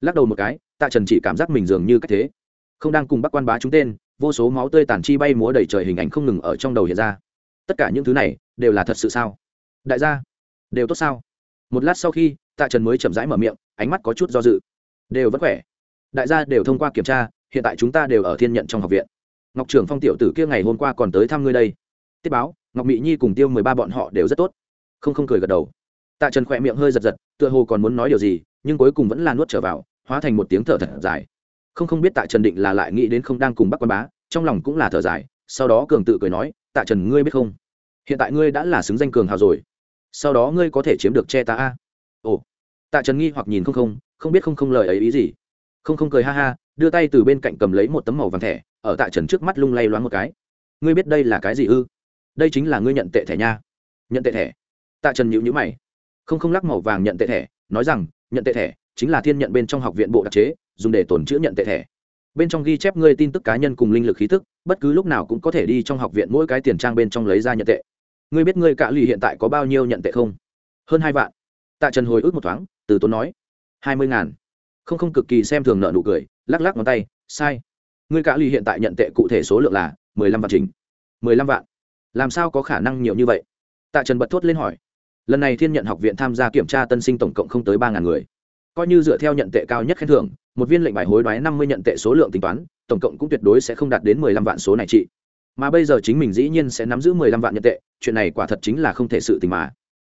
Lắc đầu một cái tạ trần chỉ cảm giác mình dường như cách thế. Không đang cùng bắc quan bá chúng tên, vô số máu tươi tàn chi bay múa đầy trời hình ảnh không ngừng ở trong đầu hiện ra. Tất cả những thứ này, đều là thật sự sao? Đại gia, đều tốt sao? Một lát sau khi tạ trần mới chậm rãi mở miệng, ánh mắt có chút do dự. Đều vẫn khỏe. Đại gia đều thông qua kiểm tra, hiện tại chúng ta đều ở thiên nhận trong học viện. Ngọc trưởng phong tiểu tử kia ngày hôm qua còn tới thăm ngươi đây. Tiếp báo ngọc mỹ nhi cùng tiêu mười ba bọn họ đều rất tốt. Không không cười gật đầu. Tạ trần khỏe miệng hơi giật giật, tựa hồ còn muốn nói điều gì, nhưng cuối cùng vẫn là nuốt trở vào, hóa thành một tiếng thở thật dài. Không không biết tạ trần định là lại nghĩ đến không đang cùng bắc quan bá, trong lòng cũng là thở dài, sau đó cường tự cười nói, tạ trần, ngươi biết không? Hiện tại ngươi đã là xứng danh cường hào rồi. Sau đó ngươi có thể chiếm được che ta a. Ồ. Tạ trần nghi hoặc nhìn không không không biết không không lời ấy ý gì. Không không cười ha ha, đưa tay từ bên cạnh cầm lấy một tấm màu vàng thẻ, ở tạ trần trước mắt lung lay loáng một cái. Ngươi biết đây là cái gì ư? Đây chính là ngươi nhận tệ thẻ nha. Nhận tệ thẻ. Tạ trần nhữ nhữ mày. Không không lắc màu vàng nhận tệ thẻ, nói rằng, nhận tệ thẻ chính là thiên nhận bên trong học viện bộ đặc chế, dùng để tồn chữ nhận tệ thẻ. Bên trong ghi chép ngươi tin tức cá nhân cùng linh lực khí tức bất cứ lúc nào cũng có thể đi trong học viện mỗi cái tiền trang bên trong lấy ra nhận tệ. Ngươi biết ngươi cạ lì hiện tại có bao nhiêu nhận tệ không? Hơn hai vạn. Tạ trần hồi ức một thoáng, từ tốn nói. Hai mươi ngàn. Không không cực kỳ xem thường nợ nụ cười, lắc lắc ngón tay, sai. Ngươi cạ lì hiện tại nhận tệ cụ thể số lượng là mười lăm vạn trình mười lăm vạn làm sao có khả năng nhiều như vậy? Tạ trần bật thốt lên hỏi. Lần này thiên nhận học viện tham gia kiểm tra tân sinh tổng cộng không tới ba ngàn người. Coi như dựa theo nhận tệ cao nhất khen thưởng, một viên lệnh bài hối đoái năm mươi nhận tệ số lượng tính toán, tổng cộng cũng tuyệt đối sẽ không đạt đến mười lăm vạn số này chị. Mà bây giờ chính mình dĩ nhiên sẽ nắm giữ mười lăm vạn nhận tệ, chuyện này quả thật chính là không thể sự tình mà.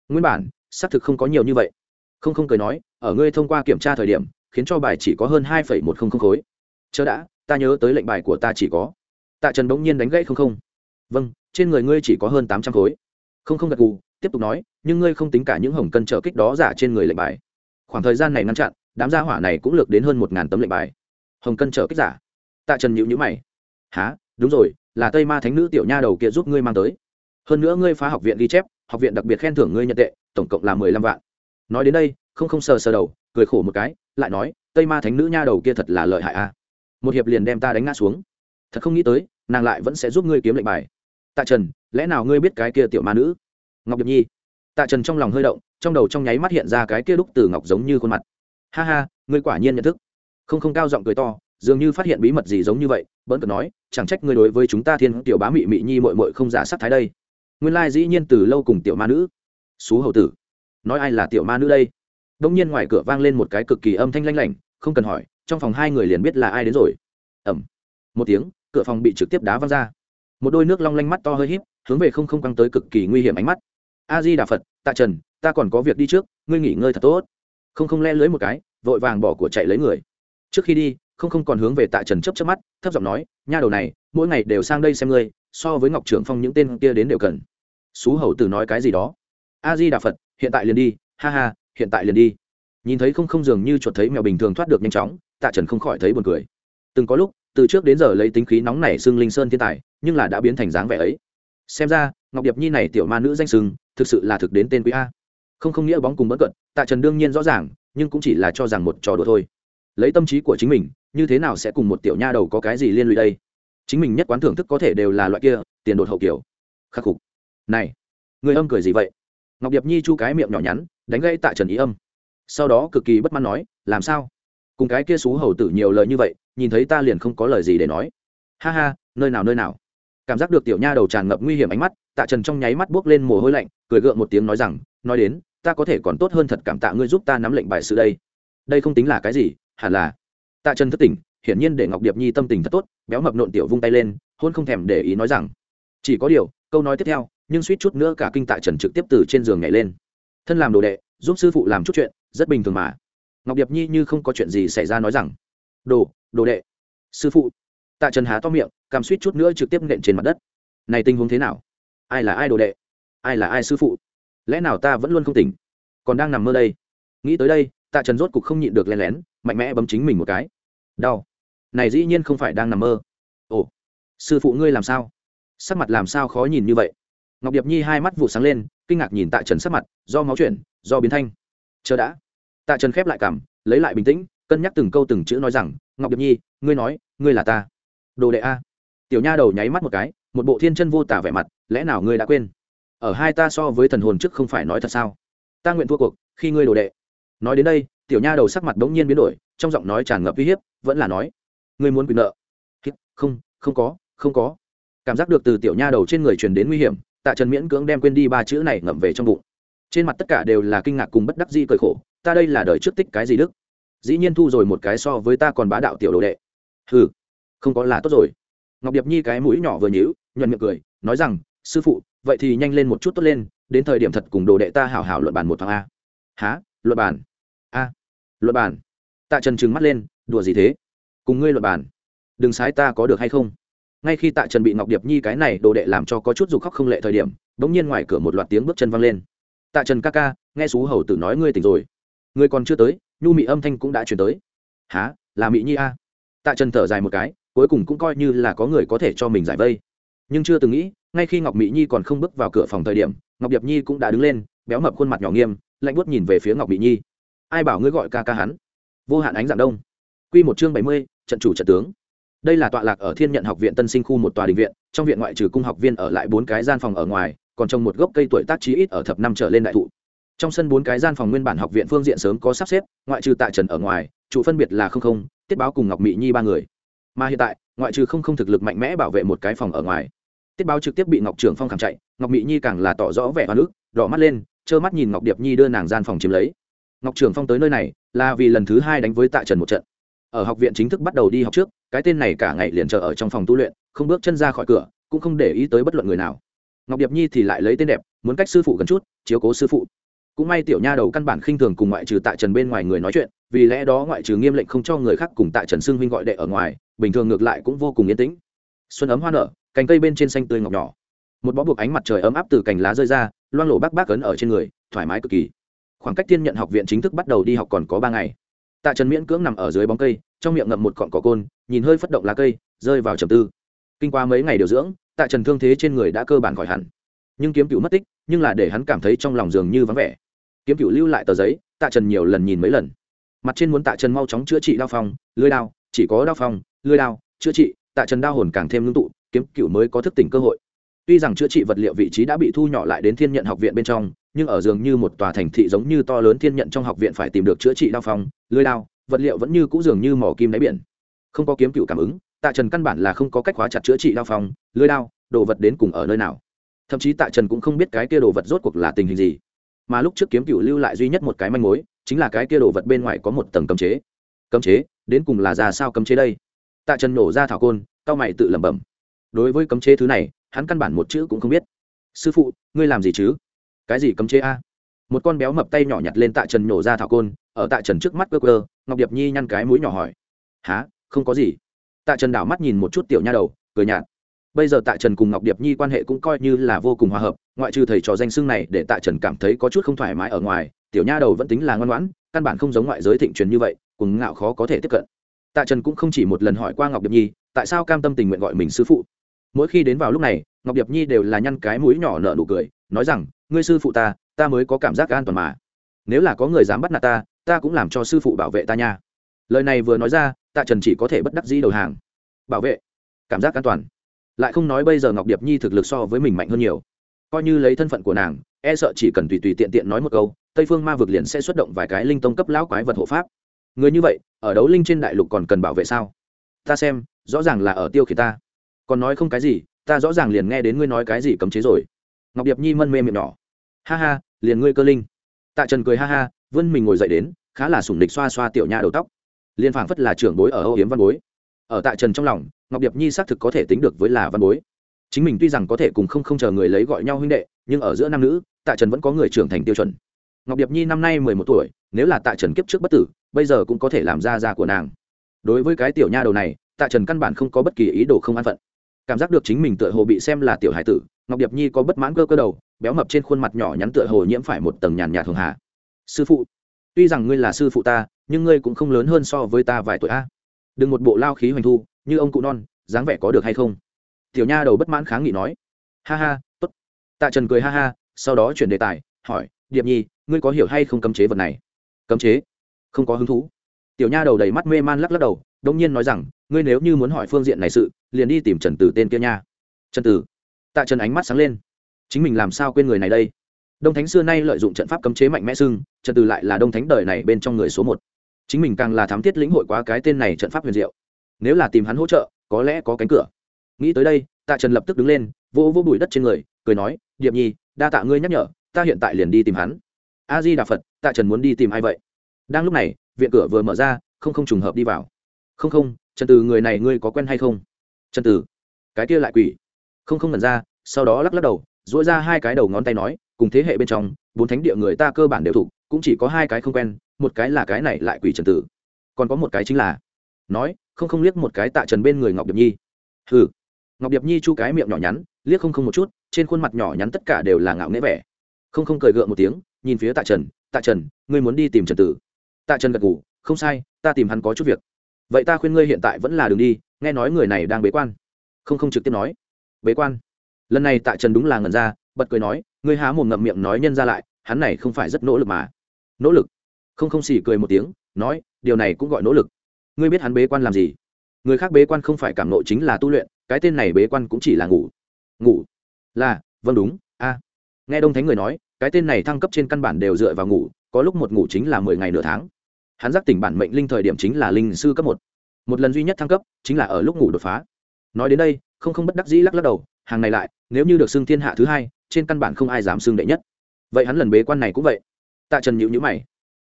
Nguyên bản, xác thực không có nhiều như vậy. Không không cười nói, ở ngươi thông qua kiểm tra thời điểm, khiến cho bài chỉ có hơn hai phẩy một không không khối. Chớ đã, ta nhớ tới lệnh bài của ta chỉ có. Tạ trần bỗng nhiên đánh gãy không không. Vâng trên người ngươi chỉ có hơn tám trăm khối. Không không gật gù, tiếp tục nói, nhưng ngươi không tính cả những hồng cân trợ kích đó giả trên người lệnh bài. Khoảng thời gian này ngăn chặn, đám gia hỏa này cũng lược đến hơn một ngàn tấm lệnh bài. Hồng cân trợ kích giả. Tạ trần nhịu nhữ mày. Há đúng rồi, là tây ma thánh nữ tiểu nha đầu kia giúp ngươi mang tới. Hơn nữa ngươi phá học viện ghi chép, học viện đặc biệt khen thưởng ngươi nhận tệ, tổng cộng là mười lăm vạn. Nói đến đây, không không sờ sờ đầu, cười khổ một cái, lại nói, tây ma thánh nữ nha đầu kia thật là lợi hại a. Một hiệp liền đem ta đánh ngã xuống. Thật không nghĩ tới, nàng lại vẫn sẽ giúp ngươi kiếm lệnh bài tạ trần, lẽ nào ngươi biết cái kia tiểu ma nữ? Ngọc điệp nhi. Tạ trần trong lòng hơi động, trong đầu trong nháy mắt hiện ra cái kia đúc từ ngọc giống như khuôn mặt. Ha ha, ngươi quả nhiên nhận thức. Không không cao giọng cười to, dường như phát hiện bí mật gì giống như vậy bỡn cợt nói, chẳng trách ngươi đối với chúng ta thiên tiểu bá mị mị nhi mội mội không giả sắc thái đây. Nguyên lai dĩ nhiên từ lâu cùng tiểu ma nữ. Xú hầu tử. Nói ai là tiểu ma nữ đây? Đông nhiên ngoài cửa vang lên một cái cực kỳ âm thanh lanh lảnh, không cần hỏi, trong phòng hai người liền biết là ai đến rồi. Ẩm một tiếng, cửa phòng bị trực tiếp đá văng ra một đôi nước long lanh mắt to hơi híp, hướng về không không căng tới cực kỳ nguy hiểm ánh mắt. A di đà phật, tạ trần, ta còn có việc đi trước, ngươi nghỉ ngơi thật tốt. Không không le lưới một cái, vội vàng bỏ của chạy lấy người. Trước khi đi, không không còn hướng về tạ trần chấp chấp mắt, thấp giọng nói, nha đầu này, mỗi ngày đều sang đây xem ngươi, so với ngọc trưởng phong những tên kia đến đều cần. Xú hầu tử nói cái gì đó. A di đà phật, hiện tại liền đi, ha ha, hiện tại liền đi. Nhìn thấy không không dường như chuột thấy mèo bình thường thoát được nhanh chóng, tạ trần không khỏi thấy buồn cười. Từng có lúc, từ trước đến giờ lấy tính khí nóng nảy xương linh sơn thiên tài nhưng là đã biến thành dáng vẻ ấy. Xem ra, ngọc điệp nhi này tiểu ma nữ danh sừng, thực sự là thực đến tên quý a. Không không nghĩa bóng cùng bất cận, tạ trần đương nhiên rõ ràng, nhưng cũng chỉ là cho rằng một trò đùa thôi. Lấy tâm trí của chính mình, như thế nào sẽ cùng một tiểu nha đầu có cái gì liên lụy đây? Chính mình nhất quán thưởng thức có thể đều là loại kia, tiền đột hậu kiểu. Khắc phục này, người âm cười gì vậy? Ngọc điệp nhi chu cái miệng nhỏ nhắn, đánh gây tạ trần ý âm. Sau đó cực kỳ bất mãn nói, làm sao? Cùng cái kia xú hầu tử nhiều lời như vậy, nhìn thấy ta liền không có lời gì để nói. Ha ha, nơi nào nơi nào? Cảm giác được tiểu nha đầu tràn ngập nguy hiểm ánh mắt, tạ trần trong nháy mắt buốc lên mồ hôi lạnh, cười gượng một tiếng nói rằng, nói đến, ta có thể còn tốt hơn thật cảm tạ ngươi giúp ta nắm lệnh bài sự đây. Đây không tính là cái gì, hẳn là. Tạ trần thất tỉnh, hiển nhiên để ngọc điệp nhi tâm tình thật tốt, béo mập nộn tiểu vung tay lên, hôn không thèm để ý nói rằng, chỉ có điều, câu nói tiếp theo, nhưng suýt chút nữa cả kinh tạ trần trực tiếp từ trên giường nhảy lên. Thân làm đồ đệ, giúp sư phụ làm chút chuyện, rất bình thường mà. Ngọc điệp nhi như không có chuyện gì xảy ra nói rằng, đồ đồ đệ, sư phụ tạ trần há to miệng, cảm suýt chút nữa trực tiếp nện trên mặt đất. Này tình huống thế nào? Ai là ai đồ đệ? Ai là ai sư phụ? Lẽ nào ta vẫn luôn không tỉnh? Còn đang nằm mơ đây. Nghĩ tới đây, tạ trần rốt cục không nhịn được len lén, mạnh mẽ bấm chính mình một cái. Đau. Này dĩ nhiên không phải đang nằm mơ. Ồ. Sư phụ ngươi làm sao? Sắc mặt làm sao khó nhìn như vậy? Ngọc điệp nhi hai mắt vụ sáng lên, kinh ngạc nhìn tạ trần sắc mặt, do máu chuyển, do biến thanh. Chờ đã. Tạ trần khép lại cảm, lấy lại bình tĩnh, cân nhắc từng câu từng chữ nói rằng, ngọc điệp nhi, ngươi nói, ngươi là ta đồ đệ a. Tiểu nha đầu nháy mắt một cái, một bộ thiên chân vô tả vẻ mặt, lẽ nào ngươi đã quên? Ở hai ta so với thần hồn trước không phải nói thật sao? Ta nguyện thua cuộc, khi ngươi đồ đệ. Nói đến đây, tiểu nha đầu sắc mặt bỗng nhiên biến đổi, trong giọng nói tràn ngập uy hiếp, vẫn là nói, ngươi muốn quyền nợ? Không không có không có. Cảm giác được từ tiểu nha đầu trên người truyền đến nguy hiểm, tạ trần miễn cưỡng đem quên đi ba chữ này ngậm về trong bụng. Trên mặt tất cả đều là kinh ngạc cùng bất đắc dĩ cởi khổ, ta đây là đời trước tích cái gì đức? Dĩ nhiên thu rồi một cái so với ta còn bá đạo tiểu đồ đệ. Ừ không có là tốt rồi. Ngọc điệp nhi cái mũi nhỏ vừa nhíu, nhuận miệng cười, nói rằng, sư phụ, vậy thì nhanh lên một chút tốt lên, đến thời điểm thật cùng đồ đệ ta hảo hảo luận bàn một thằng a. Há luận bàn? A, luận bàn. Tạ trần trừng mắt lên, đùa gì thế? Cùng ngươi luận bàn. Đừng sái ta có được hay không? Ngay khi tạ trần bị ngọc điệp nhi cái này đồ đệ làm cho có chút dục khóc không lệ thời điểm, bỗng nhiên ngoài cửa một loạt tiếng bước chân văng lên. Tạ trần ca ca, nghe xú hầu tử nói ngươi tỉnh rồi. Ngươi còn chưa tới, nhu mị âm thanh cũng đã chuyển tới. Há là mị nhi a? Tạ trần thở dài một cái cuối cùng cũng coi như là có người có thể cho mình giải vây. Nhưng chưa từng nghĩ, ngay khi ngọc mỹ nhi còn không bước vào cửa phòng thời điểm, ngọc điệp nhi cũng đã đứng lên, béo mập khuôn mặt nhỏ nghiêm, lạnh buốt nhìn về phía ngọc mỹ nhi. Ai bảo ngươi gọi ca ca hắn? Vô hạn ánh dạng đông. Q một chương bảy mươi, trận chủ trận tướng. Đây là tọa lạc ở thiên nhận học viện tân sinh khu một tòa đình viện, trong viện ngoại trừ cung học viên ở lại bốn cái gian phòng ở ngoài, còn trồng một gốc cây tuổi tác trí ít ở thập năm trở lên đại thụ. Trong sân bốn cái gian phòng nguyên bản học viện phương diện sớm có sắp xếp, ngoại trừ tại trần ở ngoài trụ phân biệt là không không, tiết báo cùng ngọc mỹ nhi ba người mà hiện tại, ngoại trừ không không thực lực mạnh mẽ bảo vệ một cái phòng ở ngoài, tiết báo trực tiếp bị ngọc trường phong khảm chạy, ngọc mỹ nhi càng là tỏ rõ vẻ hoa nước đỏ mắt lên, trơ mắt nhìn ngọc điệp nhi đưa nàng gian phòng chiếm lấy. Ngọc trường phong tới nơi này, là vì lần thứ hai đánh với tạ trần một trận. Ở học viện chính thức bắt đầu đi học trước, cái tên này cả ngày liền chờ ở trong phòng tu luyện, không bước chân ra khỏi cửa, cũng không để ý tới bất luận người nào. Ngọc điệp nhi thì lại lấy tên đẹp, muốn cách sư phụ gần chút, chiếu cố sư phụ cũng may tiểu nha đầu căn bản khinh thường cùng ngoại trừ tạ trần bên ngoài người nói chuyện, vì lẽ đó ngoại trừ nghiêm lệnh không cho người khác cùng tạ trần xưng huynh gọi đệ ở ngoài, bình thường ngược lại cũng vô cùng yên tĩnh. Xuân ấm hoa nở, cành cây bên trên xanh tươi ngọc nhỏ. Một bó buộc ánh mặt trời ấm áp từ cành lá rơi ra, loang lổ bác bác ấn ở trên người, thoải mái cực kỳ. Khoảng cách thiên nhận học viện chính thức bắt đầu đi học còn có ba ngày. Tạ trần miễn cưỡng nằm ở dưới bóng cây, trong miệng ngậm một cọn cỏ côn, nhìn hơi phất động lá cây, rơi vào trầm tư. Kinh qua mấy ngày điều dưỡng, tạ trần thương thế trên người đã cơ bản khỏi hẳn. Nhưng kiếm cựu mất tích, nhưng là để hắn cảm thấy trong lòng dường như vắng vẻ kiếm cựu lưu lại tờ giấy, tạ trần nhiều lần nhìn mấy lần. Mặt trên muốn tạ trần mau chóng chữa trị đao phong, lưới đao, chỉ có đao phong, lưới đao, chữa trị, tạ trần đao hồn càng thêm ngưng tụ, kiếm cựu mới có thức tỉnh cơ hội. Tuy rằng chữa trị vật liệu vị trí đã bị thu nhỏ lại đến thiên nhận học viện bên trong, nhưng ở dường như một tòa thành thị giống như to lớn thiên nhận trong học viện phải tìm được chữa trị đao phong, lưới đao, vật liệu vẫn như cũ dường như mỏ kim đáy biển. Không có kiếm cựu cảm ứng, tạ trần căn bản là không có cách hóa chặt chữa trị đao phong, lưới đao, đồ vật đến cùng ở nơi nào. Thậm chí tạ trần cũng không biết cái kia đồ vật rốt cuộc là tình hình gì mà lúc trước kiếm cựu lưu lại duy nhất một cái manh mối, chính là cái kia đồ vật bên ngoài có một tầng cấm chế. Cấm chế? Đến cùng là ra sao cấm chế đây? Tạ trần nổ ra thảo côn cao mày tự lẩm bẩm. Đối với cấm chế thứ này, hắn căn bản một chữ cũng không biết. Sư phụ, ngươi làm gì chứ? Cái gì cấm chế a? Một con béo mập tay nhỏ nhặt lên tạ trần nổ ra thảo côn, ở tạ trần trước mắt cơ cơ ngọc điệp nhi nhăn cái mũi nhỏ hỏi. Há không có gì. Tạ trần đảo mắt nhìn một chút tiểu nha đầu, cười nhạt. Bây giờ tạ trần cùng ngọc điệp nhi quan hệ cũng coi như là vô cùng hòa hợp ngoại trừ thầy trò danh xưng này để tạ trần cảm thấy có chút không thoải mái ở ngoài, tiểu nha đầu vẫn tính là ngoan ngoãn, căn bản không giống ngoại giới thịnh truyền như vậy, cùng ngạo khó có thể tiếp cận. Tạ trần cũng không chỉ một lần hỏi qua ngọc điệp nhi, tại sao cam tâm tình nguyện gọi mình sư phụ? Mỗi khi đến vào lúc này, ngọc điệp nhi đều là nhăn cái mũi nhỏ nở nụ cười, nói rằng, ngươi sư phụ ta ta mới có cảm giác an toàn mà. Nếu là có người dám bắt nạt ta ta cũng làm cho sư phụ bảo vệ ta nha. Lời này vừa nói ra, tạ trần chỉ có thể bất đắc dĩ đầu hàng. Bảo vệ, cảm giác an toàn. Lại không nói bây giờ ngọc điệp nhi thực lực so với mình mạnh hơn nhiều coi như lấy thân phận của nàng e sợ chỉ cần tùy tùy tiện tiện nói một câu, tây phương ma vực liền sẽ xuất động vài cái linh tông cấp lão quái vật hộ pháp. Người như vậy, ở đấu linh trên đại lục còn cần bảo vệ sao? Ta xem, rõ ràng là ở tiêu khiển ta. Còn nói không cái gì, ta rõ ràng liền nghe đến ngươi nói cái gì cấm chế rồi. Ngọc điệp nhi mân mê miệng nhỏ. Ha ha, liền ngươi cơ linh. Tạ trần cười ha ha, vươn mình ngồi dậy đến, khá là sủng địch xoa xoa tiểu nha đầu tóc. Liền phảng phất là trưởng bối ở âu hiếm văn bối. Ở tạ trần trong lòng, ngọc điệp nhi xác thực có thể tính được với là văn bối chính mình tuy rằng có thể cùng không không chờ người lấy gọi nhau huynh đệ, nhưng ở giữa nam nữ, tạ trần vẫn có người trưởng thành tiêu chuẩn. Ngọc điệp nhi năm nay mười một tuổi, nếu là tạ trần kiếp trước bất tử, bây giờ cũng có thể làm ra ra của nàng. Đối với cái tiểu nha đầu này, tạ trần căn bản không có bất kỳ ý đồ không an phận. Cảm giác được chính mình tựa hồ bị xem là tiểu hải tử, ngọc điệp nhi có bất mãn cơ cơ đầu, béo mập trên khuôn mặt nhỏ nhắn tựa hồ nhiễm phải một tầng nhàn nhạt thường hạ sư phụ, tuy rằng ngươi là sư phụ ta, nhưng ngươi cũng không lớn hơn so với ta vài tuổi a. Đừng một bộ lao khí hoành thu, như ông cụ non, dáng vẻ có được hay không? Tiểu nha đầu bất mãn kháng nghị nói, ha ha, tốt. Tạ trần cười ha ha, sau đó chuyển đề tài, hỏi, điệp nhi, ngươi có hiểu hay không cấm chế vật này? Cấm chế? Không có hứng thú. Tiểu nha đầu đầy mắt mê man lắc lắc đầu đông nhiên nói rằng, ngươi nếu như muốn hỏi phương diện này sự, liền đi tìm trần tử tên kia nha. Trần tử? Tạ trần ánh mắt sáng lên. Chính mình làm sao quên người này đây? Đông thánh xưa nay lợi dụng trận pháp cấm chế mạnh mẽ xưng, trần tử lại là đông thánh đời này bên trong người số một. Chính mình càng là thám thiết lĩnh hội quá cái tên này trận pháp huyền diệu. Nếu là tìm hắn hỗ trợ có có lẽ có cánh cửa nghĩ tới đây, tạ trần lập tức đứng lên, vỗ vỗ bụi đất trên người, cười nói, điệp nhi, đa tạ ngươi nhắc nhở, ta hiện tại liền đi tìm hắn. A di đà phật, tạ trần muốn đi tìm ai vậy? Đang lúc này, viện cửa vừa mở ra, không không trùng hợp đi vào. Không không, trần từ người này ngươi có quen hay không? Trần từ cái kia lại quỷ. Không không nhận ra, sau đó lắc lắc đầu dỗi ra hai cái đầu ngón tay nói, cùng thế hệ bên trong, bốn thánh địa người ta cơ bản đều thủ cũng chỉ có hai cái không quen, một cái là cái này lại quỷ trần tử. Còn có một cái chính là nói, không không liếc một cái tạ trần bên người ngọc điệp nhi. Hừ ngọc điệp nhi chu cái miệng nhỏ nhắn, liếc không không một chút, trên khuôn mặt nhỏ nhắn tất cả đều là ngạo nghễ vẻ. Không không cười gượng một tiếng, nhìn phía tạ trần tạ trần, ngươi muốn đi tìm trần tử? Tạ trần gật ngủ không sai, ta tìm hắn có chút việc. Vậy ta khuyên ngươi hiện tại vẫn là đường đi, nghe nói người này đang bế quan. Không không trực tiếp nói. Bế quan? Lần này tạ trần đúng là ngẩn ra, bật cười nói, ngươi há mồm ngậm miệng nói nhân ra lại, hắn này không phải rất nỗ lực mà. Nỗ lực? Không không xỉ cười một tiếng, nói, điều này cũng gọi nỗ lực. Ngươi biết hắn bế quan làm gì? Người khác bế quan không phải cảm nộ chính là tu luyện cái tên này bế quan cũng chỉ là ngủ. Ngủ? Là vâng đúng, a. Nghe đông thánh người nói, cái tên này thăng cấp trên căn bản đều dựa vào ngủ, có lúc một ngủ chính là mười ngày nửa tháng. Hắn giác tỉnh bản mệnh linh thời điểm chính là linh sư cấp một. Một lần duy nhất thăng cấp chính là ở lúc ngủ đột phá. Nói đến đây, không không bất đắc dĩ lắc lắc đầu, hàng này lại, nếu như được xưng thiên hạ thứ hai, trên căn bản không ai dám xưng đệ nhất. Vậy hắn lần bế quan này cũng vậy. Tạ trần nhịu nhữ mày.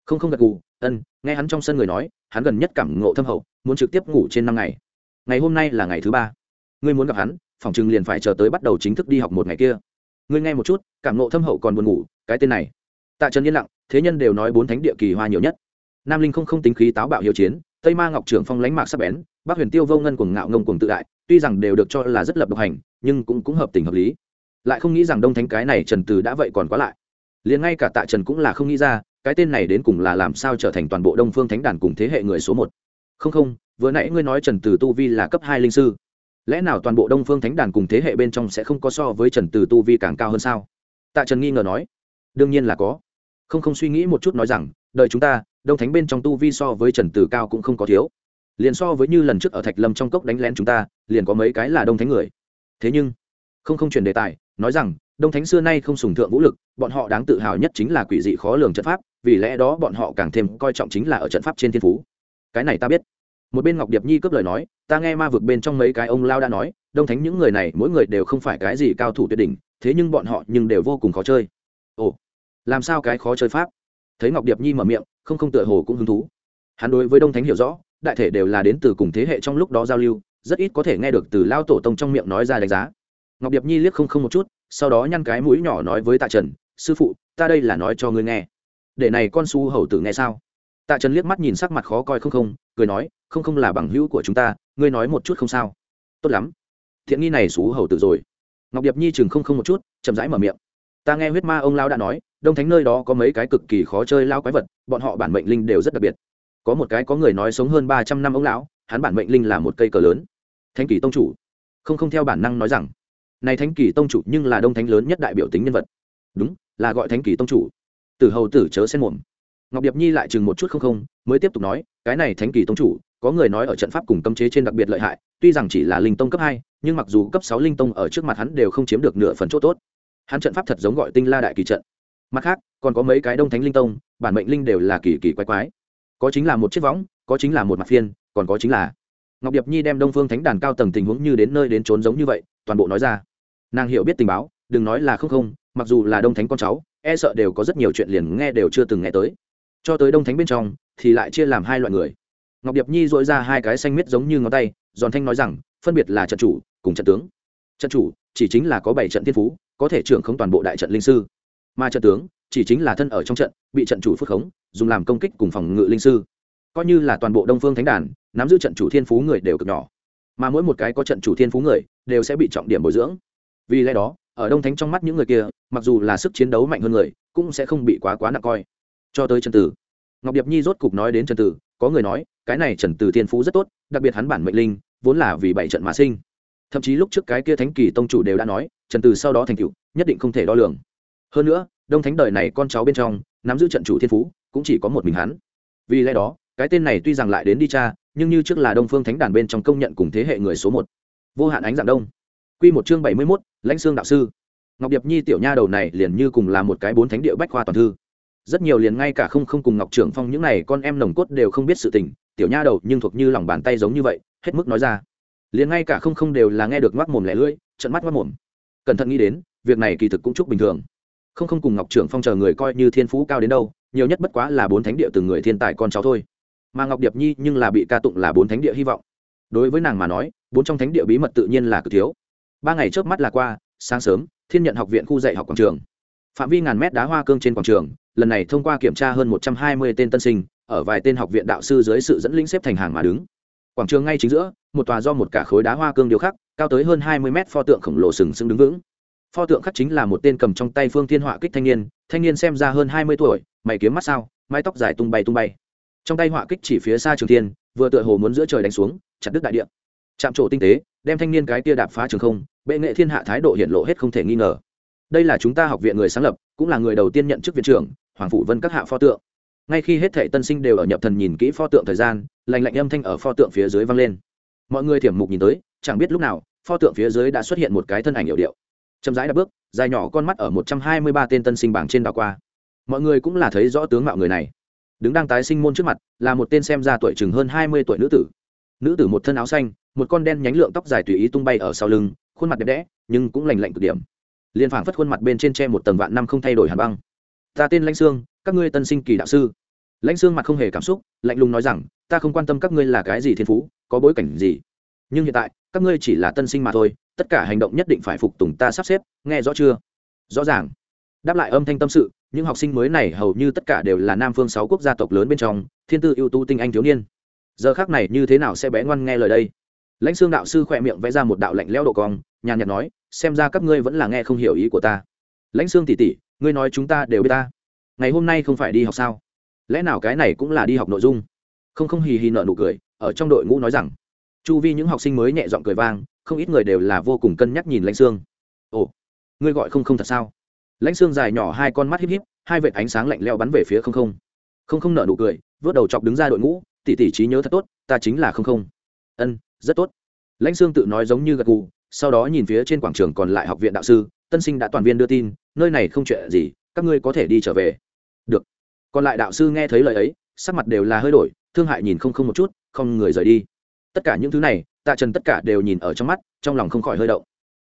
Không không gật gù, ân, nghe hắn trong sân người nói, hắn gần nhất cảm ngộ thâm hậu, muốn trực tiếp ngủ trên năm ngày. Ngày hôm nay là ngày thứ ba ngươi muốn gặp hắn phòng chừng liền phải chờ tới bắt đầu chính thức đi học một ngày kia. Ngươi nghe một chút, cảm ngộ thâm hậu còn buồn ngủ, cái tên này. Tạ trần yên lặng, thế nhân đều nói bốn thánh địa kỳ hoa nhiều nhất. Nam linh không không tính khí táo bạo hiệu chiến, tây ma ngọc trưởng phong lánh mạc sắc bén, bắc huyền tiêu vô ngân cuồng ngạo ngông cuồng tự đại, tuy rằng đều được cho là rất lập độc hành, nhưng cũng cũng hợp tình hợp lý. Lại không nghĩ rằng đông thánh cái này trần từ đã vậy còn quá lại. Liền ngay cả tạ trần cũng là không nghĩ ra, cái tên này đến cùng là làm sao trở thành toàn bộ đông phương thánh đàn cùng thế hệ người số một. Không không, vừa nãy ngươi nói trần từ tu vi là cấp hai linh sư lẽ nào toàn bộ đông phương thánh đàn cùng thế hệ bên trong sẽ không có so với trần từ tu vi càng cao hơn sao? Tạ trần nghi ngờ nói. Đương nhiên là có. Không không suy nghĩ một chút nói rằng đợi chúng ta, đông thánh bên trong tu vi so với trần từ cao cũng không có thiếu. Liền so với như lần trước ở thạch lâm trong cốc đánh lén chúng ta, liền có mấy cái là đông thánh người. Thế nhưng, không không chuyển đề tài, nói rằng, đông thánh xưa nay không sùng thượng vũ lực, bọn họ đáng tự hào nhất chính là quỷ dị khó lường trận pháp, vì lẽ đó bọn họ càng thêm coi trọng chính là ở trận pháp trên thiên phú. Cái này ta biết một bên ngọc điệp nhi cướp lời nói, ta nghe ma vực bên trong mấy cái ông lao đã nói, đông thánh những người này mỗi người đều không phải cái gì cao thủ tuyệt đỉnh, thế nhưng bọn họ nhưng đều vô cùng khó chơi. Ồ, làm sao cái khó chơi pháp? Thấy ngọc điệp nhi mở miệng, không không tựa hồ cũng hứng thú. Hắn đối với đông thánh hiểu rõ, đại thể đều là đến từ cùng thế hệ trong lúc đó giao lưu, rất ít có thể nghe được từ lao tổ tông trong miệng nói ra đánh giá. Ngọc điệp nhi liếc không không một chút, sau đó nhăn cái mũi nhỏ nói với tạ trần, sư phụ, ta đây là nói cho ngươi nghe. Để này con su hầu tử nghe sao? Tạ trần liếc mắt nhìn sắc mặt khó coi không không, cười nói, không không là bằng hữu của chúng ta, ngươi nói một chút không sao. Tốt lắm. Thiện nghi này xú hầu tử rồi. Ngọc điệp nhi chừng không không một chút, chậm rãi mở miệng. Ta nghe huyết ma ông lao đã nói, đông thánh nơi đó có mấy cái cực kỳ khó chơi lao quái vật, bọn họ bản mệnh linh đều rất đặc biệt. Có một cái có người nói sống hơn ba trăm năm ông lão, hắn bản mệnh linh là một cây cờ lớn. Thánh kỳ tông chủ. Không không theo bản năng nói rằng, này thánh kỳ tông chủ nhưng là đông thánh lớn nhất đại biểu tính nhân vật. Đúng, là gọi thánh kỳ tông chủ. Từ hầu tử chớ xen mồm ngọc điệp nhi lại chừng một chút không không, mới tiếp tục nói, cái này thánh kỳ tông chủ, có người nói ở trận pháp cùng cấm chế trên đặc biệt lợi hại, tuy rằng chỉ là linh tông cấp hai, nhưng mặc dù cấp sáu linh tông ở trước mặt hắn đều không chiếm được nửa phần chỗ tốt. Hắn trận pháp thật giống gọi tinh la đại kỳ trận. Mặt khác, còn có mấy cái đông thánh linh tông, bản mệnh linh đều là kỳ kỳ quái quái. Có chính là một chiếc võng, có chính là một mặt phiên, còn có chính là ngọc điệp nhi đem đông phương thánh đàn cao tầng tình huống như đến nơi đến trốn giống như vậy, toàn bộ nói ra. Nàng hiểu biết tình báo, đừng nói là không không, mặc dù là đông thánh con cháu e sợ đều có rất nhiều chuyện liền nghe đều chưa từng nghe tới cho tới đông thánh bên trong, thì lại chia làm hai loại người. Ngọc điệp nhi dội ra hai cái xanh miết giống như ngón tay, giòn thanh nói rằng, phân biệt là trận chủ cùng trận tướng. Trận chủ chỉ chính là có bảy trận thiên phú, có thể trưởng không toàn bộ đại trận linh sư. Mà trận tướng chỉ chính là thân ở trong trận, bị trận chủ phước khống, dùng làm công kích cùng phòng ngự linh sư. Coi như là toàn bộ đông phương thánh đàn, nắm giữ trận chủ thiên phú người đều cực nhỏ. Mà mỗi một cái có trận chủ thiên phú người, đều sẽ bị trọng điểm bồi dưỡng. Vì lẽ đó, ở đông thánh trong mắt những người kia, mặc dù là sức chiến đấu mạnh hơn người, cũng sẽ không bị quá quá nặng coi cho tới trần tử. Ngọc điệp nhi rốt cục nói đến trần tử, có người nói, cái này trần tử thiên phú rất tốt, đặc biệt hắn bản mệnh linh, vốn là vì bảy trận mà sinh. Thậm chí lúc trước cái kia thánh kỳ tông chủ đều đã nói, trần tử sau đó thành cựu nhất định không thể đo lường. Hơn nữa, đông thánh đời này con cháu bên trong, nắm giữ trận chủ thiên phú, cũng chỉ có một mình hắn. Vì lẽ đó, cái tên này tuy rằng lại đến đi cha, nhưng như trước là đông phương thánh đàn bên trong công nhận cùng thế hệ người số một. Vô hạn ánh dạng đông. Q một chương bảy mươi mốt, lãnh sương đạo sư. Ngọc điệp nhi tiểu nha đầu này liền như cùng là một cái bốn thánh địa bách khoa toàn thư rất nhiều liền ngay cả không không cùng ngọc trưởng phong những này con em nồng cốt đều không biết sự tình, tiểu nha đầu nhưng thuộc như lòng bàn tay giống như vậy, hết mức nói ra. Liền ngay cả không không đều là nghe được ngoác mồm lẻ lưỡi trận mắt ngoác mồm. Cẩn thận nghĩ đến, việc này kỳ thực cũng chúc bình thường. Không không cùng ngọc trưởng phong chờ người coi như thiên phú cao đến đâu, nhiều nhất bất quá là bốn thánh địa từng người thiên tài con cháu thôi. Mà ngọc điệp nhi nhưng là bị ca tụng là bốn thánh địa hy vọng. Đối với nàng mà nói, bốn trong thánh địa bí mật tự nhiên là cực thiếu. Ba ngày trước mắt là qua, sáng sớm, thiên nhận học viện khu dạy học quảng trường phạm vi ngàn mét đá hoa cương trên quảng trường, lần này thông qua kiểm tra hơn một trăm hai mươi tên tân sinh, ở vài tên học viện đạo sư dưới sự dẫn linh xếp thành hàng mà đứng. Quảng trường ngay chính giữa, một tòa do một cả khối đá hoa cương điêu khắc, cao tới hơn hai mươi mét pho tượng khổng lồ sừng sững đứng vững. Pho tượng khắc chính là một tên cầm trong tay phương thiên họa kích thanh niên thanh niên xem ra hơn hai mươi tuổi, mày kiếm mắt sao, mái tóc dài tung bay tung bay. Trong tay họa kích chỉ phía xa trường thiên, vừa tựa hồ muốn giữa trời đánh xuống, chặt đứt đại địa. Chạm trổ tinh tế, đem thanh niên cái tia đạp phá trường không, bệ nghệ thiên hạ thái độ hiện lộ hết không thể nghi ngờ đây là chúng ta học viện người sáng lập, cũng là người đầu tiên nhận chức viện trưởng, hoàng phủ vân các hạ pho tượng. Ngay khi hết thệ tân sinh đều ở nhập thần nhìn kỹ pho tượng thời gian lành lạnh âm thanh ở pho tượng phía dưới vang lên. Mọi người thiểm mục nhìn tới, chẳng biết lúc nào, pho tượng phía dưới đã xuất hiện một cái thân ảnh hiệu điệu. Chậm rãi đã bước, dài nhỏ con mắt ở một trăm hai mươi ba tên tân sinh bảng trên đảo qua. Mọi người cũng là thấy rõ tướng mạo người này. Đứng đang tái sinh môn trước mặt, là một tên xem ra tuổi chừng hơn hai mươi tuổi nữ tử. Nữ tử một thân áo xanh, một con đen nhánh lượng tóc dài tùy ý tung bay ở sau lưng, khuôn mặt đẹp đẽ, nhưng cũng lành lạnh cực điểm liên phảng phất khuôn mặt bên trên tre một tầng vạn năm không thay đổi hàn băng. Ta tên lãnh sương, các ngươi tân sinh kỳ đạo sư. Lãnh sương mặt không hề cảm xúc, lạnh lùng nói rằng, ta không quan tâm các ngươi là cái gì thiên phú, có bối cảnh gì. Nhưng hiện tại, các ngươi chỉ là tân sinh mà thôi, tất cả hành động nhất định phải phục tùng ta sắp xếp, nghe rõ chưa? Rõ ràng. Đáp lại âm thanh tâm sự, những học sinh mới này hầu như tất cả đều là nam phương sáu quốc gia tộc lớn bên trong, thiên tư ưu tú tinh anh thiếu niên. Giờ khác này như thế nào sẽ bé ngoan nghe lời đây? Lãnh xương đạo sư khỏe miệng vẽ ra một đạo lạnh leo độ cong nhàn nhạt nói, xem ra các ngươi vẫn là nghe không hiểu ý của ta. Lãnh xương tỉ tỉ ngươi nói chúng ta đều biết ta. Ngày hôm nay không phải đi học sao? Lẽ nào cái này cũng là đi học nội dung? Không không hì hì nợ nụ cười, ở trong đội ngũ nói rằng. Chu vi những học sinh mới nhẹ giọng cười vang, không ít người đều là vô cùng cân nhắc nhìn lãnh xương ồ, ngươi gọi không không thật sao? Lãnh xương dài nhỏ hai con mắt híp híp, hai vệt ánh sáng lạnh leo bắn về phía không không. Không không nợ nụ cười, vớt đầu chọc đứng ra đội ngũ tỉ tỉ trí nhớ thật tốt, ta chính là không không. Ân, rất tốt. Lãnh sương tự nói giống như gật gù sau đó nhìn phía trên quảng trường còn lại học viện đạo sư, tân sinh đã toàn viên đưa tin, nơi này không chuyện gì, các ngươi có thể đi trở về. Được. Còn lại đạo sư nghe thấy lời ấy, sắc mặt đều là hơi đổi, thương hại nhìn không không một chút, không người rời đi. Tất cả những thứ này, tạ trần tất cả đều nhìn ở trong mắt, trong lòng không khỏi hơi động.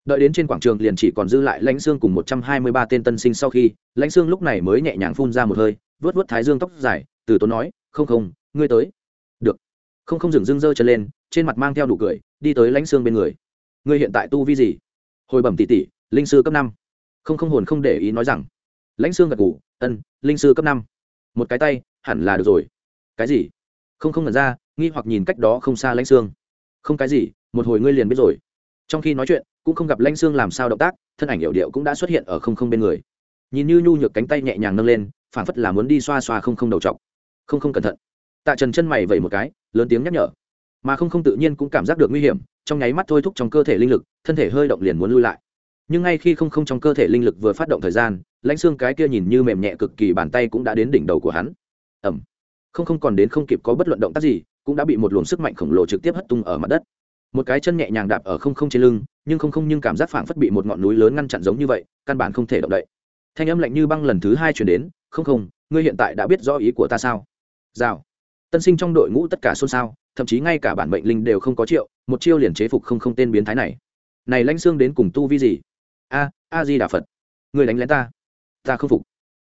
Đợi đến trên quảng trường liền chỉ còn dư lại lãnh xương cùng một trăm hai mươi ba tên tân sinh sau khi, lãnh xương lúc này mới nhẹ nhàng phun ra một hơi vớt vớt thái dương tóc dài, từ tốn nói, không không, ngươi tới. Được. Không không dừng dưng dơ chân lên, trên mặt mang theo đủ cười, đi tới lãnh xương bên người ngươi hiện tại tu vi gì? Hồi bẩm tỷ tỷ, linh sư cấp năm. Không không hồn không để ý nói rằng. Lãnh xương gật ngủ ân, linh sư cấp năm. Một cái tay, hẳn là được rồi. Cái gì? Không không ngần ra, nghi hoặc nhìn cách đó không xa lãnh xương. Không, cái gì? Một hồi ngươi liền biết rồi. Trong khi nói chuyện, cũng không gặp lãnh xương làm sao động tác, thân ảnh hiệu điệu cũng đã xuất hiện ở không không bên người. Nhìn như nhu nhược cánh tay nhẹ nhàng nâng lên phản phất là muốn đi xoa xoa không không đầu t không không cẩn thận. Tạ trần chân mày vẩy một cái, lớn tiếng nhắc nhở mà không không tự nhiên cũng cảm giác được nguy hiểm, trong nháy mắt thôi thúc trong cơ thể linh lực, thân thể hơi động liền muốn lui lại. Nhưng ngay khi không không trong cơ thể linh lực vừa phát động thời gian, lãnh xương cái kia nhìn như mềm nhẹ cực kỳ bàn tay cũng đã đến đỉnh đầu của hắn. Ẩm không không còn đến không kịp có bất luận động tác gì, cũng đã bị một luồng sức mạnh khổng lồ trực tiếp hất tung ở mặt đất. Một cái chân nhẹ nhàng đạp ở không không trên lưng, nhưng không không nhưng cảm giác phảng phất bị một ngọn núi lớn ngăn chặn giống như vậy, căn bản không thể động đậy. Thanh âm lạnh như băng lần thứ hai chuyển đến, không không, ngươi hiện tại đã biết rõ ý của ta sao? Rào tân sinh trong đội ngũ tất cả xôn xao, thậm chí ngay cả bản mệnh linh đều không có triệu, một chiêu liền chế phục không không tên biến thái này. Này lãnh xương đến cùng tu vi gì? A a di đà phật. Người đánh lén ta. Ta không phục.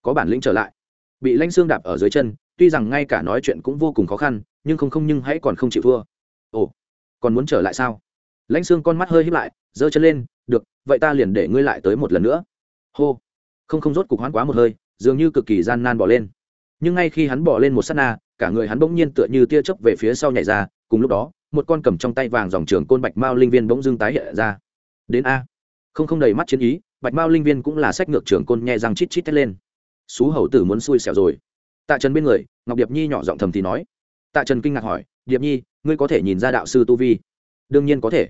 Có bản lĩnh trở lại. Bị lãnh xương đạp ở dưới chân, tuy rằng ngay cả nói chuyện cũng vô cùng khó khăn, nhưng không không nhưng hãy còn không chịu thua. Ồ, còn muốn trở lại sao? Lãnh xương con mắt hơi hít lại, giơ chân lên, được, vậy ta liền để ngươi lại tới một lần nữa. Hô. Không không rốt cục hoãn quá một hơi, dường như cực kỳ gian nan bỏ lên. Nhưng ngay khi hắn bỏ lên một s á t na cả người hắn bỗng nhiên tựa như tia chớp về phía sau nhảy ra, cùng lúc đó, một con cầm trong tay vàng dòng trường côn bạch mao linh viên bỗng dưng tái hiện ra. Đến a. Không không đầy mắt chiến ý, bạch mao linh viên cũng là sách ngược trường côn nhẹ răng chít chít thét lên. Xú hầu tử muốn xui xẻo rồi. Tạ trần bên người, ngọc điệp nhi nhỏ giọng thầm thì nói. Tạ trần kinh ngạc hỏi, điệp nhi, ngươi có thể nhìn ra đạo sư tu vi? Đương nhiên có thể.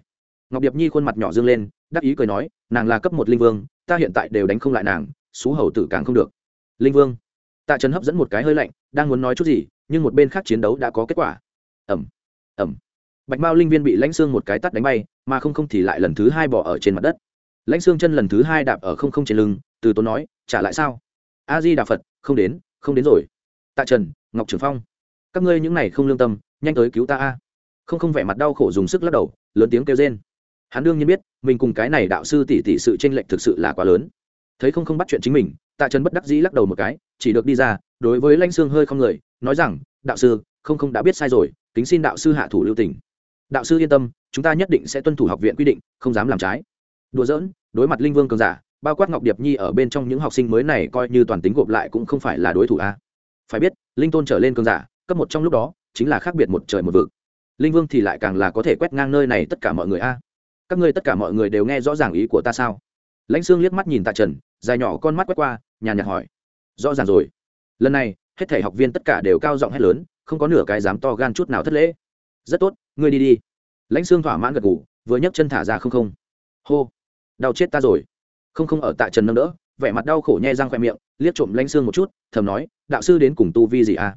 Ngọc điệp nhi khuôn mặt nhỏ dương lên, đắc ý cười nói, nàng là cấp một linh vương, ta hiện tại đều đánh không lại nàng, xú hầu tử càng không được. Linh vương? Tạ trần hấp dẫn một cái hơi lạnh, đang muốn nói chút gì nhưng một bên khác chiến đấu đã có kết quả. Ẩm ẩm bạch mao linh viên bị lãnh xương một cái tắt đánh bay, mà không không thì lại lần thứ hai bỏ ở trên mặt đất. Lãnh xương chân lần thứ hai đạp ở không không trên lưng, từ tốn nói, trả lại sao? A di đà phật, không đến không đến rồi. Tạ trần, ngọc trường phong, các ngươi những này không lương tâm, nhanh tới cứu ta a. Không không vẻ mặt đau khổ dùng sức lắc đầu, lớn tiếng kêu rên. Hắn đương nhiên biết, mình cùng cái này đạo sư tỷ tỷ sự tranh lệch thực sự là quá lớn. Thấy không không bắt chuyện chính mình, tạ trần bất đắc dĩ lắc đầu một cái, chỉ được đi ra đối với lãnh xương hơi không người, nói rằng, đạo sư, không không đã biết sai rồi, kính xin đạo sư hạ thủ lưu tình. Đạo sư yên tâm, chúng ta nhất định sẽ tuân thủ học viện quy định, không dám làm trái. Đùa giỡn, đối mặt linh vương cường giả, bao quát ngọc điệp nhi ở bên trong những học sinh mới này coi như toàn tính gộp lại cũng không phải là đối thủ a. Phải biết, linh tôn trở lên cường giả, cấp một trong lúc đó, chính là khác biệt một trời một vực. Linh vương thì lại càng là có thể quét ngang nơi này tất cả mọi người a. Các ngươi tất cả mọi người đều nghe rõ ràng ý của ta sao? Lãnh sương liếc mắt nhìn tạ trần, dài nhỏ con mắt quét qua nhà nhạt hỏi. Rõ ràng rồi lần này, hết thể học viên tất cả đều cao giọng hét lớn, không có nửa cái dám to gan chút nào thất lễ. Rất tốt, ngươi đi đi. Lãnh sương thỏa mãn gật ngủ vừa nhấc chân thả ra không không. Hô, đau chết ta rồi. Không không ở tại trần nâng đỡ, vẻ mặt đau khổ nhe răng khoe miệng, liếc trộm lãnh sương một chút, thầm nói, đạo sư đến cùng tu vi gì à?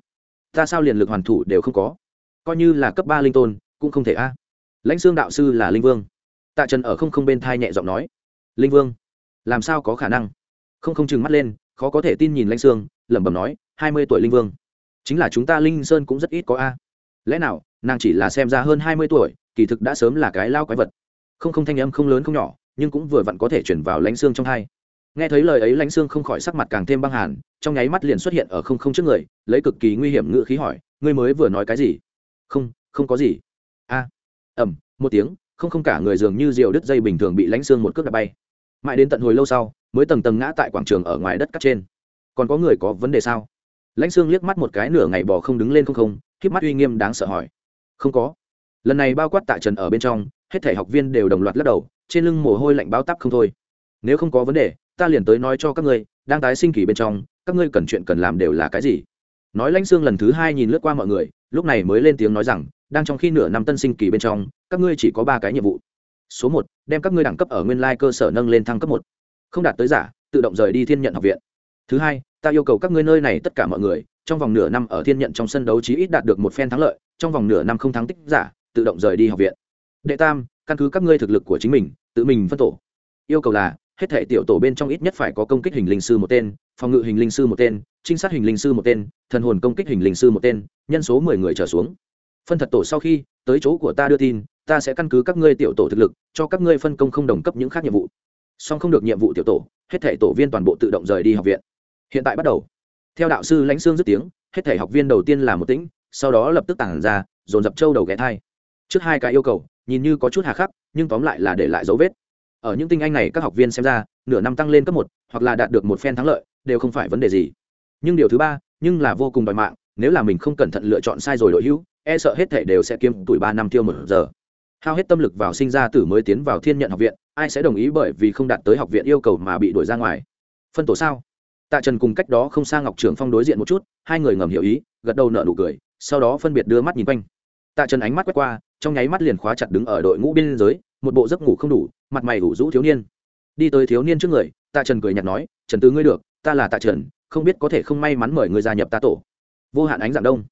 Ta sao liền lực hoàn thủ đều không có? Coi như là cấp ba linh tôn, cũng không thể a. Lãnh sương đạo sư là linh vương. Tạ trần ở không không bên thai nhẹ giọng nói, linh vương, làm sao có khả năng? Không không chừng mắt lên, khó có thể tin nhìn lãnh sương lẩm bẩm nói, hai mươi tuổi linh vương. Chính là chúng ta linh sơn cũng rất ít có a. Lẽ nào, nàng chỉ là xem ra hơn hai mươi tuổi, kỳ thực đã sớm là cái lao quái vật. Không không thanh âm không lớn không nhỏ, nhưng cũng vừa vặn có thể chuyển vào lãnh xương trong hai. Nghe thấy lời ấy lãnh xương không khỏi sắc mặt càng thêm băng hàn, trong nháy mắt liền xuất hiện ở không không trước người, lấy cực kỳ nguy hiểm ngữ khí hỏi, ngươi mới vừa nói cái gì? Không không có gì. A. Ẩm một tiếng, không không cả người dường như diều đứt dây bình thường bị lãnh xương một cước đạp bay. Mãi đến tận hồi lâu sau, mới tầng tầng ngã tại quảng trường ở ngoài đất cắt trên còn có người có vấn đề sao? Lãnh xương liếc mắt một cái, nửa ngày bò không đứng lên không không k mắt uy nghiêm đáng sợ hỏi. Không có. Lần này bao quát tạ trần ở bên trong, hết thể học viên đều đồng loạt lắc đầu, trên lưng mồ hôi lạnh báo tắp không thôi. Nếu không có vấn đề, ta liền tới nói cho các ngươi, đang tái sinh kỳ bên trong, các ngươi cần chuyện cần làm đều là cái gì? Nói lãnh xương lần thứ hai nhìn lướt qua mọi người, lúc này mới lên tiếng nói rằng, đang trong khi nửa năm tân sinh kỳ bên trong, các ngươi chỉ có ba cái nhiệm vụ. Số một, đem các ngươi đẳng cấp ở nguyên lai cơ sở nâng lên thăng cấp một. Không đạt tới giả, tự động rời đi thiên nhận học viện thứ hai, ta yêu cầu các ngươi nơi này tất cả mọi người, trong vòng nửa năm ở thiên nhận trong sân đấu chí ít đạt được một phen thắng lợi, trong vòng nửa năm không thắng tích giả, tự động rời đi học viện. Đệ tam, căn cứ các ngươi thực lực của chính mình, tự mình phân tổ. Yêu cầu là, hết thể tiểu tổ bên trong ít nhất phải có công kích hình linh sư một tên, phòng ngự hình linh sư một tên, trinh sát hình linh sư một tên, thần hồn công kích hình linh sư một tên, nhân số mười người trở xuống. Phân thật tổ sau khi, tới chỗ của ta đưa tin, ta sẽ căn cứ các ngươi tiểu tổ thực lực, cho các ngươi phân công không đồng cấp những khác nhiệm vụ. Song không được nhiệm vụ tiểu tổ, hết thể tổ viên toàn bộ tự động rời đi học viện hiện tại bắt đầu. Theo đạo sư lãnh sương dứt tiếng, hết thể học viên đầu tiên là một tĩnh, sau đó lập tức tản ra, dồn dập châu đầu ghé thai. Trước hai cái yêu cầu, nhìn như có chút hà khắc, nhưng tóm lại là để lại dấu vết. Ở những tinh anh này các học viên xem ra, nửa năm tăng lên cấp một, hoặc là đạt được một phen thắng lợi, đều không phải vấn đề gì. Nhưng điều thứ ba, nhưng là vô cùng đòi mạng, nếu là mình không cẩn thận lựa chọn sai rồi đội hữu e sợ hết thể đều sẽ kiếm tuổi ba năm tiêu một giờ. Hao hết tâm lực vào sinh ra tử mới tiến vào thiên nhận học viện, ai sẽ đồng ý bởi vì không đạt tới học viện yêu cầu mà bị đuổi ra ngoài? Phân tổ sao? Tạ trần cùng cách đó không xa ngọc trưởng phong đối diện một chút, hai người ngầm hiểu ý, gật đầu nợ nụ cười, sau đó phân biệt đưa mắt nhìn quanh. Tạ trần ánh mắt quét qua, trong nháy mắt liền khóa chặt đứng ở đội ngũ biên giới, một bộ giấc ngủ không đủ, mặt mày ủ rũ thiếu niên. Đi tới thiếu niên trước người, tạ trần cười nhạt nói, trần tứ ngươi được, ta là tạ trần, không biết có thể không may mắn mời ngươi gia nhập ta tổ. Vô hạn ánh dạng đông.